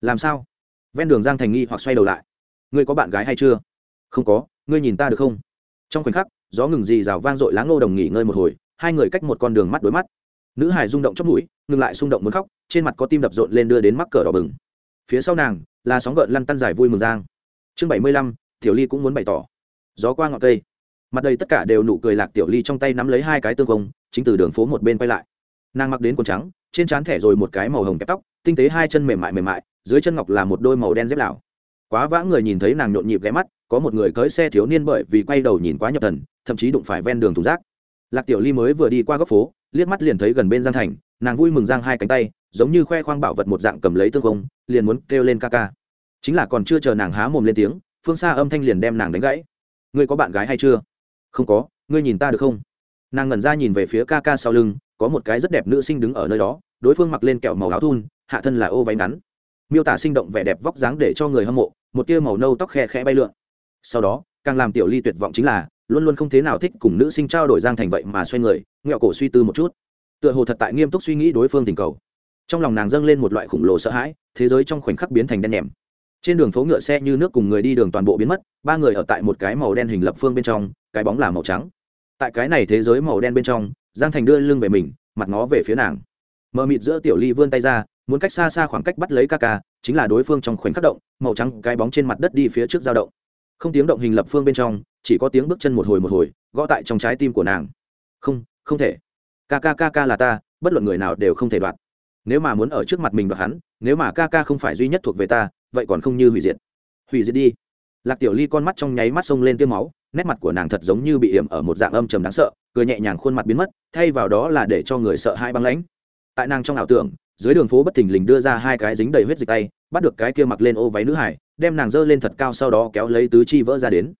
Speaker 1: làm sao? Ven đường giang thành nghi hoặc xoay đầu lại. Ngươi có bạn gái hay chưa? Không có, ngươi nhìn ta được không? Trong khoảnh khắc, gió ngừng dì rào vang dội lá ngô đồng nghỉ ngơi một hồi, hai người cách một con đường mắt đối mắt. Nữ hải rung động chót mũi, ngừng lại xung động muốn khóc, trên mặt có tim đập rộn lên đưa đến mắc cờ đỏ bừng. Phía sau nàng, là sóng gợn lăn tăn dài vui mừng giang. Chương bảy mươi lăm, tiểu ly cũng muốn bày tỏ. Gió qua ngọn cây. Mặt đây tất cả đều nụ cười lạc tiểu ly trong tay nắm lấy hai cái tương công chính từ đường phố một bên quay lại nàng mặc đến quần trắng, trên trán thẻ rồi một cái màu hồng kẹp tóc, tinh tế hai chân mềm mại mềm mại, dưới chân ngọc là một đôi màu đen dép lào quá vã người nhìn thấy nàng nhộn nhịp ghé mắt, có một người cưới xe thiếu niên bởi vì quay đầu nhìn quá nhập thần, thậm chí đụng phải ven đường thùng rác. Lạc tiểu ly mới vừa đi qua góc phố, liếc mắt liền thấy gần bên giang thành, nàng vui mừng giang hai cánh tay, giống như khoe khoang bảo vật một dạng cầm lấy tương công liền muốn kêu lên ca ca. Chính là còn chưa chờ nàng há mồm lên tiếng, phương xa âm thanh liền đem nàng đánh gãy. Ngươi có bạn gái hay chưa? Không có, ngươi nhìn ta được không? Nàng ngẩn ra nhìn về phía ca ca sau lưng có một cái rất đẹp nữ sinh đứng ở nơi đó, đối phương mặc lên kẹo màu áo thun, hạ thân là ô váy ngắn. Miêu tả sinh động vẻ đẹp vóc dáng để cho người hâm mộ, một tia màu nâu tóc khe khẽ bay lượn. Sau đó, càng làm tiểu ly tuyệt vọng chính là, luôn luôn không thế nào thích cùng nữ sinh trao đổi giang thành vậy mà xoay người, nghẹo cổ suy tư một chút. Tựa hồ thật tại nghiêm túc suy nghĩ đối phương tình cầu. Trong lòng nàng dâng lên một loại khủng lồ sợ hãi, thế giới trong khoảnh khắc biến thành đen nhèm trên đường phố ngựa xe như nước cùng người đi đường toàn bộ biến mất, ba người ở tại một cái màu đen hình lập phương bên trong, cái bóng là màu trắng. Tại cái này thế giới màu đen bên trong giang thành đưa lưng về mình, mặt ngó về phía nàng. Mờ mịt giữa tiểu ly vươn tay ra, muốn cách xa xa khoảng cách bắt lấy ca ca, chính là đối phương trong khoảnh khắc động, màu trắng cái bóng trên mặt đất đi phía trước dao động. Không tiếng động hình lập phương bên trong, chỉ có tiếng bước chân một hồi một hồi, gõ tại trong trái tim của nàng. Không không thể. Ca ca ca ca là ta, bất luận người nào đều không thể đoạt. Nếu mà muốn ở trước mặt mình đoạt hắn, nếu mà ca ca không phải duy nhất thuộc về ta, vậy còn không như hủy diệt. Hủy diệt đi. Lạc tiểu ly con mắt trong nháy mắt xông lên tiêm máu, nét mặt của nàng thật giống như bị hiểm ở một dạng âm trầm đáng sợ cười nhẹ nhàng khuôn mặt biến mất, thay vào đó là để cho người sợ hai băng lãnh. Tại nàng trong ảo tưởng, dưới đường phố bất thình lình đưa ra hai cái dính đầy huyết dịch tay, bắt được cái kia mặc lên ô váy nữ hải, đem nàng dơ lên thật cao sau đó kéo lấy tứ chi vỡ ra đến.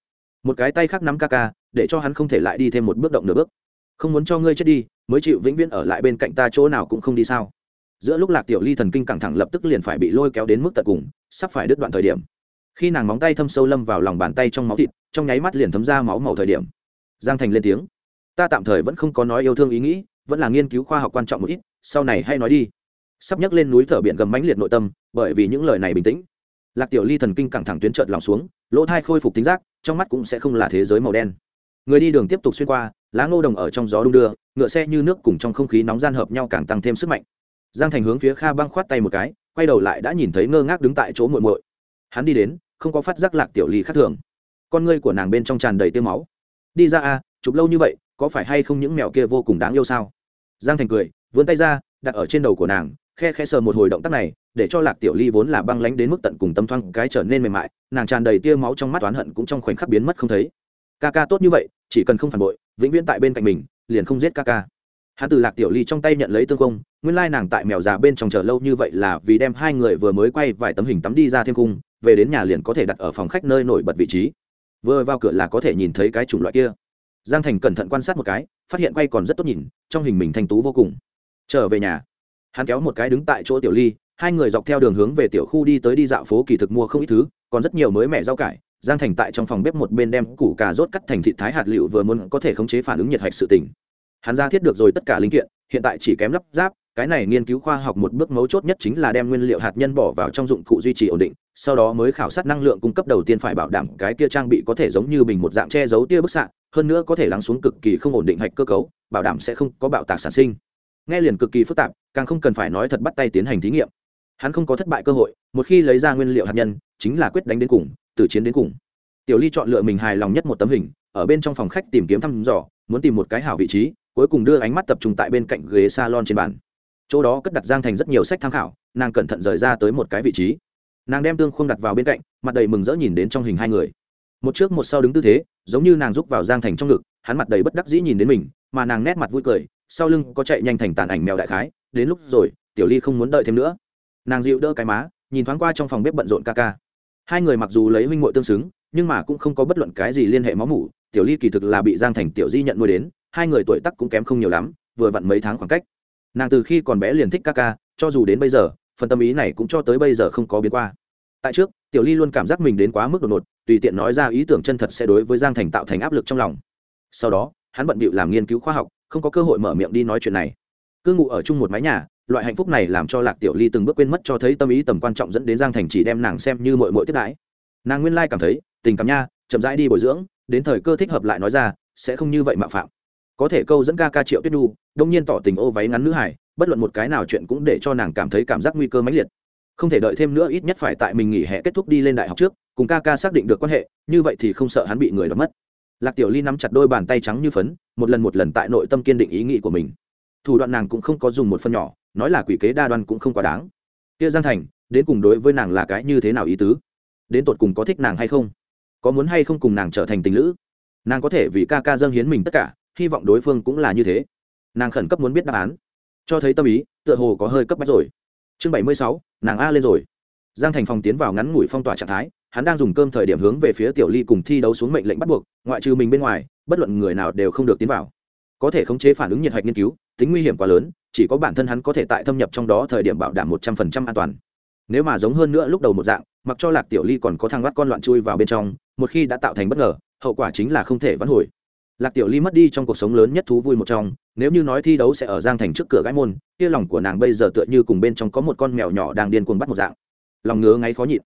Speaker 1: Một cái tay khác nắm ca ca, để cho hắn không thể lại đi thêm một bước động nửa bước. Không muốn cho ngươi chết đi, mới chịu vĩnh viễn ở lại bên cạnh ta chỗ nào cũng không đi sao. Giữa lúc lạc tiểu ly thần kinh căng thẳng lập tức liền phải bị lôi kéo đến mức tận cùng, sắp phải đứt đoạn thời điểm. Khi nàng móng tay thâm sâu lâm vào lòng bàn tay trong máu thịt, trong nháy mắt liền thấm ra máu màu thời điểm. Giang thành lên tiếng ta tạm thời vẫn không có nói yêu thương ý nghĩ, vẫn là nghiên cứu khoa học quan trọng một ít, sau này hay nói đi. Sắp nhắc lên núi thở biển gầm mãnh liệt nội tâm, bởi vì những lời này bình tĩnh. Lạc tiểu ly thần kinh căng thẳng tuyến trợt lòng xuống, lỗ thai khôi phục tính giác, trong mắt cũng sẽ không là thế giới màu đen. Người đi đường tiếp tục xuyên qua, lá ngô đồng ở trong gió đung đưa, ngựa xe như nước cùng trong không khí nóng gian hợp nhau càng tăng thêm sức mạnh. Giang thành hướng phía kha băng khoát tay một cái, quay đầu lại đã nhìn thấy ngơ ngác đứng tại chỗ muội muội. Hắn đi đến, không có phát giác lạc tiểu ly khác thường. Con ngươi của nàng bên trong tràn đầy tiêu máu. Đi ra a, chụp lâu như vậy có phải hay không những mèo kia vô cùng đáng yêu sao? Giang thành cười, vươn tay ra, đặt ở trên đầu của nàng, khe khe sờ một hồi động tác này, để cho lạc tiểu ly vốn là băng lánh đến mức tận cùng tâm thoang cái trở nên mềm mại, nàng tràn đầy tia máu trong mắt oán hận cũng trong khoảnh khắc biến mất không thấy. Ca ca tốt như vậy, chỉ cần không phản bội, vĩnh viễn tại bên cạnh mình, liền không giết ca ca. Hắn từ lạc tiểu ly trong tay nhận lấy tương công, nguyên lai nàng tại mèo già bên trong chờ lâu như vậy là vì đem hai người vừa mới quay vài tấm hình tắm đi ra thêm cung, về đến nhà liền có thể đặt ở phòng khách nơi nổi bật vị trí. Vừa vào cửa là có thể nhìn thấy cái chủng loại kia giang thành cẩn thận quan sát một cái phát hiện quay còn rất tốt nhìn trong hình mình thanh tú vô cùng. Trở về nhà hắn kéo một cái đứng tại chỗ tiểu ly hai người dọc theo đường hướng về tiểu khu đi tới đi dạo phố kỳ thực mua không ít thứ còn rất nhiều mới mẻ rau cải. Giang thành tại trong phòng bếp một bên đem củ cà rốt cắt thành thịt thái hạt liệu vừa muốn có thể khống chế phản ứng nhiệt hạch sự tình, hắn ra thiết được rồi tất cả linh kiện hiện tại chỉ kém lắp ráp cái này nghiên cứu khoa học một bước mấu chốt nhất chính là đem nguyên liệu hạt nhân bỏ vào trong dụng cụ duy trì ổn định, sau đó mới khảo sát năng lượng cung cấp đầu tiên phải bảo đảm cái kia trang bị có thể giống như bình một dạng che giấu tia bức xạ, hơn nữa có thể lắng xuống cực kỳ không ổn định hạch cơ cấu, bảo đảm sẽ không có bạo tạc sản sinh. Nghe liền cực kỳ phức tạp, càng không cần phải nói thật bắt tay tiến hành thí nghiệm. Hắn không có thất bại cơ hội, một khi lấy ra nguyên liệu hạt nhân, chính là quyết đánh đến cùng từ chiến đến cùng. Tiểu ly chọn lựa mình hài lòng nhất một tấm hình, ở bên trong phòng khách tìm kiếm thăm dò, muốn tìm một cái hảo vị trí, cuối cùng đưa ánh mắt tập trung tại bên cạnh ghế salon trên bàn chỗ đó cất đặt giang thành rất nhiều sách tham khảo, nàng cẩn thận rời ra tới một cái vị trí. Nàng đem tương khung đặt vào bên cạnh, mặt đầy mừng rỡ nhìn đến trong hình hai người. Một trước một sau đứng tư thế, giống như nàng rúc vào giang thành trong ngực, hắn mặt đầy bất đắc dĩ nhìn đến mình, mà nàng nét mặt vui cười, sau lưng có chạy nhanh thành tàn ảnh mèo đại khái, đến lúc rồi, tiểu ly không muốn đợi thêm nữa. Nàng dịu đỡ cái má, nhìn thoáng qua trong phòng bếp bận rộn ca ca. Hai người mặc dù lấy huynh muội tương xứng, nhưng mà cũng không có bất luận cái gì liên hệ máu mủ, tiểu ly kỳ thực là bị giang thành tiểu di nhận nuôi đến, hai người tuổi tác cũng kém không nhiều lắm, vừa vặn mấy tháng khoảng cách nàng từ khi còn bé liền thích ca ca, cho dù đến bây giờ, phần tâm ý này cũng cho tới bây giờ không có biến qua. Tại trước, tiểu ly luôn cảm giác mình đến quá mức đột ngột, tùy tiện nói ra ý tưởng chân thật sẽ đối với giang thành tạo thành áp lực trong lòng. Sau đó, hắn bận bịu làm nghiên cứu khoa học, không có cơ hội mở miệng đi nói chuyện này. Cứ ngụ ở chung một mái nhà, loại hạnh phúc này làm cho lạc tiểu ly từng bước quên mất cho thấy tâm ý tầm quan trọng dẫn đến giang thành chỉ đem nàng xem như mội mội tiếp đãi. Nàng nguyên lai cảm thấy, tình cảm nha, chậm rãi đi bồi dưỡng, đến thời cơ thích hợp lại nói ra, sẽ không như vậy mạo phạm có thể câu dẫn ca ca triệu tuyết nhu, đông nhiên tỏ tình ô váy ngắn nữ hải bất luận một cái nào chuyện cũng để cho nàng cảm thấy cảm giác nguy cơ mãnh liệt. Không thể đợi thêm nữa, ít nhất phải tại mình nghỉ hè kết thúc đi lên đại học trước, cùng ca ca xác định được quan hệ, như vậy thì không sợ hắn bị người đ mất. Lạc tiểu ly nắm chặt đôi bàn tay trắng như phấn, một lần một lần tại nội tâm kiên định ý nghĩ của mình. Thủ đoạn nàng cũng không có dùng một phần nhỏ, nói là quỷ kế đa đoan cũng không quá đáng. Kia giang thành, đến cùng đối với nàng là cái như thế nào ý tứ? Đến tột cùng có thích nàng hay không? Có muốn hay không cùng nàng trở thành tình lữ? Nàng có thể vì ca ca dâng hiến mình tất cả hy vọng đối phương cũng là như thế. Nàng khẩn cấp muốn biết đáp án. Cho thấy tâm ý, tựa hồ có hơi cấp bách rồi. Chương bảy mươi sáu, nàng a lên rồi. Giang thành phòng tiến vào ngắn ngủi phong tỏa trạng thái, hắn đang dùng cơm thời điểm hướng về phía tiểu ly cùng thi đấu xuống mệnh lệnh bắt buộc, ngoại trừ mình bên ngoài, bất luận người nào đều không được tiến vào. Có thể khống chế phản ứng nhiệt hạch nghiên cứu, tính nguy hiểm quá lớn, chỉ có bản thân hắn có thể tại thâm nhập trong đó thời điểm bảo đảm một trăm phần trăm an toàn. Nếu mà giống hơn nữa lúc đầu một dạng, mặc cho lạc tiểu ly còn có thang bắt con loạn chui vào bên trong, một khi đã tạo thành bất ngờ, hậu quả chính là không thể vãn hồi lạc tiểu ly mất đi trong cuộc sống lớn nhất thú vui một trong, nếu như nói thi đấu sẽ ở giang thành trước cửa gãi môn, kia lòng của nàng bây giờ tựa như cùng bên trong có một con mèo nhỏ đang điên cuồng bắt một dạng. Lòng ngứa ngáy khó nhịn.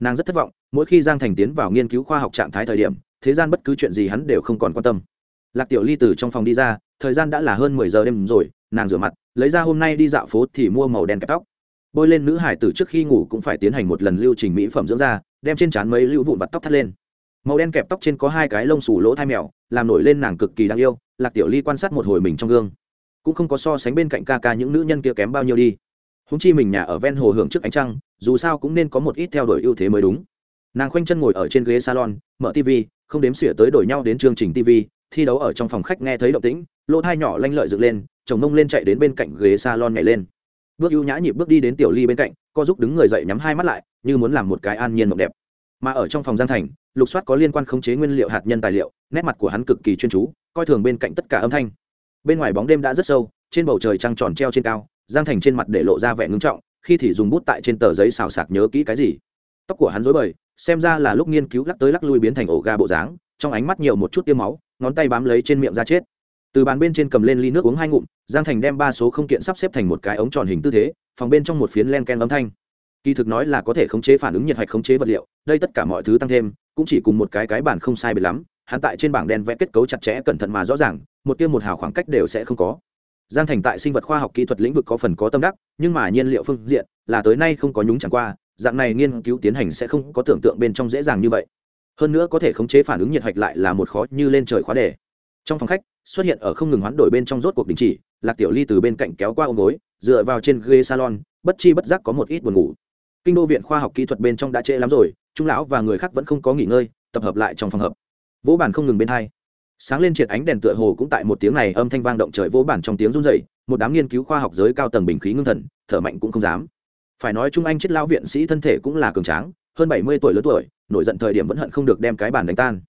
Speaker 1: Nàng rất thất vọng, mỗi khi giang thành tiến vào nghiên cứu khoa học trạng thái thời điểm, thế gian bất cứ chuyện gì hắn đều không còn quan tâm. Lạc tiểu ly từ trong phòng đi ra, thời gian đã là hơn mười giờ đêm rồi, nàng rửa mặt, lấy ra hôm nay đi dạo phố thì mua màu đen kẹp tóc. Bôi lên nữ hải tử trước khi ngủ cũng phải tiến hành một lần lưu trình mỹ phẩm dưỡng da, đem trên trán mấy lưu vụn vặt tóc thắt lên màu đen kẹp tóc trên có hai cái lông xù lỗ thai mèo, làm nổi lên nàng cực kỳ đáng yêu, lạc tiểu ly quan sát một hồi mình trong gương. Cũng không có so sánh bên cạnh ca ca những nữ nhân kia kém bao nhiêu đi. Húng chi mình nhà ở ven hồ hưởng trước ánh trăng, dù sao cũng nên có một ít theo đuổi ưu thế mới đúng. Nàng khoanh chân ngồi ở trên ghế salon, mở tv không đếm xỉa tới đổi nhau đến chương trình tv thi đấu ở trong phòng khách nghe thấy động tĩnh, lỗ thai nhỏ lanh lợi dựng lên, chồng mông lên chạy đến bên cạnh ghế salon nhảy lên. Bước ưu nhã nhịp bước đi đến tiểu ly bên cạnh, co giúp đứng người dậy nhắm hai mắt lại, như muốn làm một cái an nhiên mộng đẹp mà ở trong phòng giang thành, lục soát có liên quan khống chế nguyên liệu hạt nhân tài liệu, nét mặt của hắn cực kỳ chuyên chú, coi thường bên cạnh tất cả âm thanh. Bên ngoài bóng đêm đã rất sâu, trên bầu trời trăng tròn treo trên cao, giang thành trên mặt để lộ ra vẻ ngưng trọng, khi thì dùng bút tại trên tờ giấy xào sạc nhớ kỹ cái gì. Tóc của hắn dối bời, xem ra là lúc nghiên cứu lắc tới lắc lui biến thành ổ ga bộ dáng, trong ánh mắt nhiều một chút tiêm máu, ngón tay bám lấy trên miệng ra chết. Từ bàn bên trên cầm lên ly nước uống hai ngụm, giang thành đem ba số không kiện sắp xếp thành một cái ống tròn hình tư thế, phòng bên trong một phiến len ken âm thanh kỳ thực nói là có thể khống chế phản ứng nhiệt hạch khống chế vật liệu, đây tất cả mọi thứ tăng thêm, cũng chỉ cùng một cái cái bản không sai biệt lắm, hắn tại trên bảng đen vẽ kết cấu chặt chẽ cẩn thận mà rõ ràng, một tiêu một hào khoảng cách đều sẽ không có. Giang thành tại sinh vật khoa học kỹ thuật lĩnh vực có phần có tâm đắc, nhưng mà nhiên liệu phương diện, là tới nay không có nhúng chẳng qua, dạng này nghiên cứu tiến hành sẽ không có tưởng tượng bên trong dễ dàng như vậy. Hơn nữa có thể khống chế phản ứng nhiệt hạch lại là một khó như lên trời khóa đề. Trong phòng khách, xuất hiện ở không ngừng hoán đổi bên trong rốt cuộc đình chỉ, lạc tiểu ly từ bên cạnh kéo qua ôm gối, dựa vào trên ghế salon, bất chi bất giác có một ít buồn ngủ kinh đô viện khoa học kỹ thuật bên trong đã trễ lắm rồi, trung lão và người khác vẫn không có nghỉ ngơi, tập hợp lại trong phòng hợp vỗ bản không ngừng bên hai. Sáng lên triệt ánh đèn tựa hồ cũng tại một tiếng này âm thanh vang động trời vỗ bản trong tiếng run dậy một đám nghiên cứu khoa học giới cao tầng bình khí ngưng thần, thở mạnh cũng không dám. Phải nói trung anh chết lao viện sĩ thân thể cũng là cường tráng, hơn bảy mươi tuổi lớn tuổi, nổi giận thời điểm vẫn hận không được đem cái bàn đánh tan.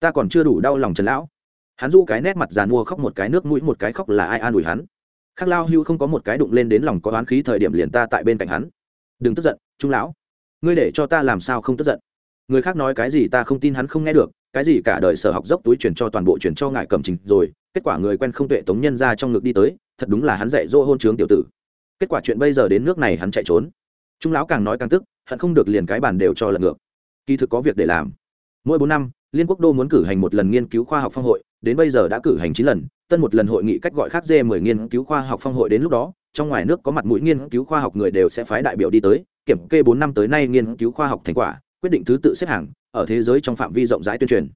Speaker 1: Ta còn chưa đủ đau lòng trần lão. Hắn du cái nét mặt giàn mua khóc một cái nước mũi, một cái khóc là ai an ủi hắn. Khác lao hưu không có một cái đụng lên đến lòng có oán khí thời điểm liền ta tại bên cạnh hắn đừng tức giận, trung lão. Ngươi để cho ta làm sao không tức giận? Người khác nói cái gì ta không tin hắn không nghe được, cái gì cả đời sở học dốc túi chuyển cho toàn bộ chuyển cho ngài cầm trình rồi, kết quả người quen không tuệ tống nhân ra trong ngực đi tới, thật đúng là hắn dạy dỗ hôn trướng tiểu tử. Kết quả chuyện bây giờ đến nước này hắn chạy trốn. Trung lão càng nói càng tức hắn không được liền cái bàn đều cho lật ngược. Kỳ thực có việc để làm. Mỗi bốn năm, liên quốc đô muốn cử hành một lần nghiên cứu khoa học phong hội, đến bây giờ đã cử hành chín lần, tân một lần hội nghị cách gọi khác dê mười nghiên cứu khoa học phong hội đến lúc đó trong ngoài nước có mặt mũi nghiên cứu khoa học người đều sẽ phái đại biểu đi tới, kiểm kê bốn năm tới nay nghiên cứu khoa học thành quả, quyết định thứ tự xếp hàng ở thế giới trong phạm vi rộng rãi tuyên truyền.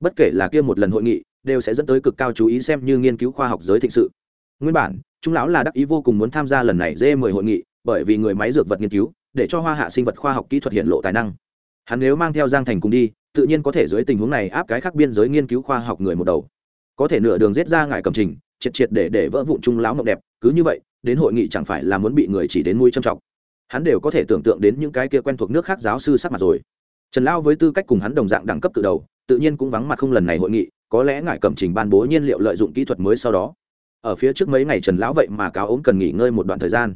Speaker 1: Bất kể là kia một lần hội nghị, đều sẽ dẫn tới cực cao chú ý xem như nghiên cứu khoa học giới thịnh sự. Nguyên bản chúng lão là đắc ý vô cùng muốn tham gia lần này dê mười hội nghị, bởi vì người máy dược vật nghiên cứu, để cho hoa hạ sinh vật khoa học kỹ thuật hiện lộ tài năng. Hắn nếu mang theo giang thành cùng đi, tự nhiên có thể dưới tình huống này áp cái khác biên giới nghiên cứu khoa học người một đầu. Có thể nửa đường giết ra ngại cầm trình, triệt triệt để để vỡ vụn trung lão mộng đẹp, cứ như vậy đến hội nghị chẳng phải là muốn bị người chỉ đến mũi châm trọng hắn đều có thể tưởng tượng đến những cái kia quen thuộc nước khác giáo sư sắc mặt rồi. Trần lao với tư cách cùng hắn đồng dạng đẳng cấp từ đầu, tự nhiên cũng vắng mặt không lần này hội nghị, có lẽ ngại cầm trình ban bố nhiên liệu lợi dụng kỹ thuật mới sau đó. Ở phía trước mấy ngày trần lão vậy mà cáo ốm cần nghỉ ngơi một đoạn thời gian.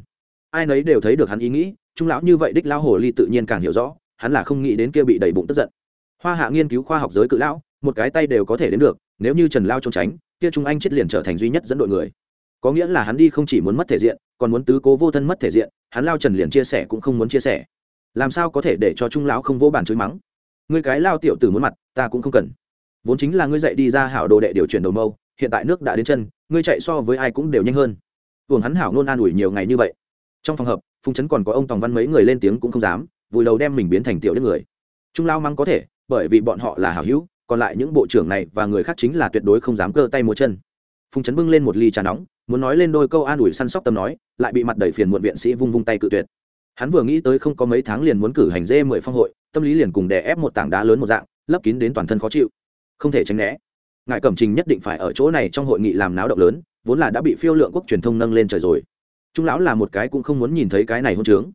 Speaker 1: Ai nấy đều thấy được hắn ý nghĩ, trung lão như vậy đích lão hồ ly tự nhiên càng hiểu rõ, hắn là không nghĩ đến kia bị đầy bụng tức giận. Hoa hạ nghiên cứu khoa học giới cự lão, một cái tay đều có thể đến được, nếu như trần lao trốn tránh, kia trung anh chết liền trở thành duy nhất dẫn đội người có nghĩa là hắn đi không chỉ muốn mất thể diện, còn muốn tứ cố vô thân mất thể diện, hắn lao trần liền chia sẻ cũng không muốn chia sẻ. Làm sao có thể để cho trung lão không vô bản chối mắng? Ngươi cái lao tiểu tử muốn mặt, ta cũng không cần. Vốn chính là ngươi dạy đi ra hảo đồ đệ điều chuyển đầu mâu, hiện tại nước đã đến chân, ngươi chạy so với ai cũng đều nhanh hơn. Uổng hắn hảo nôn an ủi nhiều ngày như vậy. Trong phòng hợp, phùng Trấn còn có ông tòng văn mấy người lên tiếng cũng không dám, vùi đầu đem mình biến thành tiểu đứa người. Trung lao mắng có thể, bởi vì bọn họ là hảo hữu, còn lại những bộ trưởng này và người khác chính là tuyệt đối không dám cơ tay múa chân. Phùng Trấn bưng lên một ly trà nóng muốn nói lên đôi câu an ủi săn sóc tâm nói, lại bị mặt đầy phiền muộn viện sĩ vung vung tay cự tuyệt. Hắn vừa nghĩ tới không có mấy tháng liền muốn cử hành dê mười phong hội, tâm lý liền cùng đè ép một tảng đá lớn một dạng, lấp kín đến toàn thân khó chịu. Không thể tránh né. Ngài cẩm trình nhất định phải ở chỗ này trong hội nghị làm náo động lớn, vốn là đã bị phiêu lượng quốc truyền thông nâng lên trời rồi. Trung lão là một cái cũng không muốn nhìn thấy cái này hôn trướng.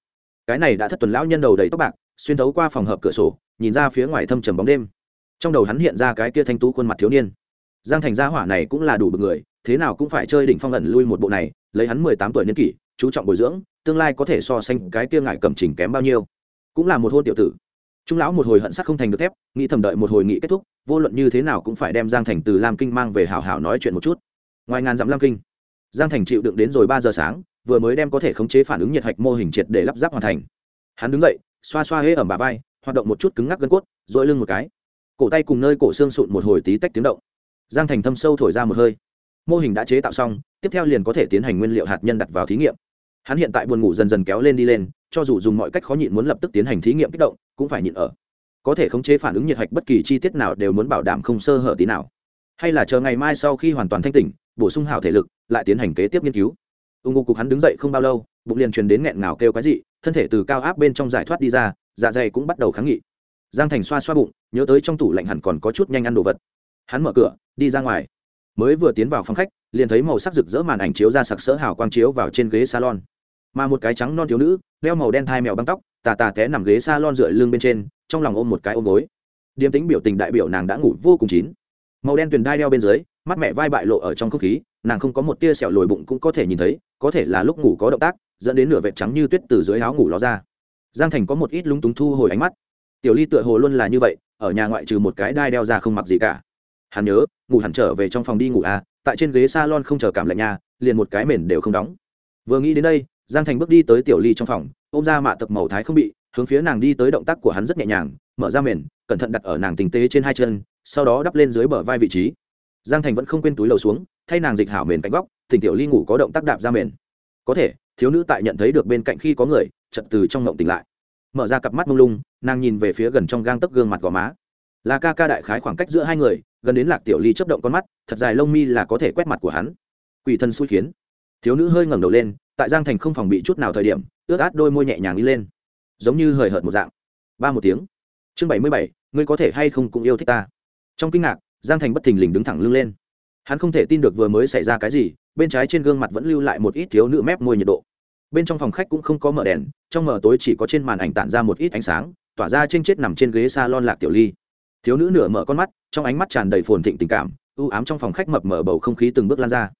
Speaker 1: Cái này đã thất tuần lão nhân đầu đầy tóc bạc, xuyên thấu qua phòng hợp cửa sổ, nhìn ra phía ngoài thâm trầm bóng đêm. Trong đầu hắn hiện ra cái kia thanh tú khuôn mặt thiếu niên. Giang thành gia hỏa này cũng là đủ bực người thế nào cũng phải chơi đỉnh phong ẩn lui một bộ này, lấy hắn mười tám tuổi niên kỷ, chú trọng bồi dưỡng, tương lai có thể so sánh cái kia ngại cầm trình kém bao nhiêu. Cũng là một hôn tiểu tử. Trung lão một hồi hận sắc không thành được thép, nghĩ thầm đợi một hồi nghị kết thúc, vô luận như thế nào cũng phải đem giang thành từ lam kinh mang về hảo hảo nói chuyện một chút. Ngoài ngàn dặm lam kinh, giang thành chịu đựng đến rồi ba giờ sáng, vừa mới đem có thể khống chế phản ứng nhiệt hạch mô hình triệt để lắp ráp hoàn thành. Hắn đứng dậy, xoa xoa hễ ẩm bà vai, hoạt động một chút cứng ngắc gân cốt dội lưng một cái. Cổ tay cùng nơi cổ xương sụn một hồi tí tách tiếng động. Giang thành thâm sâu thổi ra một hơi mô hình đã chế tạo xong, tiếp theo liền có thể tiến hành nguyên liệu hạt nhân đặt vào thí nghiệm. Hắn hiện tại buồn ngủ dần dần kéo lên đi lên, cho dù dùng mọi cách khó nhịn muốn lập tức tiến hành thí nghiệm kích động, cũng phải nhịn ở. Có thể khống chế phản ứng nhiệt hạch bất kỳ chi tiết nào đều muốn bảo đảm không sơ hở tí nào. Hay là chờ ngày mai sau khi hoàn toàn thanh tỉnh, bổ sung hảo thể lực, lại tiến hành kế tiếp nghiên cứu. Ung ngô cục hắn đứng dậy không bao lâu, bụng liền truyền đến nghẹn ngào kêu cái gì thân thể từ cao áp bên trong giải thoát đi ra dạ dày cũng bắt đầu kháng nghị. Giang thành xoa xoa bụng, nhớ tới trong tủ lạnh hẳn còn có chút nhanh ăn đồ vật. Hắn mở cửa, đi ra ngoài mới vừa tiến vào phòng khách, liền thấy màu sắc rực rỡ màn ảnh chiếu ra sặc sỡ hào quang chiếu vào trên ghế salon. Mà một cái trắng non thiếu nữ, đeo màu đen thai mèo băng tóc, tà tà té nằm ghế salon dựa lưng bên trên, trong lòng ôm một cái ôm gối. Điềm tính biểu tình đại biểu nàng đã ngủ vô cùng chín. Màu đen tuyền đai đeo bên dưới, mắt mẹ vai bại lộ ở trong không khí, nàng không có một tia sẹo lồi bụng cũng có thể nhìn thấy, có thể là lúc ngủ có động tác, dẫn đến nửa vệt trắng như tuyết từ dưới áo ngủ ló ra. Giang thành có một ít lúng túng thu hồi ánh mắt. Tiểu ly tựa hồ luôn là như vậy, ở nhà ngoại trừ một cái đai đeo ra không mặc gì cả hắn nhớ, ngủ hẳn trở về trong phòng đi ngủ à tại trên ghế s a lon không chờ cảm lạnh nhà liền một cái mền đều không đóng. Vừa nghĩ đến đây, giang thành bước đi tới tiểu ly trong phòng, ôm ra mạ tập màu thái không bị, hướng phía nàng đi tới động tác của hắn rất nhẹ nhàng, mở ra mền, cẩn thận đặt ở nàng tình tế trên hai chân, sau đó đắp lên dưới bờ vai vị trí. Giang thành vẫn không quên túi lầu xuống, thay nàng dịch hảo mền cánh góc, thỉnh tiểu ly ngủ có động tác đạp ra mền. Có thể, thiếu nữ tại nhận thấy được bên cạnh khi có người chật từ trong ngộng tỉnh lại. Mở ra cặp mắt mông lung, nàng nhìn về phía gần trong gang tấc gương mặt gò má. Là ca ca đại khái khoảng cách giữa hai người gần đến lạc tiểu ly chấp động con mắt, thật dài lông mi là có thể quét mặt của hắn. Quỷ thân xui khiến. Thiếu nữ hơi ngẩng đầu lên, tại giang thành không phòng bị chút nào thời điểm, ướt át đôi môi nhẹ nhàng đi lên. Giống như hời hợt một dạng. Ba một tiếng. Chương bảy mươi bảy, ngươi có thể hay không cũng yêu thích ta. Trong kinh ngạc, giang thành bất thình lình đứng thẳng lưng lên. Hắn không thể tin được vừa mới xảy ra cái gì, bên trái trên gương mặt vẫn lưu lại một ít thiếu nữ mép môi nhiệt độ. Bên trong phòng khách cũng không có mở đèn, trong mở tối chỉ có trên màn ảnh tản ra một ít ánh sáng, tỏa ra trên chết nằm trên ghế s a lon lạc tiểu ly thiếu nữ nửa mở con mắt, trong ánh mắt tràn đầy phồn thịnh tình cảm, ưu ám trong phòng khách mập mở bầu không khí từng bước lan ra.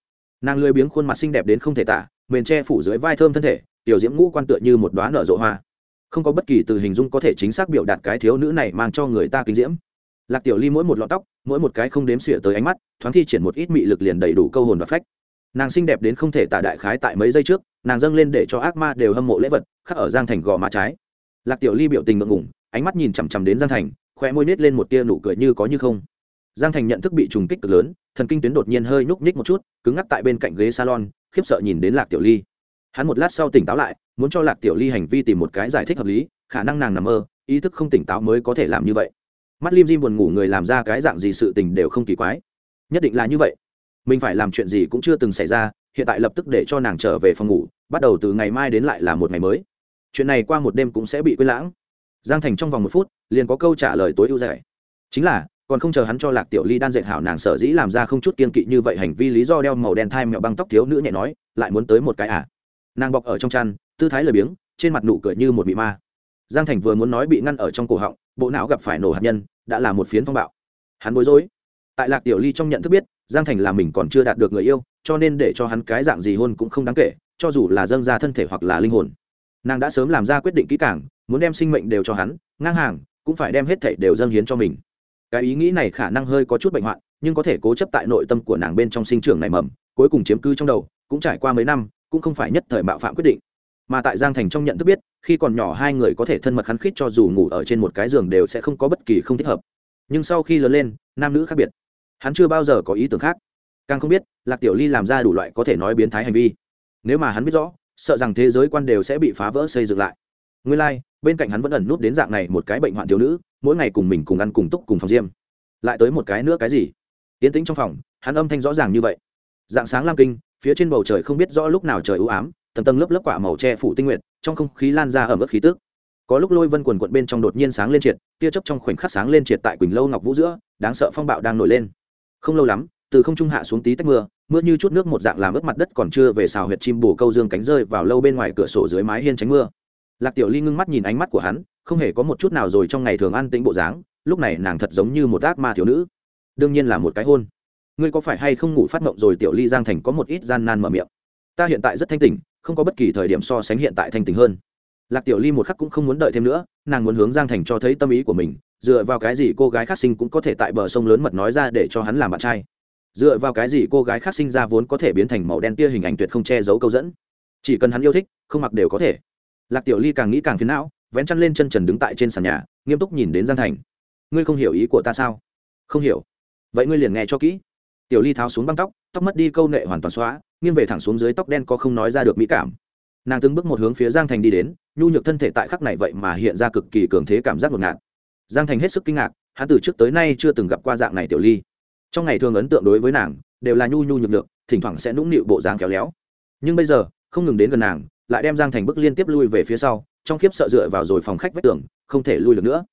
Speaker 1: Nàng lười biếng khuôn mặt xinh đẹp đến không thể tả, mền che phủ dưới vai thơm thân thể, tiểu diễm ngũ quan tựa như một đoá nở rộ hoa. Không có bất kỳ từ hình dung có thể chính xác biểu đạt cái thiếu nữ này mang cho người ta kinh diễm. Lạc tiểu ly mỗi một lọn tóc, mỗi một cái không đếm xỉa tới ánh mắt, thoáng thi triển một ít mị lực liền đầy đủ câu hồn và phách. Nàng xinh đẹp đến không thể tả đại khái tại mấy giây trước, nàng dâng lên để cho ác ma đều hâm mộ lễ vật, khắc ở giang thành gò má trái. Lạc tiểu ly biểu tình ngượng ngủng ánh mắt nhìn chằm chằm đến giang thành khoe môi nết lên một tia nụ cười như có như không. Giang thành nhận thức bị trùng kích cực lớn, thần kinh tuyến đột nhiên hơi nhúc nhích một chút, cứng ngắc tại bên cạnh ghế salon, khiếp sợ nhìn đến lạc tiểu ly. Hắn một lát sau tỉnh táo lại, muốn cho lạc tiểu ly hành vi tìm một cái giải thích hợp lý, khả năng nàng nằm mơ, ý thức không tỉnh táo mới có thể làm như vậy. Mắt lim dim buồn ngủ người làm ra cái dạng gì sự tình đều không kỳ quái. Nhất định là như vậy. Mình phải làm chuyện gì cũng chưa từng xảy ra, hiện tại lập tức để cho nàng trở về phòng ngủ, bắt đầu từ ngày mai đến lại là một ngày mới. Chuyện này qua một đêm cũng sẽ bị quên lãng giang thành trong vòng một phút, liền có câu trả lời tối ưu rẻ. Chính là, còn không chờ hắn cho lạc tiểu ly đan dệt hảo nàng sở dĩ làm ra không chút kiên kỵ như vậy hành vi lý do đeo màu đen thai mẹo băng tóc thiếu nữ nhẹ nói, lại muốn tới một cái à? Nàng bọc ở trong chăn, tư thái lười biếng, trên mặt nụ cười như một bị ma. Giang thành vừa muốn nói bị ngăn ở trong cổ họng, bộ não gặp phải nổ hạt nhân, đã là một phiến phong bạo. Hắn bối rối. Tại lạc tiểu ly trong nhận thức biết, giang thành là mình còn chưa đạt được người yêu, cho nên để cho hắn cái dạng gì hôn cũng không đáng kể, cho dù là dâng ra thân thể hoặc là linh hồn nàng đã sớm làm ra quyết định kỹ càng, muốn đem sinh mệnh đều cho hắn, ngang hàng, cũng phải đem hết thảy đều dâng hiến cho mình. Cái ý nghĩ này khả năng hơi có chút bệnh hoạn, nhưng có thể cố chấp tại nội tâm của nàng bên trong sinh trưởng này mầm, cuối cùng chiếm cư trong đầu, cũng trải qua mấy năm, cũng không phải nhất thời mạo phạm quyết định. Mà tại giang thành trong nhận thức biết, khi còn nhỏ hai người có thể thân mật khắn khít cho dù ngủ ở trên một cái giường đều sẽ không có bất kỳ không thích hợp. Nhưng sau khi lớn lên, nam nữ khác biệt. Hắn chưa bao giờ có ý tưởng khác. Càng không biết, lạc tiểu ly làm ra đủ loại có thể nói biến thái hành vi. Nếu mà hắn biết rõ sợ rằng thế giới quan đều sẽ bị phá vỡ xây dựng lại. Nguyên lai、like, bên cạnh hắn vẫn ẩn nút đến dạng này một cái bệnh hoạn thiếu nữ mỗi ngày cùng mình cùng ăn cùng túc cùng phòng diêm lại tới một cái nữa cái gì? Tiến tĩnh trong phòng hắn âm thanh rõ ràng như vậy. Dạng sáng lam kinh phía trên bầu trời không biết rõ lúc nào trời ưu ám tầng tầng lớp lớp quả màu che phủ tinh nguyện trong không khí lan ra ở mức khí tước có lúc lôi vân quần quận bên trong đột nhiên sáng lên triệt tia chớp trong khoảnh khắc sáng lên triệt tại quỳnh lâu ngọc vũ giữa đáng sợ phong bạo đang nổi lên. Không lâu lắm từ không trung hạ xuống tí tách mưa mưa như chút nước một dạng làm ướt mặt đất còn chưa về xào huyệt chim bù câu dương cánh rơi vào lâu bên ngoài cửa sổ dưới mái hiên tránh mưa. Lạc tiểu ly ngưng mắt nhìn ánh mắt của hắn, không hề có một chút nào rồi trong ngày thường ăn tĩnh bộ dáng, lúc này nàng thật giống như một ác ma thiếu nữ. Đương nhiên là một cái hôn. Ngươi có phải hay không ngủ phát mộng rồi tiểu ly giang thành có một ít gian nan mở miệng. Ta hiện tại rất thanh tỉnh, không có bất kỳ thời điểm so sánh hiện tại thanh tỉnh hơn. Lạc tiểu ly một khắc cũng không muốn đợi thêm nữa, nàng muốn hướng giang thành cho thấy tâm ý của mình, dựa vào cái gì cô gái khác sinh cũng có thể tại bờ sông lớn mật nói ra để cho hắn làm bạn trai dựa vào cái gì cô gái khác sinh ra vốn có thể biến thành màu đen tia hình ảnh tuyệt không che giấu câu dẫn? Chỉ cần hắn yêu thích, không mặc đều có thể. Lạc tiểu ly càng nghĩ càng phiền não, vén chăn lên chân trần đứng tại trên sàn nhà, nghiêm túc nhìn đến giang thành. Ngươi không hiểu ý của ta sao? Không hiểu. Vậy ngươi liền nghe cho kỹ. Tiểu ly tháo xuống băng tóc tóc mất đi câu nệ hoàn toàn xóa, nghiêng về thẳng xuống dưới tóc đen có không nói ra được mỹ cảm. Nàng từng bước một hướng phía giang thành đi đến, nhu nhược thân thể tại khắc này vậy mà hiện ra cực kỳ cường thế cảm giác ngột ngạt. Giang thành hết sức kinh ngạc, hắn từ trước tới nay chưa từng gặp qua dạng này tiểu ly trong ngày thường ấn tượng đối với nàng, đều là nhu nhu nhược được thỉnh thoảng sẽ nũng nịu bộ dáng khéo léo. Nhưng bây giờ, không ngừng đến gần nàng, lại đem giang thành bước liên tiếp lui về phía sau, trong khiếp sợ dựa vào rồi phòng khách vách tường, không thể lui được nữa.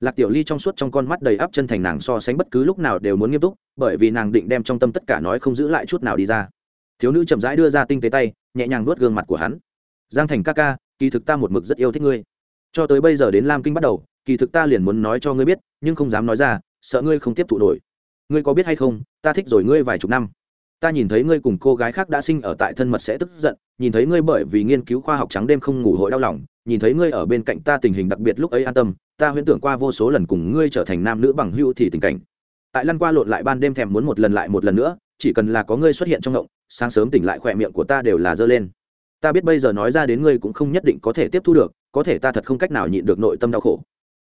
Speaker 1: Lạc tiểu ly trong suốt trong con mắt đầy áp chân thành nàng so sánh bất cứ lúc nào đều muốn nghiêm túc, bởi vì nàng định đem trong tâm tất cả nói không giữ lại chút nào đi ra. Thiếu nữ chậm rãi đưa ra tinh tế tay, nhẹ nhàng nuốt gương mặt của hắn. Giang thành ca ca, kỳ thực ta một mực rất yêu thích ngươi. Cho tới bây giờ đến lam kinh bắt đầu, kỳ thực ta liền muốn nói cho ngươi biết, nhưng không dám nói ra, sợ ngươi không tiếp thụ nổi ngươi có biết hay không, ta thích rồi ngươi vài chục năm. Ta nhìn thấy ngươi cùng cô gái khác đã sinh ở tại thân mật sẽ tức giận, nhìn thấy ngươi bởi vì nghiên cứu khoa học trắng đêm không ngủ hội đau lòng, nhìn thấy ngươi ở bên cạnh ta tình hình đặc biệt lúc ấy an tâm, ta huyễn tưởng qua vô số lần cùng ngươi trở thành nam nữ bằng hữu thì tình cảnh. Tại lăn qua lộn lại ban đêm thèm muốn một lần lại một lần nữa, chỉ cần là có ngươi xuất hiện trong ngộng sáng sớm tỉnh lại khỏe miệng của ta đều là dơ lên. Ta biết bây giờ nói ra đến ngươi cũng không nhất định có thể tiếp thu được, có thể ta thật không cách nào nhịn được nội tâm đau khổ.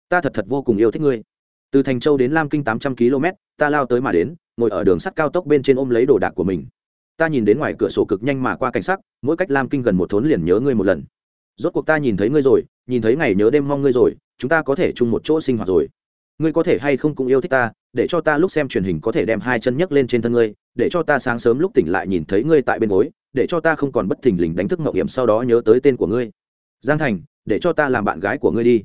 Speaker 1: Ta thật thật vô cùng yêu thích ngươi từ thành châu đến lam kinh tám trăm km, ta lao tới mà đến, ngồi ở đường sắt cao tốc bên trên ôm lấy đồ đạc của mình. Ta nhìn đến ngoài cửa sổ cực nhanh mà qua cảnh sắc, mỗi cách lam kinh gần một thốn liền nhớ ngươi một lần. Rốt cuộc ta nhìn thấy ngươi rồi, nhìn thấy ngày nhớ đêm mong ngươi rồi, chúng ta có thể chung một chỗ sinh hoạt rồi. Ngươi có thể hay không cũng yêu thích ta, để cho ta lúc xem truyền hình có thể đem hai chân nhấc lên trên thân ngươi, để cho ta sáng sớm lúc tỉnh lại nhìn thấy ngươi tại bên gối, để cho ta không còn bất thình lình đánh thức mậu hiểm sau đó nhớ tới tên của ngươi. Giang thành, để cho ta làm bạn gái của ngươi đi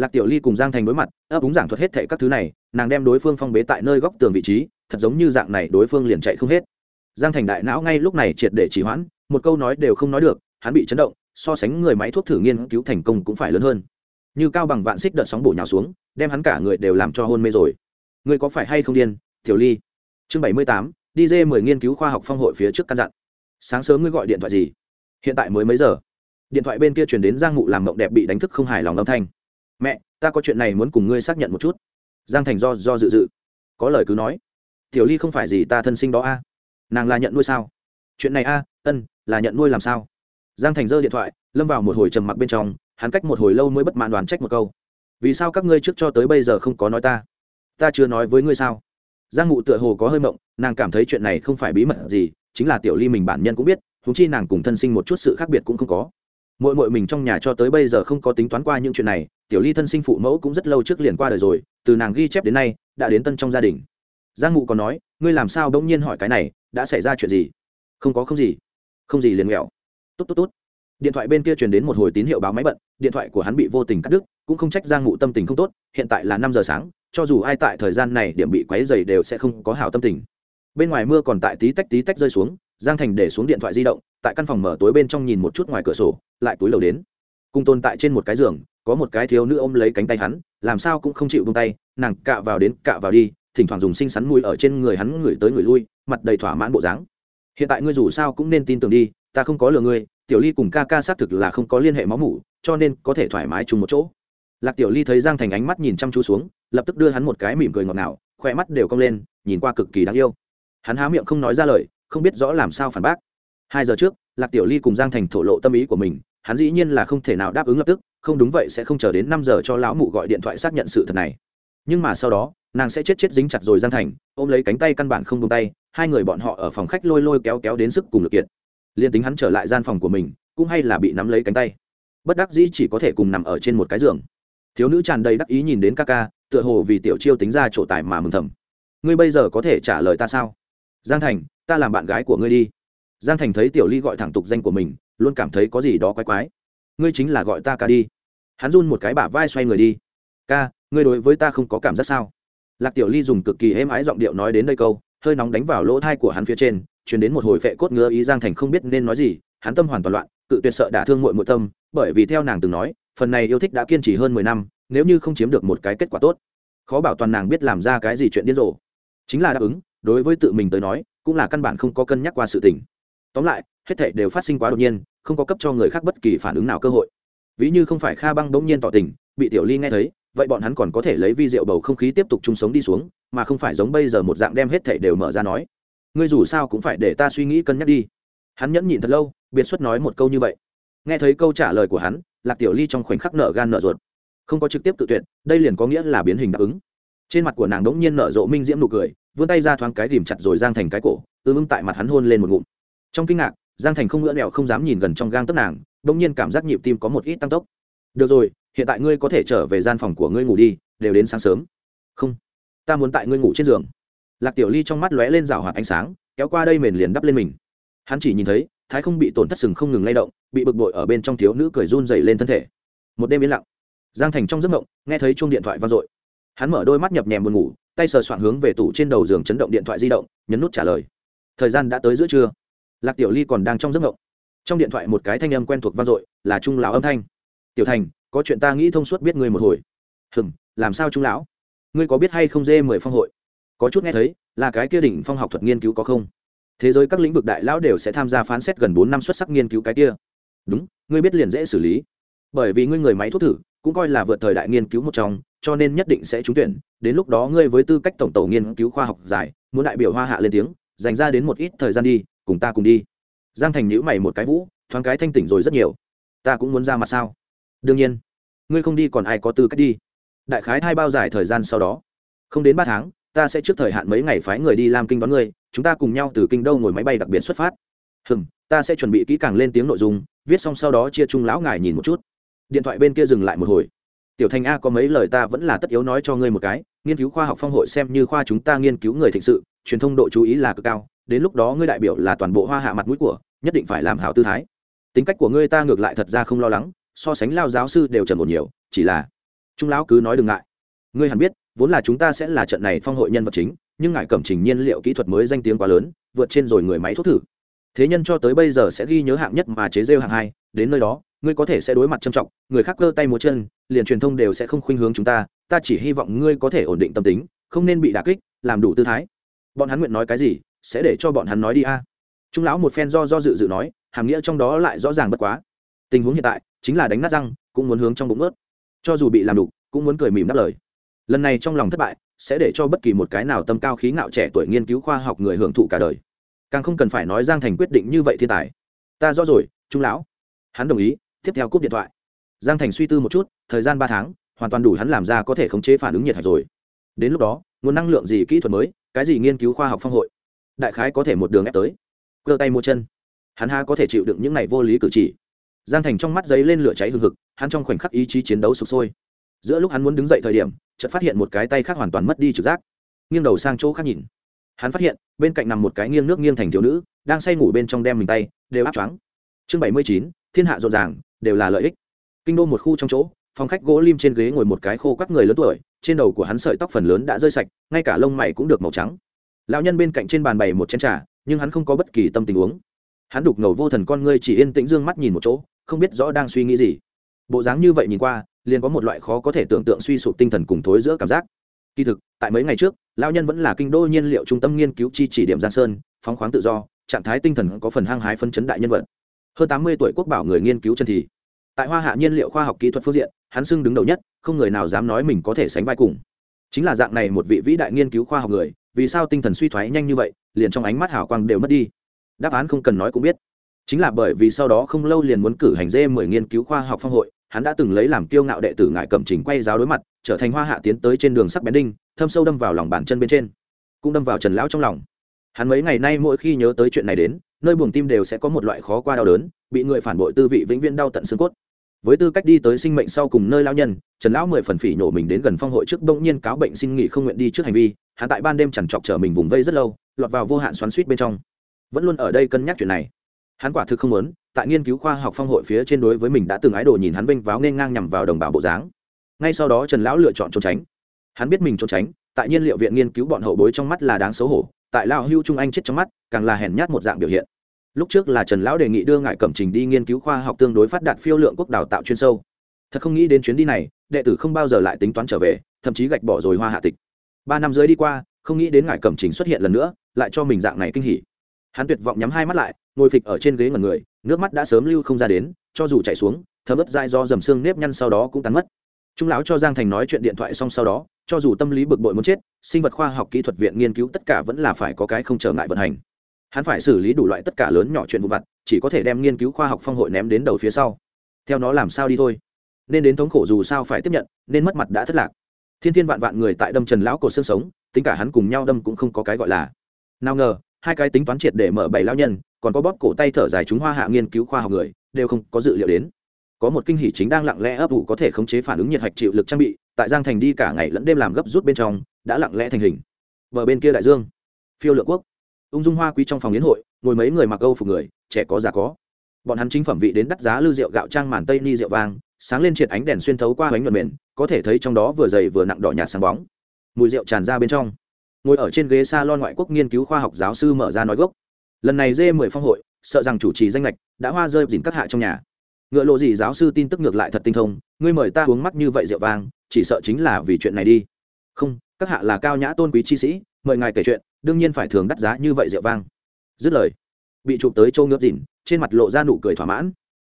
Speaker 1: lạc tiểu ly cùng giang thành đối mặt, ấp úng giảng thuật hết thệ các thứ này, nàng đem đối phương phong bế tại nơi góc tường vị trí, thật giống như dạng này đối phương liền chạy không hết. Giang thành đại não ngay lúc này triệt để chỉ hoãn, một câu nói đều không nói được, hắn bị chấn động, so sánh người máy thuốc thử nghiên cứu thành công cũng phải lớn hơn. Như cao bằng vạn xích đợt sóng bổ nhào xuống, đem hắn cả người đều làm cho hôn mê rồi. Ngươi có phải hay không điên, tiểu ly? Chương bảy mươi tám, đi dê mười nghiên cứu khoa học phong hội phía trước căn dặn. Sáng sớm ngươi gọi điện thoại gì? Hiện tại mới mấy giờ? Điện thoại bên kia chuyển đến giang mụ làm mộng đẹp bị đánh thức không hài lòng âm thanh mẹ, ta có chuyện này muốn cùng ngươi xác nhận một chút. Giang thành do do dự dự. Có lời cứ nói. Tiểu ly không phải gì ta thân sinh đó a. Nàng là nhận nuôi sao? Chuyện này a, ân, là nhận nuôi làm sao? Giang thành giơ điện thoại, lâm vào một hồi trầm mặc bên trong, hắn cách một hồi lâu mới bất mãn đoàn trách một câu. Vì sao các ngươi trước cho tới bây giờ không có nói ta? Ta chưa nói với ngươi sao? Giang ngụ tựa hồ có hơi mộng, nàng cảm thấy chuyện này không phải bí mật gì, chính là tiểu ly mình bản nhân cũng biết thú chi nàng cùng thân sinh một chút sự khác biệt cũng không có. Mỗi mỗi mình trong nhà cho tới bây giờ không có tính toán qua những chuyện này tiểu ly thân sinh phụ mẫu cũng rất lâu trước liền qua đời rồi, từ nàng ghi chép đến nay, đã đến tân trong gia đình. Giang ngụ còn nói, ngươi làm sao bỗng nhiên hỏi cái này, đã xảy ra chuyện gì? Không có, không gì. Không gì liền nghèo. Tốt tốt tốt. Điện thoại bên kia truyền đến một hồi tín hiệu báo máy bận, điện thoại của hắn bị vô tình cắt đứt, cũng không trách giang ngụ tâm tình không tốt, hiện tại là năm giờ sáng, cho dù ai tại thời gian này điểm bị quáy dày đều sẽ không có hảo tâm tình. Bên ngoài mưa còn tại tí tách tí tách rơi xuống, giang thành để xuống điện thoại di động, tại căn phòng mở tối bên trong nhìn một chút ngoài cửa sổ, lại túi lầu đến. Cùng tồn tại trên một cái giường có một cái thiếu nữ ôm lấy cánh tay hắn, làm sao cũng không chịu bông tay, nàng cạ vào đến cạ vào đi, thỉnh thoảng dùng xinh xắn mùi ở trên người hắn ngửi tới người lui, mặt đầy thỏa mãn bộ dáng. Hiện tại ngươi dù sao cũng nên tin tưởng đi, ta không có lừa ngươi, tiểu ly cùng ca ca xác thực là không có liên hệ máu mủ, cho nên có thể thoải mái chung một chỗ. Lạc tiểu ly thấy giang thành ánh mắt nhìn chăm chú xuống, lập tức đưa hắn một cái mỉm cười ngọt ngào, khoe mắt đều cong lên, nhìn qua cực kỳ đáng yêu. Hắn há miệng không nói ra lời, không biết rõ làm sao phản bác. Hai giờ trước, lạc tiểu ly cùng giang thành thổ lộ tâm ý của mình, hắn dĩ nhiên là không thể nào đáp ứng lập tức không đúng vậy sẽ không chờ đến năm giờ cho lão mụ gọi điện thoại xác nhận sự thật này. Nhưng mà sau đó, nàng sẽ chết chết dính chặt rồi giang thành, ôm lấy cánh tay căn bản không buông tay, hai người bọn họ ở phòng khách lôi lôi kéo kéo đến sức cùng lực kiệt. Liền tính hắn trở lại gian phòng của mình, cũng hay là bị nắm lấy cánh tay. Bất đắc dĩ chỉ có thể cùng nằm ở trên một cái giường. Thiếu nữ tràn đầy đắc ý nhìn đến ca ca, tựa hồ vì tiểu chiêu tính ra chỗ tài mà mừng thầm. Ngươi bây giờ có thể trả lời ta sao? Giang thành, ta làm bạn gái của ngươi đi. Giang thành thấy tiểu ly gọi thẳng tục danh của mình, luôn cảm thấy có gì đó quái quái ngươi chính là gọi ta ca đi. Hắn run một cái bả vai xoay người đi. Ca, ngươi đối với ta không có cảm giác sao? Lạc tiểu ly dùng cực kỳ êm ái giọng điệu nói đến đây câu, hơi nóng đánh vào lỗ thai của hắn phía trên chuyển đến một hồi vệ cốt ngứa ý giang thành không biết nên nói gì, hắn tâm hoàn toàn loạn, cự tuyệt sợ đả thương muội muội tâm, bởi vì theo nàng từng nói, phần này yêu thích đã kiên trì hơn mười năm, nếu như không chiếm được một cái kết quả tốt, khó bảo toàn nàng biết làm ra cái gì chuyện điên rồ. Chính là đáp ứng, đối với tự mình tới nói, cũng là căn bản không có cân nhắc qua sự tình. Tóm lại hết thảy đều phát sinh quá đột nhiên, không có cấp cho người khác bất kỳ phản ứng nào cơ hội. Ví như không phải kha băng bỗng nhiên tỏ tình, bị tiểu ly nghe thấy, vậy bọn hắn còn có thể lấy vi rượu bầu không khí tiếp tục chung sống đi xuống, mà không phải giống bây giờ một dạng đem hết thảy đều mở ra nói. Ngươi dù sao cũng phải để ta suy nghĩ cân nhắc đi. Hắn nhẫn nhịn thật lâu, biệt xuất nói một câu như vậy. Nghe thấy câu trả lời của hắn, lạc tiểu ly trong khoảnh khắc nở gan nở ruột. Không có trực tiếp tự tuyệt, đây liền có nghĩa là biến hình đáp ứng. Trên mặt của nàng đống nhiên nở rộ minh diễm nụ cười, vươn tay ra thoáng cái ghìm chặt rồi giang thành cái cổ ư ưng tại mặt hắn hôn lên một ngụm. Trong kinh ngạc giang thành không ngỡ đèo không dám nhìn gần trong gang tấc nàng, bỗng nhiên cảm giác nhịp tim có một ít tăng tốc. Được rồi, hiện tại ngươi có thể trở về gian phòng của ngươi ngủ đi, đều đến sáng sớm. Không, ta muốn tại ngươi ngủ trên giường. Lạc tiểu ly trong mắt lóe lên rào hoạt ánh sáng, kéo qua đây mền liền đắp lên mình. Hắn chỉ nhìn thấy, thái không bị tổn thất sừng không ngừng lay động, bị bực bội ở bên trong thiếu nữ cười run dày lên thân thể. Một đêm yên lặng, giang thành trong giấc mộng, nghe thấy chuông điện thoại vang dội. Hắn mở đôi mắt nhập nhèm buồn ngủ, tay sờ soạn hướng về tủ trên đầu giường chấn động điện thoại di động, nhấn nút trả lời. Thời gian đã tới giữa trưa lạc tiểu ly còn đang trong giấc ngộng. Trong điện thoại một cái thanh âm quen thuộc vang dội, là trung lão âm thanh. Tiểu thành, có chuyện ta nghĩ thông suốt biết ngươi một hồi. Hừm, làm sao trung lão? Ngươi có biết hay không dê mười phong hội? Có chút nghe thấy, là cái kia đỉnh phong học thuật nghiên cứu có không? Thế giới các lĩnh vực đại lão đều sẽ tham gia phán xét gần bốn năm xuất sắc nghiên cứu cái kia. Đúng, ngươi biết liền dễ xử lý. Bởi vì ngươi người máy thuốc thử, cũng coi là vượt thời đại nghiên cứu một trong, cho nên nhất định sẽ trúng tuyển. Đến lúc đó ngươi với tư cách tổng tổ nghiên cứu khoa học giải, muốn đại biểu hoa hạ lên tiếng, dành ra đến một ít thời gian đi cùng ta cùng đi. Giang thành nhữ mày một cái vũ, thoáng cái thanh tỉnh rồi rất nhiều. Ta cũng muốn ra mặt sao? Đương nhiên. Ngươi không đi còn ai có tư cách đi? Đại khái hai bao dài thời gian sau đó. Không đến ba tháng, ta sẽ trước thời hạn mấy ngày phái người đi làm kinh đón ngươi, chúng ta cùng nhau từ kinh đô ngồi máy bay đặc biệt xuất phát. Hừm, ta sẽ chuẩn bị kỹ càng lên tiếng nội dung, viết xong sau đó chia chung lão ngài nhìn một chút. Điện thoại bên kia dừng lại một hồi. Tiểu thành a có mấy lời ta vẫn là tất yếu nói cho ngươi một cái, nghiên cứu khoa học phong hội xem như khoa chúng ta nghiên cứu người thịnh sự, truyền thông độ chú ý là cực cao đến lúc đó ngươi đại biểu là toàn bộ hoa hạ mặt mũi của, nhất định phải làm hảo tư thái. Tính cách của ngươi ta ngược lại thật ra không lo lắng, so sánh lao giáo sư đều trần một nhiều, chỉ là, trung lão cứ nói đừng ngại. Ngươi hẳn biết, vốn là chúng ta sẽ là trận này phong hội nhân vật chính, nhưng ngại cẩm trình nhiên liệu kỹ thuật mới danh tiếng quá lớn, vượt trên rồi người máy thuốc thử. Thế nhân cho tới bây giờ sẽ ghi nhớ hạng nhất mà chế rêu hạng hai, đến nơi đó, ngươi có thể sẽ đối mặt trầm trọng, người khác cơ tay múa chân, liền truyền thông đều sẽ không khuynh hướng chúng ta ta chỉ hy vọng ngươi có thể ổn định tâm tính, không nên bị đả kích, làm đủ tư thái. Bọn hắn nguyện nói cái gì sẽ để cho bọn hắn nói đi a. Trung lão một phen do do dự dự nói, hàm nghĩa trong đó lại rõ ràng bất quá. Tình huống hiện tại, chính là đánh nát răng, cũng muốn hướng trong bụng ướt cho dù bị làm đủ cũng muốn cười mỉm đáp lời. Lần này trong lòng thất bại, sẽ để cho bất kỳ một cái nào tâm cao khí ngạo trẻ tuổi nghiên cứu khoa học người hưởng thụ cả đời. Càng không cần phải nói giang thành quyết định như vậy thiên tài. Ta rõ rồi, trung lão. Hắn đồng ý, tiếp theo cúp điện thoại. Giang thành suy tư một chút, thời gian ba tháng, hoàn toàn đủ hắn làm ra có thể khống chế phản ứng nhiệt hạch rồi. Đến lúc đó, nguồn năng lượng gì kỹ thuật mới, cái gì nghiên cứu khoa học phong hội đại khái có thể một đường ép tới. Cơ tay mua chân. Hắn ha có thể chịu đựng những này vô lý cử chỉ. Giang thành trong mắt giấy lên lửa cháy hừng hực, hắn trong khoảnh khắc ý chí chiến đấu sụp sôi. Giữa lúc hắn muốn đứng dậy thời điểm, chợt phát hiện một cái tay khác hoàn toàn mất đi trực giác. Nghiêng đầu sang chỗ khác nhìn. Hắn phát hiện, bên cạnh nằm một cái nghiêng nước nghiêng thành thiếu nữ, đang say ngủ bên trong đem mình tay đều áp choáng. Chương bảy mươi chín, thiên hạ rộn ràng, đều là lợi ích. Kinh đô một khu trong chỗ, phòng khách gỗ lim trên ghế ngồi một cái khô các người lớn tuổi, trên đầu của hắn sợi tóc phần lớn đã rơi sạch, ngay cả lông mày cũng được màu trắng lão nhân bên cạnh trên bàn bày một chén trà, nhưng hắn không có bất kỳ tâm tình uống. Hắn đục ngầu vô thần con ngươi chỉ yên tĩnh dương mắt nhìn một chỗ, không biết rõ đang suy nghĩ gì. Bộ dáng như vậy nhìn qua, liền có một loại khó có thể tưởng tượng suy sụp tinh thần cùng thối giữa cảm giác. Kỳ thực, tại mấy ngày trước, lão nhân vẫn là kinh đô nhiên liệu trung tâm nghiên cứu chi chỉ điểm giang sơn, phóng khoáng tự do, trạng thái tinh thần có phần hăng hái phân chấn đại nhân vật. Hơn tám mươi tuổi quốc bảo người nghiên cứu chân thì. Tại hoa hạ nhiên liệu khoa học kỹ thuật phương diện, hắn xưng đứng đầu nhất, không người nào dám nói mình có thể sánh vai cùng. Chính là dạng này một vị vĩ đại nghiên cứu khoa học người vì sao tinh thần suy thoái nhanh như vậy, liền trong ánh mắt hào quang đều mất đi. Đáp án không cần nói cũng biết. Chính là bởi vì sau đó không lâu liền muốn cử hành dê mười nghiên cứu khoa học phong hội, hắn đã từng lấy làm kiêu ngạo đệ tử ngại cẩm trình quay giáo đối mặt, trở thành hoa hạ tiến tới trên đường sắc bén đinh, thâm sâu đâm vào lòng bàn chân bên trên. Cũng đâm vào trần lão trong lòng. Hắn mấy ngày nay mỗi khi nhớ tới chuyện này đến, nơi buồng tim đều sẽ có một loại khó qua đau đớn, bị người phản bội tư vị vĩnh viễn đau tận xương cốt với tư cách đi tới sinh mệnh sau cùng nơi lao nhân, trần lão mười phần phỉ nhổ mình đến gần phong hội trước bỗng nhiên cáo bệnh xin nghỉ không nguyện đi trước hành vi, hắn tại ban đêm chẳng chọc chở mình vùng vây rất lâu, lọt vào vô hạn xoắn suýt bên trong. Vẫn luôn ở đây cân nhắc chuyện này. Hắn quả thực không muốn, tại nghiên cứu khoa học phong hội phía trên đối với mình đã từng ái đồ nhìn hắn vênh váo nên ngang nhằm vào đồng bào bộ dáng. Ngay sau đó trần lão lựa chọn trốn tránh. Hắn biết mình trốn tránh, tại nhiên liệu viện nghiên cứu bọn hậu bối trong mắt là đáng xấu hổ, tại lão hưu trung anh chết trong mắt, càng là hèn nhát một dạng biểu hiện lúc trước là trần lão đề nghị đưa ngại cẩm trình đi nghiên cứu khoa học tương đối phát đạt phiêu lượng quốc đào tạo chuyên sâu. Thật không nghĩ đến chuyến đi này, đệ tử không bao giờ lại tính toán trở về, thậm chí gạch bỏ rồi hoa hạ tịch. Ba năm dưới đi qua, không nghĩ đến ngại cẩm trình xuất hiện lần nữa, lại cho mình dạng này kinh hỉ. Hắn tuyệt vọng nhắm hai mắt lại, ngồi phịch ở trên ghế ngần người, nước mắt đã sớm lưu không ra đến, cho dù chạy xuống, thấm ướt dai do dầm xương nếp nhăn sau đó cũng tắn mất. Trung lão cho giang thành nói chuyện điện thoại xong sau đó, cho dù tâm lý bực bội muốn chết, sinh vật khoa học kỹ thuật viện nghiên cứu tất cả vẫn là phải có cái không trở ngại vận hành hắn phải xử lý đủ loại tất cả lớn nhỏ chuyện vụ vặt, chỉ có thể đem nghiên cứu khoa học phong hội ném đến đầu phía sau. Theo nó làm sao đi thôi? Nên đến thống khổ dù sao phải tiếp nhận, nên mất mặt đã thất lạc. Thiên thiên vạn vạn người tại đâm trần lão cổ xương sống, tính cả hắn cùng nhau đâm cũng không có cái gọi là. Nào ngờ, hai cái tính toán triệt để mở bảy lao nhân, còn có bóp cổ tay thở dài chúng hoa hạ nghiên cứu khoa học người, đều không có dự liệu đến. Có một kinh hỉ chính đang lặng lẽ ấp ủ có thể khống chế phản ứng nhiệt hạch chịu lực trang bị, tại giang thành đi cả ngày lẫn đêm làm gấp rút bên trong, đã lặng lẽ thành hình. Bờ bên kia đại dương, phiêu lựa quốc ung dung hoa quý trong phòng yến hội, ngồi mấy người mặc âu phục người, trẻ có già có. Bọn hắn chính phẩm vị đến đắt giá lưu rượu gạo trang màn tây ni rượu vang, sáng lên triệt ánh đèn xuyên thấu qua bánh nhuận mềm có thể thấy trong đó vừa dày vừa nặng đỏ nhạt sáng bóng. Mùi rượu tràn ra bên trong. Ngồi ở trên ghế s a lon ngoại quốc nghiên cứu khoa học giáo sư mở ra nói gốc. Lần này dê mười phong hội, sợ rằng chủ trì danh lệch đã hoa rơi dìn các hạ trong nhà. Ngựa lộ gì giáo sư tin tức ngược lại thật tinh thông, ngươi mời ta uống mắt như vậy rượu vang, chỉ sợ chính là vì chuyện này đi. Không, các hạ là cao nhã tôn quý chi sĩ, mời ngài kể chuyện đương nhiên phải thường đắt giá như vậy rượu vang. Dứt lời, bị chụp tới châu ngớp dìn, trên mặt lộ ra nụ cười thỏa mãn.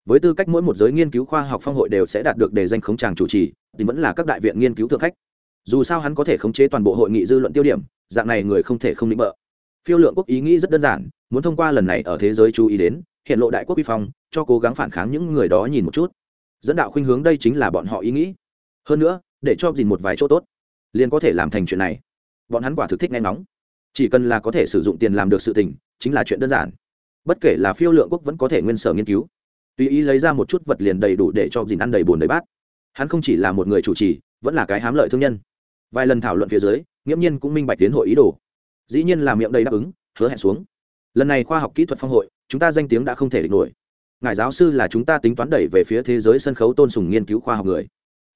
Speaker 1: Với tư cách mỗi một giới nghiên cứu khoa học phong hội đều sẽ đạt được đề danh khống tràng chủ trì, thì vẫn là các đại viện nghiên cứu thượng khách. Dù sao hắn có thể khống chế toàn bộ hội nghị dư luận tiêu điểm, dạng này người không thể không định bợ. Phiêu lượng quốc ý nghĩ rất đơn giản, muốn thông qua lần này ở thế giới chú ý đến, hiện lộ đại quốc vi phong, cho cố gắng phản kháng những người đó nhìn một chút. Dẫn đạo khuynh hướng đây chính là bọn họ ý nghĩ. Hơn nữa, để cho dìn một vài chỗ tốt, liền có thể làm thành chuyện này. Bọn hắn quả thực thích nghe ngóng chỉ cần là có thể sử dụng tiền làm được sự tình, chính là chuyện đơn giản. Bất kể là phiêu lượng quốc vẫn có thể nguyên sở nghiên cứu. Tùy ý lấy ra một chút vật liền đầy đủ để cho dìn ăn đầy bồn đầy bát. Hắn không chỉ là một người chủ trì, vẫn là cái hám lợi thương nhân. Vài lần thảo luận phía dưới, nghiễm nhiên cũng minh bạch tiến hội ý đồ. Dĩ nhiên là miệng đầy đáp ứng, hứa hẹn xuống. Lần này khoa học kỹ thuật phong hội, chúng ta danh tiếng đã không thể địch nổi. Ngài giáo sư là chúng ta tính toán đẩy về phía thế giới sân khấu tôn sùng nghiên cứu khoa học người.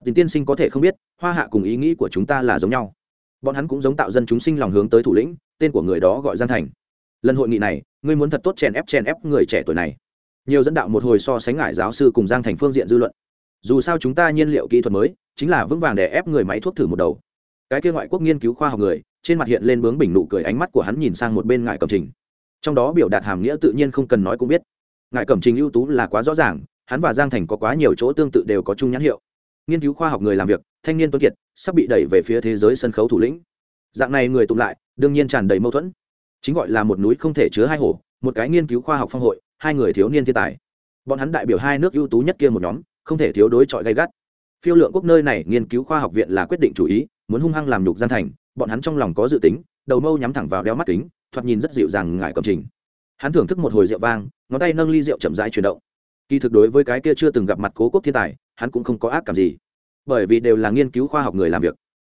Speaker 1: Tình tiên sinh có thể không biết, hoa hạ cùng ý nghĩ của chúng ta là giống nhau bọn hắn cũng giống tạo dân chúng sinh lòng hướng tới thủ lĩnh, tên của người đó gọi gian thành. Lần hội nghị này, ngươi muốn thật tốt chèn ép chèn ép người trẻ tuổi này. Nhiều dẫn đạo một hồi so sánh ngại giáo sư cùng giang thành phương diện dư luận. Dù sao chúng ta nhiên liệu kỹ thuật mới, chính là vững vàng để ép người máy thuốc thử một đầu. Cái kia ngoại quốc nghiên cứu khoa học người, trên mặt hiện lên bướng bình nụ cười, ánh mắt của hắn nhìn sang một bên ngại cầm trình. Trong đó biểu đạt hàm nghĩa tự nhiên không cần nói cũng biết. Ngại cẩm trình ưu tú là quá rõ ràng, hắn và giang thành có quá nhiều chỗ tương tự đều có chung nhãn hiệu. Nghiên cứu khoa học người làm việc thanh niên tuấn kiệt, sắp bị đẩy về phía thế giới sân khấu thủ lĩnh. Dạng này người tụng lại, đương nhiên tràn đầy mâu thuẫn. Chính gọi là một núi không thể chứa hai hổ, một cái nghiên cứu khoa học phong hội, hai người thiếu niên thiên tài. Bọn hắn đại biểu hai nước ưu tú nhất kia một nhóm, không thể thiếu đối chọi gay gắt. Phiêu lượng quốc nơi này nghiên cứu khoa học viện là quyết định chủ ý, muốn hung hăng làm nhục gian thành, bọn hắn trong lòng có dự tính, đầu mâu nhắm thẳng vào đeo mắt kính, thoạt nhìn rất dịu dàng ngại cầm trình. Hắn thưởng thức một hồi rượu vang, ngón tay nâng ly rượu chậm rãi chuyển động. Kỳ thực đối với cái kia chưa từng gặp mặt cố quốc thiên tài, hắn cũng không có ác cảm gì bởi vì đều là nghiên cứu khoa học người làm việc.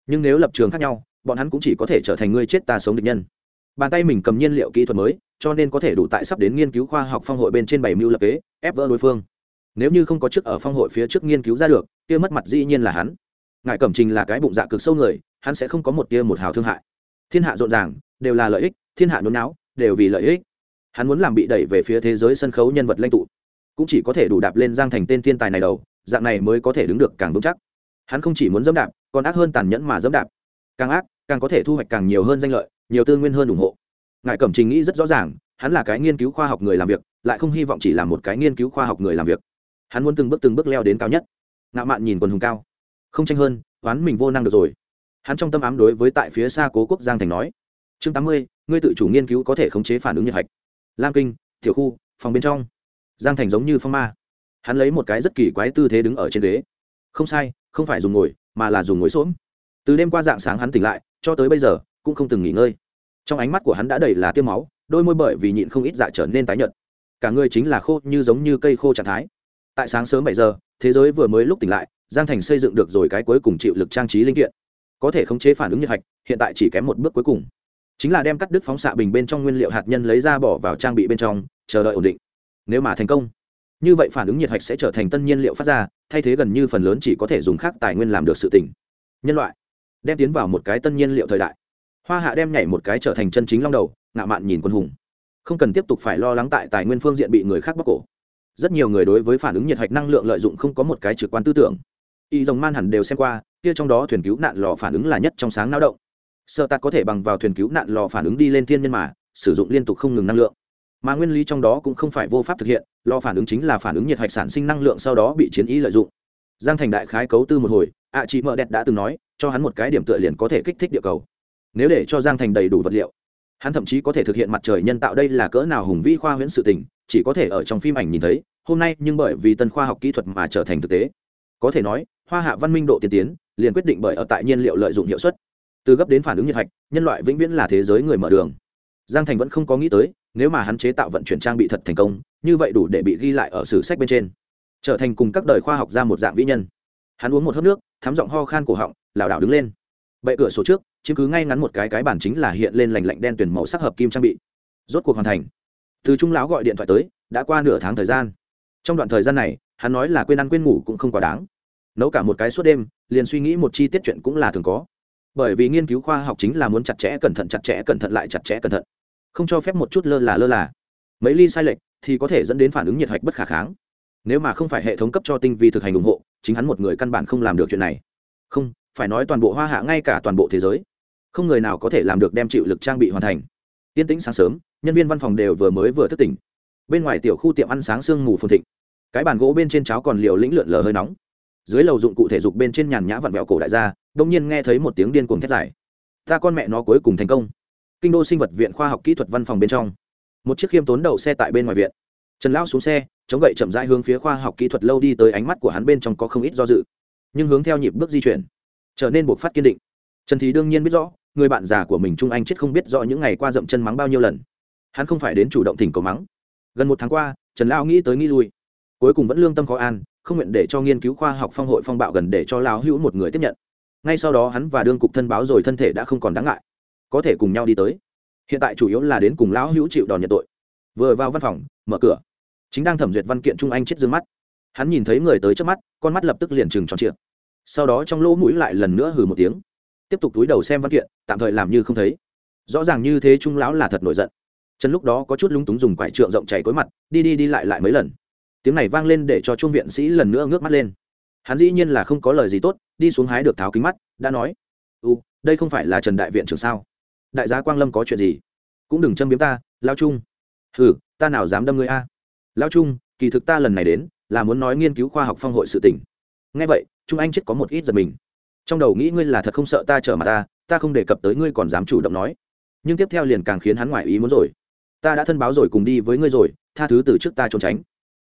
Speaker 1: Nhưng nếu lập trường khác nhau, bọn hắn cũng chỉ có thể trở thành người chết ta sống địch nhân. Bàn tay mình cầm nhiên liệu kỹ thuật mới, cho nên có thể đủ tại sắp đến nghiên cứu khoa học phong hội bên trên bảy mưu lập kế, ép vỡ đối phương. Nếu như không có chức ở phong hội phía trước nghiên cứu ra được, kia mất mặt dĩ nhiên là hắn. Ngài cẩm trình là cái bụng dạ cực sâu người, hắn sẽ không có một tia một hào thương hại. Thiên hạ rộn ràng, đều là lợi ích, thiên hạ nhốn não đều vì lợi ích. Hắn muốn làm bị đẩy về phía thế giới sân khấu nhân vật lãnh tụ, cũng chỉ có thể đủ đạp lên giang thành tên thiên tài này đầu, dạng này mới có thể đứng được càng vững chắc hắn không chỉ muốn dẫm đạp, còn ác hơn tàn nhẫn mà dẫm đạp. Càng ác, càng có thể thu hoạch càng nhiều hơn danh lợi, nhiều tư nguyên hơn ủng hộ. Ngài cẩm trình nghĩ rất rõ ràng, hắn là cái nghiên cứu khoa học người làm việc, lại không hy vọng chỉ là một cái nghiên cứu khoa học người làm việc. Hắn muốn từng bước từng bước leo đến cao nhất. Ngạo mạn nhìn quần hùng cao. Không tranh hơn, oán mình vô năng được rồi. Hắn trong tâm ám đối với tại phía xa cố quốc giang thành nói. Chương tám mươi, ngươi tự chủ nghiên cứu có thể khống chế phản ứng nhiệt hạch. Lam kinh, tiểu khu, phòng bên trong. Giang thành giống như phong ma. Hắn lấy một cái rất kỳ quái tư thế đứng ở trên ghế. Không sai không phải dùng ngồi, mà là dùng ngồi xổm. Từ đêm qua dạng sáng hắn tỉnh lại, cho tới bây giờ, cũng không từng nghỉ ngơi. Trong ánh mắt của hắn đã đầy là tiêm máu, đôi môi bởi vì nhịn không ít dạ trở nên tái nhợt. Cả người chính là khô, như giống như cây khô trạng thái. Tại sáng sớm bảy giờ, thế giới vừa mới lúc tỉnh lại, giang thành xây dựng được rồi cái cuối cùng chịu lực trang trí linh kiện. Có thể khống chế phản ứng nhiệt hạch, hiện tại chỉ kém một bước cuối cùng. Chính là đem cắt đứt phóng xạ bình bên trong nguyên liệu hạt nhân lấy ra bỏ vào trang bị bên trong, chờ đợi ổn định. Nếu mà thành công như vậy phản ứng nhiệt hạch sẽ trở thành tân nhiên liệu phát ra, thay thế gần như phần lớn chỉ có thể dùng khác tài nguyên làm được sự tỉnh nhân loại, đem tiến vào một cái tân nhiên liệu thời đại. Hoa hạ đem nhảy một cái trở thành chân chính long đầu, ngạo mạn nhìn quân hùng. Không cần tiếp tục phải lo lắng tại tài nguyên phương diện bị người khác bóc cổ. Rất nhiều người đối với phản ứng nhiệt hạch năng lượng lợi dụng không có một cái trực quan tư tưởng. Y dòng man hẳn đều xem qua, kia trong đó thuyền cứu nạn lò phản ứng là nhất trong sáng lao động. Sợ tạt có thể bằng vào thuyền cứu nạn lò phản ứng đi lên thiên nhân mà, sử dụng liên tục không ngừng năng lượng mà nguyên lý trong đó cũng không phải vô pháp thực hiện, lo phản ứng chính là phản ứng nhiệt hạch sản sinh năng lượng sau đó bị chiến ý lợi dụng. Giang thành đại khái cấu tư một hồi, ạ chị mợ đẹp đã từng nói, cho hắn một cái điểm tựa liền có thể kích thích địa cầu. Nếu để cho giang thành đầy đủ vật liệu, hắn thậm chí có thể thực hiện mặt trời nhân tạo đây là cỡ nào hùng vĩ khoa huyễn sự tình, chỉ có thể ở trong phim ảnh nhìn thấy, hôm nay nhưng bởi vì tân khoa học kỹ thuật mà trở thành thực tế. Có thể nói, hoa hạ văn minh độ tiên tiến, liền quyết định bởi ở tại nhiên liệu lợi dụng hiệu suất. Từ gấp đến phản ứng nhiệt hạch, nhân loại vĩnh viễn là thế giới người mở đường. Giang thành vẫn không có nghĩ tới nếu mà hắn chế tạo vận chuyển trang bị thật thành công, như vậy đủ để bị ghi lại ở sử sách bên trên. Trở thành cùng các đời khoa học ra một dạng vĩ nhân. Hắn uống một hớp nước, thắm giọng ho khan cổ họng, lảo đảo đứng lên. Bậy cửa sổ trước, chiếm cứ ngay ngắn một cái cái bản chính là hiện lên lành lạnh đen tuyển màu sắc hợp kim trang bị. Rốt cuộc hoàn thành. Từ trung lão gọi điện thoại tới, đã qua nửa tháng thời gian. Trong đoạn thời gian này, hắn nói là quên ăn quên ngủ cũng không quá đáng. Nấu cả một cái suốt đêm, liền suy nghĩ một chi tiết chuyện cũng là thường có. Bởi vì nghiên cứu khoa học chính là muốn chặt chẽ cẩn thận, chặt chẽ cẩn thận lại chặt chẽ cẩn thận không cho phép một chút lơ là lơ là. Mấy ly sai lệch thì có thể dẫn đến phản ứng nhiệt hạch bất khả kháng. Nếu mà không phải hệ thống cấp cho tinh vi thực hành ủng hộ, chính hắn một người căn bản không làm được chuyện này. Không, phải nói toàn bộ hoa hạ, ngay cả toàn bộ thế giới, không người nào có thể làm được đem chịu lực trang bị hoàn thành. Yên tĩnh sáng sớm, nhân viên văn phòng đều vừa mới vừa thức tỉnh. Bên ngoài tiểu khu tiệm ăn sáng sương mù phồn thịnh. Cái bàn gỗ bên trên cháo còn liều lĩnh lượn lờ hơi nóng. Dưới lầu dụng cụ thể dục bên trên nhàn nhã vặn vẹo cổ đại gia, đông nhiên nghe thấy một tiếng điên cuồng thét dài. Ta con mẹ nó cuối cùng thành công kinh đô sinh vật viện khoa học kỹ thuật văn phòng bên trong. Một chiếc khiêm tốn đậu xe tại bên ngoài viện. Trần lão xuống xe, chống gậy chậm rãi hướng phía khoa học kỹ thuật lâu đi tới ánh mắt của hắn bên trong có không ít do dự. Nhưng hướng theo nhịp bước di chuyển, trở nên buộc phát kiên định. Trần thì đương nhiên biết rõ, người bạn già của mình trung anh chết không biết rõ những ngày qua dậm chân mắng bao nhiêu lần. Hắn không phải đến chủ động thỉnh cầu mắng. Gần một tháng qua, trần Lão nghĩ tới nghĩ lui. Cuối cùng vẫn lương tâm khó an, không nguyện để cho nghiên cứu khoa học phong hội phong bạo gần để cho Lão hữu một người tiếp nhận. Ngay sau đó hắn và đương cục thân báo rồi thân thể đã không còn đáng ngại có thể cùng nhau đi tới. Hiện tại chủ yếu là đến cùng lão hữu chịu đòn nhận tội. Vừa vào văn phòng, mở cửa. Chính đang thẩm duyệt văn kiện trung anh chết dương mắt. Hắn nhìn thấy người tới trước mắt, con mắt lập tức liền trừng tròn trịa. Sau đó trong lỗ mũi lại lần nữa hừ một tiếng. Tiếp tục túi đầu xem văn kiện, tạm thời làm như không thấy. Rõ ràng như thế trung lão là thật nổi giận. Trần lúc đó có chút lúng túng dùng quải trượng rộng chảy cối mặt, đi đi đi lại lại mấy lần. Tiếng này vang lên để cho trung viện sĩ lần nữa ngước mắt lên. Hắn dĩ nhiên là không có lời gì tốt, đi xuống hái được tháo kính mắt, đã nói u đây không phải là trần đại viện trưởng sao? Đại gia quang lâm có chuyện gì? Cũng đừng châm biếm ta lao trung. Ừ ta nào dám đâm ngươi a? Lao trung, kỳ thực ta lần này đến là muốn nói nghiên cứu khoa học phong hội sự tỉnh nghe vậy trung anh chết có một ít giật mình. Trong đầu nghĩ ngươi là thật không sợ ta trở mặt ta ta không đề cập tới ngươi còn dám chủ động nói. Nhưng tiếp theo liền càng khiến hắn ngoại ý muốn rồi. Ta đã thân báo rồi cùng đi với ngươi rồi, tha thứ từ trước ta trốn tránh.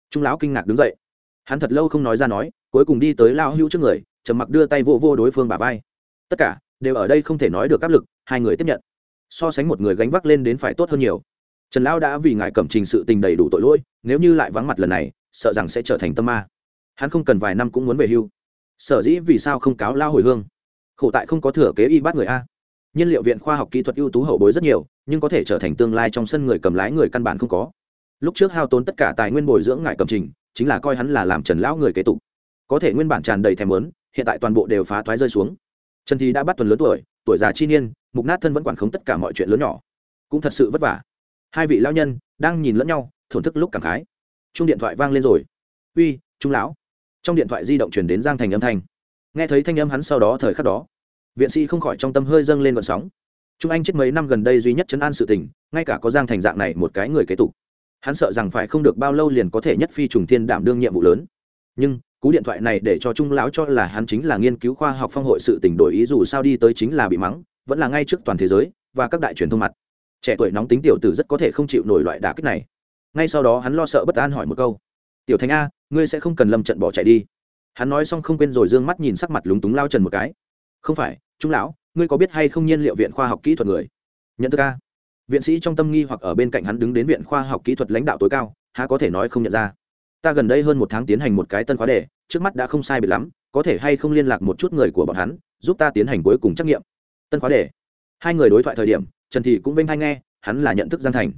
Speaker 1: Trung lão kinh ngạc đứng dậy. Hắn thật lâu không nói ra nói, cuối cùng đi tới lao hữu trước người, trầm mặc đưa tay vô vô đối phương bà vai. Tất cả đều ở đây không thể nói được áp lực, hai người tiếp nhận so sánh một người gánh vác lên đến phải tốt hơn nhiều. Trần lão đã vì ngài cẩm trình sự tình đầy đủ tội lỗi, nếu như lại vắng mặt lần này, sợ rằng sẽ trở thành tâm ma. Hắn không cần vài năm cũng muốn về hưu. Sở dĩ vì sao không cáo lao hồi hương? Khổ tại không có thừa kế y bắt người a. Nhiên liệu viện khoa học kỹ thuật ưu tú hậu bối rất nhiều, nhưng có thể trở thành tương lai trong sân người cầm lái người căn bản không có. Lúc trước hao tốn tất cả tài nguyên bồi dưỡng ngài cầm trình, chính là coi hắn là làm trần lão người kế tục. Có thể nguyên bản tràn đầy thèm lớn hiện tại toàn bộ đều phá thoái rơi xuống. Trần thì đã bắt tuần lớn tuổi tuổi già chi niên mục nát thân vẫn quản khống tất cả mọi chuyện lớn nhỏ. Cũng thật sự vất vả. Hai vị lao nhân đang nhìn lẫn nhau, thổn thức lúc cảm khái. Chung điện thoại vang lên rồi. Uy, trung lão. Trong điện thoại di động truyền đến giang thành âm thanh. Nghe thấy thanh âm hắn sau đó thời khắc đó, viện sĩ không khỏi trong tâm hơi dâng lên vận sóng. Trung anh chết mấy năm gần đây duy nhất chấn an sự tình, ngay cả có giang thành dạng này một cái người kế tục. Hắn sợ rằng phải không được bao lâu liền có thể nhất phi trùng thiên đảm đương nhiệm vụ lớn. Nhưng, cú điện thoại này để cho trung lão cho là hắn chính là nghiên cứu khoa học phong hội sự tỉnh đổi ý dù sao đi tới chính là bị mắng vẫn là ngay trước toàn thế giới và các đại truyền thông mặt. Trẻ tuổi nóng tính tiểu tử rất có thể không chịu nổi loại đả kích này. Ngay sau đó hắn lo sợ bất an hỏi một câu. Tiểu thành a, ngươi sẽ không cần lâm trận bỏ chạy đi. Hắn nói xong không quên rồi d ư ơ n g mắt nhìn sắc mặt lúng túng lao trần một cái. Không phải, trung lão, ngươi có biết hay không nhiên liệu viện khoa học kỹ thuật người? Nhận thức a. Viện sĩ trong tâm nghi hoặc ở bên cạnh hắn đứng đến viện khoa học kỹ thuật lãnh đạo tối cao, há có thể nói không nhận ra. Ta gần đây hơn một tháng tiến hành một cái tân khóa đề, trước mắt đã không sai biệt lắm, có thể hay không liên lạc một chút người của bọn hắn, giúp ta tiến hành cuối cùng trắc nghiệm tân khóa đề. Hai người đối thoại thời điểm, trần thị cũng vênh hay nghe, hắn là nhận thức giang thành.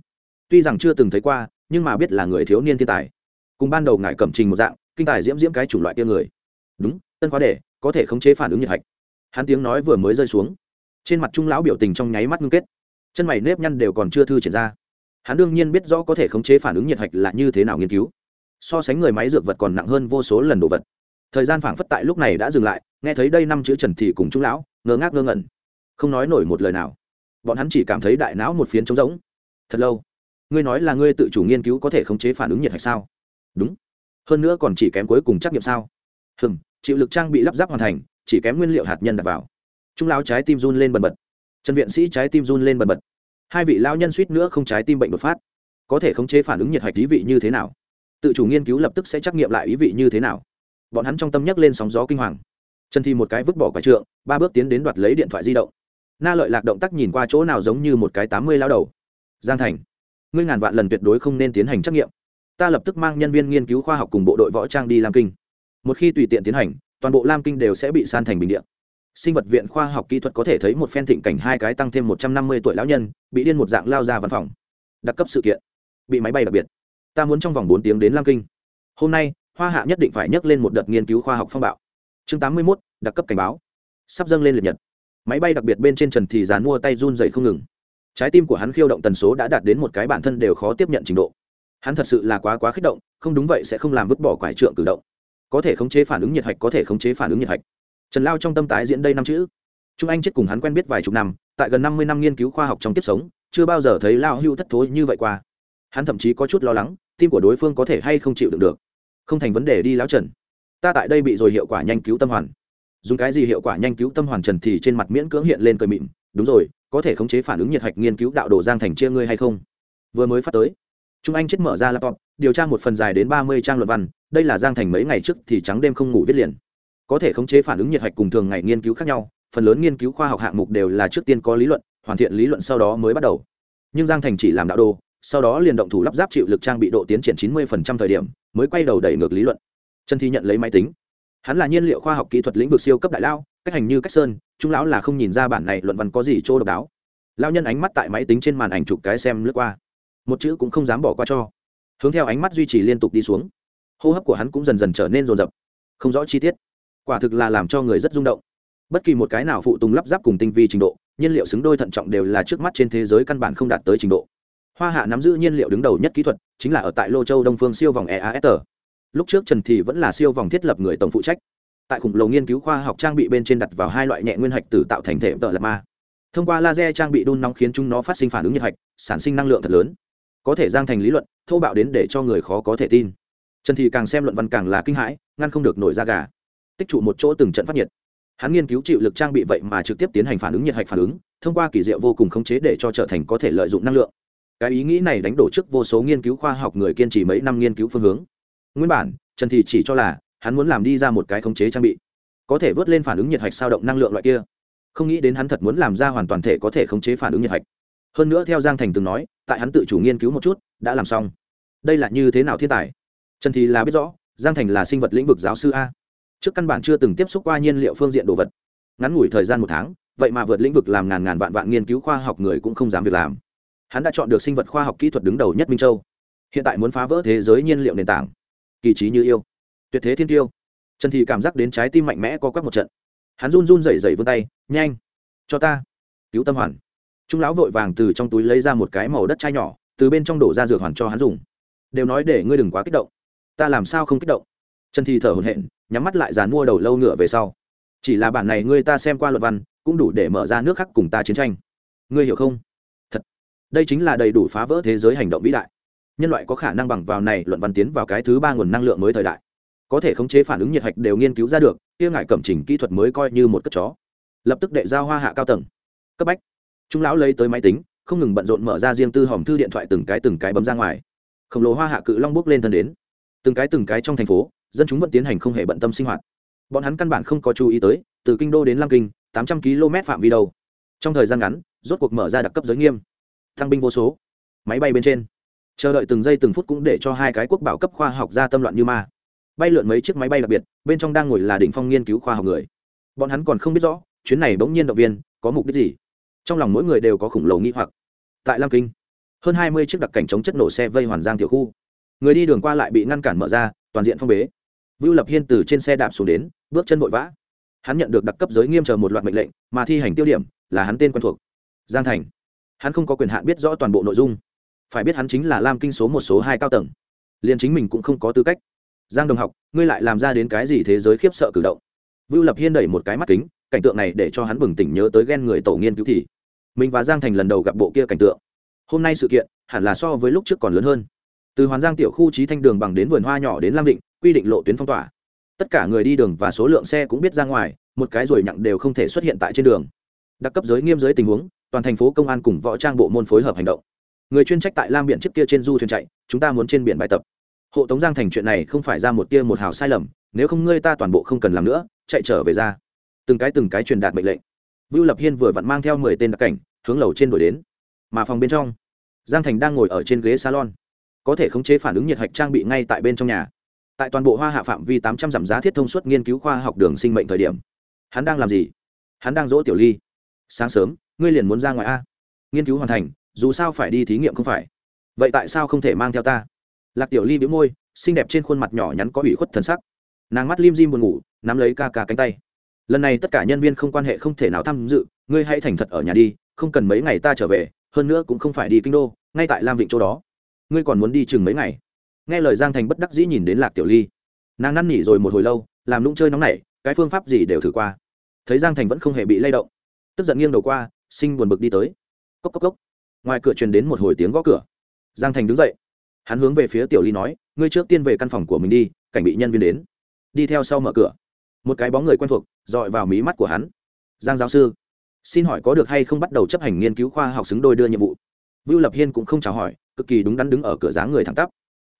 Speaker 1: Tuy rằng chưa từng thấy qua, nhưng mà biết là người thiếu niên thiên tài. Cùng ban đầu ngài cẩm trình một dạng, kinh tài diễm diễm cái chủng loại kia người. Đúng, tân khóa đề, có thể khống chế phản ứng nhiệt hạch. Hắn tiếng nói vừa mới rơi xuống. Trên mặt trung lão biểu tình trong nháy mắt ngưng kết. Chân mày nếp nhăn đều còn chưa thư triển ra. Hắn đương nhiên biết rõ có thể khống chế phản ứng nhiệt hạch là như thế nào nghiên cứu. So sánh người máy dược vật còn nặng hơn vô số lần đồ vật. Thời gian phảng phất tại lúc này đã dừng lại, nghe thấy đây năm chữ trần thị cùng trung lão, ngơ ngác ngơ ngẩn không nói nổi một lời nào. Bọn hắn chỉ cảm thấy đại não một phiến trống rỗng. Thật lâu. Ngươi nói là ngươi tự chủ nghiên cứu có thể khống chế phản ứng nhiệt hạch sao? Đúng. Hơn nữa còn chỉ kém cuối cùng trắc nghiệm sao? Hừm, chịu lực trang bị lắp ráp hoàn thành, chỉ kém nguyên liệu hạt nhân đặt vào. Trung lão trái tim run lên bần bật. Trần viện sĩ trái tim run lên bần bật. Hai vị lao nhân suýt nữa không trái tim bệnh đột phát. Có thể khống chế phản ứng nhiệt hạch ý vị như thế nào? Tự chủ nghiên cứu lập tức sẽ trắc nghiệm lại ý vị như thế nào? Bọn hắn trong tâm nhắc lên sóng gió kinh hoàng. Trần thi một cái vứt bỏ quả trượng, ba bước tiến đến đoạt lấy điện thoại di động na lợi lạc động tác nhìn qua chỗ nào giống như một cái tám mươi lao đầu. Giang thành, ngươi ngàn vạn lần tuyệt đối không nên tiến hành trắc nghiệm. Ta lập tức mang nhân viên nghiên cứu khoa học cùng bộ đội võ trang đi lam kinh. Một khi tùy tiện tiến hành, toàn bộ lam kinh đều sẽ bị san thành bình điện sinh vật viện khoa học kỹ thuật có thể thấy một phen thịnh cảnh hai cái tăng thêm một trăm năm mươi tuổi lão nhân, bị điên một dạng lao ra văn phòng. Đặc cấp sự kiện. Bị máy bay đặc biệt. Ta muốn trong vòng bốn tiếng đến lam kinh. Hôm nay, hoa hạ nhất định phải nhấc lên một đợt nghiên cứu khoa học phong bạo. Chương tám mươi mốt, đặc cấp cảnh báo. Sắp dâng lên liệt nhật máy bay đặc biệt bên trên trần thì dán mua tay run dậy không ngừng. Trái tim của hắn khiêu động tần số đã đạt đến một cái bản thân đều khó tiếp nhận trình độ. Hắn thật sự là quá quá kích động, không đúng vậy sẽ không làm vứt bỏ quải trượng cử động. Có thể khống chế phản ứng nhiệt hạch, có thể khống chế phản ứng nhiệt hạch. Trần lao trong tâm tái diễn đây năm chữ. Trung anh chết cùng hắn quen biết vài chục năm, tại gần năm mươi năm nghiên cứu khoa học trong kiếp sống, chưa bao giờ thấy lao hưu thất thối như vậy qua. Hắn thậm chí có chút lo lắng, tim của đối phương có thể hay không chịu đựng được. Không thành vấn đề đi lão trần. Ta tại đây bị rồi hiệu quả nhanh cứu tâm hoàn dùng cái gì hiệu quả nhanh cứu tâm hoàn trần thì trên mặt miễn cưỡng hiện lên cười mịn. Đúng rồi, có thể khống chế phản ứng nhiệt hạch nghiên cứu đạo đồ giang thành chia ngươi hay không? Vừa mới phát tới, trung anh chết mở ra laptop, điều tra một phần dài đến ba mươi trang luận văn, đây là giang thành mấy ngày trước thì trắng đêm không ngủ viết liền. Có thể khống chế phản ứng nhiệt hạch cùng thường ngày nghiên cứu khác nhau, phần lớn nghiên cứu khoa học hạng mục đều là trước tiên có lý luận, hoàn thiện lý luận sau đó mới bắt đầu. Nhưng giang thành chỉ làm đạo đồ, sau đó liền động thủ lắp ráp chịu lực trang bị độ tiến triển chín mươi thời điểm, mới quay đầu đẩy ngược lý luận. Trần thi nhận lấy máy tính hắn là nhiên liệu khoa học kỹ thuật lĩnh vực siêu cấp đại lao cách hành như cách sơn trung lão là không nhìn ra bản này luận văn có gì chỗ độc đáo. Lao nhân ánh mắt tại máy tính trên màn ảnh chụp cái xem lướt qua. Một chữ cũng không dám bỏ qua cho. Hướng theo ánh mắt duy trì liên tục đi xuống. Hô hấp của hắn cũng dần dần trở nên rồn rập không rõ chi tiết. Quả thực là làm cho người rất rung động. Bất kỳ một cái nào phụ tùng lắp ráp cùng tinh vi trình độ, nhiên liệu xứng đôi thận trọng đều là trước mắt trên thế giới căn bản không đạt tới trình độ. Hoa hạ nắm giữ nhiên liệu đứng đầu nhất kỹ thuật, chính là ở tại lô châu đông phương siêu vòng eas lúc trước trần thì vẫn là siêu vòng thiết lập người tổng phụ trách. Tại khủng lồ nghiên cứu khoa học trang bị bên trên đặt vào hai loại nhẹ nguyên hạch tử tạo thành thể tợ lạt ma. Thông qua laser trang bị đun nóng khiến chúng nó phát sinh phản ứng nhiệt hạch, sản sinh năng lượng thật lớn. Có thể giang thành lý luận, thô bạo đến để cho người khó có thể tin. Trần thì càng xem luận văn càng là kinh hãi, ngăn không được nổi ra gà. Tích trụ một chỗ từng trận phát nhiệt. Hắn nghiên cứu chịu lực trang bị vậy mà trực tiếp tiến hành phản ứng nhiệt hạch phản ứng, thông qua kỳ diệu vô cùng khống chế để cho trở thành có thể lợi dụng năng lượng. Cái ý nghĩ này đánh đổ trước vô số nghiên cứu khoa học người kiên trì mấy năm nghiên cứu phương hướng nguyên bản, trần thì chỉ cho là hắn muốn làm đi ra một cái khống chế trang bị, có thể vớt lên phản ứng nhiệt hạch sao động năng lượng loại kia. Không nghĩ đến hắn thật muốn làm ra hoàn toàn thể có thể khống chế phản ứng nhiệt hạch. Hơn nữa theo giang thành từng nói, tại hắn tự chủ nghiên cứu một chút, đã làm xong. Đây là như thế nào thiên tài? Trần thì là biết rõ, giang thành là sinh vật lĩnh vực giáo sư a. Trước căn bản chưa từng tiếp xúc qua nhiên liệu phương diện đồ vật. Ngắn ngủi thời gian một tháng, vậy mà vượt lĩnh vực làm ngàn ngàn vạn vạn nghiên cứu khoa học người cũng không dám việc làm. Hắn đã chọn được sinh vật khoa học kỹ thuật đứng đầu nhất minh châu. Hiện tại muốn phá vỡ thế giới nhiên liệu nền tảng kỳ trí như yêu. Tuyệt thế thiên tiêu. Trần thì cảm giác đến trái tim mạnh mẽ co quắp một trận. Hắn run run rẩy rẩy vươn tay, nhanh, cho ta. Cứu tâm hoàn. Trung lão vội vàng từ trong túi lấy ra một cái màu đất chai nhỏ, từ bên trong đổ ra dược hoàn cho hắn dùng. Đều nói để ngươi đừng quá kích động. Ta làm sao không kích động? Trần thì thở hổn hển, nhắm mắt lại dàn mua đầu lâu ngựa về sau. Chỉ là bản này ngươi ta xem qua luật văn, cũng đủ để mở ra nước khác cùng ta chiến tranh. Ngươi hiểu không? Thật. Đây chính là đầy đủ phá vỡ thế giới hành động vĩ đại nhân loại có khả năng bằng vào này luận văn tiến vào cái thứ ba nguồn năng lượng mới thời đại. Có thể khống chế phản ứng nhiệt hạch đều nghiên cứu ra được, kia ngại cẩm trình kỹ thuật mới coi như một cất chó. Lập tức đệ giao hoa hạ cao tầng. Cấp bách. Trung lão lấy tới máy tính, không ngừng bận rộn mở ra riêng tư hòm thư điện thoại từng cái từng cái bấm ra ngoài. Khổng lồ hoa hạ cự long bước lên thân đến. Từng cái từng cái trong thành phố, dân chúng vẫn tiến hành không hề bận tâm sinh hoạt. Bọn hắn căn bản không có chú ý tới, từ kinh đô đến lam kinh, tám trăm km phạm vi đâu. Trong thời gian ngắn, rốt cuộc mở ra đặc cấp giới nghiêm. Thăng binh vô số. Máy bay bên trên chờ đợi từng giây từng phút cũng để cho hai cái quốc bảo cấp khoa học ra tâm loạn như ma. Bay lượn mấy chiếc máy bay đặc biệt, bên trong đang ngồi là đỉnh phong nghiên cứu khoa học người. Bọn hắn còn không biết rõ, chuyến này bỗng nhiên động viên, có mục đích gì? Trong lòng mỗi người đều có khủng lồ nghi hoặc. Tại lam kinh, hơn hai mươi chiếc đặc cảnh chống chất nổ xe vây hoàn giang tiểu khu. Người đi đường qua lại bị ngăn cản mở ra, toàn diện phong bế. Vưu lập hiên từ trên xe đạp xuống đến, bước chân vội vã. Hắn nhận được đặc cấp giới nghiêm chờ một loạt mệnh lệnh, mà thi hành tiêu điểm là hắn tên quen thuộc. Giang thành. Hắn không có quyền hạn biết rõ toàn bộ nội dung phải biết hắn chính là lam kinh số một số hai cao tầng. Liền chính mình cũng không có tư cách. Giang đồng học, ngươi lại làm ra đến cái gì thế giới khiếp sợ cử động? Vưu lập hiên đẩy một cái mắt kính, cảnh tượng này để cho hắn bừng tỉnh nhớ tới ghen người tổ nghiên cứu thì. Mình và giang thành lần đầu gặp bộ kia cảnh tượng. Hôm nay sự kiện, hẳn là so với lúc trước còn lớn hơn. Từ hoàn giang tiểu khu trí thanh đường bằng đến vườn hoa nhỏ đến lam định, quy định lộ tuyến phong tỏa. Tất cả người đi đường và số lượng xe cũng biết ra ngoài, một cái rồi nặng đều không thể xuất hiện tại trên đường. Đặc cấp giới nghiêm giới tình huống, toàn thành phố công an cùng võ trang bộ môn phối hợp hành động người chuyên trách tại lam biển trước kia trên du thuyền chạy, chúng ta muốn trên biển bài tập. Hộ tống giang thành chuyện này không phải ra một tia một hào sai lầm, nếu không ngươi ta toàn bộ không cần làm nữa, chạy trở về ra. Từng cái từng cái truyền đạt mệnh lệnh. Vưu lập hiên vừa vặn mang theo mười tên đặc cảnh, hướng lầu trên đổi đến. Mà phòng bên trong, giang thành đang ngồi ở trên ghế salon. Có thể khống chế phản ứng nhiệt hạch trang bị ngay tại bên trong nhà. Tại toàn bộ hoa hạ phạm vi tám trăm dặm giá thiết thông suất nghiên cứu khoa học đường sinh mệnh thời điểm. Hắn đang làm gì? Hắn đang dỗ tiểu ly. Sáng sớm, ngươi liền muốn ra ngoài a. Nghiên cứu hoàn thành dù sao phải đi thí nghiệm không phải. Vậy tại sao không thể mang theo ta? Lạc tiểu ly bĩu môi, xinh đẹp trên khuôn mặt nhỏ nhắn có ủy khuất thần sắc. Nàng mắt lim dim buồn ngủ, nắm lấy ca ca cánh tay. Lần này tất cả nhân viên không quan hệ không thể nào tham dự, ngươi hãy thành thật ở nhà đi, không cần mấy ngày ta trở về, hơn nữa cũng không phải đi kinh đô, ngay tại lam vịnh chỗ đó. Ngươi còn muốn đi chừng mấy ngày? Nghe lời giang thành bất đắc dĩ nhìn đến lạc tiểu ly. Nàng năn nỉ rồi một hồi lâu, làm lũng chơi nóng nảy, cái phương pháp gì đều thử qua. Thấy giang thành vẫn không hề bị lay động. Tức giận nghiêng đầu qua sinh buồn bực đi tới. Cốc cốc cốc ngoài cửa truyền đến một hồi tiếng gõ cửa. Giang thành đứng dậy. Hắn hướng về phía tiểu ly nói, ngươi trước tiên về căn phòng của mình đi, cảnh bị nhân viên đến. Đi theo sau mở cửa. Một cái bóng người quen thuộc dọi vào mí mắt của hắn. Giang giáo sư, xin hỏi có được hay không bắt đầu chấp hành nghiên cứu khoa học xứng đôi đưa nhiệm vụ? Vưu lập hiên cũng không chào hỏi, cực kỳ đúng đắn đứng ở cửa dáng người thẳng tắp.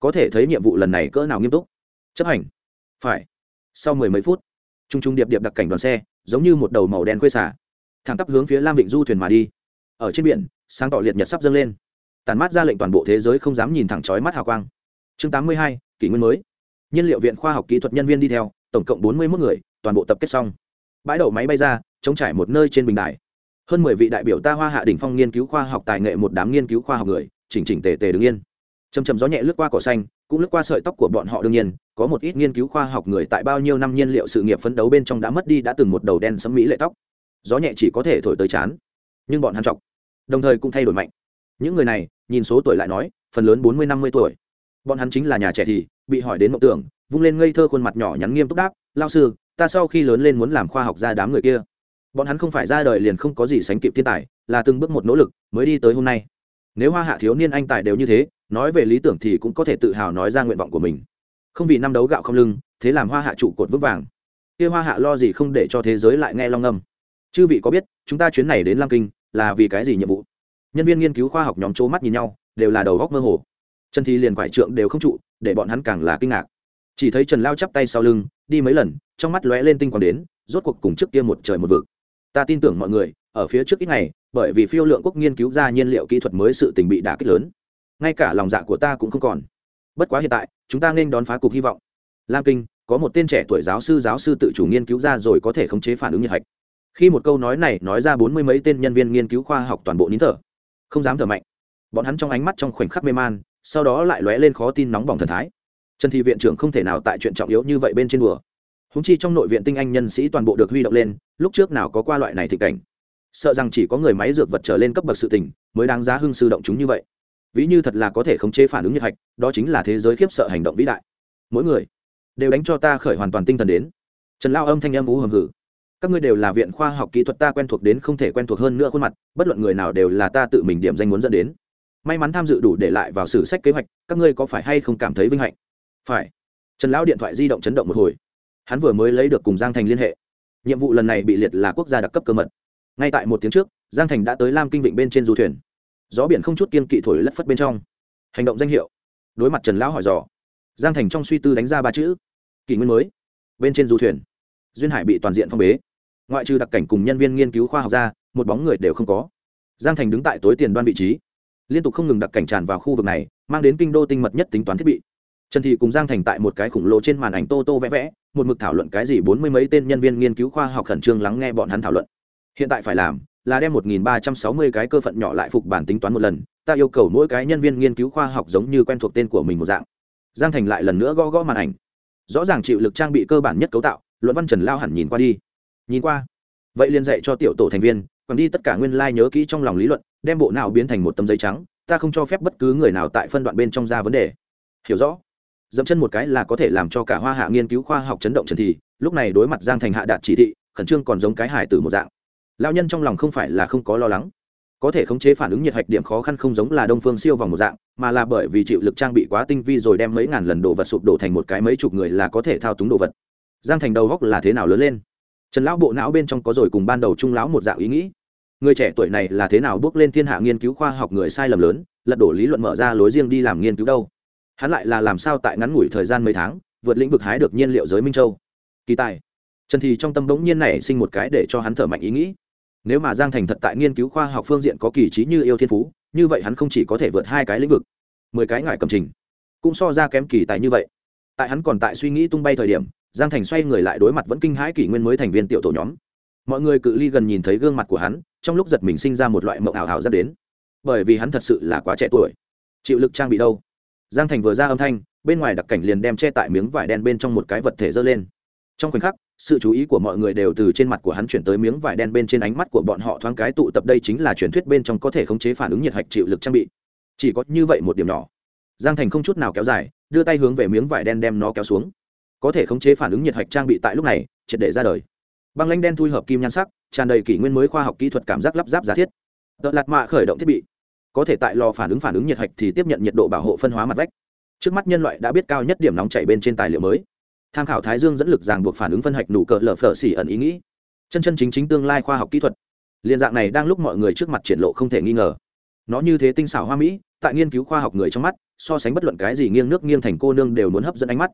Speaker 1: Có thể thấy nhiệm vụ lần này cỡ nào nghiêm túc? Chấp hành. Phải. Sau mười mấy phút t r u n g t r u n g điệp điệp đặc cảnh đoàn xe, giống như một đầu màu đen khuê xả, thẳng tắp hướng phía lam vịnh du thuyền mà đi. Ở trên biển sáng tỏ liệt nhật sắp dâng lên. Tàn mát ra lệnh toàn bộ thế giới không dám nhìn thẳng chói mắt hào quang. Chương tám mươi hai, kỷ nguyên mới. Nhiên liệu viện khoa học kỹ thuật nhân viên đi theo, tổng cộng bốn mươi một người, toàn bộ tập kết xong. Bãi đậu máy bay ra chống trải một nơi trên bình đài. Hơn mười vị đại biểu ta hoa hạ đỉnh phong nghiên cứu khoa học tài nghệ một đám nghiên cứu khoa học người, chỉnh chỉnh tề tề đứng yên. Chầm chầm gió nhẹ lướt qua cỏ xanh, cũng lướt qua sợi tóc của bọn họ đương nhiên, có một ít nghiên cứu khoa học người tại bao nhiêu năm nhiên liệu sự nghiệp phấn đấu bên trong đã mất đi đã từng một đầu đen sẫm mỹ lệ tóc. Gió nhẹ chỉ có thể thổi tới chán, nhưng bọn hắn chọc đồng thời cũng thay đổi mạnh. Những người này, nhìn số tuổi lại nói, phần lớn bốn mươi, năm mươi tuổi. Bọn hắn chính là nhà trẻ thì, bị hỏi đến mộng tưởng, vung lên ngây thơ khuôn mặt nhỏ nhắn nghiêm túc đáp lao sư, ta sau khi lớn lên muốn làm khoa học ra đám người kia. Bọn hắn không phải ra đời liền không có gì sánh kịp thiên tài, là từng bước một nỗ lực mới đi tới hôm nay. Nếu hoa hạ thiếu niên anh tài đều như thế, nói về lý tưởng thì cũng có thể tự hào nói ra nguyện vọng của mình. Không vì năm đấu gạo không lưng, thế làm hoa hạ trụ cột vững vàng. Kia hoa hạ lo gì không để cho thế giới lại nghe long âm chư vị có biết, chúng ta chuyến này đến lam kinh là vì cái gì nhiệm vụ? Nhân viên nghiên cứu khoa học nhóm chỗ mắt nhìn nhau, đều là đầu góc mơ hồ. Trần thi liền quải trượng đều không trụ, để bọn hắn càng là kinh ngạc. Chỉ thấy trần lao chắp tay sau lưng, đi mấy lần, trong mắt lóe lên tinh quang đến, rốt cuộc cùng trước kia một trời một vực. Ta tin tưởng mọi người, ở phía trước ít ngày, bởi vì phiêu lượng quốc nghiên cứu ra nhiên liệu kỹ thuật mới sự tình bị đả kích lớn. Ngay cả lòng dạ của ta cũng không còn. Bất quá hiện tại, chúng ta nên đón phá cục hy vọng. Lam kinh, có một tên trẻ tuổi giáo sư giáo sư tự chủ nghiên cứu ra rồi có thể khống chế phản ứng nhiệt hạch khi một câu nói này nói ra bốn mươi mấy tên nhân viên nghiên cứu khoa học toàn bộ nín thở. Không dám thở mạnh. Bọn hắn trong ánh mắt trong khoảnh khắc mê man, sau đó lại lóe lên khó tin nóng bỏng thần thái. Trần thị viện trưởng không thể nào tại chuyện trọng yếu như vậy bên trên đùa. Húng chi trong nội viện tinh anh nhân sĩ toàn bộ được huy động lên, lúc trước nào có qua loại này thị cảnh. Sợ rằng chỉ có người máy dược vật trở lên cấp bậc sự tình mới đáng giá hưng sư động chúng như vậy. Ví như thật là có thể khống chế phản ứng nhiệt hạch, đó chính là thế giới khiếp sợ hành động vĩ đại. Mỗi người đều đánh cho ta khởi hoàn toàn tinh thần đến. Trần lao âm thanh âm ú hầm hử các ngươi đều là viện khoa học kỹ thuật ta quen thuộc đến không thể quen thuộc hơn nữa khuôn mặt, bất luận người nào đều là ta tự mình điểm danh muốn dẫn đến. May mắn tham dự đủ để lại vào sử sách kế hoạch, các ngươi có phải hay không cảm thấy vinh hạnh? Phải. Trần lão điện thoại di động chấn động một hồi. Hắn vừa mới lấy được cùng giang thành liên hệ. Nhiệm vụ lần này bị liệt là quốc gia đặc cấp cơ mật. Ngay tại một tiếng trước, giang thành đã tới lam kinh vịnh bên trên du thuyền. Gió biển không chút kiên kỵ thổi lất phất bên trong. Hành động danh hiệu. Đối mặt trần lão hỏi dò. Giang thành trong suy tư đánh ra ba chữ. Kỷ nguyên mới. Bên trên du thuyền. Duyên hải bị toàn diện phong bế ngoại trừ đặc cảnh cùng nhân viên nghiên cứu khoa học ra, một bóng người đều không có. Giang thành đứng tại tối tiền đoan vị trí, liên tục không ngừng đặc cảnh tràn vào khu vực này, mang đến kinh đô tinh mật nhất tính toán thiết bị. Trần thị cùng giang thành tại một cái khủng lồ trên màn ảnh tô tô vẽ vẽ, một mực thảo luận cái gì bốn mươi mấy tên nhân viên nghiên cứu khoa học khẩn trương lắng nghe bọn hắn thảo luận. Hiện tại phải làm là đem một nghìn ba trăm sáu mươi cái cơ phận nhỏ lại phục bản tính toán một lần, ta yêu cầu mỗi cái nhân viên nghiên cứu khoa học giống như quen thuộc tên của mình một dạng. Giang thành lại lần nữa gõ gõ màn ảnh. Rõ ràng chịu lực trang bị cơ bản nhất cấu tạo, luận văn trần lao hẳn nhìn qua đi nhìn qua. Vậy liền dạy cho tiểu tổ thành viên, còn đi tất cả nguyên lai、like、nhớ kỹ trong lòng lý luận, đem bộ nào biến thành một tấm giấy trắng, ta không cho phép bất cứ người nào tại phân đoạn bên trong ra vấn đề. Hiểu rõ. Dẫm chân một cái là có thể làm cho cả hoa hạ nghiên cứu khoa học chấn động trần thì, lúc này đối mặt giang thành hạ đạt chỉ thị, khẩn trương còn giống cái hải tử một dạng. Lao nhân trong lòng không phải là không có lo lắng. Có thể khống chế phản ứng nhiệt hạch điểm khó khăn không giống là đông phương siêu vòng một dạng, mà là bởi vì chịu lực trang bị quá tinh vi rồi đem mấy ngàn lần đồ vật sụp đổ thành một cái mấy chục người là có thể thao túng đồ vật. Giang thành đầu góc là thế nào lớn lên? Trần lão bộ não bên trong có rồi cùng ban đầu trung lão một dạng ý nghĩ. Người trẻ tuổi này là thế nào bước lên thiên hạ nghiên cứu khoa học người sai lầm lớn, lật đổ lý luận mở ra lối riêng đi làm nghiên cứu đâu? Hắn lại là làm sao tại ngắn ngủi thời gian mấy tháng, vượt lĩnh vực hái được nhiên liệu giới minh châu? Kỳ tài. Trần thì trong tâm đống nhiên này sinh một cái để cho hắn thở mạnh ý nghĩ. Nếu mà giang thành thật tại nghiên cứu khoa học phương diện có kỳ trí như yêu thiên phú, như vậy hắn không chỉ có thể vượt hai cái lĩnh vực, mười cái ngại cầm trình, cũng so ra kém kỳ tài như vậy. Tại hắn còn tại suy nghĩ tung bay thời điểm giang thành xoay người lại đối mặt vẫn kinh hãi kỷ nguyên mới thành viên tiểu tổ nhóm. Mọi người cự ly gần nhìn thấy gương mặt của hắn, trong lúc giật mình sinh ra một loại mộng ảo ảo dẫn đến. Bởi vì hắn thật sự là quá trẻ tuổi. Chịu lực trang bị đâu? Giang thành vừa ra âm thanh, bên ngoài đặc cảnh liền đem che tại miếng vải đen bên trong một cái vật thể dơ lên. Trong khoảnh khắc, sự chú ý của mọi người đều từ trên mặt của hắn chuyển tới miếng vải đen bên trên ánh mắt của bọn họ thoáng cái tụ tập đây chính là truyền thuyết bên trong có thể khống chế phản ứng nhiệt hạch chịu lực trang bị. Chỉ có như vậy một điểm nhỏ. Giang thành không chút nào kéo dài, đưa tay hướng về miếng vải đen đem nó kéo xuống có thể khống chế phản ứng nhiệt hạch trang bị tại lúc này, triệt để ra đời. Băng lãnh đen thui hợp kim nhan sắc, tràn đầy kỷ nguyên mới khoa học kỹ thuật cảm giác lắp ráp giá thiết. Tợ lạt mạ khởi động thiết bị. Có thể tại lò phản ứng phản ứng nhiệt hạch thì tiếp nhận nhiệt độ bảo hộ phân hóa mặt vách. Trước mắt nhân loại đã biết cao nhất điểm nóng chảy bên trên tài liệu mới. Tham khảo thái dương dẫn lực ràng buộc phản ứng phân hạch nụ cỡ lở phở xỉ ẩn ý nghĩ. Chân chân chính chính tương lai khoa học kỹ thuật. Liên dạng này đang lúc mọi người trước mặt triển lộ không thể nghi ngờ. Nó như thế tinh xảo hoa mỹ, tại nghiên cứu khoa học người trong mắt, so sánh bất luận cái gì nghiêng nước nghiêng thành cô nương đều muốn hấp dẫn ánh mắt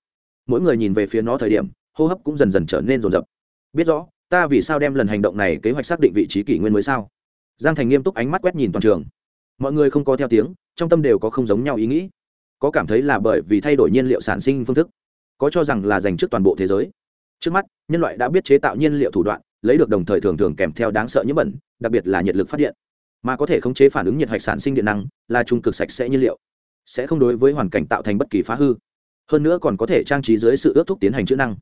Speaker 1: mỗi người nhìn về phía nó thời điểm, hô hấp cũng dần dần trở nên rồn rập biết rõ, ta vì sao đem lần hành động này kế hoạch xác định vị trí kỷ nguyên mới sao? Giang thành nghiêm túc ánh mắt quét nhìn toàn trường. Mọi người không có theo tiếng, trong tâm đều có không giống nhau ý nghĩ. Có cảm thấy là bởi vì thay đổi nhiên liệu sản sinh phương thức, có cho rằng là dành trước toàn bộ thế giới. Trước mắt, nhân loại đã biết chế tạo nhiên liệu thủ đoạn, lấy được đồng thời thường thường kèm theo đáng sợ nhiễm bẩn, đặc biệt là nhiệt lực phát điện. Mà có thể khống chế phản ứng nhiệt hạch sản sinh điện năng, là trung cực sạch sẽ nhiên liệu, sẽ không đối với hoàn cảnh tạo thành bất kỳ phá hư hơn nữa còn có thể trang trí dưới sự ước thúc tiến hành chữ năng.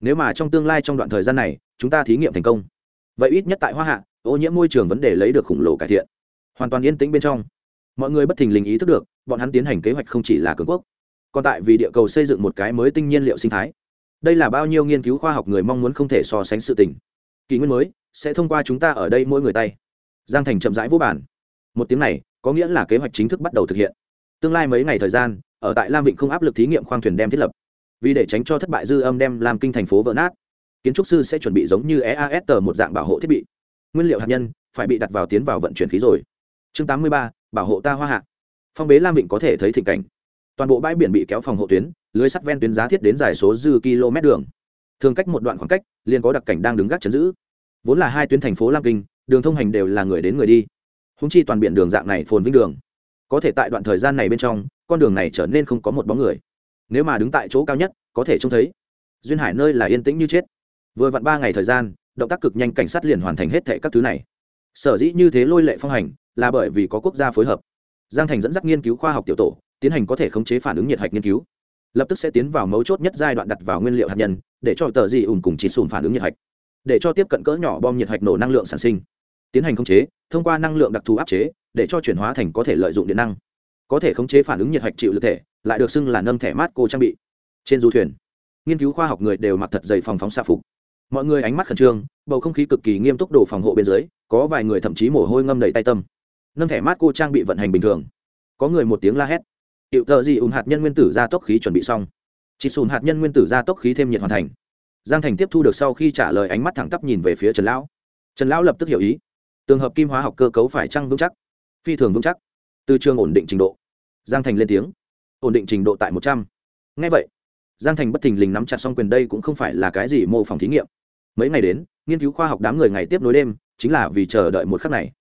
Speaker 1: Nếu mà trong tương lai trong đoạn thời gian này, chúng ta thí nghiệm thành công, vậy ít nhất tại hoa hạ, ô nhiễm môi trường vấn đề lấy được khủng lồ cải thiện. Hoàn toàn yên tĩnh bên trong. Mọi người bất thình lình ý thức được, bọn hắn tiến hành kế hoạch không chỉ là cường quốc, còn tại vì địa cầu xây dựng một cái mới tinh nhiên liệu sinh thái. Đây là bao nhiêu nghiên cứu khoa học người mong muốn không thể so sánh sự tình. Kỷ nguyên mới, sẽ thông qua chúng ta ở đây mỗi người tay. Giang thành chậm rãi vô bản một tiếng này, có nghĩa là kế hoạch chính thức bắt đầu thực hiện. Tương lai mấy ngày thời gian ở tại lam vịnh không áp lực thí nghiệm khoang thuyền đem thiết lập. Vì để tránh cho thất bại dư âm đem làm kinh thành phố vỡ nát kiến trúc sư sẽ chuẩn bị giống như eas tờ một dạng bảo hộ thiết bị. Nguyên liệu hạt nhân phải bị đặt vào tiến vào vận chuyển khí rồi. Chương 83, bảo hộ ta hoa hạ. Phong bế lam vịnh có thể thấy thịnh cảnh. Toàn bộ bãi biển bị kéo phòng hộ tuyến lưới sắt ven tuyến giá thiết đến dài số dư km đường. Thường cách một đoạn khoảng cách liền có đặc cảnh đang đứng gác chấn giữ. Vốn là hai tuyến thành phố lam kinh đường thông hành đều là người đến người đi. Húng chi toàn biển đường dạng này phồn vinh đường. Có thể tại đoạn thời gian này bên trong con đường này trở nên không có một bóng người. Nếu mà đứng tại chỗ cao nhất, có thể trông thấy. Duyên hải nơi là yên tĩnh như chết. Vừa vặn ba ngày thời gian, động tác cực nhanh cảnh sát liền hoàn thành hết thệ các thứ này. Sở dĩ như thế lôi lệ phong hành, là bởi vì có quốc gia phối hợp. Giang thành dẫn dắt nghiên cứu khoa học tiểu tổ, tiến hành có thể khống chế phản ứng nhiệt hạch nghiên cứu. Lập tức sẽ tiến vào mấu chốt nhất giai đoạn đặt vào nguyên liệu hạt nhân, để cho tờ dị ủng cùng chỉ sùn phản ứng nhiệt hạch. Để cho tiếp cận cỡ nhỏ bom nhiệt hạch nổ năng lượng sản sinh. Tiến hành khống chế, thông qua năng lượng đặc thù áp chế, để cho chuyển hóa thành có thể lợi dụng điện năng có thể khống chế phản ứng nhiệt hạch chịu lực thể, lại được xưng là nâng thẻ mát cô trang bị. Trên du thuyền, nghiên cứu khoa học người đều mặc thật dày phòng phóng xạ phục. Mọi người ánh mắt khẩn trương, bầu không khí cực kỳ nghiêm túc đồ phòng hộ bên dưới, có vài người thậm chí mồ hôi ngâm đầy tay tâm. Nâng thẻ mát cô trang bị vận hành bình thường. Có người một tiếng la hét. Hiệu tờ gì ủng hạt nhân nguyên tử ra tốc khí chuẩn bị xong. Chỉ sùn hạt nhân nguyên tử ra tốc khí thêm nhiệt hoàn thành. Giang thành tiếp thu được sau khi trả lời ánh mắt thẳng tắp nhìn về phía trần lão. Trần lão lập tức hiểu ý. Tường hợp kim hóa học cơ cấu phải trăng vững chắc? Phi thường vững chắc từ trường ổn định trình độ. Giang thành lên tiếng. Ổn định trình độ tại một trăm. Ngay vậy, giang thành bất thình lình nắm chặt xong quyền đây cũng không phải là cái gì mô phỏng thí nghiệm. Mấy ngày đến, nghiên cứu khoa học đám người ngày tiếp nối đêm, chính là vì chờ đợi một khắc này.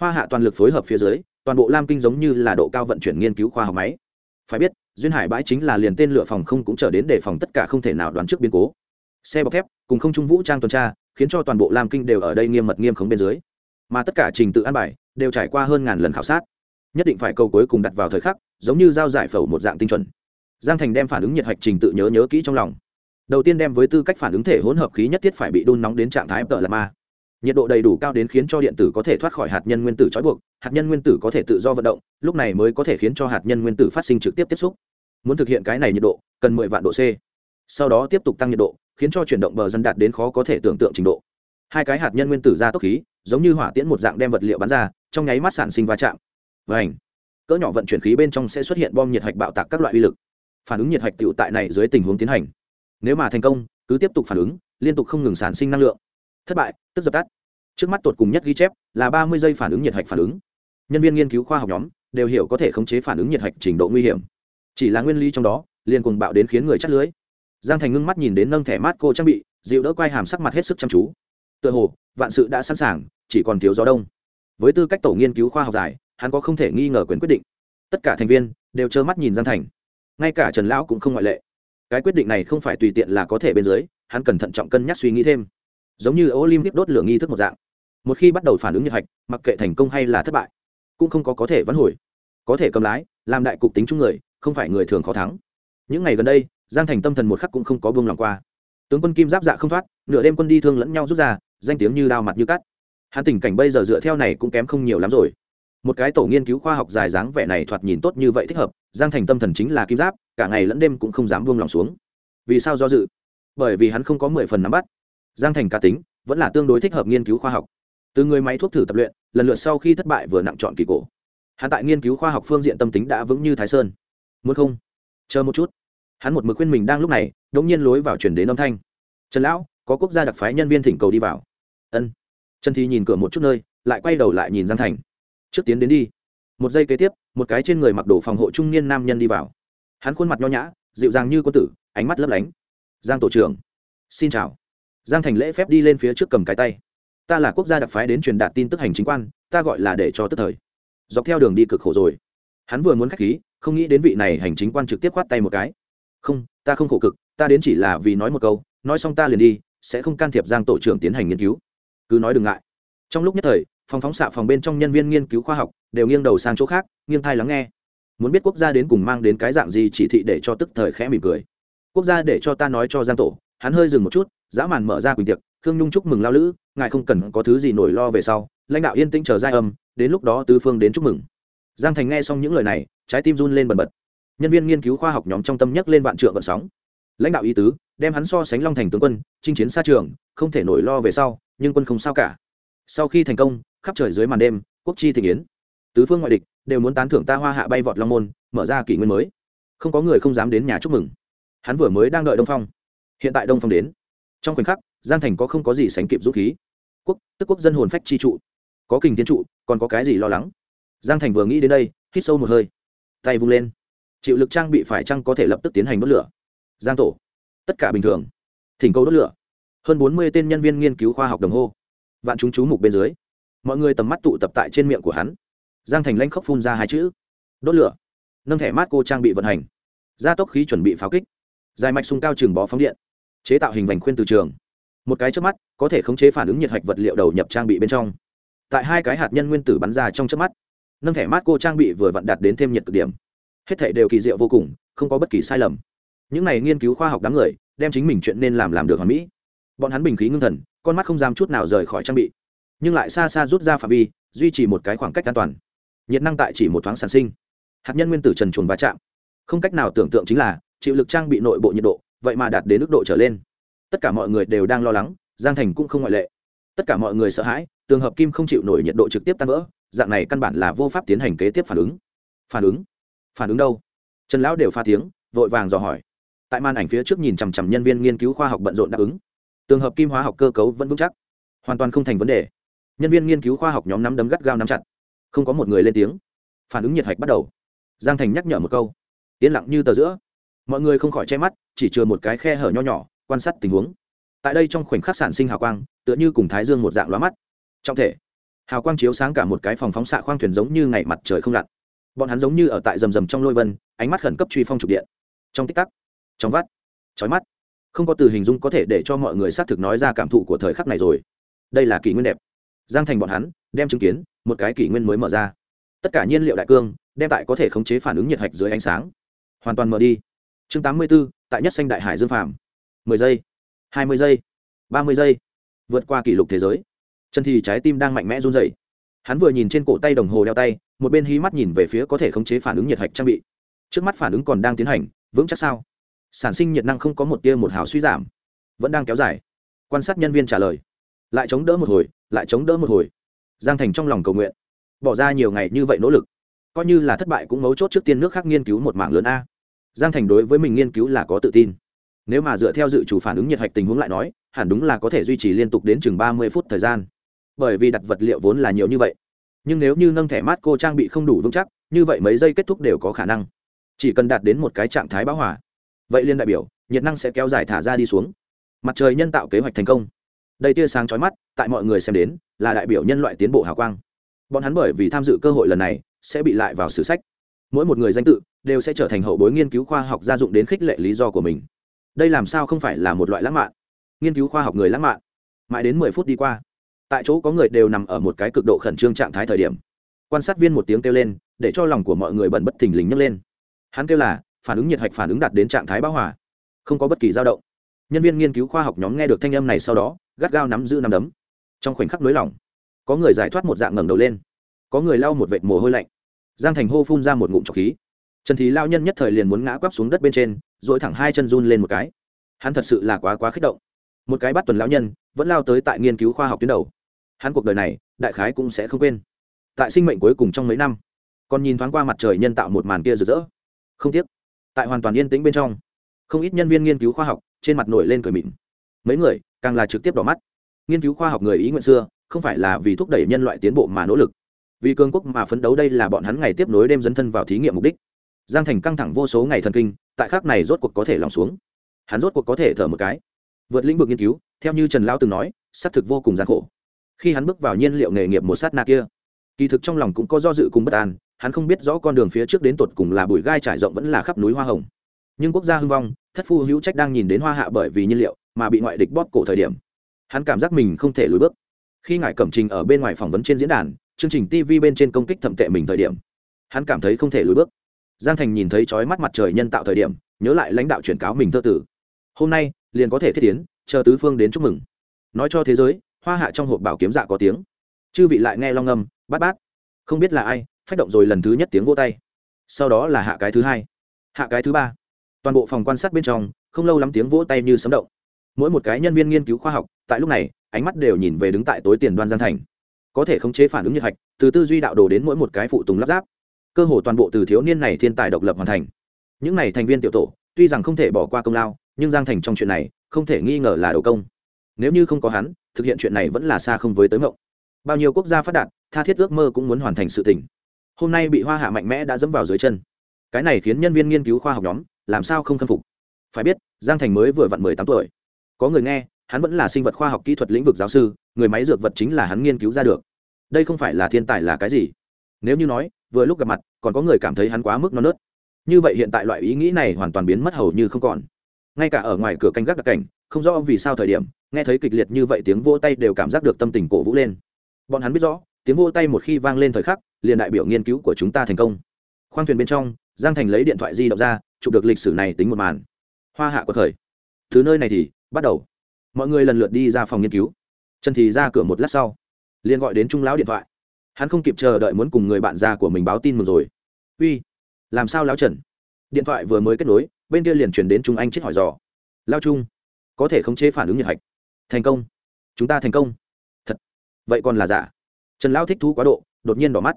Speaker 1: Hoa hạ toàn lực phối hợp phía dưới, toàn bộ lam kinh giống như là độ cao vận chuyển nghiên cứu khoa học máy. Phải biết, duyên hải bãi chính là liền tên lửa phòng không cũng trở đến đề phòng tất cả không thể nào đoán trước biến cố. Xe bọc thép cùng không trung vũ trang tuần tra, khiến cho toàn bộ lam kinh đều ở đây nghiêm mật nghiêm khống bên dưới. Mà tất cả trình tự an bài đều trải qua hơn ngàn lần khảo sát nhất định phải câu cuối cùng đặt vào thời khắc, giống như giao giải phẫu một dạng tinh chuẩn. Giang thành đem phản ứng nhiệt hạch trình tự nhớ nhớ kỹ trong lòng. Đầu tiên đem với tư cách phản ứng thể hỗn hợp khí nhất thiết phải bị đun nóng đến trạng thái tợ là ma. Nhiệt độ đầy đủ cao đến khiến cho điện tử có thể thoát khỏi hạt nhân nguyên tử trói buộc, hạt nhân nguyên tử có thể tự do vận động, lúc này mới có thể khiến cho hạt nhân nguyên tử phát sinh trực tiếp tiếp xúc. Muốn thực hiện cái này nhiệt độ, cần mười vạn độ c. Sau đó tiếp tục tăng nhiệt độ, khiến cho chuyển động bờ dân đạt đến khó có thể tưởng tượng trình độ. Hai cái hạt nhân nguyên tử ra tốc khí, giống như hỏa tiễn một dạng đem vật liệu bắn ra, trong nháy mắt sản sinh va chạm và ảnh. Cỡ nhỏ vận chuyển khí bên trong sẽ xuất hiện bom nhiệt hạch bạo tạc các loại uy lực. Phản ứng nhiệt hạch tựu tại này dưới tình huống tiến hành. Nếu mà thành công, cứ tiếp tục phản ứng, liên tục không ngừng sản sinh năng lượng. Thất bại, tức dập tắt. Trước mắt tột cùng nhất ghi chép là ba mươi giây phản ứng nhiệt hạch phản ứng. Nhân viên nghiên cứu khoa học nhóm đều hiểu có thể khống chế phản ứng nhiệt hạch trình độ nguy hiểm. Chỉ là nguyên lý trong đó liền cùng bạo đến khiến người chắt lưới. Giang thành ngưng mắt nhìn đến nâng thẻ mát cô trang bị, dịu đỡ quay hàm sắc mặt hết sức chăm chú. Tựa hồ, vạn sự đã sẵn sàng, chỉ còn thiếu gió đông. Với tư cách tổ nghiên cứu khoa học giải hắn có không thể nghi ngờ quyền quyết định. Tất cả thành viên đều trơ mắt nhìn giang thành. Ngay cả trần lão cũng không ngoại lệ. Cái quyết định này không phải tùy tiện là có thể bên dưới, hắn cần thận trọng cân nhắc suy nghĩ thêm. Giống như olympic đốt lửa nghi thức một dạng. Một khi bắt đầu phản ứng nhiệt hạch, mặc kệ thành công hay là thất bại, cũng không có có thể vãn hồi. Có thể cầm lái, làm đại cục tính chung người, không phải người thường khó thắng. Những ngày gần đây, giang thành tâm thần một khắc cũng không có buông lòng qua. Tướng quân kim giáp dạ không thoát, nửa đêm quân đi thương lẫn nhau rút ra, danh tiếng như đao mặt như cắt. Hắn tình cảnh bây giờ dựa theo này cũng kém không nhiều lắm rồi một cái tổ nghiên cứu khoa học dài dáng vẻ này thoạt nhìn tốt như vậy thích hợp, giang thành tâm thần chính là kim giáp, cả ngày lẫn đêm cũng không dám buông lòng xuống. Vì sao do dự? Bởi vì hắn không có mười phần nắm bắt. Giang thành cá tính vẫn là tương đối thích hợp nghiên cứu khoa học. Từ người máy thuốc thử tập luyện, lần lượt sau khi thất bại vừa nặng chọn kỳ cổ. Hắn tại nghiên cứu khoa học phương diện tâm tính đã vững như thái sơn. Muốn không? Chờ một chút. Hắn một mực khuyên mình đang lúc này đống nhiên lối vào chuyển đến âm thanh. Trần lão, có quốc gia đặc phái nhân viên thỉnh cầu đi vào. Ân. Trần thi nhìn cửa một chút nơi, lại quay đầu lại nhìn giang thành trước tiến đến đi. Một giây kế tiếp, một cái trên người mặc đồ phòng hộ trung niên nam nhân đi vào. Hắn khuôn mặt nho nhã, dịu dàng như quân tử, ánh mắt lấp lánh. Giang tổ trưởng. Xin chào. Giang thành lễ phép đi lên phía trước cầm cái tay. Ta là quốc gia đặc phái đến truyền đạt tin tức hành chính quan, ta gọi là để cho tức thời. Dọc theo đường đi cực khổ rồi. Hắn vừa muốn k h á c h khí, không nghĩ đến vị này hành chính quan trực tiếp khoát tay một cái. Không, ta không khổ cực, ta đến chỉ là vì nói một câu, nói xong ta liền đi, sẽ không can thiệp giang tổ trưởng tiến hành nghiên cứu. Cứ nói đừng ngại. Trong lúc nhất thời phòng phóng xạ phòng bên trong nhân viên nghiên cứu khoa học đều nghiêng đầu sang chỗ khác, nghiêng thai lắng nghe. Muốn biết quốc gia đến cùng mang đến cái dạng gì chỉ thị để cho tức thời khẽ mỉm cười. Quốc gia để cho ta nói cho giang tổ, hắn hơi dừng một chút, dã màn mở ra quỳnh tiệc, khương nhung chúc mừng lao lữ, ngài không cần có thứ gì nổi lo về sau, lãnh đạo yên tĩnh chờ giai âm, đến lúc đó tứ phương đến chúc mừng. Giang thành nghe xong những lời này, trái tim run lên bần bật. Nhân viên nghiên cứu khoa học nhóm trong tâm nhắc lên vạn trượng vận sóng. Lãnh đạo ý tứ, đem hắn so sánh long thành tướng quân, chinh chiến xa trường, không thể nổi lo về sau, nhưng quân không sao cả. Sau khi thành công khắp trời dưới màn đêm, quốc chi thịnh yến. Tứ phương ngoại địch đều muốn tán thưởng ta hoa hạ bay vọt long môn, mở ra kỷ nguyên mới. Không có người không dám đến nhà chúc mừng. Hắn vừa mới đang đợi đông phong. Hiện tại đông phong đến. Trong khoảnh khắc, giang thành có không có gì sánh kịp dũng khí. Quốc, tức quốc dân hồn phách chi trụ. Có kình thiên trụ, còn có cái gì lo lắng? Giang thành vừa nghĩ đến đây, hít sâu một hơi. Tay vung lên. Chịu lực trang bị phải chăng có thể lập tức tiến hành đốt lửa? Giang tổ. Tất cả bình thường. Thỉnh cầu đốt lửa. Hơn bốn mươi tên nhân viên nghiên cứu khoa học đồng hô vạn chúng chú mục bên dưới mọi người tầm mắt tụ tập tại trên miệng của hắn. Giang thành lanh khóc phun ra hai chữ. Đốt lửa. Nâng thẻ mát cô trang bị vận hành. Gia tốc khí chuẩn bị pháo kích. Dài mạch sung cao trường bó phóng điện. Chế tạo hình vành khuyên từ trường. Một cái trước mắt, có thể khống chế phản ứng nhiệt hạch vật liệu đầu nhập trang bị bên trong. Tại hai cái hạt nhân nguyên tử bắn ra trong trước mắt, nâng thẻ mát cô trang bị vừa vặn đạt đến thêm nhiệt cực điểm. Hết thể đều kỳ diệu vô cùng, không có bất kỳ sai lầm. Những này nghiên cứu khoa học đám người, đem chính mình chuyện nên làm làm được hoàn mỹ. Bọn hắn bình khí ngưng thần, con mắt không dám chút nào rời khỏi trang bị nhưng lại xa xa rút ra phạm vi, duy trì một cái khoảng cách an toàn. Nhiệt năng tại chỉ một thoáng sản sinh. Hạt nhân nguyên tử trần chuồn va chạm. Không cách nào tưởng tượng chính là, chịu lực trang bị nội bộ nhiệt độ, vậy mà đạt đến mức độ trở lên. Tất cả mọi người đều đang lo lắng, giang thành cũng không ngoại lệ. Tất cả mọi người sợ hãi, tường hợp kim không chịu nổi nhiệt độ trực tiếp tan vỡ, dạng này căn bản là vô pháp tiến hành kế tiếp phản ứng. Phản ứng? Phản ứng đâu? Trần lão đều pha tiếng, vội vàng dò hỏi. Tại màn ảnh phía trước nhìn chằm chằm nhân viên nghiên cứu khoa học bận rộn đáp ứng. Tường hợp kim hóa học cơ cấu vẫn vững chắc. Hoàn toàn không thành vấn đề nhân viên nghiên cứu khoa học nhóm nắm đấm gắt gao nắm chặt. Không có một người lên tiếng. Phản ứng nhiệt hạch bắt đầu. Giang thành nhắc nhở một câu. Yên lặng như tờ giữa. Mọi người không khỏi che mắt, chỉ chừa một cái khe hở nho nhỏ, quan sát tình huống. Tại đây trong khoảnh khắc sản sinh hào quang, tựa như cùng thái dương một dạng lóa mắt. Trong thể. Hào quang chiếu sáng cả một cái phòng phóng xạ khoang thuyền giống như ngày mặt trời không lặn. Bọn hắn giống như ở tại rầm rầm trong lôi vân, ánh mắt khẩn cấp truy phong trục điện. Trong tích tắc, trong vắt trói mắt. Không có từ hình dung có thể để cho mọi người xác thực nói ra cảm thụ của thời khắc này rồi. Đây là kỷ nguyên đẹp giang thành bọn hắn đem chứng kiến một cái kỷ nguyên mới mở ra. Tất cả nhiên liệu đại cương đem tại có thể khống chế phản ứng nhiệt hạch dưới ánh sáng. Hoàn toàn mở đi. Chương tám mươi b ố tại nhất xanh đại hải dương phàm. mười giây, hai mươi giây, ba mươi giây. Vượt qua kỷ lục thế giới. Chân thì trái tim đang mạnh mẽ run dày hắn vừa nhìn trên cổ tay đồng hồ đeo tay, một bên hí mắt nhìn về phía có thể khống chế phản ứng nhiệt hạch trang bị. Trước mắt phản ứng còn đang tiến hành, vững chắc sao? Sản sinh nhiệt năng không có một tia một hào suy giảm. Vẫn đang kéo dài. Quan sát nhân viên trả lời. Lại chống đỡ một hồi lại chống đỡ một hồi. Giang thành trong lòng cầu nguyện, bỏ ra nhiều ngày như vậy nỗ lực, coi như là thất bại cũng mấu chốt trước tiên nước khác nghiên cứu một mạng lớn a. Giang thành đối với mình nghiên cứu là có tự tin. Nếu mà dựa theo dự chủ phản ứng nhiệt hạch tình huống lại nói, hẳn đúng là có thể duy trì liên tục đến chừng ba mươi phút thời gian. Bởi vì đặt vật liệu vốn là nhiều như vậy. Nhưng nếu như nâng thẻ mát cô trang bị không đủ vững chắc, như vậy mấy giây kết thúc đều có khả năng. Chỉ cần đạt đến một cái trạng thái bão hỏa vậy liên đại biểu, nhiệt năng sẽ kéo dài thả ra đi xuống. Mặt trời nhân tạo kế hoạch thành công đây tia sáng chói mắt, tại mọi người xem đến, là đại biểu nhân loại tiến bộ hào quang. Bọn hắn bởi vì tham dự cơ hội lần này, sẽ bị lại vào sử sách. Mỗi một người danh tự, đều sẽ trở thành hậu bối nghiên cứu khoa học gia dụng đến khích lệ lý do của mình. Đây làm sao không phải là một loại lãng mạn? Nghiên cứu khoa học người lãng mạn. Mãi đến mười phút đi qua, tại chỗ có người đều nằm ở một cái cực độ khẩn trương trạng thái thời điểm. Quan sát viên một tiếng kêu lên, để cho lòng của mọi người bận bất thình lình nhấc lên. Hắn kêu là, phản ứng nhiệt hạch phản ứng đạt đến trạng thái bão hòa, không có bất kỳ dao động. Nhân viên nghiên cứu khoa học nhóm nghe được thanh âm này sau đó gắt gao nắm giữ nắm đấm. Trong khoảnh khắc nới lỏng có người giải thoát một dạng ngẩng đầu lên. Có người lau một vệt mồ hôi lạnh. Giang thành hô phun ra một ngụm trọc khí. Trần thì lao nhân nhất thời liền muốn ngã quắp xuống đất bên trên dỗi thẳng hai chân run lên một cái. Hắn thật sự là quá quá kích động. Một cái bắt tuần lão nhân, vẫn lao tới tại nghiên cứu khoa học tuyến đầu. Hắn cuộc đời này, đại khái cũng sẽ không quên. Tại sinh mệnh cuối cùng trong mấy năm, còn nhìn thoáng qua mặt trời nhân tạo một màn kia rực rỡ. Không tiếc, tại hoàn toàn yên tĩnh bên trong, không ít nhân viên nghiên cứu khoa học trên mặt nổi lên cười mịn. Mấy người càng là trực tiếp đỏ mắt. Nghiên cứu khoa học người ý nguyện xưa, không phải là vì thúc đẩy nhân loại tiến bộ mà nỗ lực. Vì cường quốc mà phấn đấu đây là bọn hắn ngày tiếp nối đêm dấn thân vào thí nghiệm mục đích. Giang thành căng thẳng vô số ngày thần kinh, tại khác này rốt cuộc có thể lòng xuống. Hắn rốt cuộc có thể thở một cái. Vượt lĩnh vực nghiên cứu, theo như trần lao từng nói, xác thực vô cùng gian khổ. Khi hắn bước vào nhiên liệu nghề nghiệp một sát na kia, kỳ thực trong lòng cũng có do dự cùng bất an, hắn không biết rõ con đường phía trước đến tột cùng là bụi gai trải rộng vẫn là khắp núi hoa hồng. Nhưng quốc gia hưng vong, thất phu hữu trách đang nhìn đến hoa hạ bởi vì nhiên liệu mà bị ngoại địch bóp cổ thời điểm. Hắn cảm giác mình không thể lùi bước. Khi ngài cẩm trình ở bên ngoài phỏng vấn trên diễn đàn, chương trình tv bên trên công kích thậm tệ mình thời điểm, hắn cảm thấy không thể lùi bước. Giang thành nhìn thấy trói mắt mặt trời nhân tạo thời điểm, nhớ lại lãnh đạo chuyển cáo mình thơ tử. Hôm nay, liền có thể thiết tiến, chờ tứ phương đến chúc mừng. Nói cho thế giới, hoa hạ trong hộp bảo kiếm dạ có tiếng. Chư vị lại nghe long âm, bát bát. Không biết là ai phát động rồi lần thứ nhất tiếng vô tay. Sau đó là hạ cái thứ hai, hạ cái thứ ba. Toàn bộ phòng quan sát bên trong, không lâu lắm tiếng vỗ tay như sấm động mỗi một cái nhân viên nghiên cứu khoa học, tại lúc này, ánh mắt đều nhìn về đứng tại tối tiền đoan giang thành. Có thể khống chế phản ứng nhiệt hạch, từ tư duy đạo đồ đến mỗi một cái phụ tùng lắp ráp. Cơ hồ toàn bộ từ thiếu niên này thiên tài độc lập hoàn thành. Những này thành viên tiểu tổ, tuy rằng không thể bỏ qua công lao, nhưng giang thành trong chuyện này, không thể nghi ngờ là đầu công. Nếu như không có hắn, thực hiện chuyện này vẫn là xa không với tới mộng. Bao nhiêu quốc gia phát đạt, tha thiết ước mơ cũng muốn hoàn thành sự tình. Hôm nay bị hoa hạ mạnh mẽ đã dẫm vào dưới chân. Cái này khiến nhân viên nghiên cứu khoa học nhóm, làm sao không khâm phục? Phải biết, giang thành mới vừa vặn mười tám tuổi có người nghe, hắn vẫn là sinh vật khoa học kỹ thuật lĩnh vực giáo sư, người máy dược vật chính là hắn nghiên cứu ra được. Đây không phải là thiên tài là cái gì? Nếu như nói, vừa lúc gặp mặt, còn có người cảm thấy hắn quá mức non nớt. Như vậy hiện tại loại ý nghĩ này hoàn toàn biến mất hầu như không còn. Ngay cả ở ngoài cửa canh gác đặc cảnh, không rõ vì sao thời điểm, nghe thấy kịch liệt như vậy tiếng vỗ tay đều cảm giác được tâm tình cổ vũ lên. Bọn hắn biết rõ, tiếng vỗ tay một khi vang lên thời khắc, liền đại biểu nghiên cứu của chúng ta thành công. Khoang thuyền bên trong, giang thành lấy điện thoại di động ra, chụp được lịch sử này tính một màn. Hoa hạ của thời thứ nơi này thì bắt đầu. Mọi người lần lượt đi ra phòng nghiên cứu. Trần thì ra cửa một lát sau, liền gọi đến trung lão điện thoại. Hắn không kịp chờ đợi muốn cùng người bạn già của mình báo tin mừng rồi. Uy, làm sao lão trần? Điện thoại vừa mới kết nối, bên kia liền chuyển đến trung anh chết hỏi dò. Lao trung, có thể khống chế phản ứng nhiệt hạch. Thành công. Chúng ta thành công. Thật? Vậy còn là giả? Trần lão thích thú quá độ, đột nhiên đỏ mắt.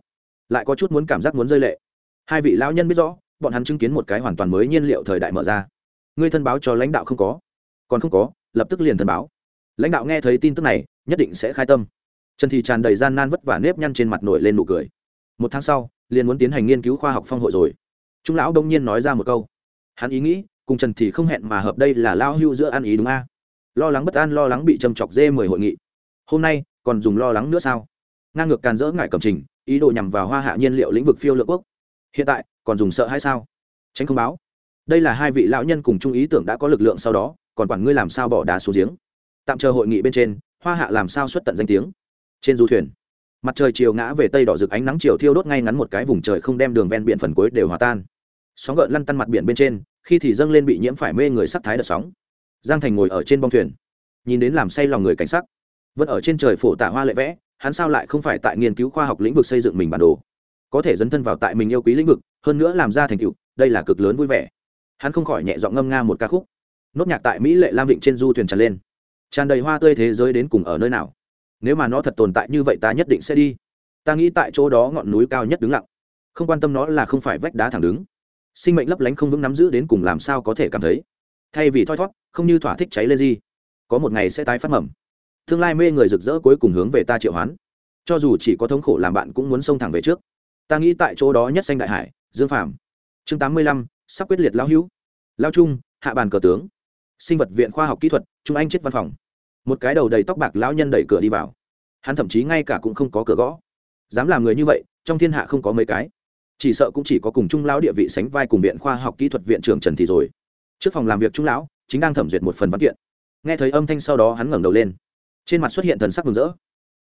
Speaker 1: Lại có chút muốn cảm giác muốn rơi lệ. Hai vị lão nhân biết rõ, bọn hắn chứng kiến một cái hoàn toàn mới nhiên liệu thời đại mở ra. Ngươi thân báo cho lãnh đạo không có còn không có, lập tức liền thần báo. Lãnh đạo nghe thấy tin tức này, nhất định sẽ khai tâm. Trần thì tràn đầy gian nan vất vả nếp nhăn trên mặt nổi lên nụ cười. Một tháng sau, liền muốn tiến hành nghiên cứu khoa học phong hội rồi. Trung lão đông nhiên nói ra một câu. Hắn ý nghĩ, cùng trần thì không hẹn mà hợp đây là lao hưu giữa ăn ý đúng a? Lo lắng bất an, lo lắng bị châm chọc dê mười hội nghị. Hôm nay, còn dùng lo lắng nữa sao? Ngang ngược càn dỡ ngại cầm trình, ý đồ nhằm vào hoa hạ nhiên liệu lĩnh vực phiêu lựa quốc. Hiện tại, còn dùng sợ hay sao? Tránh không báo. Đây là hai vị lão nhân cùng chung ý tưởng đã có lực lượng sau đó còn quản ngươi làm sao bỏ đá xuống giếng. Tạm chờ hội nghị bên trên, hoa hạ làm sao xuất tận danh tiếng. Trên du thuyền, mặt trời chiều ngã về tây đỏ rực ánh nắng chiều thiêu đốt ngay ngắn một cái vùng trời không đem đường ven biển phần cuối đều hòa tan. Sóng gợn lăn tăn mặt biển bên trên, khi thì dâng lên bị nhiễm phải mê người sắc thái đợt sóng. Giang thành ngồi ở trên bong thuyền, nhìn đến làm say lòng người cảnh sắc. Vẫn ở trên trời phổ tả hoa lệ vẽ, hắn sao lại không phải tại nghiên cứu khoa học lĩnh vực xây dựng mình bản đồ? Có thể dấn thân vào tại mình yêu quý lĩnh vực, hơn nữa làm ra thành tựu, đây là cực lớn vui vẻ. Hắn không khỏi nhẹ giọng ngâm nga một ca khúc nốt nhạc tại mỹ lệ lam vịnh trên du thuyền tràn lên. Tràn đầy hoa tươi thế giới đến cùng ở nơi nào? Nếu mà nó thật tồn tại như vậy ta nhất định sẽ đi. Ta nghĩ tại chỗ đó ngọn núi cao nhất đứng lặng. Không quan tâm nó là không phải vách đá thẳng đứng. Sinh mệnh lấp lánh không vững nắm giữ đến cùng làm sao có thể cảm thấy. Thay vì thoi thót, không như thỏa thích cháy lên gì, có một ngày sẽ tái phát mầm. Tương lai mê người rực rỡ cuối cùng hướng về ta triệu hoán. Cho dù chỉ có thống khổ làm bạn cũng muốn xông thẳng về trước. Ta nghĩ tại chỗ đó nhất xanh đại hải, dương phạm chương tám mươi lăm, sắp quyết liệt lao hữu. Lao trung, hạ bàn cờ tướng sinh vật viện khoa học kỹ thuật trung anh chết văn phòng. Một cái đầu đầy tóc bạc lão nhân đẩy cửa đi vào. Hắn thậm chí ngay cả cũng không có cửa gõ. Dám làm người như vậy, trong thiên hạ không có mấy cái. Chỉ sợ cũng chỉ có cùng trung lão địa vị sánh vai cùng viện khoa học kỹ thuật viện trưởng trần thì rồi. Trước phòng làm việc trung lão, chính đang thẩm duyệt một phần văn kiện. Nghe thấy âm thanh sau đó hắn ngẩng đầu lên. Trên mặt xuất hiện thần sắc mừng rỡ.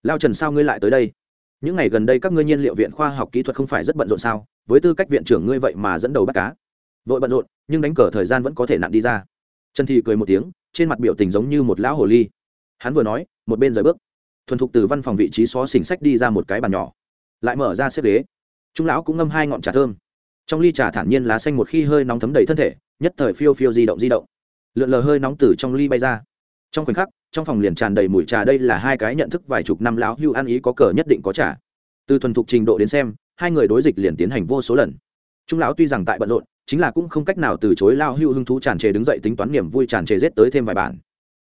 Speaker 1: Lao trần sao ngươi lại tới đây? Những ngày gần đây các ngươi nhiên liệu viện khoa học kỹ thuật không phải rất bận rộn sao? Với tư cách viện trưởng ngươi vậy mà dẫn đầu bắt cá. Vội bận rộn, nhưng đánh cờ thời gian vẫn có thể nặn đi ra trần Thị cười một tiếng, trên mặt biểu tình giống như một lão hồ ly. Hắn vừa nói, một bên rời bước. Thuần thục từ văn phòng vị trí xó xỉnh sách đi ra một cái bàn nhỏ, lại mở ra xếp ghế. Trung lão cũng ngâm hai ngọn trà thơm. Trong ly trà thản nhiên lá xanh một khi hơi nóng thấm đầy thân thể, nhất thời phiêu phiêu di động di động. Lượn lờ hơi nóng từ trong ly bay ra. Trong khoảnh khắc, trong phòng liền tràn đầy mùi trà đây là hai cái nhận thức vài chục năm lão hưu ăn ý có cờ nhất định có trà. Từ thuần thục trình độ đến xem, hai người đối dịch liền tiến hành vô số lần. Trung lão tuy rằng tại bận rộn chính là cũng không cách nào từ chối lao hưu hưng thú tràn trề đứng dậy tính toán niềm vui tràn trề rết tới thêm vài bản.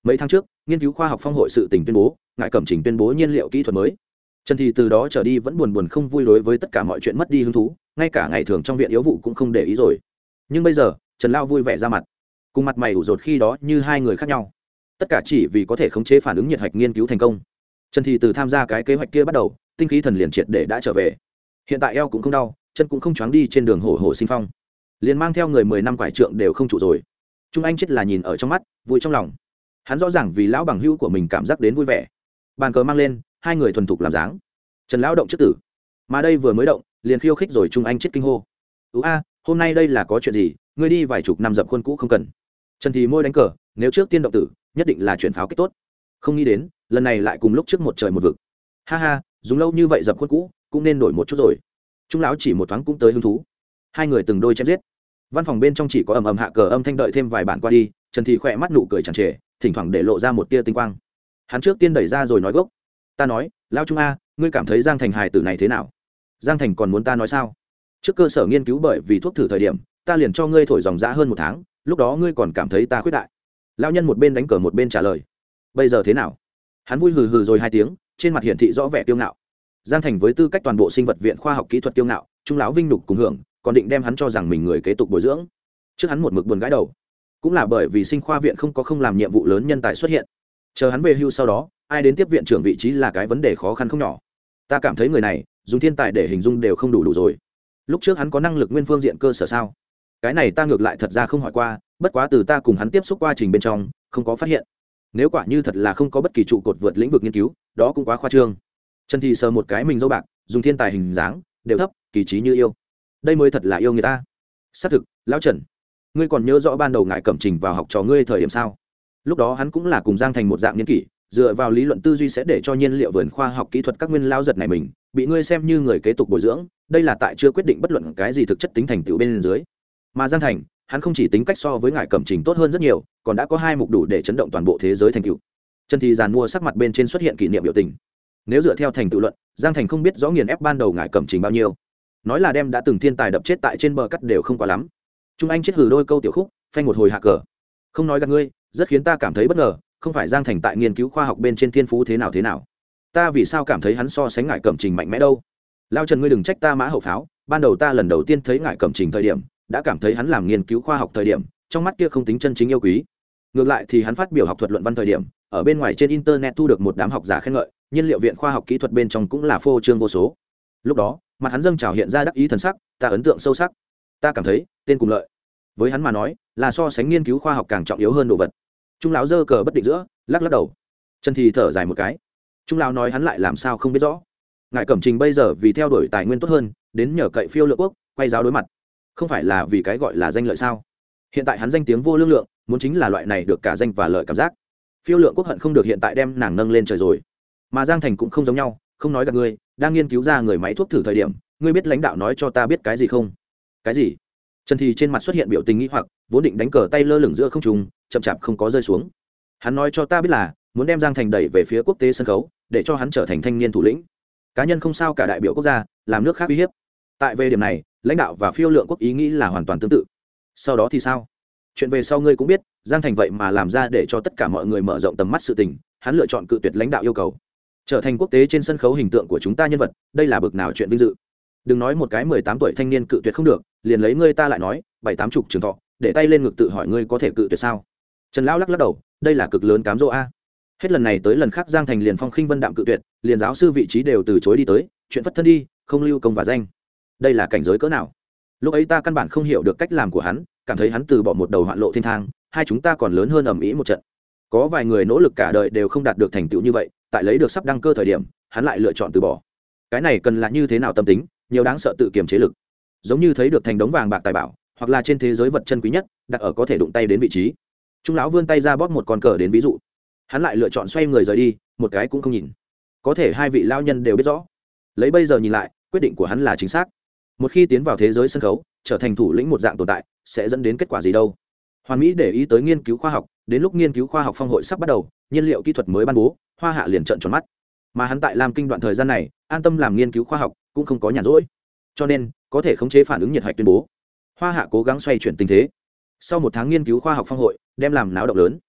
Speaker 1: Mấy tháng trước, nghiên cứu khoa học phong hội sự tỉnh tuyên bố, ngại cẩm trình tuyên bố nhiên liệu kỹ thuật mới. Trần thì từ đó trở đi vẫn buồn buồn không vui đối với tất cả mọi chuyện mất đi hứng thú, ngay cả ngày thường trong viện yếu vụ cũng không để ý rồi. Nhưng bây giờ, trần lao vui vẻ ra mặt. Cùng mặt mày ủ rột khi đó như hai người khác nhau. Tất cả chỉ vì có thể khống chế phản ứng nhiệt hạch nghiên cứu thành công. Trần thì từ tham gia cái kế hoạch kia bắt đầu, tinh khí thần liền triệt để đã trở về. Hiện tại eo cũng không đau, chân cũng không choáng đi trên đường hổ hổ sinh phong liền mang theo người mười năm quải trượng đều không trụ rồi. Trung anh chết là nhìn ở trong mắt, vui trong lòng. Hắn rõ ràng vì lão bằng hữu của mình cảm giác đến vui vẻ. Bàn cờ mang lên, hai người thuần thục làm dáng. Trần lão động trước tử. Mà đây vừa mới động, liền khiêu khích rồi trung anh chết kinh hô. Ú a, hôm nay đây là có chuyện gì? Ngươi đi vài chục năm dập khuôn cũ không cần. Trần thì môi đánh cờ, nếu trước tiên động tử, nhất định là chuyển pháo kích tốt. Không nghĩ đến, lần này lại cùng lúc trước một trời một vực. Ha ha, dùng lâu như vậy dập khuôn cũ, cũng nên đổi một chút rồi. Trung lão chỉ một thoáng cũng tới hứng thú. Hai người từng đôi chém giết văn phòng bên trong chỉ có ầm ầm hạ cờ âm thanh đợi thêm vài bản qua đi, trần thị khỏe mắt nụ cười chẳng trề, thỉnh thoảng để lộ ra một tia tinh quang. Hắn trước tiên đẩy ra rồi nói gốc. Ta nói lao trung a, ngươi cảm thấy giang thành hài tử này thế nào? Giang thành còn muốn ta nói sao? Trước cơ sở nghiên cứu bởi vì thuốc thử thời điểm, ta liền cho ngươi thổi dòng dã hơn một tháng, lúc đó ngươi còn cảm thấy ta khuyết đại. Lao nhân một bên đánh cờ một bên trả lời. Bây giờ thế nào? Hắn vui hừ hừ rồi hai tiếng, trên mặt hiển thị rõ vẻ kiêu ngạo. Giang thành với tư cách toàn bộ sinh vật viện khoa học kỹ thuật kiêu ngạo, trung lão vinh nhục cùng hưởng còn định đem hắn cho rằng mình người kế tục bồi dưỡng. Trước hắn một mực buồn gãi đầu. Cũng là bởi vì sinh khoa viện không có không làm nhiệm vụ lớn nhân tài xuất hiện. Chờ hắn về hưu sau đó, ai đến tiếp viện trưởng vị trí là cái vấn đề khó khăn không nhỏ. Ta cảm thấy người này, dùng thiên tài để hình dung đều không đủ đủ rồi. Lúc trước hắn có năng lực nguyên phương diện cơ sở sao? Cái này ta ngược lại thật ra không hỏi qua, bất quá từ ta cùng hắn tiếp xúc qua trình bên trong, không có phát hiện. Nếu quả như thật là không có bất kỳ trụ cột vượt lĩnh vực nghiên cứu, đó cũng quá khoa trương. Trần thì sờ một cái mình dâu bạc, dùng thiên tài hình dáng, đều thấp, kỳ trí như yêu đây mới thật là yêu người ta. Xác thực, lão trần, ngươi còn nhớ rõ ban đầu ngại cẩm trình vào học trò ngươi thời điểm sao? Lúc đó hắn cũng là cùng giang thành một dạng nghiên kỷ, dựa vào lý luận tư duy sẽ để cho nhiên liệu vườn khoa học kỹ thuật các nguyên lao giật này mình, bị ngươi xem như người kế tục bồi dưỡng, đây là tại chưa quyết định bất luận cái gì thực chất tính thành tựu bên dưới. Mà giang thành, hắn không chỉ tính cách so với ngài cẩm trình tốt hơn rất nhiều, còn đã có hai mục đủ để chấn động toàn bộ thế giới thành tựu. Trần thì giàn mua sắc mặt bên trên xuất hiện kỷ niệm biểu tình. Nếu dựa theo thành tựu luận, giang thành không biết rõ nghiền ép ban đầu ngài cẩm trình bao nhiêu nói là đem đã từng thiên tài đập chết tại trên bờ cắt đều không quá lắm. Trung anh chết hử đôi câu tiểu khúc, phanh một hồi hạ cờ. Không nói gặp ngươi, rất khiến ta cảm thấy bất ngờ, không phải giang thành tại nghiên cứu khoa học bên trên thiên phú thế nào thế nào. Ta vì sao cảm thấy hắn so sánh ngại cẩm trình mạnh mẽ đâu? Lao trần ngươi đừng trách ta mã hậu pháo, ban đầu ta lần đầu tiên thấy ngại cẩm trình thời điểm, đã cảm thấy hắn làm nghiên cứu khoa học thời điểm, trong mắt kia không tính chân chính yêu quý. Ngược lại thì hắn phát biểu học thuật luận văn thời điểm, ở bên ngoài trên internet thu được một đám học giả khen ngợi, nhiên liệu viện khoa học kỹ thuật bên trong cũng là phô trương vô số. Lúc đó mặt hắn dâng trào hiện ra đắc ý thần sắc, ta ấn tượng sâu sắc. Ta cảm thấy, tên cùng lợi. Với hắn mà nói, là so sánh nghiên cứu khoa học càng trọng yếu hơn đồ vật. Trung lão dơ cờ bất định giữa, lắc lắc đầu. Trần thì thở dài một cái. Trung lão nói hắn lại làm sao không biết rõ. Ngài cẩm trình bây giờ vì theo đuổi tài nguyên tốt hơn, đến nhờ cậy phiêu lựa quốc, quay giáo đối mặt. Không phải là vì cái gọi là danh lợi sao? Hiện tại hắn danh tiếng vô lương lượng, muốn chính là loại này được cả danh và lợi cảm giác. Phiêu lượng quốc hận không được hiện tại đem nàng nâng lên trời rồi. Mà giang thành cũng không giống nhau, không nói gặp ngươi đang nghiên cứu ra người máy thuốc thử thời điểm, ngươi biết lãnh đạo nói cho ta biết cái gì không? Cái gì? Trần thì trên mặt xuất hiện biểu tình nghĩ hoặc, vốn định đánh cờ tay lơ lửng giữa không trùng chậm chạp không có rơi xuống. Hắn nói cho ta biết là, muốn đem giang thành đẩy về phía quốc tế sân khấu, để cho hắn trở thành thanh niên thủ lĩnh. Cá nhân không sao cả đại biểu quốc gia, làm nước khác uy hiếp. Tại về điểm này, lãnh đạo và phiêu lượng quốc ý nghĩ là hoàn toàn tương tự. Sau đó thì sao? Chuyện về sau ngươi cũng biết, giang thành vậy mà làm ra để cho tất cả mọi người mở rộng tầm mắt sự tình, hắn lựa chọn cự tuyệt lãnh đạo yêu cầu trở thành quốc tế trên sân khấu hình tượng của chúng ta nhân vật, đây là bực nào chuyện vinh dự. Đừng nói một cái mười tám tuổi thanh niên cự tuyệt không được, liền lấy ngươi ta lại nói, bảy tám chục trường thọ, để tay lên ngực tự hỏi ngươi có thể cự tuyệt sao? Trần lão lắc lắc đầu, đây là cực lớn cám dỗ a. Hết lần này tới lần khác giang thành liền phong khinh vân đạm cự tuyệt, liền giáo sư vị trí đều từ chối đi tới, chuyện phất thân đi, không lưu công và danh. Đây là cảnh giới cỡ nào? Lúc ấy ta căn bản không hiểu được cách làm của hắn, cảm thấy hắn từ bỏ một đầu hoạn lộ thiên thang, hai chúng ta còn lớn hơn ầm ĩ một trận. Có vài người nỗ lực cả đời đều không đạt được thành tựu như vậy tại lấy được sắp đăng cơ thời điểm, hắn lại lựa chọn từ bỏ. Cái này cần là như thế nào tâm tính, nhiều đáng sợ tự kiềm chế lực. Giống như thấy được thành đống vàng bạc tài bảo, hoặc là trên thế giới vật chân quý nhất, đặt ở có thể đụng tay đến vị trí. Trung lão vươn tay ra bóp một con cờ đến ví dụ. Hắn lại lựa chọn xoay người rời đi, một cái cũng không nhìn. Có thể hai vị lao nhân đều biết rõ. Lấy bây giờ nhìn lại, quyết định của hắn là chính xác. Một khi tiến vào thế giới sân khấu, trở thành thủ lĩnh một dạng tồn tại, sẽ dẫn đến kết quả gì đâu? Hoàn mỹ để ý tới nghiên cứu khoa học, đến lúc nghiên cứu khoa học phong hội sắp bắt đầu nhiên liệu kỹ thuật mới ban bố, hoa hạ liền trận tròn mắt. Mà hắn tại làm kinh đoạn thời gian này, an tâm làm nghiên cứu khoa học, cũng không có nhàn rỗi. Cho nên, có thể khống chế phản ứng nhiệt hạch tuyên bố. Hoa hạ cố gắng xoay chuyển tình thế. Sau một tháng nghiên cứu khoa học phong hội, đem làm náo động lớn.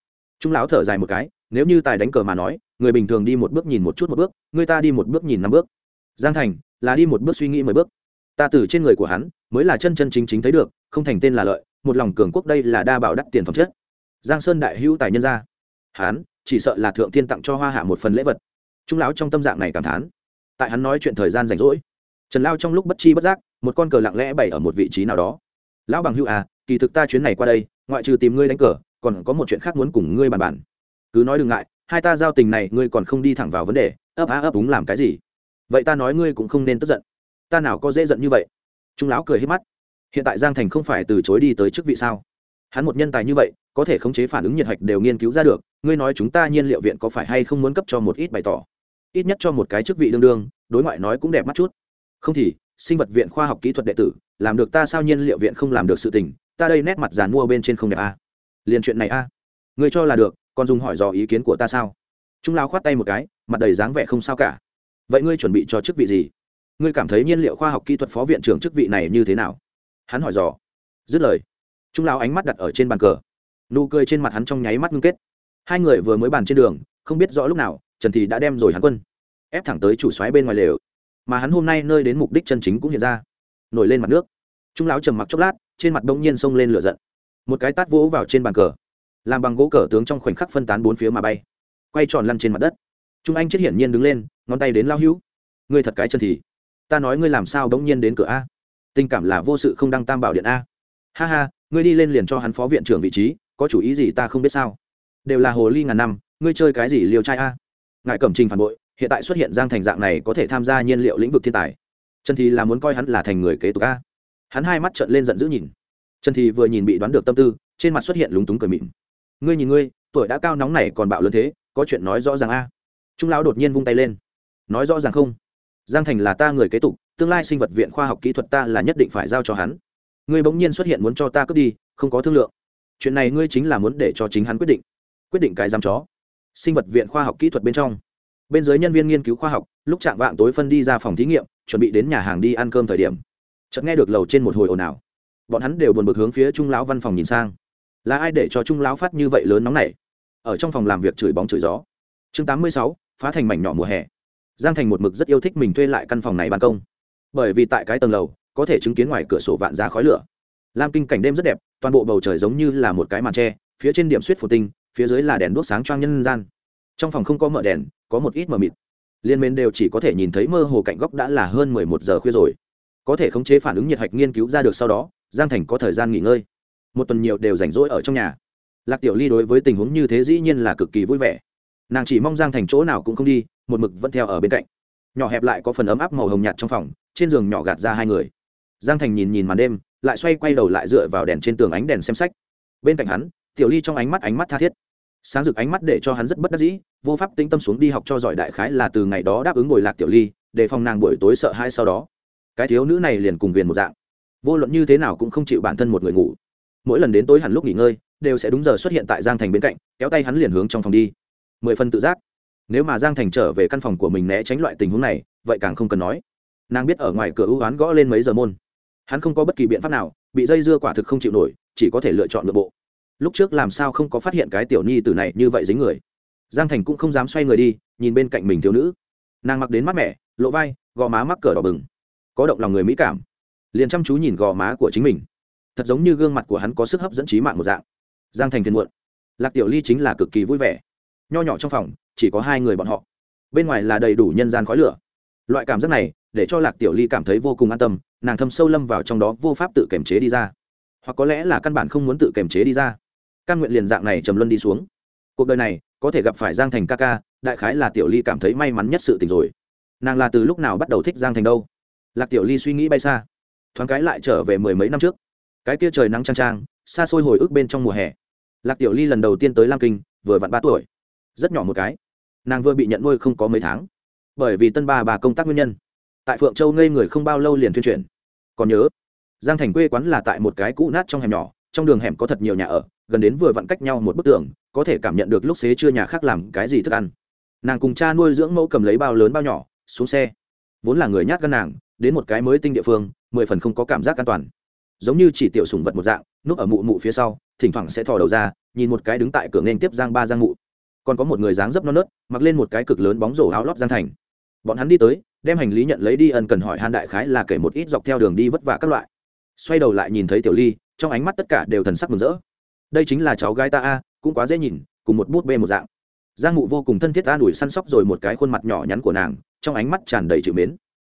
Speaker 1: Trung lão thở dài một cái, nếu như tài đánh cờ mà nói, người bình thường đi một bước nhìn một chút một bước, người ta đi một bước nhìn năm bước. Giang thành, là đi một bước suy nghĩ mười bước. Ta từ trên người của hắn, mới là chân chân chính chính thấy được, không thành tên là lợi, một lòng cường quốc đây là đa bảo đắt tiền phẩm chất. Giang sơn đại hữu tài nhân gia. Hắn chỉ sợ là thượng thiên tặng cho hoa hạ một phần lễ vật. Trung lão trong tâm dạng này cảm thán. Tại hắn nói chuyện thời gian rảnh rỗi, trần lao trong lúc bất chi bất giác, một con cờ lặng lẽ bày ở một vị trí nào đó. Lão bằng hữu à kỳ thực ta chuyến này qua đây, ngoại trừ tìm ngươi đánh cờ, còn có một chuyện khác muốn cùng ngươi bàn bàn. Cứ nói đừng ngại, hai ta giao tình này ngươi còn không đi thẳng vào vấn đề, ấp á ấp úng làm cái gì? Vậy ta nói ngươi cũng không nên tức giận. Ta nào có dễ giận như vậy? Trung lão cười hết mắt. Hiện tại giang thành không phải từ chối đi tới chức vị sao? Hắn một nhân tài như vậy có thể khống chế phản ứng nhiệt hạch đều nghiên cứu ra được, ngươi nói chúng ta nhiên liệu viện có phải hay không muốn cấp cho một ít bày tỏ? Ít nhất cho một cái chức vị đương đương, đối ngoại nói cũng đẹp mắt chút. Không thì, sinh vật viện khoa học kỹ thuật đệ tử, làm được ta sao nhiên liệu viện không làm được sự tình, ta đây nét mặt dàn mua bên trên không đẹp a à. liền chuyện này a à. người cho là được, còn dùng hỏi dò ý kiến của ta sao? Trung lao khoát tay một cái, mặt đầy dáng vẻ không sao cả. Vậy ngươi chuẩn bị cho chức vị gì? Ngươi cảm thấy nhiên liệu khoa học kỹ thuật phó viện trưởng chức vị này như thế nào? Hắn hỏi dò. Dứt lời, trung lao ánh mắt đặt ở trên bàn cờ nụ cười trên mặt hắn trong nháy mắt ngưng kết. Hai người vừa mới bàn trên đường, không biết rõ lúc nào, trần thì đã đem rồi hắn quân, ép thẳng tới chủ xoáy bên ngoài lều. Mà hắn hôm nay nơi đến mục đích chân chính cũng hiện ra. Nổi lên mặt nước. Trung lão trầm mặc chốc lát, trên mặt đông nhiên xông lên lửa giận. Một cái tát vỗ vào trên bàn cờ. Làm bằng gỗ cờ tướng trong khoảnh khắc phân tán bốn phía mà bay. Quay tròn lăn trên mặt đất. Trung anh chết hiển nhiên đứng lên, ngón tay đến lao hữu. Ngươi thật cái chân thì. Ta nói ngươi làm sao đống nhiên đến cửa a? Tình cảm là vô sự không đăng tam bảo điện a. Ha ha, ngươi đi lên liền cho hắn phó viện trưởng vị trí có chủ ý gì ta không biết sao? Đều là hồ ly ngàn năm, ngươi chơi cái gì liều trai a? Ngại cẩm trình phản bội, hiện tại xuất hiện giang thành dạng này có thể tham gia nhiên liệu lĩnh vực thiên tài. Trần thì là muốn coi hắn là thành người kế tục a. Hắn hai mắt trợn lên giận dữ nhìn. Trần thì vừa nhìn bị đoán được tâm tư, trên mặt xuất hiện lúng túng cười mịn ngươi nhìn ngươi, tuổi đã cao nóng này còn bạo lớn thế, có chuyện nói rõ ràng a. Trung lão đột nhiên vung tay lên. Nói rõ ràng không? Giang thành là ta người kế tục, tương lai sinh vật viện khoa học kỹ thuật ta là nhất định phải giao cho hắn. Ngươi bỗng nhiên xuất hiện muốn cho ta cướp đi, không có thương lượng chuyện này ngươi chính là muốn để cho chính hắn quyết định. Quyết định cái giam chó. Sinh vật viện khoa học kỹ thuật bên trong. Bên dưới nhân viên nghiên cứu khoa học, lúc chạm vạng tối phân đi ra phòng thí nghiệm, chuẩn bị đến nhà hàng đi ăn cơm thời điểm. Chợt nghe được lầu trên một hồi ồn ào. Bọn hắn đều buồn bực hướng phía trung lão văn phòng nhìn sang. Là ai để cho trung lão phát như vậy lớn nóng này? Ở trong phòng làm việc chửi bóng chửi gió. Chương tám mươi sáu, phá thành mảnh nhỏ mùa hè. Giang thành một mực rất yêu thích mình thuê lại căn phòng này ban công. Bởi vì tại cái tầng lầu, có thể chứng kiến ngoài cửa sổ vạn ra khói lửa lam kinh cảnh đêm rất đẹp, toàn bộ bầu trời giống như là một cái màn tre, phía trên điểm suýt phổ tinh, phía dưới là đèn đuốc sáng choang nhân gian. Trong phòng không có mở đèn, có một ít mờ mịt. Liên mến đều chỉ có thể nhìn thấy mơ hồ cạnh góc đã là hơn mười một giờ khuya rồi. Có thể khống chế phản ứng nhiệt hạch nghiên cứu ra được sau đó, giang thành có thời gian nghỉ ngơi. Một tuần nhiều đều rảnh rỗi ở trong nhà. Lạc tiểu ly đối với tình huống như thế dĩ nhiên là cực kỳ vui vẻ. Nàng chỉ mong giang thành chỗ nào cũng không đi, một mực vẫn theo ở bên cạnh. Nhỏ hẹp lại có phần ấm áp màu hồng nhạt trong phòng, trên giường nhỏ gạt ra hai người. Giang thành nhìn nhìn màn đêm lại xoay quay đầu lại dựa vào đèn trên tường ánh đèn xem sách. Bên cạnh hắn, tiểu ly trong ánh mắt ánh mắt tha thiết. Sáng rực ánh mắt để cho hắn rất bất đắc dĩ, vô pháp tĩnh tâm xuống đi học cho giỏi đại khái là từ ngày đó đáp ứng ngồi lạc tiểu ly, để phòng nàng buổi tối sợ hai sau đó. Cái thiếu nữ này liền cùng viền một dạng. Vô luận như thế nào cũng không chịu bản thân một người ngủ. Mỗi lần đến tối hẳn lúc nghỉ ngơi, đều sẽ đúng giờ xuất hiện tại giang thành bên cạnh, kéo tay hắn liền hướng trong phòng đi. Mười phần tự giác. Nếu mà giang thành trở về căn phòng của mình né tránh loại tình huống này, vậy càng không cần nói. Nàng biết ở ngoài cửa ưu oán gõ lên mấy giờ môn hắn không có bất kỳ biện pháp nào, bị dây dưa quả thực không chịu nổi, chỉ có thể lựa chọn nội bộ. Lúc trước làm sao không có phát hiện cái tiểu nhi từ này như vậy dính người. Giang thành cũng không dám xoay người đi, nhìn bên cạnh mình thiếu nữ. Nàng mặc đến mắt mẻ, lộ vai, gò má mắc cờ đỏ bừng. Có động lòng người mỹ cảm. Liền chăm chú nhìn gò má của chính mình. Thật giống như gương mặt của hắn có sức hấp dẫn trí mạng một dạng. Giang thành phiền muộn. Lạc tiểu ly chính là cực kỳ vui vẻ. Nho nhỏ trong phòng, chỉ có hai người bọn họ. Bên ngoài là đầy đủ nhân gian khói lửa loại cảm giác này, để cho lạc tiểu ly cảm thấy vô cùng an tâm, nàng thâm sâu lâm vào trong đó vô pháp tự kiềm chế đi ra. Hoặc có lẽ là căn bản không muốn tự kiềm chế đi ra. Căn nguyện liền dạng này trầm luân đi xuống. Cuộc đời này, có thể gặp phải giang thành ca ca, đại khái là tiểu ly cảm thấy may mắn nhất sự tình rồi. Nàng là từ lúc nào bắt đầu thích giang thành đâu? Lạc tiểu ly suy nghĩ bay xa. Thoáng cái lại trở về mười mấy năm trước. Cái kia trời nắng trang trang xa xôi hồi ức bên trong mùa hè. Lạc tiểu ly lần đầu tiên tới lam kinh, vừa vặn ba tuổi. Rất nhỏ một cái. Nàng vừa bị nhận nuôi không có mấy tháng bởi vì tân ba bà công tác nguyên nhân. Tại phượng châu ngây người không bao lâu liền tuyên truyền còn nhớ, giang thành quê quán là tại một cái cũ nát trong hẻm nhỏ, trong đường hẻm có thật nhiều nhà ở, gần đến vừa vặn cách nhau một bức tường, có thể cảm nhận được lúc xế chưa nhà khác làm cái gì thức ăn. Nàng cùng cha nuôi dưỡng mẫu cầm lấy bao lớn bao nhỏ, xuống xe. Vốn là người nhát gan nàng, đến một cái mới tinh địa phương, mười phần không có cảm giác an toàn. Giống như chỉ tiểu sùng vật một dạng, núp ở mụ mụ phía sau, thỉnh thoảng sẽ thò đầu ra, nhìn một cái đứng tại cửa nên tiếp giang ba giang mụ. Còn có một người dáng dấp non nớt, mặc lên một cái cực lớn bóng rổ áo lót giang thành bọn hắn đi tới, đem hành lý nhận lấy đi, ân cần hỏi han đại khái là kể một ít dọc theo đường đi vất vả các loại. Xoay đầu lại nhìn thấy tiểu ly, trong ánh mắt tất cả đều thần sắc mừng rỡ. Đây chính là cháu gái ta a, cũng quá dễ nhìn, cùng một bút bê một dạng. Giang mụ vô cùng thân thiết an ủi săn sóc rồi một cái khuôn mặt nhỏ nhắn của nàng, trong ánh mắt tràn đầy chịu mến.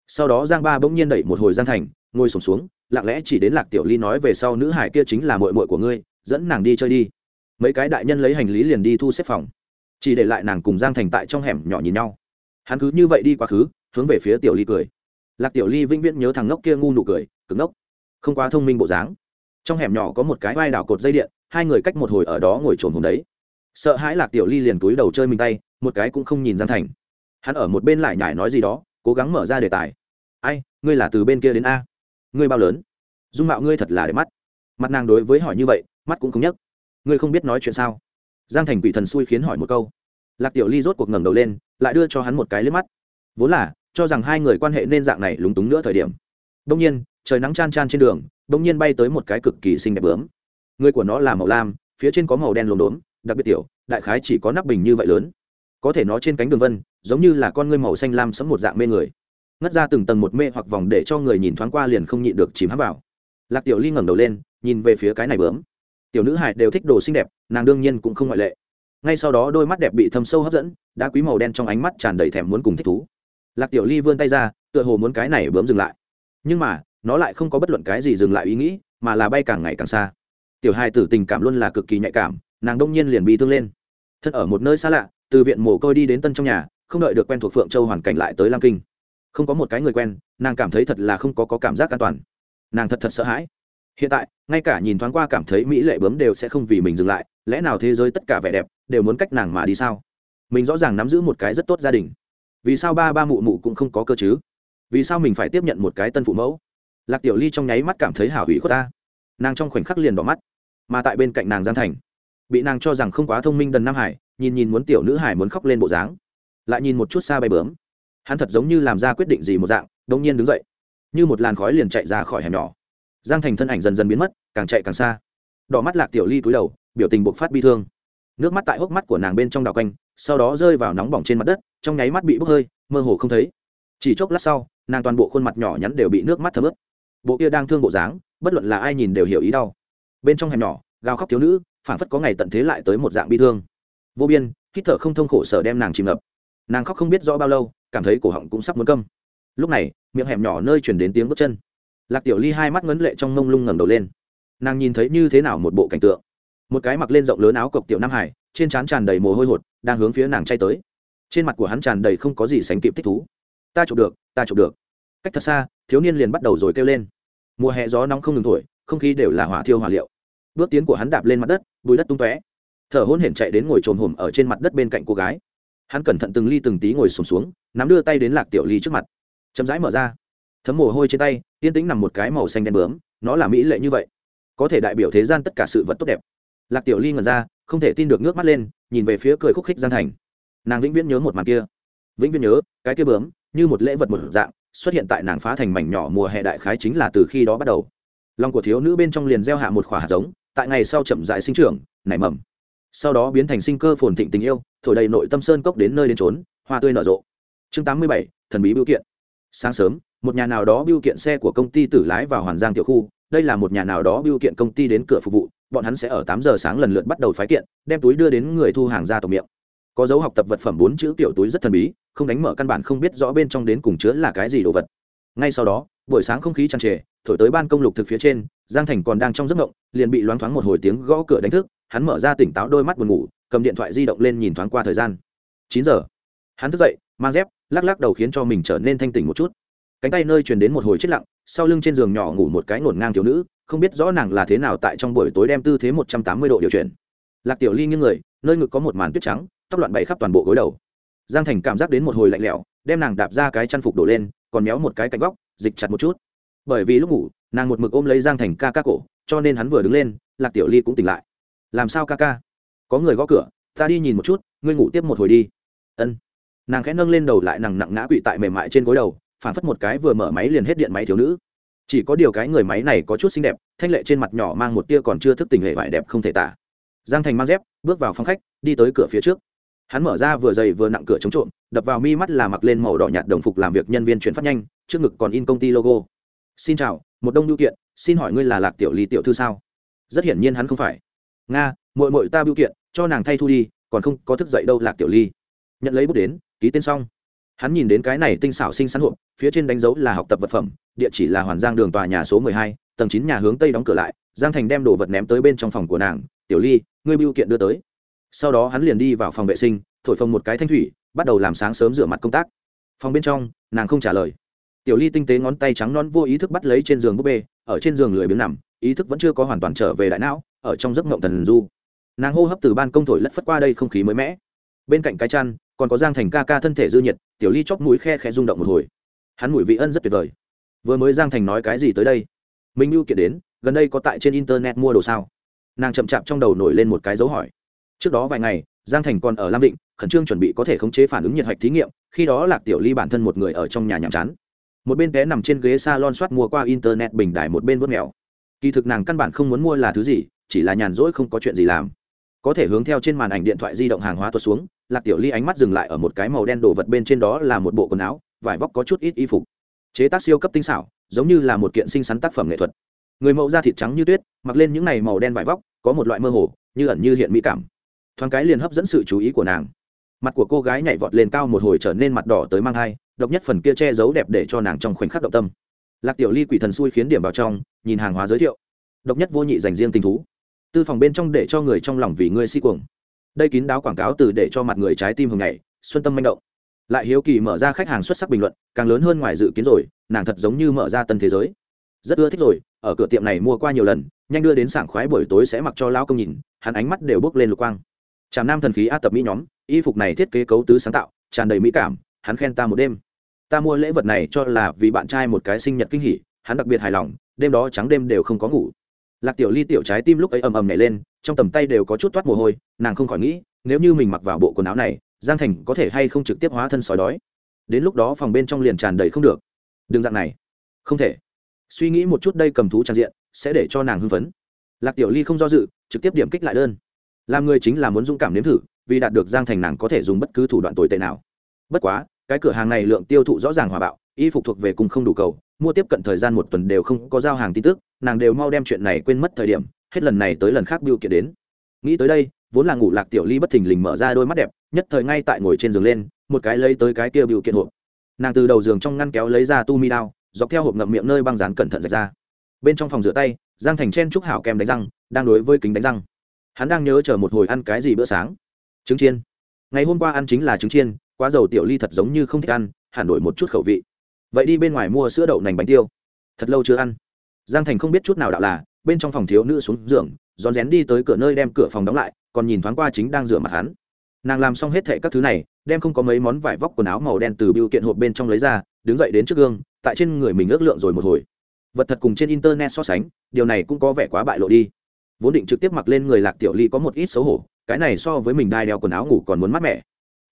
Speaker 1: Sau đó giang ba bỗng nhiên đẩy một hồi giang thành, ngồi sổm xuống, lặng lẽ chỉ đến lạc tiểu ly nói về sau, nữ hải kia chính là mội mội của ngươi, dẫn nàng đi chơi đi. Mấy cái đại nhân lấy hành lý liền đi thu xếp phòng. Chỉ để lại nàng cùng giang thành tại trong hẻm nhỏ nhìn nhau hắn cứ như vậy đi quá khứ, hướng về phía tiểu ly cười. Lạc tiểu ly vĩnh viễn nhớ thằng ngốc kia ngu nụ cười cứng ngốc. Không quá thông minh bộ dáng. Trong hẻm nhỏ có một cái vai đảo cột dây điện, hai người cách một hồi ở đó ngồi trồn hồn đấy. Sợ hãi lạc tiểu ly liền túi đầu chơi mình tay, một cái cũng không nhìn giang thành. Hắn ở một bên lại nhải nói gì đó, cố gắng mở ra đề tài. Ai, ngươi là từ bên kia đến a? Ngươi bao lớn? Dung mạo ngươi thật là đẹp mắt. Mặt nàng đối với hỏi như vậy, mắt cũng không nhấc. Ngươi không biết nói chuyện sao? Giang thành quỷ thần xui khiến hỏi một câu lạc tiểu ly rốt cuộc ngẩng đầu lên, lại đưa cho hắn một cái liếc mắt. Vốn là, cho rằng hai người quan hệ nên dạng này lúng túng nữa thời điểm. Đông nhiên, trời nắng chan chan trên đường đông nhiên bay tới một cái cực kỳ xinh đẹp bướm. Người của nó là màu lam, phía trên có màu đen lốm đốm, đặc biệt tiểu, đại khái chỉ có nắp bình như vậy lớn. Có thể nó trên cánh đường vân, giống như là con ngươi màu xanh lam sẫm một dạng mê người. Ngất ra từng tầng một mê hoặc vòng để cho người nhìn thoáng qua liền không nhịn được chìm hắm vào. Lạc tiểu ly ngẩng đầu lên, nhìn về phía cái này bướm. Tiểu nữ hải đều thích đồ xinh đẹp, nàng đương nhiên cũng không ngoại lệ ngay sau đó đôi mắt đẹp bị thâm sâu hấp dẫn đá quý màu đen trong ánh mắt tràn đầy thèm muốn cùng thích thú. Lạc tiểu ly vươn tay ra tựa hồ muốn cái này bướm dừng lại. Nhưng mà nó lại không có bất luận cái gì dừng lại ý nghĩ mà là bay càng ngày càng xa. Tiểu hai tử tình cảm luôn là cực kỳ nhạy cảm nàng đông nhiên liền bị thương lên. Thân ở một nơi xa lạ từ viện mồ côi đi đến tân trong nhà không đợi được quen thuộc phượng châu hoàn cảnh lại tới lam kinh. Không có một cái người quen nàng cảm thấy thật là không có, có cảm giác an toàn. Nàng thật thật sợ hãi. Hiện tại ngay cả nhìn thoáng qua cảm thấy mỹ lệ bướm đều sẽ không vì mình dừng lại lẽ nào thế giới tất cả vẻ đẹp đều muốn cách nàng mà đi sao? Mình rõ ràng nắm giữ một cái rất tốt gia đình. Vì sao ba ba mụ mụ cũng không có cơ chứ? Vì sao mình phải tiếp nhận một cái tân phụ mẫu? Lạc tiểu ly trong nháy mắt cảm thấy hảo hủy của ta. Nàng trong khoảnh khắc liền đỏ mắt, mà tại bên cạnh nàng giang thành, bị nàng cho rằng không quá thông minh đần nam hải, nhìn nhìn muốn tiểu nữ hải muốn khóc lên bộ dáng, lại nhìn một chút xa bay bướm. Hắn thật giống như làm ra quyết định gì một dạng đông nhiên đứng dậy, như một làn khói liền chạy ra khỏi hẻm nhỏ. Giang thành thân ảnh dần dần biến mất, càng chạy càng xa. Đỏ mắt lạc tiểu ly cúi đầu biểu tình bộc phát bi thương. Nước mắt tại hốc mắt của nàng bên trong đào quanh, sau đó rơi vào nóng bỏng trên mặt đất, trong nháy mắt bị bốc hơi, mơ hồ không thấy. Chỉ chốc lát sau, nàng toàn bộ khuôn mặt nhỏ nhắn đều bị nước mắt thấm ướt. Bộ kia đang thương bộ dáng, bất luận là ai nhìn đều hiểu ý đau. Bên trong hẻm nhỏ, gào khóc thiếu nữ phản phất có ngày tận thế lại tới một dạng bi thương. Vô biên, hít thở không thông khổ sở đem nàng chìm ngập. Nàng khóc không biết rõ bao lâu, cảm thấy cổ họng cũng sắp muốn câm. Lúc này, miệng hẻm nhỏ nơi chuyển đến tiếng bước chân. Lạc tiểu ly hai mắt ngấn lệ trong mông lung ngẩng đầu lên. Nàng nhìn thấy như thế nào một bộ cảnh tượng? Một cái mặc lên rộng lớn áo cộc tiểu nam hải trên trán tràn đầy mồ hôi hột đang hướng phía nàng chay tới. Trên mặt của hắn tràn đầy không có gì sánh kịp thích thú. Ta chụp được ta chụp được. Cách thật xa thiếu niên liền bắt đầu rồi kêu lên. Mùa hè gió nóng không ngừng thổi không khí đều là hỏa thiêu hỏa liệu. Bước tiến của hắn đạp lên mặt đất bùi đất tung tóe. Thở hôn hển chạy đến ngồi trồm hổm ở trên mặt đất bên cạnh cô gái. Hắn cẩn thận từng ly từng tí ngồi sùng xuống, xuống nắm đưa tay đến lạc tiểu ly trước mặt. Chậm rãi mở ra. Thấm mồ hôi trên tay yên tĩnh nằm một cái màu xanh đen bướm nó là mỹ lệ như vậy. Có thể đại biểu thế gian tất cả sự vật tốt đẹp lạc tiểu ly ngẩn ra, không thể tin được nước mắt lên, nhìn về phía cười khúc khích gian thành. Nàng vĩnh viễn nhớ một màn kia. Vĩnh viễn nhớ, cái kia bướm, như một lễ vật một dạng, xuất hiện tại nàng phá thành mảnh nhỏ mùa hè đại khái chính là từ khi đó bắt đầu. Lòng của thiếu nữ bên trong liền gieo hạ một khỏa hạt giống, tại ngày sau chậm dại sinh trưởng, nảy mầm. Sau đó biến thành sinh cơ phồn thịnh tình yêu, thổi đầy nội tâm sơn cốc đến nơi đến trốn hoa tươi nở rộ. Chương tám mươi bảy, thần bí biểu kiện. Sáng sớm, một nhà nào đó biêu kiện xe của công ty tử lái vào hoàn giang tiểu khu. Đây là một nhà nào đó biêu kiện công ty đến cửa phục vụ bọn hắn sẽ ở tám giờ sáng lần lượt bắt đầu phái kiện, đem túi đưa đến người thu hàng ra tổng miệng. Có dấu học tập vật phẩm bốn chữ tiểu túi rất thần bí, không đánh mở căn bản không biết rõ bên trong đến cùng chứa là cái gì đồ vật. Ngay sau đó, buổi sáng không khí tràn trề, thổi tới ban công lục thực phía trên, giang thành còn đang trong giấc ngộng liền bị loáng thoáng một hồi tiếng gõ cửa đánh thức, hắn mở ra tỉnh táo đôi mắt buồn ngủ, cầm điện thoại di động lên nhìn thoáng qua thời gian. Chín giờ. Hắn thức dậy, mang dép, lắc lắc đầu khiến cho mình trở nên thanh tỉnh một chút. Cánh tay nơi truyền đến một hồi chết lặng, sau lưng trên giường nhỏ ngủ một cái ngổn ngang thiếu nữ không biết rõ nàng là thế nào tại trong buổi tối đem tư thế một trăm tám mươi độ điều chuyển. Lạc tiểu ly nghiêng người, nơi ngực có một màn tuyết trắng, tóc loạn bậy khắp toàn bộ gối đầu. Giang thành cảm giác đến một hồi lạnh lẽo, đem nàng đạp ra cái chăn phục đổ lên, còn méo một cái cạnh góc, dịch chặt một chút. Bởi vì lúc ngủ, nàng một mực ôm lấy giang thành ca ca cổ, cho nên hắn vừa đứng lên, lạc tiểu ly cũng tỉnh lại. Làm sao ca ca? Có người gõ cửa, ta đi nhìn một chút, ngươi ngủ tiếp một hồi đi. Ân. Nàng khẽ nâng lên đầu lại nặng nặng ngã quỵ tại mềm mại trên gối đầu, phản phất một cái vừa mở máy liền hết điện máy thiếu nữ chỉ có điều cái người máy này có chút xinh đẹp, thanh lệ trên mặt nhỏ mang một tia còn chưa thức tình hệ vải đẹp không thể tả. Giang thành mang dép, bước vào phòng khách, đi tới cửa phía trước. Hắn mở ra vừa dày vừa nặng cửa chống trộm, đập vào mi mắt là mặc lên màu đỏ nhạt đồng phục làm việc nhân viên chuyển phát nhanh, trước ngực còn in công ty logo. Xin chào, một đông biêu kiện, xin hỏi ngươi là lạc tiểu ly tiểu thư sao? Rất hiển nhiên hắn không phải. Nga mội mội ta biêu kiện, cho nàng thay thu đi, còn không có thức dậy đâu lạc tiểu ly. Nhận lấy bút đến, ký tên xong hắn nhìn đến cái này tinh xảo sinh sắn hộp, phía trên đánh dấu là học tập vật phẩm, địa chỉ là hoàn giang đường tòa nhà số mười hai, tầng chín nhà hướng tây đóng cửa lại, giang thành đem đồ vật ném tới bên trong phòng của nàng, tiểu ly, ngươi biêu kiện đưa tới. Sau đó hắn liền đi vào phòng vệ sinh, thổi phồng một cái thanh thủy, bắt đầu làm sáng sớm rửa mặt công tác. Phòng bên trong, nàng không trả lời. Tiểu ly tinh tế ngón tay trắng non vô ý thức bắt lấy trên giường búp bê, ở trên giường lười biếng nằm, ý thức vẫn chưa có hoàn toàn trở về đại não, ở trong giấc ngộng thần du. Nàng hô hấp từ ban công thổi lất phất qua đây không khí mới mẻ. Bên cạnh cái chăn, còn có giang thành ca ca thân thể dư nhiệt tiểu ly chóp mũi khe khe rung động một hồi. Hắn mùi vị ân rất tuyệt vời. Vừa mới giang thành nói cái gì tới đây? Minh lưu kiện đến, gần đây có tại trên internet mua đồ sao? Nàng chậm chạp trong đầu nổi lên một cái dấu hỏi. Trước đó vài ngày, giang thành còn ở lam định, khẩn trương chuẩn bị có thể khống chế phản ứng nhiệt hạch thí nghiệm, khi đó lạc tiểu ly bản thân một người ở trong nhà nhàm chán. Một bên té nằm trên ghế s a lon soát mua qua internet bình đài một bên vớt mèo. Kỳ thực nàng căn bản không muốn mua là thứ gì, chỉ là nhàn rỗi không có chuyện gì làm có thể hướng theo trên màn ảnh điện thoại di động hàng hóa tuột xuống, lạc tiểu ly ánh mắt dừng lại ở một cái màu đen đồ vật bên trên đó là một bộ quần áo, vải vóc có chút ít y phục. Chế tác siêu cấp tinh xảo, giống như là một kiện sinh xắn tác phẩm nghệ thuật. Người mẫu da thịt trắng như tuyết, mặc lên những này màu đen vải vóc, có một loại mơ hồ, như ẩn như hiện mỹ cảm. Thoáng cái liền hấp dẫn sự chú ý của nàng. Mặt của cô gái nhảy vọt lên cao một hồi trở nên mặt đỏ tới mang hai độc nhất phần kia che giấu đẹp để cho nàng trong khoảnh khắc động tâm. Lạc tiểu ly quỷ thần xui khiến điểm vào trong, nhìn hàng hóa giới thiệu. Độc nhất vô nhị dành riêng tình thú tư phòng bên trong để cho người trong lòng vì ngươi si cuồng. Đây kín đáo quảng cáo từ để cho mặt người trái tim hthường ngày xuân tâm manh động. Lại hiếu kỳ mở ra khách hàng xuất sắc bình luận, càng lớn hơn ngoài dự kiến rồi, nàng thật giống như mở ra tân thế giới. Rất ưa thích rồi, ở cửa tiệm này mua qua nhiều lần, nhanh đưa đến sảng khoái buổi tối sẽ mặc cho lao công nhìn, hắn ánh mắt đều bốc lên lục quang. Tràm nam thần khí a tập mỹ nhóm, y phục này thiết kế cấu tứ sáng tạo, tràn đầy mỹ cảm, hắn khen ta một đêm. Ta mua lễ vật này cho là vì bạn trai một cái sinh nhật kinh hỉ, hắn đặc biệt hài lòng, đêm đó trắng đêm đều không có ngủ lạc tiểu ly tiểu trái tim lúc ấy ầm ầm nhảy lên, trong tầm tay đều có chút toát mồ hôi, nàng không khỏi nghĩ, nếu như mình mặc vào bộ quần áo này, giang thành có thể hay không trực tiếp hóa thân sói đói? Đến lúc đó phòng bên trong liền tràn đầy không được. Đừng dạng này. Không thể. Suy nghĩ một chút đây cầm thú trang diện, sẽ để cho nàng hưng phấn. Lạc tiểu ly không do dự, trực tiếp điểm kích lại đơn. Làm người chính là muốn dũng cảm nếm thử, vì đạt được giang thành nàng có thể dùng bất cứ thủ đoạn tồi tệ nào. Bất quá, cái cửa hàng này lượng tiêu thụ rõ ràng hòa bạo y phục thuộc về cùng không đủ cầu, mua tiếp cận thời gian một tuần đều không có giao hàng tin tức, nàng đều mau đem chuyện này quên mất thời điểm, hết lần này tới lần khác biểu kiện đến. Nghĩ tới đây, vốn là ngủ lạc tiểu ly bất thình lình mở ra đôi mắt đẹp, nhất thời ngay tại ngồi trên giường lên, một cái lấy tới cái kia biểu kiện hộp. Nàng từ đầu giường trong ngăn kéo lấy ra tu mi đao, dọc theo hộp ngậm miệng nơi băng dán cẩn thận rạch ra. Bên trong phòng rửa tay, giang thành chen trúc hảo kem đánh răng, đang đối với kính đánh răng. Hắn đang nhớ chờ một hồi ăn cái gì bữa sáng. Trứng chiên. Ngày hôm qua ăn chính là trứng chiên, quá dầu tiểu ly thật giống như không thích ăn, hẳn đổi một chút khẩu vị vậy đi bên ngoài mua sữa đậu nành bánh tiêu. Thật lâu chưa ăn. Giang thành không biết chút nào đạo là, bên trong phòng thiếu nữ xuống giường, rón rén đi tới cửa nơi đem cửa phòng đóng lại, còn nhìn thoáng qua chính đang rửa mặt hắn. Nàng làm xong hết thệ các thứ này, đem không có mấy món vải vóc quần áo màu đen từ biêu kiện hộp bên trong lấy ra, đứng dậy đến trước gương, tại trên người mình ước lượng rồi một hồi. Vật thật cùng trên internet so sánh, điều này cũng có vẻ quá bại lộ đi. Vốn định trực tiếp mặc lên người lạc tiểu ly có một ít xấu hổ, cái này so với mình đai đeo quần áo ngủ còn muốn mát mẻ.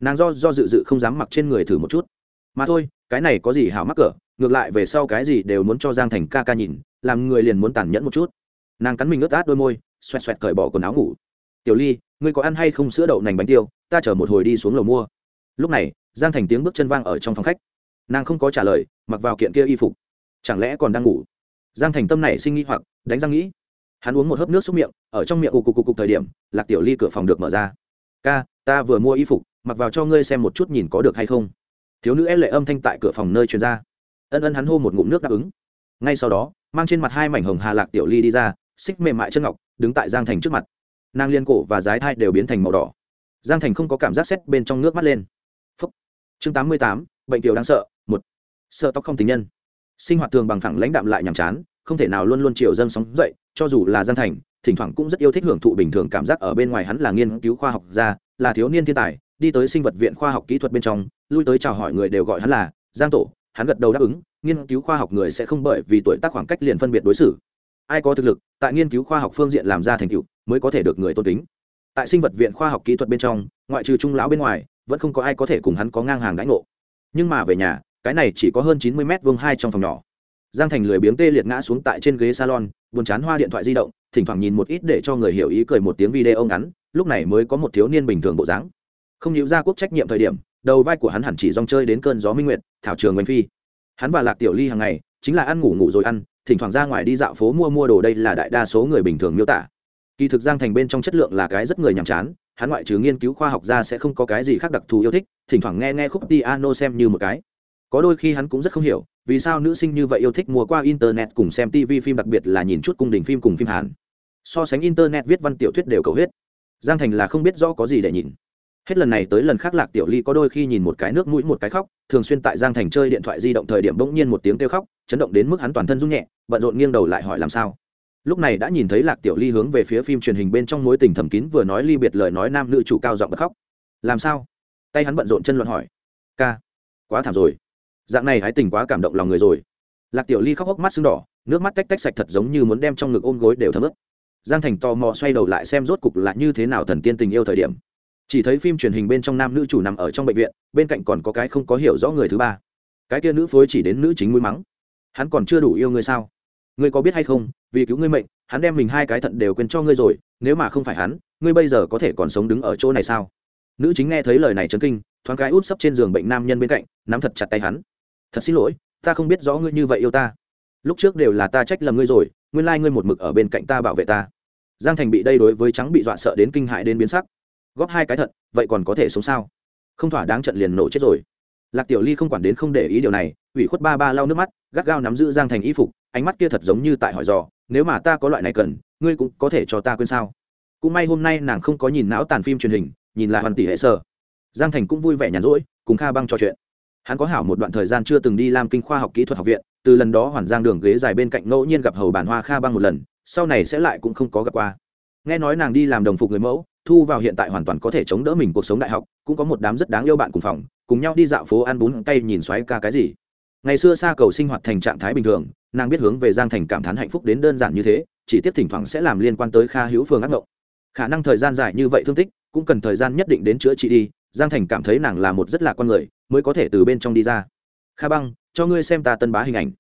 Speaker 1: Nàng do do dự dự không dám mặc trên người thử một chút mà thôi, cái này có gì hảo mắc cỡ, ngược lại về sau cái gì đều muốn cho giang thành ca ca nhìn, làm người liền muốn tàn nhẫn một chút. Nàng cắn mình ướt át đôi môi, xoẹt xoẹt cởi bỏ quần áo ngủ. Tiểu ly, ngươi có ăn hay không sữa đậu nành bánh tiêu? Ta chờ một hồi đi xuống lầu mua. Lúc này, giang thành tiếng bước chân vang ở trong phòng khách. Nàng không có trả lời, mặc vào kiện kia y phục. Chẳng lẽ còn đang ngủ? Giang thành tâm này sinh nghi hoặc, đánh răng nghĩ. Hắn uống một hớp nước xúc miệng, ở trong miệng cục cục cục thời điểm, lạc tiểu ly cửa phòng được mở ra. Ca, ta vừa mua y phục, mặc vào cho ngươi xem một chút nhìn có được hay không thiếu nữ e lệ âm thanh tại cửa phòng nơi truyền ra. Ân ân hắn hô một ngụm nước đáp ứng. Ngay sau đó, mang trên mặt hai mảnh hồng hà lạc tiểu ly đi ra, xích mềm mại chân ngọc, đứng tại giang thành trước mặt. Nàng liên cổ và dái thai đều biến thành màu đỏ. Giang thành không có cảm giác xét bên trong nước mắt lên. Phúc. chương tám mươi tám, bệnh tiểu đáng sợ, một. Sợ tóc không tình nhân. Sinh hoạt thường bằng phẳng lãnh đạm lại nhàm chán, không thể nào luôn luôn chiều dâng sóng dậy, cho dù là giang thành, thỉnh thoảng cũng rất yêu thích hưởng thụ bình thường cảm giác ở bên ngoài hắn là nghiên cứu khoa học gia, là thiếu niên thiên tài, đi tới sinh vật viện khoa học kỹ thuật bên trong lui tới chào hỏi người đều gọi hắn là giang tổ, hắn gật đầu đáp ứng, nghiên cứu khoa học người sẽ không bởi vì tuổi tác khoảng cách liền phân biệt đối xử. Ai có thực lực, tại nghiên cứu khoa học phương diện làm ra thành tựu, mới có thể được người tôn kính. Tại sinh vật viện khoa học kỹ thuật bên trong, ngoại trừ trung lão bên ngoài, vẫn không có ai có thể cùng hắn có ngang hàng đãi ngộ. Nhưng mà về nhà, cái này chỉ có hơn chín mươi m vuông hai trong phòng nhỏ. Giang thành lười biếng tê liệt ngã xuống tại trên ghế salon, buồn chán hoa điện thoại di động, thỉnh thoảng nhìn một ít để cho người hiểu ý cười một tiếng video ngắn, lúc này mới có một thiếu niên bình thường bộ dáng. Không nhịu ra quốc trách nhiệm thời điểm đầu vai của hắn hẳn chỉ rong chơi đến cơn gió minh nguyệt, thảo trường oanh phi. Hắn và lạc tiểu ly hàng ngày, chính là ăn ngủ ngủ rồi ăn, thỉnh thoảng ra ngoài đi dạo phố mua mua đồ đây là đại đa số người bình thường miêu tả. Kỳ thực giang thành bên trong chất lượng là cái rất người nhàm chán, hắn ngoại trừ nghiên cứu khoa học ra sẽ không có cái gì khác đặc thù yêu thích, thỉnh thoảng nghe nghe khúc piano xem như một cái. Có đôi khi hắn cũng rất không hiểu, vì sao nữ sinh như vậy yêu thích mua qua internet cùng xem tv phim, đặc biệt là nhìn chút cung đình phim cùng phim hàn. So sánh internet viết văn tiểu thuyết đều cầu huyết giang thành là không biết rõ có gì để nhìn hết lần này tới lần khác lạc tiểu ly có đôi khi nhìn một cái nước mũi một cái khóc, thường xuyên tại giang thành chơi điện thoại di động thời điểm bỗng nhiên một tiếng kêu khóc, chấn động đến mức hắn toàn thân rung nhẹ, bận rộn nghiêng đầu lại hỏi làm sao. Lúc này đã nhìn thấy lạc tiểu ly hướng về phía phim truyền hình bên trong mối tình thầm kín vừa nói ly biệt lời nói nam nữ chủ cao giọng bật khóc. Làm sao? Tay hắn bận rộn chân luận hỏi. Ca, quá thảm rồi. Dạng này hái tình quá cảm động lòng người rồi. Lạc tiểu ly khóc hốc mắt sưng đỏ, nước mắt tách tách sạch thật giống như muốn đem trong ngực ôm gối đều thấm ướt. Giang thành tò mò xoay đầu lại xem rốt cục là như thế nào thần tiên tình yêu thời điểm chỉ thấy phim truyền hình bên trong nam nữ chủ nằm ở trong bệnh viện, bên cạnh còn có cái không có hiểu rõ người thứ ba. Cái kia nữ phối chỉ đến nữ chính mũi mắng. Hắn còn chưa đủ yêu ngươi sao? Ngươi có biết hay không, vì cứu ngươi mệnh, hắn đem mình hai cái thận đều quên cho ngươi rồi, nếu mà không phải hắn, ngươi bây giờ có thể còn sống đứng ở chỗ này sao? Nữ chính nghe thấy lời này chấn kinh, thoáng cái út sấp trên giường bệnh nam nhân bên cạnh, nắm thật chặt tay hắn. Thật xin lỗi, ta không biết rõ ngươi như vậy yêu ta. Lúc trước đều là ta trách lầm ngươi rồi, nguyên lai ngươi một mực ở bên cạnh ta bảo vệ ta. Giang thành bị đây đối với trắng bị dọa sợ đến kinh hại đến biến sắc góp hai cái thận vậy còn có thể sống sao? Không thỏa đáng trận liền nổ chết rồi. Lạc tiểu ly không quản đến không để ý điều này, ủy khuất ba ba lau nước mắt, gắt gao nắm giữ giang thành y phục, ánh mắt kia thật giống như tại hỏi dò, nếu mà ta có loại này cần, ngươi cũng có thể cho ta quên sao? Cũng may hôm nay nàng không có nhìn não tàn phim truyền hình, nhìn lại hoàn tỷ hệ sơ giang thành cũng vui vẻ nhàn rỗi, cùng kha băng trò chuyện. Hắn có hảo một đoạn thời gian chưa từng đi làm kinh khoa học kỹ thuật học viện, từ lần đó hoàn giang đường ghế dài bên cạnh ngẫu nhiên gặp hầu bản hoa kha băng một lần, sau này sẽ lại cũng không có gặp qua. Nghe nói nàng đi làm đồng phục người mẫu thu vào hiện tại hoàn toàn có thể chống đỡ mình cuộc sống đại học, cũng có một đám rất đáng yêu bạn cùng phòng, cùng nhau đi dạo phố ăn bún cay nhìn xoáy ca cái gì. Ngày xưa xa cầu sinh hoạt thành trạng thái bình thường, nàng biết hướng về giang thành cảm thán hạnh phúc đến đơn giản như thế, chỉ tiếp thỉnh thoảng sẽ làm liên quan tới kha hữu Phương ác mộng khả năng thời gian dài như vậy thương tích, cũng cần thời gian nhất định đến chữa trị đi, giang thành cảm thấy nàng là một rất là con người, mới có thể từ bên trong đi ra. Kha băng, cho ngươi xem ta tân bá hình ảnh.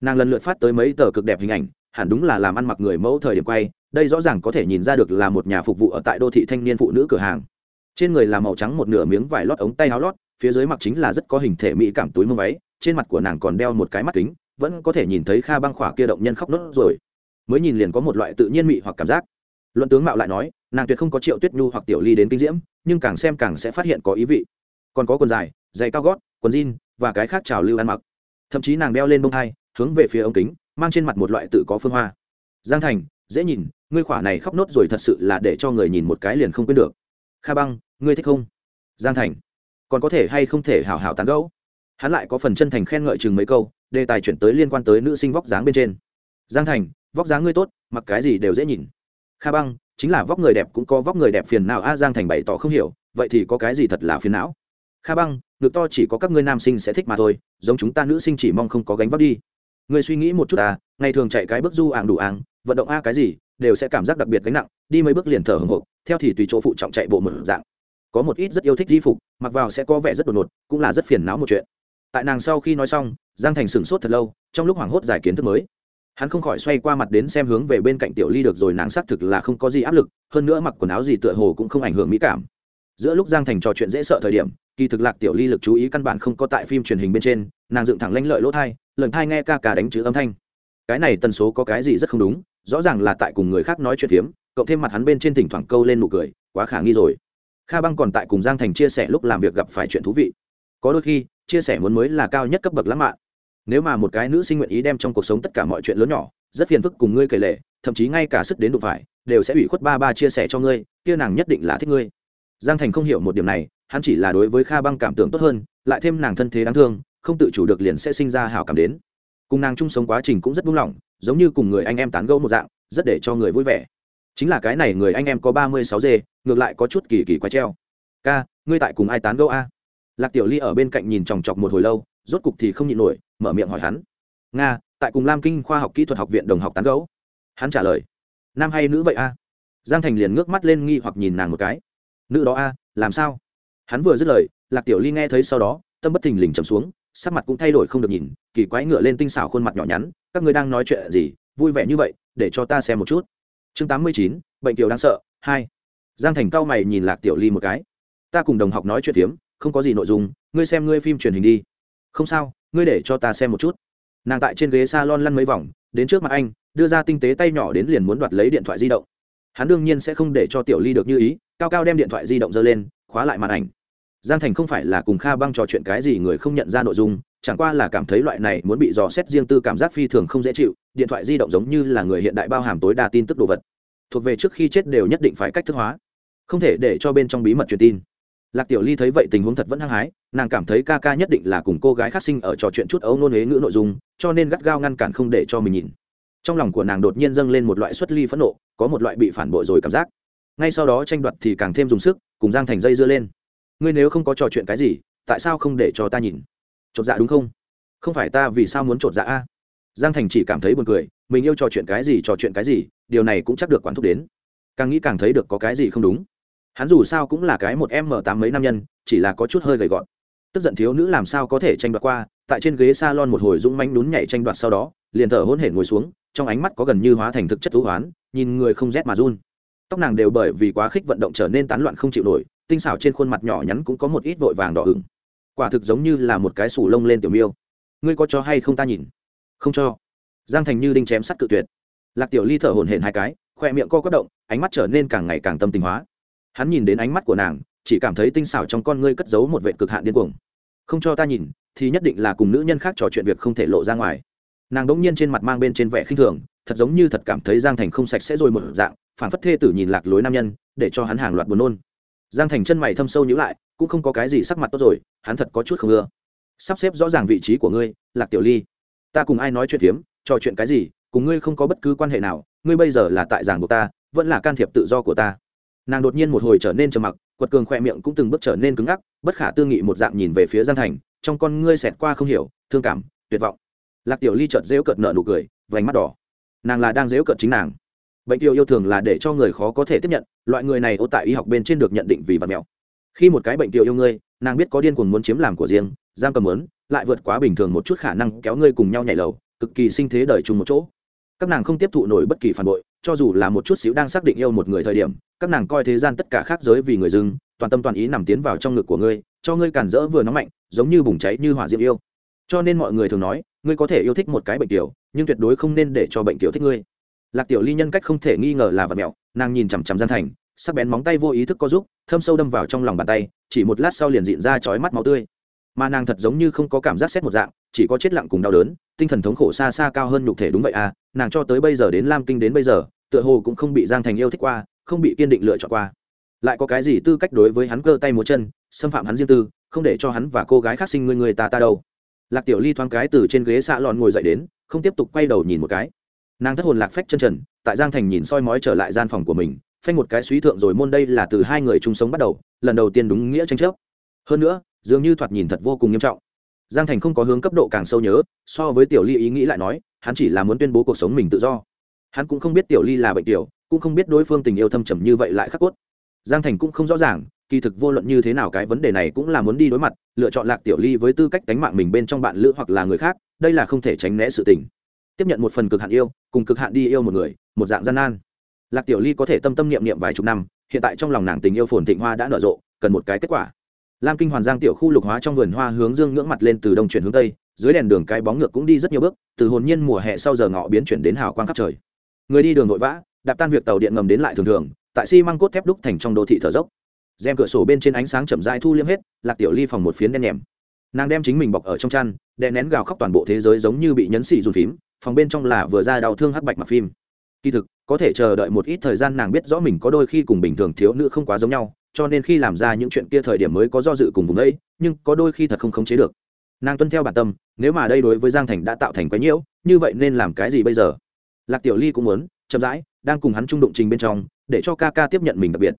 Speaker 1: Nàng lần lượt phát tới mấy tờ cực đẹp hình ảnh, hẳn đúng là làm ăn mặc người mẫu thời điểm quay đây rõ ràng có thể nhìn ra được là một nhà phục vụ ở tại đô thị thanh niên phụ nữ cửa hàng. Trên người là màu trắng một nửa miếng vải lót ống tay áo lót, phía dưới mặc chính là rất có hình thể mỹ cảm túi mông váy, trên mặt của nàng còn đeo một cái mắt kính, vẫn có thể nhìn thấy kha băng khỏa kia động nhân khóc nốt rồi mới nhìn liền có một loại tự nhiên mị hoặc cảm giác. Luận tướng mạo lại nói, nàng tuyệt không có triệu tuyết nhu hoặc tiểu ly đến kinh diễm, nhưng càng xem càng sẽ phát hiện có ý vị. Còn có quần dài, giày cao gót, quần jean và cái khác trào lưu ăn mặc. Thậm chí nàng đeo lên bông hai hướng về phía ống kính, mang trên mặt một loại tự có phương hoa. Giang thành dễ nhìn, ngươi khỏa này khóc nốt rồi thật sự là để cho người nhìn một cái liền không quên được. Kha băng, ngươi thích không? Giang thành, còn có thể hay không thể hào hào tán gẫu? Hắn lại có phần chân thành khen ngợi chừng mấy câu, đề tài chuyển tới liên quan tới nữ sinh vóc dáng bên trên. Giang thành, vóc dáng ngươi tốt, mặc cái gì đều dễ nhìn. Kha băng, chính là vóc người đẹp cũng có vóc người đẹp phiền não. A, giang thành bày tỏ không hiểu, vậy thì có cái gì thật là phiền não? Kha băng, ngực to chỉ có các ngươi nam sinh sẽ thích mà thôi, giống chúng ta nữ sinh chỉ mong không có gánh vác đi ngươi suy nghĩ một chút à ngày thường chạy cái bước du ảng đủ ảng, vận động a cái gì, đều sẽ cảm giác đặc biệt gánh nặng, đi mấy bước liền thở hồng hộc, theo thì tùy chỗ phụ trọng chạy bộ một dạng. Có một ít rất yêu thích di phục, mặc vào sẽ có vẻ rất đột ngột, cũng là rất phiền não một chuyện. Tại nàng sau khi nói xong, giang thành sửng sốt thật lâu, trong lúc hoảng hốt giải kiến thức mới. Hắn không khỏi xoay qua mặt đến xem hướng về bên cạnh tiểu ly được rồi, nàng xác thực là không có gì áp lực, hơn nữa mặc quần áo gì tựa hồ cũng không ảnh hưởng mỹ cảm. Giữa lúc giang thành trò chuyện dễ sợ thời điểm, kỳ thực lạc tiểu ly lực chú ý căn bản không có tại phim truyền hình bên trên, nàng dựng thẳng lanh lợi lỗ thai lần thai nghe ca ca đánh chữ âm thanh. Cái này tần số có cái gì rất không đúng, rõ ràng là tại cùng người khác nói chuyện phiếm, cộng thêm mặt hắn bên trên thỉnh thoảng câu lên nụ cười, quá khả nghi rồi. Kha băng còn tại cùng giang thành chia sẻ lúc làm việc gặp phải chuyện thú vị. Có đôi khi, chia sẻ muốn mới là cao nhất cấp bậc lãng mạn. Nếu mà một cái nữ sinh nguyện ý đem trong cuộc sống tất cả mọi chuyện lớn nhỏ, rất phiền phức cùng ngươi kể lệ thậm chí ngay cả sức đến đụng phải, đều sẽ ủy khuất ba ba chia sẻ cho ngươi, kia nàng nhất định là thích ngươi. Giang thành không hiểu một điểm này, hắn chỉ là đối với kha băng cảm tưởng tốt hơn, lại thêm nàng thân thế đáng thương không tự chủ được liền sẽ sinh ra hào cảm đến. Cùng nàng chung sống quá trình cũng rất buông lỏng, giống như cùng người anh em tán gẫu một dạng, rất để cho người vui vẻ. Chính là cái này người anh em có ba mươi sáu dê, ngược lại có chút kỳ kỳ quá treo. Ca, ngươi tại cùng ai tán gẫu a? Lạc tiểu ly ở bên cạnh nhìn chòng chọc một hồi lâu, rốt cục thì không nhịn nổi, mở miệng hỏi hắn. Nga, tại cùng lam kinh khoa học kỹ thuật học viện đồng học tán gẫu? Hắn trả lời. Nam hay nữ vậy a? Giang thành liền ngước mắt lên nghi hoặc nhìn nàng một cái. Nữ đó a, làm sao? Hắn vừa dứt lời, lạc tiểu ly nghe thấy sau đó, tâm bất thình lình trầm xuống sắc mặt cũng thay đổi không được nhìn, kỳ quái ngựa lên tinh xảo khuôn mặt nhỏ nhắn, các ngươi đang nói chuyện gì, vui vẻ như vậy, để cho ta xem một chút. Chương tám mươi chín, bệnh tiểu đáng sợ, hai. Giang thành cao mày nhìn lạc tiểu ly một cái. Ta cùng đồng học nói chuyện phiếm, không có gì nội dung, ngươi xem ngươi phim truyền hình đi. Không sao, ngươi để cho ta xem một chút. Nàng tại trên ghế s a lon lăn mấy vòng, đến trước mặt anh, đưa ra tinh tế tay nhỏ đến liền muốn đoạt lấy điện thoại di động. Hắn đương nhiên sẽ không để cho tiểu ly được như ý, cao cao đem điện thoại di động giơ lên, khóa lại màn ảnh giang thành không phải là cùng kha băng trò chuyện cái gì người không nhận ra nội dung, chẳng qua là cảm thấy loại này muốn bị dò xét riêng tư cảm giác phi thường không dễ chịu, điện thoại di động giống như là người hiện đại bao hàm tối đa tin tức đồ vật. Thuộc về trước khi chết đều nhất định phải cách thức hóa, không thể để cho bên trong bí mật truyền tin. Lạc tiểu ly thấy vậy tình huống thật vẫn hăng hái, nàng cảm thấy ca ca nhất định là cùng cô gái khác sinh ở trò chuyện chút ấu nôn huế ngữ nội dung, cho nên gắt gao ngăn cản không để cho mình nhìn. Trong lòng của nàng đột nhiên dâng lên một loại xuất ly phẫn nộ, có một loại bị phản bội rồi cảm giác. Ngay sau đó tranh đoạt thì càng thêm dùng sức, cùng giang thành dây dưa lên ngươi nếu không có trò chuyện cái gì, tại sao không để cho ta nhìn? Chột dạ đúng không? Không phải ta vì sao muốn chột dạ a? Giang thành chỉ cảm thấy buồn cười, mình yêu trò chuyện cái gì trò chuyện cái gì, điều này cũng chắc được quản thúc đến. Càng nghĩ càng thấy được có cái gì không đúng. Hắn dù sao cũng là cái một m tám mấy năm nhân, chỉ là có chút hơi gầy gọn. Tức giận thiếu nữ làm sao có thể tranh đoạt qua, tại trên ghế s a lon một hồi dũng mánh nhún nhảy tranh đoạt sau đó, liền thở hôn hển ngồi xuống, trong ánh mắt có gần như hóa thành thực chất thú hoán, nhìn người không rét mà run. Tóc nàng đều bởi vì quá khích vận động trở nên tán loạn không chịu nổi tinh xảo trên khuôn mặt nhỏ nhắn cũng có một ít vội vàng đỏ ửng, quả thực giống như là một cái sủ lông lên tiểu miêu. Ngươi có cho hay không ta nhìn? Không cho. Giang thành như đinh chém sắt cự tuyệt. Lạc tiểu ly thở hổn hển hai cái khoe miệng co quất động ánh mắt trở nên càng ngày càng tâm tình hóa. Hắn nhìn đến ánh mắt của nàng chỉ cảm thấy tinh xảo trong con ngươi cất giấu một vệ cực hạn điên cuồng. Không cho ta nhìn thì nhất định là cùng nữ nhân khác trò chuyện việc không thể lộ ra ngoài. Nàng đ ỗ n g nhiên trên mặt mang bên trên vẻ khinh thường thật giống như thật cảm thấy giang thành không sạch sẽ rồi một dạng phản phất thê tử nhìn lạc lối nam nhân để cho hắn hàng loạt buồn nôn giang thành chân mày thâm sâu nhữ lại, cũng không có cái gì sắc mặt tốt rồi, hắn thật có chút không ưa. Sắp xếp rõ ràng vị trí của ngươi, lạc tiểu ly. Ta cùng ai nói chuyện phiếm trò chuyện cái gì, cùng ngươi không có bất cứ quan hệ nào, ngươi bây giờ là tại giảng của ta, vẫn là can thiệp tự do của ta. Nàng đột nhiên một hồi trở nên trầm mặc, quật cường khoe miệng cũng từng bước trở nên cứng ngắc, bất khả tư nghị một dạng nhìn về phía giang thành, trong con ngươi xẹt qua không hiểu, thương cảm, tuyệt vọng. Lạc tiểu ly chợt dễu cợt nợ nụ cười, vành mắt đỏ. Nàng là đang dễu cợt chính nàng bệnh tiểu yêu thường là để cho người khó có thể tiếp nhận, loại người này ô tại y học bên trên được nhận định vì vật mèo. Khi một cái bệnh tiểu yêu ngươi, nàng biết có điên cuồng muốn chiếm làm của riêng, giam cầm muốn, lại vượt quá bình thường một chút khả năng kéo ngươi cùng nhau nhảy lầu, cực kỳ sinh thế đời chung một chỗ. Các nàng không tiếp thụ nổi bất kỳ phản bội, cho dù là một chút xíu đang xác định yêu một người thời điểm, các nàng coi thế gian tất cả khác giới vì người dưng, toàn tâm toàn ý nằm tiến vào trong ngực của ngươi, cho ngươi cản rỡ vừa nóng mạnh, giống như bùng cháy như hỏa diệm yêu. Cho nên mọi người thường nói, ngươi có thể yêu thích một cái bệnh tiểu nhưng tuyệt đối không nên để cho bệnh tiểu thích ngươi lạc tiểu ly nhân cách không thể nghi ngờ là vật mẹo, nàng nhìn chằm chằm gian thành, sắc bén móng tay vô ý thức có giúp thâm sâu đâm vào trong lòng bàn tay, chỉ một lát sau liền dịn ra chói mắt máu tươi. Mà nàng thật giống như không có cảm giác xét một dạng, chỉ có chết lặng cùng đau đớn, tinh thần thống khổ xa xa cao hơn nhục thể đúng vậy à nàng cho tới bây giờ đến lam kinh đến bây giờ, tựa hồ cũng không bị giang thành yêu thích qua, không bị kiên định lựa chọn qua. Lại có cái gì tư cách đối với hắn cơ tay múa chân, xâm phạm hắn riêng tư, không để cho hắn và cô gái khác sinh người người ta ta đâu. Lạc tiểu ly thoáng cái từ trên ghế xạ lòn ngồi dậy đến, không tiếp tục quay đầu nhìn một cái nàng thất hồn lạc phách chân trần, tại giang thành nhìn soi mói trở lại gian phòng của mình, phanh một cái suý thượng rồi môn đây là từ hai người chung sống bắt đầu, lần đầu tiên đúng nghĩa tranh chấp. Hơn nữa, dường như thoạt nhìn thật vô cùng nghiêm trọng. Giang thành không có hướng cấp độ càng sâu nhớ, so với tiểu ly ý nghĩ lại nói, hắn chỉ là muốn tuyên bố cuộc sống mình tự do. Hắn cũng không biết tiểu ly là bệnh tiểu, cũng không biết đối phương tình yêu thâm trầm như vậy lại khắc cốt. Giang thành cũng không rõ ràng, kỳ thực vô luận như thế nào cái vấn đề này cũng là muốn đi đối mặt, lựa chọn lạc tiểu ly với tư cách đánh mạng mình bên trong bạn lữ hoặc là người khác, đây là không thể tránh né sự tình tiếp nhận một phần cực hạn yêu, cùng cực hạn đi yêu một người, một dạng gian nan. Lạc tiểu ly có thể tâm tâm niệm niệm vài chục năm, hiện tại trong lòng nàng tình yêu phồn thịnh hoa đã nở rộ, cần một cái kết quả. Lam kinh hoàn giang tiểu khu lục hóa trong vườn hoa hướng dương ngưỡng mặt lên từ đông chuyển hướng tây, dưới đèn đường cái bóng ngược cũng đi rất nhiều bước, từ hồn nhiên mùa hè sau giờ ngọ biến chuyển đến hào quang khắp trời. Người đi đường vội vã, đạp tan việc tàu điện ngầm đến lại thường thường, tại xi măng cốt thép đúc thành trong đô thị thở dốc. Rèm cửa sổ bên trên ánh sáng chậm rãi thu liêm hết, lạc tiểu ly phòng một phiến đen nhèm. Nàng đem chính mình bọc ở trong chăn, đè nén gào khóc toàn bộ thế giới giống như bị nhấn xì dùn phím phòng bên trong là vừa ra đau thương hắc bạch mặc phim. Kỳ thực, có thể chờ đợi một ít thời gian nàng biết rõ mình có đôi khi cùng bình thường thiếu nữ không quá giống nhau, cho nên khi làm ra những chuyện kia thời điểm mới có do dự cùng vùng ấy, nhưng có đôi khi thật không khống chế được. Nàng tuân theo bản tâm, nếu mà đây đối với giang thành đã tạo thành quái nhiễu, như vậy nên làm cái gì bây giờ? Lạc tiểu ly cũng muốn, chậm rãi, đang cùng hắn trung đụng trình bên trong, để cho ca ca tiếp nhận mình đặc biệt.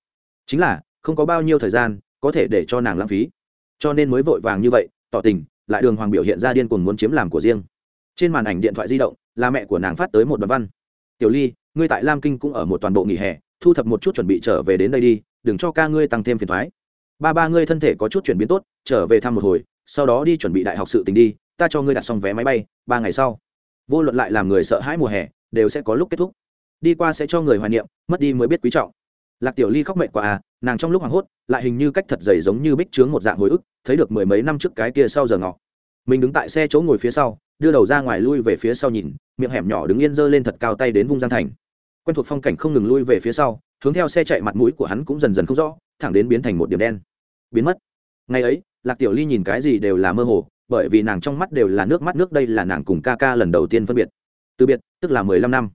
Speaker 1: Chính là, không có bao nhiêu thời gian, có thể để cho nàng lãng phí. Cho nên mới vội vàng như vậy, tỏ tình, lại đường hoàng biểu hiện ra điên cuồng muốn chiếm làm của riêng trên màn ảnh điện thoại di động, là mẹ của nàng phát tới một đoạn văn. Tiểu ly, ngươi tại lam kinh cũng ở một toàn bộ nghỉ hè, thu thập một chút chuẩn bị trở về đến đây đi, đừng cho ca ngươi tăng thêm phiền thoái. Ba ba ngươi thân thể có chút chuyển biến tốt, trở về thăm một hồi, sau đó đi chuẩn bị đại học sự tình đi, ta cho ngươi đặt xong vé máy bay, ba ngày sau. Vô luận lại làm người sợ hãi mùa hè, đều sẽ có lúc kết thúc. Đi qua sẽ cho người hoài niệm, mất đi mới biết quý trọng. Lạc tiểu ly khóc mệt quá à nàng trong lúc hoảng hốt, lại hình như cách thật dày giống như bích trướng một dạng hồi ức, thấy được mười mấy năm trước cái kia sau giờ ngọ. Mình đứng tại xe chỗ ngồi phía sau đưa đầu ra ngoài lui về phía sau nhìn, miệng hẻm nhỏ đứng yên dơ lên thật cao tay đến vung giang thành. Quen thuộc phong cảnh không ngừng lui về phía sau, hướng theo xe chạy mặt mũi của hắn cũng dần dần không rõ, thẳng đến biến thành một điểm đen. Biến mất. Ngày ấy, lạc tiểu ly nhìn cái gì đều là mơ hồ, bởi vì nàng trong mắt đều là nước mắt nước đây là nàng cùng ca ca lần đầu tiên phân biệt. Từ biệt, tức là mười lăm năm.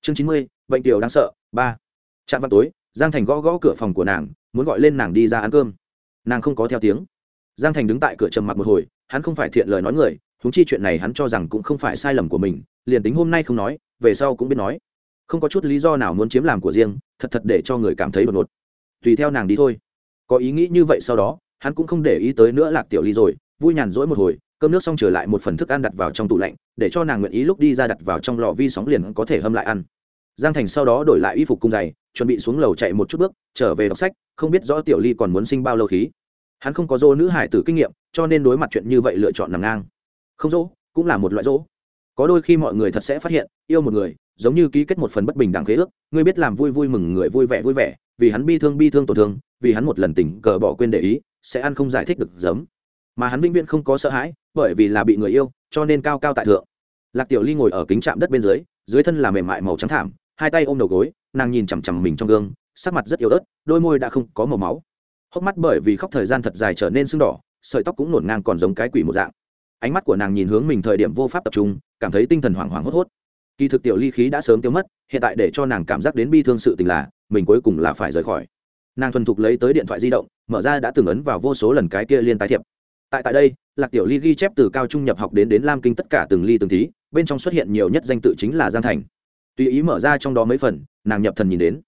Speaker 1: Chương chín mươi, bệnh tiểu đáng sợ, ba. Trạm vào tối, giang thành gõ gõ cửa phòng của nàng, muốn gọi lên nàng đi ra ăn cơm. Nàng không có theo tiếng. Giang thành đứng tại cửa trầm mặc một hồi, hắn không phải thiện lời nói người huống chi chuyện này hắn cho rằng cũng không phải sai lầm của mình, liền tính hôm nay không nói, về sau cũng biết nói. Không có chút lý do nào muốn chiếm làm của riêng, thật thật để cho người cảm thấy đột ngột. Tùy theo nàng đi thôi. Có ý nghĩ như vậy sau đó, hắn cũng không để ý tới nữa lạc tiểu ly rồi, vui nhàn rỗi một hồi, cơm nước xong trở lại một phần thức ăn đặt vào trong tủ lạnh, để cho nàng nguyện ý lúc đi ra đặt vào trong lò vi sóng liền có thể hâm lại ăn. Giang thành sau đó đổi lại y phục cung dày chuẩn bị xuống lầu chạy một chút bước, trở về đọc sách, không biết rõ tiểu ly còn muốn sinh bao lâu khí. Hắn không có dô nữ hải tử kinh nghiệm, cho nên đối mặt chuyện như vậy lựa chọn nằm ngang không dỗ, cũng là một loại dỗ. Có đôi khi mọi người thật sẽ phát hiện, yêu một người, giống như ký kết một phần bất bình đẳng khế ước, ngươi biết làm vui vui mừng người vui vẻ vui vẻ, vì hắn bi thương bi thương tổn thương, vì hắn một lần tình cờ bỏ quên để ý, sẽ ăn không giải thích được giấm. Mà hắn vĩnh viễn không có sợ hãi, bởi vì là bị người yêu, cho nên cao cao tại thượng. Lạc tiểu ly ngồi ở kính chạm đất bên dưới dưới thân là mềm mại màu trắng thảm, hai tay ôm đầu gối, nàng nhìn chằm chằm mình trong gương, sắc mặt rất yếu ớt, đôi môi đã không có màu máu. Hốc mắt bởi vì khóc thời gian thật dài trở nên sưng đỏ, sợi tóc cũng nổn ngang còn giống cái quỷ một dạng ánh mắt của nàng nhìn hướng mình thời điểm vô pháp tập trung, cảm thấy tinh thần hoảng hoảng hốt hốt. Kỳ thực tiểu ly khí đã sớm tiêu mất, hiện tại để cho nàng cảm giác đến bi thương sự tình là, mình cuối cùng là phải rời khỏi. Nàng thuần thục lấy tới điện thoại di động, mở ra đã từng ấn vào vô số lần cái kia liên tái thiệp. Tại tại đây, lạc tiểu ly ghi chép từ cao trung nhập học đến đến lam kinh tất cả từng ly từng tí, bên trong xuất hiện nhiều nhất danh tự chính là giang thành. Tùy ý mở ra trong đó mấy phần, nàng nhập thần nhìn đến.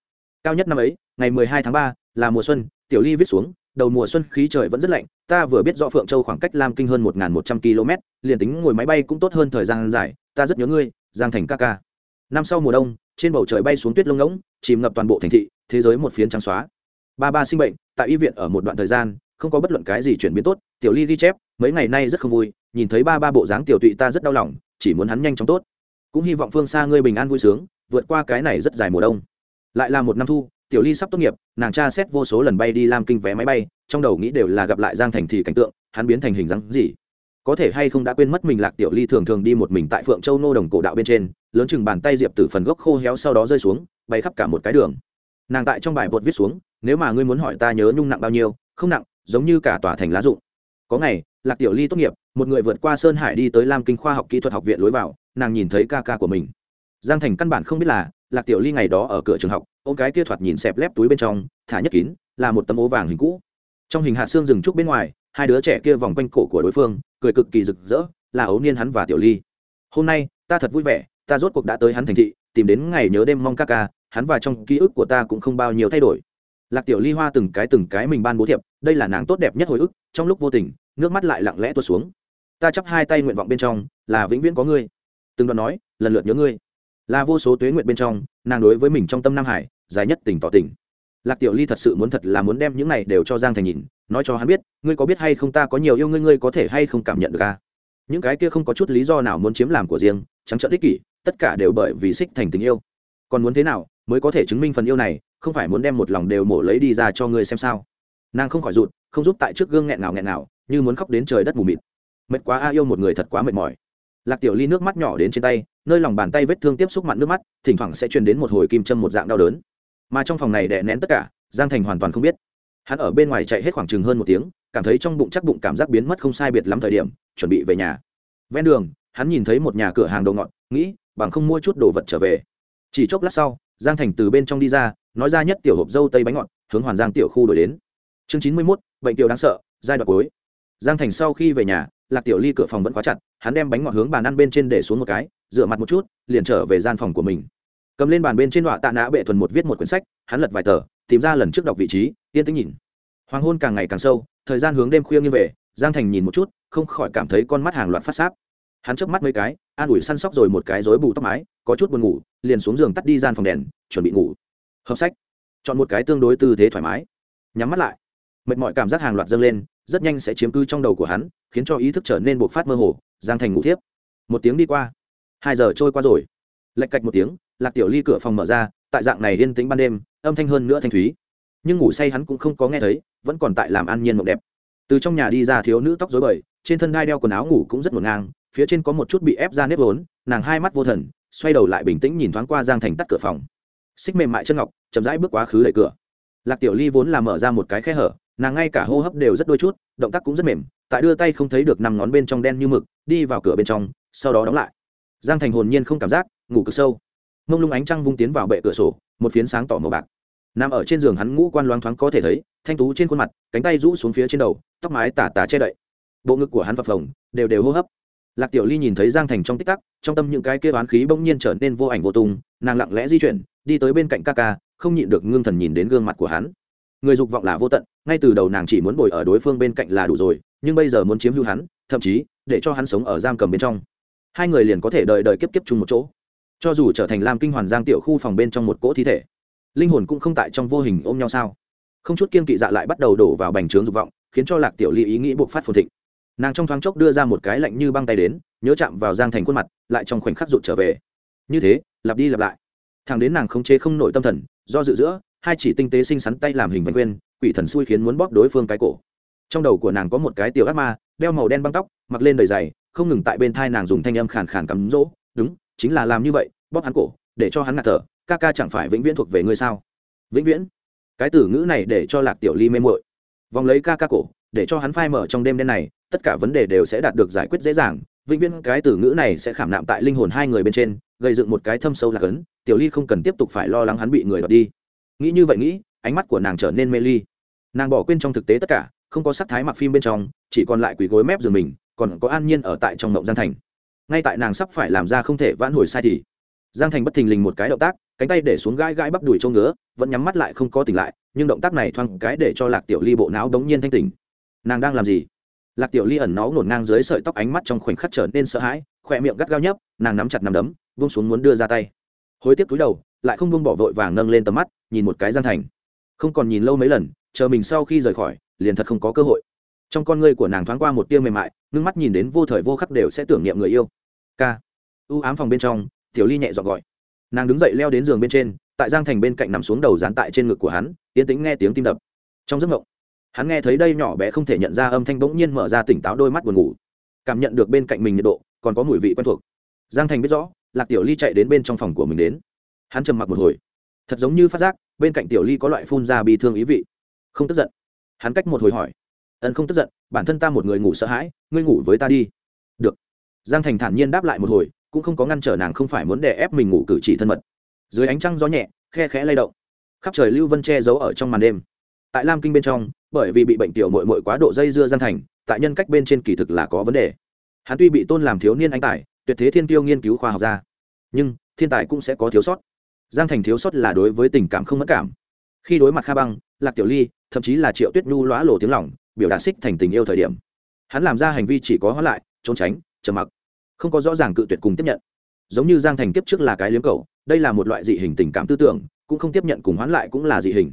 Speaker 1: Cao nhất năm ấy, ngày mười hai tháng ba, là mùa xuân, tiểu ly viết xuống, đầu mùa xuân khí trời vẫn rất lạnh ta vừa biết rõ phượng châu khoảng cách lam kinh hơn một một trăm km liền tính ngồi máy bay cũng tốt hơn thời gian dài, ta rất nhớ ngươi, giang thành ca ca. Năm sau mùa đông, trên bầu trời bay xuống tuyết lông ngỗng, chìm ngập toàn bộ thành thị, thế giới một phiến trắng xóa. Ba ba sinh bệnh, tại y viện ở một đoạn thời gian, không có bất luận cái gì chuyển biến tốt, tiểu ly ghi chép, mấy ngày nay rất không vui, nhìn thấy ba ba bộ dáng tiểu tụy ta rất đau lòng, chỉ muốn hắn nhanh chóng tốt. Cũng hy vọng phương xa ngươi bình an vui sướng, vượt qua cái này rất dài mùa đông. Lại là một năm thu, tiểu ly sắp tốt nghiệp, nàng tra xét vô số lần bay đi làm kinh vé máy bay trong đầu nghĩ đều là gặp lại giang thành thì cảnh tượng, hắn biến thành hình dáng gì? Có thể hay không đã quên mất mình lạc tiểu ly thường thường đi một mình tại phượng châu nô đồng cổ đạo bên trên, lớn chừng bàn tay diệp từ phần gốc khô héo sau đó rơi xuống, bay khắp cả một cái đường. Nàng tại trong bài bột viết xuống, nếu mà ngươi muốn hỏi ta nhớ nhung nặng bao nhiêu, không nặng, giống như cả tòa thành lá rụng. Có ngày, lạc tiểu ly tốt nghiệp, một người vượt qua sơn hải đi tới lam kinh khoa học kỹ thuật học viện lối vào, nàng nhìn thấy ca ca của mình. Giang thành căn bản không biết là, lạc tiểu ly ngày đó ở cửa trường học ô cái kia thoạt nhìn xẹp lép túi bên trong, thả nhất kín, là một tấm ố vàng hình cũ trong hình hạt xương rừng trúc bên ngoài, hai đứa trẻ kia vòng quanh cổ của đối phương, cười cực kỳ rực rỡ, là ấu niên hắn và tiểu ly. Hôm nay, ta thật vui vẻ, ta rốt cuộc đã tới hắn thành thị, tìm đến ngày nhớ đêm mong ca ca, hắn và trong ký ức của ta cũng không bao nhiêu thay đổi. Lạc tiểu ly hoa từng cái từng cái mình ban bố thiệp, đây là nàng tốt đẹp nhất hồi ức, trong lúc vô tình, nước mắt lại lặng lẽ tuột xuống. Ta chắp hai tay nguyện vọng bên trong, là vĩnh viễn có ngươi. Từng đoạn nói, lần lượt nhớ ngươi. Là vô số tuế nguyện bên trong, nàng đối với mình trong tâm nam hải, dài nhất tình tỏ tình lạc tiểu ly thật sự muốn thật là muốn đem những này đều cho giang thành nhìn, nói cho hắn biết, ngươi có biết hay không ta có nhiều yêu ngươi ngươi có thể hay không cảm nhận được ca những cái kia không có chút lý do nào muốn chiếm làm của riêng, trắng trợn ích kỷ, tất cả đều bởi vì xích thành tình yêu. Còn muốn thế nào mới có thể chứng minh phần yêu này, không phải muốn đem một lòng đều mổ lấy đi ra cho ngươi xem sao? Nàng không khỏi rụt, không giúp tại trước gương nghẹn nào nghẹn nào như muốn khóc đến trời đất mù mịt. Mệt quá a, yêu một người thật quá mệt mỏi. Lạc tiểu ly nước mắt nhỏ đến trên tay, nơi lòng bàn tay vết thương tiếp xúc mặn nước mắt, thỉnh thoảng sẽ truyền đến một hồi kim châm một dạng đau đớn mà trong phòng này đè nén tất cả, giang thành hoàn toàn không biết. Hắn ở bên ngoài chạy hết khoảng chừng hơn một tiếng, cảm thấy trong bụng chắc bụng cảm giác biến mất không sai biệt lắm thời điểm, chuẩn bị về nhà. Ven đường, hắn nhìn thấy một nhà cửa hàng đồ ngọt, nghĩ, bằng không mua chút đồ vật trở về. Chỉ chốc lát sau, giang thành từ bên trong đi ra, nói ra nhất tiểu hộp dâu tây bánh ngọt, hướng hoàn giang tiểu khu đổi đến. Chương chín mươi mốt, bệnh tiểu đáng sợ, giai đoạn cuối. Giang thành sau khi về nhà, lạc tiểu ly cửa phòng vẫn khóa chặt, hắn đem bánh ngọt hướng bàn ăn bên trên để xuống một cái, rửa mặt một chút, liền trở về gian phòng của mình cầm lên bàn bên trên đọa tạ nã bệ thuần một viết một quyển sách, hắn lật vài tờ, tìm ra lần trước đọc vị trí, yên tĩnh nhìn. Hoàng hôn càng ngày càng sâu, thời gian hướng đêm khuya như về, giang thành nhìn một chút, không khỏi cảm thấy con mắt hàng loạt phát sáp. Hắn chớp mắt mấy cái, an ủi săn sóc rồi một cái rối bù tóc mái, có chút buồn ngủ, liền xuống giường tắt đi gian phòng đèn, chuẩn bị ngủ. Hợp sách. Chọn một cái tương đối tư thế thoải mái. Nhắm mắt lại. Mệt mỏi cảm giác hàng loạt dâng lên, rất nhanh sẽ chiếm cư trong đầu của hắn, khiến cho ý thức trở nên bộc phát mơ hồ, giang thành ngủ thiếp. Một tiếng đi qua. Hai giờ trôi qua rồi. Lạch cạch một tiếng lạc tiểu ly cửa phòng mở ra, tại dạng này yên tĩnh ban đêm, âm thanh hơn nữa thanh thúy. Nhưng ngủ say hắn cũng không có nghe thấy, vẫn còn tại làm an nhiên mộng đẹp. Từ trong nhà đi ra thiếu nữ tóc dối bời, trên thân đai đeo quần áo ngủ cũng rất ngổn ngang, phía trên có một chút bị ép ra nếp vốn, nàng hai mắt vô thần, xoay đầu lại bình tĩnh nhìn thoáng qua giang thành tắt cửa phòng. Xích mềm mại chân ngọc, chậm rãi bước quá khứ đẩy cửa. Lạc tiểu ly vốn là mở ra một cái khe hở, nàng ngay cả hô hấp đều rất đôi chút, động tác cũng rất mềm, tại đưa tay không thấy được nằm ngón bên trong đen như mực, đi vào cửa bên trong, sau đó đóng lại. Giang thành hồn nhiên không cảm giác, ngủ cực sâu mông lung ánh trăng vung tiến vào bệ cửa sổ, một phiến sáng tỏ màu bạc. Nằm ở trên giường hắn ngũ quan loáng thoáng có thể thấy, thanh tú trên khuôn mặt, cánh tay rũ xuống phía trên đầu, tóc mái tả tả che đậy. Bộ ngực của hắn phập phồng, đều đều hô hấp. Lạc tiểu ly nhìn thấy giang thành trong tích tắc, trong tâm những cái kia oán khí bỗng nhiên trở nên vô ảnh vô tung, nàng lặng lẽ di chuyển, đi tới bên cạnh ca ca, không nhịn được ngưng thần nhìn đến gương mặt của hắn. Người dục vọng là vô tận, ngay từ đầu nàng chỉ muốn bồi ở đối phương bên cạnh là đủ rồi, nhưng bây giờ muốn chiếm hữu hắn, thậm chí, để cho hắn sống ở giam cầm bên trong. Hai người liền có thể đợi đợi kiếp kiếp chung một chỗ cho dù trở thành lam kinh hoàn giang tiểu khu phòng bên trong một cỗ thi thể, linh hồn cũng không tại trong vô hình ôm nhau sao? Không chút kiên kỵ dạ lại bắt đầu đổ vào bành trướng dục vọng, khiến cho lạc tiểu ly ý nghĩ buộc phát phồn thịnh. Nàng trong thoáng chốc đưa ra một cái lạnh như băng tay đến, nhớ chạm vào giang thành khuôn mặt, lại trong khoảnh khắc rụt trở về. Như thế, lặp đi lặp lại. Thằng đến nàng không chế không nổi tâm thần, do dự giữa, hai chỉ tinh tế xinh xắn tay làm hình vành quên, quỷ thần xui khiến muốn bóp đối phương cái cổ. Trong đầu của nàng có một cái tiểu ác ma, đeo màu đen băng tóc, mặc lên đầy dày không ngừng tại bên thai nàng dùng thanh âm khàn khàn cắm rỗ, đúng chính là làm như vậy, bóp hắn cổ, để cho hắn ngạt thở, ca ca chẳng phải vĩnh viễn thuộc về ngươi sao? Vĩnh viễn? Cái từ ngữ này để cho lạc tiểu ly mê mội vòng lấy ca ca cổ, để cho hắn phai mở trong đêm đen này, tất cả vấn đề đều sẽ đạt được giải quyết dễ dàng. Vĩnh viễn, cái từ ngữ này sẽ khảm nạm tại linh hồn hai người bên trên, gây dựng một cái thâm sâu lạc ấn. Tiểu ly không cần tiếp tục phải lo lắng hắn bị người đọt đi. Nghĩ như vậy nghĩ, ánh mắt của nàng trở nên mê ly. Nàng bỏ quên trong thực tế tất cả, không có sắc thái mặc phim bên trong, chỉ còn lại quỳ gối mép giường mình, còn có an nhiên ở tại trong mộng gian thành ngay tại nàng sắp phải làm ra không thể vãn hồi sai thì. Giang thành bất thình lình một cái động tác, cánh tay để xuống gãi gãi bắp đùi trâu ngứa, vẫn nhắm mắt lại không có tỉnh lại, nhưng động tác này thoáng cái để cho lạc tiểu ly bộ não đống nhiên thanh tỉnh. Nàng đang làm gì? Lạc tiểu ly ẩn nó ngổn ngang dưới sợi tóc ánh mắt trong khoảnh khắc trở nên sợ hãi, khỏe miệng gắt gao nhấp, nàng nắm chặt nằm đấm vung xuống muốn đưa ra tay. Hối tiếc túi đầu, lại không buông bỏ vội vàng nâng lên tầm mắt, nhìn một cái giang thành. Không còn nhìn lâu mấy lần, chờ mình sau khi rời khỏi, liền thật không có cơ hội. Trong con ngươi của nàng thoáng qua một tia mềm mại, ngưng mắt nhìn đến vô thời vô khắc đều sẽ tưởng niệm người yêu k. U ám phòng bên trong, tiểu ly nhẹ dọn gọi. Nàng đứng dậy leo đến giường bên trên, tại giang thành bên cạnh nằm xuống đầu dán tại trên ngực của hắn tiến tĩnh nghe tiếng tim đập. Trong giấc mộng, hắn nghe thấy đây nhỏ bé không thể nhận ra âm thanh bỗng nhiên mở ra tỉnh táo đôi mắt buồn ngủ. Cảm nhận được bên cạnh mình nhiệt độ, còn có mùi vị quen thuộc. Giang thành biết rõ, lạc tiểu ly chạy đến bên trong phòng của mình đến. Hắn trầm mặc một hồi. Thật giống như phát giác, bên cạnh tiểu ly có loại phun ra bị thương ý vị. Không tức giận. Hắn cách một hồi hỏi. Ân không tức giận, bản thân ta một người ngủ sợ hãi, ngươi ngủ với ta đi giang thành thản nhiên đáp lại một hồi, cũng không có ngăn trở nàng không phải muốn đè ép mình ngủ cử chỉ thân mật. Dưới ánh trăng gió nhẹ, khe khẽ lay động. Khắp trời lưu vân che giấu ở trong màn đêm. Tại lam kinh bên trong, bởi vì bị bệnh tiểu mội mội quá độ dây dưa giang thành, tại nhân cách bên trên kỳ thực là có vấn đề. Hắn tuy bị tôn làm thiếu niên anh tài, tuyệt thế thiên tiêu nghiên cứu khoa học ra, nhưng thiên tài cũng sẽ có thiếu sót. Giang thành thiếu sót là đối với tình cảm không mất cảm. Khi đối mặt kha băng, lạc tiểu ly, thậm chí là triệu tuyết nhu lóa lộ tiếng lỏng biểu đạt xích thành tình yêu thời điểm. Hắn làm ra hành vi chỉ có hóa lại, trốn tránh trầm mặc. Không có rõ ràng cự tuyệt cùng tiếp nhận. Giống như giang thành kiếp trước là cái liếm cầu đây là một loại dị hình tình cảm tư tưởng, cũng không tiếp nhận cùng hoán lại cũng là dị hình.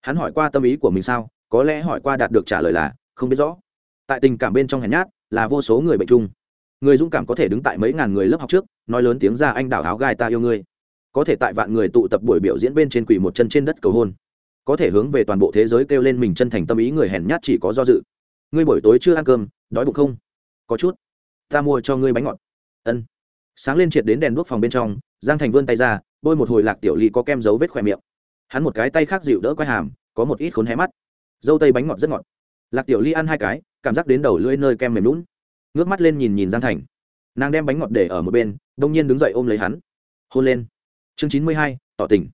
Speaker 1: Hắn hỏi qua tâm ý của mình sao, có lẽ hỏi qua đạt được trả lời là, không biết rõ. Tại tình cảm bên trong hèn nhát, là vô số người bệnh chung. Người dũng cảm có thể đứng tại mấy ngàn người lớp học trước, nói lớn tiếng ra anh đảo áo gai ta yêu ngươi. Có thể tại vạn người tụ tập buổi biểu diễn bên trên quỷ một chân trên đất cầu hôn. Có thể hướng về toàn bộ thế giới kêu lên mình chân thành tâm ý người hèn nhát chỉ có do dự. Ngươi buổi tối chưa ăn cơm, đói bụng không? Có chút ta mua cho ngươi bánh ngọt. Ân. Sáng lên triệt đến đèn đuốc phòng bên trong, giang thành vươn tay ra, bôi một hồi lạc tiểu ly có kem dấu vết khỏe miệng. Hắn một cái tay khác dịu đỡ quai hàm, có một ít khốn hé mắt. Dâu tây bánh ngọt rất ngọt. Lạc tiểu ly ăn hai cái, cảm giác đến đầu lưỡi nơi kem mềm lún ngước mắt lên nhìn nhìn giang thành. Nàng đem bánh ngọt để ở một bên, đông nhiên đứng dậy ôm lấy hắn. Hôn lên. Chương chín mươi hai, tỏ tình.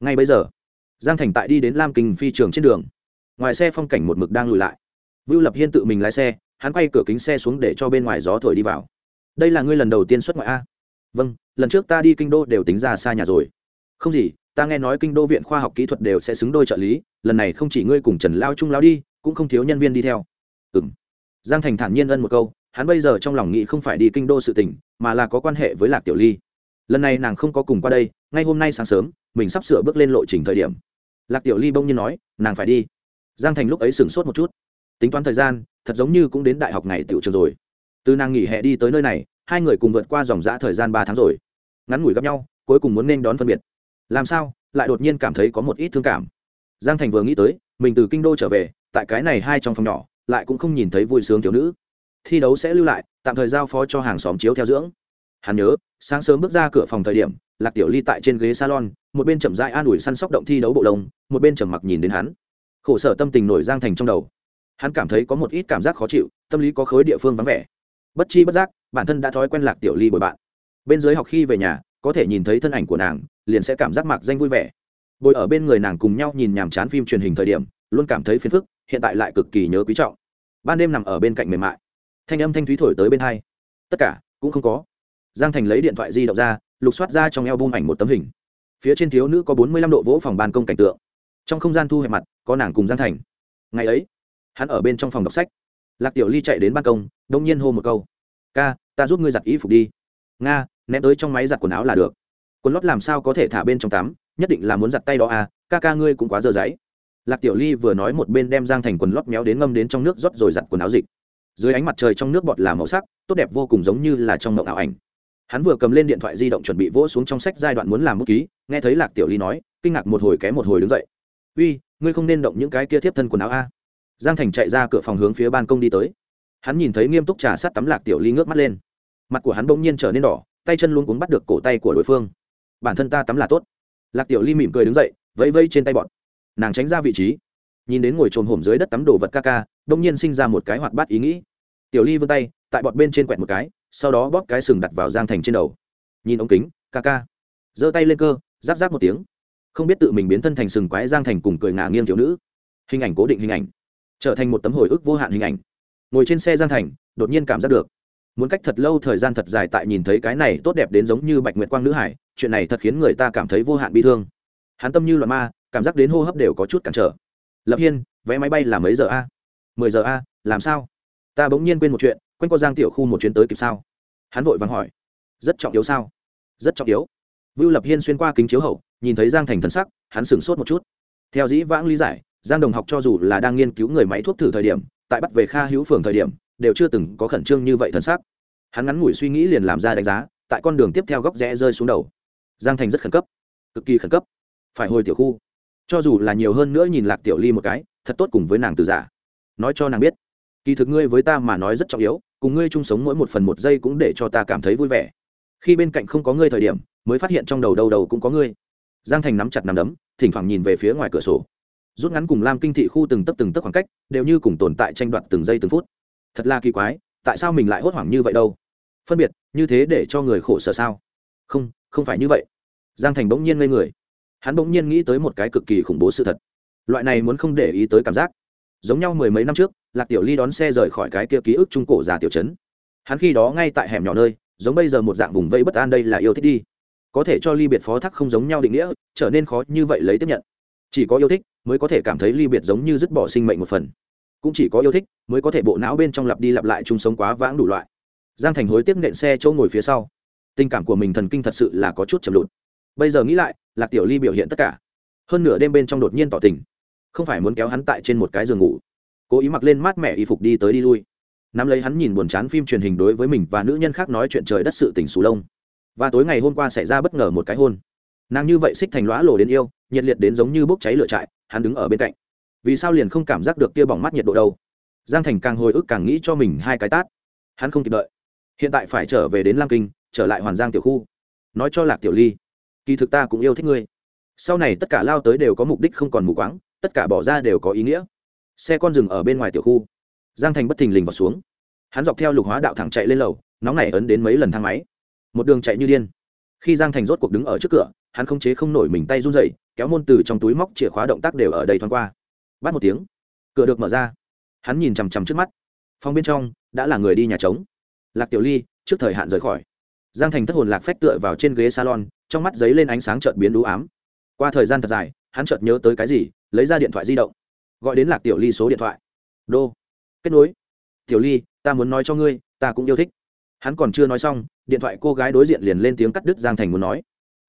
Speaker 1: Ngay bây giờ, giang thành tại đi đến lam kinh phi trường trên đường. Ngoài xe phong cảnh một mực đang lùi lại. Vưu lập hiên tự mình lái xe hắn quay cửa kính xe xuống để cho bên ngoài gió thổi đi vào. Đây là ngươi lần đầu tiên xuất ngoại a. Vâng lần trước ta đi kinh đô đều tính ra xa nhà rồi. Không gì, ta nghe nói kinh đô viện khoa học kỹ thuật đều sẽ xứng đôi trợ lý, lần này không chỉ ngươi cùng trần lao trung lao đi, cũng không thiếu nhân viên đi theo. Ừ m giang thành thản nhiên ân một câu, hắn bây giờ trong lòng nghĩ không phải đi kinh đô sự tỉnh mà là có quan hệ với lạc tiểu ly. Lần này nàng không có cùng qua đây, ngay hôm nay sáng sớm, mình sắp sửa bước lên lộ trình thời điểm. Lạc tiểu ly bỗng nhiên nói, nàng phải đi. Giang thành lúc ấy sửng sốt một chút. Tính toán thời gian thật giống như cũng đến đại học ngày tiểu trường rồi. Từ nàng nghỉ hè đi tới nơi này, hai người cùng vượt qua dòng dã thời gian ba tháng rồi. Ngắn ngủi gặp nhau, cuối cùng muốn nên đón phân biệt. Làm sao, lại đột nhiên cảm thấy có một ít thương cảm. Giang thành vừa nghĩ tới, mình từ kinh đô trở về, tại cái này hai trong phòng nhỏ, lại cũng không nhìn thấy vui sướng thiếu nữ. Thi đấu sẽ lưu lại, tạm thời giao phó cho hàng xóm chiếu theo dưỡng. Hắn nhớ, sáng sớm bước ra cửa phòng thời điểm, lạc tiểu ly tại trên ghế salon, một bên chậm dại an ủi săn sóc động thi đấu bộ lông, một bên trầm mặc nhìn đến hắn. Khổ sở tâm tình nổi giang thành trong đầu hắn cảm thấy có một ít cảm giác khó chịu, tâm lý có khối địa phương vắng vẻ. Bất chi bất giác, bản thân đã thói quen lạc tiểu ly bồi bạn. Bên dưới học khi về nhà, có thể nhìn thấy thân ảnh của nàng, liền sẽ cảm giác mạc danh vui vẻ. Bồi ở bên người nàng cùng nhau nhìn nhàm chán phim truyền hình thời điểm, luôn cảm thấy phiền phức, hiện tại lại cực kỳ nhớ quý trọng. Ban đêm nằm ở bên cạnh mềm mại. Thanh âm thanh thúy thổi tới bên hai. Tất cả, cũng không có. Giang thành lấy điện thoại di động ra, lục soát ra trong eo bung ảnh một tấm hình. Phía trên thiếu nữ có bốn mươi lăm độ vỗ phòng ban công cảnh tượng. Trong không gian thu hẹp mặt, có nàng cùng giang thành. Ngày ấy hắn ở bên trong phòng đọc sách. Lạc tiểu ly chạy đến ban công, đông nhiên hô một câu. Ca, ta giúp ngươi giặt y phục đi. Nga, ném tới trong máy giặt quần áo là được. Quần lót làm sao có thể thả bên trong tắm? Nhất định là muốn giặt tay đó à ca ca ngươi cũng quá dơ giấy. Lạc tiểu ly vừa nói một bên đem giang thành quần lót méo đến ngâm đến trong nước rót rồi giặt quần áo dịch. Dưới ánh mặt trời trong nước bọt là màu sắc, tốt đẹp vô cùng giống như là trong mộng ảo ảnh. Hắn vừa cầm lên điện thoại di động chuẩn bị vỗ xuống trong sách giai đoạn muốn làm bút ký, nghe thấy lạc tiểu ly nói, kinh ngạc một hồi kém một hồi đứng dậy. Uy, ngươi không nên động những cái kia tiếp thân quần áo a giang thành chạy ra cửa phòng hướng phía ban công đi tới. Hắn nhìn thấy nghiêm túc trà sát tắm lạc tiểu ly ngước mắt lên. Mặt của hắn bỗng nhiên trở nên đỏ, tay chân luôn cuống bắt được cổ tay của đối phương. Bản thân ta tắm là tốt. Lạc tiểu ly mỉm cười đứng dậy, vẫy vẫy trên tay bọn. Nàng tránh ra vị trí. Nhìn đến ngồi trồm hổm dưới đất tắm đồ vật ca ca đông nhiên sinh ra một cái hoạt bát ý nghĩ. Tiểu ly vươn tay, tại bọt bên trên quẹt một cái, sau đó bóp cái sừng đặt vào giang thành trên đầu. Nhìn ống kính, ca ca. Giơ tay lên cơ, giáp giáp một tiếng. Không biết tự mình biến thân thành sừng quái giang thành cùng cười ngả nghiêng thiếu nữ. Hình ảnh cố định hình ảnh trở thành một tấm hồi ức vô hạn hình ảnh. Ngồi trên xe giang thành, đột nhiên cảm giác được. Muốn cách thật lâu thời gian thật dài tại nhìn thấy cái này tốt đẹp đến giống như bạch nguyệt quang nữ hải, chuyện này thật khiến người ta cảm thấy vô hạn bi thương. Hắn tâm như loạn ma, cảm giác đến hô hấp đều có chút cản trở. Lập hiên, vé máy bay là mấy giờ a? Mười giờ a, làm sao? Ta bỗng nhiên quên một chuyện, quanh co giang tiểu khu một chuyến tới kịp sao? Hắn vội vàng hỏi. Rất trọng yếu sao? Rất trọng yếu. Vưu lập hiên xuyên qua kính chiếu hậu, nhìn thấy giang thành thân sắc, hắn sửng sốt một chút. Theo dĩ vãng lý giải giang đồng học cho dù là đang nghiên cứu người máy thuốc thử thời điểm, tại bắt về kha hữu phường thời điểm, đều chưa từng có khẩn trương như vậy thân xác hắn ngắn ngủi suy nghĩ liền làm ra đánh giá, tại con đường tiếp theo góc rẽ rơi xuống đầu. Giang thành rất khẩn cấp, cực kỳ khẩn cấp. Phải hồi tiểu khu. Cho dù là nhiều hơn nữa nhìn lạc tiểu ly một cái, thật tốt cùng với nàng từ giả. Nói cho nàng biết, kỳ thực ngươi với ta mà nói rất trọng yếu, cùng ngươi chung sống mỗi một phần một giây cũng để cho ta cảm thấy vui vẻ. Khi bên cạnh không có ngươi thời điểm, mới phát hiện trong đầu đầu đầu cũng có ngươi. Giang thành nắm chặt nắm đấm, thỉnh thoảng nhìn về phía ngoài cửa sổ rút ngắn cùng lam kinh thị khu từng tấc từng tấc khoảng cách, đều như cùng tồn tại tranh đoạt từng giây từng phút. Thật là kỳ quái, tại sao mình lại hốt hoảng như vậy đâu? Phân biệt, như thế để cho người khổ sở sao? Không không phải như vậy. Giang thành bỗng nhiên ngây người. Hắn bỗng nhiên nghĩ tới một cái cực kỳ khủng bố sự thật. Loại này muốn không để ý tới cảm giác. Giống nhau mười mấy năm trước, lạc tiểu ly đón xe rời khỏi cái kia ký ức trung cổ già tiểu trấn. Hắn khi đó ngay tại hẻm nhỏ nơi, giống bây giờ một dạng vùng vây bất an đây là yêu thích đi. Có thể cho ly biệt phó thác không giống nhau định nghĩa, trở nên khó như vậy lấy tiếp nhận. Chỉ có yêu thích mới có thể cảm thấy ly biệt giống như dứt bỏ sinh mệnh một phần. Cũng chỉ có yêu thích mới có thể bộ não bên trong lặp đi lặp lại chung sống quá vãng đủ loại. Giang thành hối tiếc nện xe chỗ ngồi phía sau. Tình cảm của mình thần kinh thật sự là có chút chậm lụt. Bây giờ nghĩ lại, lạc tiểu ly biểu hiện tất cả. Hơn nửa đêm bên trong đột nhiên tỏ tình. Không phải muốn kéo hắn tại trên một cái giường ngủ. Cố ý mặc lên mát mẻ y phục đi tới đi lui. Nắm lấy hắn nhìn buồn chán phim truyền hình đối với mình và nữ nhân khác nói chuyện trời đất sự tình xù lông. Và tối ngày hôm qua xảy ra bất ngờ một cái hôn. Nàng như vậy xích thành lõa lồ đến yêu, nhiệt liệt đến giống như bốc cháy lửa trại hắn đứng ở bên cạnh. Vì sao liền không cảm giác được kia bỏng mắt nhiệt độ đâu? Giang thành càng hồi ức càng nghĩ cho mình hai cái tát. Hắn không kịp đợi. Hiện tại phải trở về đến lam kinh, trở lại hoàn giang tiểu khu. Nói cho lạc tiểu ly, kỳ thực ta cũng yêu thích ngươi. Sau này tất cả lao tới đều có mục đích không còn mù quáng, tất cả bỏ ra đều có ý nghĩa. Xe con dừng ở bên ngoài tiểu khu. Giang thành bất thình lình vào xuống. Hắn dọc theo lục hóa đạo thẳng chạy lên lầu, nóng nảy ấn đến mấy lần thang máy. Một đường chạy như điên. Khi giang thành rốt cuộc đứng ở trước cửa, hắn không chế không nổi mình tay run dậy kéo môn từ trong túi móc chìa khóa động tác đều ở đây thoáng qua. Bắt một tiếng, cửa được mở ra. Hắn nhìn chằm chằm trước mắt. Phòng bên trong đã là người đi nhà trống. Lạc tiểu ly trước thời hạn rời khỏi. Giang thành thất hồn lạc phách tựa vào trên ghế salon, trong mắt giấy lên ánh sáng chợt biến đũ ám. Qua thời gian thật dài, hắn chợt nhớ tới cái gì, lấy ra điện thoại di động. Gọi đến lạc tiểu ly số điện thoại. Đô. Kết nối. Tiểu ly, ta muốn nói cho ngươi, ta cũng yêu thích. Hắn còn chưa nói xong, điện thoại cô gái đối diện liền lên tiếng cắt đứt giang thành muốn nói.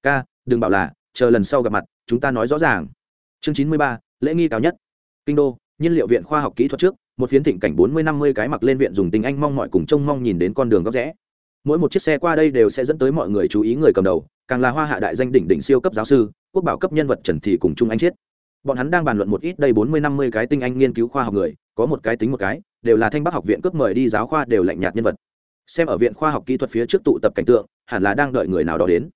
Speaker 1: Ca, đừng bảo là chờ lần sau gặp mặt, chúng ta nói rõ ràng. Chương chín mươi ba, lễ nghi cao nhất. Kinh đô, nhiên liệu viện khoa học kỹ thuật trước, một phiến thịnh cảnh bốn mươi năm mươi cái mặc lên viện dùng tình anh mong mọi cùng trông mong nhìn đến con đường góc rẽ. Mỗi một chiếc xe qua đây đều sẽ dẫn tới mọi người chú ý người cầm đầu, càng là hoa hạ đại danh đỉnh đỉnh siêu cấp giáo sư, quốc bảo cấp nhân vật trần thị cùng trung anh chiết. Bọn hắn đang bàn luận một ít đây bốn mươi năm mươi cái tinh anh nghiên cứu khoa học người, có một cái tính một cái, đều là thanh bắc học viện cấp mời đi giáo khoa đều lạnh nhạt nhân vật. Xem ở viện khoa học kỹ thuật phía trước tụ tập cảnh tượng, hẳn là đang đợi người nào đó đến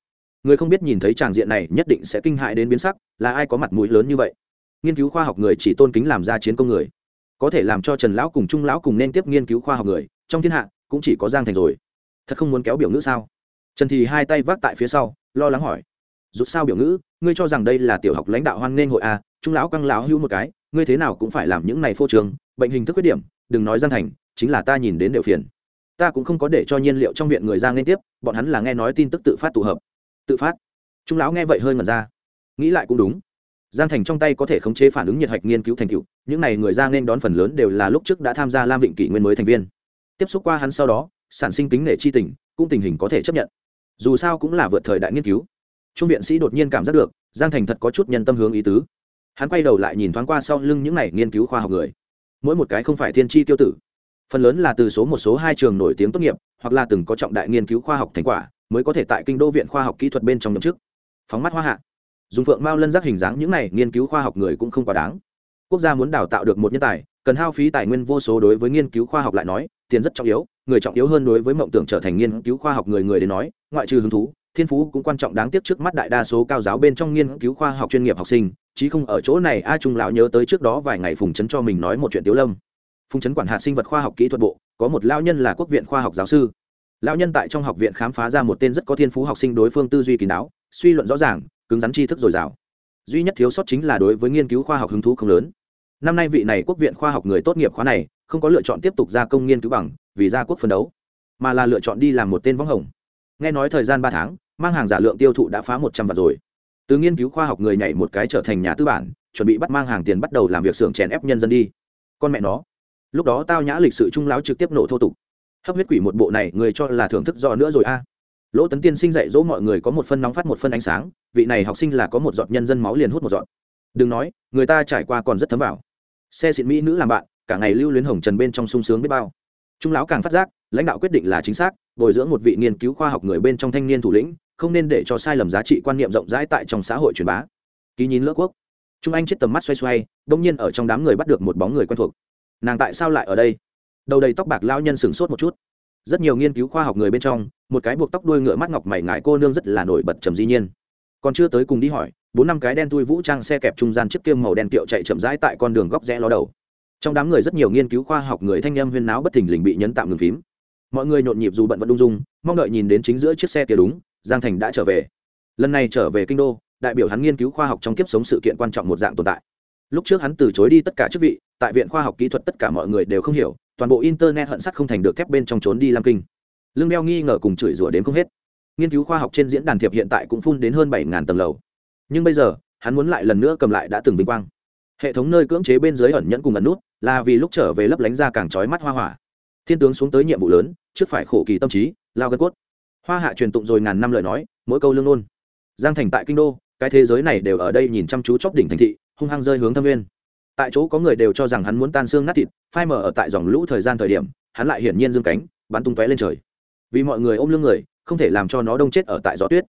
Speaker 1: người không biết nhìn thấy tràng diện này nhất định sẽ kinh hại đến biến sắc, là ai có mặt mũi lớn như vậy? Nghiên cứu khoa học người chỉ tôn kính làm ra chiến công người. Có thể làm cho trần lão cùng trung lão cùng nên tiếp nghiên cứu khoa học người, trong thiên hạ cũng chỉ có giang thành rồi. Thật không muốn kéo biểu ngữ sao? Trần thì hai tay vác tại phía sau, lo lắng hỏi. Rút sao biểu ngữ, ngươi cho rằng đây là tiểu học lãnh đạo hoan nghênh hội a trung lão căng lão hữu một cái, ngươi thế nào cũng phải làm những này phô trường bệnh hình thức khuyết điểm, đừng nói giang thành, chính là ta nhìn đến đều phiền. Ta cũng không có để cho nhiên liệu trong viện người giang liên tiếp, bọn hắn là nghe nói tin tức tự phát tụ hợp tự phát. Trung lão nghe vậy hơi ngẩn ra. Nghĩ lại cũng đúng. Giang thành trong tay có thể khống chế phản ứng nhiệt hạch nghiên cứu thành tựu, những n à y người giang nên đón phần lớn đều là lúc trước đã tham gia lam vịnh kỷ nguyên mới thành viên. Tiếp xúc qua hắn sau đó, sản sinh kính nể chi tình, cũng tình hình có thể chấp nhận. Dù sao cũng là vượt thời đại nghiên cứu. Trung viện sĩ đột nhiên cảm giác được, giang thành thật có chút nhân tâm hướng ý tứ. Hắn quay đầu lại nhìn thoáng qua sau lưng những n à y nghiên cứu khoa học người. Mỗi một cái không phải thiên tri tiêu tử. Phần lớn là từ số một, số hai trường nổi tiếng tốt nghiệp, hoặc là từng có trọng đại nghiên cứu khoa học thành quả mới có thể tại kinh đô viện khoa học kỹ thuật bên trong nhậm chức. Phóng mắt hoa hạ. Dùng phượng mao lân giác hình dáng những này nghiên cứu khoa học người cũng không quá đáng. Quốc gia muốn đào tạo được một nhân tài, cần hao phí tài nguyên vô số đối với nghiên cứu khoa học lại nói, tiền rất trọng yếu, người trọng yếu hơn đối với mộng tưởng trở thành nghiên cứu khoa học người người đến nói, ngoại trừ hứng thú, thiên phú cũng quan trọng đáng tiếc trước mắt đại đa số cao giáo bên trong nghiên cứu khoa học chuyên nghiệp học sinh chứ không ở chỗ này a trung lão nhớ tới trước đó vài ngày phùng chấn cho mình nói một chuyện tiếu lâm. Phùng chấn quản hạt sinh vật khoa học kỹ thuật bộ, có một lao nhân là quốc viện khoa học giáo sư lão nhân tại trong học viện khám phá ra một tên rất có thiên phú học sinh đối phương tư duy kín đáo, suy luận rõ ràng, cứng rắn tri thức dồi dào. Duy nhất thiếu sót chính là đối với nghiên cứu khoa học hứng thú không lớn. Năm nay vị này quốc viện khoa học người tốt nghiệp khóa này, không có lựa chọn tiếp tục gia công nghiên cứu bằng, vì gia quốc phấn đấu, mà là lựa chọn đi làm một tên võng hồng. Nghe nói thời gian ba tháng, mang hàng giả lượng tiêu thụ đã phá một trăm vạn rồi. Từ nghiên cứu khoa học người nhảy một cái trở thành nhà tư bản, chuẩn bị bắt mang hàng tiền bắt đầu làm việc xưởng chèn ép nhân dân đi. Con mẹ nó, lúc đó tao nhã lịch sự trung láo trực tiếp nổ thô tục hấp huyết quỷ một bộ này người cho là thưởng thức do nữa rồi a. Lỗ tấn tiên sinh dạy dỗ mọi người có một phân nóng phát một phân ánh sáng, vị này học sinh là có một giọt nhân dân máu liền hút một giọt. Đừng nói, người ta trải qua còn rất thấm vào. Xe xịn mỹ nữ làm bạn, cả ngày lưu luyến hồng trần bên trong sung sướng biết bao. Trung lão càng phát giác, lãnh đạo quyết định là chính xác, bồi dưỡng một vị nghiên cứu khoa học người bên trong thanh niên thủ lĩnh, không nên để cho sai lầm giá trị quan niệm rộng rãi tại trong xã hội truyền bá. Ký nhìn lỡ quốc. Trung anh chết tầm mắt xoay xoay, đông nhiên ở trong đám người bắt được một bóng người quen thuộc. Nàng tại sao lại ở đây? Đầu đầy tóc bạc lao nhân sửng sốt một chút. Rất nhiều nghiên cứu khoa học người bên trong, một cái buộc tóc đuôi ngựa mắt ngọc mày ngại cô nương rất là nổi bật trầm di nhiên. Còn chưa tới cùng đi hỏi, bốn năm cái đen tui vũ trang xe kẹp trung gian chiếc kiêm màu đen kiệu chạy chậm rãi tại con đường góc rẽ ló đầu. Trong đám người rất nhiều nghiên cứu khoa học người thanh âm huyên náo bất thình lình bị nhấn tạm ngừng phím. Mọi người nhộn nhịp dù bận vẫn ung dung, mong đợi nhìn đến chính giữa chiếc xe kia đúng, giang thành đã trở về. Lần này trở về kinh đô, đại biểu hắn nghiên cứu khoa học trong kiếp sống sự kiện quan trọng một dạng tồn tại. Lúc trước hắn từ chối đi tất cả chức vị, tại viện khoa học kỹ thuật tất cả mọi người đều không hiểu toàn bộ internet hận sắt không thành được thép bên trong trốn đi lam kinh. Lương đeo nghi ngờ cùng chửi rủa đến không hết. Nghiên cứu khoa học trên diễn đàn thiệp hiện tại cũng phun đến hơn bảy tầng lầu. Nhưng bây giờ, hắn muốn lại lần nữa cầm lại đã từng vinh quang. Hệ thống nơi cưỡng chế bên dưới ẩn nhẫn cùng ẩn nút, là vì lúc trở về lấp lánh ra càng trói mắt hoa hỏa. Thiên tướng xuống tới nhiệm vụ lớn, trước phải khổ kỳ tâm trí, lao gân cốt. Hoa hạ truyền tụng rồi ngàn năm lời nói, mỗi câu lương ôn giang thành tại kinh đô, cái thế giới này đều ở đây nhìn chăm chú chóp đỉnh thành thị, hung hăng rơi hướng thâm nguyên tại chỗ có người đều cho rằng hắn muốn tan xương nát thịt, phai mở ở tại dòng lũ thời gian thời điểm, hắn lại hiển nhiên dương cánh, bắn tung tóe lên trời. Vì mọi người ôm lưng người, không thể làm cho nó đông chết ở tại gió tuyết.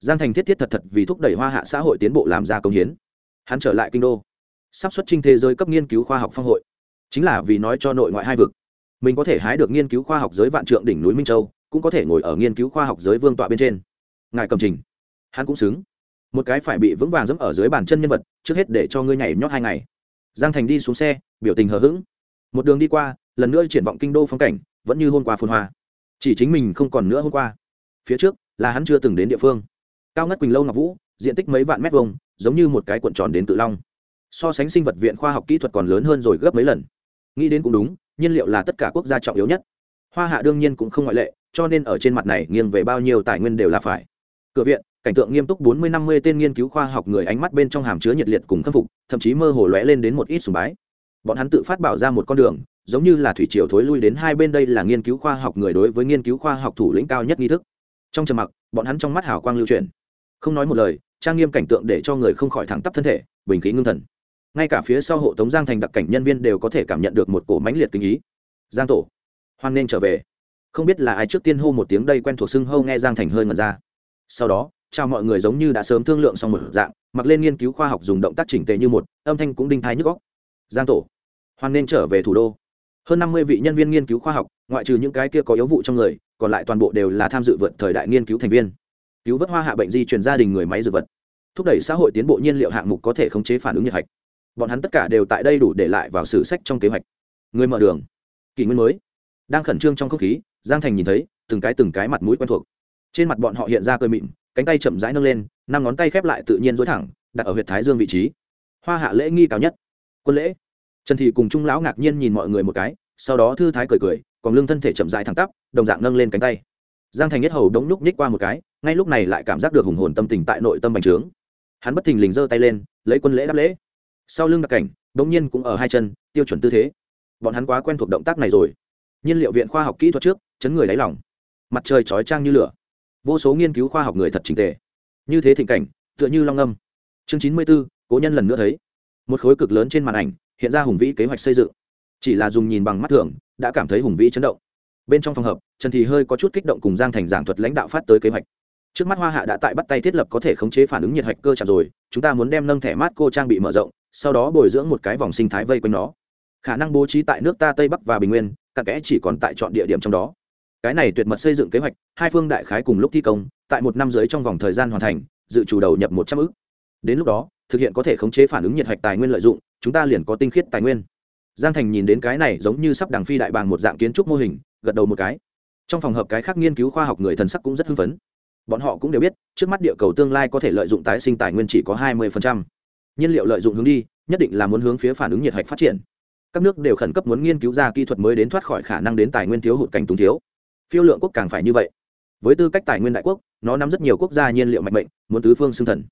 Speaker 1: Giang thành thiết thiết thật thật vì thúc đẩy hoa hạ xã hội tiến bộ làm ra công hiến. Hắn trở lại kinh đô, sắp xuất trình thế giới cấp nghiên cứu khoa học phong hội. Chính là vì nói cho nội ngoại hai vực, mình có thể hái được nghiên cứu khoa học giới vạn trượng đỉnh núi minh châu, cũng có thể ngồi ở nghiên cứu khoa học giới vương tọa bên trên. Ngài cầm trình. Hắn cũng xứng. Một cái phải bị vững vàng dẫm ở dưới bàn chân nhân vật, trước hết để cho ngươi nhảy nhót hai ngày giang thành đi xuống xe, biểu tình hờ hững. Một đường đi qua, lần nữa triển vọng kinh đô phong cảnh, vẫn như hôm qua phun hoa. Chỉ chính mình không còn nữa hôm qua. Phía trước, là hắn chưa từng đến địa phương. Cao ngất quỳnh lâu ngọc vũ, diện tích mấy vạn mét vuông, giống như một cái cuộn tròn đến tự long. So sánh sinh vật viện khoa học kỹ thuật còn lớn hơn rồi gấp mấy lần. Nghĩ đến cũng đúng, nhiên liệu là tất cả quốc gia trọng yếu nhất. Hoa hạ đương nhiên cũng không ngoại lệ, cho nên ở trên mặt này nghiêng về bao nhiêu tài nguyên đều là phải cửa viện, cảnh tượng nghiêm túc bốn mươi năm mươi tên nghiên cứu khoa học người ánh mắt bên trong hàm chứa nhiệt liệt cùng khâm phục, thậm chí mơ hồ lóe lên đến một ít sùng bái. Bọn hắn tự phát bảo ra một con đường, giống như là thủy triều thối lui đến hai bên đây là nghiên cứu khoa học người đối với nghiên cứu khoa học thủ lĩnh cao nhất nghi thức. Trong trầm mặc, bọn hắn trong mắt hào quang lưu truyền không nói một lời, trang nghiêm cảnh tượng để cho người không khỏi thẳng tắp thân thể, bình khí ngưng thần. Ngay cả phía sau hộ tống giang thành đặc cảnh nhân viên đều có thể cảm nhận được một cổ mãnh liệt kinh ý. Giang tổ, hoan nên trở về. Không biết là ai trước tiên hô một tiếng đây quen thuộc xưng hâu nghe giang thành hơi ngần ra sau đó, chào mọi người giống như đã sớm thương lượng xong một dạng, mặc lên nghiên cứu khoa học dùng động tác chỉnh tề như một, âm thanh cũng đinh thái nhức góc giang tổ. Hoan nên trở về thủ đô. Hơn năm mươi vị nhân viên nghiên cứu khoa học, ngoại trừ những cái kia có yếu vụ trong người, còn lại toàn bộ đều là tham dự vượt thời đại nghiên cứu thành viên. Cứu vớt hoa hạ bệnh di truyền gia đình người máy dược vật. Thúc đẩy xã hội tiến bộ nhiên liệu hạng mục có thể khống chế phản ứng nhiệt hạch. Bọn hắn tất cả đều tại đây đủ để lại vào sử sách trong kế hoạch. Người mở đường. Kỷ nguyên mới. Đang khẩn trương trong không khí, giang thành nhìn thấy, từng cái từng cái mặt mũi quen thuộc trên mặt bọn họ hiện ra cười mịn, cánh tay chậm rãi nâng lên, năm ngón tay khép lại tự nhiên dối thẳng, đặt ở huyệt thái dương vị trí. Hoa hạ lễ nghi cao nhất. Quân lễ. Trần thị cùng trung lão ngạc nhiên nhìn mọi người một cái, sau đó thư thái cười cười, còn lưng thân thể chậm rãi thẳng tắp, đồng dạng nâng lên cánh tay. Giang thành nhất hầu đống nhúc nhích qua một cái, ngay lúc này lại cảm giác được hùng hồn tâm tình tại nội tâm bành trướng. Hắn bất thình lình giơ tay lên, lấy quân lễ đáp lễ. Sau lưng đặc cảnh, đống nhiên cũng ở hai chân, tiêu chuẩn tư thế. Bọn hắn quá quen thuộc động tác này rồi. Nhiên liệu viện khoa học kỹ thuật trước, chấn người đáy lỏng mặt trời chói trang như lửa vô số nghiên cứu khoa học người thật trình tề. Như thế thịnh cảnh, tựa như long âm. Chương chín mươi b ố cố nhân lần nữa thấy. Một khối cực lớn trên màn ảnh, hiện ra hùng vĩ kế hoạch xây dựng. Chỉ là dùng nhìn bằng mắt thường, đã cảm thấy hùng vĩ chấn động. Bên trong phòng hợp, trần thì hơi có chút kích động cùng giang thành giảng thuật lãnh đạo phát tới kế hoạch. Trước mắt hoa hạ đã tại bắt tay thiết lập có thể khống chế phản ứng nhiệt hạch cơ chạm rồi, chúng ta muốn đem nâng thẻ mát cô trang bị mở rộng, sau đó bồi dưỡng một cái vòng sinh thái vây quanh nó. Khả năng bố trí tại nước ta tây bắc và bình nguyên, cặn kẽ chỉ còn tại chọn địa điểm trong đó cái này tuyệt mật xây dựng kế hoạch, hai phương đại khái cùng lúc thi công, tại một năm dưới trong vòng thời gian hoàn thành, dự chủ đầu nhập một trăm ước đến lúc đó, thực hiện có thể khống chế phản ứng nhiệt hạch tài nguyên lợi dụng, chúng ta liền có tinh khiết tài nguyên. Giang thành nhìn đến cái này giống như sắp đằng phi đại bàng một dạng kiến trúc mô hình, gật đầu một cái. Trong phòng hợp cái khác nghiên cứu khoa học người thần sắc cũng rất hưng phấn. Bọn họ cũng đều biết, trước mắt địa cầu tương lai có thể lợi dụng tái sinh tài nguyên chỉ có hai mươi nhiên liệu lợi dụng hướng đi, nhất định là muốn hướng phía phản ứng nhiệt hạch phát triển. Các nước đều khẩn cấp muốn nghiên cứu ra kỹ thuật mới đến thoát khỏi khả năng đến tài nguyên thiếu hụt cảnh túng thiếu phiêu lượng quốc càng phải như vậy. Với tư cách tài nguyên đại quốc, nó nắm rất nhiều quốc gia nhiên liệu mạnh mệnh muốn tứ phương xưng thần.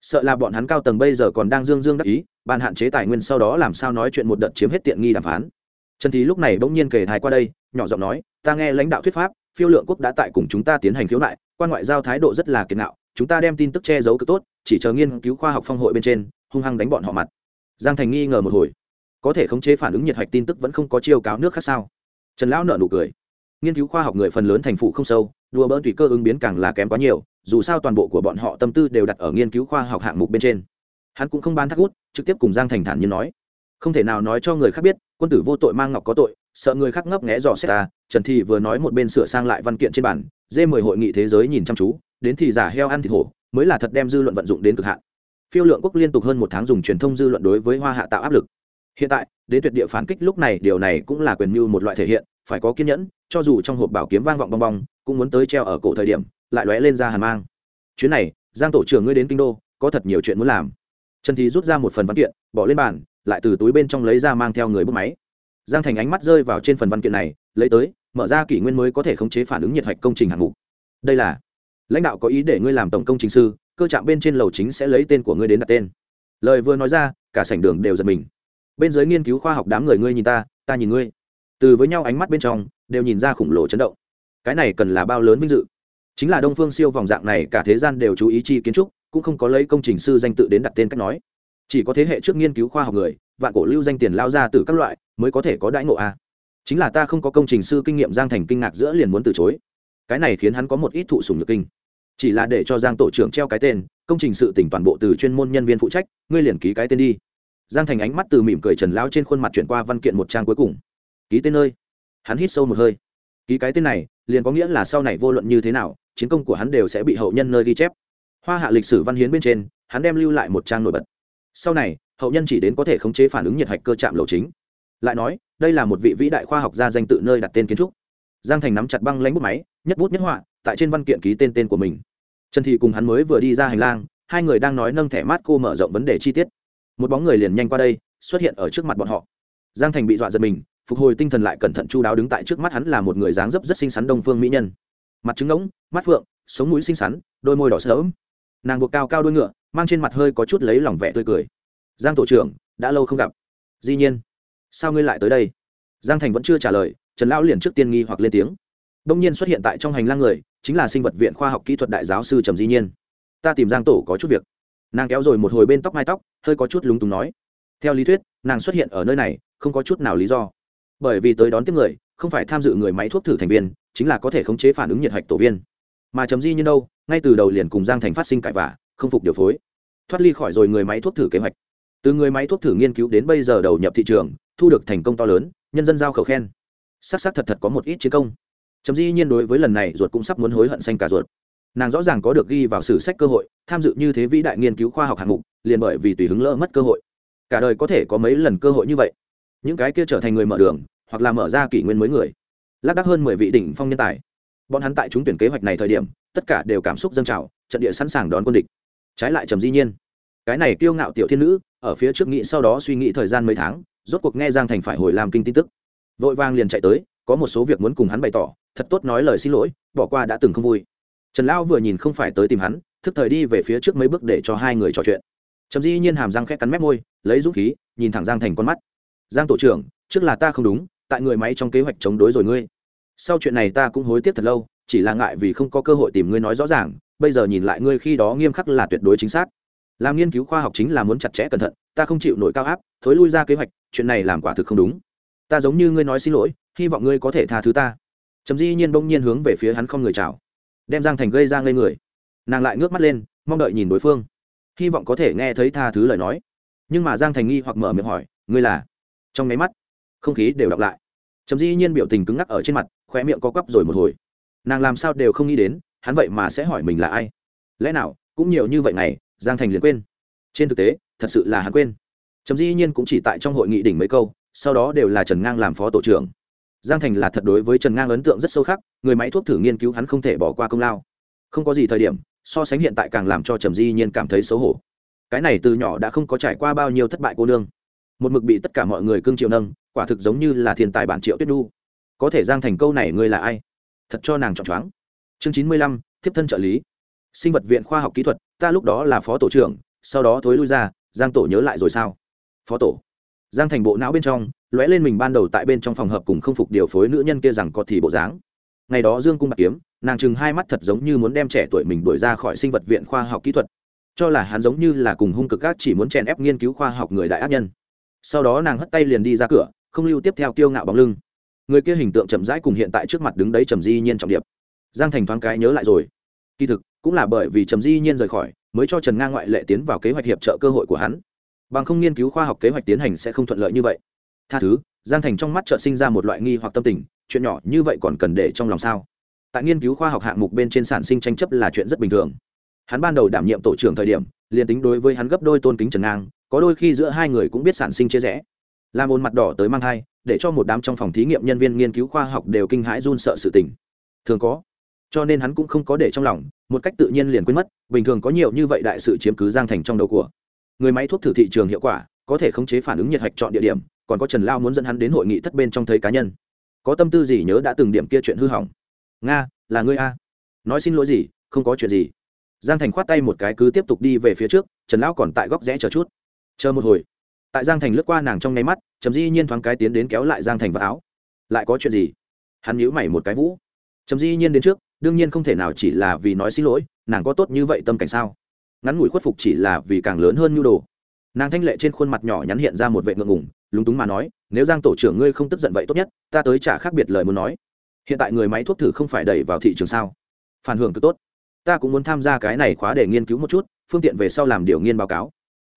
Speaker 1: Sợ là bọn hắn cao tầng bây giờ còn đang dương dương đắc ý ban hạn chế tài nguyên sau đó làm sao nói chuyện một đợt chiếm hết tiện nghi đàm phán. Trần Thí lúc này bỗng nhiên kể thái qua đây, nhỏ giọng nói, ta nghe lãnh đạo thuyết pháp, phiêu lượng quốc đã tại cùng chúng ta tiến hành khiếu nại, quan ngoại giao thái độ rất là kiệt nạo, chúng ta đem tin tức che giấu cực tốt, chỉ chờ nghiên cứu khoa học phong hội bên trên, hung hăng đánh bọn họ mặt. Giang thành nghi ngờ một hồi. Có thể khống chế phản ứng nhiệt hạch tin tức vẫn không có chiêu cáo nước khác sao? Trần lão nợ nụ cười nghiên cứu khoa học người phần lớn thành phụ không sâu đùa bỡn tùy cơ ứng biến càng là kém quá nhiều dù sao toàn bộ của bọn họ tâm tư đều đặt ở nghiên cứu khoa học hạng mục bên trên. Hắn cũng không bán thác út, trực tiếp cùng giang thành thản như nói. Không thể nào nói cho người khác biết quân tử vô tội mang ngọc có tội sợ người khác ngấp nghẽ dò xét ta trần thị vừa nói một bên sửa sang lại văn kiện trên bản dê mười hội nghị thế giới nhìn chăm chú đến thì giả heo ăn thịt hổ mới là thật đem dư luận vận dụng đến cực hạn. Phiêu lượng quốc liên tục hơn một tháng dùng truyền thông dư luận đối với hoa hạ tạo áp lực. Hiện tại đến tuyệt địa phản kích lúc này điều này cũng là quyền mưu một loại thể hiện phải có kiên nhẫn, cho dù trong hộp bảo kiếm vang vọng bong bong, cũng muốn tới treo ở cổ thời điểm, lại lóe lên ra hàn mang. Chuyến này, giang tổ trưởng ngươi đến kinh đô, có thật nhiều chuyện muốn làm. Trần thì rút ra một phần văn kiện, bỏ lên bàn, lại từ túi bên trong lấy ra mang theo người bút máy. Giang thành ánh mắt rơi vào trên phần văn kiện này, lấy tới, mở ra kỷ nguyên mới có thể khống chế phản ứng nhiệt hạch công trình hạng mục. Đây là, lãnh đạo có ý để ngươi làm tổng công trình sư, cơ trạm bên trên lầu chính sẽ lấy tên của ngươi đến đặt tên. Lời vừa nói ra, cả sảnh đường đều giật mình. Bên dưới nghiên cứu khoa học đám người ngươi nhìn ta ta nhìn ngươi từ với nhau ánh mắt bên trong, đều nhìn ra khủng lồ chấn động. Cái này cần là bao lớn vinh dự. Chính là đông phương siêu vòng dạng này, cả thế gian đều chú ý chi kiến trúc, cũng không có lấy công trình sư danh tự đến đặt tên cách nói. Chỉ có thế hệ trước nghiên cứu khoa học người, vạn cổ lưu danh tiền lao ra từ các loại, mới có thể có đãi ngộ a. Chính là ta không có công trình sư kinh nghiệm giang thành kinh ngạc giữa liền muốn từ chối. Cái này khiến hắn có một ít thụ sùng nhược kinh. Chỉ là để cho giang tổ trưởng treo cái tên, công trình sự tỉnh toàn bộ từ chuyên môn nhân viên phụ trách, ngươi liền ký cái tên đi. Giang thành ánh mắt từ mỉm cười trần lao trên khuôn mặt chuyển qua văn kiện một trang cuối cùng ký tên nơi. Hắn hít sâu một hơi. Ký cái tên này, liền có nghĩa là sau này vô luận như thế nào, chiến công của hắn đều sẽ bị hậu nhân nơi ghi chép. Hoa hạ lịch sử văn hiến bên trên, hắn đem lưu lại một trang nổi bật. Sau này, hậu nhân chỉ đến có thể khống chế phản ứng nhiệt hạch cơ chạm lầu chính. Lại nói, đây là một vị vĩ đại khoa học gia danh tự nơi đặt tên kiến trúc. Giang thành nắm chặt băng lãnh bút máy, nhất bút nhất họa, tại trên văn kiện ký tên tên của mình. Trần thị cùng hắn mới vừa đi ra hành lang, hai người đang nói nâng thẻ mát cô mở rộng vấn đề chi tiết. Một bóng người liền nhanh qua đây, xuất hiện ở trước mặt bọn họ. Giang thành bị dọa giật mình phục hồi tinh thần lại cẩn thận chu đáo đứng tại trước mắt hắn là một người dáng dấp rất xinh xắn đông phương mỹ nhân. Mặt trứng ngỗng, mắt phượng, sống mũi xinh xắn, đôi môi đỏ sớm nàng buộc cao cao đôi ngựa, mang trên mặt hơi có chút lấy lòng vẻ tươi cười. Giang tổ trưởng, đã lâu không gặp. Dĩ nhiên, sao ngươi lại tới đây? Giang thành vẫn chưa trả lời, trần lão liền trước tiên nghi hoặc lên tiếng. Đông nhiên xuất hiện tại trong hành lang người, chính là sinh vật viện khoa học kỹ thuật đại giáo sư trầm di nhiên. Ta tìm giang tổ có chút việc. Nàng kéo rồi một hồi bên tóc mai tóc, hơi có chút lúng túng nói. Theo lý thuyết, nàng xuất hiện ở nơi này, không có chút nào lý do bởi vì tới đón tiếp người, không phải tham dự người máy thuốc thử thành viên, chính là có thể khống chế phản ứng nhiệt hạch tổ viên. Mà chấm di như đâu, ngay từ đầu liền cùng giang thành phát sinh cãi vả không phục điều phối. Thoát ly khỏi rồi người máy thuốc thử kế hoạch. Từ người máy thuốc thử nghiên cứu đến bây giờ đầu nhập thị trường, thu được thành công to lớn, nhân dân giao khẩu khen. S ắ c s ắ c thật thật có một ít chiến công. Chấm di nhiên đối với lần này ruột cũng sắp muốn hối hận xanh cả ruột. Nàng rõ ràng có được ghi vào sử sách cơ hội, tham dự như thế vĩ đại nghiên cứu khoa học hạng mục, liền bởi vì tùy hứng lỡ mất cơ hội. Cả đời có thể có mấy lần cơ hội như vậy. Những cái kia trở thành người mở đường hoặc là mở ra kỷ nguyên mới người. Lác đác hơn mười vị đỉnh phong nhân tài. Bọn hắn tại trúng tuyển kế hoạch này thời điểm, tất cả đều cảm xúc dâng trào, trận địa sẵn sàng đón quân địch. Trái lại trầm di nhiên. Cái này kiêu ngạo tiểu thiên nữ, ở phía trước nghĩ sau đó suy nghĩ thời gian mấy tháng, rốt cuộc nghe giang thành phải hồi làm kinh tin tức. Vội vang liền chạy tới, có một số việc muốn cùng hắn bày tỏ, thật tốt nói lời xin lỗi, bỏ qua đã từng không vui. Trần lão vừa nhìn không phải tới tìm hắn, thức thời đi về phía trước mấy bước để cho hai người trò chuyện. Trầm di nhiên hàm răng khét cắn mép môi, lấy dũng khí, nhìn thẳng giang thành con mắt. Giang tổ trưởng, trước là ta không đúng tại người máy trong kế hoạch chống đối rồi ngươi. Sau chuyện này ta cũng hối tiếc thật lâu, chỉ là ngại vì không có cơ hội tìm ngươi nói rõ ràng, bây giờ nhìn lại ngươi khi đó nghiêm khắc là tuyệt đối chính xác. Làm nghiên cứu khoa học chính là muốn chặt chẽ cẩn thận, ta không chịu nổi cao áp, thối lui ra kế hoạch, chuyện này làm quả thực không đúng. Ta giống như ngươi nói xin lỗi, hy vọng ngươi có thể tha thứ ta. Trầm di nhiên bỗng nhiên hướng về phía hắn không người chào, đem giang thành gây ra ngây người. Nàng lại ngước mắt lên, mong đợi nhìn đối phương. Hy vọng có thể nghe thấy tha thứ lời nói. Nhưng mà giang thành nghi hoặc mở miệng hỏi, ngươi là? Trong máy mắt, không khí đều đọc lại trầm di nhiên biểu tình cứng ngắc ở trên mặt khoe miệng có quắp rồi một hồi. Nàng làm sao đều không nghĩ đến, hắn vậy mà sẽ hỏi mình là ai? Lẽ nào, cũng nhiều như vậy này giang thành liền quên? Trên thực tế, thật sự là hắn quên. Trầm di nhiên cũng chỉ tại trong hội nghị đỉnh mấy câu, sau đó đều là trần ngang làm phó tổ trưởng. Giang thành là thật đối với trần ngang ấn tượng rất sâu khắc, người máy thuốc thử nghiên cứu hắn không thể bỏ qua công lao. Không có gì thời điểm, so sánh hiện tại càng làm cho trầm di nhiên cảm thấy xấu hổ. Cái này từ nhỏ đã không có trải qua bao nhiêu thất bại cô nương một mực bị tất cả mọi người cưng triệu nâng, quả thực giống như là thiên tài bản triệu tuyết đu có thể giang thành câu này ngươi là ai? Thật cho nàng chọn choáng. Chương chín mươi lăm, thiếp thân trợ lý. Sinh vật viện khoa học kỹ thuật, ta lúc đó là phó tổ trưởng, sau đó thối lui ra, giang tổ nhớ lại rồi sao? Phó tổ. Giang thành bộ não bên trong, lóe lên mình ban đầu tại bên trong phòng hợp cùng không phục điều phối nữ nhân kia rằng có thì bộ dáng. Ngày đó dương cung bạc kiếm, nàng chừng hai mắt thật giống như muốn đem trẻ tuổi mình đuổi ra khỏi sinh vật viện khoa học kỹ thuật. Cho là hắn giống như là cùng hung cực các chỉ muốn chèn ép nghiên cứu khoa học người đại ác nhân sau đó nàng hất tay liền đi ra cửa, không lưu tiếp theo kiêu ngạo bóng lưng. Người kia hình tượng chậm rãi cùng hiện tại trước mặt đứng đấy trầm di nhiên trọng điệp. Giang thành thoáng cái nhớ lại rồi. Kỳ thực, cũng là bởi vì trầm di nhiên rời khỏi, mới cho trần ngang ngoại lệ tiến vào kế hoạch hiệp trợ cơ hội của hắn. Bằng không nghiên cứu khoa học kế hoạch tiến hành sẽ không thuận lợi như vậy. Tha thứ, giang thành trong mắt trợ sinh ra một loại nghi hoặc tâm tình, chuyện nhỏ như vậy còn cần để trong lòng sao? Tại nghiên cứu khoa học hạng mục bên trên sản sinh tranh chấp là chuyện rất bình thường. Hắn ban đầu đảm nhiệm tổ trưởng thời điểm, liền tính đối với hắn gấp đôi tôn kính trần ngang có đôi khi giữa hai người cũng biết sản sinh chia rẽ. Làm ồn mặt đỏ tới mang thai, để cho một đám trong phòng thí nghiệm nhân viên nghiên cứu khoa học đều kinh hãi run sợ sự tình. Thường có, cho nên hắn cũng không có để trong lòng, một cách tự nhiên liền quên mất, bình thường có nhiều như vậy đại sự chiếm cứ giang thành trong đầu của người máy thuốc thử thị trường hiệu quả, có thể khống chế phản ứng nhiệt hạch chọn địa điểm, còn có trần lao muốn dẫn hắn đến hội nghị thất bên trong thấy cá nhân. Có tâm tư gì nhớ đã từng điểm kia chuyện hư hỏng? Nga, là ngươi a. Nói xin lỗi gì, không có chuyện gì. Giang thành khoát tay một cái cứ tiếp tục đi về phía trước, trần lão còn tại góc rẽ chờ chút chờ một hồi. Tại giang thành lướt qua nàng trong nháy mắt, trầm di nhiên thoáng cái tiến đến kéo lại giang thành vào áo. Lại có chuyện gì? Hắn nhíu mày một cái vũ. Trầm di nhiên đến trước, đương nhiên không thể nào chỉ là vì nói xin lỗi, nàng có tốt như vậy tâm cảnh sao? Ngắn ngủi khuất phục chỉ là vì càng lớn hơn nhu đồ. Nàng thanh lệ trên khuôn mặt nhỏ nhắn hiện ra một vệ ngượng ngùng, lúng túng mà nói, nếu giang tổ trưởng ngươi không tức giận vậy tốt nhất, ta tới trả khác biệt lời muốn nói. Hiện tại người máy thuốc thử không phải đẩy vào thị trường sao? Phản hưởng cứ tốt. Ta cũng muốn tham gia cái này khóa để nghiên cứu một chút, phương tiện về sau làm điều nghiên báo cáo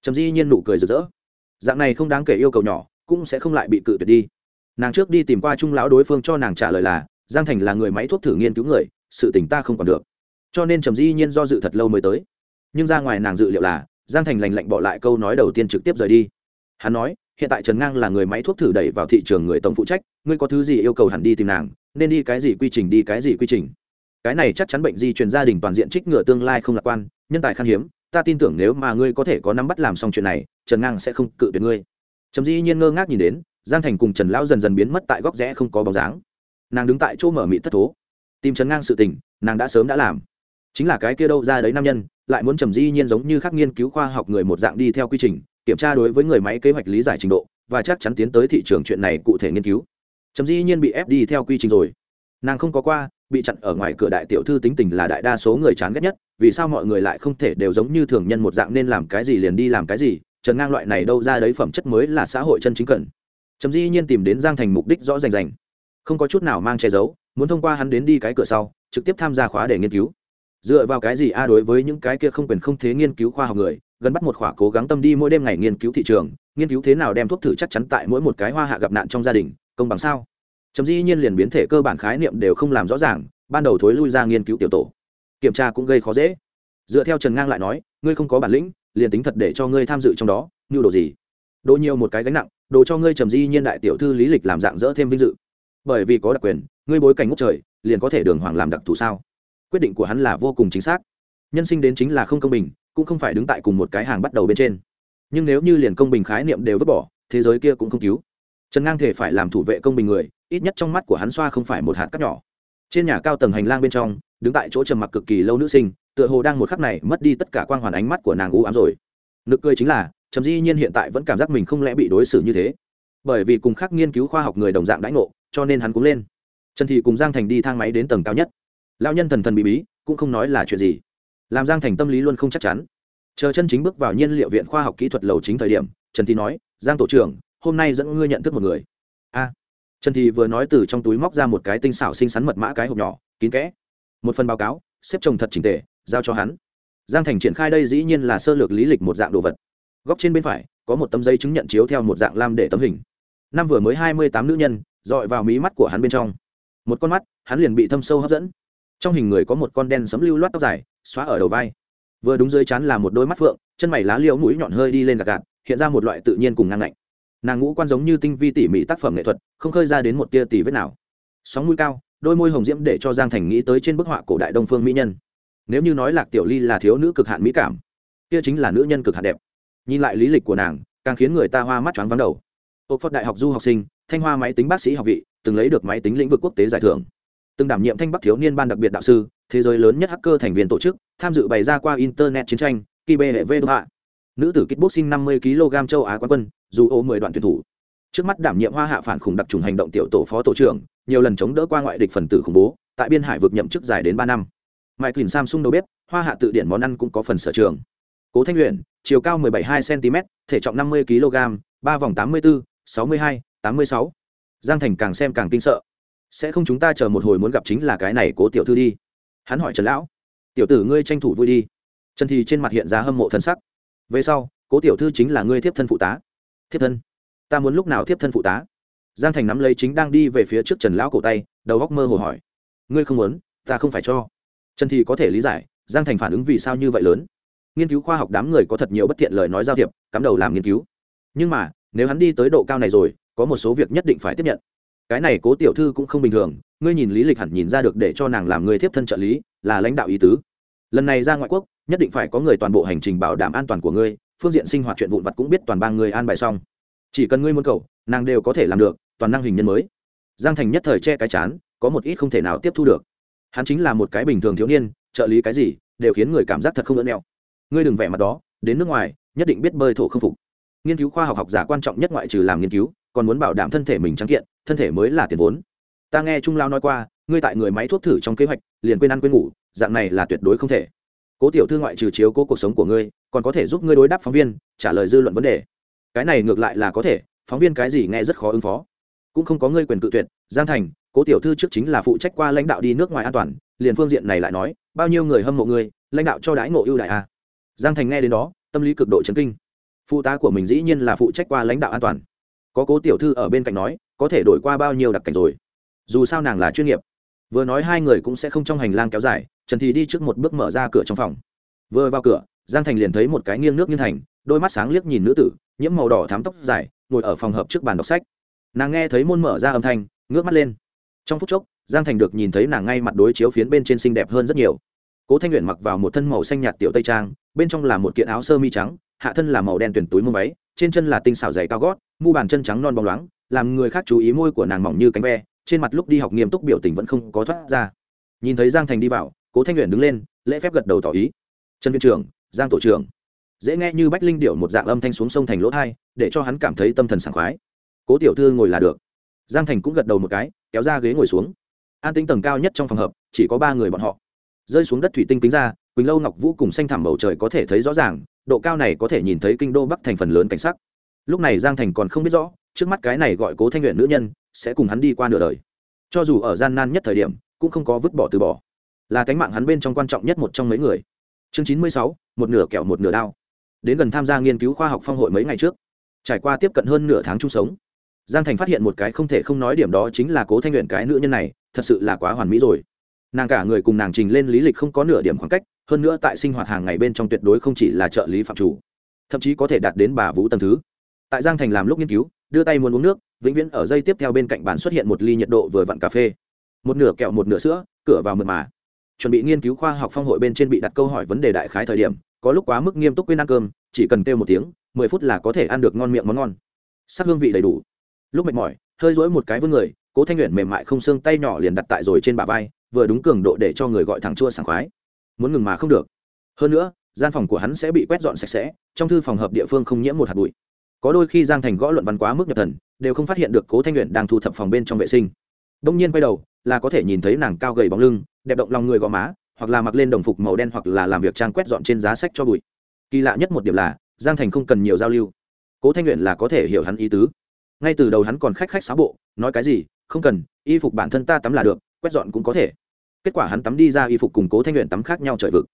Speaker 1: trầm di nhiên nụ cười rực rỡ. Dạng này không đáng kể yêu cầu nhỏ, cũng sẽ không lại bị cự tuyệt đi. Nàng trước đi tìm qua trung lão đối phương cho nàng trả lời là, giang thành là người máy thuốc thử nghiên cứu người, sự tình ta không còn được. Cho nên trầm di nhiên do dự thật lâu mới tới. Nhưng ra ngoài nàng dự liệu là, giang thành lành lạnh bỏ lại câu nói đầu tiên trực tiếp rời đi. Hắn nói, hiện tại trần ngang là người máy thuốc thử đẩy vào thị trường người tổng phụ trách, ngươi có thứ gì yêu cầu hẳn đi tìm nàng, nên đi cái gì quy trình đi cái gì quy trình. Cái này chắc chắn bệnh di truyền gia đình toàn diện trích ngừa tương lai không lạc quan, nhân tài khan hiếm ta tin tưởng nếu mà ngươi có thể có nắm bắt làm xong chuyện này, trần ngang sẽ không cự tuyệt ngươi. Trầm di nhiên ngơ ngác nhìn đến, giang thành cùng trần lão dần dần biến mất tại góc rẽ không có bóng dáng. Nàng đứng tại chỗ mở mị thất thố. Tìm trần ngang sự tình, nàng đã sớm đã làm. Chính là cái kia đâu ra đấy nam nhân, lại muốn trầm di nhiên giống như khác nghiên cứu khoa học người một dạng đi theo quy trình, kiểm tra đối với người máy kế hoạch lý giải trình độ, và chắc chắn tiến tới thị trường chuyện này cụ thể nghiên cứu. Trầm di nhiên bị ép đi theo quy trình rồi. Nàng không có qua bị chặn ở ngoài cửa đại tiểu thư tính tình là đại đa số người chán ghét nhất, vì sao mọi người lại không thể đều giống như thường nhân một dạng nên làm cái gì liền đi làm cái gì, trần ngang loại này đâu ra đấy phẩm chất mới là xã hội chân chính cần. Trầm di nhiên tìm đến giang thành mục đích rõ rành rành. Không có chút nào mang che giấu, muốn thông qua hắn đến đi cái cửa sau, trực tiếp tham gia khóa để nghiên cứu. Dựa vào cái gì a đối với những cái kia không quyền không thế nghiên cứu khoa học người, gần bắt một khỏa cố gắng tâm đi mỗi đêm ngày nghiên cứu thị trường, nghiên cứu thế nào đem thuốc thử chắc chắn tại mỗi một cái hoa hạ gặp nạn trong gia đình, công bằng sao? Chấm dĩ nhiên liền biến thể cơ bản khái niệm đều không làm rõ ràng, ban đầu thối lui ra nghiên cứu tiểu tổ. Kiểm tra cũng gây khó dễ. Dựa theo trần ngang lại nói, ngươi không có bản lĩnh, liền tính thật để cho ngươi tham dự trong đó như đồ gì? Đồ nhiều một cái gánh nặng, đồ cho ngươi trầm di nhiên đại tiểu thư lý lịch làm dạng dỡ thêm vinh dự. Bởi vì có đặc quyền, ngươi bối cảnh ngốc trời, liền có thể đường hoàng làm đặc thù sao? Quyết định của hắn là vô cùng chính xác. Nhân sinh đến chính là không công bình, cũng không phải đứng tại cùng một cái hàng bắt đầu bên trên. Nhưng nếu như liền công bình khái niệm đều vứt bỏ, thế giới kia cũng không cứu. Trần ngang thể phải làm thủ vệ công bình người ít nhất trong mắt của hắn xoa không phải một hạt cắt nhỏ. Trên nhà cao tầng hành lang bên trong, đứng tại chỗ trầm mặc cực kỳ lâu nữ sinh, tựa hồ đang một khắc này mất đi tất cả quang hoàn ánh mắt của nàng u ám rồi. Nực cười chính là, trầm di nhiên hiện tại vẫn cảm giác mình không lẽ bị đối xử như thế. Bởi vì cùng khác nghiên cứu khoa học người đồng dạng đãi ngộ, cho nên hắn cũng lên. Trần thị cùng giang thành đi thang máy đến tầng cao nhất. Lao nhân thần thần bí bí, cũng không nói là chuyện gì. Làm giang thành tâm lý luôn không chắc chắn. Chờ chân chính bước vào nhiên liệu viện khoa học kỹ thuật lầu chính thời điểm, trần thị nói, giang tổ trưởng, hôm nay dẫn ngươi nhận thức một người. A trần thị vừa nói từ trong túi móc ra một cái tinh xảo xinh xắn mật mã cái hộp nhỏ, kín kẽ. Một phần báo cáo, xếp chồng thật trình tề, giao cho hắn. Giang thành triển khai đây dĩ nhiên là sơ lược lý lịch một dạng đồ vật. Góc trên bên phải, có một tấm giấy chứng nhận chiếu theo một dạng lam để tấm hình. Năm vừa mới hai mươi tám nữ nhân, dọi vào mí mắt của hắn bên trong. Một con mắt, hắn liền bị thâm sâu hấp dẫn. Trong hình người có một con đen sấm lưu loát tóc dài, xóa ở đầu vai. Vừa đúng dưới chán là một đôi mắt phượng, chân mày lá liễu mũi nhọn hơi đi lên gạt gạt, hiện ra một loại tự nhiên cùng ngang ngạnh nàng ngũ quan giống như tinh vi tỉ mỉ tác phẩm nghệ thuật, không khơi ra đến một tia tỉ vết nào. Sóng mũi cao, đôi môi hồng diễm để cho giang thành nghĩ tới trên bức họa cổ đại đông phương mỹ nhân. Nếu như nói lạc tiểu ly là thiếu nữ cực hạn mỹ cảm, kia chính là nữ nhân cực hạn đẹp. Nhìn lại lý lịch của nàng, càng khiến người ta hoa mắt choáng vắng đầu. Ô phật đại học du học sinh, thanh hoa máy tính bác sĩ học vị, từng lấy được máy tính lĩnh vực quốc tế giải thưởng. Từng đảm nhiệm thanh bắc thiếu niên ban đặc biệt đạo sư, thế giới lớn nhất hacker thành viên tổ chức, tham dự bày ra qua internet chiến tranh kỳ bê hệ vê đô hạ nữ tử kickboxing năm mươi kg châu á quán quân dù ô mười đoạn tuyển thủ. Trước mắt đảm nhiệm hoa hạ phản khủng đặc trùng hành động tiểu tổ phó tổ trưởng nhiều lần chống đỡ qua ngoại địch phần tử khủng bố tại biên hải vực nhậm chức dài đến ba năm. Mai quỳnh samsung đầu bếp hoa hạ tự điển món ăn cũng có phần sở trường. Cố thanh luyện chiều cao 17,2 cm thể trọng 50 kg ba vòng 84, 62, 86. giang thành càng xem càng kinh sợ. Sẽ không chúng ta chờ một hồi muốn gặp chính là cái này cố tiểu thư đi. Hắn hỏi trần lão tiểu tử ngươi tranh thủ vui đi. Trần thì trên mặt hiện ra hâm mộ thân sắc về sau, cố tiểu thư chính là ngươi thiếp thân phụ tá. Thiếp thân? Ta muốn lúc nào thiếp thân phụ tá? Giang thành nắm lấy chính đang đi về phía trước trần lão cổ tay, đầu góc mơ hồ hỏi. Ngươi không muốn, ta không phải cho. Trần thì có thể lý giải, giang thành phản ứng vì sao như vậy lớn. Nghiên cứu khoa học đám người có thật nhiều bất thiện lời nói giao thiệp, cắm đầu làm nghiên cứu. Nhưng mà, nếu hắn đi tới độ cao này rồi, có một số việc nhất định phải tiếp nhận. Cái này cố tiểu thư cũng không bình thường, ngươi nhìn lý lịch hẳn nhìn ra được để cho nàng làm người tiếp thân trợ lý, là lãnh đạo ý tứ. Lần này ra ngoại quốc nhất định phải có người toàn bộ hành trình bảo đảm an toàn của ngươi, phương diện sinh hoạt chuyện vụn vặt cũng biết toàn bang người an bài xong. Chỉ cần ngươi muốn cầu, nàng đều có thể làm được, toàn năng hình nhân mới. Giang thành nhất thời che cái chán, có một ít không thể nào tiếp thu được. Hắn chính là một cái bình thường thiếu niên, trợ lý cái gì, đều khiến người cảm giác thật không lẫn nẹo ngươi đừng vẻ mặt đó, đến nước ngoài, nhất định biết bơi thổ không phục. Nghiên cứu khoa học học giả quan trọng nhất ngoại trừ làm nghiên cứu, còn muốn bảo đảm thân thể mình trắng kiện, thân thể mới là tiền vốn. Ta nghe trung lao nói qua, ngươi tại người máy thuốc thử trong kế hoạch, liền quên ăn quên ngủ, dạng này là tuyệt đối không thể cố tiểu thư ngoại trừ chiếu cố cuộc sống của ngươi, còn có thể giúp ngươi đối đáp phóng viên, trả lời dư luận vấn đề. Cái này ngược lại là có thể, phóng viên cái gì nghe rất khó ứng phó. Cũng không có ngươi quyền cự tuyệt, giang thành, cố tiểu thư trước chính là phụ trách qua lãnh đạo đi nước ngoài an toàn, liền phương diện này lại nói, bao nhiêu người hâm mộ ngươi, lãnh đạo cho đãi ngộ ưu đại a à. giang thành nghe đến đó, tâm lý cực độ chấn kinh. Phụ tá của mình dĩ nhiên là phụ trách qua lãnh đạo an toàn. Có cố tiểu thư ở bên cạnh nói, có thể đổi qua bao nhiêu đặc cảnh rồi. Dù sao nàng là chuyên nghiệp. Vừa nói hai người cũng sẽ không trong hành lang kéo dài trần thì đi trước một bước mở ra cửa trong phòng. Vừa vào cửa, giang thành liền thấy một cái nghiêng nước nghiêng thành, đôi mắt sáng liếc nhìn nữ tử, nhiễm màu đỏ thám tóc dài, ngồi ở phòng hợp trước bàn đọc sách. Nàng nghe thấy môn mở ra âm thanh, ngước mắt lên. Trong phút chốc, giang thành được nhìn thấy nàng ngay mặt đối chiếu phiến bên trên xinh đẹp hơn rất nhiều. Cố thanh nguyện mặc vào một thân màu xanh nhạt tiểu tây trang, bên trong là một kiện áo sơ mi trắng, hạ thân là màu đen tuyển túi mua váy, trên chân là tinh xảo dày cao gót, mu bàn chân trắng non bóng loáng, làm người khác chú ý môi của nàng mỏng như cánh ve, trên mặt lúc đi học nghiêm túc biểu tình vẫn không có thoát ra. Nhìn thấy giang thành đi vào cố thanh luyện đứng lên, lễ phép gật đầu tỏ ý. Trần viện trưởng, giang tổ trưởng. Dễ nghe như bách linh điệu một dạng âm thanh xuống sông thành lỗ thai, để cho hắn cảm thấy tâm thần sảng khoái. Cố tiểu thư ngồi là được. Giang thành cũng gật đầu một cái, kéo ra ghế ngồi xuống. An tính tầng cao nhất trong phòng hợp chỉ có ba người bọn họ. Rơi xuống đất thủy tinh kính ra, quỳnh lâu ngọc vũ cùng xanh thẳm bầu trời có thể thấy rõ ràng, độ cao này có thể nhìn thấy kinh đô bắc thành phần lớn cảnh sắc. Lúc này giang thành còn không biết rõ, trước mắt cái này gọi cố thanh nguyện nữ nhân, sẽ cùng hắn đi qua nửa đời. Cho dù ở gian nan nhất thời điểm, cũng không có vứt bỏ từ bỏ là cánh mạng hắn bên trong quan trọng nhất một trong mấy người. Chương chín mươi sáu, một nửa kẹo một nửa đao. Đến gần tham gia nghiên cứu khoa học phong hội mấy ngày trước, trải qua tiếp cận hơn nửa tháng chung sống, giang thành phát hiện một cái không thể không nói điểm đó chính là cố thanh luyện cái nữ nhân này, thật sự là quá hoàn mỹ rồi. Nàng cả người cùng nàng trình lên lý lịch không có nửa điểm khoảng cách, hơn nữa tại sinh hoạt hàng ngày bên trong tuyệt đối không chỉ là trợ lý phạm chủ, thậm chí có thể đạt đến bà vũ tầng thứ. Tại giang thành làm lúc nghiên cứu, đưa tay muốn uống nước, vĩnh viễn ở dây tiếp theo bên cạnh bàn xuất hiện một ly nhiệt độ vừa vặn cà phê. Một nửa kẹo một nửa sữa, cửa vào mượt mà chuẩn bị nghiên cứu khoa học phong hội bên trên bị đặt câu hỏi vấn đề đại khái thời điểm, có lúc quá mức nghiêm túc quên ăn cơm, chỉ cần kêu một tiếng, mười phút là có thể ăn được ngon miệng món ngon. Sắc hương vị đầy đủ. Lúc mệt mỏi, hơi dỗi một cái với người, cố thanh nguyện mềm mại không xương tay nhỏ liền đặt tại rồi trên bả vai, vừa đúng cường độ để cho người gọi thẳng chua sảng khoái. Muốn ngừng mà không được. Hơn nữa, gian phòng của hắn sẽ bị quét dọn sạch sẽ, trong thư phòng hợp địa phương không nhiễm một hạt bụi. Có đôi khi giang thành gõ luận văn quá mức nhập thần, đều không phát hiện được cố thanh nguyện đang thu thập phòng bên trong vệ sinh. Đông nhiên quay đầu, là có thể nhìn thấy nàng cao gầy bóng lưng đẹp động lòng người gò má, hoặc là mặc lên đồng phục màu đen hoặc là làm việc trang quét dọn trên giá sách cho bụi. Kỳ lạ nhất một điểm là, giang thành không cần nhiều giao lưu. Cố thanh nguyện là có thể hiểu hắn ý tứ. Ngay từ đầu hắn còn khách khách sáo bộ, nói cái gì, không cần, y phục bản thân ta tắm là được, quét dọn cũng có thể. Kết quả hắn tắm đi ra y phục cùng cố thanh nguyện tắm khác nhau trời vực.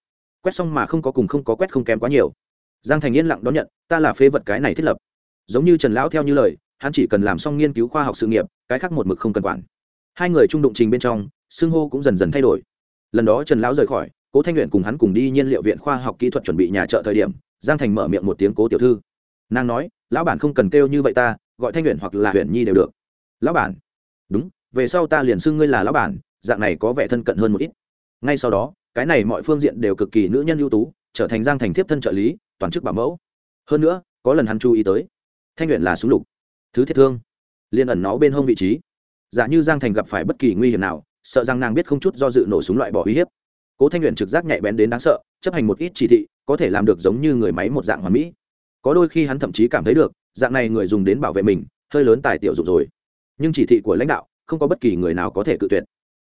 Speaker 1: Quét xong mà không có cùng không có quét không kém quá nhiều. Giang thành yên lặng đón nhận, ta là phế vật cái này thiết lập. Giống như trần lão theo như lời, hắn chỉ cần làm xong nghiên cứu khoa học sự nghiệp, cái khác một mực không cần quản hai người trung đụng trình bên trong, xưng hô cũng dần dần thay đổi. Lần đó trần lão rời khỏi, cố thanh luyện cùng hắn cùng đi nhiên liệu viện khoa học kỹ thuật chuẩn bị nhà chợ thời điểm, giang thành mở miệng một tiếng cố tiểu thư. Nàng nói, lão bản không cần kêu như vậy ta, gọi thanh luyện hoặc là huyện nhi đều được. Lão bản? Đúng, về sau ta liền xưng ngươi là lão bản, dạng này có vẻ thân cận hơn một ít. Ngay sau đó, cái này mọi phương diện đều cực kỳ nữ nhân ưu tú, trở thành giang thành tiếp thân trợ lý, toàn chức bảo mẫu. Hơn nữa, có lần hắn chú ý tới, thanh luyện là súng lục, thứ thiết thương liên ẩn nó bên hông vị trí giả như giang thành gặp phải bất kỳ nguy hiểm nào, sợ rằng nàng biết không chút do dự nổ súng loại bỏ uy hiếp. Cố thanh nguyện trực giác nhạy bén đến đáng sợ, chấp hành một ít chỉ thị, có thể làm được giống như người máy một dạng hoàn mỹ. Có đôi khi hắn thậm chí cảm thấy được, dạng này người dùng đến bảo vệ mình, hơi lớn tài tiểu dụng rồi. Nhưng chỉ thị của lãnh đạo, không có bất kỳ người nào có thể cự tuyệt.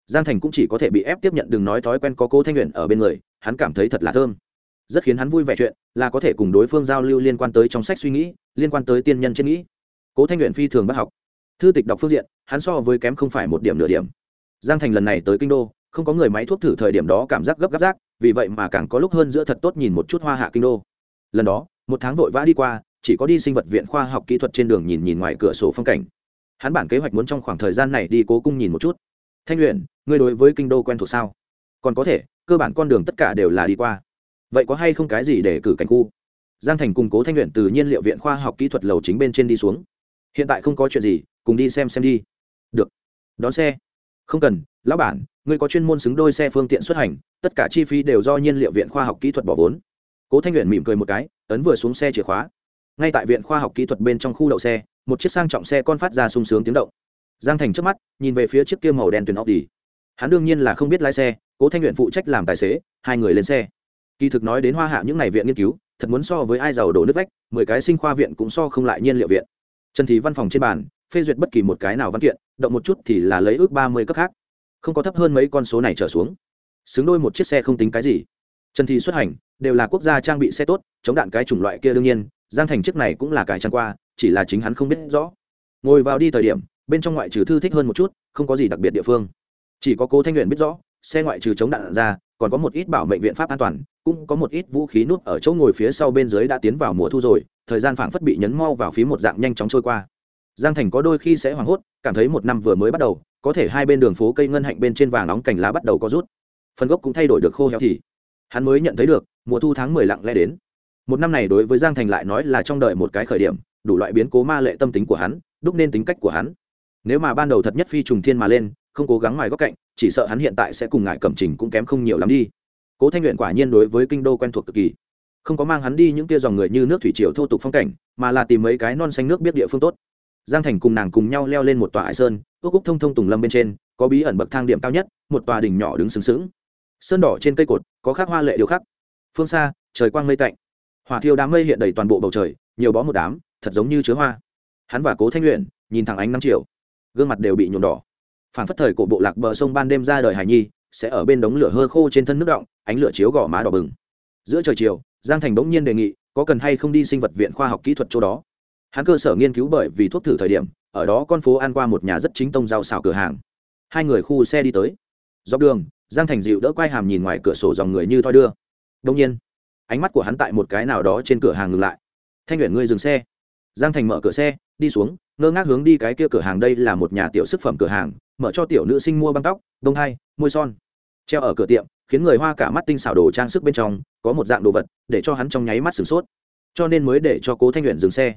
Speaker 1: Giang thành cũng chỉ có thể bị ép tiếp nhận đừng nói thói quen có cố thanh nguyện ở bên người, hắn cảm thấy thật là thơm. Rất khiến hắn vui vẻ chuyện là có thể cùng đối phương giao lưu liên quan tới trong sách suy nghĩ, liên quan tới tiên nhân trên nghĩ. Cố thanh nguyện phi thường bắt học thư tịch đọc phương diện, hắn so với kém không phải một điểm nửa điểm. Giang thành lần này tới kinh đô, không có người máy thuốc thử thời điểm đó cảm giác gấp gáp rác, vì vậy mà càng có lúc hơn giữa thật tốt nhìn một chút hoa hạ kinh đô. Lần đó, một tháng vội vã đi qua, chỉ có đi sinh vật viện khoa học kỹ thuật trên đường nhìn nhìn ngoài cửa sổ phong cảnh. Hắn bản kế hoạch muốn trong khoảng thời gian này đi cố cung nhìn một chút. Thanh luyện ngươi đối với kinh đô quen thuộc sao? Còn có thể, cơ bản con đường tất cả đều là đi qua. Vậy có hay không cái gì để cử cảnh khu? Giang thành cùng cố thanh luyện từ nhiên liệu viện khoa học kỹ thuật lầu chính bên trên đi xuống. Hiện tại không có chuyện gì cùng đi xem xem đi. Được. Đón xe. Không cần, lão bản, ngươi có chuyên môn xứng đôi xe phương tiện xuất hành, tất cả chi phí đều do nhiên liệu viện khoa học kỹ thuật bỏ vốn. Cố thanh nguyện mỉm cười một cái, ấn vừa xuống xe chìa khóa. Ngay tại viện khoa học kỹ thuật bên trong khu đậu xe, một chiếc sang trọng xe con phát ra sung sướng tiếng động. Giang thành trước mắt, nhìn về phía chiếc kia màu đen tuyển óc đi hắn đương nhiên là không biết lái xe, cố thanh nguyện phụ trách làm tài xế, hai người lên xe. Kỳ thực nói đến hoa hạ những n à y viện nghiên cứu, thật muốn so với ai giàu đổ nước vách, mười cái sinh khoa viện cũng so không lại nhiên liệu viện. Trần thì văn phòng trên bàn phê duyệt bất kỳ một cái nào văn kiện, động một chút thì là lấy ước ba mươi cấp khác. Không có thấp hơn mấy con số này trở xuống. Xứng đôi một chiếc xe không tính cái gì. Trần thì xuất hành, đều là quốc gia trang bị xe tốt, chống đạn cái chủng loại kia đương nhiên, giang thành chiếc này cũng là cải trang qua, chỉ là chính hắn không biết rõ. Ngồi vào đi thời điểm, bên trong ngoại trừ thư thích hơn một chút, không có gì đặc biệt địa phương. Chỉ có cố thanh luyện biết rõ, xe ngoại trừ chống đạn ra, còn có một ít bảo mệnh viện pháp an toàn, cũng có một ít vũ khí nút ở chỗ ngồi phía sau bên dưới đã tiến vào mùa thu rồi, thời gian phảng phất bị nhấn mau vào phía một dạng nhanh chóng trôi qua giang thành có đôi khi sẽ hoảng hốt, cảm thấy một năm vừa mới bắt đầu, có thể hai bên đường phố cây ngân hạnh bên trên vàng nóng cành lá bắt đầu có rút. Phần gốc cũng thay đổi được khô héo thì. Hắn mới nhận thấy được, mùa thu tháng mười lặng lẽ đến. Một năm này đối với giang thành lại nói là trong đời một cái khởi điểm, đủ loại biến cố ma lệ tâm tính của hắn, đúc nên tính cách của hắn. Nếu mà ban đầu thật nhất phi trùng thiên mà lên, không cố gắng ngoài góc cạnh, chỉ sợ hắn hiện tại sẽ cùng ngại cẩm trình cũng kém không nhiều lắm đi. Cố thanh luyện quả nhiên đối với kinh đô quen thuộc cực kỳ. Không có mang hắn đi những tia dòng người như nước thủy triều thô tục phong cảnh, mà là tìm mấy cái non xanh nước biết địa phương tốt giang thành cùng nàng cùng nhau leo lên một tòa hải sơn, ước cúc thông thông tùng lâm bên trên, có bí ẩn bậc thang điểm cao nhất, một tòa đỉnh nhỏ đứng sừng sững. Sơn đỏ trên cây cột, có khắc hoa lệ điều khắc. Phương xa, trời quang mây tạnh. Hỏa thiêu đám mây hiện đầy toàn bộ bầu trời, nhiều bó một đám, thật giống như chứa hoa. Hắn và cố thanh luyện nhìn thẳng ánh năm chiều. Gương mặt đều bị nhuộm đỏ. Phản phất thời cổ bộ lạc bờ sông ban đêm ra đời hải nhi, sẽ ở bên đống lửa hơ khô trên thân nước động, ánh lửa chiếu gò má đỏ bừng. Giữa trời chiều, giang thành bỗng nhiên đề nghị, có cần hay không đi sinh vật viện khoa học kỹ thuật chỗ đó? Hắn cơ sở nghiên cứu bởi vì thuốc thử thời điểm, ở đó con phố ăn qua một nhà rất chính tông rau xào cửa hàng. Hai người khu xe đi tới. Dọc đường, giang thành dịu đỡ quay hàm nhìn ngoài cửa sổ dòng người như thoi đưa. Đông nhiên, ánh mắt của hắn tại một cái nào đó trên cửa hàng ngừng lại. Thanh nguyện ngươi dừng xe. Giang thành mở cửa xe, đi xuống, ngơ ngác hướng đi cái kia cửa hàng đây là một nhà tiểu sức phẩm cửa hàng, mở cho tiểu nữ sinh mua băng tóc đông hai, môi son. Treo ở cửa tiệm, khiến người hoa cả mắt tinh xảo đồ trang sức bên trong, có một dạng đồ vật, để cho hắn trong nháy mắt sửng sốt. Cho nên mới để cho cố thanh nguyện dừng xe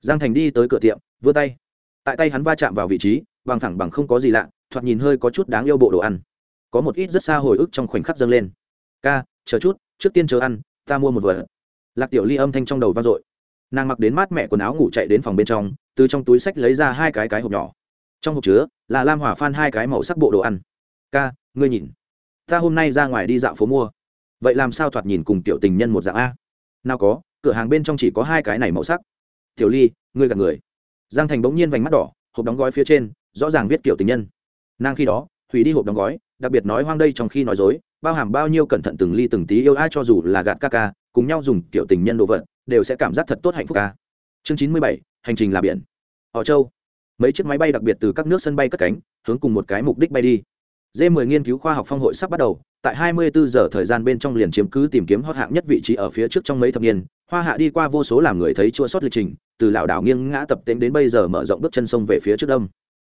Speaker 1: giang thành đi tới cửa tiệm, vươn tay. Tại tay hắn va chạm vào vị trí, bằng thẳng bằng không có gì lạ, thoạt nhìn hơi có chút đáng yêu bộ đồ ăn. Có một ít rất xa hồi ức trong khoảnh khắc dâng lên. Ca, chờ chút, trước tiên chờ ăn, ta mua một vở. lạc tiểu ly âm thanh trong đầu vang dội. Nàng mặc đến mát mẹ quần áo ngủ chạy đến phòng bên trong, từ trong túi sách lấy ra hai cái cái hộp nhỏ. Trong hộp chứa là lam hỏa phan hai cái màu sắc bộ đồ ăn. Ca, ngươi nhìn, ta hôm nay ra ngoài đi dạo phố mua. Vậy làm sao thoạt nhìn cùng tiểu tình nhân một dạng a? Nào có, cửa hàng bên trong chỉ có hai cái này màu sắc tiểu ly, ngươi gạt người. Giang thành bỗng nhiên vành mắt đỏ, hộp đóng gói phía trên, rõ ràng viết kiểu tình nhân. Nàng khi đó, hủy đi hộp đóng gói, đặc biệt nói hoang đây trong khi nói dối, bao hàm bao nhiêu cẩn thận từng ly từng tí yêu ai cho dù là gạt ca ca, cùng nhau dùng kiểu tình nhân đồ vật, đều sẽ cảm giác thật tốt hạnh phúc ca. Chương chín mươi bảy, hành trình là biển. Họ châu. Mấy chiếc máy bay đặc biệt từ các nước sân bay cất cánh, hướng cùng một cái mục đích bay đi. D 10 nghiên cứu khoa học phong hội sắp bắt đầu, tại 24 giờ thời gian bên trong liền chiếm cứ tìm kiếm hot hạng nhất vị trí ở phía trước trong mấy thập niên hoa hạ đi qua vô số làm người thấy chua sót lịch trình, từ lão đảo nghiêng ngã tập tễnh đến bây giờ mở rộng bước chân sông về phía trước đông.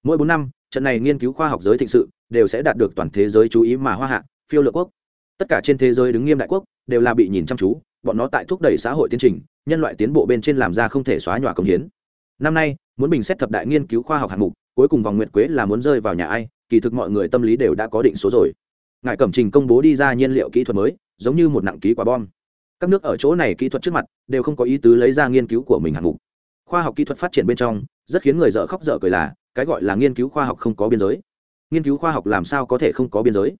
Speaker 1: Mỗi bốn năm, trận này nghiên cứu khoa học giới thịnh sự đều sẽ đạt được toàn thế giới chú ý mà hoa hạ, phiêu lược quốc. Tất cả trên thế giới đứng nghiêm đại quốc đều là bị nhìn chăm chú, bọn nó tại thúc đẩy xã hội tiến trình, nhân loại tiến bộ bên trên làm ra không thể xóa nhòa công hiến. Năm nay, muốn bình xét thập đại nghiên cứu khoa học hạng mục, cuối cùng vòng nguyệt quế là muốn rơi vào nhà ai, kỳ thực mọi người tâm lý đều đã có định số rồi. Ngài cẩm trình công bố đi ra nhiên liệu kỹ thuật mới, giống như một nặng ký quả bom các nước ở chỗ này kỹ thuật trước mặt đều không có ý tứ lấy ra nghiên cứu của mình hạng mục. Khoa học kỹ thuật phát triển bên trong, rất khiến người dở khóc dở cười là, cái gọi là nghiên cứu khoa học không có biên giới. Nghiên cứu khoa học làm sao có thể không có biên giới?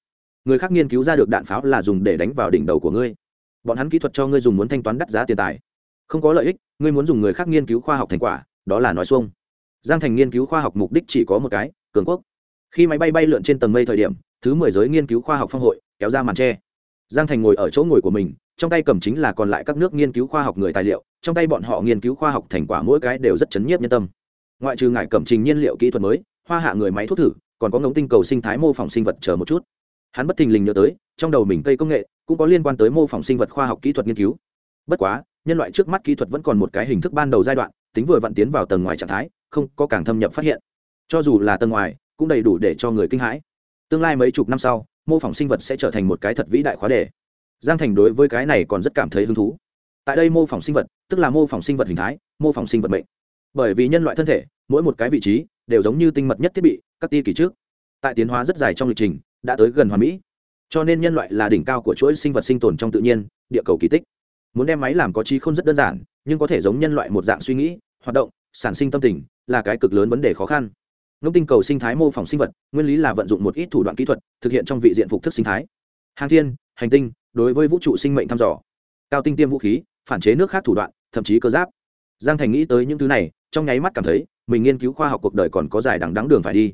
Speaker 1: Người khác nghiên cứu ra được đạn pháo là dùng để đánh vào đỉnh đầu của ngươi. Bọn hắn kỹ thuật cho ngươi dùng muốn thanh toán đắt giá tiền tài. Không có lợi ích, ngươi muốn dùng người khác nghiên cứu khoa học thành quả, đó là nói xuông. Giang thành nghiên cứu khoa học mục đích chỉ có một cái, cường quốc. Khi máy bay bay lượn trên tầng mây thời điểm, thứ mười giới nghiên cứu khoa học phong hội kéo ra màn tre. Giang thành ngồi ở chỗ ngồi của mình trong tay cầm chính là còn lại các nước nghiên cứu khoa học người tài liệu, trong tay bọn họ nghiên cứu khoa học thành quả mỗi cái đều rất chấn nhiếp nhân tâm. Ngoại trừ ngại cầm trình nhiên liệu kỹ thuật mới, hoa hạ người máy thuốc thử, còn có ngống tinh cầu sinh thái mô phỏng sinh vật chờ một chút. Hắn bất thình lình nhớ tới, trong đầu mình cây công nghệ cũng có liên quan tới mô phỏng sinh vật khoa học kỹ thuật nghiên cứu. Bất quá, nhân loại trước mắt kỹ thuật vẫn còn một cái hình thức ban đầu giai đoạn, tính vừa vặn tiến vào tầng ngoài trạng thái, không có càng thâm nhập phát hiện. Cho dù là tầng ngoài, cũng đầy đủ để cho người kinh hãi. Tương lai mấy chục năm sau, mô phỏng sinh vật sẽ trở thành một cái thật vĩ đại khóa đề giang thành đối với cái này còn rất cảm thấy hứng thú. Tại đây mô phỏng sinh vật, tức là mô phỏng sinh vật hình thái, mô phỏng sinh vật mệnh. Bởi vì nhân loại thân thể, mỗi một cái vị trí, đều giống như tinh mật nhất thiết bị, các ti kỳ trước. Tại tiến hóa rất dài trong lịch trình, đã tới gần hoàn mỹ. Cho nên nhân loại là đỉnh cao của chuỗi sinh vật sinh tồn trong tự nhiên, địa cầu kỳ tích. Muốn đem máy làm có trí không rất đơn giản, nhưng có thể giống nhân loại một dạng suy nghĩ, hoạt động, sản sinh tâm tình, là cái cực lớn vấn đề khó khăn. Ngông tinh cầu sinh thái mô phỏng sinh vật, nguyên lý là vận dụng một ít thủ đoạn kỹ thuật, thực hiện trong vị diện phục thức sinh thái. Hàng thiên hành tinh, đối với vũ trụ sinh mệnh thăm dò. Cao tinh tiêm vũ khí, phản chế nước khác thủ đoạn, thậm chí cơ giáp. Giang thành nghĩ tới những thứ này, trong nháy mắt cảm thấy, mình nghiên cứu khoa học cuộc đời còn có dài đằng đắng đường phải đi.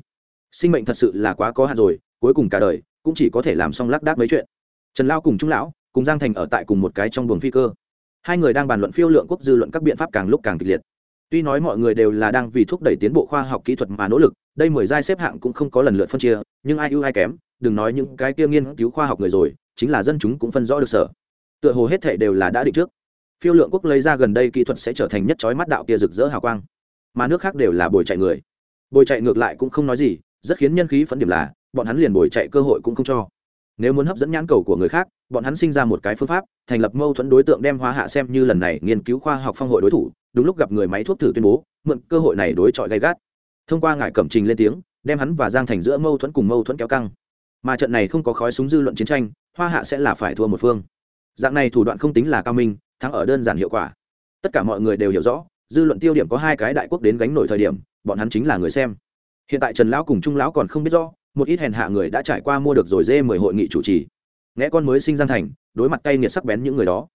Speaker 1: Sinh mệnh thật sự là quá có hạn rồi, cuối cùng cả đời, cũng chỉ có thể làm xong lác đác mấy chuyện. Trần lao cùng trung lão, cùng giang thành ở tại cùng một cái trong buồng phi cơ. Hai người đang bàn luận phiêu lượng quốc dư luận các biện pháp càng lúc càng kịch liệt. Tuy nói mọi người đều là đang vì thúc đẩy tiến bộ khoa học kỹ thuật mà nỗ lực, đây mười giai xếp hạng cũng không có lần lượt phân chia, nhưng ai ưu ai kém, đừng nói những cái kia nghiên cứu khoa học người rồi chính là dân chúng cũng phân rõ được sở. Tựa hồ hết thệ đều là đã định trước. Phiêu lượng quốc lấy ra gần đây kỹ thuật sẽ trở thành nhất trói mắt đạo kia rực rỡ hào quang. Mà nước khác đều là bồi chạy người. Bồi chạy ngược lại cũng không nói gì, rất khiến nhân khí phấn điểm là, bọn hắn liền bồi chạy cơ hội cũng không cho. Nếu muốn hấp dẫn nhãn cầu của người khác, bọn hắn sinh ra một cái phương pháp, thành lập mâu thuẫn đối tượng đem hóa hạ xem như lần này nghiên cứu khoa học phong hội đối thủ, đúng lúc gặp người máy thuốc thử tuyên bố, mượn cơ hội này đối chọi gay gắt. Thông qua ngải cẩm trình lên tiếng, đem hắn và giang thành giữa mâu thuẫn cùng mâu thuẫn kéo căng mà trận này không có khói súng dư luận chiến tranh, hoa hạ sẽ là phải thua một phương. Dạng này thủ đoạn không tính là cao minh, thắng ở đơn giản hiệu quả. Tất cả mọi người đều hiểu rõ, dư luận tiêu điểm có hai cái đại quốc đến gánh nổi thời điểm, bọn hắn chính là người xem. Hiện tại trần lão cùng trung lão còn không biết rõ, một ít hèn hạ người đã trải qua mua được rồi dê mười hội nghị chủ trì. Nghe con mới sinh giang thành, đối mặt cay nghiệt sắc bén những người đó,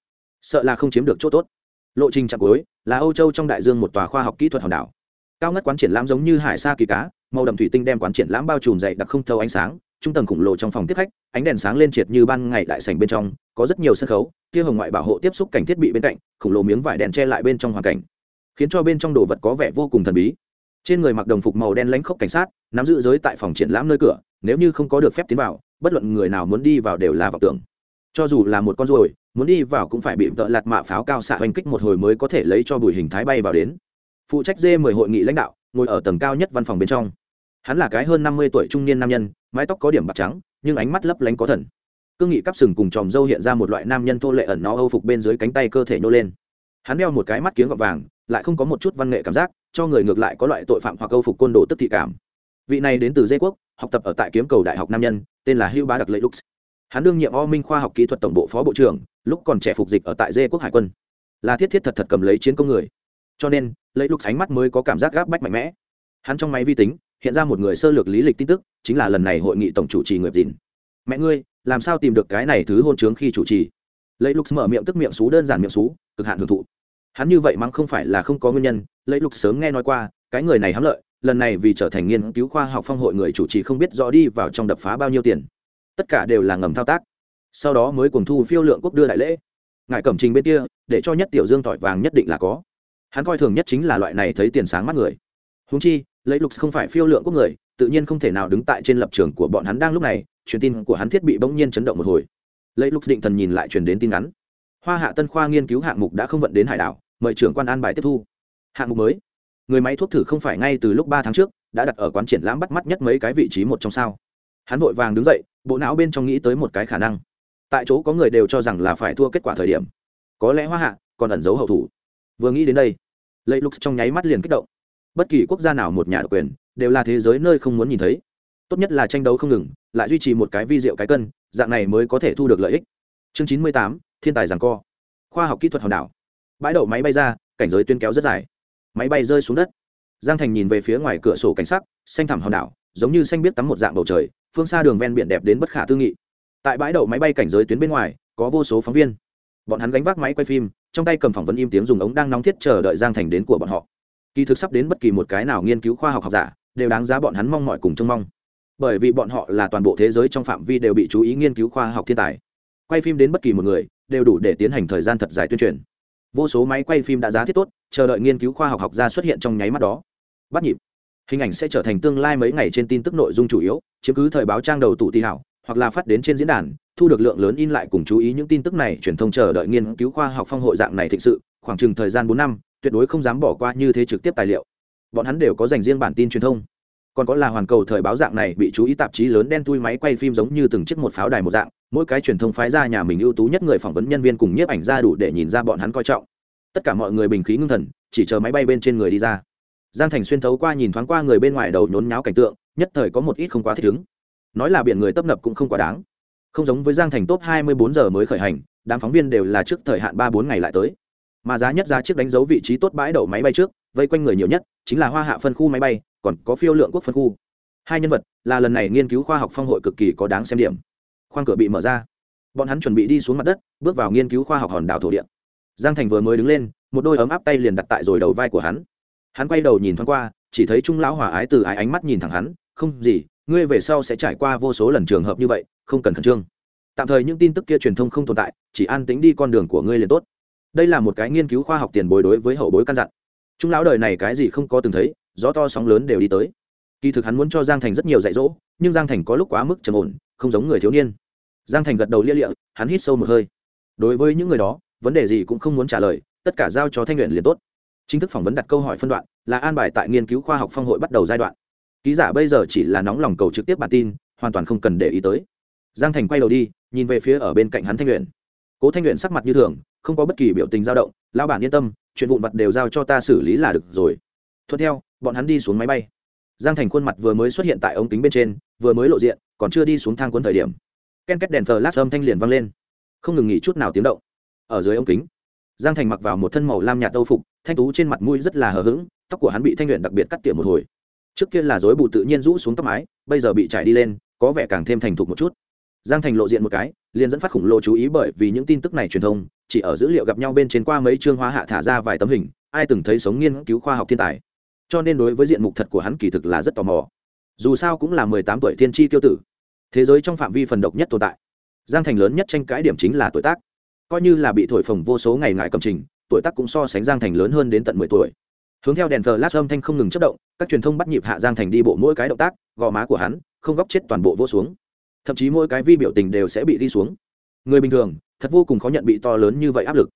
Speaker 1: sợ là không chiếm được chỗ tốt. Lộ trình chặt cuối, là âu châu trong đại dương một tòa khoa học kỹ thuật hòn đảo. Cao ngất quán triển lãm giống như hải sa kỳ cá, màu đậm thủy tinh đem quán triển lãm bao trùm dày đặc không thâu ánh sáng trung tầng khổng lồ trong phòng tiếp khách, ánh đèn sáng lên triệt như ban ngày đại sảnh bên trong, có rất nhiều sân khấu, kia hồng ngoại bảo hộ tiếp xúc cảnh thiết bị bên cạnh, khổng lồ miếng vải đèn che lại bên trong hoàn cảnh, khiến cho bên trong đồ vật có vẻ vô cùng thần bí. Trên người mặc đồng phục màu đen lãnh khốc cảnh sát, nắm giữ giới tại phòng triển lãm nơi cửa, nếu như không có được phép tiến vào, bất luận người nào muốn đi vào đều là vào tưởng. Cho dù là một con ruồi, muốn đi vào cũng phải bị vợ lạt mạ pháo cao xạ hành kích một hồi mới có thể lấy cho bùi hình thái bay vào đến. Phụ trách dê mười hội nghị lãnh đạo, ngồi ở tầng cao nhất văn phòng bên trong hắn là cái hơn năm mươi tuổi trung niên nam nhân, mái tóc có điểm bạc trắng, nhưng ánh mắt lấp lánh có thần. Cương nghị cắp sừng cùng tròm dâu hiện ra một loại nam nhân thô lệ ẩn nó âu phục bên dưới cánh tay cơ thể nhô lên. Hắn đeo một cái mắt kiếng gọt vàng, lại không có một chút văn nghệ cảm giác, cho người ngược lại có loại tội phạm hoặc âu phục côn đồ tức thị cảm. Vị này đến từ dê quốc, học tập ở tại kiếm cầu đại học nam nhân, tên là Hưu bá đặc lệ lux hắn đương nhiệm o minh khoa học kỹ thuật tổng bộ phó bộ trưởng, lúc còn trẻ phục dịch ở tại dê quốc hải quân. Là thiết thiết thật thật cầm lấy chiến công người. Cho nên lấy Lục ánh mắt mới có cảm giác gáp bách mạnh mẽ. Hắn trong máy vi tính hiện ra một người sơ lược lý lịch tin tức, chính là lần này hội nghị tổng chủ trì người dìn. Mẹ ngươi, làm sao tìm được cái này thứ hôn trướng khi chủ trì? Lấy lúc mở miệng tức miệng xú, đơn giản miệng xú, cực hạn hưởng thụ. Hắn như vậy mắng không phải là không có nguyên nhân, lấy lục sớm nghe nói qua, cái người này hám lợi, lần này vì trở thành nghiên cứu khoa học phong hội người chủ trì không biết rõ đi vào trong đập phá bao nhiêu tiền. Tất cả đều là ngầm thao tác. Sau đó mới cùng thu phiêu lượng quốc đưa đại lễ. Ngài cẩm trình bên kia, để cho nhất tiểu dương tỏi vàng nhất định là có. Hắn coi thường nhất chính là loại này thấy tiền sáng mắt người. Húng chi lấy lục không phải phiêu lượng quốc người, tự nhiên không thể nào đứng tại trên lập trường của bọn hắn đang lúc này, truyền tin của hắn thiết bị bỗng nhiên chấn động một hồi. Lấy lục định thần nhìn lại truyền đến tin ngắn. Hoa hạ tân khoa nghiên cứu hạng mục đã không vận đến hải đảo, mời trưởng quan an bài tiếp thu. Hạng mục mới. Người máy thuốc thử không phải ngay từ lúc ba tháng trước, đã đặt ở quán triển lãm bắt mắt nhất mấy cái vị trí một trong sao. Hắn vội vàng đứng dậy, bộ não bên trong nghĩ tới một cái khả năng. Tại chỗ có người đều cho rằng là phải thua kết quả thời điểm. Có lẽ hoa hạ còn ẩn giấu hậu thủ. Vừa nghĩ đến đây, lấy lục trong nháy mắt liền kích động bất kỳ quốc gia nào một nhà độc quyền, đều là thế giới nơi không muốn nhìn thấy. Tốt nhất là tranh đấu không ngừng, lại duy trì một cái vi diệu cái cân, dạng này mới có thể thu được lợi ích. Chương chín mươi tám, thiên tài giảng co. Khoa học kỹ thuật hòn đảo. Bãi đậu máy bay ra, cảnh giới tuyên kéo rất dài. Máy bay rơi xuống đất. Giang thành nhìn về phía ngoài cửa sổ cảnh sắc, xanh thẳm hòn đảo, giống như xanh biết tắm một dạng bầu trời, phương xa đường ven biển đẹp đến bất khả tư nghị. Tại bãi đậu máy bay cảnh giới tuyến bên ngoài, có vô số phóng viên. Bọn hắn gánh vác máy quay phim, trong tay cầm phỏng vấn im tiếng dùng ống đang nóng thiết chờ đợi giang thành đến của bọn họ kỳ thực sắp đến bất kỳ một cái nào nghiên cứu khoa học học giả, đều đáng giá bọn hắn mong mọi cùng trông mong. Bởi vì bọn họ là toàn bộ thế giới trong phạm vi đều bị chú ý nghiên cứu khoa học thiên tài. Quay phim đến bất kỳ một người, đều đủ để tiến hành thời gian thật dài tuyên truyền. Vô số máy quay phim đã giá thiết tốt, chờ đợi nghiên cứu khoa học học ra xuất hiện trong nháy mắt đó. Bắt nhịp. Hình ảnh sẽ trở thành tương lai mấy ngày trên tin tức nội dung chủ yếu, chiếm cứ thời báo trang đầu tụ tị hảo, hoặc là phát đến trên diễn đàn, thu được lượng lớn in lại cùng chú ý những tin tức này truyền thông chờ đợi nghiên cứu khoa học phong hội dạng này thực sự, khoảng chừng thời gian bốn năm tuyệt đối không dám bỏ qua như thế trực tiếp tài liệu. Bọn hắn đều có dành riêng bản tin truyền thông. Còn có là hoàn cầu thời báo dạng này bị chú ý tạp chí lớn đen tui máy quay phim giống như từng chiếc một pháo đài một dạng, mỗi cái truyền thông phái ra nhà mình ưu tú nhất người phỏng vấn nhân viên cùng nhiếp ảnh ra đủ để nhìn ra bọn hắn coi trọng. Tất cả mọi người bình khí ngưng thần, chỉ chờ máy bay bên trên người đi ra. Giang thành xuyên thấu qua nhìn thoáng qua người bên ngoài đầu nhốn nháo cảnh tượng, nhất thời có một ít không quá thích ứng. Nói là biển người tấp nập cũng không quá đáng. Không giống với giang thành top hai mươi bốn giờ mới khởi hành, đám phóng viên đều là trước thời hạn ba bốn ngày lại tới mà giá nhất giá chiếc đánh dấu vị trí tốt bãi đậu máy bay trước, vây quanh người nhiều nhất chính là hoa hạ phân khu máy bay, còn có phiêu lượng quốc phân khu. Hai nhân vật là lần này nghiên cứu khoa học phong hội cực kỳ có đáng xem điểm. Khoang cửa bị mở ra. Bọn hắn chuẩn bị đi xuống mặt đất, bước vào nghiên cứu khoa học hòn đảo thổ địa. Giang thành vừa mới đứng lên, một đôi ấm áp tay liền đặt tại rồi đầu vai của hắn. Hắn quay đầu nhìn thoáng qua, chỉ thấy trung lão hòa ái từ ái ánh mắt nhìn thẳng hắn, không gì, ngươi về sau sẽ trải qua vô số lần trường hợp như vậy, không cần khẩn trương. Tạm thời những tin tức kia truyền thông không tồn tại, chỉ an tính đi con đường của ngươi liền tốt đây là một cái nghiên cứu khoa học tiền bối đối với hậu bối căn dặn. Chúng lão đời này cái gì không có từng thấy, gió to sóng lớn đều đi tới. Kỳ thực hắn muốn cho giang thành rất nhiều dạy dỗ, nhưng giang thành có lúc quá mức trầm ổn, không giống người thiếu niên. Giang thành gật đầu lia lịa, hắn hít sâu một hơi. Đối với những người đó, vấn đề gì cũng không muốn trả lời, tất cả giao cho thanh luyện liền tốt. Chính thức phỏng vấn đặt câu hỏi phân đoạn, là an bài tại nghiên cứu khoa học phong hội bắt đầu giai đoạn. Ký giả bây giờ chỉ là nóng lòng cầu trực tiếp bản tin, hoàn toàn không cần để ý tới. Giang thành quay đầu đi, nhìn về phía ở bên cạnh hắn thanh luyện cố thanh luyện sắc mặt như thường không có bất kỳ biểu tình dao động, lão bản yên tâm, chuyện vụn vặt đều giao cho ta xử lý là được rồi. Thuận theo, bọn hắn đi xuống máy bay. Giang thành khuôn mặt vừa mới xuất hiện tại ống kính bên trên, vừa mới lộ diện, còn chưa đi xuống thang quân thời điểm. Ken két đèn lát âm thanh liền vang lên. Không ngừng nghỉ chút nào tiếng động. Ở dưới ống kính, giang thành mặc vào một thân màu lam nhạt âu phục, thanh tú trên mặt mũi rất là hờ hững, tóc của hắn bị thanh luyện đặc biệt cắt tỉa một hồi. Trước kia là dối bù tự nhiên rũ xuống tóc mái, bây giờ bị trải đi lên, có vẻ càng thêm thành thục một chút. Giang thành lộ diện một cái liền dẫn phát khủng lồ chú ý bởi vì những tin tức này truyền thông, chỉ ở dữ liệu gặp nhau bên trên qua mấy chương hóa hạ thả ra vài tấm hình, ai từng thấy sống nghiên cứu khoa học thiên tài. Cho nên đối với diện mục thật của hắn kỳ thực là rất tò mò. Dù sao cũng là mười tám tuổi thiên tri tiêu tử. Thế giới trong phạm vi phần độc nhất tồn tại. Giang thành lớn nhất tranh cãi điểm chính là tuổi tác. Coi như là bị thổi phồng vô số ngày ngại cầm trình, tuổi tác cũng so sánh giang thành lớn hơn đến tận mười tuổi. Hướng theo đèn thờ lát âm thanh không ngừng chất động, các truyền thông bắt nhịp hạ giang thành đi bộ mỗi cái động tác, gò má của hắn không góc chết toàn bộ vô xuống thậm chí mỗi cái vi biểu tình đều sẽ bị đi xuống. Người bình thường, thật vô cùng khó nhận bị to lớn như vậy áp lực.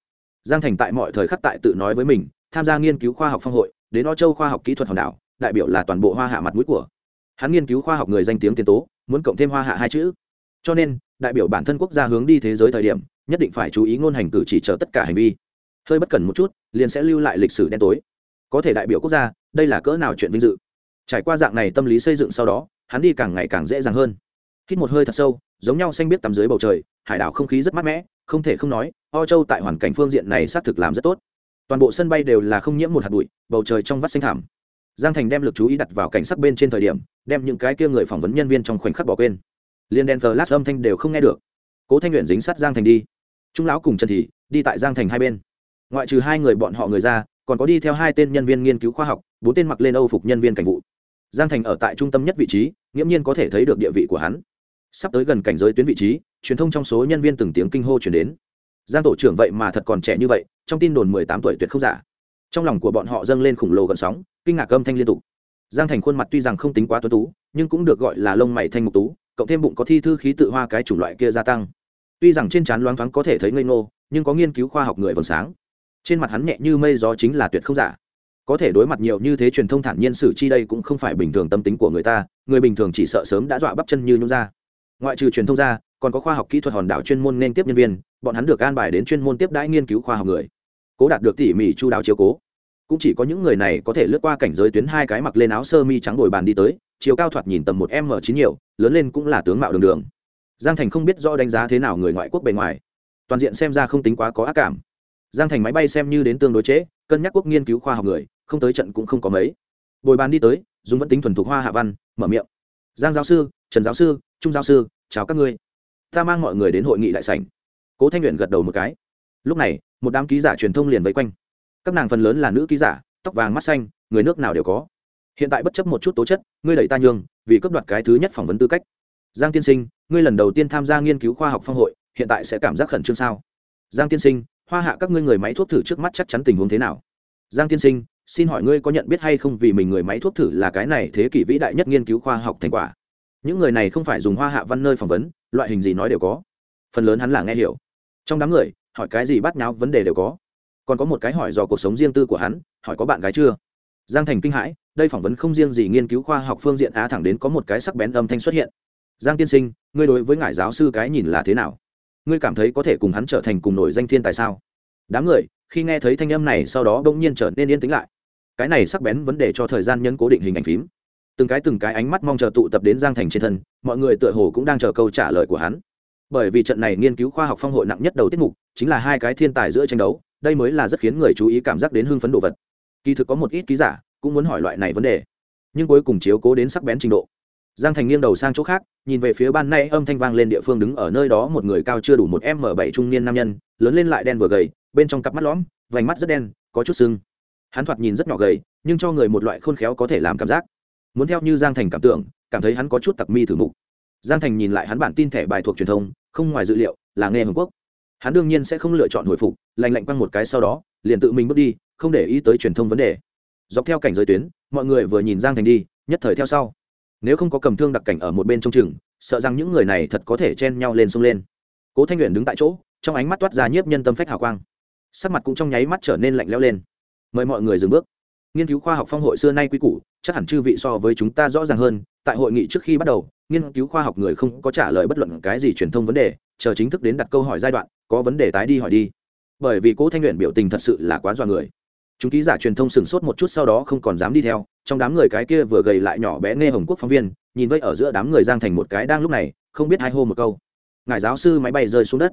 Speaker 1: Giang thành tại mọi thời khắc tại tự nói với mình, tham gia nghiên cứu khoa học phong hội, đến o châu khoa học kỹ thuật hòn đảo, đại biểu là toàn bộ hoa hạ mặt mũi của hắn nghiên cứu khoa học người danh tiếng tiến tố, muốn cộng thêm hoa hạ hai chữ. Cho nên, đại biểu bản thân quốc gia hướng đi thế giới thời điểm, nhất định phải chú ý ngôn hành cử chỉ chờ tất cả hành vi. Hơi bất cần một chút, liền sẽ lưu lại lịch sử đen tối. Có thể đại biểu quốc gia, đây là cỡ nào chuyện vinh dự. Trải qua dạng này tâm lý xây dựng sau đó, hắn đi càng ngày càng dễ dàng hơn hít một hơi thật sâu, giống nhau xanh biết tắm dưới bầu trời, hải đảo không khí rất mát mẻ, không thể không nói, o châu tại hoàn cảnh phương diện này xác thực làm rất tốt. Toàn bộ sân bay đều là không nhiễm một hạt bụi, bầu trời trong vắt xanh thảm giang thành đem lực chú ý đặt vào cảnh sắc bên trên thời điểm, đem những cái kia người phỏng vấn nhân viên trong khoảnh khắc bỏ quên. Liên đen thờ lát âm thanh đều không nghe được. Cố thanh luyện dính sát giang thành đi. Trung lão cùng trần thị đi tại giang thành hai bên. Ngoại trừ hai người bọn họ người ra, còn có đi theo hai tên nhân viên nghiên cứu khoa học, bốn tên mặc lên âu phục nhân viên cảnh vụ. Giang thành ở tại trung tâm nhất vị trí, nghiễm nhiên có thể thấy được địa vị của hắn sắp tới gần cảnh giới tuyến vị trí, truyền thông trong số nhân viên từng tiếng kinh hô chuyển đến. Giang tổ trưởng vậy mà thật còn trẻ như vậy, trong tin đồn mười tám tuổi tuyệt không giả. Trong lòng của bọn họ dâng lên khủng lồ gần sóng, kinh ngạc âm thanh liên tục. Giang thành khuôn mặt tuy rằng không tính quá tuấn tú, nhưng cũng được gọi là lông mày thanh mục tú, cộng thêm bụng có thi thư khí tự hoa cái chủng loại kia gia tăng. Tuy rằng trên trán loáng thoáng có thể thấy ngây ngô, nhưng có nghiên cứu khoa học người vầng sáng. Trên mặt hắn nhẹ như mây gió chính là tuyệt không giả. Có thể đối mặt nhiều như thế truyền thông thản nhiên xử chi đây cũng không phải bình thường tâm tính của người ta, người bình thường chỉ sợ sớm đã dọa bắp chân như nhung ra ngoại trừ truyền thông ra còn có khoa học kỹ thuật hòn đảo chuyên môn nên tiếp nhân viên bọn hắn được an bài đến chuyên môn tiếp đãi nghiên cứu khoa học người. Cố đạt được tỉ mỉ chu đáo chiếu cố. Cũng chỉ có những người này có thể lướt qua cảnh giới tuyến hai cái mặc lên áo sơ mi trắng đổi bàn đi tới chiều cao thoạt nhìn tầm một m chín nhiều lớn lên cũng là tướng mạo đường đường. Giang thành không biết rõ đánh giá thế nào người ngoại quốc bề ngoài. Toàn diện xem ra không tính quá có ác cảm. Giang thành máy bay xem như đến tương đối chế, cân nhắc quốc nghiên cứu khoa học người không tới trận cũng không có mấy. Bồi bàn đi tới dùng vẫn tính thuần thục hoa hạ văn mở miệng. Giang giáo sư trần giáo sư trung giáo sư, chào các ngươi. Ta mang mọi người đến hội nghị đại sảnh. Cố thanh luyện gật đầu một cái. Lúc này, một đám ký giả truyền thông liền vây quanh. Các nàng phần lớn là nữ ký giả, tóc vàng mắt xanh, người nước nào đều có. Hiện tại bất chấp một chút tố chất, ngươi đẩy ta nhường, vì cấp đoạt cái thứ nhất phỏng vấn tư cách. Giang tiên sinh, ngươi lần đầu tiên tham gia nghiên cứu khoa học phong hội, hiện tại sẽ cảm giác khẩn trương sao? Giang tiên sinh, hoa hạ các ngươi người máy thuốc thử trước mắt chắc chắn tình huống thế nào? Giang tiên sinh, xin hỏi ngươi có nhận biết hay không vì mình người máy thuốc thử là cái này thế kỷ vĩ đại nhất nghiên cứu khoa học thành quả? Những người này không phải dùng hoa hạ văn nơi phỏng vấn, loại hình gì nói đều có. Phần lớn hắn là nghe hiểu. Trong đám người, hỏi cái gì bắt nháo vấn đề đều có. Còn có một cái hỏi do cuộc sống riêng tư của hắn, hỏi có bạn gái chưa? Giang thành kinh hãi, đây phỏng vấn không riêng gì nghiên cứu khoa học phương diện, á thẳng đến có một cái sắc bén âm thanh xuất hiện. Giang tiên sinh, ngươi đối với ngài giáo sư cái nhìn là thế nào? Ngươi cảm thấy có thể cùng hắn trở thành cùng nổi danh thiên tại sao? Đám người, khi nghe thấy thanh âm này sau đó bỗng nhiên trở nên yên tĩnh lại. Cái này sắc bén vấn đề cho thời gian nhân cố định hình ảnh phím từng cái từng cái ánh mắt mong chờ tụ tập đến giang thành trên thân, mọi người tựa hồ cũng đang chờ câu trả lời của hắn. Bởi vì trận này nghiên cứu khoa học phong hội nặng nhất đầu tiết mục chính là hai cái thiên tài giữa tranh đấu, đây mới là rất khiến người chú ý cảm giác đến hưng phấn đồ vật. Kỳ thực có một ít ký giả cũng muốn hỏi loại này vấn đề, nhưng cuối cùng chiếu cố đến sắc bén trình độ. Giang thành nghiêng đầu sang chỗ khác, nhìn về phía ban nay âm thanh vang lên địa phương đứng ở nơi đó một người cao chưa đủ một m bảy trung niên nam nhân, lớn lên lại đen vừa gầy, bên trong cặp mắt lõm, vành mắt rất đen, có chút sưng. Hắn thoạt nhìn rất nhỏ gầy, nhưng cho người một loại khôn khéo có thể làm cảm giác muốn theo như giang thành cảm tưởng, cảm thấy hắn có chút tặc mi thử mục. Giang thành nhìn lại hắn bản tin thẻ bài thuộc truyền thông, không ngoài dự liệu, là nghe hồng quốc. Hắn đương nhiên sẽ không lựa chọn hồi phục lành lạnh quăng một cái sau đó, liền tự mình bước đi, không để ý tới truyền thông vấn đề. Dọc theo cảnh giới tuyến, mọi người vừa nhìn giang thành đi, nhất thời theo sau. Nếu không có cầm thương đặc cảnh ở một bên trong chừng sợ rằng những người này thật có thể chen nhau lên sông lên. Cố thanh nguyện đứng tại chỗ, trong ánh mắt toát ra nhiếp nhân tâm phách hào quang. Sắc mặt cũng trong nháy mắt trở nên lạnh lẽo lên. Mời mọi người dừng bước. Nghiên cứu khoa học phong hội xưa nay quy củ chắc hẳn chư vị so với chúng ta rõ ràng hơn, tại hội nghị trước khi bắt đầu, nghiên cứu khoa học người không có trả lời bất luận cái gì truyền thông vấn đề, chờ chính thức đến đặt câu hỏi giai đoạn, có vấn đề tái đi hỏi đi. Bởi vì cố thanh luyện biểu tình thật sự là quá dọa người. Chúng ký giả truyền thông sửng sốt một chút sau đó không còn dám đi theo, trong đám người cái kia vừa gầy lại nhỏ bé nghe hồng quốc phóng viên, nhìn vây ở giữa đám người giang thành một cái đang lúc này, không biết hai hô một câu. Ngài giáo sư máy bay rơi xuống đất.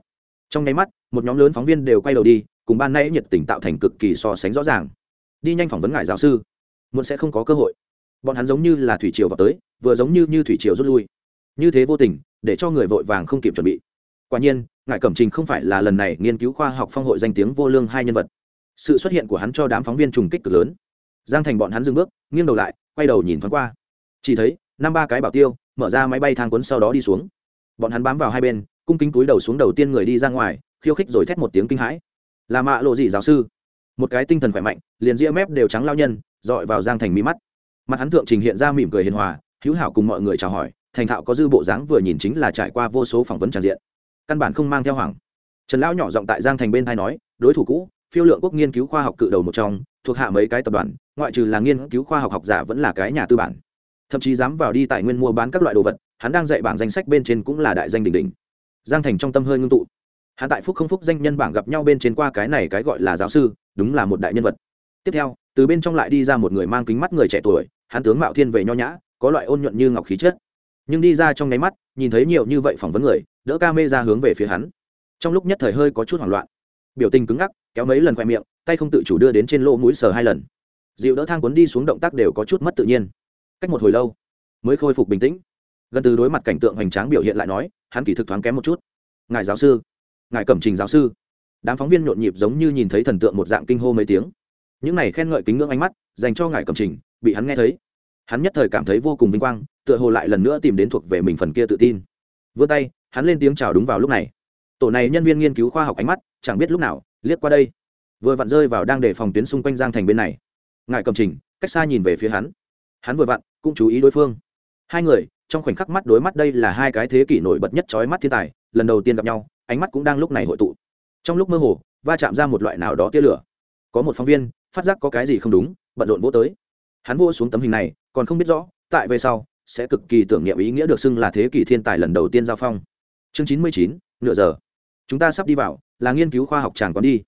Speaker 1: Trong nháy mắt, một nhóm lớn phóng viên đều quay đầu đi, cùng ban nay nhiệt tình tạo thành cực kỳ so sánh rõ ràng. Đi nhanh phỏng vấn ngài giáo sư. Muốn sẽ không có cơ hội bọn hắn giống như là thủy triều vào tới, vừa giống như như thủy triều rút lui. Như thế vô tình, để cho người vội vàng không kịp chuẩn bị. Quả nhiên ngài cẩm trình không phải là lần này nghiên cứu khoa học phong hội danh tiếng vô lương hai nhân vật. Sự xuất hiện của hắn cho đám phóng viên trùng kích cực lớn. Giang thành bọn hắn dừng bước, nghiêng đầu lại, quay đầu nhìn thoáng qua. Chỉ thấy, năm ba cái bảo tiêu, mở ra máy bay thang cuốn sau đó đi xuống. Bọn hắn bám vào hai bên, cung kính túi đầu xuống đầu tiên người đi ra ngoài, khiêu khích rồi thét một tiếng kinh hãi. Là mạ lộ gì giáo sư. Một cái tinh thần khỏe mạnh, liền ria mép đều trắng lao nhân, dọi vào giang thành mí mắt mặt hắn thượng trình hiện ra mỉm cười hiền hòa, hữu hảo cùng mọi người chào hỏi, thành thạo có dư bộ dáng vừa nhìn chính là trải qua vô số phỏng vấn tràn diện. Căn bản không mang theo hoàng trần lão nhỏ giọng tại giang thành bên thay nói, đối thủ cũ, phiêu lượng quốc nghiên cứu khoa học cự đầu một trong, thuộc hạ mấy cái tập đoàn, ngoại trừ là nghiên cứu khoa học học giả vẫn là cái nhà tư bản. Thậm chí dám vào đi tài nguyên mua bán các loại đồ vật, hắn đang dạy bảng danh sách bên trên cũng là đại danh đỉnh đỉnh. Giang thành trong tâm hơi ngưng tụ. Hắn tại phúc không phúc danh nhân bảng gặp nhau bên trên qua cái này cái gọi là giáo sư, đúng là một đại nhân vật. Tiếp theo, từ bên trong lại đi ra một người mang kính mắt người trẻ tuổi hắn tướng mạo thiên về nho nhã, có loại ôn nhuận như ngọc khí chất. Nhưng đi ra trong nháy mắt, nhìn thấy nhiều như vậy phỏng vấn người, đỡ ca mê ra hướng về phía hắn. Trong lúc nhất thời hơi có chút hoảng loạn. Biểu tình cứng ngắc, kéo mấy lần khoe miệng, tay không tự chủ đưa đến trên lỗ mũi sờ hai lần. Dịu đỡ thang cuốn đi xuống động tác đều có chút mất tự nhiên. Cách một hồi lâu, mới khôi phục bình tĩnh. Gần từ đối mặt cảnh tượng hoành tráng biểu hiện lại nói, hắn kỳ thực thoáng kém một chút. Ngài giáo sư, ngài cẩm trình giáo sư. Đám phóng viên nhộn nhịp giống như nhìn thấy thần tượng một dạng kinh hô mấy tiếng. Những này khen ngợi kính ngưỡng ánh mắt, dành cho ngài cẩm trình bị hắn nghe thấy. Hắn nhất thời cảm thấy vô cùng vinh quang, tựa hồ lại lần nữa tìm đến thuộc về mình phần kia tự tin. Vươn tay, hắn lên tiếng chào đúng vào lúc này. Tổ này nhân viên nghiên cứu khoa học ánh mắt, chẳng biết lúc nào, liếc qua đây. Vừa vặn rơi vào đang để phòng tuyến xung quanh giang thành bên này. Ngài cầm trình, cách xa nhìn về phía hắn. Hắn vừa vặn, cũng chú ý đối phương. Hai người, trong khoảnh khắc mắt đối mắt đây là hai cái thế kỷ nổi bật nhất trói mắt thiên tài, lần đầu tiên gặp nhau, ánh mắt cũng đang lúc này hội tụ. Trong lúc mơ hồ, va chạm ra một loại nào đó tia lửa. Có một phóng viên, phát giác có cái gì không đúng, bận rộn vỗ tới hắn vô xuống tấm hình này, còn không biết rõ, tại về sau, sẽ cực kỳ tưởng niệm ý nghĩa được xưng là thế kỷ thiên tài lần đầu tiên giao phong. Chương chín mươi chín, nửa giờ. Chúng ta sắp đi vào, là nghiên cứu khoa học tràng quán đi.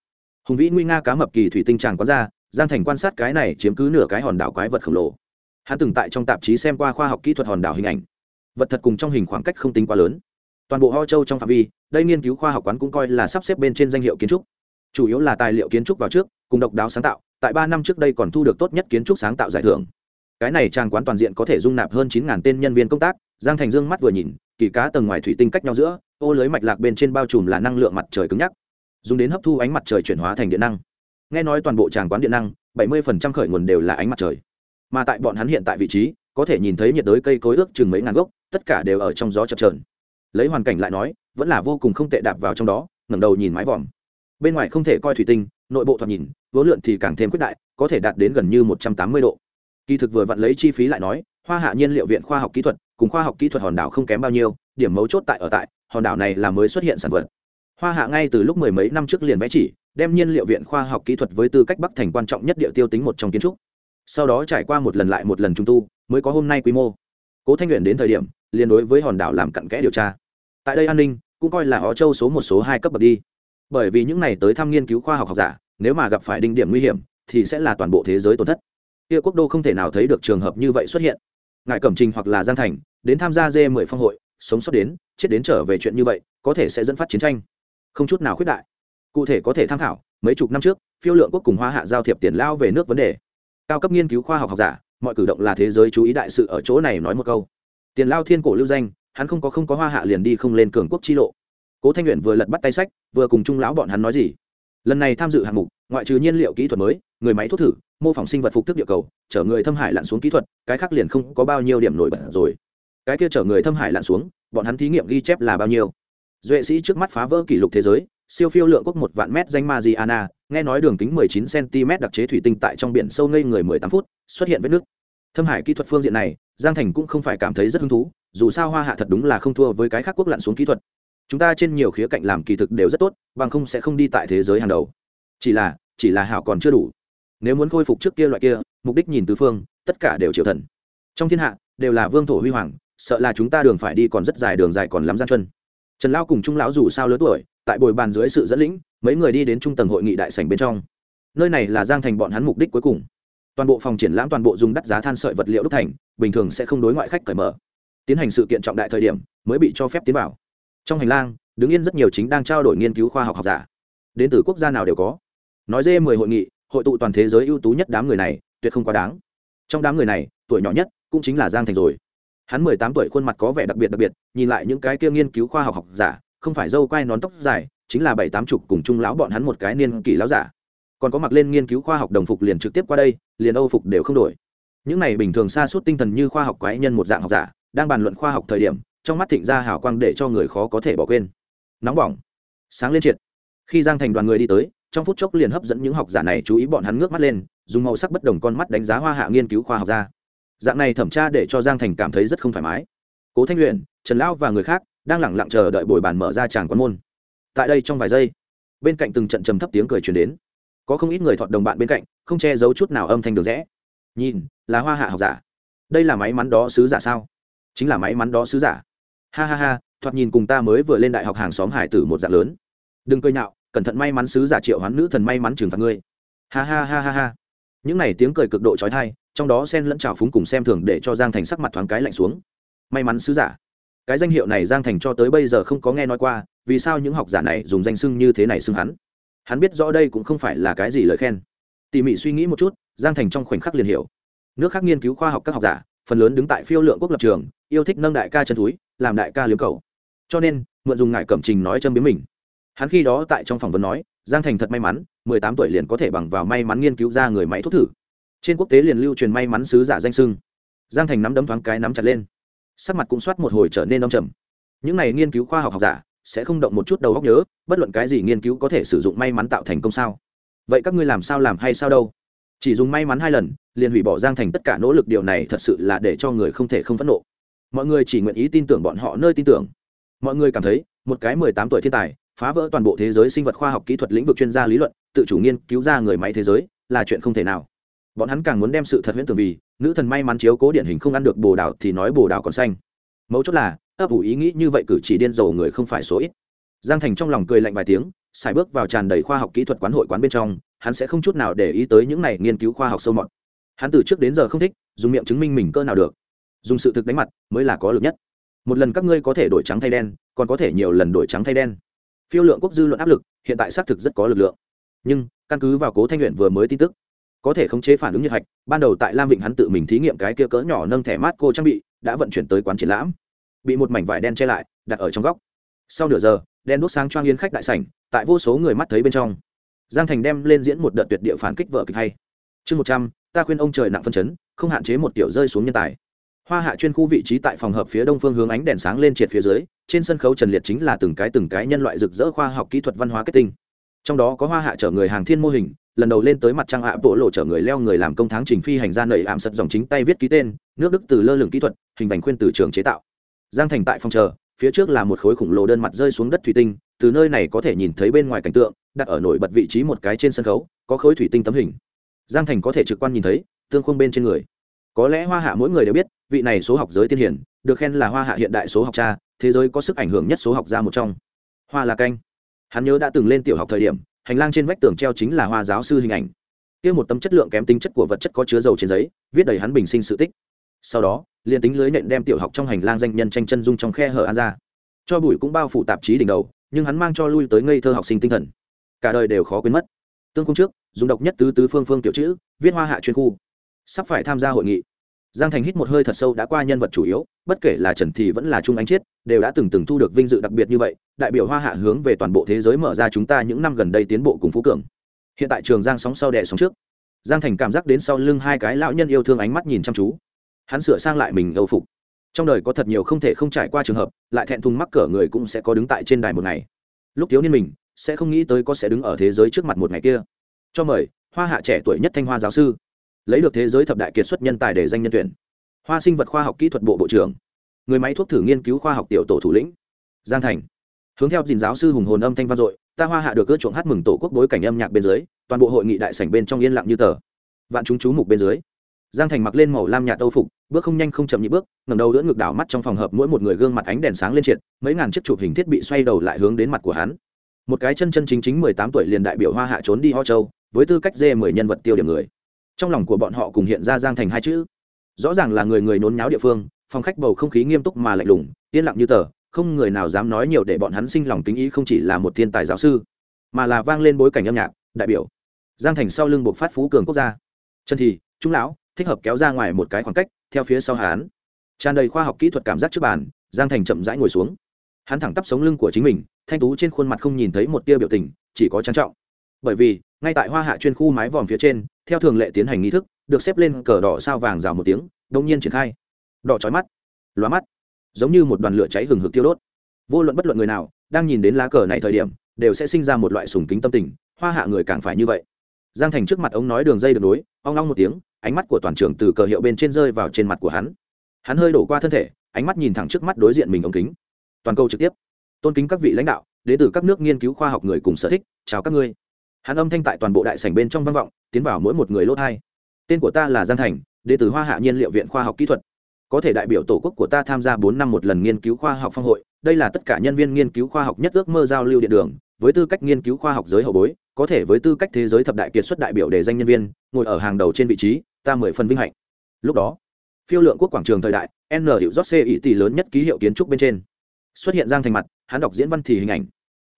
Speaker 1: Hùng vĩ nguy nga cá mập kỳ thủy tinh tràng quán ra, giang thành quan sát cái này chiếm cứ nửa cái hòn đảo quái vật khổng lồ. Hắn từng tại trong tạp chí xem qua khoa học kỹ thuật hòn đảo hình ảnh. Vật thật cùng trong hình khoảng cách không tính quá lớn. Toàn bộ ho châu trong phạm vi, đây nghiên cứu khoa học quán cũng coi là sắp xếp bên trên danh hiệu kiến trúc. Chủ yếu là tài liệu kiến trúc vào trước, cùng độc đáo sáng tạo tại ba năm trước đây còn thu được tốt nhất kiến trúc sáng tạo giải thưởng. Cái này trang quán toàn diện có thể dung nạp hơn chín tên nhân viên công tác, giang thành dương mắt vừa nhìn, kỳ cá tầng ngoài thủy tinh cách nhau giữa, ô lưới mạch lạc bên trên bao trùm là năng lượng mặt trời cứng nhắc. Dùng đến hấp thu ánh mặt trời chuyển hóa thành điện năng. Nghe nói toàn bộ tràng quán điện năng, bảy mươi khởi nguồn đều là ánh mặt trời. Mà tại bọn hắn hiện tại vị trí, có thể nhìn thấy nhiệt đới cây cối ước chừng mấy ngàn gốc, tất cả đều ở trong gió chập trờn lấy hoàn cảnh lại nói, vẫn là vô cùng không tệ đạp vào trong đó, ngẩng đầu nhìn mái vòm. Bên ngoài không thể coi thủy tinh nội bộ thoạt nhìn vốn lượn thì càng thêm quyết đại, có thể đạt đến gần như một trăm tám mươi độ. Kỳ thực vừa vặn lấy chi phí lại nói, hoa hạ nhiên liệu viện khoa học kỹ thuật, cùng khoa học kỹ thuật hòn đảo không kém bao nhiêu, điểm mấu chốt tại ở tại, hòn đảo này là mới xuất hiện sản vật. Hoa hạ ngay từ lúc mười mấy năm trước liền vẽ chỉ, đem nhiên liệu viện khoa học kỹ thuật với tư cách bắc thành quan trọng nhất địa tiêu tính một trong kiến trúc. Sau đó trải qua một lần lại một lần trung tu, mới có hôm nay quy mô. Cố thanh luyện đến thời điểm liên đối với hòn đảo làm cặn kẽ điều tra. Tại đây an ninh, cũng coi là ó châu số một số hai cấp bậc đi bởi vì những này tới thăm nghiên cứu khoa học học giả, nếu mà gặp phải đinh điểm nguy hiểm, thì sẽ là toàn bộ thế giới tổn thất. Kia quốc đô không thể nào thấy được trường hợp như vậy xuất hiện. Ngài cẩm trình hoặc là giang thành, đến tham gia dê 10 phong hội, sống sót đến, chết đến trở về chuyện như vậy, có thể sẽ dẫn phát chiến tranh. Không chút nào khuyết đại. Cụ thể có thể tham khảo, mấy chục năm trước, phiêu lượng quốc cùng hoa hạ giao thiệp tiền lao về nước vấn đề. Cao cấp nghiên cứu khoa học học giả, mọi cử động là thế giới chú ý đại sự ở chỗ này nói một câu. Tiền lao thiên cổ lưu danh, hắn không có không có hoa hạ liền đi không lên cường quốc chi lộ. Cố thanh nguyện vừa lật bắt tay sách vừa cùng trung lão bọn hắn nói gì lần này tham dự hạng mục ngoại trừ nhiên liệu kỹ thuật mới người máy thuốc thử mô phỏng sinh vật phục thức địa cầu chở người thâm hải lặn xuống kỹ thuật cái khác liền không có bao nhiêu điểm nổi bật rồi cái kia chở người thâm hải lặn xuống bọn hắn thí nghiệm ghi chép là bao nhiêu duệ sĩ trước mắt phá vỡ kỷ lục thế giới siêu phiêu lượng quốc một vạn mét danh Mariana, nghe nói đường kính 19 cm đặc chế thủy tinh tại trong biển sâu ngây người 18 phút, xuất hiện vết nước. Thâm hải kỹ thuật phương diện này, Giang Thành cũng không phải cảm thấy rất hứng thú, dù sao Hoa Hạ thật đúng là không thua với cái khác quốc lặn xuống kỹ thuật. Chúng ta trên nhiều khía cạnh làm kỳ thực đều rất tốt, bằng không sẽ không đi tại thế giới hàng đầu. Chỉ là, chỉ là hảo còn chưa đủ. Nếu muốn khôi phục trước kia loại kia, mục đích nhìn tứ phương, tất cả đều triệu thần. Trong thiên hạ, đều là vương thổ huy hoàng, sợ là chúng ta đường phải đi còn rất dài đường dài còn lắm gian chân trần lao cùng trung lão dù sao lớn tuổi tại bồi bàn dưới sự dẫn lĩnh mấy người đi đến trung tầng hội nghị đại sảnh bên trong nơi này là giang thành bọn hắn mục đích cuối cùng toàn bộ phòng triển lãm toàn bộ dùng đắt giá than sợi vật liệu đúc thành bình thường sẽ không đối ngoại khách cởi mở tiến hành sự kiện trọng đại thời điểm mới bị cho phép tiến vào trong hành lang, đứng yên rất nhiều chính đang trao đổi nghiên cứu khoa học học giả. Đến từ quốc gia nào đều có. Nói dê mười hội nghị, hội tụ toàn thế giới ưu tú nhất đám người này, tuyệt không quá đáng. Trong đám người này, tuổi nhỏ nhất cũng chính là giang thành rồi. Hắn mười tám tuổi khuôn mặt có vẻ đặc biệt đặc biệt, nhìn lại những cái kia nghiên cứu khoa học học giả, không phải dâu quai nón tóc dài, chính là bảy tám chục cùng chung lão bọn hắn một cái niên kỷ lão giả. Còn có mặc lên nghiên cứu khoa học đồng phục liền trực tiếp qua đây, liền âu phục đều không đổi. Những này bình thường xa suốt tinh thần như khoa học quái nhân một dạng học giả, đang bàn luận khoa học thời điểm trong mắt thịnh ra hào quang để cho người khó có thể bỏ quên. Nóng bỏng. Sáng lên triệt. Khi giang thành đoàn người đi tới, trong phút chốc liền hấp dẫn những học giả này chú ý bọn hắn ngước mắt lên, dùng màu sắc bất đồng con mắt đánh giá hoa hạ nghiên cứu khoa học ra dạng này thẩm tra để cho giang thành cảm thấy rất không thoải mái. Cố thanh luyện trần lão và người khác đang lẳng lặng chờ đợi buổi bàn mở ra tràng quán môn. Tại đây trong vài giây, bên cạnh từng trận trầm thấp tiếng cười truyền đến. Có không ít người thọt đồng bạn bên cạnh, không che giấu chút nào âm thanh được rẽ. Nhìn, là hoa hạ học giả. Đây là máy mắn đó sứ giả sao? Chính là máy mắn đó sứ giả ha ha ha, thoạt nhìn cùng ta mới vừa lên đại học hàng xóm hải tử một dạng lớn. Đừng cười nhạo, cẩn thận may mắn sứ giả triệu hoán nữ thần may mắn trừng phạt ngươi. Ha ha ha ha ha. Những này tiếng cười cực độ trói thai, trong đó Sen lẫn trào phúng cùng xem thường để cho giang thành sắc mặt thoáng cái lạnh xuống. May mắn sứ giả. Cái danh hiệu này giang thành cho tới bây giờ không có nghe nói qua, vì sao những học giả này dùng danh sưng như thế này xưng hắn? Hắn biết rõ đây cũng không phải là cái gì lời khen. Tỉ mỉ suy nghĩ một chút, giang thành trong khoảnh khắc liền hiểu. Nước khác nghiên cứu khoa học các học giả, phần lớn đứng tại phiêu lượng quốc lập trường, yêu thích nâng đại ca chân túi làm đại ca liếm cầu cho nên, mượn dùng ngại cẩm trình nói châm biếm mình. Hắn khi đó tại trong phỏng vấn nói, giang thành thật may mắn, mười tám tuổi liền có thể bằng vào may mắn nghiên cứu ra người máy thuốc thử. Trên quốc tế liền lưu truyền may mắn sứ giả danh sưng. Giang thành nắm đấm thoáng cái nắm chặt lên. Sắc mặt cũng soát một hồi trở nên đông trầm. Những này nghiên cứu khoa học học giả, sẽ không động một chút đầu óc nhớ, bất luận cái gì nghiên cứu có thể sử dụng may mắn tạo thành công sao? Vậy các ngươi làm sao làm hay sao đâu? Chỉ dùng may mắn hai lần, liền hủy bỏ giang thành tất cả nỗ lực, điều này thật sự là để cho người không thể không phẫn nộ mọi người chỉ nguyện ý tin tưởng bọn họ nơi tin tưởng. Mọi người cảm thấy, một cái mười tám tuổi thiên tài, phá vỡ toàn bộ thế giới sinh vật khoa học kỹ thuật lĩnh vực chuyên gia lý luận, tự chủ nghiên cứu ra người máy thế giới, là chuyện không thể nào. Bọn hắn càng muốn đem sự thật huyễn tưởng vì, nữ thần may mắn chiếu cố điển hình không ăn được bồ đào thì nói bồ đào còn xanh. Mấu chốt là, ấp ủ ý nghĩ như vậy cử chỉ điên rồ người không phải số ít. Giang thành trong lòng cười lạnh vài tiếng xài bước vào tràn đầy khoa học kỹ thuật quán hội quán bên trong, hắn sẽ không chút nào để ý tới những này nghiên cứu khoa học sâu mọt. Hắn từ trước đến giờ không thích, dùng miệng chứng minh mình cơ nào được dùng sự thực đánh mặt mới là có lực nhất. Một lần các ngươi có thể đổi trắng thay đen, còn có thể nhiều lần đổi trắng thay đen. Phiêu lượng quốc dư luận áp lực, hiện tại xác thực rất có lực lượng. Nhưng, căn cứ vào cố thanh luyện vừa mới tin tức, có thể khống chế phản ứng nhiệt hạch, ban đầu tại lam vịnh hắn tự mình thí nghiệm cái kia cỡ nhỏ nâng thẻ mát cô trang bị, đã vận chuyển tới quán triển lãm. Bị một mảnh vải đen che lại, đặt ở trong góc. Sau nửa giờ đen đốt sáng choang yên khách đại sảnh, tại vô số người mắt thấy bên trong. Giang thành đem lên diễn một đợt tuyệt địa phản kích vợ kịch hay. Chương một trăm, ta khuyên ông trời nặng phân chấn, không hạn chế một kiểu rơi xuống nhân tài hoa hạ chuyên khu vị trí tại phòng hợp phía đông phương hướng ánh đèn sáng lên triệt phía dưới, trên sân khấu trần liệt chính là từng cái từng cái nhân loại rực rỡ khoa học kỹ thuật văn hóa kết tinh. Trong đó có hoa hạ chở người hàng thiên mô hình, lần đầu lên tới mặt trăng ạ, bộ lộ chở người leo người làm công tháng trình phi hành gia nầy ảm sật dòng chính tay viết ký tên, nước đức từ lơ lửng kỹ thuật, hình bành khuyên từ trường chế tạo. Giang thành tại phòng chờ, phía trước là một khối khủng lồ đơn mặt rơi xuống đất thủy tinh, từ nơi này có thể nhìn thấy bên ngoài cảnh tượng, đặt ở nổi bật vị trí một cái trên sân khấu, có khối thủy tinh tấm hình. Giang thành có thể trực quan nhìn thấy, tương khuôn bên trên người có lẽ hoa hạ mỗi người đều biết, vị này số học giới tiên hiển, được khen là hoa hạ hiện đại số học cha, thế giới có sức ảnh hưởng nhất số học gia một trong. Hoa là canh. Hắn nhớ đã từng lên tiểu học thời điểm, hành lang trên vách tường treo chính là hoa giáo sư hình ảnh. Kia một tấm chất lượng kém tính chất của vật chất có chứa dầu trên giấy, viết đầy hắn bình sinh sự tích. Sau đó, liền tính lưới nện đem tiểu học trong hành lang danh nhân tranh chân dung trong khe hở an ra. Cho bụi cũng bao phủ tạp chí đỉnh đầu, nhưng hắn mang cho lui tới ngây thơ học sinh tinh thần. Cả đời đều khó quên mất. Tương cung trước, dùng độc nhất tứ tứ phương phương tiểu chữ, viết hoa hạ chuyên khu sắp phải tham gia hội nghị. Giang thành hít một hơi thật sâu đã qua nhân vật chủ yếu, bất kể là trần thì vẫn là trung Anh chiết, đều đã từng từng thu được vinh dự đặc biệt như vậy, đại biểu hoa hạ hướng về toàn bộ thế giới mở ra chúng ta những năm gần đây tiến bộ cùng phú cường. Hiện tại trường giang sóng sau đẻ sóng trước. Giang thành cảm giác đến sau lưng hai cái lão nhân yêu thương ánh mắt nhìn chăm chú. Hắn sửa sang lại mình âu phục. Trong đời có thật nhiều không thể không trải qua trường hợp, lại thẹn thùng mắc cỡ người cũng sẽ có đứng tại trên đài một ngày. Lúc thiếu niên mình, sẽ không nghĩ tới có sẽ đứng ở thế giới trước mặt một ngày kia. Cho mời, hoa hạ trẻ tuổi nhất thanh hoa giáo sư lấy được thế giới thập đại kiệt xuất nhân tài để danh nhân tuyển. Hoa sinh vật khoa học kỹ thuật bộ bộ trưởng. Người máy thuốc thử nghiên cứu khoa học tiểu tổ thủ lĩnh. Giang thành. Hướng theo dìn giáo sư hùng hồn âm thanh vang dội, ta hoa hạ được ưa chuộng hát mừng tổ quốc bối cảnh âm nhạc bên dưới, toàn bộ hội nghị đại sảnh bên trong yên lặng như tờ. Vạn chúng chú mục bên dưới. Giang thành mặc lên màu lam nhạt âu phục, bước không nhanh không chậm nhị bước ngầm đầu đỡ ngược đảo mắt trong phòng hợp mỗi một người gương mặt ánh đèn sáng lên triệt, mấy ngàn chiếc chụp hình thiết bị xoay đầu lại hướng đến mặt của hắn. Một cái chân chân chính chính mười tám tuổi liền đại biểu hoa hạ trốn đi ho châu, với tư cách dê mười nhân vật tiêu điểm người trong lòng của bọn họ cùng hiện ra giang thành hai chữ. Rõ ràng là người người nôn nháo địa phương, phòng khách bầu không khí nghiêm túc mà lạnh lùng, yên lặng như tờ, không người nào dám nói nhiều để bọn hắn sinh lòng tính ý không chỉ là một thiên tài giáo sư, mà là vang lên bối cảnh âm nhạc, đại biểu. Giang thành sau lưng buộc phát phú cường quốc gia. Chân thì, trung lão, thích hợp kéo ra ngoài một cái khoảng cách, theo phía sau hán tràn đầy khoa học kỹ thuật cảm giác trước bàn, giang thành chậm rãi ngồi xuống. Hắn thẳng tắp sống lưng của chính mình, thanh tú trên khuôn mặt không nhìn thấy một tia biểu tình, chỉ có trang trọng. Bởi vì, ngay tại hoa hạ chuyên khu mái vòm phía trên theo thường lệ tiến hành nghi thức, được xếp lên cờ đỏ sao vàng rào một tiếng đông nhiên triển khai. Đỏ trói mắt, lóa mắt, giống như một đoàn lửa cháy hừng hực tiêu đốt. Vô luận bất luận người nào đang nhìn đến lá cờ này thời điểm, đều sẽ sinh ra một loại sùng kính tâm tình, hoa hạ người càng phải như vậy. Giang thành trước mặt ông nói đường dây được nối ong long một tiếng, ánh mắt của toàn trường từ cờ hiệu bên trên rơi vào trên mặt của hắn. Hắn hơi đổ qua thân thể, ánh mắt nhìn thẳng trước mắt đối diện mình ống kính. Toàn câu trực tiếp. Tôn kính các vị lãnh đạo, đến từ các nước nghiên cứu khoa học người cùng sở thích, chào các ngươi. Hắn âm thanh tại toàn bộ đại sảnh bên trong vang vọng tiến vào mỗi một người lốt hai tên của ta là giang thành, đệ từ hoa hạ nhiên liệu viện khoa học kỹ thuật. Có thể đại biểu tổ quốc của ta tham gia bốn năm một lần nghiên cứu khoa học phong hội. Đây là tất cả nhân viên nghiên cứu khoa học nhất ước mơ giao lưu điện đường, với tư cách nghiên cứu khoa học giới hậu bối, có thể với tư cách thế giới thập đại kiệt xuất đại biểu để danh nhân viên, ngồi ở hàng đầu trên vị trí, ta mười phần vinh hạnh. Lúc đó, phiêu lượng quốc quảng trường thời đại, n hiệu rót c ý tỷ lớn nhất ký hiệu kiến trúc bên trên. Xuất hiện giang thành mặt, hắn đọc diễn văn thì hình ảnh.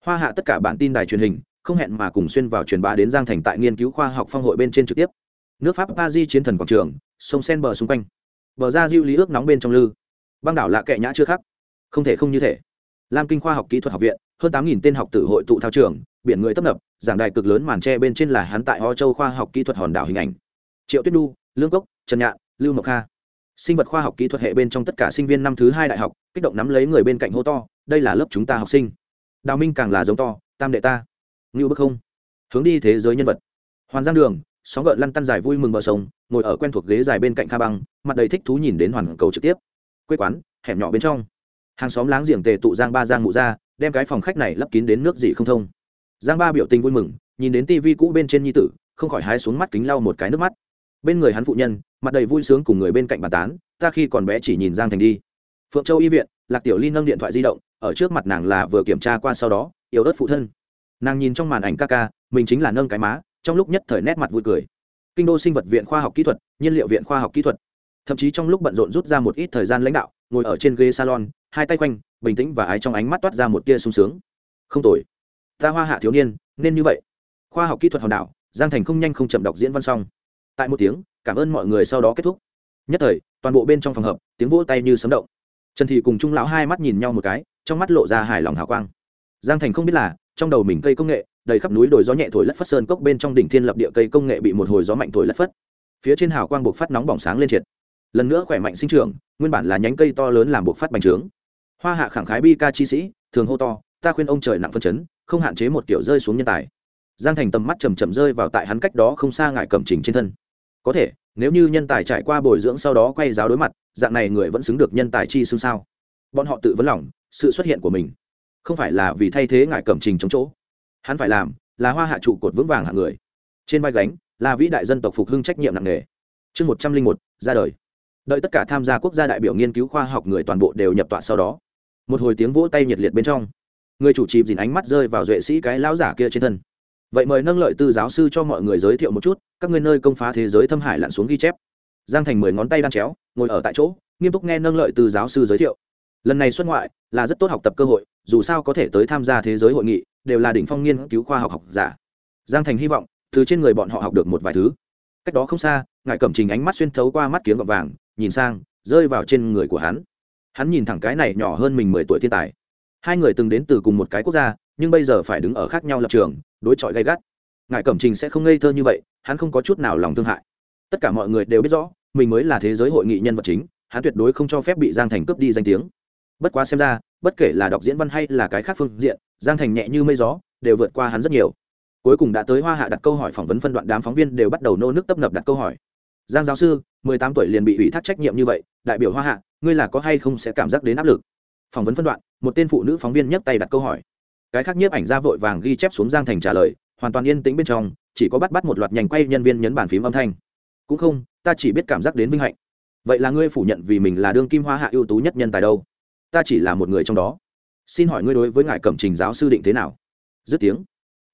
Speaker 1: Hoa hạ tất cả bản tin đài truyền hình không hẹn mà cùng xuyên vào truyền bá đến giang thành tại nghiên cứu khoa học phong hội bên trên trực tiếp. Nước pháp pa di chiến thần quảng trường, sông sen bờ xung quanh. Bờ ra diêu lý ước nóng bên trong lư. Băng đảo lạ kệ nhã chưa khắc. Không thể không như thể lam kinh khoa học kỹ thuật học viện, hơn tám nghìn tên học tử hội tụ thao trường, biển người tấp nập, giảng đài cực lớn màn tre bên trên là hắn tại ho châu khoa học kỹ thuật hòn đảo hình ảnh. Triệu tuyết đu lương cốc, trần nhạn, lưu mộc kha. Sinh vật khoa học kỹ thuật hệ bên trong tất cả sinh viên năm thứ hai đại học, kích động nắm lấy người bên cạnh hô to, đây là lớp chúng ta học sinh. Đào minh càng là giống to, tam đệ ta ngưu bức không? Hướng đi thế giới nhân vật. Hoàn giang đường, sóng gợn lăn tăn dài vui mừng bờ sông, ngồi ở quen thuộc ghế dài bên cạnh kha băng, mặt đầy thích thú nhìn đến hoàn cầu trực tiếp. Quê quán, hẻm nhỏ bên trong. Hàng xóm láng giềng tề tụ giang ba giang mụ ra, đem cái phòng khách này lấp kín đến nước gì không thông. Giang ba biểu tình vui mừng, nhìn đến tivi cũ bên trên nhi tử, không khỏi hái xuống mắt kính lau một cái nước mắt. Bên người hắn phụ nhân, mặt đầy vui sướng cùng người bên cạnh bàn tán, ta khi còn bé chỉ nhìn giang thành đi. Phượng châu y viện, lạc tiểu ly nâng điện thoại di động, ở trước mặt nàng là vừa kiểm tra qua sau đó, yếu ớt phụ thân nàng nhìn trong màn ảnh ca ca, mình chính là nâng cái má, trong lúc nhất thời nét mặt vui cười. Kinh đô sinh vật viện khoa học kỹ thuật, nhiên liệu viện khoa học kỹ thuật. Thậm chí trong lúc bận rộn rút ra một ít thời gian lãnh đạo, ngồi ở trên ghế salon, hai tay quanh, bình tĩnh và ái trong ánh mắt toát ra một tia sung sướng. Không tồi. Ta hoa hạ thiếu niên, nên như vậy. Khoa học kỹ thuật hòn đảo, giang thành không nhanh không chậm đọc diễn văn xong. Tại một tiếng, cảm ơn mọi người sau đó kết thúc. Nhất thời, toàn bộ bên trong phòng hợp tiếng vỗ tay như sấm động. Trần thị cùng trung lão hai mắt nhìn nhau một cái, trong mắt lộ ra hài lòng hào quang. Giang thành không biết là trong đầu mình cây công nghệ, đầy khắp núi đồi gió nhẹ thổi lất phất sơn cốc bên trong đỉnh thiên lập địa cây công nghệ bị một hồi gió mạnh thổi lất phất. Phía trên hào quang buộc phát nóng bỏng sáng lên triệt. Lần nữa khỏe mạnh sinh trưởng, nguyên bản là nhánh cây to lớn làm buộc phát bành trướng. Hoa hạ khẳng khái bi ca chi sĩ, thường hô to, ta khuyên ông trời nặng phân chấn, không hạn chế một kiểu rơi xuống nhân tài. Giang thành tầm mắt chầm chậm rơi vào tại hắn cách đó không xa ngại cầm trình trên thân. Có thể, nếu như nhân tài trải qua bồi dưỡng sau đó quay giáo đối mặt, dạng này người vẫn xứng được nhân tài chi xương sao? Bọn họ tự vấn lòng, sự xuất hiện của mình không phải là vì thay thế ngại cẩm trình chống chỗ. Hắn phải làm là hoa hạ trụ cột vững vàng hạng người. Trên vai gánh là vĩ đại dân tộc phục hưng trách nhiệm nặng nề. Chương một trăm linh một, ra đời. Đợi tất cả tham gia quốc gia đại biểu nghiên cứu khoa học người toàn bộ đều nhập tọa sau đó, một hồi tiếng vỗ tay nhiệt liệt bên trong, người chủ trì dìn ánh mắt rơi vào duệ sĩ cái lão giả kia trên thân. Vậy mời nâng lợi tư giáo sư cho mọi người giới thiệu một chút, các ngươi nơi công phá thế giới thâm hải lặn xuống ghi chép. Giang thành mười ngón tay đan chéo, ngồi ở tại chỗ, nghiêm túc nghe nâng lợi tư giáo sư giới thiệu lần này xuất ngoại là rất tốt học tập cơ hội, dù sao có thể tới tham gia thế giới hội nghị đều là đỉnh phong nghiên cứu khoa học học giả. Giang thành hy vọng từ trên người bọn họ học được một vài thứ. Cách đó không xa ngại cẩm trình ánh mắt xuyên thấu qua mắt kiếng gọt vàng, nhìn sang, rơi vào trên người của hắn. Hắn nhìn thẳng cái này nhỏ hơn mình mười tuổi thiên tài. Hai người từng đến từ cùng một cái quốc gia, nhưng bây giờ phải đứng ở khác nhau lập trường, đối chọi gay gắt. Ngài cẩm trình sẽ không ngây thơ như vậy, hắn không có chút nào lòng thương hại. Tất cả mọi người đều biết rõ, mình mới là thế giới hội nghị nhân vật chính, hắn tuyệt đối không cho phép bị giang thành cướp đi danh tiếng bất quá xem ra, bất kể là đọc diễn văn hay là cái khác phương diện, giang thành nhẹ như mây gió, đều vượt qua hắn rất nhiều. Cuối cùng đã tới hoa hạ đặt câu hỏi phỏng vấn phân đoạn đám phóng viên đều bắt đầu nô nước tấp nập đặt câu hỏi. Giang giáo sư, mười tám tuổi liền bị ủy thác trách nhiệm như vậy, đại biểu hoa hạ, ngươi là có hay không sẽ cảm giác đến áp lực? Phỏng vấn phân đoạn, một tên phụ nữ phóng viên nhấc tay đặt câu hỏi. Cái khác nhiếp ảnh ra vội vàng ghi chép xuống giang thành trả lời, hoàn toàn yên tĩnh bên trong, chỉ có bắt bắt một loạt nhanh quay nhân viên nhấn bàn phím âm thanh. Cũng không, ta chỉ biết cảm giác đến vinh hạnh. Vậy là ngươi phủ nhận vì mình là đương kim hoa hạ ưu tú nhất nhân tài đâu? Ta chỉ là một người trong đó. Xin hỏi ngươi đối với ngài cẩm trình giáo sư định thế nào? Dứt tiếng,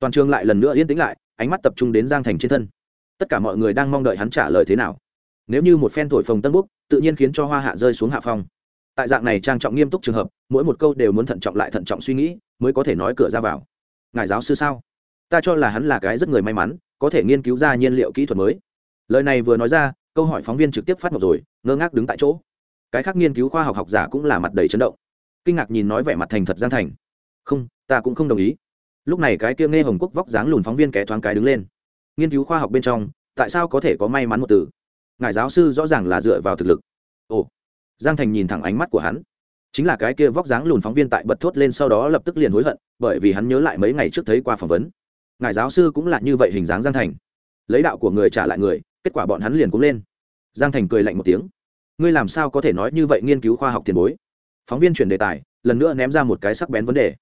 Speaker 1: toàn trường lại lần nữa yên tĩnh lại, ánh mắt tập trung đến giang thành trên thân. Tất cả mọi người đang mong đợi hắn trả lời thế nào. Nếu như một phen thổi phồng tân búc tự nhiên khiến cho hoa hạ rơi xuống hạ phong. Tại dạng này trang trọng nghiêm túc trường hợp, mỗi một câu đều muốn thận trọng lại thận trọng suy nghĩ, mới có thể nói cửa ra vào. Ngài giáo sư sao? Ta cho là hắn là cái rất người may mắn, có thể nghiên cứu ra nhiên liệu kỹ thuật mới. Lời này vừa nói ra, câu hỏi phóng viên trực tiếp phát một rồi, ngơ ngác đứng tại chỗ cái khác nghiên cứu khoa học học giả cũng là mặt đầy chấn động. Kinh ngạc nhìn nói vẻ mặt thành thật giang thành. Không, ta cũng không đồng ý. Lúc này cái kia nghe hồng quốc vóc dáng lùn phóng viên kẻ thoáng cái đứng lên. Nghiên cứu khoa học bên trong, tại sao có thể có may mắn một từ? Ngài giáo sư rõ ràng là dựa vào thực lực. Ồ. Giang thành nhìn thẳng ánh mắt của hắn. Chính là cái kia vóc dáng lùn phóng viên tại bật thốt lên sau đó lập tức liền hối hận, bởi vì hắn nhớ lại mấy ngày trước thấy qua phỏng vấn. Ngài giáo sư cũng là như vậy hình dáng giang thành. Lấy đạo của người trả lại người, kết quả bọn hắn liền cũng lên. Giang thành cười lạnh một tiếng ngươi làm sao có thể nói như vậy nghiên cứu khoa học tiền bối? Phóng viên chuyển đề tài, lần nữa ném ra một cái sắc bén vấn đề.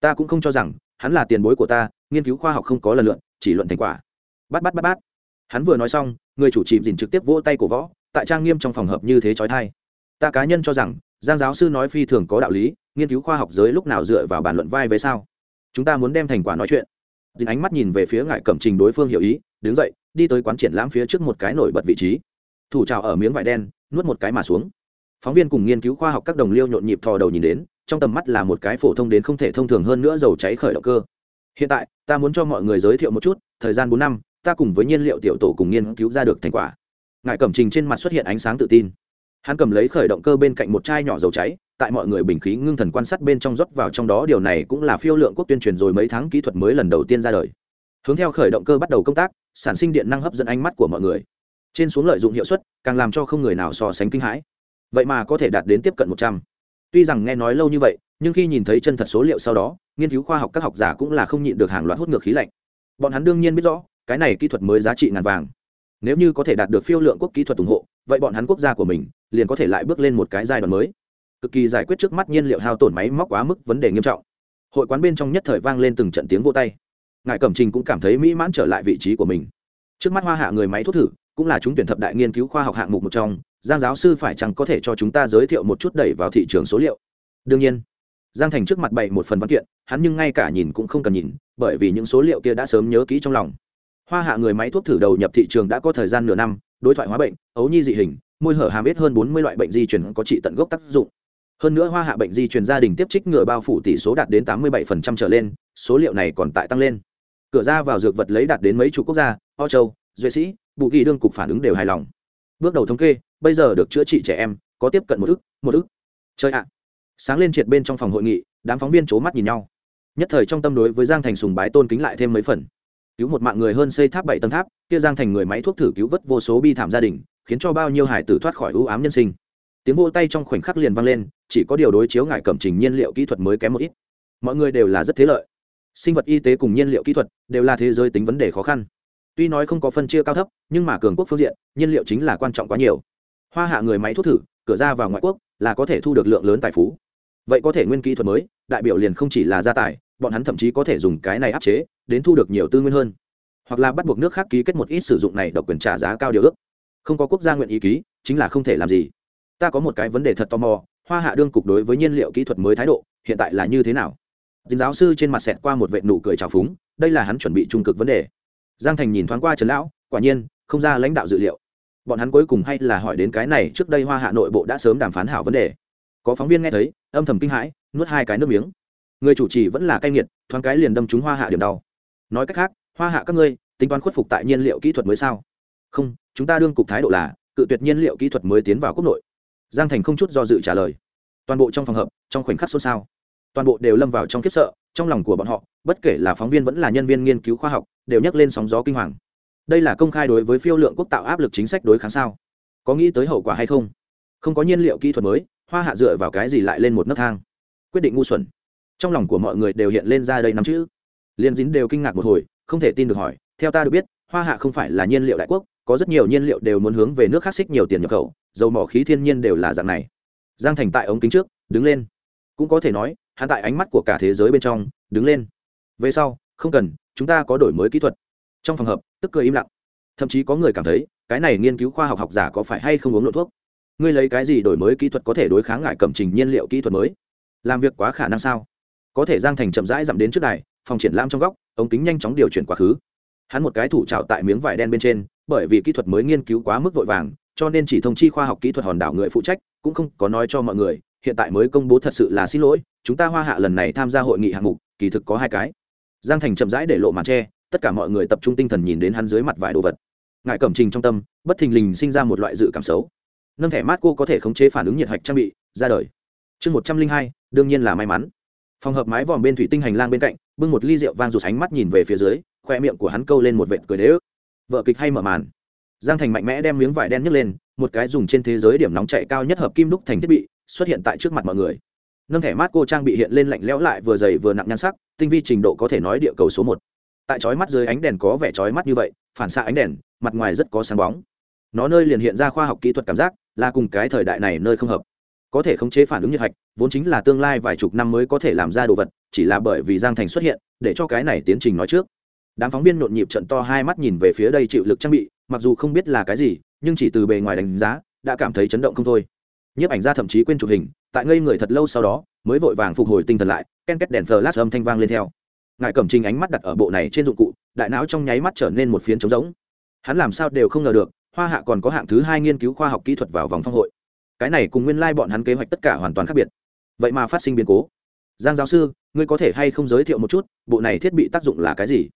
Speaker 1: Ta cũng không cho rằng, hắn là tiền bối của ta, nghiên cứu khoa học không có lần lượn chỉ luận thành quả. Bắt bắt bắt bắt hắn vừa nói xong, người chủ trì dìn trực tiếp vỗ tay cổ võ, tại trang nghiêm trong phòng hợp như thế trói thai. Ta cá nhân cho rằng, giang giáo sư nói phi thường có đạo lý, nghiên cứu khoa học giới lúc nào dựa vào bản luận vai với sao? Chúng ta muốn đem thành quả nói chuyện. Dìn ánh mắt nhìn về phía ngại cẩm trình đối phương hiểu ý, đứng dậy, đi tới quán triển lãm phía trước một cái nổi bật vị trí thủ trào ở miếng vải đen, nuốt một cái mà xuống. Phóng viên cùng nghiên cứu khoa học các đồng liêu nhộn nhịp thò đầu nhìn đến, trong tầm mắt là một cái phổ thông đến không thể thông thường hơn nữa dầu cháy khởi động cơ. Hiện tại, ta muốn cho mọi người giới thiệu một chút, thời gian bốn năm, ta cùng với nhiên liệu tiểu tổ cùng nghiên cứu ra được thành quả. Ngài cẩm trình trên mặt xuất hiện ánh sáng tự tin. Hắn cầm lấy khởi động cơ bên cạnh một chai nhỏ dầu cháy, tại mọi người bình khí ngưng thần quan sát bên trong rót vào trong đó, điều này cũng là phiêu lượng quốc tuyên truyền rồi mấy tháng kỹ thuật mới lần đầu tiên ra đời. Hướng theo khởi động cơ bắt đầu công tác, sản sinh điện năng hấp dẫn ánh mắt của mọi người trên xuống lợi dụng hiệu suất, càng làm cho không người nào so sánh kinh hãi. Vậy mà có thể đạt đến tiếp cận một trăm. Tuy rằng nghe nói lâu như vậy, nhưng khi nhìn thấy chân thật số liệu sau đó, nghiên cứu khoa học các học giả cũng là không nhịn được hàng loạt hút ngược khí lạnh. Bọn hắn đương nhiên biết rõ, cái này kỹ thuật mới giá trị ngàn vàng. Nếu như có thể đạt được phiêu lượng quốc kỹ thuật ủng hộ, vậy bọn hắn quốc gia của mình liền có thể lại bước lên một cái giai đoạn mới. Cực kỳ giải quyết trước mắt nhiên liệu hao tổn máy móc quá mức vấn đề nghiêm trọng. Hội quán bên trong nhất thời vang lên từng trận tiếng vô tay. Ngài cẩm trình cũng cảm thấy mỹ mãn trở lại vị trí của mình. Trước mắt hoa hạ người máy thuốc thử cũng là chúng tuyển thập đại nghiên cứu khoa học hạng mục một trong, giang giáo sư phải chẳng có thể cho chúng ta giới thiệu một chút đẩy vào thị trường số liệu? Đương nhiên. Giang thành trước mặt bày một phần văn kiện, hắn nhưng ngay cả nhìn cũng không cần nhìn, bởi vì những số liệu kia đã sớm nhớ kỹ trong lòng. Hoa hạ người máy thuốc thử đầu nhập thị trường đã có thời gian nửa năm, đối thoại hóa bệnh, ấu nhi dị hình, môi hở hàm ít hơn bốn mươi loại bệnh di chuyển có trị tận gốc tác dụng. Hơn nữa hoa hạ bệnh di chuyển gia đình tiếp trích ngừa bao phủ tỷ số đạt đến tám mươi bảy trở lên, số liệu này còn tại tăng lên. Cửa ra vào dược vật lấy đạt đến mấy chục quốc gia o châu duệ sĩ vụ ghi đương cục phản ứng đều hài lòng. Bước đầu thống kê, bây giờ được chữa trị trẻ em, có tiếp cận một ức một ức. Chơi ạ. Sáng lên triệt bên trong phòng hội nghị, đám phóng viên c h ố mắt nhìn nhau. Nhất thời trong tâm đối với giang thành sùng bái tôn kính lại thêm mấy phần. Cứu một mạng người hơn xây tháp bảy tầng tháp, kia giang thành người máy thuốc thử cứu vớt vô số bi thảm gia đình, khiến cho bao nhiêu hải tử thoát khỏi ưu ám nhân sinh. Tiếng vô tay trong khoảnh khắc liền vang lên, chỉ có điều đối chiếu ngại cẩm trình nhiên liệu kỹ thuật mới kém một ít. Mọi người đều là rất thế lợi. Sinh vật y tế cùng nhiên liệu kỹ thuật đều là thế giới tính vấn đề khó khăn tuy nói không có phân chia cao thấp, nhưng mà cường quốc phương diện, nhiên liệu chính là quan trọng quá nhiều. Hoa hạ người máy thuốc thử, cửa ra vào ngoại quốc, là có thể thu được lượng lớn tài phú. Vậy có thể nguyên kỹ thuật mới, đại biểu liền không chỉ là gia tài, bọn hắn thậm chí có thể dùng cái này áp chế, đến thu được nhiều tư nguyên hơn. Hoặc là bắt buộc nước khác ký kết một ít sử dụng này độc quyền trả giá cao điều ước. Không có quốc gia nguyện ý ký, chính là không thể làm gì. Ta có một cái vấn đề thật tò mò, hoa hạ đương cục đối với nhiên liệu kỹ thuật mới thái độ, hiện tại là như thế nào? Dính giáo sư trên mặt xẹt qua một vệ nụ cười trào phúng, đây là hắn chuẩn bị trung cực vấn đề giang thành nhìn thoáng qua trần lão, quả nhiên, không ra lãnh đạo dự liệu. Bọn hắn cuối cùng hay là hỏi đến cái này, trước đây hoa hạ nội bộ đã sớm đàm phán hảo vấn đề. Có phóng viên nghe thấy, âm thầm kinh hãi, nuốt hai cái nước miếng. Người chủ trì vẫn là cay nghiệt, thoáng cái liền đâm trúng hoa hạ điểm đau. Nói cách khác, hoa hạ các ngươi, tính toán khuất phục tại nhiên liệu kỹ thuật mới sao? Không, chúng ta đương cục thái độ là, cự tuyệt nhiên liệu kỹ thuật mới tiến vào quốc nội. Giang thành không chút do dự trả lời. Toàn bộ trong phòng hợp trong khoảnh khắc xôn xao toàn bộ đều lâm vào trong kiếp sợ, trong lòng của bọn họ, bất kể là phóng viên vẫn là nhân viên nghiên cứu khoa học, đều nhắc lên sóng gió kinh hoàng. Đây là công khai đối với phiêu lượng quốc tạo áp lực chính sách đối kháng sao? Có nghĩ tới hậu quả hay không? Không có nhiên liệu kỹ thuật mới, hoa hạ dựa vào cái gì lại lên một nấc thang? Quyết định ngu xuẩn. Trong lòng của mọi người đều hiện lên ra đây năm chữ. Liên dính đều kinh ngạc một hồi, không thể tin được hỏi, theo ta được biết, hoa hạ không phải là nhiên liệu đại quốc, có rất nhiều nhiên liệu đều muốn hướng về nước khác xích nhiều tiền nhập khẩu, dầu mỏ khí thiên nhiên đều là dạng này. Giang thành tại ống kính trước, đứng lên. Cũng có thể nói hắn tại ánh mắt của cả thế giới bên trong, đứng lên. Về sau, không cần, chúng ta có đổi mới kỹ thuật. Trong phòng hợp, tức cười im lặng. Thậm chí có người cảm thấy, cái này nghiên cứu khoa học học giả có phải hay không uống lộ thuốc? Ngươi lấy cái gì đổi mới kỹ thuật có thể đối kháng ngại cẩm trình nhiên liệu kỹ thuật mới? Làm việc quá khả năng sao? Có thể giang thành chậm rãi dặm đến trước đài, phòng triển lãm trong góc, ống kính nhanh chóng điều chuyển quá khứ. Hắn một cái thủ trào tại miếng vải đen bên trên, bởi vì kỹ thuật mới nghiên cứu quá mức vội vàng, cho nên chỉ thông chi khoa học kỹ thuật hòn đảo người phụ trách, cũng không có nói cho mọi người, hiện tại mới công bố thật sự là xin lỗi chúng ta hoa hạ lần này tham gia hội nghị hạng mục, kỳ thực có hai cái. Giang thành chậm rãi để lộ màn tre tất cả mọi người tập trung tinh thần nhìn đến hắn dưới mặt vải đồ vật. Ngại cẩm trình trong tâm, bất thình lình sinh ra một loại dự cảm xấu. Nâng thẻ mát cô có thể khống chế phản ứng nhiệt hạch trang bị, ra đời. Chương một trăm linh hai, đương nhiên là may mắn. Phòng hợp mái vòm bên thủy tinh hành lang bên cạnh, bưng một ly rượu vang rụt ánh mắt nhìn về phía dưới, khoe miệng của hắn câu lên một vệt cười đế ức vợ kịch hay mở màn. Giang thành mạnh mẽ đem miếng vải đen nhấc lên, một cái dùng trên thế giới điểm nóng chạy cao nhất hợp kim đúc thành thiết bị, xuất hiện tại trước mặt mọi người nâng thẻ mát cô trang bị hiện lên lạnh lẽo lại vừa dày vừa nặng nhan sắc, tinh vi trình độ có thể nói địa cầu số một. Tại chói mắt dưới ánh đèn có vẻ chói mắt như vậy, phản xạ ánh đèn, mặt ngoài rất có sáng bóng. Nó nơi liền hiện ra khoa học kỹ thuật cảm giác, là cùng cái thời đại này nơi không hợp. Có thể khống chế phản ứng nhiệt hạch, vốn chính là tương lai vài chục năm mới có thể làm ra đồ vật, chỉ là bởi vì giang thành xuất hiện, để cho cái này tiến trình nói trước. Đám phóng viên nhộn nhịp trận to hai mắt nhìn về phía đây chịu lực trang bị, mặc dù không biết là cái gì, nhưng chỉ từ bề ngoài đánh giá, đã cảm thấy chấn động không thôi nhiếp ảnh ra thậm chí quên chụp hình, tại ngây người thật lâu sau đó, mới vội vàng phục hồi tinh thần lại, ken két đèn flash âm thanh vang lên theo. Ngài cẩm trình ánh mắt đặt ở bộ này trên dụng cụ, đại não trong nháy mắt trở nên một phiến trống rỗng. Hắn làm sao đều không ngờ được, hoa hạ còn có hạng thứ hai nghiên cứu khoa học kỹ thuật vào vòng phong hội. Cái này cùng nguyên lai、like、bọn hắn kế hoạch tất cả hoàn toàn khác biệt. Vậy mà phát sinh biến cố. Giang giáo sư, ngươi có thể hay không giới thiệu một chút, bộ này thiết bị tác dụng là cái gì?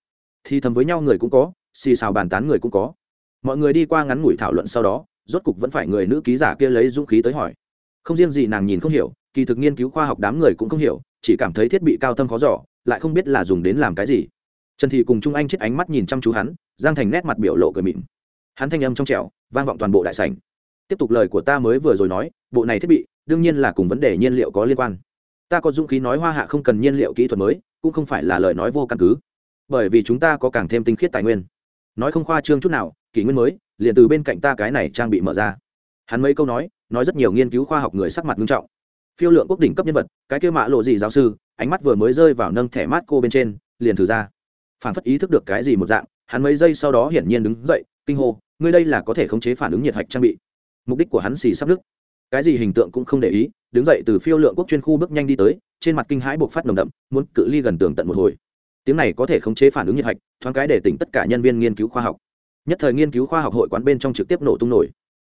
Speaker 1: Thì thầm với nhau người cũng có, xì xào bàn tán người cũng có. Mọi người đi qua ngắn ngủi thảo luận sau đó rốt cục vẫn phải người nữ ký giả kia lấy dũng khí tới hỏi. Không riêng gì nàng nhìn không hiểu, kỳ thực nghiên cứu khoa học đám người cũng không hiểu, chỉ cảm thấy thiết bị cao thâm khó giỏ lại không biết là dùng đến làm cái gì. Trần thị cùng trung anh chết ánh mắt nhìn chăm chú hắn, giang thành nét mặt biểu lộ cười mịn. Hắn thanh âm trong trẻo, vang vọng toàn bộ đại sảnh. Tiếp tục lời của ta mới vừa rồi nói, bộ này thiết bị, đương nhiên là cùng vấn đề nhiên liệu có liên quan. Ta có dũng khí nói hoa hạ không cần nhiên liệu kỹ thuật mới, cũng không phải là lời nói vô căn cứ. Bởi vì chúng ta có càng thêm tinh khiết tài nguyên. Nói không khoa trương chút nào, kỷ nguyên mới liền từ bên cạnh ta cái này trang bị mở ra. Hắn mấy câu nói nói rất nhiều nghiên cứu khoa học người sắc mặt nghiêm trọng. Phiêu lượng quốc đỉnh cấp nhân vật, cái kêu mạ lộ gì giáo sư, ánh mắt vừa mới rơi vào nâng thẻ mát cô bên trên, liền thử ra. Phản phất ý thức được cái gì một dạng, hắn mấy giây sau đó hiển nhiên đứng dậy, kinh hô, ngươi đây là có thể khống chế phản ứng nhiệt hạch trang bị. Mục đích của hắn xì sắp đức cái gì hình tượng cũng không để ý, đứng dậy từ phiêu lượng quốc chuyên khu bước nhanh đi tới, trên mặt kinh hãi buộc phát nồng đậm, muốn cự ly gần tường tận một hồi. Tiếng này có thể khống chế phản ứng nhiệt hạch, thoáng cái để tỉnh tất cả nhân viên nghiên cứu khoa học nhất thời nghiên cứu khoa học hội quán bên trong trực tiếp nổ tung nổi.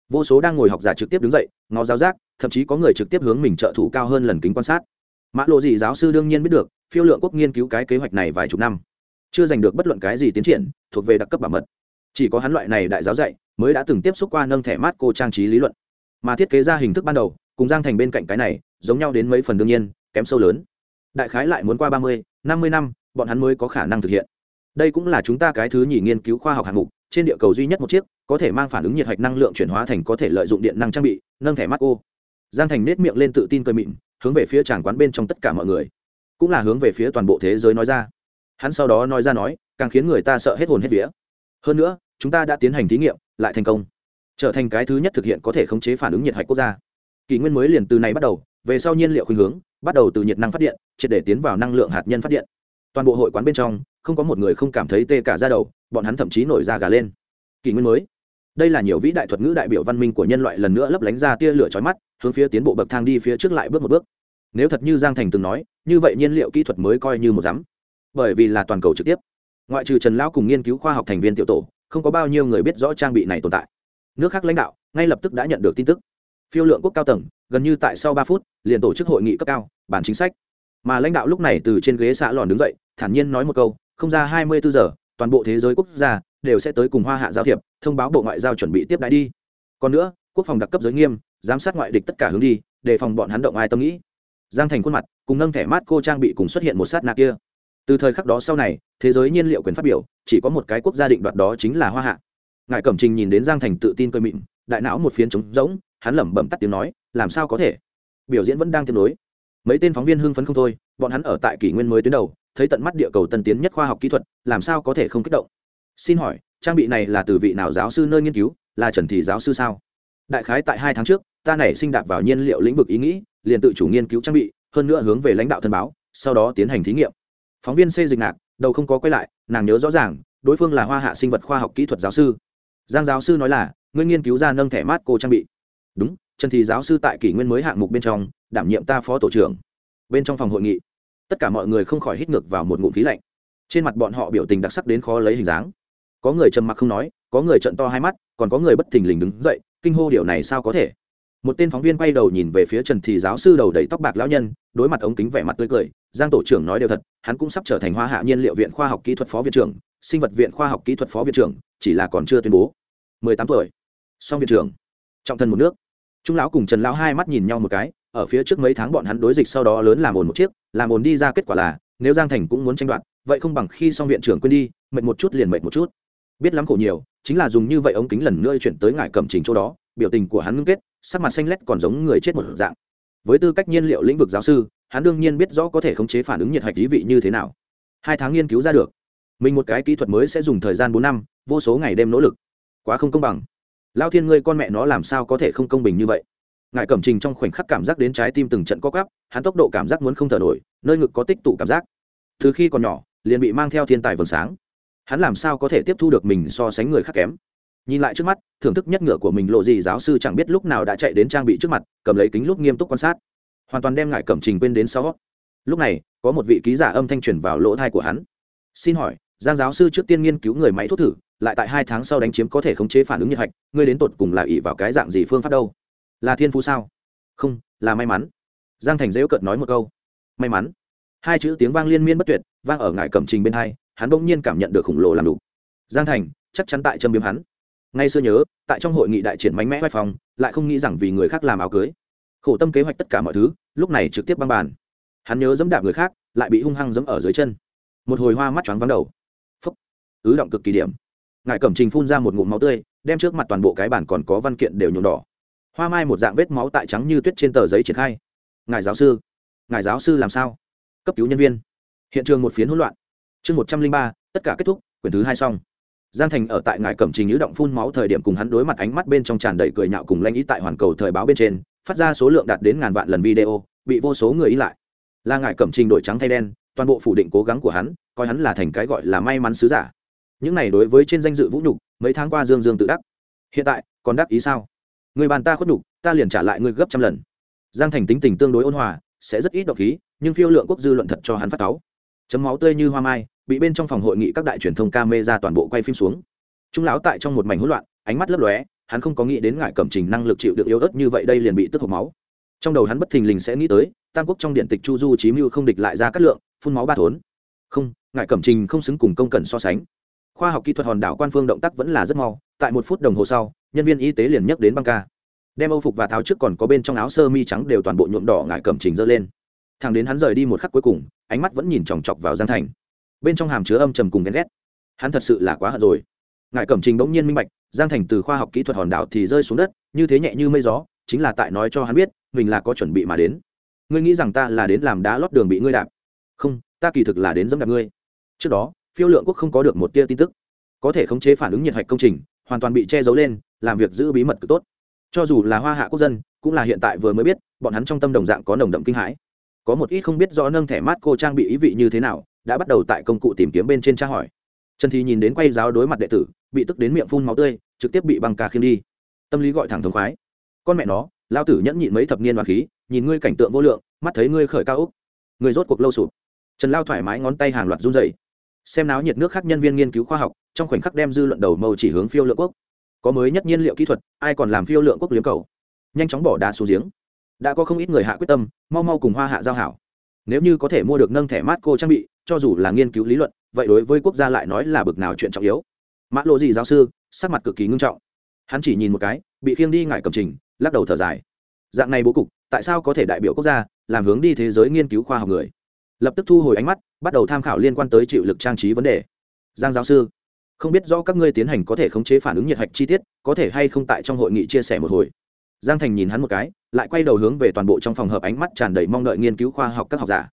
Speaker 1: Vô số đang ngồi học giả trực tiếp đứng dậy, ngó giáo giác, thậm chí có người trực tiếp hướng mình trợ thủ cao hơn lần kính quan sát. Mã lộ gì giáo sư đương nhiên biết được, phiêu lượng quốc nghiên cứu cái kế hoạch này vài chục năm. Chưa giành được bất luận cái gì tiến triển, thuộc về đặc cấp bảo mật. Chỉ có hắn loại này đại giáo dạy, mới đã từng tiếp xúc qua nâng thẻ mát cô trang trí lý luận. Mà thiết kế ra hình thức ban đầu, cùng giang thành bên cạnh cái này, giống nhau đến mấy phần đương nhiên, kém sâu lớn. Đại khái lại muốn qua ba mươi, năm mươi năm, bọn hắn mới có khả năng thực hiện. Đây cũng là chúng ta cái thứ nhì nghiên cứu khoa học hạng mục trên địa cầu duy nhất một chiếc, có thể mang phản ứng nhiệt hạch năng lượng chuyển hóa thành có thể lợi dụng điện năng trang bị, nâng thẻ mắt cô giang thành nết miệng lên tự tin cười mịn, hướng về phía tràng quán bên trong tất cả mọi người. Cũng là hướng về phía toàn bộ thế giới nói ra. Hắn sau đó nói ra nói, càng khiến người ta sợ hết hồn hết vía. Hơn nữa, chúng ta đã tiến hành thí nghiệm, lại thành công. Trở thành cái thứ nhất thực hiện có thể khống chế phản ứng nhiệt hạch quốc gia. Kỷ nguyên mới liền từ này bắt đầu, về sau nhiên liệu khuynh hướng, bắt đầu từ nhiệt năng phát điện, triệt để tiến vào năng lượng hạt nhân phát điện. Toàn bộ hội quán bên trong, không có một người không cảm thấy tê cả ra đầu bọn hắn thậm chí nổi da gà lên. Kỷ nguyên mới. Đây là nhiều vĩ đại thuật ngữ đại biểu văn minh của nhân loại lần nữa lấp lánh ra tia lửa chói mắt, hướng phía tiến bộ bậc thang đi phía trước lại bước một bước. Nếu thật như giang thành từng nói, như vậy nhiên liệu kỹ thuật mới coi như một rắm. Bởi vì là toàn cầu trực tiếp. Ngoại trừ trần lão cùng nghiên cứu khoa học thành viên tiểu tổ, không có bao nhiêu người biết rõ trang bị này tồn tại. Nước khác lãnh đạo, ngay lập tức đã nhận được tin tức. Phiêu lượng quốc cao tầng, gần như tại sau ba phút, liền tổ chức hội nghị cấp cao bản chính sách. Mà lãnh đạo lúc này từ trên ghế xã lòn đứng dậy, thản nhiên nói một câu, không ra hai mươi bốn giờ toàn bộ thế giới quốc gia đều sẽ tới cùng hoa hạ giao thiệp, thông báo bộ ngoại giao chuẩn bị tiếp đãi đi. Còn nữa, quốc phòng đặc cấp giới nghiêm, giám sát ngoại địch tất cả hướng đi, đề phòng bọn hắn động ai tâm nghĩ. Giang thành khuôn mặt cùng nâng thẻ mát cô trang bị cùng xuất hiện một sát nạ kia. Từ thời khắc đó sau này, thế giới nhiên liệu quyền phát biểu, chỉ có một cái quốc gia định đoạt đó chính là hoa hạ. Ngài cẩm trình nhìn đến giang thành tự tin cơ mịn, đại não một phiến trống rỗng, hắn lẩm bẩm tắt tiếng nói, làm sao có thể? Biểu diễn vẫn đang tiếp nối. Mấy tên phóng viên hưng phấn không thôi, bọn hắn ở tại kỷ nguyên mới tuyến đầu thấy tận mắt địa cầu tân tiến nhất khoa học kỹ thuật, làm sao có thể không kích động? Xin hỏi, trang bị này là từ vị nào giáo sư nơi nghiên cứu, là trần thị giáo sư sao? Đại khái tại hai tháng trước, ta nảy sinh đạp vào nhiên liệu lĩnh vực ý nghĩ, liền tự chủ nghiên cứu trang bị, hơn nữa hướng về lãnh đạo thân báo, sau đó tiến hành thí nghiệm. Phóng viên xê dịch nạc đầu không có quay lại, nàng nhớ rõ ràng, đối phương là hoa hạ sinh vật khoa học kỹ thuật giáo sư. Giang giáo sư nói là, ngươi nghiên cứu ra nâng thẻ mát cô trang bị. Đúng, trần thị giáo sư tại kỷ nguyên mới hạng mục bên trong, đảm nhiệm ta phó tổ trưởng. Bên trong phòng hội nghị tất cả mọi người không khỏi hít ngược vào một ngụm khí lạnh. Trên mặt bọn họ biểu tình đặc sắc đến khó lấy hình dáng. Có người trầm mặc không nói, có người trận to hai mắt, còn có người bất thình lình đứng dậy, kinh hô điều này sao có thể? Một tên phóng viên quay đầu nhìn về phía trần thì giáo sư đầu đầy tóc bạc lão nhân, đối mặt ống kính vẻ mặt tươi cười, giang tổ trưởng nói đều thật, hắn cũng sắp trở thành hoa hạ nhiên liệu viện khoa học kỹ thuật phó viện trưởng, sinh vật viện khoa học kỹ thuật phó viện trưởng, chỉ là còn chưa tuyên bố. Mười tám tuổi. Song viện trưởng. Trọng thân một nước. Trung lão cùng trần lão hai mắt nhìn nhau một cái, ở phía trước mấy tháng bọn hắn đối dịch sau đó lớn làm ồn một chiếc làm ồn đi ra kết quả là, nếu giang thành cũng muốn tranh đoạt, vậy không bằng khi xong viện trưởng quên đi, mệt một chút liền mệt một chút. Biết lắm khổ nhiều, chính là dùng như vậy ống kính lần nữa chuyển tới ngải cầm trình chỗ đó, biểu tình của hắn ngưng kết, sắc mặt xanh lét còn giống người chết một dạng. Với tư cách nhiên liệu lĩnh vực giáo sư, hắn đương nhiên biết rõ có thể khống chế phản ứng nhiệt hạch lý vị như thế nào. Hai tháng nghiên cứu ra được. Mình một cái kỹ thuật mới sẽ dùng thời gian bốn năm, vô số ngày đêm nỗ lực. Quá không công bằng. Lao thiên ngươi con mẹ nó làm sao có thể không công bình như vậy? Ngài cẩm trình trong khoảnh khắc cảm giác đến trái tim từng trận co cắp hắn tốc độ cảm giác muốn không thở nổi, nơi ngực có tích tụ cảm giác. Từ khi còn nhỏ, liền bị mang theo thiên tài vầng sáng. Hắn làm sao có thể tiếp thu được mình so sánh người khác kém? Nhìn lại trước mắt, thưởng thức nhất ngựa của mình lộ gì giáo sư chẳng biết lúc nào đã chạy đến trang bị trước mặt, cầm lấy kính lúc nghiêm túc quan sát. Hoàn toàn đem ngại cẩm trình quên đến sau. Lúc này, có một vị ký giả âm thanh truyền vào lỗ thai của hắn. Xin hỏi, giang giáo sư trước tiên nghiên cứu người máy thuốc thử, lại tại hai tháng sau đánh chiếm có thể khống chế phản ứng nhiệt hạch, ngươi đến tột cùng là ỷ vào cái dạng gì phương pháp đâu? Là thiên phú sao? Không, là may mắn. Giang thành dễu cợt nói một câu. May mắn. Hai chữ tiếng vang liên miên bất tuyệt, vang ở ngại cẩm trình bên hai, hắn bỗng nhiên cảm nhận được khổng lồ làm đủ. Giang thành, chắc chắn tại châm biếm hắn. Ngay xưa nhớ, tại trong hội nghị đại triển mạnh mẽ vai phòng, lại không nghĩ rằng vì người khác làm áo cưới. Khổ tâm kế hoạch tất cả mọi thứ, lúc này trực tiếp băng bàn. Hắn nhớ dẫm đạp người khác, lại bị hung hăng dẫm ở dưới chân. Một hồi hoa mắt choáng vắng đầu. Phấp ứ động cực kỳ điểm. Ngài cẩm trình phun ra một ngụm máu tươi, đem trước mặt toàn bộ cái bản còn có văn kiện đều nhuộm đỏ hoa mai một dạng vết máu tại trắng như tuyết trên tờ giấy triển khai. Ngài giáo sư, ngài giáo sư làm sao? Cấp cứu nhân viên. Hiện trường một phiến hỗn loạn. Chương một trăm linh ba, tất cả kết thúc, quyển thứ hai xong. Giang thành ở tại ngài cẩm trình nhữ động phun máu thời điểm cùng hắn đối mặt ánh mắt bên trong tràn đầy cười nhạo cùng lanh ý tại hoàn cầu thời báo bên trên, phát ra số lượng đạt đến ngàn vạn lần video, bị vô số người ý lại. Là ngài cẩm trình đổi trắng thay đen, toàn bộ phủ định cố gắng của hắn, coi hắn là thành cái gọi là may mắn sứ giả. Những này đối với trên danh dự vũ nhục, mấy tháng qua dương dương tự đắc. Hiện tại, còn đắc ý sao? Người bàn ta khuất nhục, ta liền trả lại ngươi gấp trăm lần. Giang thành tính tình tương đối ôn hòa, sẽ rất ít độc khí, nhưng phiêu lượng quốc dư luận thật cho hắn phát cáu. Chấm máu tươi như hoa mai, bị bên trong phòng hội nghị các đại truyền thông ca mê ra toàn bộ quay phim xuống. Trung lão tại trong một mảnh hỗn loạn, ánh mắt lấp lóe, hắn không có nghĩ đến ngại cẩm trình năng lực chịu được yếu ớt như vậy đây liền bị tức hộp máu. Trong đầu hắn bất thình lình sẽ nghĩ tới, tam quốc trong điện tịch chu du chí mưu không địch lại ra cát lượng, phun máu ba thốn. Không ngại cẩm trình không xứng cùng công cần so sánh. Khoa học kỹ thuật hòn đảo quan phương động tác vẫn là rất mau, tại một phút đồng hồ sau nhân viên y tế liền nhắc đến băng ca. Đem âu phục và tháo trước còn có bên trong áo sơ mi trắng đều toàn bộ nhuộm đỏ ngại cẩm trình dơ lên. Thằng đến hắn rời đi một khắc cuối cùng, ánh mắt vẫn nhìn chòng chọc vào giang thành. Bên trong hàm chứa âm trầm cùng ghen ghét. Hắn thật sự là quá hận rồi. Ngại cẩm trình bỗng nhiên minh bạch, giang thành từ khoa học kỹ thuật hòn đảo thì rơi xuống đất, như thế nhẹ như mây gió, chính là tại nói cho hắn biết, mình là có chuẩn bị mà đến. Ngươi nghĩ rằng ta là đến làm đá lót đường bị ngươi đạp? Không, ta kỳ thực là đến dẫm đạp ngươi. Trước đó, phiêu lượng quốc không có được một tia tin tức. Có thể khống chế phản ứng nhiệt hạch công trình hoàn toàn bị che giấu lên, làm việc giữ bí mật cực tốt. Cho dù là hoa hạ quốc dân, cũng là hiện tại vừa mới biết, bọn hắn trong tâm đồng dạng có nồng đậm kinh hãi. Có một ít không biết rõ nâng thẻ mát cô trang bị ý vị như thế nào, đã bắt đầu tại công cụ tìm kiếm bên trên tra hỏi. Trần thì nhìn đến quay giáo đối mặt đệ tử, bị tức đến miệng phun máu tươi, trực tiếp bị băng ca khiêng đi. Tâm lý gọi thẳng thống khoái. Con mẹ nó lao tử nhẫn nhịn mấy thập niên và khí, nhìn ngươi cảnh tượng vô lượng, mắt thấy ngươi khởi cao úc. Người rốt cuộc lâu sụp. Trần lao thoải mái ngón tay hàng loạt run dày xem náo nhiệt nước khác nhân viên nghiên cứu khoa học, trong khoảnh khắc đem dư luận đầu mâu chỉ hướng phiêu lượng quốc. Có mới nhất nhiên liệu kỹ thuật, ai còn làm phiêu lượng quốc liếm cầu? Nhanh chóng bỏ đá xuống giếng. Đã có không ít người hạ quyết tâm, mau mau cùng hoa hạ giao hảo. Nếu như có thể mua được nâng thẻ mát cô trang bị, cho dù là nghiên cứu lý luận, vậy đối với quốc gia lại nói là bực nào chuyện trọng yếu. Mã lộ gì giáo sư, sắc mặt cực kỳ ngưng trọng. Hắn chỉ nhìn một cái, bị khiêng đi ngại cầm trình, lắc đầu thở dài. Dạng này bố cục, tại sao có thể đại biểu quốc gia, làm hướng đi thế giới nghiên cứu khoa học người? Lập tức thu hồi ánh mắt, bắt đầu tham khảo liên quan tới chịu lực trang trí vấn đề. Giang giáo sư, không biết do các ngươi tiến hành có thể khống chế phản ứng nhiệt hạch chi tiết, có thể hay không tại trong hội nghị chia sẻ một hồi? Giang thành nhìn hắn một cái, lại quay đầu hướng về toàn bộ trong phòng hợp ánh mắt tràn đầy mong đợi nghiên cứu khoa học các học giả.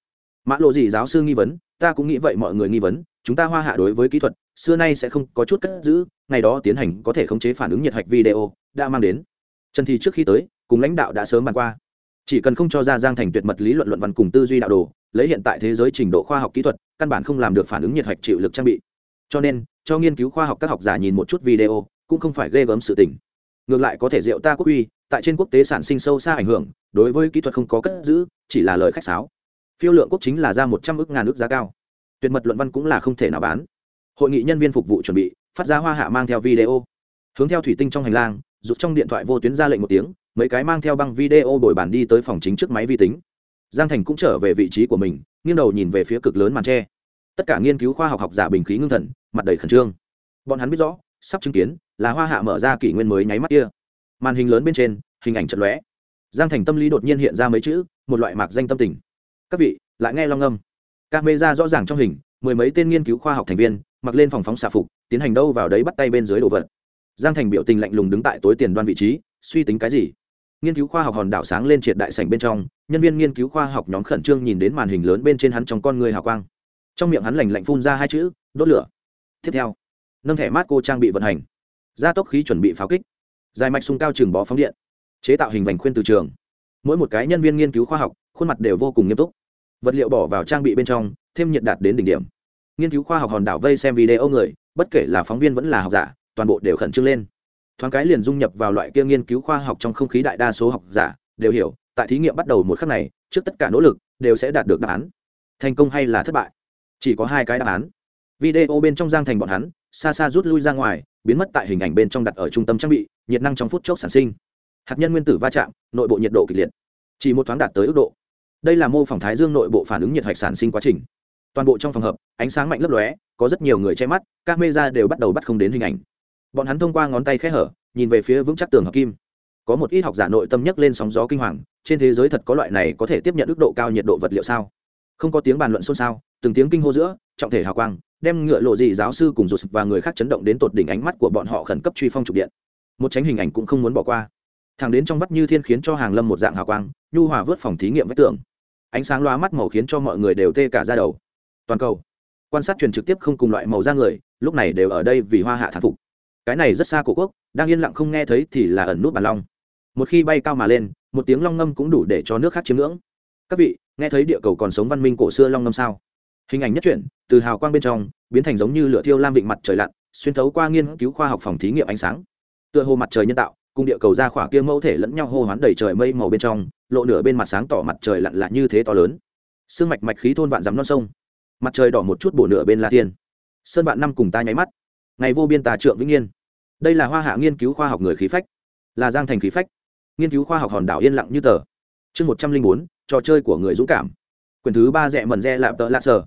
Speaker 1: Mã lộ gì giáo sư nghi vấn, ta cũng nghĩ vậy mọi người nghi vấn, chúng ta hoa hạ đối với kỹ thuật, xưa nay sẽ không có chút cất giữ, ngày đó tiến hành có thể khống chế phản ứng nhiệt hạch video đã mang đến. Trần thì trước khi tới, cùng lãnh đạo đã sớm bàn qua. Chỉ cần không cho ra giang thành tuyệt mật lý luận luận văn cùng tư duy đạo đồ lấy hiện tại thế giới trình độ khoa học kỹ thuật, căn bản không làm được phản ứng nhiệt hạch chịu lực trang bị. Cho nên, cho nghiên cứu khoa học các học giả nhìn một chút video, cũng không phải ghê gớm sự tình. Ngược lại có thể diệu ta quốc uy, tại trên quốc tế sản sinh sâu xa ảnh hưởng, đối với kỹ thuật không có cất giữ, chỉ là lời khách sáo. Phiêu lượng quốc chính là ra một trăm ước ngàn ước giá cao. Tuyệt mật luận văn cũng là không thể nào bán. Hội nghị nhân viên phục vụ chuẩn bị, phát ra hoa hạ mang theo video. Hướng theo thủy tinh trong hành lang rút trong điện thoại vô tuyến ra lệnh một tiếng, mấy cái mang theo băng video đổi bản đi tới phòng chính trước máy vi tính giang thành cũng trở về vị trí của mình, nghiêng đầu nhìn về phía cực lớn màn tre. Tất cả nghiên cứu khoa học học giả bình khí ngưng thần, mặt đầy khẩn trương. Bọn hắn biết rõ, sắp chứng kiến là hoa hạ mở ra kỷ nguyên mới nháy mắt kia. Màn hình lớn bên trên, hình ảnh chật lóe. Giang thành tâm lý đột nhiên hiện ra mấy chữ, một loại mạc danh tâm tình. Các vị, lại nghe long âm. Các mê ra rõ ràng trong hình, mười mấy tên nghiên cứu khoa học thành viên, mặc lên phòng phóng xạ phục, tiến hành đâu vào đấy bắt tay bên dưới đồ vật. Giang thành biểu tình lạnh lùng đứng tại tối tiền đoan vị trí, suy tính cái gì? Nghiên cứu khoa học hòn đảo sáng lên triệt đại sảnh bên trong, nhân viên nghiên cứu khoa học nhóm khẩn trương nhìn đến màn hình lớn bên trên hắn trong con người hào quang. Trong miệng hắn lành lạnh phun ra hai chữ, đốt lửa. Tiếp theo, nâng thẻ mát cô trang bị vận hành. Gia tốc khí chuẩn bị pháo kích. Dài mạch sung cao trường bó phóng điện. Chế tạo hình vành khuyên từ trường. Mỗi một cái nhân viên nghiên cứu khoa học, khuôn mặt đều vô cùng nghiêm túc. Vật liệu bỏ vào trang bị bên trong, thêm nhiệt đạt đến đỉnh điểm. Nghiên cứu khoa học hòn đảo vây xem video người, bất kể là phóng viên vẫn là học giả, toàn bộ đều khẩn trương lên thoáng cái liền dung nhập vào loại kia nghiên cứu khoa học trong không khí đại đa số học giả, đều hiểu, tại thí nghiệm bắt đầu một khắc này, trước tất cả nỗ lực, đều sẽ đạt được đáp án. Thành công hay là thất bại? Chỉ có hai cái đáp án. Video bên trong giang thành bọn hắn, xa xa rút lui ra ngoài, biến mất tại hình ảnh bên trong đặt ở trung tâm trang bị, nhiệt năng trong phút chốc sản sinh. Hạt nhân nguyên tử va chạm, nội bộ nhiệt độ kịch liệt. Chỉ một thoáng đạt tới ước độ. Đây là mô phỏng thái dương nội bộ phản ứng nhiệt hạch sản sinh quá trình. Toàn bộ trong phòng hợp, ánh sáng mạnh lấp lóe, có rất nhiều người che mắt, các mê ra đều bắt đầu bắt không đến hình ảnh bọn hắn thông qua ngón tay khẽ hở, nhìn về phía vững chắc tường hợp kim. Có một ít học giả nội tâm nhấc lên sóng gió kinh hoàng, trên thế giới thật có loại này có thể tiếp nhận ước độ cao nhiệt độ vật liệu sao? Không có tiếng bàn luận xôn xao, từng tiếng kinh hô giữa, trọng thể hào quang, đem ngựa lộ dị giáo sư cùng rụt và người khác chấn động đến tột đỉnh ánh mắt của bọn họ khẩn cấp truy phong trục điện. Một tránh hình ảnh cũng không muốn bỏ qua. Thẳng đến trong vắt như thiên khiến cho hàng lâm một dạng hào quang, nhu hòa vớt phòng thí nghiệm vách tường. Ánh sáng loa mắt màu khiến cho mọi người đều tê cả ra đầu. Toàn cầu, quan sát truyền trực tiếp không cùng loại màu da người, lúc này đều ở đây vì hoa hạ thán phục cái này rất xa cổ quốc, đang yên lặng không nghe thấy thì là ẩn nút bàn long. Một khi bay cao mà lên, một tiếng long ngâm cũng đủ để cho nước khác chiếm ngưỡng. Các vị, nghe thấy địa cầu còn sống văn minh cổ xưa long ngâm sao? Hình ảnh nhất truyện, từ hào quang bên trong, biến thành giống như lửa thiêu lam vịnh mặt trời lặn, xuyên thấu qua nghiên cứu khoa học phòng thí nghiệm ánh sáng. Tựa hồ mặt trời nhân tạo, cùng địa cầu ra khỏa kia mẫu thể lẫn nhau hô hoán đầy trời mây màu bên trong, lộ nửa bên mặt sáng tỏ mặt trời lặn lạ như thế to lớn. Sương mạch mạch khí thôn vạn dắm non sông. Mặt trời đỏ một chút bổ nửa bên la thiên. sơn vạn năm cùng ta nháy mắt. Ngày vô biên tà trượng vĩnh yên đây là hoa hạ nghiên cứu khoa học người khí phách. Là giang thành khí phách. Nghiên cứu khoa học hòn đảo yên lặng như tờ. Chương một trăm linh bốn, trò chơi của người dũng cảm. Quyển thứ ba rẽ mần re lạp tợ lạ sờ.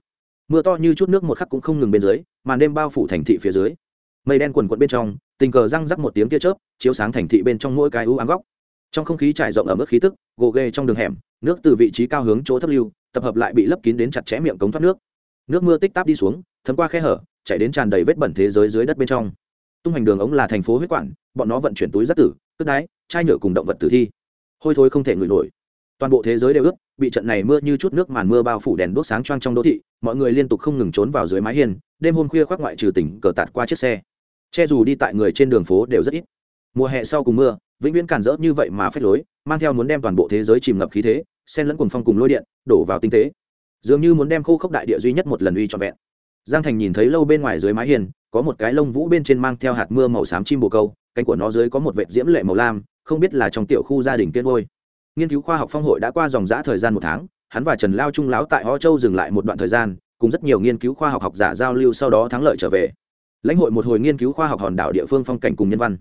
Speaker 1: Mưa to như chút nước một khắc cũng không ngừng bên dưới, màn đêm bao phủ thành thị phía dưới. Mây đen quần quận bên trong, tình cờ răng rắc một tiếng tia chớp, chiếu sáng thành thị bên trong mỗi cái ưu ám góc. Trong không khí trải rộng ở mức khí tức, gồ ghê trong đường hẻm, nước từ vị trí cao hướng chỗ thấp lưu, tập hợp lại bị lấp kín đến chặt chẽ miệng cống thoát nước. Nước mưa tích táp đi xuống, thấm qua khe hở chạy đến tràn đầy vết bẩn thế giới dưới đất bên trong tung hành đường ống là thành phố huyết quản, bọn nó vận chuyển túi rác tử, cất đái, chai nhựa cùng động vật tử thi. Hôi thối không thể ngửi nổi. Toàn bộ thế giới đều ướt, bị trận này mưa như chút nước màn mưa bao phủ đèn đốt sáng choang trong đô thị, mọi người liên tục không ngừng trốn vào dưới mái hiên, đêm hôm khuya khoác ngoại trừ tỉnh cờ tạt qua chiếc xe. Che dù đi tại người trên đường phố đều rất ít. Mùa hè sau cùng mưa, vĩnh viễn cản rỡ như vậy mà phép lối, mang theo muốn đem toàn bộ thế giới chìm ngập khí thế, xen lẫn cùng phong cùng lôi điện, đổ vào tinh tế. Dường như muốn đem khô khốc đại địa duy nhất một lần uy trọn vẹn giang thành nhìn thấy lâu bên ngoài dưới mái hiên, có một cái lông vũ bên trên mang theo hạt mưa màu xám chim bồ câu, cánh của nó dưới có một vệt diễm lệ màu lam, không biết là trong tiểu khu gia đình tiên ngôi nghiên cứu khoa học phong hội đã qua dòng giã thời gian một tháng, hắn và trần lao trung láo tại ho châu dừng lại một đoạn thời gian, cùng rất nhiều nghiên cứu khoa học học giả giao lưu sau đó thắng lợi trở về. Lãnh hội một hồi nghiên cứu khoa học hòn đảo địa phương phong cảnh cùng nhân văn,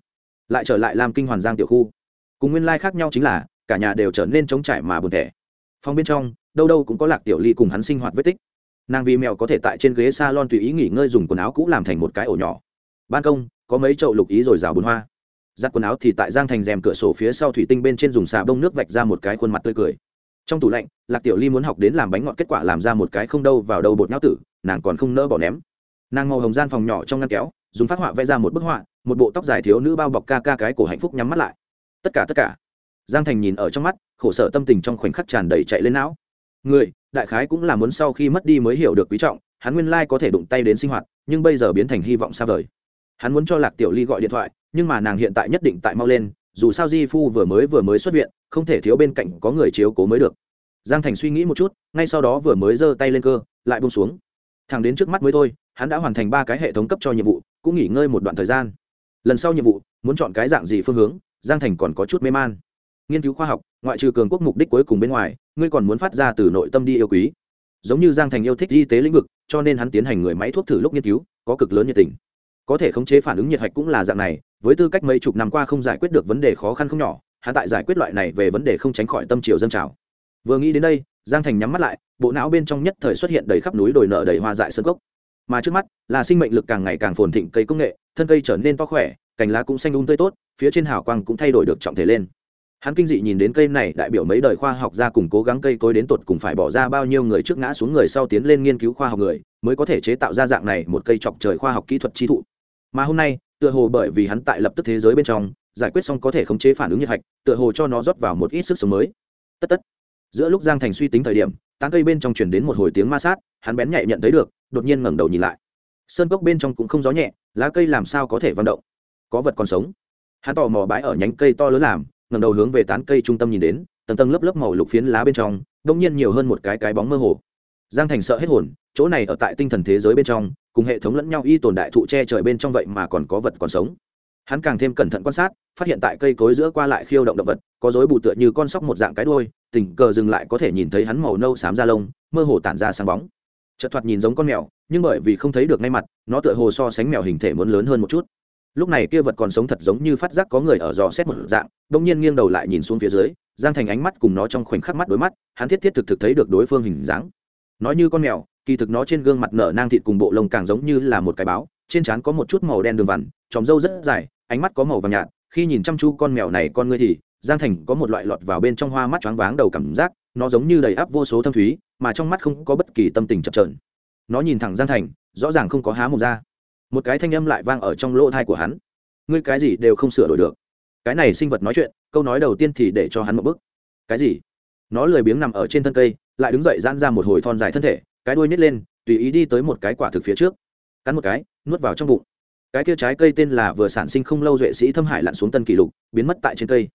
Speaker 1: lại trở lại làm kinh hoàn giang tiểu khu. Cùng nguyên lai khác nhau chính là, cả nhà đều trở nên trống trải mà buồn thẻ. Phong bên trong, đâu đâu cũng có lạc tiểu ly cùng hắn sinh hoạt vết tích nàng vì mèo có thể tại trên ghế s a lon tùy ý nghỉ ngơi dùng quần áo cũ làm thành một cái ổ nhỏ. Ban công, có mấy chậu lục ý rồi rào bùn hoa. Giặt quần áo thì tại giang thành rèm cửa sổ phía sau thủy tinh bên trên dùng xà bông nước vạch ra một cái khuôn mặt tươi cười. Trong tủ lạnh, lạc tiểu ly muốn học đến làm bánh ngọt kết quả làm ra một cái không đâu vào đầu bột nhau tử, nàng còn không nỡ bỏ ném. Nàng màu hồng gian phòng nhỏ trong ngăn kéo, dùng phát họa vẽ ra một bức họa, một bộ tóc dài thiếu nữ bao bọc ca ca cái cổ hạnh phúc nhắm mắt lại. Tất cả tất cả. Giang thành nhìn ở trong mắt, khổ sở tâm tình trong khoảnh khắc tràn đầy chạy lên não. Người đại khái cũng là muốn sau khi mất đi mới hiểu được quý trọng, hắn nguyên lai có thể đụng tay đến sinh hoạt, nhưng bây giờ biến thành hy vọng xa vời. Hắn muốn cho lạc tiểu ly gọi điện thoại, nhưng mà nàng hiện tại nhất định tại mau lên, dù sao di phu vừa mới vừa mới xuất viện, không thể thiếu bên cạnh có người chiếu cố mới được. Giang thành suy nghĩ một chút, ngay sau đó vừa mới giơ tay lên cơ, lại bông xuống. Thằng đến trước mắt mới thôi, hắn đã hoàn thành ba cái hệ thống cấp cho nhiệm vụ, cũng nghỉ ngơi một đoạn thời gian. Lần sau nhiệm vụ, muốn chọn cái dạng gì phương hướng, giang thành còn có chút mê man nghiên cứu khoa học, ngoại trừ cường quốc mục đích cuối cùng bên ngoài, ngươi còn muốn phát ra từ nội tâm đi yêu quý. Giống như giang thành yêu thích y tế lĩnh vực, cho nên hắn tiến hành người máy thuốc thử lúc nghiên cứu, có cực lớn nhiệt tình. Có thể khống chế phản ứng nhiệt hạch cũng là dạng này, với tư cách mấy chục năm qua không giải quyết được vấn đề khó khăn không nhỏ, hắn tại giải quyết loại này về vấn đề không tránh khỏi tâm triều dân trào. Vừa nghĩ đến đây, giang thành nhắm mắt lại, bộ não bên trong nhất thời xuất hiện đầy khắp núi đồi nợ đầy hoa dại sơn cốc. Mà trước mắt, là sinh mệnh lực càng ngày càng phồn thịnh, cây công nghệ, thân cây trở nên to khỏe, cành lá cũng xanh um tươi tốt, phía trên hào quang cũng thay đổi được trọng thể lên hắn kinh dị nhìn đến cây này, đại biểu mấy đời khoa học gia cùng cố gắng cây cối đến tột cùng phải bỏ ra bao nhiêu người trước ngã xuống người sau tiến lên nghiên cứu khoa học người, mới có thể chế tạo ra dạng này một cây chọc trời khoa học kỹ thuật chi thụ. Mà hôm nay, tựa hồ bởi vì hắn tại lập tức thế giới bên trong, giải quyết xong có thể khống chế phản ứng nhiệt hạch, tựa hồ cho nó rót vào một ít sức sống mới. Tất tất. Giữa lúc giang thành suy tính thời điểm, tán cây bên trong chuyển đến một hồi tiếng ma sát, hắn bén nhạy nhận thấy được, đột nhiên ngẩng đầu nhìn lại. Sơn cốc bên trong cũng không gió nhẹ, lá cây làm sao có thể vận động? Có vật còn sống. Hắn tò mò bãi ở nhánh cây to lớn làm ngẩng đầu hướng về tán cây trung tâm nhìn đến, tầng tầng lớp lớp màu lục phiến lá bên trong, đông nhiên nhiều hơn một cái cái bóng mơ hồ. Giang thành sợ hết hồn, chỗ này ở tại tinh thần thế giới bên trong, cùng hệ thống lẫn nhau y tồn đại thụ che trời bên trong vậy mà còn có vật còn sống. Hắn càng thêm cẩn thận quan sát, phát hiện tại cây cối giữa qua lại khiêu động động vật, có dối bù tựa như con sóc một dạng cái đôi tình cờ dừng lại có thể nhìn thấy hắn màu nâu xám da lông, mơ hồ tản ra sáng bóng. Chợt thoạt nhìn giống con mèo, nhưng bởi vì không thấy được ngay mặt, nó tựa hồ so sánh mèo hình thể muốn lớn hơn một chút lúc này kia vật còn sống thật giống như phát giác có người ở dò xét một dạng đông nhiên nghiêng đầu lại nhìn xuống phía dưới, giang thành ánh mắt cùng nó trong khoảnh khắc mắt đối mắt, hắn thiết thiết thực thực thấy được đối phương hình dáng. Nói như con mèo, kỳ thực nó trên gương mặt nở nang thịt cùng bộ lông càng giống như là một cái báo, trên trán có một chút màu đen đường vằn, tròm râu rất dài, ánh mắt có màu vàng nhạt, khi nhìn chăm chú con mèo này con ngươi thì, giang thành có một loại lọt vào bên trong hoa mắt choáng váng đầu cảm giác, nó giống như đầy áp vô số thâm thúy, mà trong mắt không có bất kỳ tâm tình chập trờn nó nhìn thẳng giang thành, rõ ràng không có há một ra một cái thanh âm lại vang ở trong lỗ thai của hắn. Ngươi cái gì đều không sửa đổi được. Cái này sinh vật nói chuyện, câu nói đầu tiên thì để cho hắn một bức cái gì? Nó lười biếng nằm ở trên thân cây, lại đứng dậy giãn ra một hồi thon dài thân thể, cái đuôi nhét lên, tùy ý đi tới một cái quả thực phía trước. Cắn một cái, nuốt vào trong bụng. Cái kia trái cây tên là vừa sản sinh không lâu duệ sĩ thâm hải lặn xuống tân kỷ lục, biến mất tại trên cây.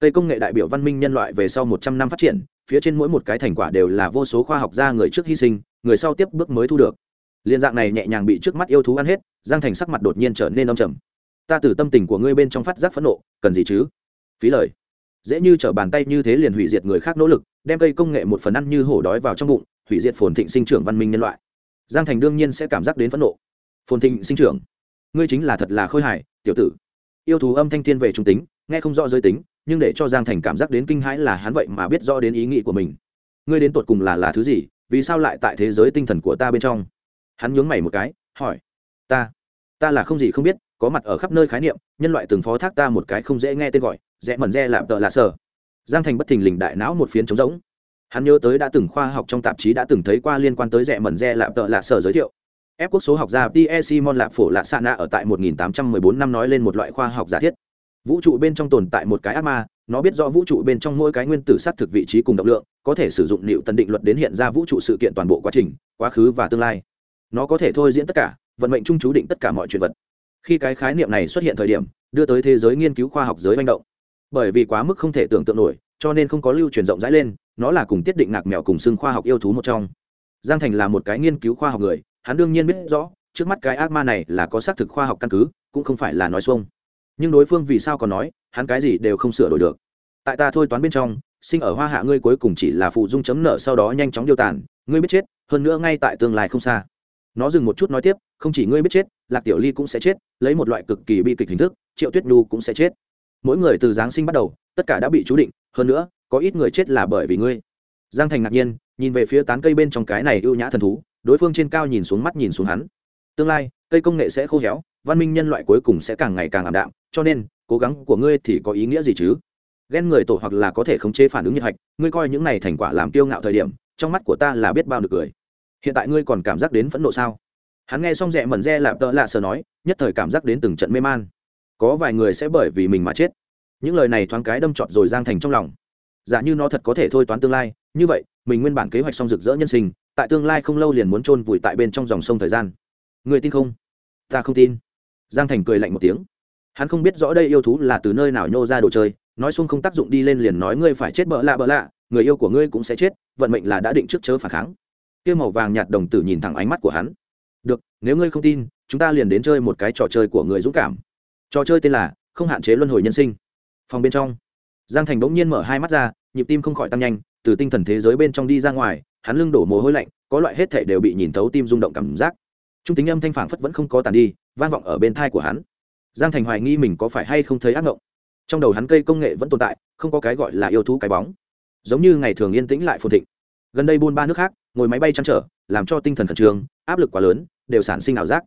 Speaker 1: Cây công nghệ đại biểu văn minh nhân loại về sau một trăm năm phát triển, phía trên mỗi một cái thành quả đều là vô số khoa học gia người trước hy sinh, người sau tiếp bước mới thu được. Liên dạng này nhẹ nhàng bị trước mắt yêu thú ăn hết giang thành sắc mặt đột nhiên trở nên âm trầm. Ta từ tâm tình của ngươi bên trong phát giác phẫn nộ, cần gì chứ? Phí lời. Dễ như t bàn tay như thế liền hủy diệt người khác nỗ lực, đem cây công nghệ một phần ăn như hổ đói vào trong bụng, hủy diệt phồn thịnh sinh trưởng văn minh nhân loại. Giang thành đương nhiên sẽ cảm giác đến phẫn nộ. Phồn thịnh sinh trưởng. Ngươi chính là thật là khôi hài, tiểu tử. Yêu thú âm thanh thiên về trung tính, nghe không rõ giới tính, nhưng để cho giang thành cảm giác đến kinh hãi là hắn vậy mà biết rõ đến ý nghĩ của mình. Ngươi đến tột cùng là là thứ gì, vì sao lại tại thế giới tinh thần của ta bên trong? Hắn nhướng mày một cái, hỏi ta. Ta là không gì không biết, có mặt ở khắp nơi khái niệm, nhân loại từng phó thác ta một cái không dễ nghe tên gọi, rẽ mẩn re lạp tợ lạ sở. Giang thành bất thình lình đại não một phiến trống rỗng. Hắn nhớ tới đã từng khoa học trong tạp chí đã từng thấy qua liên quan tới rẽ mẩn re lạp tợ lạ sở giới thiệu. Ép quốc số học gia t Mon simon lạp phổ lạ xạ nạ ở tại 1814 năm nói lên một loại khoa học giả thiết. Vũ trụ bên trong tồn tại một cái ác ma, nó biết rõ vũ trụ bên trong mỗi cái nguyên tử xác thực vị trí cùng động lượng, có thể sử dụng liệu tần định luật đến hiện ra vũ trụ sự kiện toàn bộ quá trình, quá khứ và tương lai. Nó có thể thôi diễn tất cả vận mệnh chung chú định tất cả mọi chuyện vật. Khi cái khái niệm này xuất hiện thời điểm, đưa tới thế giới nghiên cứu khoa học giới manh động. Bởi vì quá mức không thể tưởng tượng nổi, cho nên không có lưu truyền rộng rãi lên, nó là cùng tiết định ngạc mèo cùng xưng khoa học yêu thú một trong. Giang thành là một cái nghiên cứu khoa học người, hắn đương nhiên biết rõ, trước mắt cái ác ma này là có xác thực khoa học căn cứ, cũng không phải là nói xuông. Nhưng đối phương vì sao còn nói, hắn cái gì đều không sửa đổi được. Tại ta thôi toán bên trong, sinh ở hoa hạ ngươi cuối cùng chỉ là phụ dung chấm nợ sau đó nhanh chóng điêu tàn, ngươi biết chết, hơn nữa ngay tại tương lai không xa nó dừng một chút nói tiếp, không chỉ ngươi biết chết, lạc tiểu ly cũng sẽ chết, lấy một loại cực kỳ bi kịch hình thức, triệu tuyết nhu cũng sẽ chết. Mỗi người từ giáng sinh bắt đầu, tất cả đã bị chú định, hơn nữa, có ít người chết là bởi vì ngươi. Giang thành ngạc nhiên, nhìn về phía tán cây bên trong cái này ưu nhã thần thú, đối phương trên cao nhìn xuống mắt nhìn xuống hắn. Tương lai, cây công nghệ sẽ khô héo, văn minh nhân loại cuối cùng sẽ càng ngày càng ảm đạm, cho nên, cố gắng của ngươi thì có ý nghĩa gì chứ? Ghen người tổ hoặc là có thể khống chế phản ứng nhiệt hạch, ngươi coi những này thành quả làm kiêu ngạo thời điểm, trong mắt của ta là biết bao được cười hiện tại ngươi còn cảm giác đến phẫn nộ sao? Hắn nghe xong rẽ mẩn re lạp tợ lạ sờ nói, nhất thời cảm giác đến từng trận mê man. Có vài người sẽ bởi vì mình mà chết. Những lời này thoáng cái đâm trọt rồi giang thành trong lòng. Giả như nó thật có thể thôi toán tương lai, như vậy, mình nguyên bản kế hoạch xong rực rỡ nhân sinh, tại tương lai không lâu liền muốn chôn vùi tại bên trong dòng sông thời gian. Người tin không? Ta không tin. Giang thành cười lạnh một tiếng. Hắn không biết rõ đây yêu thú là từ nơi nào nhô ra đồ chơi, nói xung không tác dụng đi lên liền nói ngươi phải chết bỡ lạ bỡ lạ, người yêu của ngươi cũng sẽ chết, vận mệnh là đã định trước chớ phản kháng kia màu vàng nhạt đồng tử nhìn thẳng ánh mắt của hắn. Được, nếu ngươi không tin, chúng ta liền đến chơi một cái trò chơi của người dũng cảm. Trò chơi tên là không hạn chế luân hồi nhân sinh. Phòng bên trong, giang thành bỗng nhiên mở hai mắt ra, nhịp tim không khỏi tăng nhanh, từ tinh thần thế giới bên trong đi ra ngoài, hắn lưng đổ mồ hôi lạnh, có loại hết thể đều bị nhìn thấu tim rung động cảm giác. Trung tính âm thanh phản phất vẫn không có tàn đi, vang vọng ở bên thai của hắn. Giang thành hoài nghi mình có phải hay không thấy ác mộng trong đầu hắn cây công nghệ vẫn tồn tại, không có cái gọi là yêu thú cái bóng. Giống như ngày thường yên tĩnh lại phồn thịnh gần đây buôn ba nước khác, ngồi máy bay chăn trở, làm cho tinh thần khẩn trương, áp lực quá lớn, đều sản sinh ảo giác.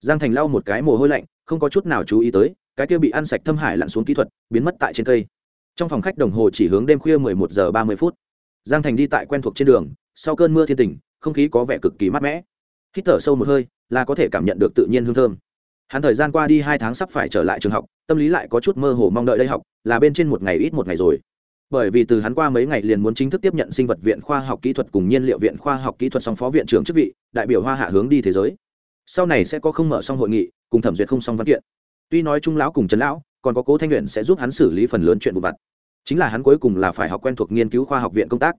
Speaker 1: Giang thành lau một cái mồ hôi lạnh, không có chút nào chú ý tới, cái kia bị ăn sạch thâm hải lặn xuống kỹ thuật, biến mất tại trên cây. Trong phòng khách đồng hồ chỉ hướng đêm khuya 11 giờ 30 phút. Giang thành đi tại quen thuộc trên đường, sau cơn mưa thiên tình, không khí có vẻ cực kỳ mát mẻ. Hít thở sâu một hơi, là có thể cảm nhận được tự nhiên hương thơm. Hắn thời gian qua đi hai tháng sắp phải trở lại trường học, tâm lý lại có chút mơ hồ mong đợi đây học, là bên trên một ngày ít một ngày rồi bởi vì từ hắn qua mấy ngày liền muốn chính thức tiếp nhận sinh vật viện khoa học kỹ thuật cùng nhiên liệu viện khoa học kỹ thuật song phó viện trưởng chức vị, đại biểu hoa hạ hướng đi thế giới. Sau này sẽ có không mở xong hội nghị, cùng thẩm duyệt không xong văn kiện. Tuy nói trung lão cùng trấn lão, còn có cố thanh luyện sẽ giúp hắn xử lý phần lớn chuyện vụ vặt. Chính là hắn cuối cùng là phải học quen thuộc nghiên cứu khoa học viện công tác.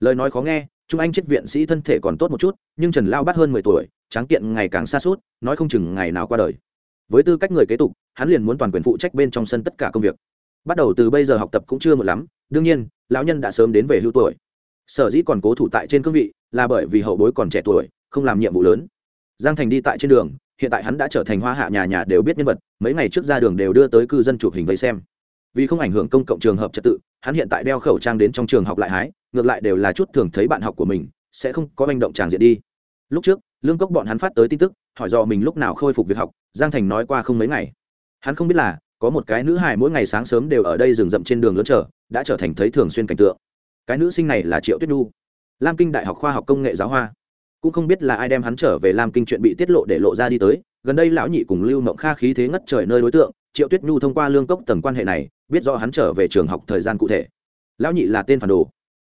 Speaker 1: Lời nói khó nghe, trung anh chết viện sĩ thân thể còn tốt một chút, nhưng trần lao bắt hơn mười tuổi, tráng kiện ngày càng xa suốt, nói không chừng ngày nào qua đời. Với tư cách người kế tục, hắn liền muốn toàn quyền phụ trách bên trong sân tất cả công việc bắt đầu từ bây giờ học tập cũng chưa một lắm, đương nhiên, lão nhân đã sớm đến về hưu tuổi. Sở dĩ còn cố thủ tại trên cương vị là bởi vì hậu bối còn trẻ tuổi, không làm nhiệm vụ lớn. Giang thành đi tại trên đường, hiện tại hắn đã trở thành hoa hạ nhà nhà đều biết nhân vật, mấy ngày trước ra đường đều đưa tới cư dân chụp hình vây xem. Vì không ảnh hưởng công cộng trường hợp trật tự, hắn hiện tại đeo khẩu trang đến trong trường học lại hái, ngược lại đều là chút thường thấy bạn học của mình, sẽ không có manh động tràng diện đi. Lúc trước, lương cốc bọn hắn phát tới tin tức, hỏi do mình lúc nào khôi phục việc học, giang thành nói qua không mấy ngày. Hắn không biết là có một cái nữ hài mỗi ngày sáng sớm đều ở đây rừng rậm trên đường lớn trở đã trở thành thấy thường xuyên cảnh tượng. Cái nữ sinh này là triệu tuyết nhu, lam kinh đại học khoa học công nghệ giáo hoa. Cũng không biết là ai đem hắn trở về lam kinh chuyện bị tiết lộ để lộ ra đi tới, gần đây lão nhị cùng lưu mộng kha khí thế ngất trời nơi đối tượng, triệu tuyết nhu thông qua lương cốc tầng quan hệ này, biết rõ hắn trở về trường học thời gian cụ thể. Lão nhị là tên phản đồ.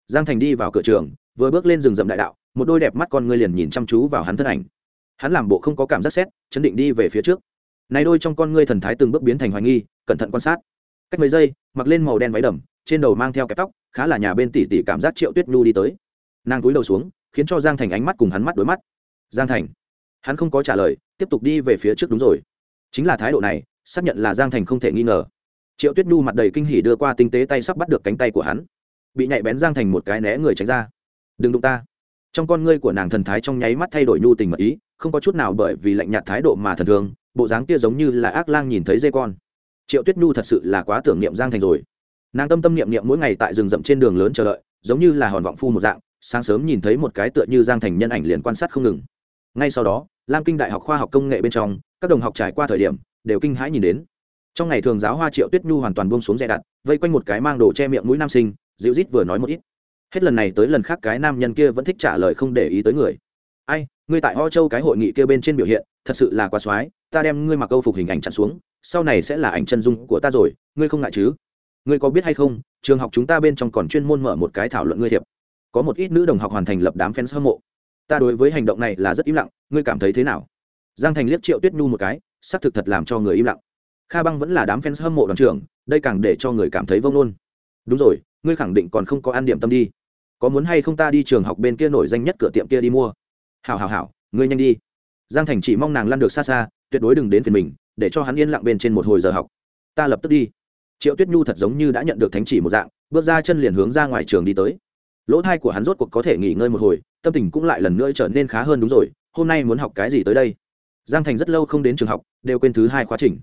Speaker 1: Giang thành đi vào cửa trường, vừa bước lên rừng rậm đại đạo, một đôi đẹp mắt con ngươi liền nhìn chăm chú vào hắn thân ảnh. Hắn làm bộ không có cảm giác xét chấn định đi về phía trước này đôi trong con ngươi thần thái từng bước biến thành hoài nghi, cẩn thận quan sát. Cách mấy giây, mặc lên màu đen váy đầm, trên đầu mang theo kẹp tóc, khá là nhà bên tỷ tỷ cảm giác triệu tuyết nhu đi tới. Nàng cúi đầu xuống, khiến cho giang thành ánh mắt cùng hắn mắt đối mắt. Giang thành. Hắn không có trả lời, tiếp tục đi về phía trước đúng rồi. Chính là thái độ này, xác nhận là giang thành không thể nghi ngờ. Triệu tuyết nhu mặt đầy kinh hỉ đưa qua tinh tế tay sắp bắt được cánh tay của hắn. Bị nhạy bén giang thành một cái né người tránh ra. Đừng đụng ta. Trong con ngươi của nàng thần thái trong nháy mắt thay đổi nhu tình mật ý, không có chút nào bởi vì lạnh nhạt thái độ mà thần thương bộ dáng kia giống như là ác lang nhìn thấy dây con. Triệu tuyết nhu thật sự là quá tưởng niệm giang thành rồi. Nàng tâm tâm niệm niệm mỗi ngày tại rừng rậm trên đường lớn chờ đợi, giống như là hòn vọng phu một dạng, sáng sớm nhìn thấy một cái tựa như giang thành nhân ảnh liền quan sát không ngừng. Ngay sau đó, lam kinh đại học khoa học công nghệ bên trong, các đồng học trải qua thời điểm, đều kinh hãi nhìn đến. Trong ngày thường giáo hoa triệu tuyết nhu hoàn toàn buông xuống dè đặt vây quanh một cái mang đồ che miệng mũi nam sinh, dịu rít vừa nói một ít. Hết lần này tới lần khác cái nam nhân kia vẫn thích trả lời không để ý tới người ai, ngươi tại ho châu cái hội nghị kia bên trên biểu hiện, thật sự là quá soái ta đem ngươi mặc câu phục hình ảnh chặn xuống, sau này sẽ là ảnh chân dung của ta rồi, ngươi không ngại chứ? Ngươi có biết hay không, trường học chúng ta bên trong còn chuyên môn mở một cái thảo luận ngươi thiệp. Có một ít nữ đồng học hoàn thành lập đám fans hâm mộ. Ta đối với hành động này là rất im lặng, ngươi cảm thấy thế nào? Giang thành liếc triệu tuyết nhu một cái, xác thực thật làm cho người im lặng. Kha băng vẫn là đám fans hâm mộ đoàn trưởng, đây càng để cho người cảm thấy vông nôn đúng rồi, ngươi khẳng định còn không có ăn điểm tâm đi. Có muốn hay không ta đi trường học bên kia nổi danh nhất cửa tiệm kia đi mua? Hảo hảo hảo, ngươi nhanh đi. Giang thành chỉ mong nàng lăn được xa xa, tuyệt đối đừng đến phiền mình, để cho hắn yên lặng bên trên một hồi giờ học. Ta lập tức đi. Triệu tuyết nhu thật giống như đã nhận được thánh chỉ một dạng, bước ra chân liền hướng ra ngoài trường đi tới. Lỗ thai của hắn rốt cuộc có thể nghỉ ngơi một hồi, tâm tình cũng lại lần nữa trở nên khá hơn đúng rồi, hôm nay muốn học cái gì tới đây? Giang thành rất lâu không đến trường học, đều quên thứ hai khóa trình.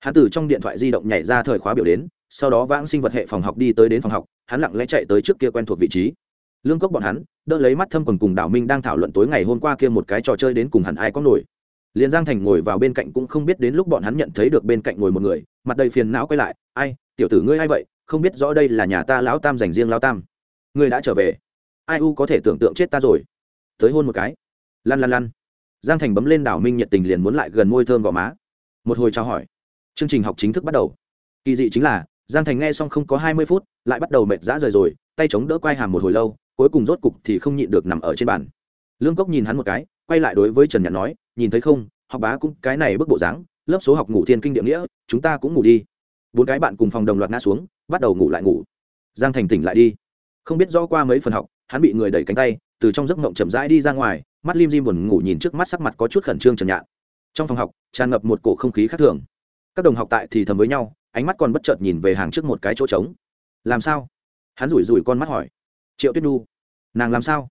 Speaker 1: Hắn từ trong điện thoại di động nhảy ra thời khóa biểu đến, sau đó vãng sinh vật hệ phòng học đi tới đến phòng học, hắn lặng lẽ chạy tới trước kia quen thuộc vị trí. Lương cốc bọn hắn đỡ lấy mắt thâm quần cùng đảo minh đang thảo luận tối ngày hôm qua kia một cái trò chơi đến cùng hẳn ai có nổi. Liền giang thành ngồi vào bên cạnh cũng không biết đến lúc bọn hắn nhận thấy được bên cạnh ngồi một người, mặt đầy phiền não quay lại, ai, tiểu tử ngươi ai vậy? Không biết rõ đây là nhà ta lão tam dành riêng lão tam. Ngươi đã trở về. Ai u có thể tưởng tượng chết ta rồi. Tới hôn một cái. Lăn lăn lăn. Giang thành bấm lên đảo minh nhiệt tình liền muốn lại gần môi thơm gò má. Một hồi trao hỏi. Chương trình học chính thức bắt đầu. Kỳ dị chính là, giang thành nghe xong không có hai mươi phút, lại bắt đầu mệt dã rời rồi, tay chống đỡ quai hàm một hồi lâu cuối cùng rốt cục thì không nhịn được nằm ở trên bàn. Lương cốc nhìn hắn một cái, quay lại đối với trần nhạn nói, nhìn thấy không, học bá cũng cái này bức bộ dáng, lớp số học ngủ thiên kinh địa nghĩa, chúng ta cũng ngủ đi. Bốn cái bạn cùng phòng đồng loạt ngã xuống, bắt đầu ngủ lại ngủ. Giang thành tỉnh lại đi. Không biết rõ qua mấy phần học, hắn bị người đẩy cánh tay, từ trong giấc mộng chậm rãi đi ra ngoài, mắt lim dim buồn ngủ nhìn trước mắt sắc mặt có chút khẩn trương trần nhạn. Trong phòng học, tràn ngập một cổ không khí khác thường. Các đồng học tại thì thầm với nhau, ánh mắt còn bất chợt nhìn về hàng trước một cái chỗ trống. Làm sao? Hắn rủi rủi con mắt hỏi triệu tuyết nhu. Nàng làm sao?